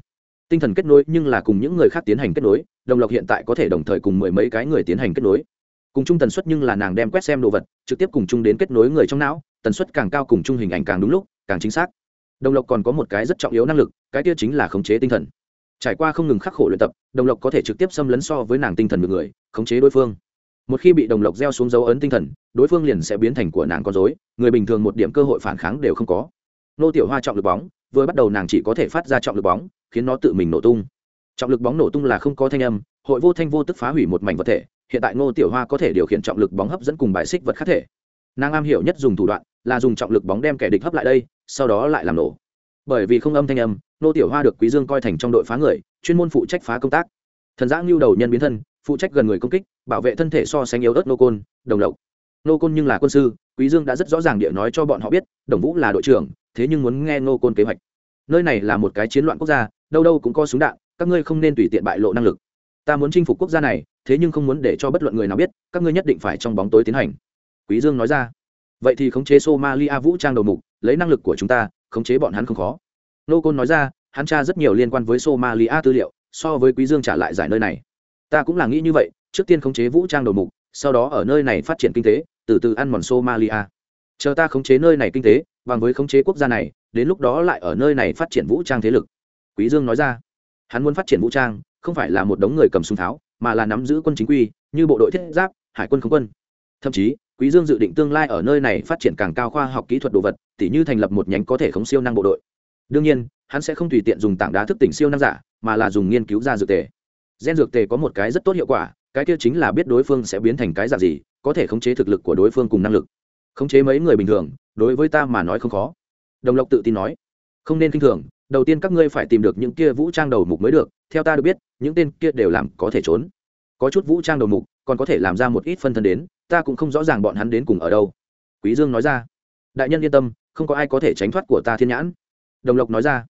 A: Tinh thần kết nối nhưng là cùng những người khác tiến hành kết nối, đồng lộc hiện tại có thể đồng thời cùng mười mấy cái người tiến hành kết nối. Cùng chung tần suất nhưng là nàng đem quét xem đồ vật, trực tiếp cùng chung đến kết nối người trong não, tần suất càng cao cùng chung hình ảnh càng đúng lúc, càng chính xác đồng lộc còn có một cái rất trọng yếu năng lực, cái kia chính là khống chế tinh thần. Trải qua không ngừng khắc khổ luyện tập, đồng lộc có thể trực tiếp xâm lấn so với nàng tinh thần được người, khống chế đối phương. Một khi bị đồng lộc gieo xuống dấu ấn tinh thần, đối phương liền sẽ biến thành của nàng con dối người bình thường một điểm cơ hội phản kháng đều không có. Nô tiểu hoa trọng lực bóng, vừa bắt đầu nàng chỉ có thể phát ra trọng lực bóng, khiến nó tự mình nổ tung. Trọng lực bóng nổ tung là không có thanh âm, hội vô thanh vô tức phá hủy một mảnh vật thể, hiện tại ngô tiểu hoa có thể điều khiển trọng lực bóng hấp dẫn cùng bài xích vật khác thể. Nàng am hiểu nhất dùng thủ đoạn là dùng trọng lực bóng đem kẻ địch hấp lại đây, sau đó lại làm nổ. Bởi vì không âm thanh âm, Nô tiểu hoa được quý dương coi thành trong đội phá người, chuyên môn phụ trách phá công tác. Thần giã ngưu đầu nhân biến thân, phụ trách gần người công kích, bảo vệ thân thể so sánh yếu ớt nô côn, đồng lộc. Nô côn nhưng là quân sư, quý dương đã rất rõ ràng địa nói cho bọn họ biết, đồng vũ là đội trưởng, thế nhưng muốn nghe nô côn kế hoạch. Nơi này là một cái chiến loạn quốc gia, đâu đâu cũng có súng đạn, các ngươi không nên tùy tiện bại lộ năng lực. Ta muốn chinh phục quốc gia này, thế nhưng không muốn để cho bất luận người nào biết, các ngươi nhất định phải trong bóng tối tiến hành. Quý dương nói ra vậy thì khống chế somalia vũ trang đầu mục, lấy năng lực của chúng ta, khống chế bọn hắn không khó. Nô côn nói ra, hắn tra rất nhiều liên quan với somalia tư liệu, so với quý dương trả lại giải nơi này. Ta cũng là nghĩ như vậy, trước tiên khống chế vũ trang đầu mục, sau đó ở nơi này phát triển kinh tế, từ từ ăn mòn somalia. Chờ ta khống chế nơi này kinh tế, bằng với khống chế quốc gia này, đến lúc đó lại ở nơi này phát triển vũ trang thế lực. Quý dương nói ra, hắn muốn phát triển vũ trang, không phải là một đống người cầm súng tháo, mà là nắm giữ quân chính quy, như bộ đội thiết giáp, hải quân không quân. Thậm chí quý dương dự định tương lai ở nơi này phát triển càng cao khoa học kỹ thuật đồ vật, tỉ như thành lập một nhánh có thể khống siêu năng bộ đội. Đương nhiên, hắn sẽ không tùy tiện dùng tảng đá thức tỉnh siêu năng giả, mà là dùng nghiên cứu ra dược tề. Gen dược tề có một cái rất tốt hiệu quả, cái kia chính là biết đối phương sẽ biến thành cái dạng gì, có thể khống chế thực lực của đối phương cùng năng lực. Khống chế mấy người bình thường, đối với ta mà nói không khó. Đồng lộc tự tin nói, không nên kinh thường, đầu tiên các ngươi phải tìm được những kia vũ trang đầu mục mới được, theo ta được biết, những tên kia đều làm có thể trốn. Có chút vũ trang đầu mục, còn có thể làm ra một ít phân thân đến ta cũng không rõ ràng bọn hắn đến cùng ở đâu. Quý dương nói ra. Đại nhân yên tâm, không có ai có thể tránh thoát của ta thiên nhãn. Đồng lộc nói ra.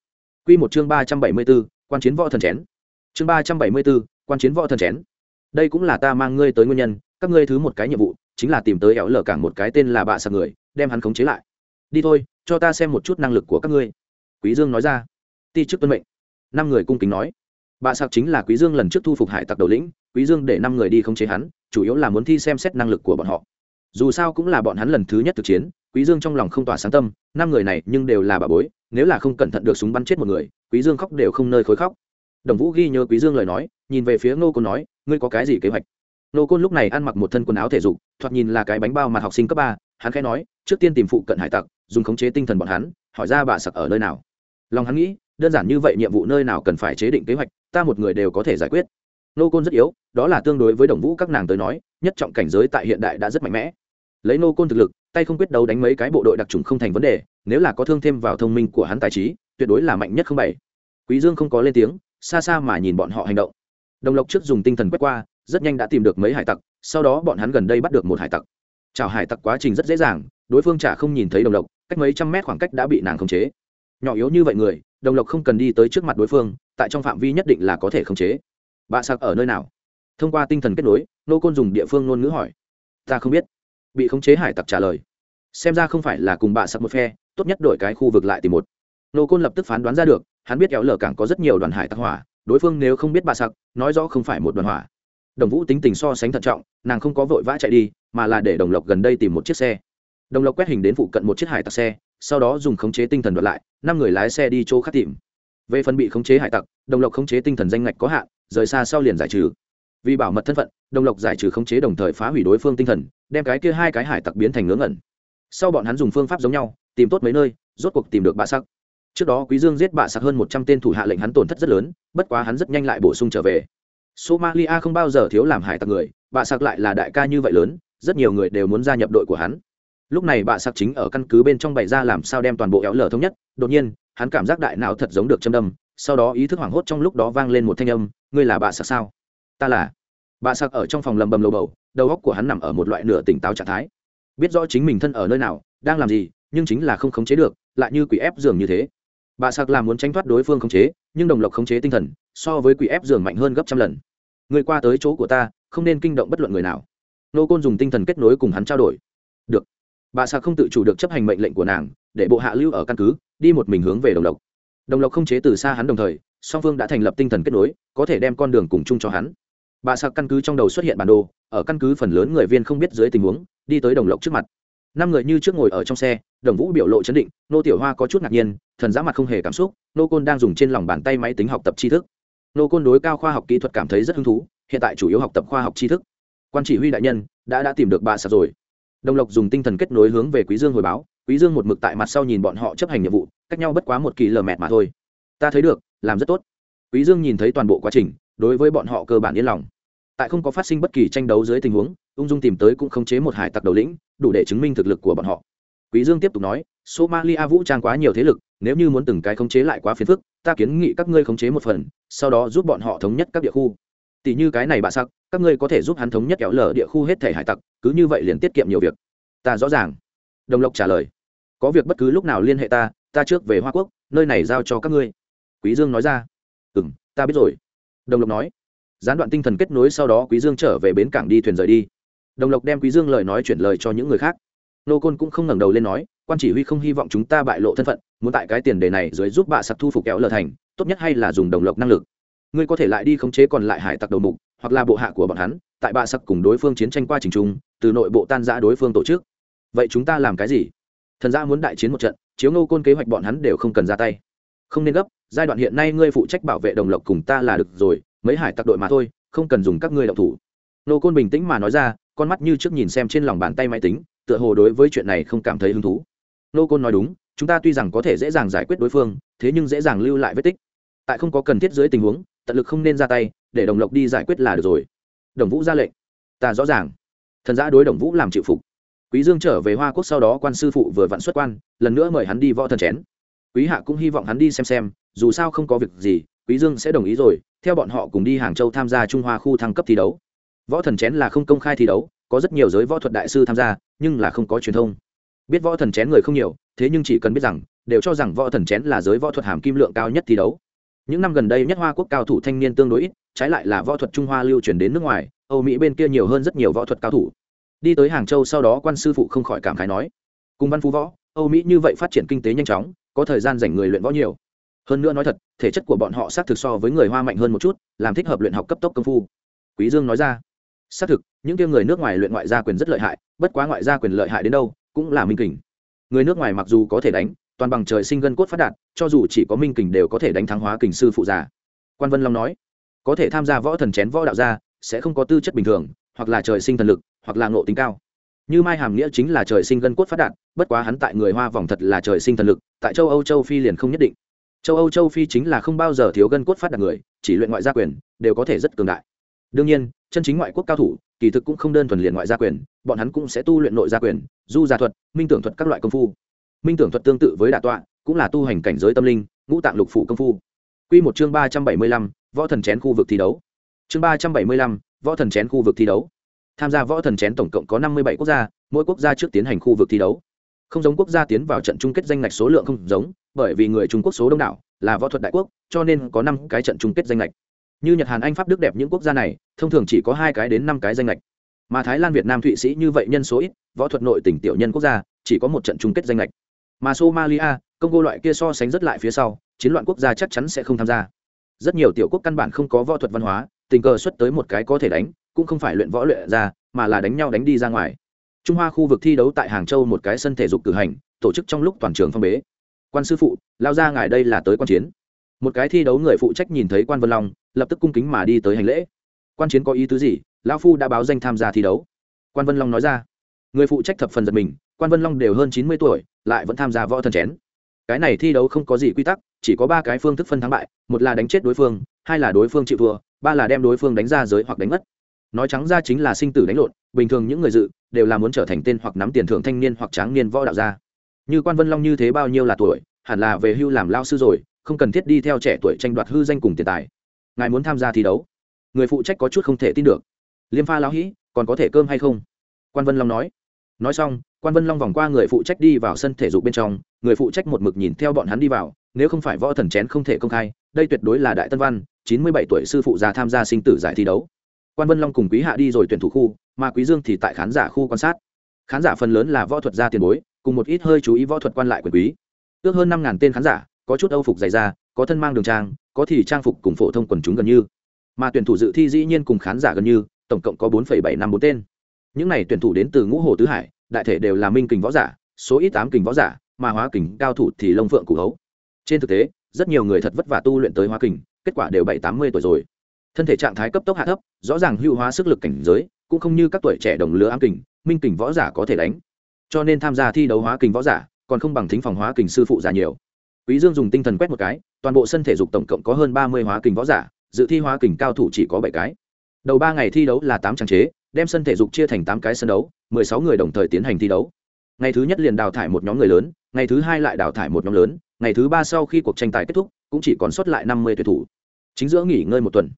A: Quy một chương ba trăm bảy mươi b ố quan chiến võ thần chén. Chương ba trăm bảy mươi b ố quan chiến võ thần chén. Đây cũng là ta mang ngươi tới nguyên nhân, các ngươi thứ một cái nhiệm vụ, chính là tìm tới éo lở cảng một cái tên là bạ sạc người, đem hắn khống chế lại. Đi thôi, cho ta xem một chút năng lực của các ngươi. Quý dương nói ra. Ti chức tuân mệnh. Năm người cung kính nói. Bạ sạc chính là quý dương lần trước thu phục hải tặc đầu lĩnh, quý dương để năm người đi khống chế hắn chủ yếu là muốn thi xem xét năng lực của bọn họ. Dù sao cũng là bọn hắn lần thứ nhất thực chiến, quý dương trong lòng không tỏa sáng tâm, năm người này nhưng đều là bà bối, nếu là không cẩn thận được súng bắn chết một người, quý dương khóc đều không nơi khối khóc. Đồng vũ ghi nhớ quý dương lời nói, nhìn về phía ngô côn nói, ngươi có cái gì kế hoạch? Nô côn lúc này ăn mặc một thân quần áo thể dục, thoạt nhìn là cái bánh bao mặt học sinh cấp ba, hắn khẽ nói, trước tiên tìm phụ cận hải tặc, dùng khống chế tinh thần bọn hắn, hỏi ra bà sặc ở nơi nào. Lòng hắn nghĩ, đơn giản như vậy nhiệm vụ nơi nào cần phải chế định kế hoạch, ta một người đều có thể giải quyết nô côn rất yếu, đó là tương đối với đồng vũ các nàng tới nói, nhất trọng cảnh giới tại hiện đại đã rất mạnh mẽ. Lấy nô côn thực lực, tay không quyết đấu đánh mấy cái bộ đội đặc trùng không thành vấn đề, nếu là có thương thêm vào thông minh của hắn tài trí, tuyệt đối là mạnh nhất không bảy. Quý dương không có lên tiếng, xa xa mà nhìn bọn họ hành động. Đồng lộc trước dùng tinh thần quét qua, rất nhanh đã tìm được mấy hải tặc, sau đó bọn hắn gần đây bắt được một hải tặc. Chào hải tặc quá trình rất dễ dàng, đối phương chả không nhìn thấy đồng lộc, cách mấy trăm mét khoảng cách đã bị nàng khống chế. Nhỏ yếu như vậy người, đồng lộc không cần đi tới trước mặt đối phương, tại trong phạm vi nhất định là có thể khống chế bạ sặc ở nơi nào? Thông qua tinh thần kết nối, nô côn dùng địa phương ngôn ngữ hỏi. Ta không biết. Bị khống chế hải tặc trả lời. Xem ra không phải là cùng bạ sặc một phe, tốt nhất đổi cái khu vực lại tìm một. Nô côn lập tức phán đoán ra được, hắn biết kéo lở cảng có rất nhiều đoàn hải tặc hỏa, đối phương nếu không biết bạ sặc nói rõ không phải một đoàn hỏa. Đồng vũ tính tình so sánh thận trọng, nàng không có vội vã chạy đi, mà là để đồng lộc gần đây tìm một chiếc xe. Đồng lộc quét hình đến phụ cận một chiếc hải tặc xe, sau đó dùng khống chế tinh thần đoạt lại, năm người lái xe đi chỗ khác tìm. Về phần bị khống chế hải tặc, đồng lộc khống chế tinh thần danh ngạch có hạn rời xa sau liền giải trừ. Vì bảo mật thân phận, đồng lộc giải trừ khống chế đồng thời phá hủy đối phương tinh thần, đem cái kia hai cái hải tặc biến thành ngớ ngẩn. Sau bọn hắn dùng phương pháp giống nhau, tìm tốt mấy nơi, rốt cuộc tìm được bạ sắc. Trước đó quý dương giết bạ Sắc hơn một trăm tên thủ hạ lệnh hắn tổn thất rất lớn, bất quá hắn rất nhanh lại bổ sung trở về. Somalia không bao giờ thiếu làm hải tặc người, bạ Sắc lại là đại ca như vậy lớn, rất nhiều người đều muốn gia nhập đội của hắn. Lúc này bạ Sắc chính ở căn cứ bên trong bày ra làm sao đem toàn bộ éo lở thống nhất, đột nhiên, hắn cảm giác đại não thật giống được châm đâm sau đó ý thức hoảng hốt trong lúc đó vang lên một thanh âm, ngươi là bà sặc sao? Ta là. Bà sặc ở trong phòng lầm bầm lầu bầu, đầu óc của hắn nằm ở một loại nửa tỉnh táo trạng thái. Biết rõ chính mình thân ở nơi nào, đang làm gì, nhưng chính là không khống chế được, lại như quỷ ép giường như thế. Bà sạc là muốn tránh thoát đối phương khống chế, nhưng đồng lộc khống chế tinh thần, so với quỷ ép giường mạnh hơn gấp trăm lần. Người qua tới chỗ của ta, không nên kinh động bất luận người nào. Nô côn dùng tinh thần kết nối cùng hắn trao đổi. Được. Bà sạc không tự chủ được chấp hành mệnh lệnh của nàng, để bộ hạ lưu ở căn cứ, đi một mình hướng về đồng lộc đồng lộc không chế từ xa hắn đồng thời, song phương đã thành lập tinh thần kết nối, có thể đem con đường cùng chung cho hắn. Bà sạc căn cứ trong đầu xuất hiện bản đồ, ở căn cứ phần lớn người viên không biết dưới tình huống, đi tới đồng lộc trước mặt. Năm người như trước ngồi ở trong xe, đồng vũ biểu lộ chấn định, nô tiểu hoa có chút ngạc nhiên, thần giá mặt không hề cảm xúc, nô côn đang dùng trên lòng bàn tay máy tính học tập tri thức. Nô côn đối cao khoa học kỹ thuật cảm thấy rất hứng thú, hiện tại chủ yếu học tập khoa học tri thức. Quan chỉ huy đại nhân, đã đã tìm được bà sạc rồi. Đồng lộc dùng tinh thần kết nối hướng về quý dương hồi báo quý dương một mực tại mặt sau nhìn bọn họ chấp hành nhiệm vụ, cách nhau bất quá một kỳ lờ mẹt mà thôi. Ta thấy được, làm rất tốt. Quý dương nhìn thấy toàn bộ quá trình, đối với bọn họ cơ bản yên lòng. Tại không có phát sinh bất kỳ tranh đấu dưới tình huống, ung dung tìm tới cũng khống chế một hải tặc đầu lĩnh, đủ để chứng minh thực lực của bọn họ. Quý dương tiếp tục nói, somalia vũ trang quá nhiều thế lực, nếu như muốn từng cái khống chế lại quá phiền phức, ta kiến nghị các ngươi khống chế một phần, sau đó giúp bọn họ thống nhất các địa khu. Tỷ như cái này bà sắc các ngươi có thể giúp hắn thống nhất kéo lở địa khu hết thể hải tặc, cứ như vậy liền tiết kiệm nhiều việc. Ta rõ ràng đồng lộc trả lời, có việc bất cứ lúc nào liên hệ ta ta trước về hoa quốc, nơi này giao cho các ngươi. Quý dương nói ra, ừm, ta biết rồi. Đồng lộc nói, gián đoạn tinh thần kết nối sau đó quý dương trở về bến cảng đi thuyền rời đi. Đồng lộc đem quý dương lời nói chuyển lời cho những người khác. Nô côn cũng không ngẩng đầu lên nói, quan chỉ huy không hy vọng chúng ta bại lộ thân phận, muốn tại cái tiền đề này dưới giúp bạ sặc thu phục kéo lờ thành, tốt nhất hay là dùng đồng lộc năng lực. Ngươi có thể lại đi khống chế còn lại hải tặc đầu mục, hoặc là bộ hạ của bọn hắn, tại bạ sặc cùng đối phương chiến tranh qua trình trung, từ nội bộ tan rã đối phương tổ chức vậy chúng ta làm cái gì? Thần gia muốn đại chiến một trận, chiếu Ngô côn kế hoạch bọn hắn đều không cần ra tay. Không nên gấp, giai đoạn hiện nay ngươi phụ trách bảo vệ đồng lộc cùng ta là được rồi, mấy hải tặc đội mà thôi, không cần dùng các ngươi động thủ. Nô côn bình tĩnh mà nói ra, con mắt như trước nhìn xem trên lòng bàn tay máy tính, tựa hồ đối với chuyện này không cảm thấy hứng thú. Nô côn nói đúng, chúng ta tuy rằng có thể dễ dàng giải quyết đối phương, thế nhưng dễ dàng lưu lại vết tích. Tại không có cần thiết dưới tình huống, tận lực không nên ra tay, để đồng lộc đi giải quyết là được rồi. Đồng vũ ra lệnh. Ta rõ ràng. Thần giã đối đồng vũ làm chịu phục quý dương trở về hoa quốc sau đó quan sư phụ vừa vặn xuất quan, lần nữa mời hắn đi võ thần chén. Quý hạ cũng hy vọng hắn đi xem xem, dù sao không có việc gì, quý dương sẽ đồng ý rồi, theo bọn họ cùng đi hàng châu tham gia trung hoa khu thăng cấp thi đấu. Võ thần chén là không công khai thi đấu, có rất nhiều giới võ thuật đại sư tham gia, nhưng là không có truyền thông. Biết võ thần chén người không nhiều, thế nhưng chỉ cần biết rằng, đều cho rằng võ thần chén là giới võ thuật hàm kim lượng cao nhất thi đấu. Những năm gần đây nhất hoa quốc cao thủ thanh niên tương đối ít, trái lại là võ thuật trung hoa lưu truyền đến nước ngoài, âu mỹ bên kia nhiều hơn rất nhiều võ thuật cao thủ đi tới hàng châu sau đó quan sư phụ không khỏi cảm khái nói, cùng văn phú võ, âu mỹ như vậy phát triển kinh tế nhanh chóng, có thời gian dành người luyện võ nhiều. Hơn nữa nói thật, thể chất của bọn họ xác thực so với người hoa mạnh hơn một chút, làm thích hợp luyện học cấp tốc công phu. Quý dương nói ra, xác thực, những kia người nước ngoài luyện ngoại gia quyền rất lợi hại, bất quá ngoại gia quyền lợi hại đến đâu, cũng là minh kình. Người nước ngoài mặc dù có thể đánh, toàn bằng trời sinh gân cốt phát đạt, cho dù chỉ có minh kình đều có thể đánh thắng hóa kình sư phụ già. Quan vân long nói, có thể tham gia võ thần chén võ đạo gia, sẽ không có tư chất bình thường, hoặc là trời sinh thần lực hoặc là ngộ tính cao. Như mai hàm nghĩa chính là trời sinh gân cốt phát đạt, bất quá hắn tại người hoa vòng thật là trời sinh thần lực, tại châu âu châu phi liền không nhất định. Châu âu châu phi chính là không bao giờ thiếu gân cốt phát đạt người, chỉ luyện ngoại gia quyền, đều có thể rất cường đại. Đương nhiên, chân chính ngoại quốc cao thủ, kỳ thực cũng không đơn thuần liền ngoại gia quyền, bọn hắn cũng sẽ tu luyện nội gia quyền, du gia thuật, minh tưởng thuật các loại công phu. Minh tưởng thuật tương tự với đả tọa, cũng là tu hành cảnh giới tâm linh, ngũ tạng lục phủ công phu. Q một chương ba trăm bảy mươi lăm, võ thần chén khu vực thi đấu. Chương ba trăm bảy mươi lăm, võ thần chén khu vực thi đấu tham gia võ thần chén tổng cộng có năm mươi bảy quốc gia, mỗi quốc gia trước tiến hành khu vực thi đấu. Không giống quốc gia tiến vào trận chung kết danh ngạch số lượng không giống, bởi vì người trung quốc số đông đảo, là võ thuật đại quốc, cho nên có năm cái trận chung kết danh ngạch. Như nhật hàn anh pháp đức đẹp những quốc gia này, thông thường chỉ có hai cái đến năm cái danh lệch mà thái lan việt nam thụy sĩ như vậy nhân số ít, võ thuật nội tỉnh tiểu nhân quốc gia, chỉ có một trận chung kết danh lệch mà somalia, congo loại kia so sánh rất lại phía sau, chiến loạn quốc gia chắc chắn sẽ không tham gia. Rất nhiều tiểu quốc căn bản không có võ thuật văn hóa, tình cờ xuất tới một cái có thể đánh cũng không phải luyện võ luyện ra, mà là đánh nhau đánh đi ra ngoài. Trung hoa khu vực thi đấu tại hàng châu một cái sân thể dục cử hành, tổ chức trong lúc toàn trường phong bế. Quan sư phụ, lao ra ngài đây là tới quan chiến. Một cái thi đấu người phụ trách nhìn thấy quan vân long, lập tức cung kính mà đi tới hành lễ. Quan chiến có ý tứ gì? Lao phu đã báo danh tham gia thi đấu. Quan vân long nói ra. Người phụ trách thập phần giật mình, quan vân long đều hơn chín mươi tuổi, lại vẫn tham gia võ thần chén. Cái này thi đấu không có gì quy tắc, chỉ có ba cái phương thức phân thắng bại, một là đánh chết đối phương, hai là đối phương chịu thua, ba là đem đối phương đánh ra giới hoặc đánh mất nói trắng ra chính là sinh tử đánh lộn, bình thường những người dự đều là muốn trở thành tên hoặc nắm tiền thưởng thanh niên hoặc tráng niên võ đạo gia. Như quan vân long như thế bao nhiêu là tuổi, hẳn là về hưu làm lao sư rồi, không cần thiết đi theo trẻ tuổi tranh đoạt hư danh cùng tiền tài. Ngài muốn tham gia thi đấu, người phụ trách có chút không thể tin được. Liêm pha lão hĩ còn có thể cơm hay không? Quan vân long nói. Nói xong, quan vân long vòng qua người phụ trách đi vào sân thể dục bên trong, người phụ trách một mực nhìn theo bọn hắn đi vào, nếu không phải võ thần chén không thể công khai, đây tuyệt đối là đại tân văn, chín mươi bảy tuổi sư phụ già tham gia sinh tử giải thi đấu quan vân long cùng quý hạ đi rồi tuyển thủ khu, mà quý dương thì tại khán giả khu quan sát. Khán giả phần lớn là võ thuật gia tiền bối, cùng một ít hơi chú ý võ thuật quan lại quyền quý. Ước hơn năm ngàn tên khán giả, có chút âu phục dày da, có thân mang đường trang, có thì trang phục cùng phổ thông quần chúng gần như. Mà tuyển thủ dự thi dĩ nhiên cùng khán giả gần như, tổng cộng có bốn bảy năm bốn tên. Những này tuyển thủ đến từ ngũ hồ tứ hải, đại thể đều là minh kình võ giả, số ít tám kình võ giả, mà hóa kình cao thủ thì lông phượng cụ hấu. Trên thực tế, rất nhiều người thật vất vả tu luyện tới hóa kình, kết quả đều bảy tám mươi tuổi rồi thân thể trạng thái cấp tốc hạ thấp, rõ ràng hữu hóa sức lực cảnh giới, cũng không như các tuổi trẻ đồng lứa ám kình, minh kình võ giả có thể đánh. Cho nên tham gia thi đấu hóa kình võ giả, còn không bằng thính phòng hóa kình sư phụ già nhiều. Quý dương dùng tinh thần quét một cái, toàn bộ sân thể dục tổng cộng có hơn ba mươi hóa kình võ giả, dự thi hóa kình cao thủ chỉ có bảy cái. Đầu ba ngày thi đấu là tám trang chế, đem sân thể dục chia thành tám cái sân đấu, mười sáu người đồng thời tiến hành thi đấu. Ngày thứ nhất liền đào thải một nhóm người lớn, ngày thứ hai lại đào thải một nhóm lớn, ngày thứ ba sau khi cuộc tranh tài kết thúc, cũng chỉ còn sót lại năm mươi tuyển thủ. Chính giữa nghỉ ngơi một tuần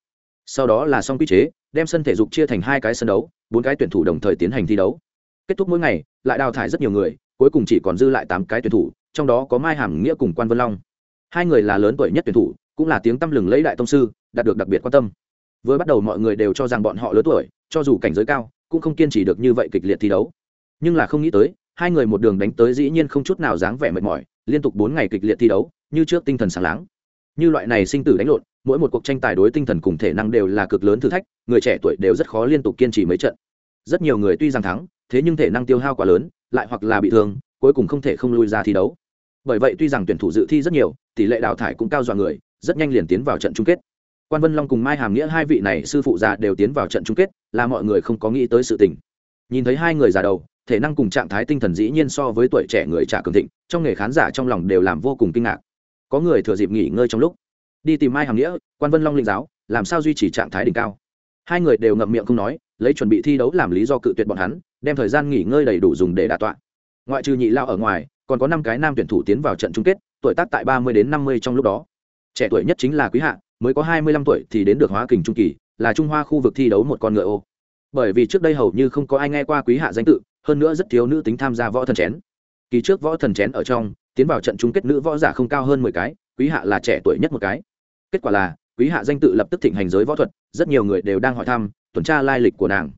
A: sau đó là xong quy chế, đem sân thể dục chia thành hai cái sân đấu, bốn cái tuyển thủ đồng thời tiến hành thi đấu. Kết thúc mỗi ngày, lại đào thải rất nhiều người, cuối cùng chỉ còn dư lại tám cái tuyển thủ, trong đó có mai hàm nghĩa cùng quan vân long. Hai người là lớn tuổi nhất tuyển thủ, cũng là tiếng tăm lừng lấy đại tông sư, đạt được đặc biệt quan tâm. Với bắt đầu mọi người đều cho rằng bọn họ lớn tuổi, cho dù cảnh giới cao, cũng không kiên trì được như vậy kịch liệt thi đấu. Nhưng là không nghĩ tới, hai người một đường đánh tới dĩ nhiên không chút nào dáng vẻ mệt mỏi, liên tục bốn ngày kịch liệt thi đấu, như trước tinh thần sáng láng như loại này sinh tử đánh lộn, mỗi một cuộc tranh tài đối tinh thần cùng thể năng đều là cực lớn thử thách, người trẻ tuổi đều rất khó liên tục kiên trì mấy trận. Rất nhiều người tuy rằng thắng, thế nhưng thể năng tiêu hao quá lớn, lại hoặc là bị thương, cuối cùng không thể không lui ra thi đấu. Bởi vậy tuy rằng tuyển thủ dự thi rất nhiều, tỷ lệ đào thải cũng cao dọa người, rất nhanh liền tiến vào trận chung kết. Quan vân long cùng mai hàm nghĩa hai vị này sư phụ già đều tiến vào trận chung kết, là mọi người không có nghĩ tới sự tình. Nhìn thấy hai người già đầu, thể năng cùng trạng thái tinh thần dĩ nhiên so với tuổi trẻ người trả cường thịnh, trong nghề khán giả trong lòng đều làm vô cùng kinh ngạc có người thừa dịp nghỉ ngơi trong lúc đi tìm mai hàm nghĩa quan vân long linh giáo làm sao duy trì trạng thái đỉnh cao hai người đều ngậm miệng không nói lấy chuẩn bị thi đấu làm lý do cự tuyệt bọn hắn đem thời gian nghỉ ngơi đầy đủ dùng để đả tọa ngoại trừ nhị lao ở ngoài còn có năm cái nam tuyển thủ tiến vào trận chung kết tuổi tác tại ba mươi đến năm mươi trong lúc đó trẻ tuổi nhất chính là quý hạ mới có hai mươi lăm tuổi thì đến được hóa kình trung kỳ là trung hoa khu vực thi đấu một con ngựa ô bởi vì trước đây hầu như không có ai nghe qua quý hạ danh tự hơn nữa rất thiếu nữ tính tham gia võ thần chén kỳ trước võ thần chén ở trong tiến vào trận chung kết nữ võ giả không cao hơn mười cái, quý hạ là trẻ tuổi nhất một cái. Kết quả là, quý hạ danh tự lập tức thịnh hành giới võ thuật, rất nhiều người đều đang hỏi thăm, tuần tra lai lịch của nàng.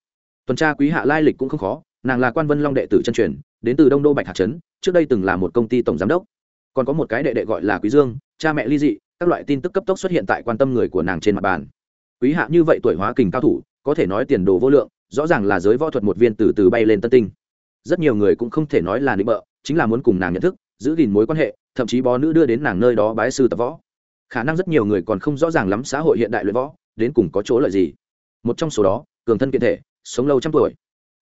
A: Tuần tra quý hạ lai lịch cũng không khó, nàng là quan vân long đệ tử chân truyền, đến từ đông đô bạch hạt trấn, trước đây từng là một công ty tổng giám đốc. Còn có một cái đệ đệ gọi là quý dương, cha mẹ ly dị, các loại tin tức cấp tốc xuất hiện tại quan tâm người của nàng trên mặt bàn. Quý hạ như vậy tuổi hóa kình cao thủ, có thể nói tiền đồ vô lượng, rõ ràng là giới võ thuật một viên từ từ bay lên tân tinh. Rất nhiều người cũng không thể nói là nịnh bợ, chính là muốn cùng nàng nhận thức giữ gìn mối quan hệ, thậm chí bó nữ đưa đến nàng nơi đó bái sư tập võ. Khả năng rất nhiều người còn không rõ ràng lắm xã hội hiện đại luyện võ, đến cùng có chỗ lợi gì. Một trong số đó, cường thân kiện thể, sống lâu trăm tuổi.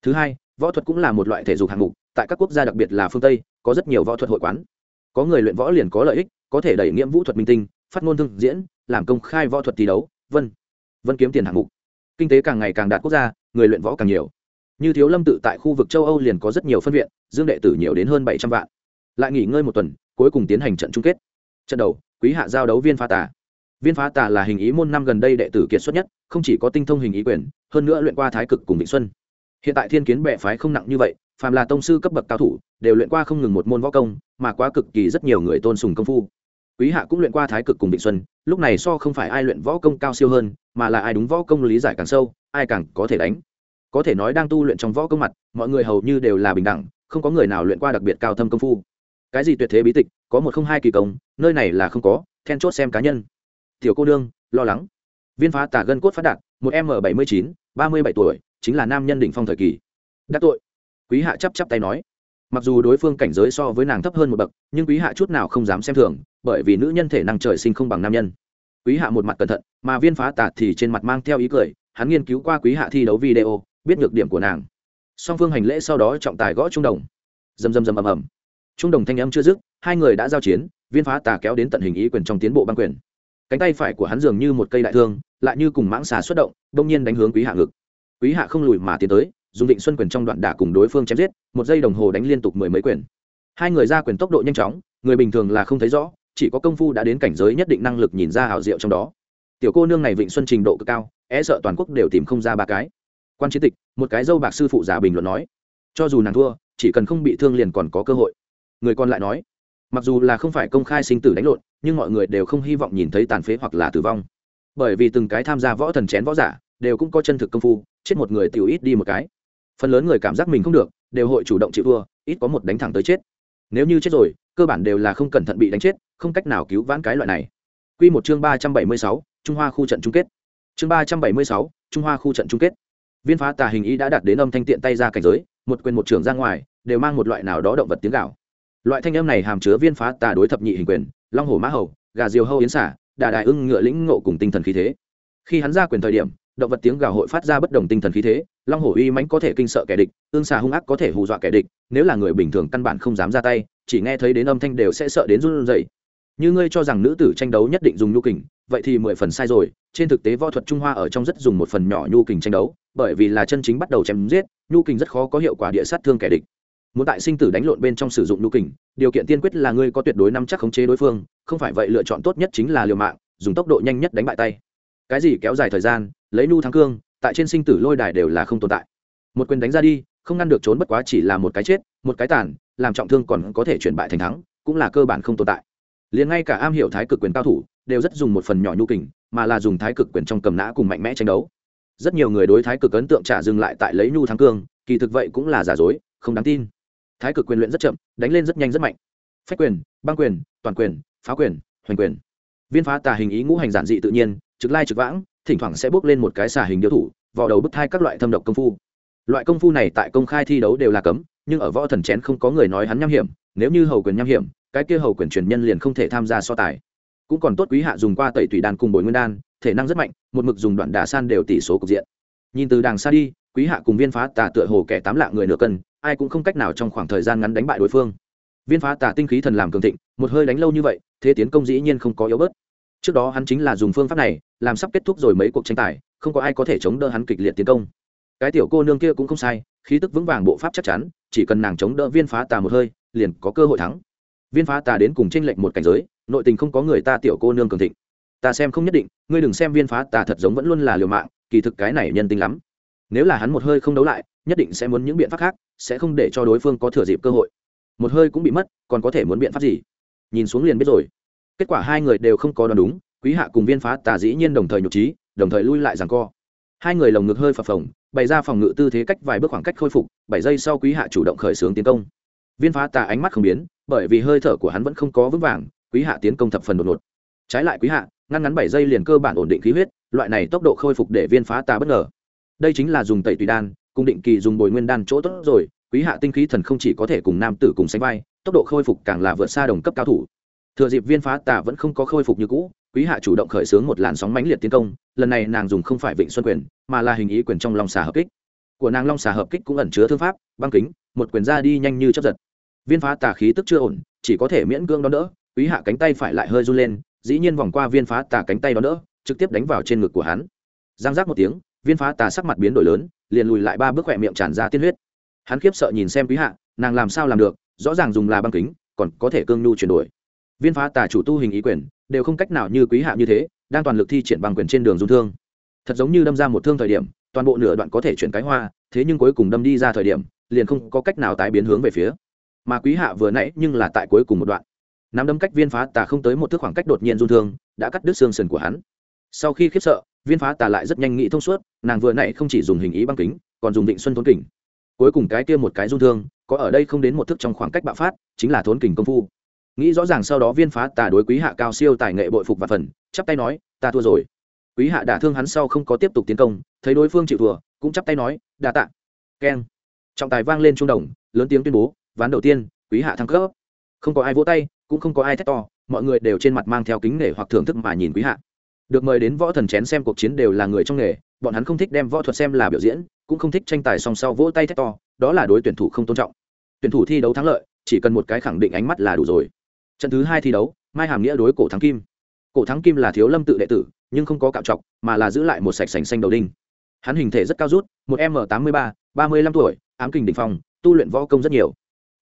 A: Thứ hai, võ thuật cũng là một loại thể dục hạng mục, tại các quốc gia đặc biệt là phương tây, có rất nhiều võ thuật hội quán. Có người luyện võ liền có lợi ích, có thể đẩy nghiễm vũ thuật minh tinh, phát ngôn thương diễn, làm công khai võ thuật thi đấu, vân vân kiếm tiền hạng mục. Kinh tế càng ngày càng đạt quốc gia, người luyện võ càng nhiều. Như thiếu lâm tự tại khu vực châu âu liền có rất nhiều phân viện, dương đệ tử nhiều đến hơn bảy trăm vạn lại nghỉ ngơi một tuần, cuối cùng tiến hành trận chung kết. Trận đầu, quý hạ giao đấu viên Pha tà. Viên phá tà là hình ý môn năm gần đây đệ tử kiệt xuất nhất, không chỉ có tinh thông hình ý quyền, hơn nữa luyện qua thái cực cùng vịnh xuân. Hiện tại thiên kiến bệ phái không nặng như vậy, phàm là tông sư cấp bậc cao thủ, đều luyện qua không ngừng một môn võ công, mà quá cực kỳ rất nhiều người tôn sùng công phu. Quý hạ cũng luyện qua thái cực cùng vịnh xuân, lúc này so không phải ai luyện võ công cao siêu hơn, mà là ai đúng võ công lý giải càng sâu, ai càng có thể đánh. Có thể nói đang tu luyện trong võ công mặt, mọi người hầu như đều là bình đẳng, không có người nào luyện qua đặc biệt cao thâm công phu cái gì tuyệt thế bí tịch, có một không hai kỳ công, nơi này là không có, then chốt xem cá nhân. Tiểu cô nương, lo lắng. Viên phá tả gân cốt phát đạt, một m bảy mươi chín, ba mươi bảy tuổi, chính là nam nhân đỉnh phong thời kỳ. Đắc tội. Quý hạ chắp chắp tay nói. Mặc dù đối phương cảnh giới so với nàng thấp hơn một bậc, nhưng quý hạ chút nào không dám xem thường, bởi vì nữ nhân thể năng trời sinh không bằng nam nhân. Quý hạ một mặt cẩn thận, mà viên phá Tả thì trên mặt mang theo ý cười, hắn nghiên cứu qua quý hạ thi đấu video, biết nhược điểm của nàng. Song phương hành lễ sau đó trọng tài gõ trung đồng. Dầm dầm dầm ầm ầm trung đồng thanh âm chưa dứt, hai người đã giao chiến, viên phá tà kéo đến tận hình ý quyền trong tiến bộ băng quyền. Cánh tay phải của hắn dường như một cây đại thương, lại như cùng mãng xà xuất động đông nhiên đánh hướng quý hạ ngực. Quý hạ không lùi mà tiến tới, dùng định xuân quyền trong đoạn đả cùng đối phương chém giết, một giây đồng hồ đánh liên tục mười mấy quyền. Hai người ra quyền tốc độ nhanh chóng, người bình thường là không thấy rõ, chỉ có công phu đã đến cảnh giới nhất định năng lực nhìn ra hảo diệu trong đó. Tiểu cô nương này vịnh xuân trình độ cực cao e sợ toàn quốc đều tìm không ra ba cái. Quan chiến tịch, một cái dâu bạc sư phụ giả bình luận nói, cho dù nàng thua, chỉ cần không bị thương liền còn có cơ hội người còn lại nói mặc dù là không phải công khai sinh tử đánh lộn nhưng mọi người đều không hy vọng nhìn thấy tàn phế hoặc là tử vong bởi vì từng cái tham gia võ thần chén võ giả đều cũng có chân thực công phu chết một người tiểu ít đi một cái phần lớn người cảm giác mình không được đều hội chủ động chịu thua ít có một đánh thẳng tới chết nếu như chết rồi cơ bản đều là không cẩn thận bị đánh chết không cách nào cứu vãn cái loại này Quy một chương ba trăm bảy mươi sáu Trung Hoa khu trận chung kết. Chương ba trăm bảy mươi sáu Trung Hoa khu trận chung kết. Viên phá tà hình ý đã đạt đến âm thanh tiện tay ra cảnh giới, một quyền một trưởng ra ngoài, đều mang một loại nào đó động vật tiếng gạo. Loại thanh âm này hàm chứa viên phá tà đối thập nhị hình quyền, long hổ mã hầu, gà diều hâu yến xả, đà đại ưng ngựa lĩnh ngộ cùng tinh thần khí thế. Khi hắn ra quyền thời điểm, động vật tiếng gào hội phát ra bất đồng tinh thần khí thế long hổ uy mãnh có thể kinh sợ kẻ địch ương xà hung ác có thể hù dọa kẻ địch nếu là người bình thường căn bản không dám ra tay chỉ nghe thấy đến âm thanh đều sẽ sợ đến run rẩy như ngươi cho rằng nữ tử tranh đấu nhất định dùng nhu kình vậy thì mười phần sai rồi trên thực tế võ thuật trung hoa ở trong rất dùng một phần nhỏ nhu kình tranh đấu bởi vì là chân chính bắt đầu chém giết nhu kình rất khó có hiệu quả địa sát thương kẻ địch muốn tại sinh tử đánh lộn bên trong sử dụng nhu kình, điều kiện tiên quyết là ngươi có tuyệt đối nắm chắc khống chế đối phương, không phải vậy lựa chọn tốt nhất chính là liều mạng, dùng tốc độ nhanh nhất đánh bại tay. Cái gì kéo dài thời gian, lấy nu thắng cương, tại trên sinh tử lôi đài đều là không tồn tại. Một quyền đánh ra đi, không ngăn được trốn bất quá chỉ là một cái chết, một cái tàn, làm trọng thương còn có thể chuyển bại thành thắng, cũng là cơ bản không tồn tại. Liền ngay cả am hiểu thái cực quyền cao thủ, đều rất dùng một phần nhỏ nhu kình, mà là dùng thái cực quyền trong cầm nã cùng mạnh mẽ tranh đấu. Rất nhiều người đối thái cực ấn tượng trả dừng lại tại lấy nhu thắng cương, kỳ thực vậy cũng là giả dối, không đáng tin thái cực quyền luyện rất chậm, đánh lên rất nhanh rất mạnh. Phách quyền, băng quyền, toàn quyền, phá quyền, hoành quyền. Viên phá tà hình ý ngũ hành giản dị tự nhiên, trực lai trực vãng, thỉnh thoảng sẽ bước lên một cái xả hình điêu thủ vào đầu bức thai các loại thâm độc công phu. Loại công phu này tại công khai thi đấu đều là cấm, nhưng ở võ thần chén không có người nói hắn nham hiểm, nếu như hầu quyền nham hiểm, cái kia hầu quyền truyền nhân liền không thể tham gia so tài. Cũng còn tốt quý hạ dùng qua tẩy tùy đàn cùng bồi nguyên đan, thể năng rất mạnh, một mực dùng đoạn đà san đều tỷ số cục diện. Nhìn từ đàng xa đi, quý hạ cùng viên phá tà tựa hồ kẻ tám lạng người nửa cân ai cũng không cách nào trong khoảng thời gian ngắn đánh bại đối phương. Viên phá tà tinh khí thần làm cường thịnh, một hơi đánh lâu như vậy, thế tiến công dĩ nhiên không có yếu bớt. Trước đó hắn chính là dùng phương pháp này, làm sắp kết thúc rồi mấy cuộc tranh tài, không có ai có thể chống đỡ hắn kịch liệt tiến công. Cái tiểu cô nương kia cũng không sai, khí tức vững vàng bộ pháp chắc chắn, chỉ cần nàng chống đỡ viên phá tà một hơi, liền có cơ hội thắng. Viên phá tà đến cùng tranh lệnh một cảnh giới, nội tình không có người ta tiểu cô nương cường thịnh. Ta xem không nhất định, ngươi đừng xem viên phá tà thật giống vẫn luôn là liều mạng, kỳ thực cái này nhân tính lắm. Nếu là hắn một hơi không đấu lại, nhất định sẽ muốn những biện pháp khác sẽ không để cho đối phương có thừa dịp cơ hội. Một hơi cũng bị mất, còn có thể muốn biện pháp gì? Nhìn xuống liền biết rồi. Kết quả hai người đều không có đoán đúng, quý hạ cùng viên phá tà dĩ nhiên đồng thời nhục trí, đồng thời lui lại rằng co. Hai người lồng ngực hơi phập phồng, bày ra phòng ngự tư thế cách vài bước khoảng cách khôi phục, bảy giây sau quý hạ chủ động khởi xướng tiến công. Viên phá tà ánh mắt không biến, bởi vì hơi thở của hắn vẫn không có vững vàng, quý hạ tiến công thập phần đột ngột. Trái lại quý hạ, ngăn ngắn bảy giây liền cơ bản ổn định khí huyết, loại này tốc độ khôi phục để viên phá tà bất ngờ. Đây chính là dùng tẩy tùy đan cùng định kỳ dùng bồi nguyên đan chỗ tốt rồi, quý hạ tinh khí thần không chỉ có thể cùng nam tử cùng sánh vai, tốc độ khôi phục càng là vượt xa đồng cấp cao thủ. Thừa dịp viên phá tà vẫn không có khôi phục như cũ, quý hạ chủ động khởi xướng một làn sóng mãnh liệt tiến công, lần này nàng dùng không phải vịnh xuân quyền, mà là hình ý quyền trong long xà hợp kích. Của nàng long xà hợp kích cũng ẩn chứa thương pháp, băng kính, một quyền ra đi nhanh như chấp giật. Viên phá tà khí tức chưa ổn, chỉ có thể miễn cưỡng đón đỡ, quý hạ cánh tay phải lại hơi run lên, dĩ nhiên vòng qua viên phá tà cánh tay đón đỡ, trực tiếp đánh vào trên ngực của hắn. Giang giác một tiếng viên phá tà sắc mặt biến đổi lớn, liền lùi lại ba bước khỏe miệng tràn ra tiên huyết. Hắn khiếp sợ nhìn xem quý hạ, nàng làm sao làm được, rõ ràng dùng là băng kính, còn có thể cương nhu chuyển đổi. Viên phá tà chủ tu hình ý quyền, đều không cách nào như quý hạ như thế, đang toàn lực thi triển bằng quyền trên đường dung thương. Thật giống như đâm ra một thương thời điểm, toàn bộ nửa đoạn có thể chuyển cái hoa, thế nhưng cuối cùng đâm đi ra thời điểm, liền không có cách nào tái biến hướng về phía. Mà quý hạ vừa nãy nhưng là tại cuối cùng một đoạn. Nắm đâm cách viên phá tà không tới một thước khoảng cách đột nhiên dung thương, đã cắt đứt xương sườn của hắn. Sau khi khiếp sợ viên phá tà lại rất nhanh nghĩ thông suốt, nàng vừa nãy không chỉ dùng hình ý băng kính, còn dùng định xuân thốn kình. Cuối cùng cái kia một cái run thương, có ở đây không đến một thước trong khoảng cách bạo phát, chính là thốn kình công phu. Nghĩ rõ ràng sau đó viên phá tà đối quý hạ cao siêu tài nghệ bội phục và phần, chắp tay nói, ta thua rồi. Quý hạ đả thương hắn sau không có tiếp tục tiến công, thấy đối phương chịu thua, cũng chắp tay nói, đa tạ. Keng. Trọng tài vang lên trung đồng, lớn tiếng tuyên bố, ván đầu tiên, quý hạ thăng cấp. Không có ai vỗ tay, cũng không có ai thét to, mọi người đều trên mặt mang theo kính nể hoặc thưởng thức mà nhìn quý hạ được mời đến võ thần chén xem cuộc chiến đều là người trong nghề, bọn hắn không thích đem võ thuật xem là biểu diễn, cũng không thích tranh tài song sau vỗ tay thét to, đó là đối tuyển thủ không tôn trọng. Tuyển thủ thi đấu thắng lợi, chỉ cần một cái khẳng định ánh mắt là đủ rồi. Trận thứ hai thi đấu, mai hàm nghĩa đối cổ thắng kim. Cổ thắng kim là thiếu lâm tự đệ tử, nhưng không có cạo trọc, mà là giữ lại một sạch sành xanh đầu đinh. Hắn hình thể rất cao rút, một m tám mươi ba ba mươi lăm tuổi, ám kình đình phong, tu luyện võ công rất nhiều.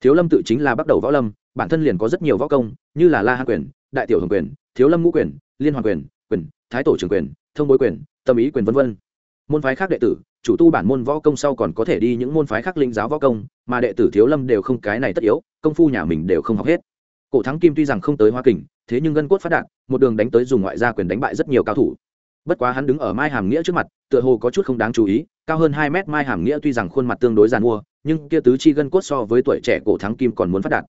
A: Thiếu lâm tự chính là bắt đầu võ lâm, bản thân liền có rất nhiều võ công, như là la hạ quyền, đại tiểu hồng quyền, thiếu lâm ngũ quyền, liên hoàn quyền quyền thái tổ trưởng quyền, thông bối quyền, tâm ý quyền v v môn phái khác đệ tử, chủ tu bản môn võ công sau còn có thể đi những môn phái khác linh giáo võ công, mà đệ tử thiếu lâm đều không, cái này tất yếu, công phu nhà mình đều không học hết. Cổ thắng kim tuy rằng không tới hoa kình, thế nhưng gân cốt phát đạt, một đường đánh tới dùng ngoại gia quyền đánh bại rất nhiều cao thủ. Bất quá hắn đứng ở mai hàm nghĩa trước mặt, tựa hồ có chút không đáng chú ý, cao hơn hai mét mai hàm nghĩa tuy rằng khuôn mặt tương đối g i à n mua, nhưng kia tứ chi gân cốt so với tuổi trẻ cổ thắng kim còn muốn phát đạt.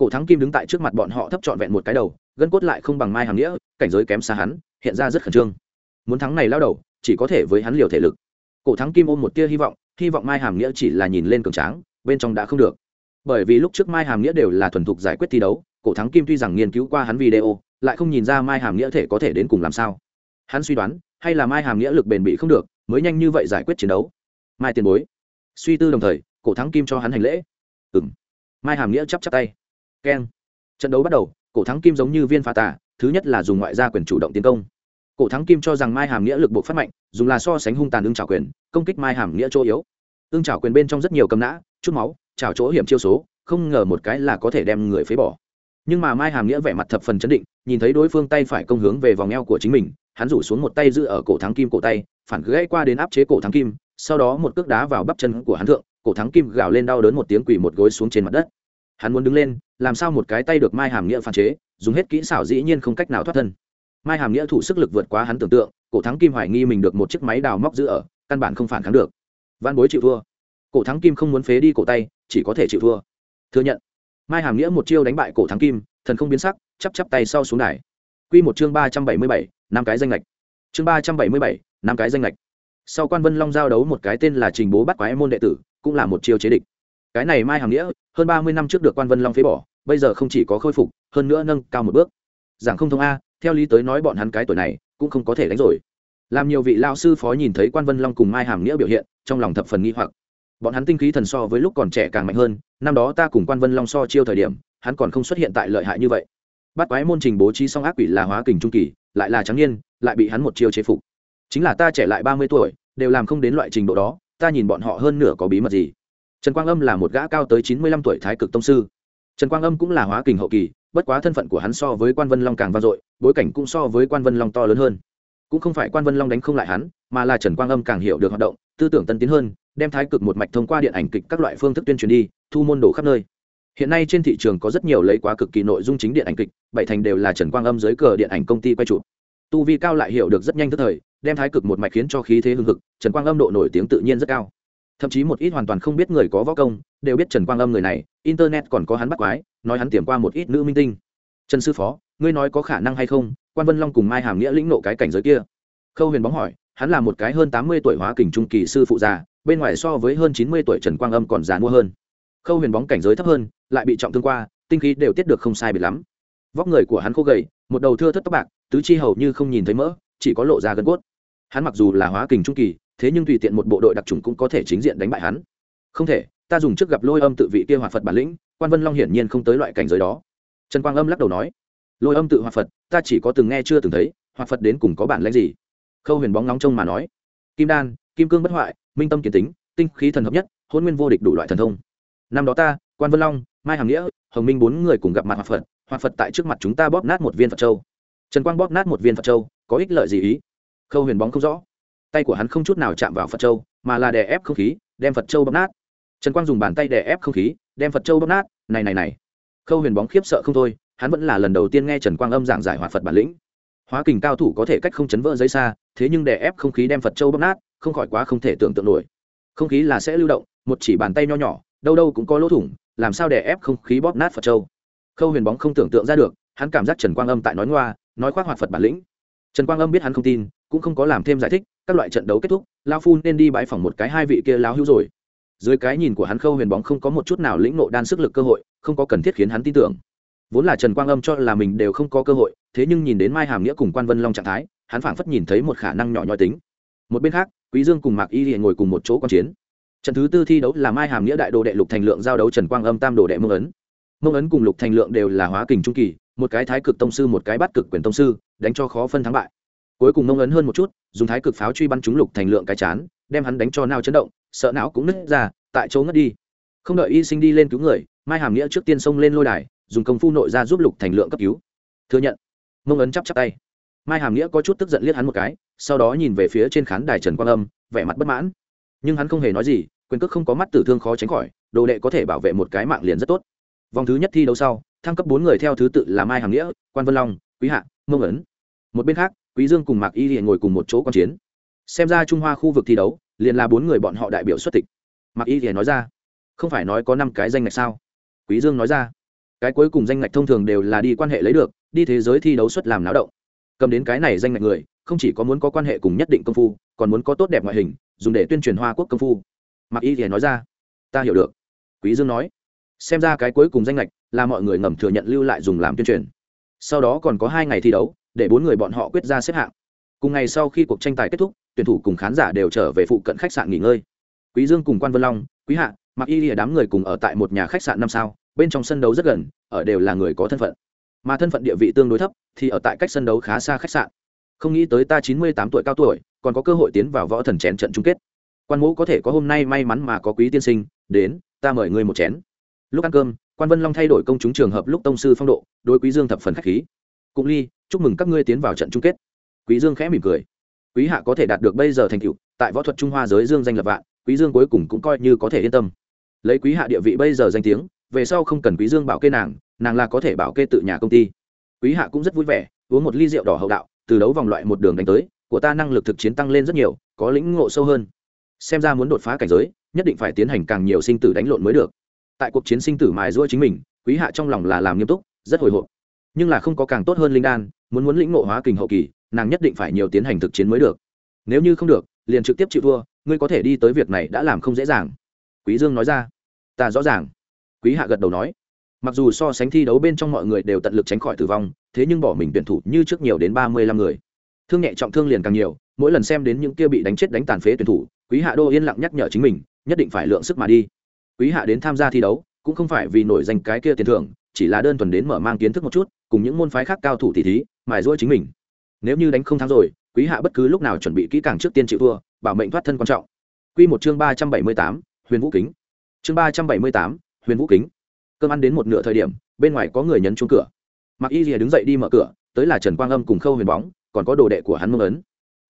A: Cổ thắng kim đứng tại trước mặt bọn họ thấp trọn vẹn một cái đầu, gân cốt lại không bằng mai hàm nghĩa, cảnh giới kém xa hắn hiện ra rất khẩn trương. Muốn thắng này lao đầu, chỉ có thể với hắn liều thể lực. Cổ thắng kim ôm một tia hy vọng hy vọng mai hàm nghĩa chỉ là nhìn lên cường tráng, bên trong đã không được. Bởi vì lúc trước mai hàm nghĩa đều là thuần thục giải quyết thi đấu, cổ thắng kim tuy rằng nghiên cứu qua hắn video, lại không nhìn ra mai hàm nghĩa thể có thể đến cùng làm sao. Hắn suy đoán, hay là mai hàm nghĩa lực bền bị không được, mới nhanh như vậy giải quyết chiến đấu. Mai tiền bối. Suy tư đồng thời, cổ thắng kim cho hắn hành lễ. Ừ m mai hàm nghĩa chắp chắp tay. Keng. Trận đấu bắt đầu, cổ thắng kim giống như viên pha tà thứ nhất là dùng ngoại gia quyền chủ động tiến công. Cổ thắng kim cho rằng mai hàm nghĩa lực buộc phát mạnh, dùng là so sánh hung tàn ưng trào quyền, công kích mai hàm nghĩa chỗ yếu. Ưng trào quyền bên trong rất nhiều cầm nã, chút máu trào chỗ hiểm chiêu số, không ngờ một cái là có thể đem người phế bỏ. Nhưng mà mai hàm nghĩa vẻ mặt thập phần chấn định, nhìn thấy đối phương tay phải công hướng về vòng eo của chính mình, hắn rủ xuống một tay giữ ở cổ thắng kim cổ tay, phản gãy qua đến áp chế cổ thắng kim, sau đó một cước đá vào bắp chân của hắn thượng, cổ thắng kim gào lên đau đớn một tiếng quỳ một gối xuống trên mặt đất hắn muốn đứng lên, làm sao một cái tay được mai hàm nghĩa phản chế, dùng hết kỹ xảo dĩ nhiên không cách nào thoát thân. Mai hàm nghĩa thủ sức lực vượt quá hắn tưởng tượng, cổ thắng kim hoài nghi mình được một chiếc máy đào móc giữ ở, căn bản không phản kháng được. Văn bối chịu thua. Cổ thắng kim không muốn phế đi cổ tay, chỉ có thể chịu thua. Thừa nhận, mai hàm nghĩa một chiêu đánh bại cổ thắng kim, thần không biến sắc, chắp chắp tay sau xuống đài. Q một chương ba trăm bảy mươi bảy, năm cái danh lệch. Chương ba trăm bảy mươi bảy, năm cái danh lệch. Sau quan vân long giao đấu một cái tên là trình bố bắt quái môn đệ tử, cũng là một chiêu chế địch cái này mai hàm nghĩa, hơn ba mươi năm trước được quan vân long phế bỏ, bây giờ không chỉ có khôi phục, hơn nữa nâng cao một bước. Giảng không thông a, theo lý tới nói bọn hắn cái tuổi này, cũng không có thể đánh rồi. Làm nhiều vị lao sư phó nhìn thấy quan vân long cùng mai hàm nghĩa biểu hiện, trong lòng thập phần nghi hoặc. Bọn hắn tinh khí thần so với lúc còn trẻ càng mạnh hơn, năm đó ta cùng quan vân long so chiêu thời điểm, hắn còn không xuất hiện tại lợi hại như vậy. Bắt quái môn trình bố trí xong ác quỷ là hóa kình trung kỳ, lại là trắng niên, lại bị hắn một chiêu chế phục. Chính là ta trẻ lại ba mươi tuổi, đều làm không đến loại trình độ đó, ta nhìn bọn họ hơn nửa có bí mật gì trần quang âm là một gã cao tới chín mươi lăm tuổi thái cực tông sư. Trần quang âm cũng là hóa kình hậu kỳ, bất quá thân phận của hắn so với quan vân long càng vang dội, bối cảnh cũng so với quan vân long to lớn hơn. Cũng không phải quan vân long đánh không lại hắn, mà là trần quang âm càng hiểu được hoạt động, tư tưởng tân tiến hơn, đem thái cực một mạch thông qua điện ảnh kịch các loại phương thức tuyên truyền đi, thu môn đồ khắp nơi. Hiện nay trên thị trường có rất nhiều lấy quá cực kỳ nội dung chính điện ảnh kịch, bảy thành đều là trần quang âm dưới cờ điện ảnh công ty quay chụp. Tu vi cao lại hiểu được rất nhanh tức thời, đem thái cực một mạch khiến cho khí thế hưng hực, trần quang âm độ nổi tiếng tự nhiên rất cao thậm chí một ít hoàn toàn không biết người có võ công, đều biết trần quang âm người này, internet còn có hắn bắt quái, nói hắn tiềm qua một ít nữ minh tinh. Trần sư phó, ngươi nói có khả năng hay không? Quan vân long cùng mai hàm nghĩa lĩnh nộ cái cảnh giới kia. Khâu huyền bóng hỏi, hắn là một cái hơn tám mươi tuổi hóa kình trung kỳ sư phụ già, bên ngoài so với hơn chín mươi tuổi trần quang âm còn già mua hơn. Khâu huyền bóng cảnh giới thấp hơn, lại bị trọng thương qua, tinh khí đều tiết được không sai biệt lắm. Vóc người của hắn khô gầy, một đầu thưa thất tóc bạc, tứ chi hầu như không nhìn thấy mỡ, chỉ có lộ ra gân cốt. Hắn mặc dù là hóa kình trung kỳ thế nhưng tùy tiện một bộ đội đặc trùng cũng có thể chính diện đánh bại hắn. Không thể, ta dùng trước gặp lôi âm tự vị kia hòa phật bản lĩnh, quan vân long hiển nhiên không tới loại cảnh giới đó. Trần quang âm lắc đầu nói, lôi âm tự hòa phật, ta chỉ có từng nghe chưa từng thấy hòa phật đến cùng có bản lãnh gì? Khâu huyền bóng nóng trông mà nói, kim đan, kim cương bất hoại, minh tâm kiến tính, tinh khí thần hợp nhất hôn nguyên vô địch đủ loại thần thông. Năm đó ta, quan vân long, mai hàm nghĩa, hồng minh bốn người cùng gặp mặt hòa phật hòa phật tại trước mặt chúng ta bóp nát một viên phật châu. Trần quang bóp nát một viên phật châu, có ích lợi gì ý? Khâu huyền bóng không rõ tay của hắn không chút nào chạm vào phật châu, mà là đè ép không khí, đem phật châu bóp nát. Trần quang dùng bàn tay đè ép không khí, đem phật châu bóp nát. Này này này. Khâu huyền bóng khiếp sợ không thôi, hắn vẫn là lần đầu tiên nghe trần quang âm giảng giải hòa phật bản lĩnh. Hóa kình cao thủ có thể cách không chấn vỡ giấy xa, thế nhưng đè ép không khí đem phật châu bóp nát, không khỏi quá không thể tưởng tượng nổi. Không khí là sẽ lưu động, một chỉ bàn tay nho nhỏ, đâu đâu cũng có lỗ thủng, làm sao đè ép không khí bóp nát phật châu? Khâu huyền bóng không tưởng tượng ra được, hắn cảm giác trần quang âm tại nói ngoa, nói khoác hoạt phật bản lĩnh. Trần quang âm biết hắn không tin, cũng không có làm thêm giải thích các loại trận đấu kết thúc, lao phu nên đi bãi phòng một cái hai vị kia lao hữu rồi. Dưới cái nhìn của hắn khâu huyền bóng không có một chút nào lĩnh nộ đan sức lực cơ hội, không có cần thiết khiến hắn tin tưởng. Vốn là trần quang âm cho là mình đều không có cơ hội, thế nhưng nhìn đến mai hàm nghĩa cùng quan vân long trạng thái, hắn phảng phất nhìn thấy một khả năng nhỏ nhoi tính. Một bên khác, quý dương cùng mạc y hiện ngồi cùng một chỗ quan chiến. Trận thứ tư thi đấu là mai hàm nghĩa đại đồ đệ lục thành lượng giao đấu trần quang âm tam đồ đệ mông ấn. Mông ấn cùng lục thành lượng đều là hóa kình trung kỳ, một cái thái cực tông sư, một cái bắt cực quyền tông sư, đánh cho khó phân thắng bại cuối cùng mông ấn hơn một chút, dùng thái cực pháo truy bắn trúng lục thành lượng cái chán, đem hắn đánh cho nao chấn động, sợ não cũng nứt ra, tại chỗ ngất đi. Không đợi y sinh đi lên cứu người, mai hàm nghĩa trước tiên xông lên lôi đài, dùng công phu nội ra giúp lục thành lượng cấp cứu. Thừa nhận. Mông ấn chắp chắp tay. Mai hàm nghĩa có chút tức giận liếc hắn một cái, sau đó nhìn về phía trên khán đài trần quang âm, vẻ mặt bất mãn. Nhưng hắn không hề nói gì, quyền cước không có mắt tử thương khó tránh khỏi, đồ đệ có thể bảo vệ một cái mạng liền rất tốt. Vòng thứ nhất thi đấu sau, thăng cấp bốn người theo thứ tự là mai hàm nghĩa, quan vân long, quý hạ, mông ấn. Một bên khác quý dương cùng mạc y hiện ngồi cùng một chỗ quan chiến. Xem ra trung hoa khu vực thi đấu, liền là bốn người bọn họ đại biểu xuất tịch mạc y hiện nói ra, không phải nói có năm cái danh ngạch sao? Quý dương nói ra, cái cuối cùng danh ngạch thông thường đều là đi quan hệ lấy được, đi thế giới thi đấu xuất làm náo động. Cầm đến cái này danh ngạch người, không chỉ có muốn có quan hệ cùng nhất định công phu, còn muốn có tốt đẹp ngoại hình, dùng để tuyên truyền hoa quốc công phu. Mặc y thì nói ra, ta hiểu được. Quý dương nói, xem ra cái cuối cùng danh lệch là mọi người ngầm thừa nhận lưu lại dùng làm tuyên truyền. Sau đó còn có hai ngày thi đấu để bốn người bọn họ quyết ra xếp hạng. Cùng ngày sau khi cuộc tranh tài kết thúc, tuyển thủ cùng khán giả đều trở về phụ cận khách sạn nghỉ ngơi. Quý dương cùng quan vân long, quý hạ mặc y lìa đám người cùng ở tại một nhà khách sạn năm sao, bên trong sân đấu rất gần, ở đều là người có thân phận. Mà thân phận địa vị tương đối thấp thì ở tại cách sân đấu khá xa khách sạn. Không nghĩ tới ta chín mươi tám tuổi cao tuổi, còn có cơ hội tiến vào võ thần chén trận chung kết. Quan Mẫu có thể có hôm nay may mắn mà có quý tiên sinh, đến, ta mời ngươi một chén. Lúc ăn cơm, quan vân long thay đổi công chúng trường hợp lúc tông sư phong độ, đối quý dương thập phần khách khí cũng ly, chúc mừng các ngươi tiến vào trận chung kết. Quý dương khẽ mỉm cười. Quý hạ có thể đạt được bây giờ thành tựu, tại võ thuật trung hoa giới dương danh lập vạn, quý dương cuối cùng cũng coi như có thể yên tâm. Lấy quý hạ địa vị bây giờ danh tiếng, về sau không cần quý dương bảo kê nàng nàng là có thể bảo kê tự nhà công ty. Quý hạ cũng rất vui vẻ, uống một ly rượu đỏ hậu đạo, từ đấu vòng loại một đường đánh tới, của ta năng lực thực chiến tăng lên rất nhiều, có lĩnh ngộ sâu hơn. Xem ra muốn đột phá cảnh giới, nhất định phải tiến hành càng nhiều sinh tử đánh lộn mới được. Tại cuộc chiến sinh tử mài giũa chính mình, quý hạ trong lòng là làm nghiêm túc, rất hồi hộp nhưng là không có càng tốt hơn linh đan, muốn muốn lĩnh ngộ hóa kình hậu kỳ, nàng nhất định phải nhiều tiến hành thực chiến mới được. Nếu như không được, liền trực tiếp chịu thua, ngươi có thể đi tới việc này đã làm không dễ dàng. Quý dương nói ra. Ta rõ ràng. Quý hạ gật đầu nói. Mặc dù so sánh thi đấu bên trong mọi người đều tận lực tránh khỏi tử vong, thế nhưng bỏ mình tuyển thủ như trước nhiều đến ba mươi lăm người. Thương nhẹ trọng thương liền càng nhiều, mỗi lần xem đến những kia bị đánh chết đánh tàn phế tuyển thủ, quý hạ đô yên lặng nhắc nhở chính mình, nhất định phải lượng sức mà đi. Quý hạ đến tham gia thi đấu, cũng không phải vì nổi danh cái kia tiền thưởng, chỉ là đơn thuần đến mở mang kiến thức một chút cùng những môn phái khác cao thủ tỷ thí, mài rũa chính mình. Nếu như đánh không thắng rồi, quý hạ bất cứ lúc nào chuẩn bị kỹ càng trước tiên chịu thua, bảo mệnh thoát thân quan trọng. Quy một chương ba trăm bảy mươi tám, huyền vũ kính. Chương ba trăm bảy mươi tám, huyền vũ kính. Cơm ăn đến một nửa thời điểm, bên ngoài có người nhấn chuông cửa. Mặc y rìa đứng dậy đi mở cửa, tới là trần quang âm cùng khâu huyền bóng, còn có đồ đệ của hắn mông ấn.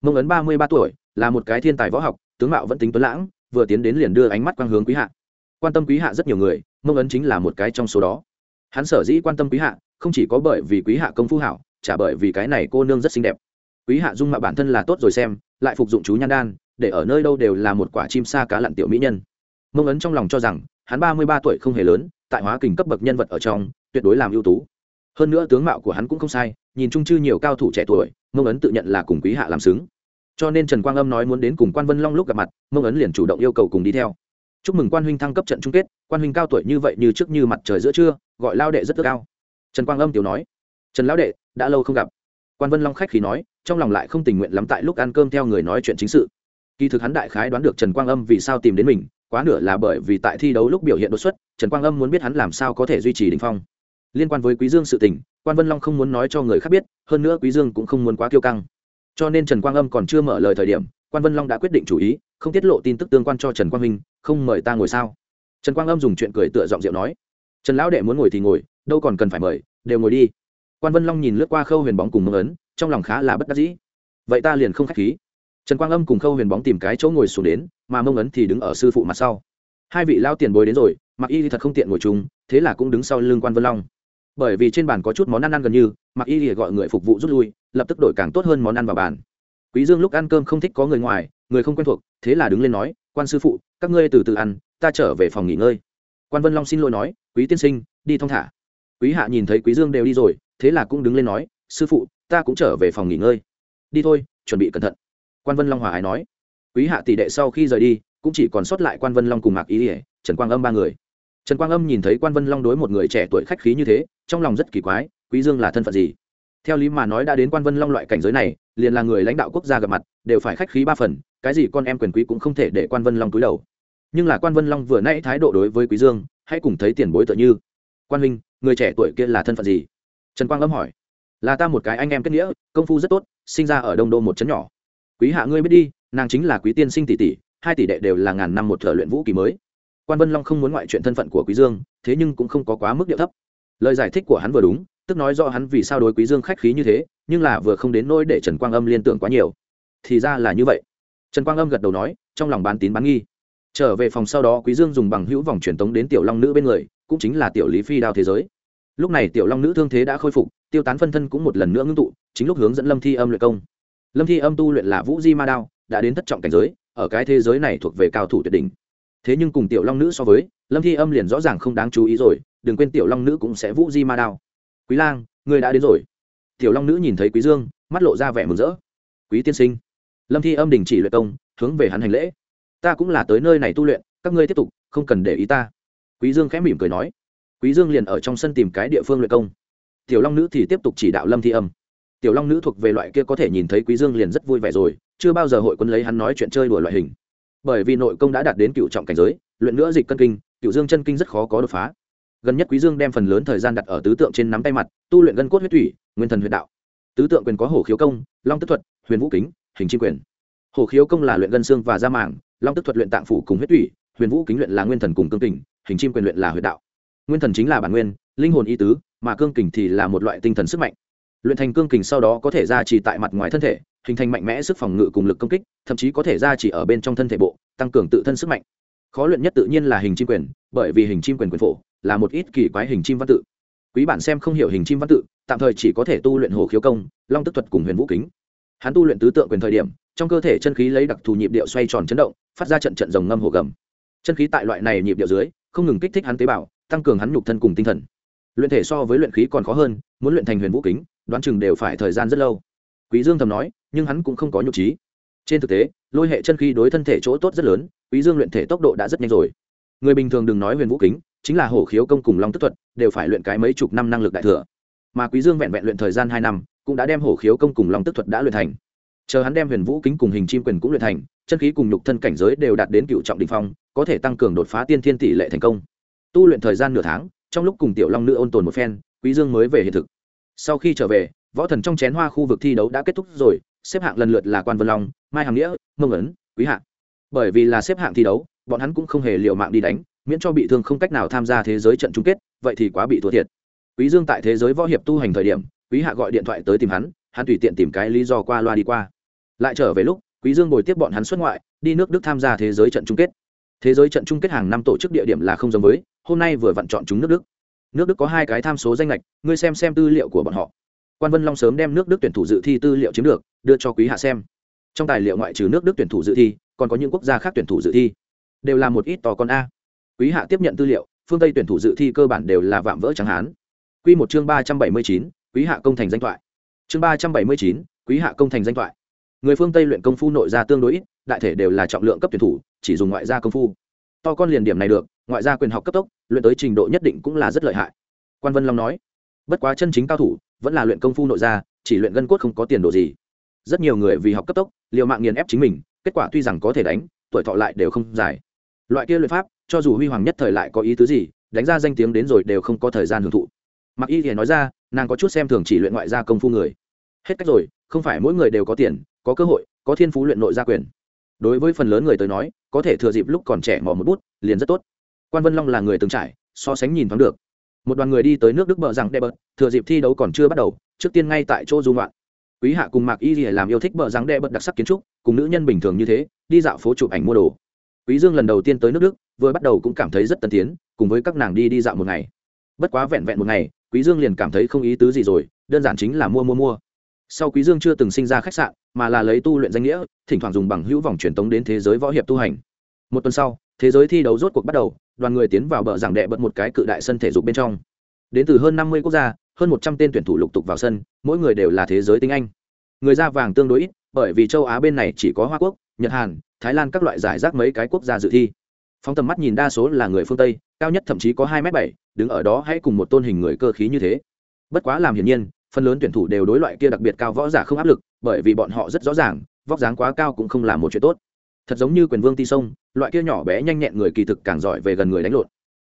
A: Mông ấn ba mươi ba tuổi, là một cái thiên tài võ học, tướng mạo vẫn tính tuấn lãng, vừa tiến đến liền đưa ánh mắt quang hướng quý hạ. Quan tâm quý hạ rất nhiều người, mông ấn chính là một cái trong số đó hắn sở dĩ quan tâm quý hạ, không chỉ có bởi vì quý hạ công phu hảo, chả bởi vì cái này cô nương rất xinh đẹp. Quý hạ dung mạo bản thân là tốt rồi xem, lại phục dụng chú nhan đan, để ở nơi đâu đều là một quả chim sa cá lặn tiểu mỹ nhân. Mông ấn trong lòng cho rằng, hắn ba mươi ba tuổi không hề lớn, tại hóa kình cấp bậc nhân vật ở trong, tuyệt đối làm ưu tú. Hơn nữa tướng mạo của hắn cũng không sai, nhìn chung chư nhiều cao thủ trẻ tuổi, mông ấn tự nhận là cùng quý hạ làm xứng. Cho nên trần quang âm nói muốn đến cùng quan vân long lúc gặp mặt, mông ấn liền chủ động yêu cầu cùng đi theo chúc mừng quan huynh thăng cấp trận chung kết, quan huynh cao tuổi như vậy như trước như mặt trời giữa trưa, gọi lao đệ rất ước cao trần quang âm tiểu nói, trần lão đệ, đã lâu không gặp. Quan vân long khách khí nói, trong lòng lại không tình nguyện lắm tại lúc ăn cơm theo người nói chuyện chính sự. Kỳ thực hắn đại khái đoán được trần quang âm vì sao tìm đến mình, quá nửa là bởi vì tại thi đấu lúc biểu hiện đột xuất, trần quang âm muốn biết hắn làm sao có thể duy trì đình phong. Liên quan với quý dương sự tình, quan vân long không muốn nói cho người khác biết, hơn nữa quý dương cũng không muốn quá kiêu căng. Cho nên trần quang âm còn chưa mở lời thời điểm, quan vân long đã quyết định chủ ý không tiết lộ tin tức tương quan cho trần quang minh, không mời ta ngồi sao? Trần quang âm dùng chuyện cười tựa giọng rượu nói. Trần lão đệ muốn ngồi thì ngồi, đâu còn cần phải mời, đều ngồi đi. Quan vân long nhìn lướt qua khâu huyền bóng cùng mông ấn, trong lòng khá là bất đắc dĩ. Vậy ta liền không khách khí. Trần quang âm cùng khâu huyền bóng tìm cái chỗ ngồi xuống đến, mà mông ấn thì đứng ở sư phụ mặt sau. Hai vị lao tiền bối đến rồi mặc y thì thật không tiện ngồi chung, thế là cũng đứng sau lưng quan vân long. Bởi vì trên bàn có chút món ăn ăn gần như mặc y thì gọi người phục vụ rút lui, lập tức đổi càng tốt hơn món ăn vào bàn. Quý dương lúc ăn cơm không thích có người ngoài người không quen thuộc, thế là đứng lên nói, quan sư phụ, các ngươi từ từ ăn, ta trở về phòng nghỉ ngơi. Quan vân long xin lỗi nói, quý tiên sinh, đi thong thả. Quý hạ nhìn thấy quý dương đều đi rồi, thế là cũng đứng lên nói, sư phụ, ta cũng trở về phòng nghỉ ngơi. Đi thôi, chuẩn bị cẩn thận. Quan vân long hòa ái nói. Quý hạ tỷ đệ sau khi rời đi, cũng chỉ còn sót lại quan vân long cùng mạc ý ỉa trần quang âm ba người. Trần quang âm nhìn thấy quan vân long đối một người trẻ tuổi khách khí như thế, trong lòng rất kỳ quái, quý dương là thân phận gì? Theo lý mà nói đã đến quan vân long loại cảnh giới này, liền là người lãnh đạo quốc gia gặp mặt, đều phải khách khí ba phần, cái gì con em quyền quý cũng không thể để quan vân long túi đầu. Nhưng là quan vân long vừa nãy thái độ đối với quý dương, hãy cùng thấy tiền bối tự như. Quan huynh, người trẻ tuổi kia là thân phận gì? Trần quang âm hỏi. Là ta một cái anh em kết nghĩa, công phu rất tốt, sinh ra ở đông đô một trấn nhỏ. Quý hạ ngươi biết đi, nàng chính là quý tiên sinh tỷ tỷ, hai tỷ đệ đều là ngàn năm một thợ luyện vũ kỳ mới. Quan vân long không muốn ngoại chuyện thân phận của quý dương, thế nhưng cũng không có quá mức điệu thấp. Lời giải thích của hắn vừa đúng tức nói rõ hắn vì sao đối quý dương khách khí như thế, nhưng là vừa không đến nỗi để trần quang âm liên tưởng quá nhiều. Thì ra là như vậy. Trần quang âm gật đầu nói, trong lòng bán tín bán nghi. Trở về phòng sau đó quý dương dùng bằng hữu vòng truyền tống đến tiểu long nữ bên người, cũng chính là tiểu lý phi đao thế giới. Lúc này tiểu long nữ thương thế đã khôi phục, tiêu tán phân thân cũng một lần nữa ngưng tụ, chính lúc hướng dẫn lâm thi âm luyện công. Lâm thi âm tu luyện là vũ di ma đao, đã đến thất trọng cảnh giới, ở cái thế giới này thuộc về cao thủ tuyệt đỉnh. Thế nhưng cùng tiểu long nữ so với, lâm thi âm liền rõ ràng không đáng chú ý rồi, đừng quên tiểu long nữ cũng sẽ vũ di ma đao quý lang, người đã đến rồi. Tiểu long nữ nhìn thấy quý dương, mắt lộ ra vẻ mừng rỡ. Quý tiên sinh, lâm thi âm đình chỉ luyện công, hướng về hắn hành lễ. Ta cũng là tới nơi này tu luyện, các ngươi tiếp tục, không cần để ý ta. Quý dương khẽ mỉm cười nói. Quý dương liền ở trong sân tìm cái địa phương luyện công. Tiểu long nữ thì tiếp tục chỉ đạo lâm thi âm. Tiểu long nữ thuộc về loại kia có thể nhìn thấy quý dương liền rất vui vẻ rồi, chưa bao giờ hội quân lấy hắn nói chuyện chơi đùa loại hình. Bởi vì nội công đã đạt đến cựu trọng cảnh giới, luyện nữa dịch cân kinh, cựu dương chân kinh rất khó có đột phá gần nhất quý dương đem phần lớn thời gian đặt ở tứ tượng trên nắm tay mặt, tu luyện gân cốt huyết thủy, nguyên thần huyết đạo. Tứ tượng quyền có hổ khiếu công, long tức thuật, huyền vũ kính, hình chim quyền. Hổ khiếu công là luyện gân xương và da màng, long tức thuật luyện tạng phủ cùng huyết thủy, huyền vũ kính luyện là nguyên thần cùng cương kình, hình chim quyền luyện là huyết đạo. Nguyên thần chính là bản nguyên, linh hồn y tứ, mà cương kình thì là một loại tinh thần sức mạnh. Luyện thành cương kình sau đó có thể ra chỉ tại mặt ngoài thân thể, hình thành mạnh mẽ sức phòng ngự cùng lực công kích, thậm chí có thể ra chỉ ở bên trong thân thể bộ, tăng cường tự thân sức mạnh khó luyện nhất tự nhiên là hình chim quyền, bởi vì hình chim quyền quyền phổ là một ít kỳ quái hình chim văn tự. Quý bản xem không hiểu hình chim văn tự, tạm thời chỉ có thể tu luyện hồ khiếu công, long tức thuật cùng huyền vũ kính. Hắn tu luyện tứ tượng quyền thời điểm, trong cơ thể chân khí lấy đặc thù nhịp điệu xoay tròn chấn động, phát ra trận trận rồng ngâm hồ gầm. Chân khí tại loại này nhịp điệu dưới, không ngừng kích thích hắn tế bào, tăng cường hắn nhục thân cùng tinh thần. Luyện thể so với luyện khí còn khó hơn, muốn luyện thành huyền vũ kính, đoán chừng đều phải thời gian rất lâu. Quý dương thầm nói, nhưng hắn cũng không có nhục trí. Trên thực tế, lôi hệ chân khí đối thân thể chỗ tốt rất lớn quý dương luyện thể tốc độ đã rất nhanh rồi. Người bình thường đừng nói huyền vũ kính, chính là hổ khiếu công cùng long tức thuật, đều phải luyện cái mấy chục năm năng lực đại thừa. Mà quý dương vẹn vẹn luyện thời gian hai năm, cũng đã đem hổ khiếu công cùng long tức thuật đã luyện thành. Chờ hắn đem huyền vũ kính cùng hình chim quyền cũng luyện thành, chân khí cùng nhục thân cảnh giới đều đạt đến cựu trọng đỉnh phong, có thể tăng cường đột phá tiên thiên tỷ lệ thành công. Tu luyện thời gian nửa tháng, trong lúc cùng tiểu long nữ ôn tồn một phen, quý dương mới về hiện thực. Sau khi trở về, võ thần trong chén hoa khu vực thi đấu đã kết thúc rồi, xếp hạng lần lượt là quan vân long, mai hàm nghĩa, mông ấn, quý hạng bởi vì là xếp hạng thi đấu, bọn hắn cũng không hề liều mạng đi đánh, miễn cho bị thương không cách nào tham gia thế giới trận chung kết, vậy thì quá bị thua thiệt. Quý dương tại thế giới võ hiệp tu hành thời điểm, quý hạ gọi điện thoại tới tìm hắn hắn tùy tiện tìm cái lý do qua loa đi qua. Lại trở về lúc, quý dương bồi tiếp bọn hắn xuất ngoại, đi nước đức tham gia thế giới trận chung kết. Thế giới trận chung kết hàng năm tổ chức địa điểm là không giống với, hôm nay vừa vặn chọn chúng nước đức. Nước đức có hai cái tham số danh lệch, ngươi xem xem tư liệu của bọn họ. Quan vân long sớm đem nước đức tuyển thủ dự thi tư liệu chiếm được, đưa cho quý hạ xem trong tài liệu ngoại trừ nước đức tuyển thủ dự thi, còn có những quốc gia khác tuyển thủ dự thi. Đều là một ít to con a. Quý hạ tiếp nhận tư liệu, phương tây tuyển thủ dự thi cơ bản đều là vạm vỡ trắng hán. Q một chương ba trăm bảy mươi chín, quý hạ công thành danh thoại. Chương ba trăm bảy mươi chín, quý hạ công thành danh thoại. Người phương tây luyện công phu nội gia tương đối ít, đại thể đều là trọng lượng cấp tuyển thủ, chỉ dùng ngoại gia công phu. To con liền điểm này được, ngoại gia quyền học cấp tốc, luyện tới trình độ nhất định cũng là rất lợi hại. Quan vân long nói, bất quá chân chính cao thủ, vẫn là luyện công phu nội gia, chỉ luyện gân cốt không có tiền đồ gì rất nhiều người vì học cấp tốc, liều mạng nghiền ép chính mình, kết quả tuy rằng có thể đánh, tuổi thọ lại đều không dài. Loại kia luyện pháp, cho dù huy hoàng nhất thời lại có ý tứ gì, đánh ra danh tiếng đến rồi đều không có thời gian hưởng thụ. Mặc y thì nói ra, nàng có chút xem thường chỉ luyện ngoại gia công phu người. Hết cách rồi, không phải mỗi người đều có tiền, có cơ hội, có thiên phú luyện nội gia quyền. Đối với phần lớn người tới nói, có thể thừa dịp lúc còn trẻ mò một bút, liền rất tốt. Quan vân long là người từng trải, so sánh nhìn thoáng được. Một đoàn người đi tới nước đức bờ rằng đẹp bớt thừa dịp thi đấu còn chưa bắt đầu, trước tiên ngay tại chỗ du ngoạn quý hạ cùng mạc y rìa làm yêu thích bờ dáng đe bật đặc sắc kiến trúc, cùng nữ nhân bình thường như thế, đi dạo phố chụp ảnh mua đồ. Quý dương lần đầu tiên tới nước đức, vừa bắt đầu cũng cảm thấy rất tân tiến, cùng với các nàng đi đi dạo một ngày. Bất quá vẹn vẹn một ngày, quý dương liền cảm thấy không ý tứ gì rồi, đơn giản chính là mua mua mua. Sau quý dương chưa từng sinh ra khách sạn, mà là lấy tu luyện danh nghĩa, thỉnh thoảng dùng bằng hữu vòng truyền tống đến thế giới võ hiệp tu hành. Một tuần sau, thế giới thi đấu rốt cuộc bắt đầu, đoàn người tiến vào bờ giảng đệ bật một cái cự đại sân thể dục bên trong. Đến từ hơn năm mươi quốc gia hơn một trăm tên tuyển thủ lục tục vào sân, mỗi người đều là thế giới tinh anh. Người da vàng tương đối ít, bởi vì châu á bên này chỉ có hoa quốc, nhật hàn, thái lan các loại giải rác mấy cái quốc gia dự thi. Phóng tầm mắt nhìn đa số là người phương tây, cao nhất thậm chí có hai m bảy, đứng ở đó hãy cùng một tôn hình người cơ khí như thế. Bất quá làm hiển nhiên, phần lớn tuyển thủ đều đối loại kia đặc biệt cao võ giả không áp lực, bởi vì bọn họ rất rõ ràng, vóc dáng quá cao cũng không là một chuyện tốt. Thật giống như quyền vương ti sông, loại kia nhỏ bé nhanh nhẹn người kỳ thực càng giỏi về gần người đánh lộn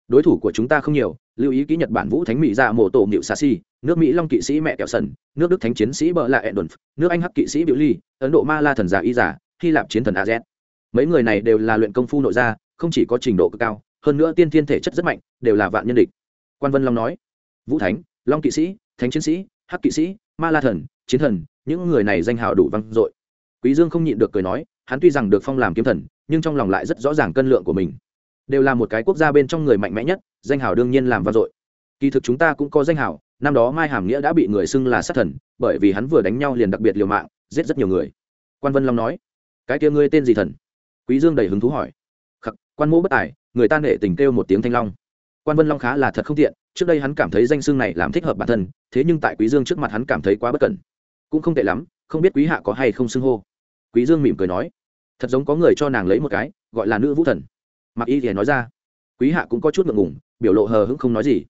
A: đối thủ của chúng ta không nhiều, lưu ý ký nhật bản vũ thánh mỹ dạ ra mộ tổ nhịu xa xi nước mỹ long kỵ sĩ mẹ kẹo sần, nước đức thánh chiến sĩ bợ lạ edwin nước anh hắc kỵ sĩ biểu ly, ấn độ ma la thần già y giả hy lạp chiến thần az mấy người này đều là luyện công phu nội gia, không chỉ có trình độ cực cao, hơn nữa tiên thiên thể chất rất mạnh, đều là vạn nhân địch. Quan vân long nói, vũ thánh, long kỵ sĩ, thánh chiến sĩ, hắc kỵ sĩ, ma la thần, chiến thần, những người này danh hào đủ vang dội. Quý dương không nhịn được cười nói, hắn tuy rằng được phong làm kiếm thần, nhưng trong lòng lại rất rõ ràng cân lượng của mình đều là một cái quốc gia bên trong người mạnh mẽ nhất, danh hào đương nhiên làm vang dội. Kỳ thực chúng ta cũng có danh hào, năm đó mai hàm nghĩa đã bị người xưng là sát thần, bởi vì hắn vừa đánh nhau liền đặc biệt liều mạng, giết rất nhiều người. Quan vân long nói, cái kia ngươi tên gì thần? Quý dương đầy hứng thú hỏi. Khắc, quan mô bất tài, người ta nể tình kêu một tiếng thanh long. Quan vân long khá là thật không tiện, trước đây hắn cảm thấy danh xưng này làm thích hợp bản thân, thế nhưng tại quý dương trước mặt hắn cảm thấy quá bất cẩn. Cũng không tệ lắm, không biết quý hạ có hay không xưng hô. Quý dương mỉm cười nói, thật giống có người cho nàng lấy một cái, gọi là nữ vũ thần mặc y thì nói ra. Quý hạ cũng có chút ngượng ngùng, biểu lộ hờ hững không nói gì.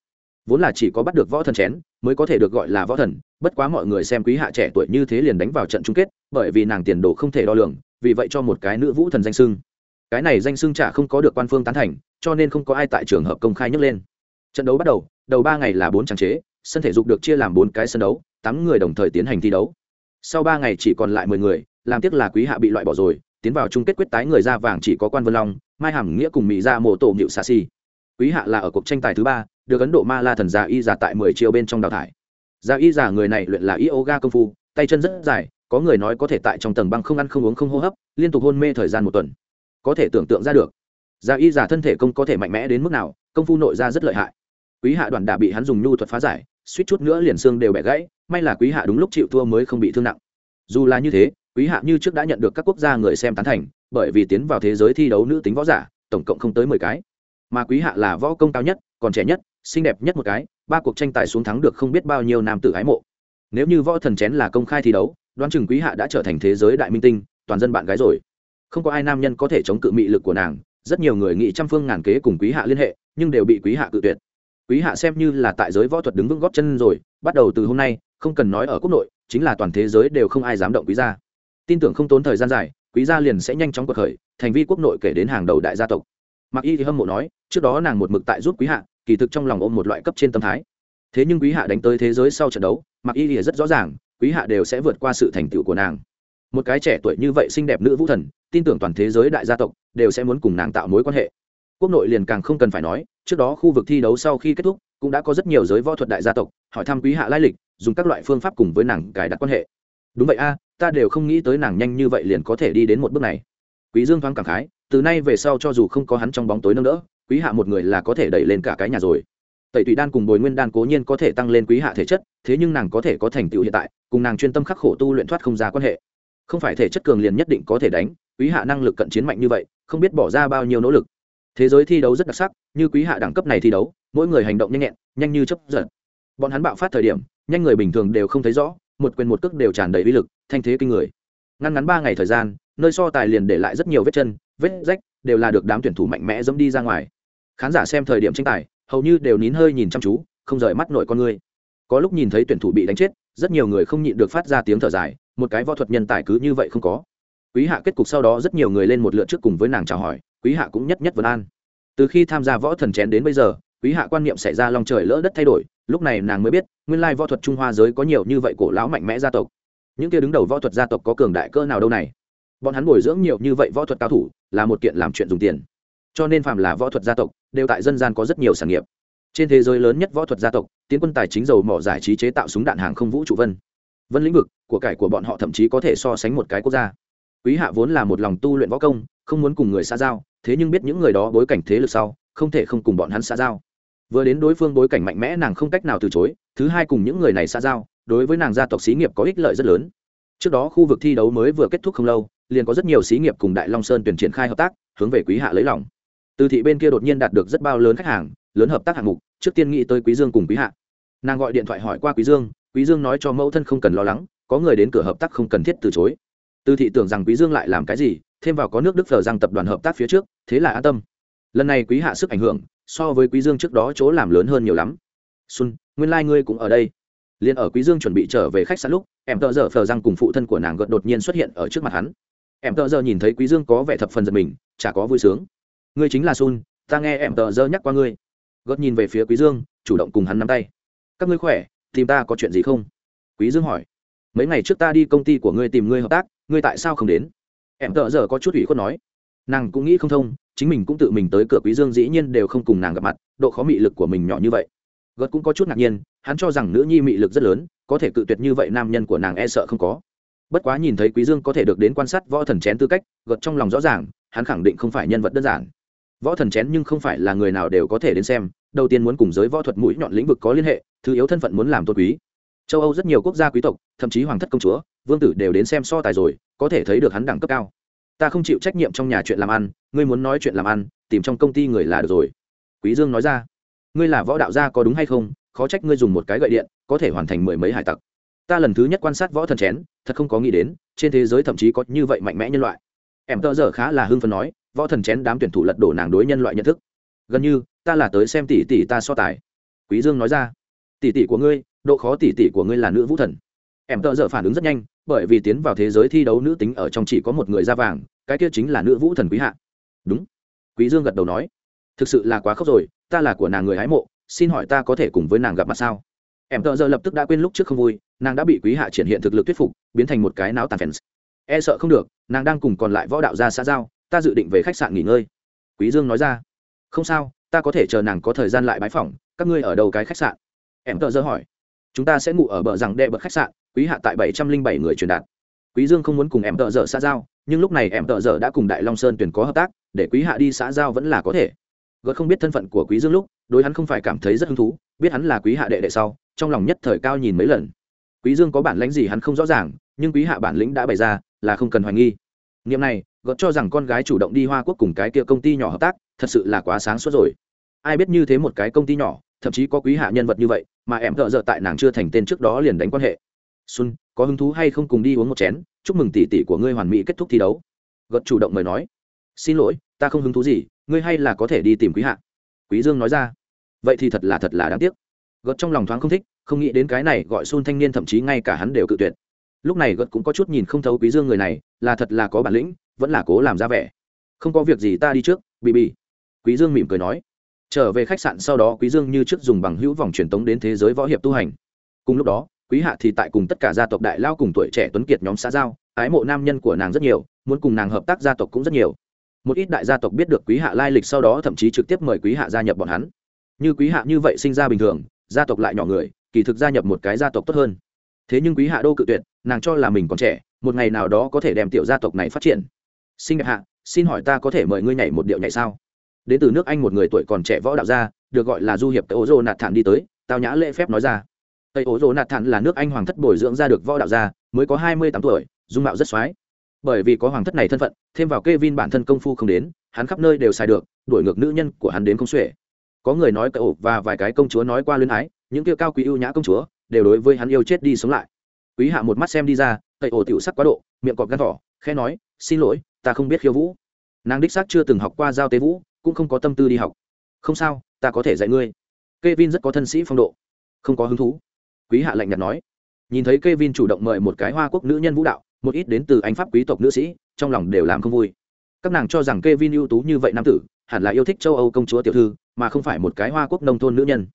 A: Vốn là chỉ có bắt được võ thần chén, mới có thể được gọi là võ thần, bất quá mọi người xem quý hạ trẻ tuổi như thế liền đánh vào trận chung kết, bởi vì nàng tiền đồ không thể đo lường, vì vậy cho một cái nữ vũ thần danh sưng cái này danh sưng chả không có được quan phương tán thành, cho nên không có ai tại trường hợp công khai nhấc lên. Trận đấu bắt đầu đầu ba ngày là bốn trang chế, sân thể dục được chia làm bốn cái sân đấu, tám người đồng thời tiến hành thi đấu. Sau ba ngày chỉ còn lại mười người, làm tiếc là quý hạ bị loại bỏ rồi, tiến vào chung kết quyết tái người ra vàng chỉ có quan vân long mai hàm nghĩa cùng mỹ ra dạ mộ tổ nhịu xa xi quý hạ là ở cuộc tranh tài thứ ba, được ấn độ ma la thần già y giả tại mười chiều bên trong đào thải. Già y giả người này luyện là yoga công phu, tay chân rất dài, có người nói có thể tại trong tầng băng không ăn không uống không hô hấp, liên tục hôn mê thời gian một tuần. Có thể tưởng tượng ra được, già y giả thân thể công có thể mạnh mẽ đến mức nào, công phu nội ra rất lợi hại. Quý hạ đoàn đà bị hắn dùng nhu thuật phá giải, suýt chút nữa liền xương đều bẻ gãy, may là quý hạ đúng lúc chịu thua mới không bị thương nặng. Dù là như thế quý hạ như trước đã nhận được các quốc gia người xem tán thành, bởi vì tiến vào thế giới thi đấu nữ tính võ giả, tổng cộng không tới mười cái. Mà quý hạ là võ công cao nhất, còn trẻ nhất, xinh đẹp nhất một cái, ba cuộc tranh tài xuống thắng được không biết bao nhiêu nam tử ái mộ. Nếu như võ thần chén là công khai thi đấu, đoán chừng quý hạ đã trở thành thế giới đại minh tinh, toàn dân bạn gái rồi. Không có ai nam nhân có thể chống cự mị lực của nàng, rất nhiều người nghị trăm phương ngàn kế cùng quý hạ liên hệ, nhưng đều bị quý hạ cự tuyệt. Quý hạ xem như là tại giới võ thuật đứng vững góp chân rồi, bắt đầu từ hôm nay, không cần nói ở quốc nội, chính là toàn thế giới đều không ai dám động quý gia tin tưởng không tốn thời gian dài, quý gia liền sẽ nhanh chóng cuộc khởi, thành vi quốc nội kể đến hàng đầu đại gia tộc. Mặc y thì hâm mộ nói, trước đó nàng một mực tại giúp quý hạ, kỳ thực trong lòng ôm một loại cấp trên tâm thái. Thế nhưng quý hạ đánh tới thế giới sau trận đấu mặc y thì rất rõ ràng, quý hạ đều sẽ vượt qua sự thành tựu của nàng. Một cái trẻ tuổi như vậy xinh đẹp nữ vũ thần, tin tưởng toàn thế giới đại gia tộc đều sẽ muốn cùng nàng tạo mối quan hệ. Quốc nội liền càng không cần phải nói, trước đó khu vực thi đấu sau khi kết thúc, cũng đã có rất nhiều giới võ thuật đại gia tộc, hỏi thăm quý hạ lai lịch, dùng các loại phương pháp cùng với nàng cài đặt quan hệ. Đúng vậy a ta đều không nghĩ tới nàng nhanh như vậy liền có thể đi đến một bước này. Quý dương thoáng cảm khái, từ nay về sau cho dù không có hắn trong bóng tối nâng đỡ, quý hạ một người là có thể đẩy lên cả cái nhà rồi. Tẩy tùy đan cùng bồi nguyên đan cố nhiên có thể tăng lên quý hạ thể chất, thế nhưng nàng có thể có thành tựu hiện tại, cùng nàng chuyên tâm khắc khổ tu luyện thoát không ra quan hệ. Không phải thể chất cường liền nhất định có thể đánh, quý hạ năng lực cận chiến mạnh như vậy, không biết bỏ ra bao nhiêu nỗ lực. Thế giới thi đấu rất đặc sắc, như quý hạ đẳng cấp này thi đấu, mỗi người hành động nhanh nhẹn, nhanh như chấp giật. Bọn hắn bạo phát thời điểm, nhanh người bình thường đều không thấy rõ, một quyền một cước đều tràn đầy uy lực thanh thế kinh người. Ngăn ngắn ba ngày thời gian, nơi so tài liền để lại rất nhiều vết chân, vết rách đều là được đám tuyển thủ mạnh mẽ dẫm đi ra ngoài. Khán giả xem thời điểm tranh tài, hầu như đều nín hơi nhìn chăm chú, không rời mắt nội con người. Có lúc nhìn thấy tuyển thủ bị đánh chết, rất nhiều người không nhịn được phát ra tiếng thở dài, một cái võ thuật nhân tài cứ như vậy không có. Quý hạ kết cục sau đó rất nhiều người lên một lượt trước cùng với nàng chào hỏi, quý hạ cũng nhất nhất vấn an. Từ khi tham gia võ thần chén đến bây giờ, quý hạ quan niệm xảy ra lòng trời lỡ đất thay đổi, lúc này nàng mới biết, nguyên lai võ thuật trung hoa giới có nhiều như vậy cổ lão mạnh mẽ gia tộc những kia đứng đầu võ thuật gia tộc có cường đại cơ nào đâu này? Bọn hắn bồi dưỡng nhiều như vậy võ thuật cao thủ, là một kiện làm chuyện dùng tiền. Cho nên phạm là võ thuật gia tộc, đều tại dân gian có rất nhiều sản nghiệp. Trên thế giới lớn nhất võ thuật gia tộc, tiến quân tài chính dầu mỏ giải trí chế tạo súng đạn hàng không vũ trụ vân. Vân lĩnh vực, của cải của bọn họ thậm chí có thể so sánh một cái quốc gia. Quý hạ vốn là một lòng tu luyện võ công, không muốn cùng người xa giao, thế nhưng biết những người đó bối cảnh thế lực sau, không thể không cùng bọn hắn xa giao. Vừa đến đối phương bối cảnh mạnh mẽ nàng không cách nào từ chối, thứ hai cùng những người này xa giao đối với nàng gia tộc xí nghiệp có ích lợi rất lớn. Trước đó khu vực thi đấu mới vừa kết thúc không lâu, liền có rất nhiều xí nghiệp cùng đại long sơn tuyển triển khai hợp tác, hướng về quý hạ lấy lòng. Từ thị bên kia đột nhiên đạt được rất bao lớn khách hàng, lớn hợp tác hạng mục, trước tiên nghĩ tới quý dương cùng quý hạ. Nàng gọi điện thoại hỏi qua quý dương quý dương nói cho mẫu thân không cần lo lắng, có người đến cửa hợp tác không cần thiết từ chối. Từ thị tưởng rằng quý dương lại làm cái gì, thêm vào có nước đức phở rằng tập đoàn hợp tác phía trước, thế là an tâm. Lần này quý hạ sức ảnh hưởng, so với quý dương trước đó chỗ làm lớn hơn nhiều lắm. Xuân, nguyên lai ngươi cũng ở đây liền ở quý dương chuẩn bị trở về khách sạn lúc em tờ giờ phờ răng cùng phụ thân của nàng gợt đột nhiên xuất hiện ở trước mặt hắn. Em tờ giờ nhìn thấy quý dương có vẻ thập phần giật mình chả có vui sướng. Ngươi chính là sun, ta nghe em tờ giờ nhắc qua ngươi. Gợt nhìn về phía quý dương chủ động cùng hắn nắm tay. Các ngươi khỏe tìm ta có chuyện gì không? Quý dương hỏi. Mấy ngày trước ta đi công ty của ngươi tìm ngươi hợp tác ngươi tại sao không đến? Em tờ giờ có chút ủy khuất nói. Nàng cũng nghĩ không thông chính mình cũng tự mình tới cửa quý dương dĩ nhiên đều không cùng nàng gặp mặt độ khó mị lực của mình nhỏ như vậy gật cũng có chút ngạc nhiên, hắn cho rằng nữ nhi mị lực rất lớn, có thể cự tuyệt như vậy nam nhân của nàng e sợ không có. Bất quá nhìn thấy quý dương có thể được đến quan sát võ thần chén tư cách gật trong lòng rõ ràng, hắn khẳng định không phải nhân vật đơn giản. Võ thần chén nhưng không phải là người nào đều có thể đến xem, đầu tiên muốn cùng giới võ thuật mũi nhọn lĩnh vực có liên hệ, thứ yếu thân phận muốn làm tôn quý. Châu âu rất nhiều quốc gia quý tộc, thậm chí hoàng thất công chúa, vương tử đều đến xem so tài rồi, có thể thấy được hắn đẳng cấp cao. Ta không chịu trách nhiệm trong nhà chuyện làm ăn, ngươi muốn nói chuyện làm ăn, tìm trong công ty người là được rồi. Quý dương nói ra ngươi là võ đạo gia có đúng hay không? Khó trách ngươi dùng một cái gậy điện, có thể hoàn thành mười mấy hải tặc. Ta lần thứ nhất quan sát võ thần chén, thật không có nghĩ đến, trên thế giới thậm chí có như vậy mạnh mẽ nhân loại. Em tơ giờ khá là hưng phấn nói, võ thần chén đám tuyển thủ lật đổ nàng đối nhân loại nhận thức. Gần như, ta là tới xem tỷ tỷ ta so tài. Quý dương nói ra, tỷ tỷ của ngươi, độ khó tỷ tỷ của ngươi là nữ vũ thần. Em tơ giờ phản ứng rất nhanh, bởi vì tiến vào thế giới thi đấu nữ tính ở trong chỉ có một người da vàng, cái kia chính là nữ vũ thần quý hạ. Đúng. Quý dương gật đầu nói thực sự là quá khóc rồi, ta là của nàng người hái mộ, xin hỏi ta có thể cùng với nàng gặp mặt sao? Em tợ giờ lập tức đã quên lúc trước không vui, nàng đã bị quý hạ triển hiện thực lực thuyết phục, biến thành một cái náo tàn fans e sợ không được, nàng đang cùng còn lại võ đạo gia xã giao, ta dự định về khách sạn nghỉ ngơi. Quý dương nói ra. Không sao, ta có thể chờ nàng có thời gian lại bái phỏng, các ngươi ở đầu cái khách sạn? Em tợ giờ hỏi. Chúng ta sẽ ngủ ở bờ rằng đệ bậc khách sạn, quý hạ tại bảy trăm linh bảy người truyền đạt. Quý dương không muốn cùng em tợ giờ xã giao, nhưng lúc này em tợ giờ đã cùng đại long sơn tuyển có hợp tác, để quý hạ đi xã giao vẫn là có thể gợt không biết thân phận của quý dương lúc, đối hắn không phải cảm thấy rất hứng thú, biết hắn là quý hạ đệ đệ sau, trong lòng nhất thời cao nhìn mấy lần. Quý dương có bản lĩnh gì hắn không rõ ràng, nhưng quý hạ bản lĩnh đã bày ra, là không cần hoài nghi. Niệm này, gợt cho rằng con gái chủ động đi hoa quốc cùng cái kia công ty nhỏ hợp tác, thật sự là quá sáng suốt rồi. Ai biết như thế một cái công ty nhỏ, thậm chí có quý hạ nhân vật như vậy, mà em thợ dợ tại nàng chưa thành tên trước đó liền đánh quan hệ. Xuân, có hứng thú hay không cùng đi uống một chén, chúc mừng tỷ tỷ của ngươi hoàn mỹ kết thúc thi đấu. Gật chủ động mời nói. Xin lỗi, ta không hứng thú gì ngươi hay là có thể đi tìm quý hạ. Quý dương nói ra. Vậy thì thật là thật là đáng tiếc. Gật trong lòng thoáng không thích, không nghĩ đến cái này gọi xuân thanh niên thậm chí ngay cả hắn đều cự tuyệt. Lúc này gật cũng có chút nhìn không thấu quý dương người này, là thật là có bản lĩnh, vẫn là cố làm ra vẻ. Không có việc gì ta đi trước bị bị quý dương mỉm cười nói. Trở về khách sạn sau đó quý dương như trước dùng bằng hữu vòng truyền tống đến thế giới võ hiệp tu hành. Cùng lúc đó, quý hạ thì tại cùng tất cả gia tộc đại lao cùng tuổi trẻ tuấn kiệt nhóm xã giao, ái mộ nam nhân của nàng rất nhiều, muốn cùng nàng hợp tác gia tộc cũng rất nhiều một ít đại gia tộc biết được quý hạ lai lịch sau đó thậm chí trực tiếp mời quý hạ gia nhập bọn hắn. Như quý hạ như vậy sinh ra bình thường, gia tộc lại nhỏ người, kỳ thực gia nhập một cái gia tộc tốt hơn. Thế nhưng quý hạ đô cự tuyệt, nàng cho là mình còn trẻ, một ngày nào đó có thể đem tiểu gia tộc này phát triển. Sinh đẹp hạ, xin hỏi ta có thể mời ngươi nhảy một điệu nhảy sao? Đến từ nước anh một người tuổi còn trẻ võ đạo gia, được gọi là du hiệp tây ô dô nạt thản đi tới, tao nhã lễ phép nói ra. Tây ô dô nạt thản là nước anh hoàng thất bồi dưỡng ra được võ đạo gia, mới có hai mươi tám tuổi, dung mạo rất x bởi vì có hoàng thất này thân phận, thêm vào k e vin bản thân công phu không đến, hắn khắp nơi đều xài được, đuổi ngược nữ nhân của hắn đến không xuể. Có người nói cậu và vài cái công chúa nói qua luyến ái, những kia cao quý ưu nhã công chúa đều đối với hắn yêu chết đi sống lại. Quý hạ một mắt xem đi ra cậy ổ tiểu sắc quá độ, miệng cọp gắn thỏ khe nói, xin lỗi, ta không biết khiêu vũ. Nàng đích xác chưa từng học qua giao tế vũ, cũng không có tâm tư đi học. Không sao, ta có thể dạy ngươi. K e vin rất có thân sĩ phong độ, không có hứng thú. Quý hạ lạnh nhạt nói. Nhìn thấy k e vin chủ động mời một cái hoa quốc nữ nhân vũ đạo một ít đến từ anh pháp quý tộc nữ sĩ, trong lòng đều làm không vui. Các nàng cho rằng k e vin ưu tú như vậy nam tử, hẳn là yêu thích châu âu công chúa tiểu thư, mà không phải một cái hoa quốc nông thôn nữ nhân.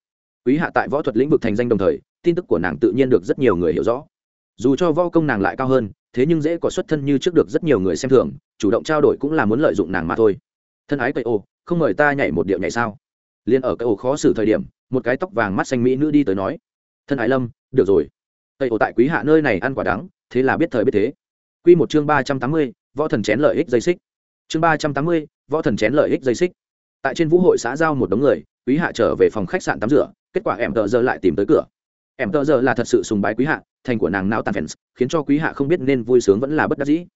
A: Quý hạ tại võ thuật lĩnh vực thành danh đồng thời, tin tức của nàng tự nhiên được rất nhiều người hiểu rõ. Dù cho võ công nàng lại cao hơn, thế nhưng dễ có xuất thân như trước được rất nhiều người xem thường, chủ động trao đổi cũng là muốn lợi dụng nàng mà thôi. Thân ái cây ô không mời ta nhảy một điệu nhảy sao? Liền ở cây ô khó xử thời điểm, một cái tóc vàng mắt xanh mỹ nữ đi tới nói. Thân ái lâm, được rồi. Cây ô tại quý hạ nơi này ăn quả đắng thế là biết thời biết thế. Q một chương ba trăm tám mươi, võ thần chén lợi ích dây xích. Chương ba trăm tám mươi, võ thần chén lợi ích dây xích. Tại trên vũ hội xã giao một đống người, quý hạ trở về phòng khách sạn tắm rửa, kết quả em tợ giờ lại tìm tới cửa. Em tợ giờ là thật sự sùng bái quý hạ, thành của nàng nao tàn fans khiến cho quý hạ không biết nên vui sướng vẫn là bất đắc dĩ.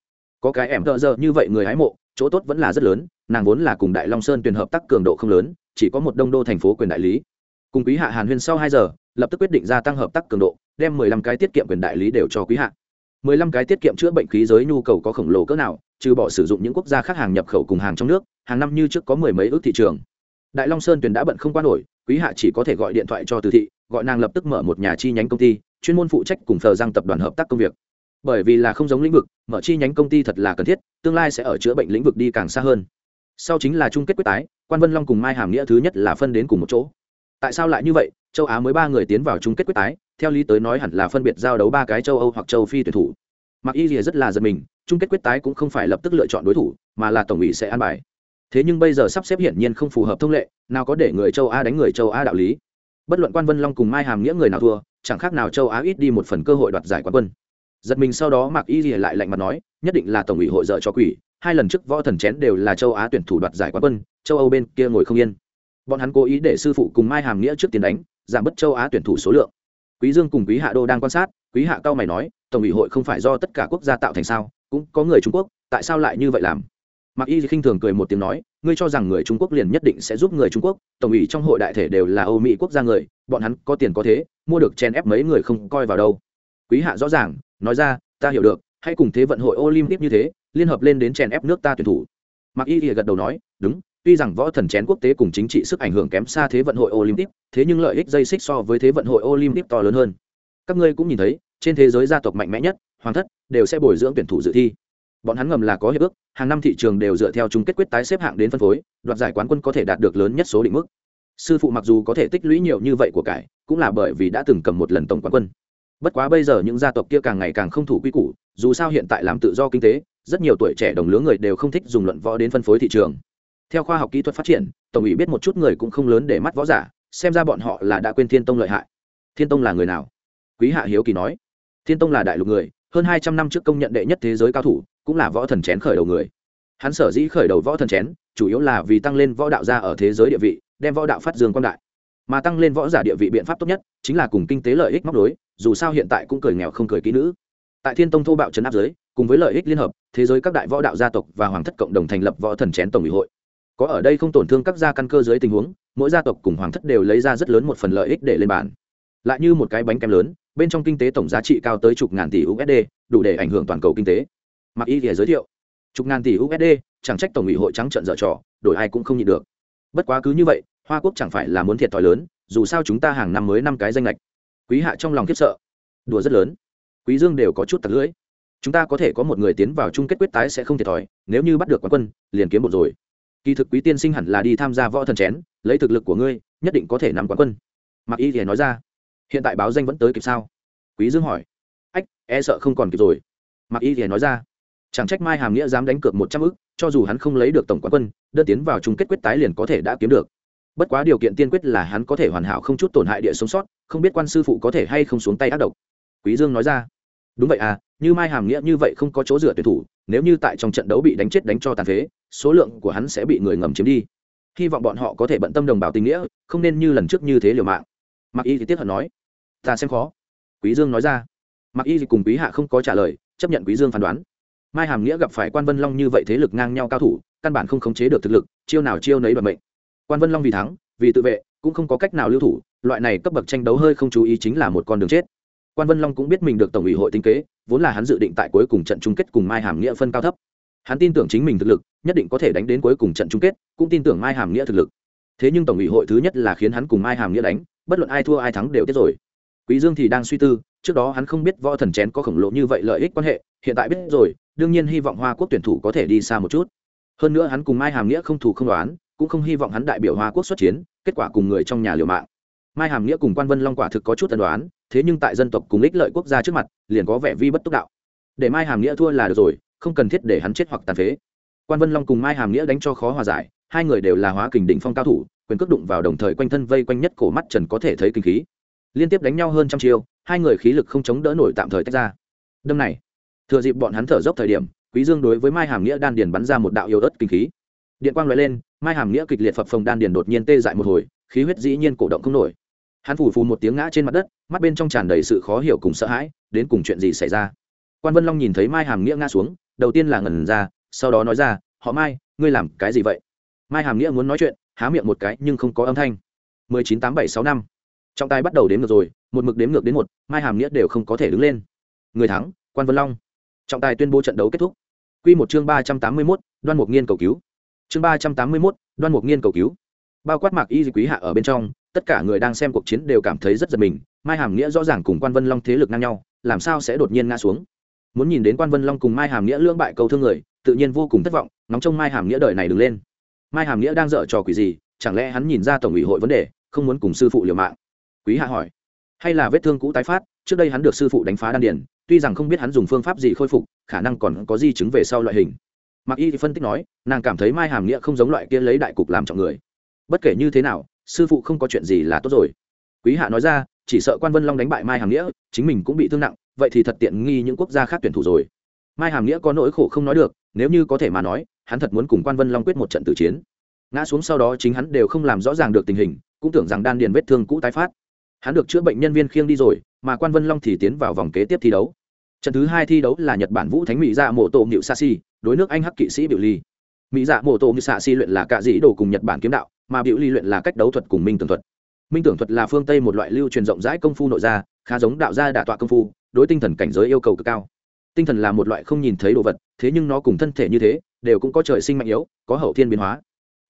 A: Có cái em tợ giờ như vậy người hái mộ, chỗ tốt vẫn là rất lớn, nàng vốn là cùng đại long sơn tuyển hợp tác cường độ không lớn, chỉ có một đông đô thành phố quyền đại lý. Cùng quý hạ hàn huyên sau hai giờ, lập tức quyết định gia tăng hợp tác cường độ, đem mười lăm cái tiết kiệm quyền đại lý đều cho quý hạ mười lăm cái tiết kiệm chữa bệnh khí giới nhu cầu có khổng lồ cỡ nào, trừ bỏ sử dụng những quốc gia khác hàng nhập khẩu cùng hàng trong nước, hàng năm như trước có mười mấy ước thị trường. Đại long sơn tuyền đã bận không qua nổi, quý hạ chỉ có thể gọi điện thoại cho từ thị, gọi nàng lập tức mở một nhà chi nhánh công ty, chuyên môn phụ trách cùng thờ giang tập đoàn hợp tác công việc. Bởi vì là không giống lĩnh vực, mở chi nhánh công ty thật là cần thiết, tương lai sẽ ở chữa bệnh lĩnh vực đi càng xa hơn. Sau chính là chung kết quyết tái, quan vân long cùng mai hàm nghĩa thứ nhất là phân đến cùng một chỗ. Tại sao lại như vậy? Châu á mới ba người tiến vào chung kết quyết tái theo lý tới nói hẳn là phân biệt giao đấu ba cái châu âu hoặc châu phi tuyển thủ. Mặc y rìa rất là giật mình, chung kết quyết tái cũng không phải lập tức lựa chọn đối thủ, mà là tổng ủy sẽ an bài. Thế nhưng bây giờ sắp xếp hiển nhiên không phù hợp thông lệ, nào có để người châu á đánh người châu á đạo lý. Bất luận quan vân long cùng mai hàm nghĩa người nào thua, chẳng khác nào châu á ít đi một phần cơ hội đoạt giải quán quân. Giật mình sau đó mặc y rìa lại lạnh mặt nói, nhất định là tổng ủy hội dợ cho quỷ, hai lần trước võ thần chén đều là châu á tuyển thủ đoạt giải quán quân, châu âu bên kia ngồi không yên. Bọn hắn cố ý để sư phụ cùng mai hàm nghĩa trước tiền đánh, giảm bớt châu á tuyển thủ số lượng quý dương cùng quý hạ đô đang quan sát, quý hạ cao mày nói, tổng ủy hội không phải do tất cả quốc gia tạo thành sao? Cũng có người trung quốc, tại sao lại như vậy làm? Mặc y khinh thường cười một tiếng nói, ngươi cho rằng người trung quốc liền nhất định sẽ giúp người trung quốc, tổng ủy trong hội đại thể đều là âu mỹ quốc gia người, bọn hắn có tiền có thế, mua được chen ép mấy người không coi vào đâu. Quý hạ rõ ràng, nói ra, ta hiểu được, hãy cùng thế vận hội olympic như thế, liên hợp lên đến chen ép nước ta tuyển thủ. Mặc y gật đầu nói, đúng tuy rằng võ thần chén quốc tế cùng chính trị sức ảnh hưởng kém xa thế vận hội olympic, thế nhưng lợi ích dây xích so với thế vận hội olympic to lớn hơn. Các ngươi cũng nhìn thấy, trên thế giới gia tộc mạnh mẽ nhất, hoàng thất, đều sẽ bồi dưỡng tuyển thủ dự thi. Bọn hắn ngầm là có hiệp ước, hàng năm thị trường đều dựa theo chung kết quyết tái xếp hạng đến phân phối, đoạt giải quán quân có thể đạt được lớn nhất số định mức. Sư phụ mặc dù có thể tích lũy nhiều như vậy của cải, cũng là bởi vì đã từng cầm một lần tổng quán quân. Bất quá bây giờ những gia tộc kia càng ngày càng không thủ quy củ, dù sao hiện tại làm tự do kinh tế, rất nhiều tuổi trẻ đồng lứa người đều không thích dùng luận võ đến phân phối thị trường theo khoa học kỹ thuật phát triển, tổng ủy biết một chút người cũng không lớn để mắt võ giả, xem ra bọn họ là đã quên thiên tông lợi hại. Thiên tông là người nào? Quý hạ hiếu kỳ nói. Thiên tông là đại lục người, hơn hai trăm năm trước công nhận đệ nhất thế giới cao thủ, cũng là võ thần chén khởi đầu người. Hắn sở dĩ khởi đầu võ thần chén, chủ yếu là vì tăng lên võ đạo gia ở thế giới địa vị, đem võ đạo phát dương quan đại. Mà tăng lên võ giả địa vị biện pháp tốt nhất, chính là cùng kinh tế lợi ích móc đối dù sao hiện tại cũng cười nghèo không cười kỹ nữ. Tại thiên tông thô bạo trấn áp giới, cùng với lợi ích liên hợp, thế giới các đại võ đạo gia tộc và hoàng thất cộng đồng thành lập võ thần chén tổng ủy hội có ở đây không tổn thương các gia căn cơ dưới tình huống, mỗi gia tộc cùng hoàng thất đều lấy ra rất lớn một phần lợi ích để lên bàn. Lại như một cái bánh kem lớn, bên trong kinh tế tổng giá trị cao tới chục ngàn tỷ usd đủ để ảnh hưởng toàn cầu kinh tế. Mặc y thì giới thiệu. Chục ngàn tỷ usd chẳng trách tổng ủy hội trắng trận dở trò, đổi ai cũng không nhịn được. Bất quá cứ như vậy, hoa quốc chẳng phải là muốn thiệt thòi lớn, dù sao chúng ta hàng năm mới năm cái danh lệch quý hạ trong lòng khiếp sợ. Đùa rất lớn. Quý dương đều có chút tặc lưỡi. Chúng ta có thể có một người tiến vào chung kết quyết tái sẽ không thiệt thòi, nếu như bắt được quán quân, liền kiếm một rồi kỳ thực quý tiên sinh hẳn là đi tham gia võ thần chén, lấy thực lực của ngươi, nhất định có thể nắm quán quân. Mặc y thì nói ra. Hiện tại báo danh vẫn tới kịp sao? Quý dương hỏi. Ách e sợ không còn kịp rồi. Mặc y thì nói ra. Chẳng trách mai hàm nghĩa dám đánh cược một trăm ức, cho dù hắn không lấy được tổng quán quân, đơn tiến vào chung kết quyết tái liền có thể đã kiếm được. Bất quá điều kiện tiên quyết là hắn có thể hoàn hảo không chút tổn hại địa sống sót, không biết quan sư phụ có thể hay không xuống tay ác độc. Quý dương nói ra. Đúng vậy à như mai hàm nghĩa như vậy không có chỗ dựa tuyển thủ, nếu như tại trong trận đấu bị đánh chết đánh cho tàn phế số lượng của hắn sẽ bị người ngầm chiếm đi. Hy vọng bọn họ có thể bận tâm đồng bào tình nghĩa, không nên như lần trước như thế liều mạng. Mặc y thì tiếp hận nói. Ta xem khó. Quý dương nói ra. Mặc y thì cùng quý hạ không có trả lời, chấp nhận quý dương phán đoán. Mai hàm nghĩa gặp phải quan vân long như vậy thế lực ngang nhau cao thủ, căn bản không khống chế được thực lực, chiêu nào chiêu nấy đoạt mệnh. Quan vân long vì thắng, vì tự vệ, cũng không có cách nào lưu thủ, loại này cấp bậc tranh đấu hơi không chú ý chính là một con đường chết. Quan vân long cũng biết mình được tổng ủy hội tính kế, vốn là hắn dự định tại cuối cùng trận chung kết cùng mai hàm nghĩa phân cao thấp hắn tin tưởng chính mình thực lực, nhất định có thể đánh đến cuối cùng trận chung kết, cũng tin tưởng mai hàm nghĩa thực lực. Thế nhưng tổng ủy hội thứ nhất là khiến hắn cùng mai hàm nghĩa đánh, bất luận ai thua ai thắng đều tiết rồi. Quý dương thì đang suy tư, trước đó hắn không biết võ thần chén có khổng lồ như vậy lợi ích quan hệ, hiện tại biết rồi, đương nhiên hy vọng hoa quốc tuyển thủ có thể đi xa một chút. Hơn nữa hắn cùng mai hàm nghĩa không thủ không đoán, cũng không hy vọng hắn đại biểu hoa quốc xuất chiến, kết quả cùng người trong nhà liều mạng. Mai hàm nghĩa cùng quan vân long quả thực có chút tần đoán, thế nhưng tại dân tộc cùng ích lợi quốc gia trước mặt, liền có vẻ vi bất túc đạo. Để mai hàm nghĩa thua là được rồi không cần thiết để hắn chết hoặc tàn phế. Quan vân long cùng mai hàm nghĩa đánh cho khó hòa giải, hai người đều là hóa kình đỉnh phong cao thủ, quyền cước đụng vào đồng thời quanh thân vây quanh nhất cổ mắt trần có thể thấy kinh khí. Liên tiếp đánh nhau hơn trăm chiêu, hai người khí lực không chống đỡ nổi tạm thời tách ra. Đâm này, thừa dịp bọn hắn thở dốc thời điểm, quý dương đối với mai hàm nghĩa đan điền bắn ra một đạo yêu ớt kinh khí. Điện quang lóe lên, mai hàm nghĩa kịch liệt phập phồng đan điền đột nhiên tê dại một hồi, khí huyết dĩ nhiên cổ động không nổi. Hắn phủ phù một tiếng ngã trên mặt đất, mắt bên trong tràn đầy sự khó hiểu cùng sợ hãi, đến cùng chuyện gì xảy ra? Quan vân long nhìn thấy mai hàm nghĩa ngã xuống đầu tiên là ngẩn ra sau đó nói ra họ mai ngươi làm cái gì vậy? Mai hàm nghĩa muốn nói chuyện há miệng một cái nhưng không có âm thanh. mười chín tám bảy sáu năm. Trọng tài bắt đầu đếm ngược rồi một mực đếm ngược đến một mai hàm nghĩa đều không có thể đứng lên. Người thắng quan vân long. Trọng tài tuyên bố trận đấu kết thúc. Quy một chương ba trăm tám mươi mốt Đoan Mục Nghiên cầu cứu. Chương ba trăm tám mươi mốt Đoan Mục Nghiên cầu cứu. Bao quát Mạc Y Quý hạ ở bên trong, tất cả người đang xem cuộc chiến đều cảm thấy rất giật mình, Mai Hàm Nghĩa rõ ràng cùng Quan Vân Long thế lực ngang nhau, làm sao sẽ đột nhiên ngã xuống? Muốn nhìn đến Quan Vân Long cùng Mai Hàm Nghĩa lưỡng bại cầu thương người, tự nhiên vô cùng thất vọng, nóng trong Mai Hàm Nghĩa đời này đứng lên. Mai Hàm Nghĩa đang dở trò quỷ gì, chẳng lẽ hắn nhìn ra tổng ủy hội vấn đề, không muốn cùng sư phụ liều mạng? Quý Hạ hỏi. Hay là vết thương cũ tái phát, trước đây hắn được sư phụ đánh phá đan điền, tuy rằng không biết hắn dùng phương pháp gì khôi phục khả năng còn có di chứng về sau loại hình mặc y phân tích nói nàng cảm thấy mai hàm nghĩa không giống loại kia lấy đại cục làm trọng người bất kể như thế nào sư phụ không có chuyện gì là tốt rồi quý hạ nói ra chỉ sợ quan vân long đánh bại mai hàm nghĩa chính mình cũng bị thương nặng vậy thì thật tiện nghi những quốc gia khác tuyển thủ rồi. Mai hàm nghĩa có nỗi khổ không nói được, nếu như có thể mà nói, hắn thật muốn cùng quan vân long quyết một trận tử chiến. Ngã xuống sau đó chính hắn đều không làm rõ ràng được tình hình, cũng tưởng rằng đan điền vết thương cũ tái phát. Hắn được chữa bệnh nhân viên khiêng đi rồi, mà quan vân long thì tiến vào vòng kế tiếp thi đấu. Trận thứ hai thi đấu là nhật bản vũ thánh mỹ dạ mộ tổ ngự sa si, đối nước anh hắc kỵ sĩ biểu ly. Mỹ dạ mộ tổ ngự sa si luyện là cạ dĩ đồ cùng nhật bản kiếm đạo, mà biểu ly luyện là cách đấu thuật cùng minh tưởng thuật. Minh tưởng thuật là phương tây một loại lưu truyền rộng rãi công phu nội gia, khá giống đạo gia đả tọa công phu đối tinh thần cảnh giới yêu cầu cực cao. Tinh thần là một loại không nhìn thấy đồ vật, thế nhưng nó cùng thân thể như thế, đều cũng có trời sinh mạnh yếu, có hậu thiên biến hóa.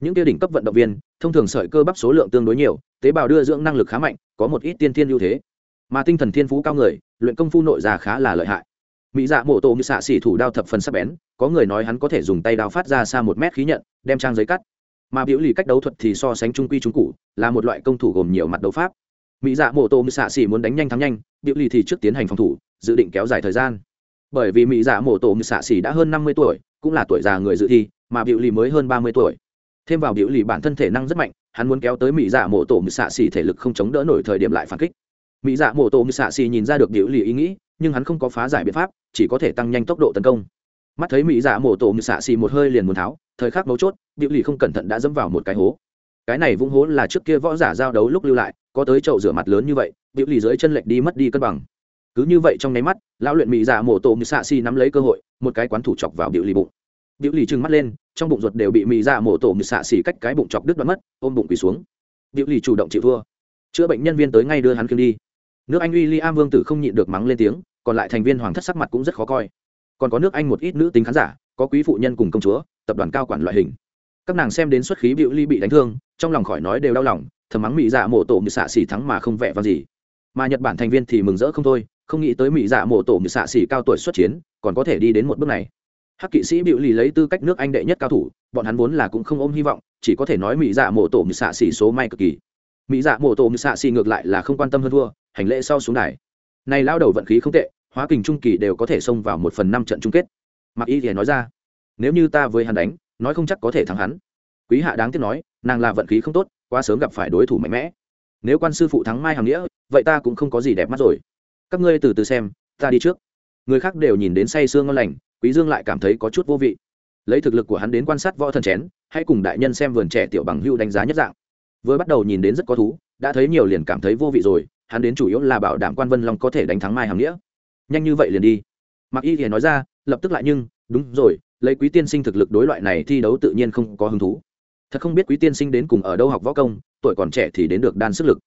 A: Những kia đỉnh cấp vận động viên, thông thường sợi cơ bắp số lượng tương đối nhiều, tế bào đưa dưỡng năng lực khá mạnh, có một ít tiên thiên ưu thế. Mà tinh thần thiên phú cao người, luyện công phu nội già khá là lợi hại. Mỹ dạ mộ tổ như xạ xỉ thủ đao thập phần sắc bén, có người nói hắn có thể dùng tay đao phát ra xa một mét khí nhận, đem trang giấy cắt. Mà biểu lì cách đấu thuật thì so sánh trung quy trung cụ, là một loại công thủ gồm nhiều mặt đấu pháp mỹ dạ mộ tô xạ xỉ muốn đánh nhanh thắng nhanh, điệu lì thì trước tiến hành phòng thủ, dự định kéo dài thời gian. Bởi vì mỹ dạ mộ tô xạ xỉ đã hơn năm mươi tuổi, cũng là tuổi già người dự thi, mà điệu lì mới hơn ba mươi tuổi. Thêm vào điệu lì bản thân thể năng rất mạnh, hắn muốn kéo tới mỹ dạ mộ tô xạ xỉ thể lực không chống đỡ nổi thời điểm lại phản kích. Mỹ dạ mộ tô xạ xỉ nhìn ra được điệu lì ý nghĩ, nhưng hắn không có phá giải biện pháp, chỉ có thể tăng nhanh tốc độ tấn công. Mắt thấy mỹ dạ mộ tô xạ xỉ một hơi liền muốn tháo, thời khắc mấu chốt, điệu lì không cẩn thận đã dẫm vào một cái hố cái này vũng hố là trước kia võ giả giao đấu lúc lưu lại, có tới chậu rửa mặt lớn như vậy biểu lì dưới chân lệch đi mất đi cân bằng. Cứ như vậy trong nháy mắt, lão luyện mỹ giả mổ tổ mỹ xạ xì nắm lấy cơ hội, một cái quán thủ chọc vào biểu lì bụng. Biểu lì trừng mắt lên, trong bụng ruột đều bị mỹ giả mổ tổ mỹ xạ xì cách cái bụng chọc đứt đoạn mất, ôm bụng quỳ xuống. Biểu lì chủ động chịu thua. Chữa bệnh nhân viên tới ngay đưa hắn khiêng đi. Nước anh uy li am vương tử không nhịn được mắng lên tiếng, còn lại thành viên hoàng thất sắc mặt cũng rất khó coi. Còn có nước anh một ít nữ tính khán giả, có quý phụ nhân cùng công chúa, tập đoàn cao quản loại hình. Các nàng xem đến xuất khí biểu ly bị đánh thương trong lòng khỏi nói đều đau lòng, thầm mắng mỹ dạ mộ tổ như xạ xỉ thắng mà không vẽ vang gì. Mà nhật bản thành viên thì mừng rỡ không thôi, không nghĩ tới mỹ dạ mộ tổ như xạ xỉ cao tuổi xuất chiến, còn có thể đi đến một bước này. Hắc kỵ sĩ bịu lì lấy tư cách nước anh đệ nhất cao thủ, bọn hắn vốn là cũng không ôm hy vọng, chỉ có thể nói mỹ dạ mộ tổ như xạ xỉ số may cực kỳ. Mỹ dạ mộ tổ như xạ xỉ ngược lại là không quan tâm hơn thua, hành lễ sau xuống đài. Này lao đầu vận khí không tệ, hóa kình trung kỳ đều có thể xông vào một phần năm trận chung kết. Mặc y thì nói ra, nếu như ta với hắn đánh, nói không chắc có thể thắng hắn. Quý hạ đáng tiếc nói nàng là vận khí không tốt, quá sớm gặp phải đối thủ mạnh mẽ. Nếu quan sư phụ thắng mai hàm nghĩa, vậy ta cũng không có gì đẹp mắt rồi. Các ngươi từ từ xem, ta đi trước. Người khác đều nhìn đến say sương ngon lành, quý dương lại cảm thấy có chút vô vị. Lấy thực lực của hắn đến quan sát võ thần chén, hãy cùng đại nhân xem vườn trẻ tiểu bằng hưu đánh giá nhất dạng. Vừa bắt đầu nhìn đến rất có thú, đã thấy nhiều liền cảm thấy vô vị rồi, hắn đến chủ yếu là bảo đảm quan vân long có thể đánh thắng mai hàm nghĩa. Nhanh như vậy liền đi. Mặc y thì nói ra, lập tức lại nhưng, đúng rồi, lấy quý tiên sinh thực lực đối loại này thi đấu tự nhiên không có hứng thú thật không biết quý tiên sinh đến cùng ở đâu học võ công, tuổi còn trẻ thì đến được đan sức lực.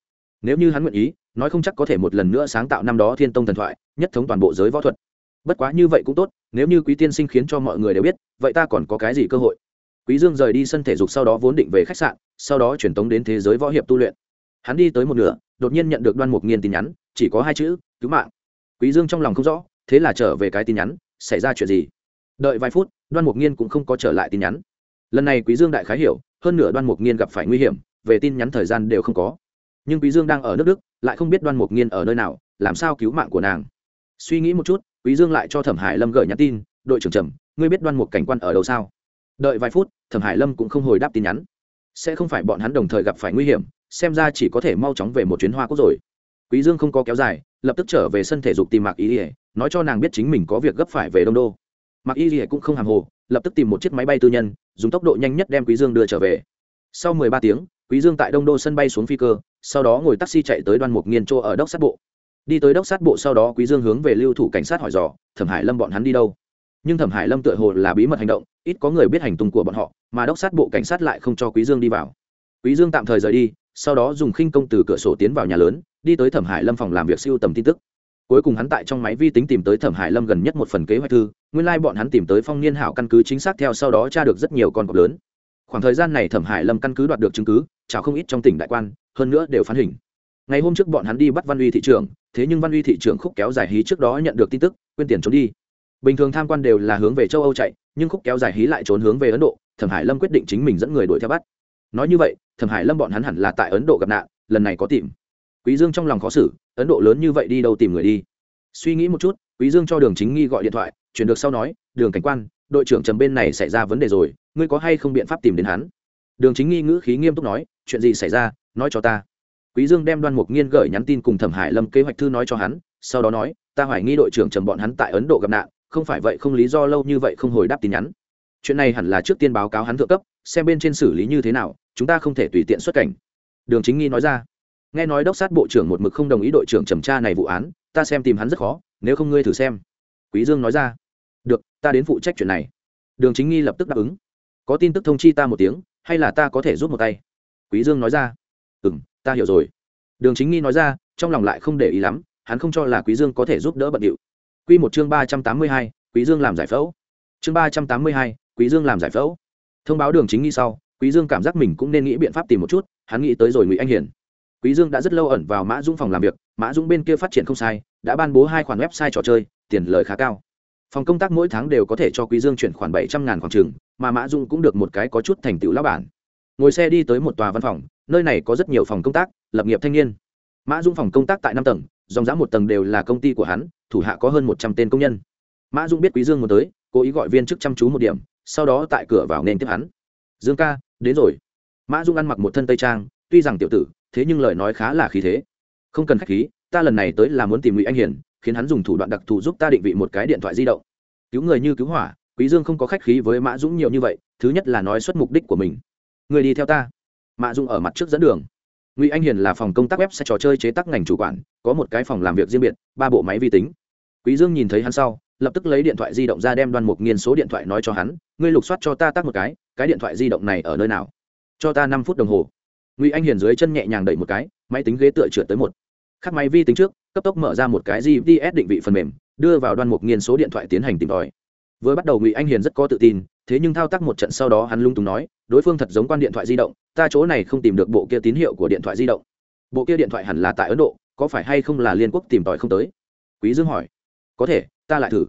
A: Nếu như hắn nguyện ý, nói không chắc có thể một lần nữa sáng tạo năm đó thiên tông thần thoại, nhất thống toàn bộ giới võ thuật. Bất quá như vậy cũng tốt, nếu như quý tiên sinh khiến cho mọi người đều biết, vậy ta còn có cái gì cơ hội? Quý dương rời đi sân thể dục sau đó vốn định về khách sạn, sau đó chuyển tống đến thế giới võ hiệp tu luyện. Hắn đi tới một nửa, đột nhiên nhận được đoan mục nghiên tin nhắn, chỉ có hai chữ, cứu mạng. Quý dương trong lòng không rõ, thế là trở về cái tin nhắn, xảy ra chuyện gì? Đợi vài phút, đoan mục nghiên cũng không có trở lại tin nhắn. Lần này quý dương đại khái hiểu hơn nửa đoan mục nghiên gặp phải nguy hiểm, về tin nhắn thời gian đều không có. Nhưng quý dương đang ở nước đức, lại không biết đoan mục nghiên ở nơi nào, làm sao cứu mạng của nàng. Suy nghĩ một chút, quý dương lại cho thẩm hải lâm gửi nhắn tin, đội trưởng trầm, ngươi biết đoan mục cảnh quan ở đâu sao? Đợi vài phút, thẩm hải lâm cũng không hồi đáp tin nhắn. Sẽ không phải bọn hắn đồng thời gặp phải nguy hiểm, xem ra chỉ có thể mau chóng về một chuyến hoa quốc rồi. Quý dương không có kéo dài, lập tức trở về sân thể dục tìm mạc y ỉa nói cho nàng biết chính mình có việc gấp phải về đông đô. Mặc y lìa cũng không hàng hồ, lập tức tìm một chiếc máy bay tư nhân, dùng tốc độ nhanh nhất đem quý dương đưa trở về. Sau 13 tiếng, quý dương tại đông đô sân bay xuống phi cơ, sau đó ngồi taxi chạy tới đoan mục nghiên châu ở đốc sát bộ. Đi tới đốc sát bộ sau đó quý dương hướng về lưu thủ cảnh sát hỏi dò, thẩm hải lâm bọn hắn đi đâu? Nhưng thẩm hải lâm tựa hồ là bí mật hành động, ít có người biết hành tung của bọn họ, mà đốc sát bộ cảnh sát lại không cho quý dương đi vào. Quý dương tạm thời rời đi, sau đó dùng khinh công từ cửa sổ tiến vào nhà lớn, đi tới thẩm hải lâm phòng làm việc siêu tầm tin tức cuối cùng hắn tại trong máy vi tính tìm tới thẩm hải lâm gần nhất một phần kế hoạch thư, nguyên lai、like、bọn hắn tìm tới phong niên hảo căn cứ chính xác theo sau đó tra được rất nhiều con cọp lớn. Khoảng thời gian này thẩm hải lâm căn cứ đoạt được chứng cứ chào không ít trong tỉnh đại quan, hơn nữa đều phán hình. Ngày hôm trước bọn hắn đi bắt văn uy thị trường thế nhưng văn uy thị trường khúc kéo dài hí trước đó nhận được tin tức, quên tiền trốn đi. Bình thường tham quan đều là hướng về châu âu chạy, nhưng khúc kéo dài hí lại trốn hướng về ấn độ, thẩm hải lâm quyết định chính mình dẫn người đuổi theo bắt. Nói như vậy, thẩm hải lâm bọn hắn hẳn là tại ấn độ gặp nạn, lần này có tìm quý dương trong lòng khó xử, ấn độ lớn như vậy đi đâu tìm người đi. Suy nghĩ một chút, quý dương cho đường chính nghi gọi điện thoại, chuyển được sau nói, đường cảnh quan, đội trưởng trầm bên này xảy ra vấn đề rồi, ngươi có hay không biện pháp tìm đến hắn? Đường chính nghi ngữ khí nghiêm túc nói, chuyện gì xảy ra, nói cho ta. Quý dương đem đoan mục nghiên gửi nhắn tin cùng thẩm hải lâm kế hoạch thư nói cho hắn, sau đó nói, ta hoài nghi đội trưởng trầm bọn hắn tại ấn độ gặp nạn, không phải vậy không lý do lâu như vậy không hồi đáp tin nhắn. Chuyện này hẳn là trước tiên báo cáo hắn thượng cấp, xem bên trên xử lý như thế nào, chúng ta không thể tùy tiện xuất cảnh. Đường chính nghi nói ra nghe nói đốc sát bộ trưởng một mực không đồng ý đội trưởng trầm tra này vụ án, ta xem tìm hắn rất khó, nếu không ngươi thử xem. Quý dương nói ra. Được, ta đến phụ trách chuyện này. Đường chính nghi lập tức đáp ứng. Có tin tức thông chi ta một tiếng, hay là ta có thể giúp một tay? Quý dương nói ra. Ừ m ta hiểu rồi. Đường chính nghi nói ra, trong lòng lại không để ý lắm, hắn không cho là quý dương có thể giúp đỡ bận điệu. Quy một chương ba trăm tám mươi hai, quý dương làm giải phẫu. Chương ba trăm tám mươi hai, quý dương làm giải phẫu. Thông báo đường chính nghi sau, quý dương cảm giác mình cũng nên nghĩ biện pháp tìm một chút, hắn nghĩ tới rồi ngụy anh hiển quý dương đã rất lâu ẩn vào mã dũng phòng làm việc, mã dũng bên kia phát triển không sai, đã ban bố hai khoản website trò chơi, tiền lời khá cao. Phòng công tác mỗi tháng đều có thể cho quý dương chuyển khoản bảy trăm ngàn khoảng trường mà mã dũng cũng được một cái có chút thành tựu lão bản. Ngồi xe đi tới một tòa văn phòng, nơi này có rất nhiều phòng công tác, lập nghiệp thanh niên. Mã dũng phòng công tác tại năm tầng, dòng giá một tầng đều là công ty của hắn, thủ hạ có hơn một trăm tên công nhân. Mã dũng biết quý dương muốn tới, cố ý gọi viên chức chăm chú một điểm, sau đó tại cửa vào nên tiếp hắn. Dương ca, đến rồi. Mã dũng ăn mặc một thân tây trang, tuy rằng tiểu tử thế nhưng lời nói khá là khí thế. Không cần khách khí, ta lần này tới là muốn tìm ngụy anh hiền, khiến hắn dùng thủ đoạn đặc thù giúp ta định vị một cái điện thoại di động. Cứu người như cứu hỏa, quý dương không có khách khí với mã dũng nhiều như vậy, thứ nhất là nói xuất mục đích của mình. Người đi theo ta. Mã dũng ở mặt trước dẫn đường. Ngụy anh hiền là phòng công tác web sẽ trò chơi chế tác ngành chủ quản, có một cái phòng làm việc riêng biệt, ba bộ máy vi tính. Quý dương nhìn thấy hắn sau, lập tức lấy điện thoại di động ra đem đoan mục nghiên số điện thoại nói cho hắn, ngươi lục soát cho ta tác một cái cái điện thoại di động này ở nơi nào? Cho ta năm phút đồng hồ ngụy anh hiền dưới chân nhẹ nhàng đẩy một cái máy tính ghế tựa trượt tới một khắc máy vi tính trước cấp tốc mở ra một cái gps định vị phần mềm đưa vào đoan mục nghiên số điện thoại tiến hành tìm tòi vừa bắt đầu ngụy anh hiền rất có tự tin thế nhưng thao tác một trận sau đó hắn lung túng nói đối phương thật giống quan điện thoại di động ta chỗ này không tìm được bộ kia tín hiệu của điện thoại di động bộ kia điện thoại hẳn là tại ấn độ có phải hay không là liên quốc tìm tòi không tới quý dương hỏi có thể ta lại thử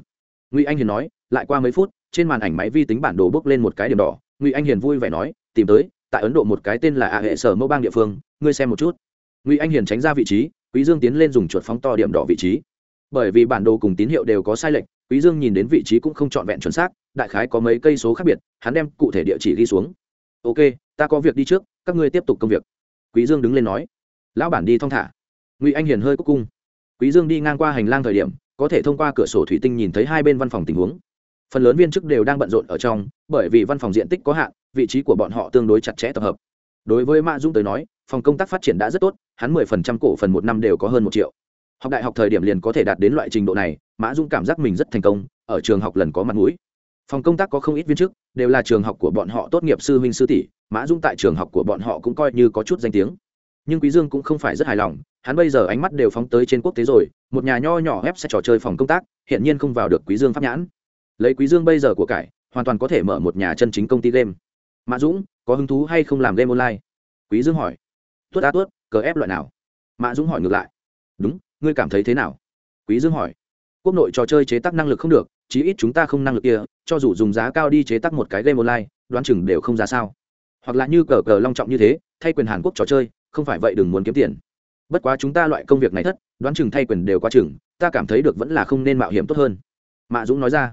A: ngụy anh hiền nói lại qua mấy phút trên màn ảnh máy vi tính bản đồ bước lên một cái điểm đỏ ngụy anh hiền vui vẻ nói tìm tới tại ấn độ một cái tên là a hệ sở mẫu bang địa phương, ngươi xem một chút. Ngụy anh hiền tránh ra vị trí, quý dương tiến lên dùng chuột phóng to điểm đỏ vị trí. Bởi vì bản đồ cùng tín hiệu đều có sai lệch, quý dương nhìn đến vị trí cũng không trọn vẹn chuẩn xác, đại khái có mấy cây số khác biệt, hắn đem cụ thể địa chỉ ghi xuống. Ok, ta có việc đi trước, các ngươi tiếp tục công việc. Quý dương đứng lên nói. Lão bản đi thong thả. Ngụy anh hiền hơi cúc cung. Quý dương đi ngang qua hành lang thời điểm, có thể thông qua cửa sổ thủy tinh nhìn thấy hai bên văn phòng tình huống phần lớn viên chức đều đang bận rộn ở trong, bởi vì văn phòng diện tích có hạn, vị trí của bọn họ tương đối chặt chẽ tập hợp. Đối với mã dung tới nói, phòng công tác phát triển đã rất tốt, hắn mười phần trăm cổ phần một năm đều có hơn một triệu. Học đại học thời điểm liền có thể đạt đến loại trình độ này, mã dung cảm giác mình rất thành công, ở trường học lần có mặt mũi. Phòng công tác có không ít viên chức, đều là trường học của bọn họ tốt nghiệp sư huynh sư tỷ, mã dung tại trường học của bọn họ cũng coi như có chút danh tiếng. Nhưng quý dương cũng không phải rất hài lòng, hắn bây giờ ánh mắt đều phóng tới trên quốc tế rồi, một nhà nho nhỏ ép sẽ trò chơi phòng công tác hiện nhiên không vào được quý dương pháp nhãn lấy quý dương bây giờ của cải, hoàn toàn có thể mở một nhà chân chính công ty game. Mã dũng, có hứng thú hay không làm game online? Quý dương hỏi. Tuất á tuất, cờ ép loại nào? Mã dũng hỏi ngược lại. Đúng, ngươi cảm thấy thế nào? Quý dương hỏi. Quốc nội trò chơi chế tác năng lực không được, chí ít chúng ta không năng lực kia, cho dù dùng giá cao đi chế tác một cái game online, đoán chừng đều không ra sao. Hoặc là như cờ cờ long trọng như thế, thay quyền hàn quốc trò chơi, không phải vậy đừng muốn kiếm tiền. Bất quá chúng ta loại công việc này thất, đoán chừng thay quyền đều quá chừng, ta cảm thấy được vẫn là không nên mạo hiểm tốt hơn. Mạ dũng nói ra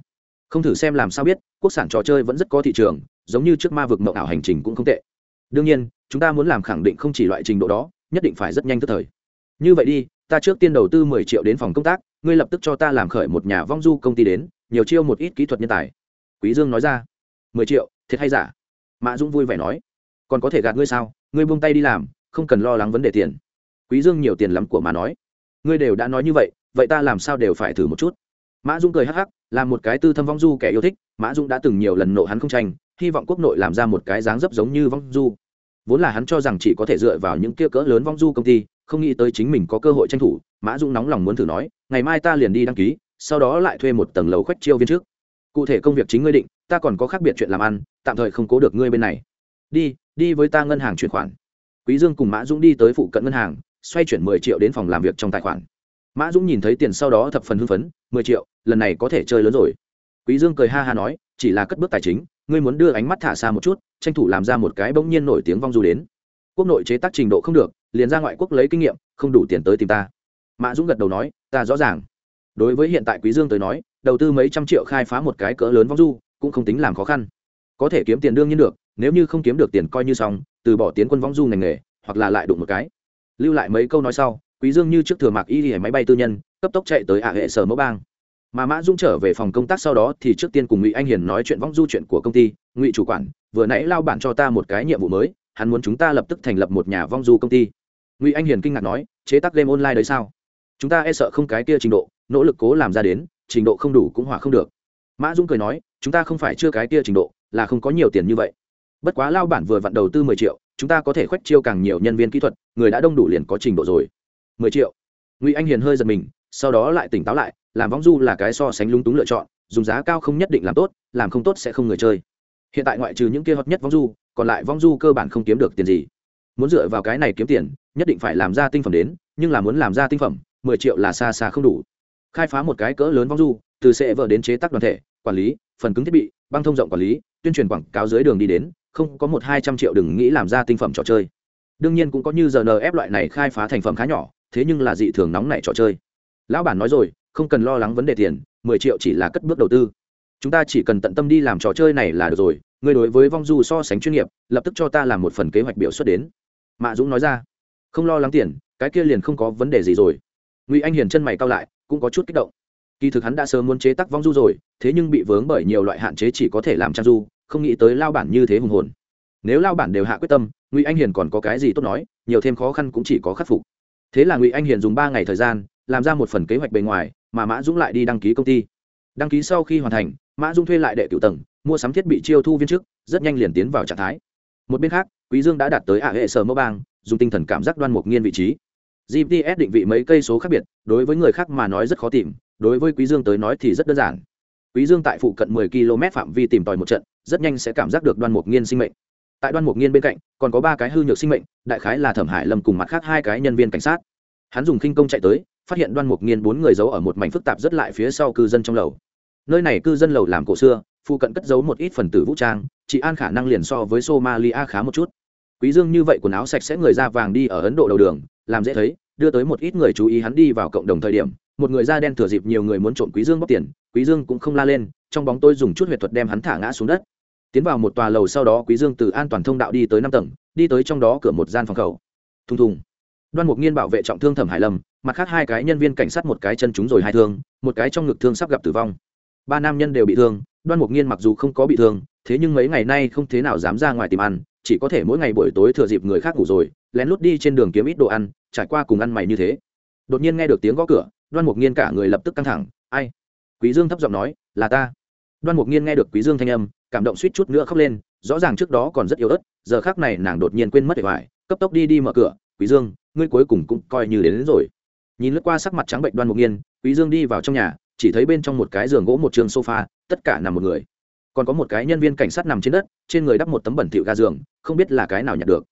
A: không thử xem làm sao biết, quốc sản trò chơi vẫn rất có thị trường, giống như trước ma vực mộng ảo hành trình cũng không tệ. Đương nhiên, chúng ta muốn làm khẳng định không chỉ loại trình độ đó, nhất định phải rất nhanh tức thời. Như vậy đi, ta trước tiên đầu tư mười triệu đến phòng công tác, ngươi lập tức cho ta làm khởi một nhà vong du công ty đến, nhiều chiêu một ít kỹ thuật nhân tài. Quý dương nói ra. Mười triệu, thiệt hay giả? Mã dũng vui vẻ nói. Còn có thể gạt ngươi sao? Ngươi buông tay đi làm, không cần lo lắng vấn đề tiền. Quý dương nhiều tiền lắm của mà nói. Ngươi đều đã nói như vậy vậy ta làm sao đều phải thử một chút? Mã dũng cười hắc hắc làm một cái tư thâm vong du kẻ yêu thích, mã dũng đã từng nhiều lần nộ hắn không tranh, hy vọng quốc nội làm ra một cái dáng dấp giống như vong du. Vốn là hắn cho rằng chỉ có thể dựa vào những kia cỡ lớn vong du công ty, không nghĩ tới chính mình có cơ hội tranh thủ, mã dũng nóng lòng muốn thử nói, ngày mai ta liền đi đăng ký, sau đó lại thuê một tầng lầu khoách chiêu viên trước. Cụ thể công việc chính ngươi định, ta còn có khác biệt chuyện làm ăn, tạm thời không cố được ngươi bên này. Đi đi với ta ngân hàng chuyển khoản. Quý dương cùng mã dũng đi tới phụ cận ngân hàng, xoay chuyển mười triệu đến phòng làm việc trong tài khoản. Mã dũng nhìn thấy tiền sau đó thập phần hưng phấn, mười triệu lần này có thể chơi lớn rồi. Quý dương cười ha ha nói, chỉ là cất bước tài chính, ngươi muốn đưa ánh mắt thả xa một chút, tranh thủ làm ra một cái bỗng nhiên nổi tiếng vong du đến. Quốc nội chế tác trình độ không được, liền ra ngoại quốc lấy kinh nghiệm, không đủ tiền tới tìm ta. Mã dũng gật đầu nói, ta rõ ràng. Đối với hiện tại quý dương tới nói, đầu tư mấy trăm triệu khai phá một cái cỡ lớn vong du, cũng không tính làm khó khăn. Có thể kiếm tiền đương nhiên được, nếu như không kiếm được tiền coi như xong, từ bỏ tiến quân vong du ngành nghề, hoặc là lại đụng một cái. Lưu lại mấy câu nói sau, quý dương như trước thừa mạc y máy bay tư nhân, cấp tốc chạy tới ả hệ sở mẫu bang mà mã dung trở về phòng công tác sau đó thì trước tiên cùng ngụy anh hiền nói chuyện vong du chuyện của công ty ngụy chủ quản vừa nãy lao bản cho ta một cái nhiệm vụ mới hắn muốn chúng ta lập tức thành lập một nhà vong du công ty ngụy anh hiền kinh ngạc nói chế tác game online đấy sao chúng ta e sợ không cái kia trình độ nỗ lực cố làm ra đến trình độ không đủ cũng hỏa không được mã dung cười nói chúng ta không phải chưa cái kia trình độ là không có nhiều tiền như vậy bất quá lao bản vừa vặn đầu tư mười triệu chúng ta có thể khoách chiêu càng nhiều nhân viên kỹ thuật người đã đông đủ liền có trình độ rồi mười triệu ngụy anh hiền hơi giật mình sau đó lại tỉnh táo lại, làm vong du là cái so sánh lung túng lựa chọn, dùng giá cao không nhất định làm tốt, làm không tốt sẽ không người chơi. Hiện tại ngoại trừ những kia hợp nhất vong du, còn lại vong du cơ bản không kiếm được tiền gì. Muốn dựa vào cái này kiếm tiền, nhất định phải làm ra tinh phẩm đến, nhưng là muốn làm ra tinh phẩm, mười triệu là xa xa không đủ. Khai phá một cái cỡ lớn vong du, từ sẽ vợ đến chế tác đoàn thể, quản lý, phần cứng thiết bị, băng thông rộng quản lý, tuyên truyền quảng cáo dưới đường đi đến, không có một hai trăm triệu đừng nghĩ làm ra tinh phẩm trò chơi. Đương nhiên cũng có như giờ ép loại này khai phá thành phẩm khá nhỏ, thế nhưng là dị thường nóng này trò chơi lão bản nói rồi, không cần lo lắng vấn đề tiền, mười triệu chỉ là cất bước đầu tư. Chúng ta chỉ cần tận tâm đi làm trò chơi này là được rồi người đối với vong du so sánh chuyên nghiệp, lập tức cho ta làm một phần kế hoạch biểu xuất đến. Mạ dũng nói ra. Không lo lắng tiền, cái kia liền không có vấn đề gì rồi. Ngụy anh hiền chân mày cao lại, cũng có chút kích động. Kỳ thực hắn đã sớm muốn chế tác vong du rồi, thế nhưng bị vướng bởi nhiều loại hạn chế chỉ có thể làm trang du, không nghĩ tới lao bản như thế hùng hồn. Nếu lao bản đều hạ quyết tâm, ngụy anh hiền còn có cái gì tốt nói, nhiều thêm khó khăn cũng chỉ có khắc phục. Thế là ngụy anh hiền dùng ba ngày thời gian làm ra một phần kế hoạch bề ngoài, mà mã dũng lại đi đăng ký công ty. Đăng ký sau khi hoàn thành, mã dũng thuê lại đệ cựu tầng, mua sắm thiết bị chiêu thu viên chức, rất nhanh liền tiến vào trạng thái. Một bên khác, quý dương đã đạt tới ả hệ sở mẫu bang dùng tinh thần cảm giác đoan mục nghiên vị trí. Gps định vị mấy cây số khác biệt, đối với người khác mà nói rất khó tìm, đối với quý dương tới nói thì rất đơn giản. Quý dương tại phụ cận 10 km phạm vi tìm tòi một trận, rất nhanh sẽ cảm giác được đoan mục nghiên sinh mệnh. Tại đoan mục nghiên bên cạnh, còn có ba cái hư nhược sinh mệnh, đại khái là thẩm hải lâm cùng mặt khác hai cái nhân viên cảnh sát. Hắn dùng khinh công chạy tới phát hiện đoan mục nghiên bốn người giấu ở một mảnh phức tạp rất lại phía sau cư dân trong lầu. Nơi này cư dân lầu làm cổ xưa, phụ cận cất giấu một ít phần tử vũ trang, chị an khả năng liền so với somalia khá một chút. Quý dương như vậy quần áo sạch sẽ người da vàng đi ở ấn độ đầu đường, làm dễ thấy, đưa tới một ít người chú ý hắn đi vào cộng đồng thời điểm, một người da đen thừa dịp nhiều người muốn trộm quý dương bóc tiền, quý dương cũng không la lên, trong bóng tôi dùng chút huyệt thuật đem hắn thả ngã xuống đất. Tiến vào một tòa lầu sau đó quý dương từ an toàn thông đạo đi tới năm tầng, đi tới trong đó cửa một gian phòng khẩu. Thùng thùng. Đoan mục nghiên bảo vệ trọng thương thẩm hải lâm mặt khác hai cái nhân viên cảnh sát một cái chân trúng rồi hai thương một cái trong ngực thương sắp gặp tử vong. Ba nam nhân đều bị thương đoan mục nghiên mặc dù không có bị thương thế nhưng mấy ngày nay không thế nào dám ra ngoài tìm ăn chỉ có thể mỗi ngày buổi tối thừa dịp người khác ngủ rồi lén lút đi trên đường kiếm ít đồ ăn trải qua cùng ăn mày như thế. Đột nhiên nghe được tiếng gõ cửa đoan mục nghiên cả người lập tức căng thẳng ai? Quý dương thấp giọng nói là ta. Đoan mục nghiên nghe được quý dương thanh âm cảm động suýt chút nữa khóc lên rõ ràng trước đó còn rất yếu ớt giờ khác này nàng đột nhiên quên mất để hoài cấp tốc đi đi mở cửa quý dương ngươi cuối cùng cũng coi như đến, đến rồi nhìn lướt qua sắc mặt trắng bệnh đoan mục nghiên, quý dương đi vào trong nhà, chỉ thấy bên trong một cái giường gỗ một trường sofa, tất cả nằm một người. Còn có một cái nhân viên cảnh sát nằm trên đất, trên người đắp một tấm bẩn thỉu ga giường, không biết là cái nào nhặt được.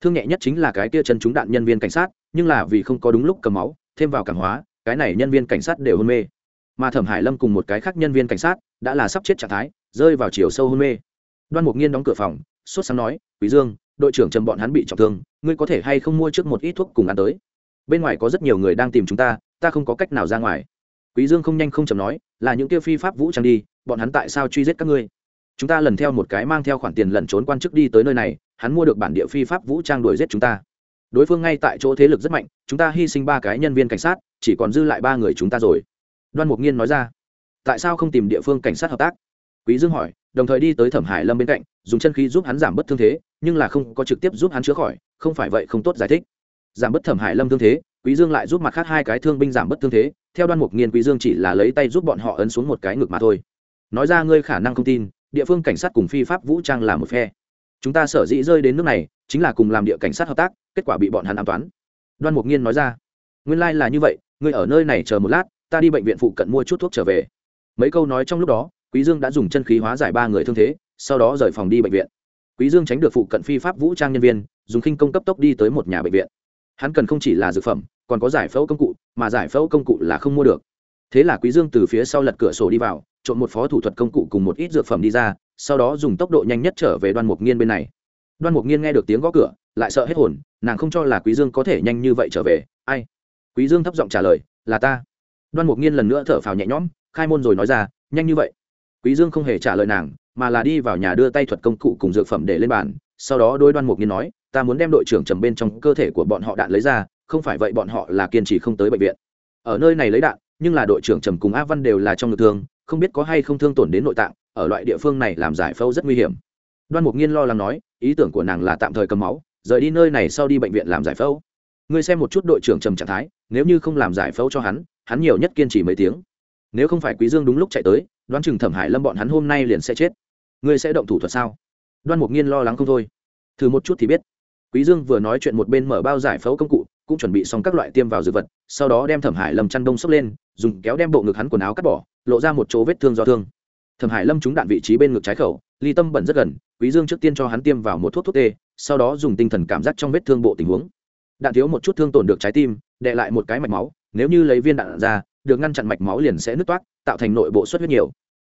A: Thương nhẹ nhất chính là cái kia chân trúng đạn nhân viên cảnh sát, nhưng là vì không có đúng lúc cầm máu, thêm vào cảng hóa, cái này nhân viên cảnh sát đều hôn mê. Mà thẩm hải lâm cùng một cái khác nhân viên cảnh sát, đã là sắp chết trạng thái, rơi vào chiều sâu hôn mê. Đoan mục nghiên đóng cửa phòng, sốt sáng nói, quý dương, đội trưởng trầm bọn hắn bị trọng thương, ngươi có thể hay không mua trước một ít thuốc cùng ăn tới? Bên ngoài có rất nhiều người đang tìm chúng ta ta không có cách nào ra ngoài. Quý dương không nhanh không chậm nói, là những kia phi pháp vũ trang đi, bọn hắn tại sao truy giết các ngươi? Chúng ta lần theo một cái mang theo khoản tiền lẩn trốn quan chức đi tới nơi này, hắn mua được bản địa phi pháp vũ trang đuổi giết chúng ta. Đối phương ngay tại chỗ thế lực rất mạnh, chúng ta hy sinh ba cái nhân viên cảnh sát, chỉ còn dư lại ba người chúng ta rồi. Đoan mục nghiên nói ra, tại sao không tìm địa phương cảnh sát hợp tác? Quý dương hỏi, đồng thời đi tới thẩm hải lâm bên cạnh, dùng chân khí giúp hắn giảm bớt thương thế, nhưng là không có trực tiếp giúp hắn chữa khỏi, không phải vậy không tốt giải thích giảm bớt thẩm hải lâm thương thế, quý dương lại giúp mặt khác hai cái thương binh giảm bớt thương thế, theo đoan mục nghiên quý dương chỉ là lấy tay giúp bọn họ ấn xuống một cái ngực mà thôi. Nói ra ngươi khả năng không tin, địa phương cảnh sát cùng phi pháp vũ trang là một phe. Chúng ta sở dĩ rơi đến nước này, chính là cùng làm địa cảnh sát hợp tác, kết quả bị bọn hắn an toán. Đoan mục nghiên nói ra. Nguyên lai là như vậy, ngươi ở nơi này chờ một lát, ta đi bệnh viện phụ cận mua chút thuốc trở về. Mấy câu nói trong lúc đó, quý dương đã dùng chân khí hóa giải ba người thương thế, sau đó rời phòng đi bệnh viện. Quý dương tránh được phụ cận phi pháp vũ trang nhân viên, dùng khinh công cấp tốc đi tới một nhà bệnh viện hắn cần không chỉ là dược phẩm, còn có giải phẫu công cụ, mà giải phẫu công cụ là không mua được. Thế là quý dương từ phía sau lật cửa sổ đi vào, trộn một phó thủ thuật công cụ cùng một ít dược phẩm đi ra, sau đó dùng tốc độ nhanh nhất trở về đoan mục nghiên bên này. Đoan mục nghiên nghe được tiếng gõ cửa, lại sợ hết hồn, nàng không cho là quý dương có thể nhanh như vậy trở về. Ai? Quý dương thấp giọng trả lời, là ta. Đoan mục nghiên lần nữa thở phào nhẹ nhõm, khai môn rồi nói ra, nhanh như vậy. Quý dương không hề trả lời nàng, mà là đi vào nhà đưa tay thuật công cụ cùng dược phẩm để lên bàn sau đó đôi đoan mục nhiên nói, ta muốn đem đội trưởng trầm bên trong cơ thể của bọn họ đạn lấy ra, không phải vậy bọn họ là kiên trì không tới bệnh viện. Ở nơi này lấy đạn, nhưng là đội trưởng trầm cùng a văn đều là trong ngực thương, không biết có hay không thương tổn đến nội tạng, ở loại địa phương này làm giải phẫu rất nguy hiểm. Đoan mục nhiên lo lắng nói, ý tưởng của nàng là tạm thời cầm máu, rời đi nơi này sau đi bệnh viện làm giải phẫu. Ngươi xem một chút đội trưởng trầm trạng thái, nếu như không làm giải phẫu cho hắn hắn nhiều nhất kiên trì mấy tiếng. Nếu không phải quý dương đúng lúc chạy tới, đoán chừng thẩm hải lâm bọn hắn hôm nay liền sẽ chết. Ngươi sẽ động thủ thuật sao? Đoan mục nghiên lo lắng không thôi. Thử một chút thì biết. Quý dương vừa nói chuyện một bên mở bao giải phẫu công cụ, cũng chuẩn bị xong các loại tiêm vào dược vật, sau đó đem thẩm hải lâm chăn đông xốc lên, dùng kéo đem bộ ngực hắn quần áo cắt bỏ, lộ ra một chỗ vết thương do thương. Thẩm hải lâm trúng đạn vị trí bên ngực trái khẩu, ly tâm bẩn rất gần, quý dương trước tiên cho hắn tiêm vào một thuốc thuốc tê, sau đó dùng tinh thần cảm giác trong vết thương bộ tình huống. Đạn thiếu một chút thương tổn được trái tim đệ lại một cái mạch máu, nếu như lấy viên đạn ra, được ngăn chặn mạch máu liền sẽ nứt toát tạo thành nội bộ xuất huyết nhiều.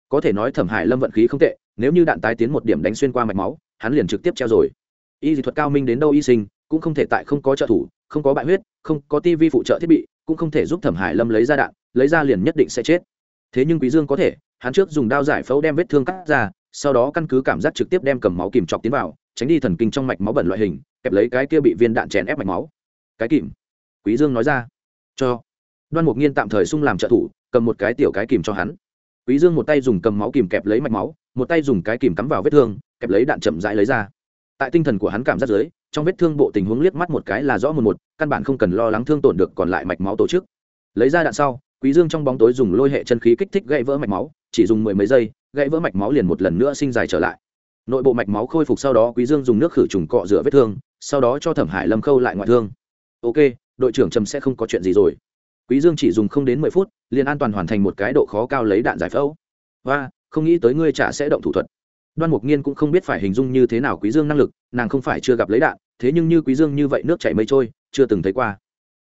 A: Có thể nói thẩm hải lâm vận khí không tệ nếu như đạn tái tiến một điểm đánh xuyên qua mạch máu, hắn liền trực tiếp treo rồi. Y dị thuật cao minh đến đâu y sinh, cũng không thể tại không có trợ thủ, không có bại huyết, không có tivi phụ trợ thiết bị, cũng không thể giúp thẩm hải lâm lấy ra đạn, lấy ra liền nhất định sẽ chết. Thế nhưng quý dương có thể, hắn trước dùng đao giải phẫu đem vết thương cắt ra, sau đó căn cứ cảm giác trực tiếp đem cầm máu kìm chọc tiến vào, tránh đi thần kinh trong mạch máu bẩn loại hình, kẹp lấy cái kia bị viên đạn chèn ép mạch máu. Cái kìm. Quý dương nói ra. Cho. Đoan mục nghiên tạm thời sung làm trợ thủ, cầm một cái tiểu cái kìm cho hắn. Quý dương một tay dùng cầm máu kìm kẹp lấy mạch máu một tay dùng cái kìm cắm vào vết thương, kẹp lấy đạn chậm rãi lấy ra. Tại tinh thần của hắn cảm giác dưới, trong vết thương bộ tình huống liếc mắt một cái là rõ một một, căn bản không cần lo lắng thương tổn được còn lại mạch máu tổ chức. Lấy ra đạn sau, quý dương trong bóng tối dùng lôi hệ chân khí kích thích gãy vỡ mạch máu, chỉ dùng mười mấy giây, gãy vỡ mạch máu liền một lần nữa sinh dài trở lại. Nội bộ mạch máu khôi phục sau đó quý dương dùng nước khử trùng cọ rửa vết thương, sau đó cho thẩm hải lâm khâu lại ngoại thương. Ok, đội trưởng trầm sẽ không có chuyện gì rồi. Quý dương chỉ dùng không đến mười phút, liền an toàn hoàn thành một cái độ khó cao lấy đạn giải phẫu. Và không nghĩ tới ngươi chả sẽ động thủ thuật. Đoan mục nghiên cũng không biết phải hình dung như thế nào quý dương năng lực, nàng không phải chưa gặp lấy đạn, thế nhưng như quý dương như vậy nước chảy mây trôi, chưa từng thấy qua.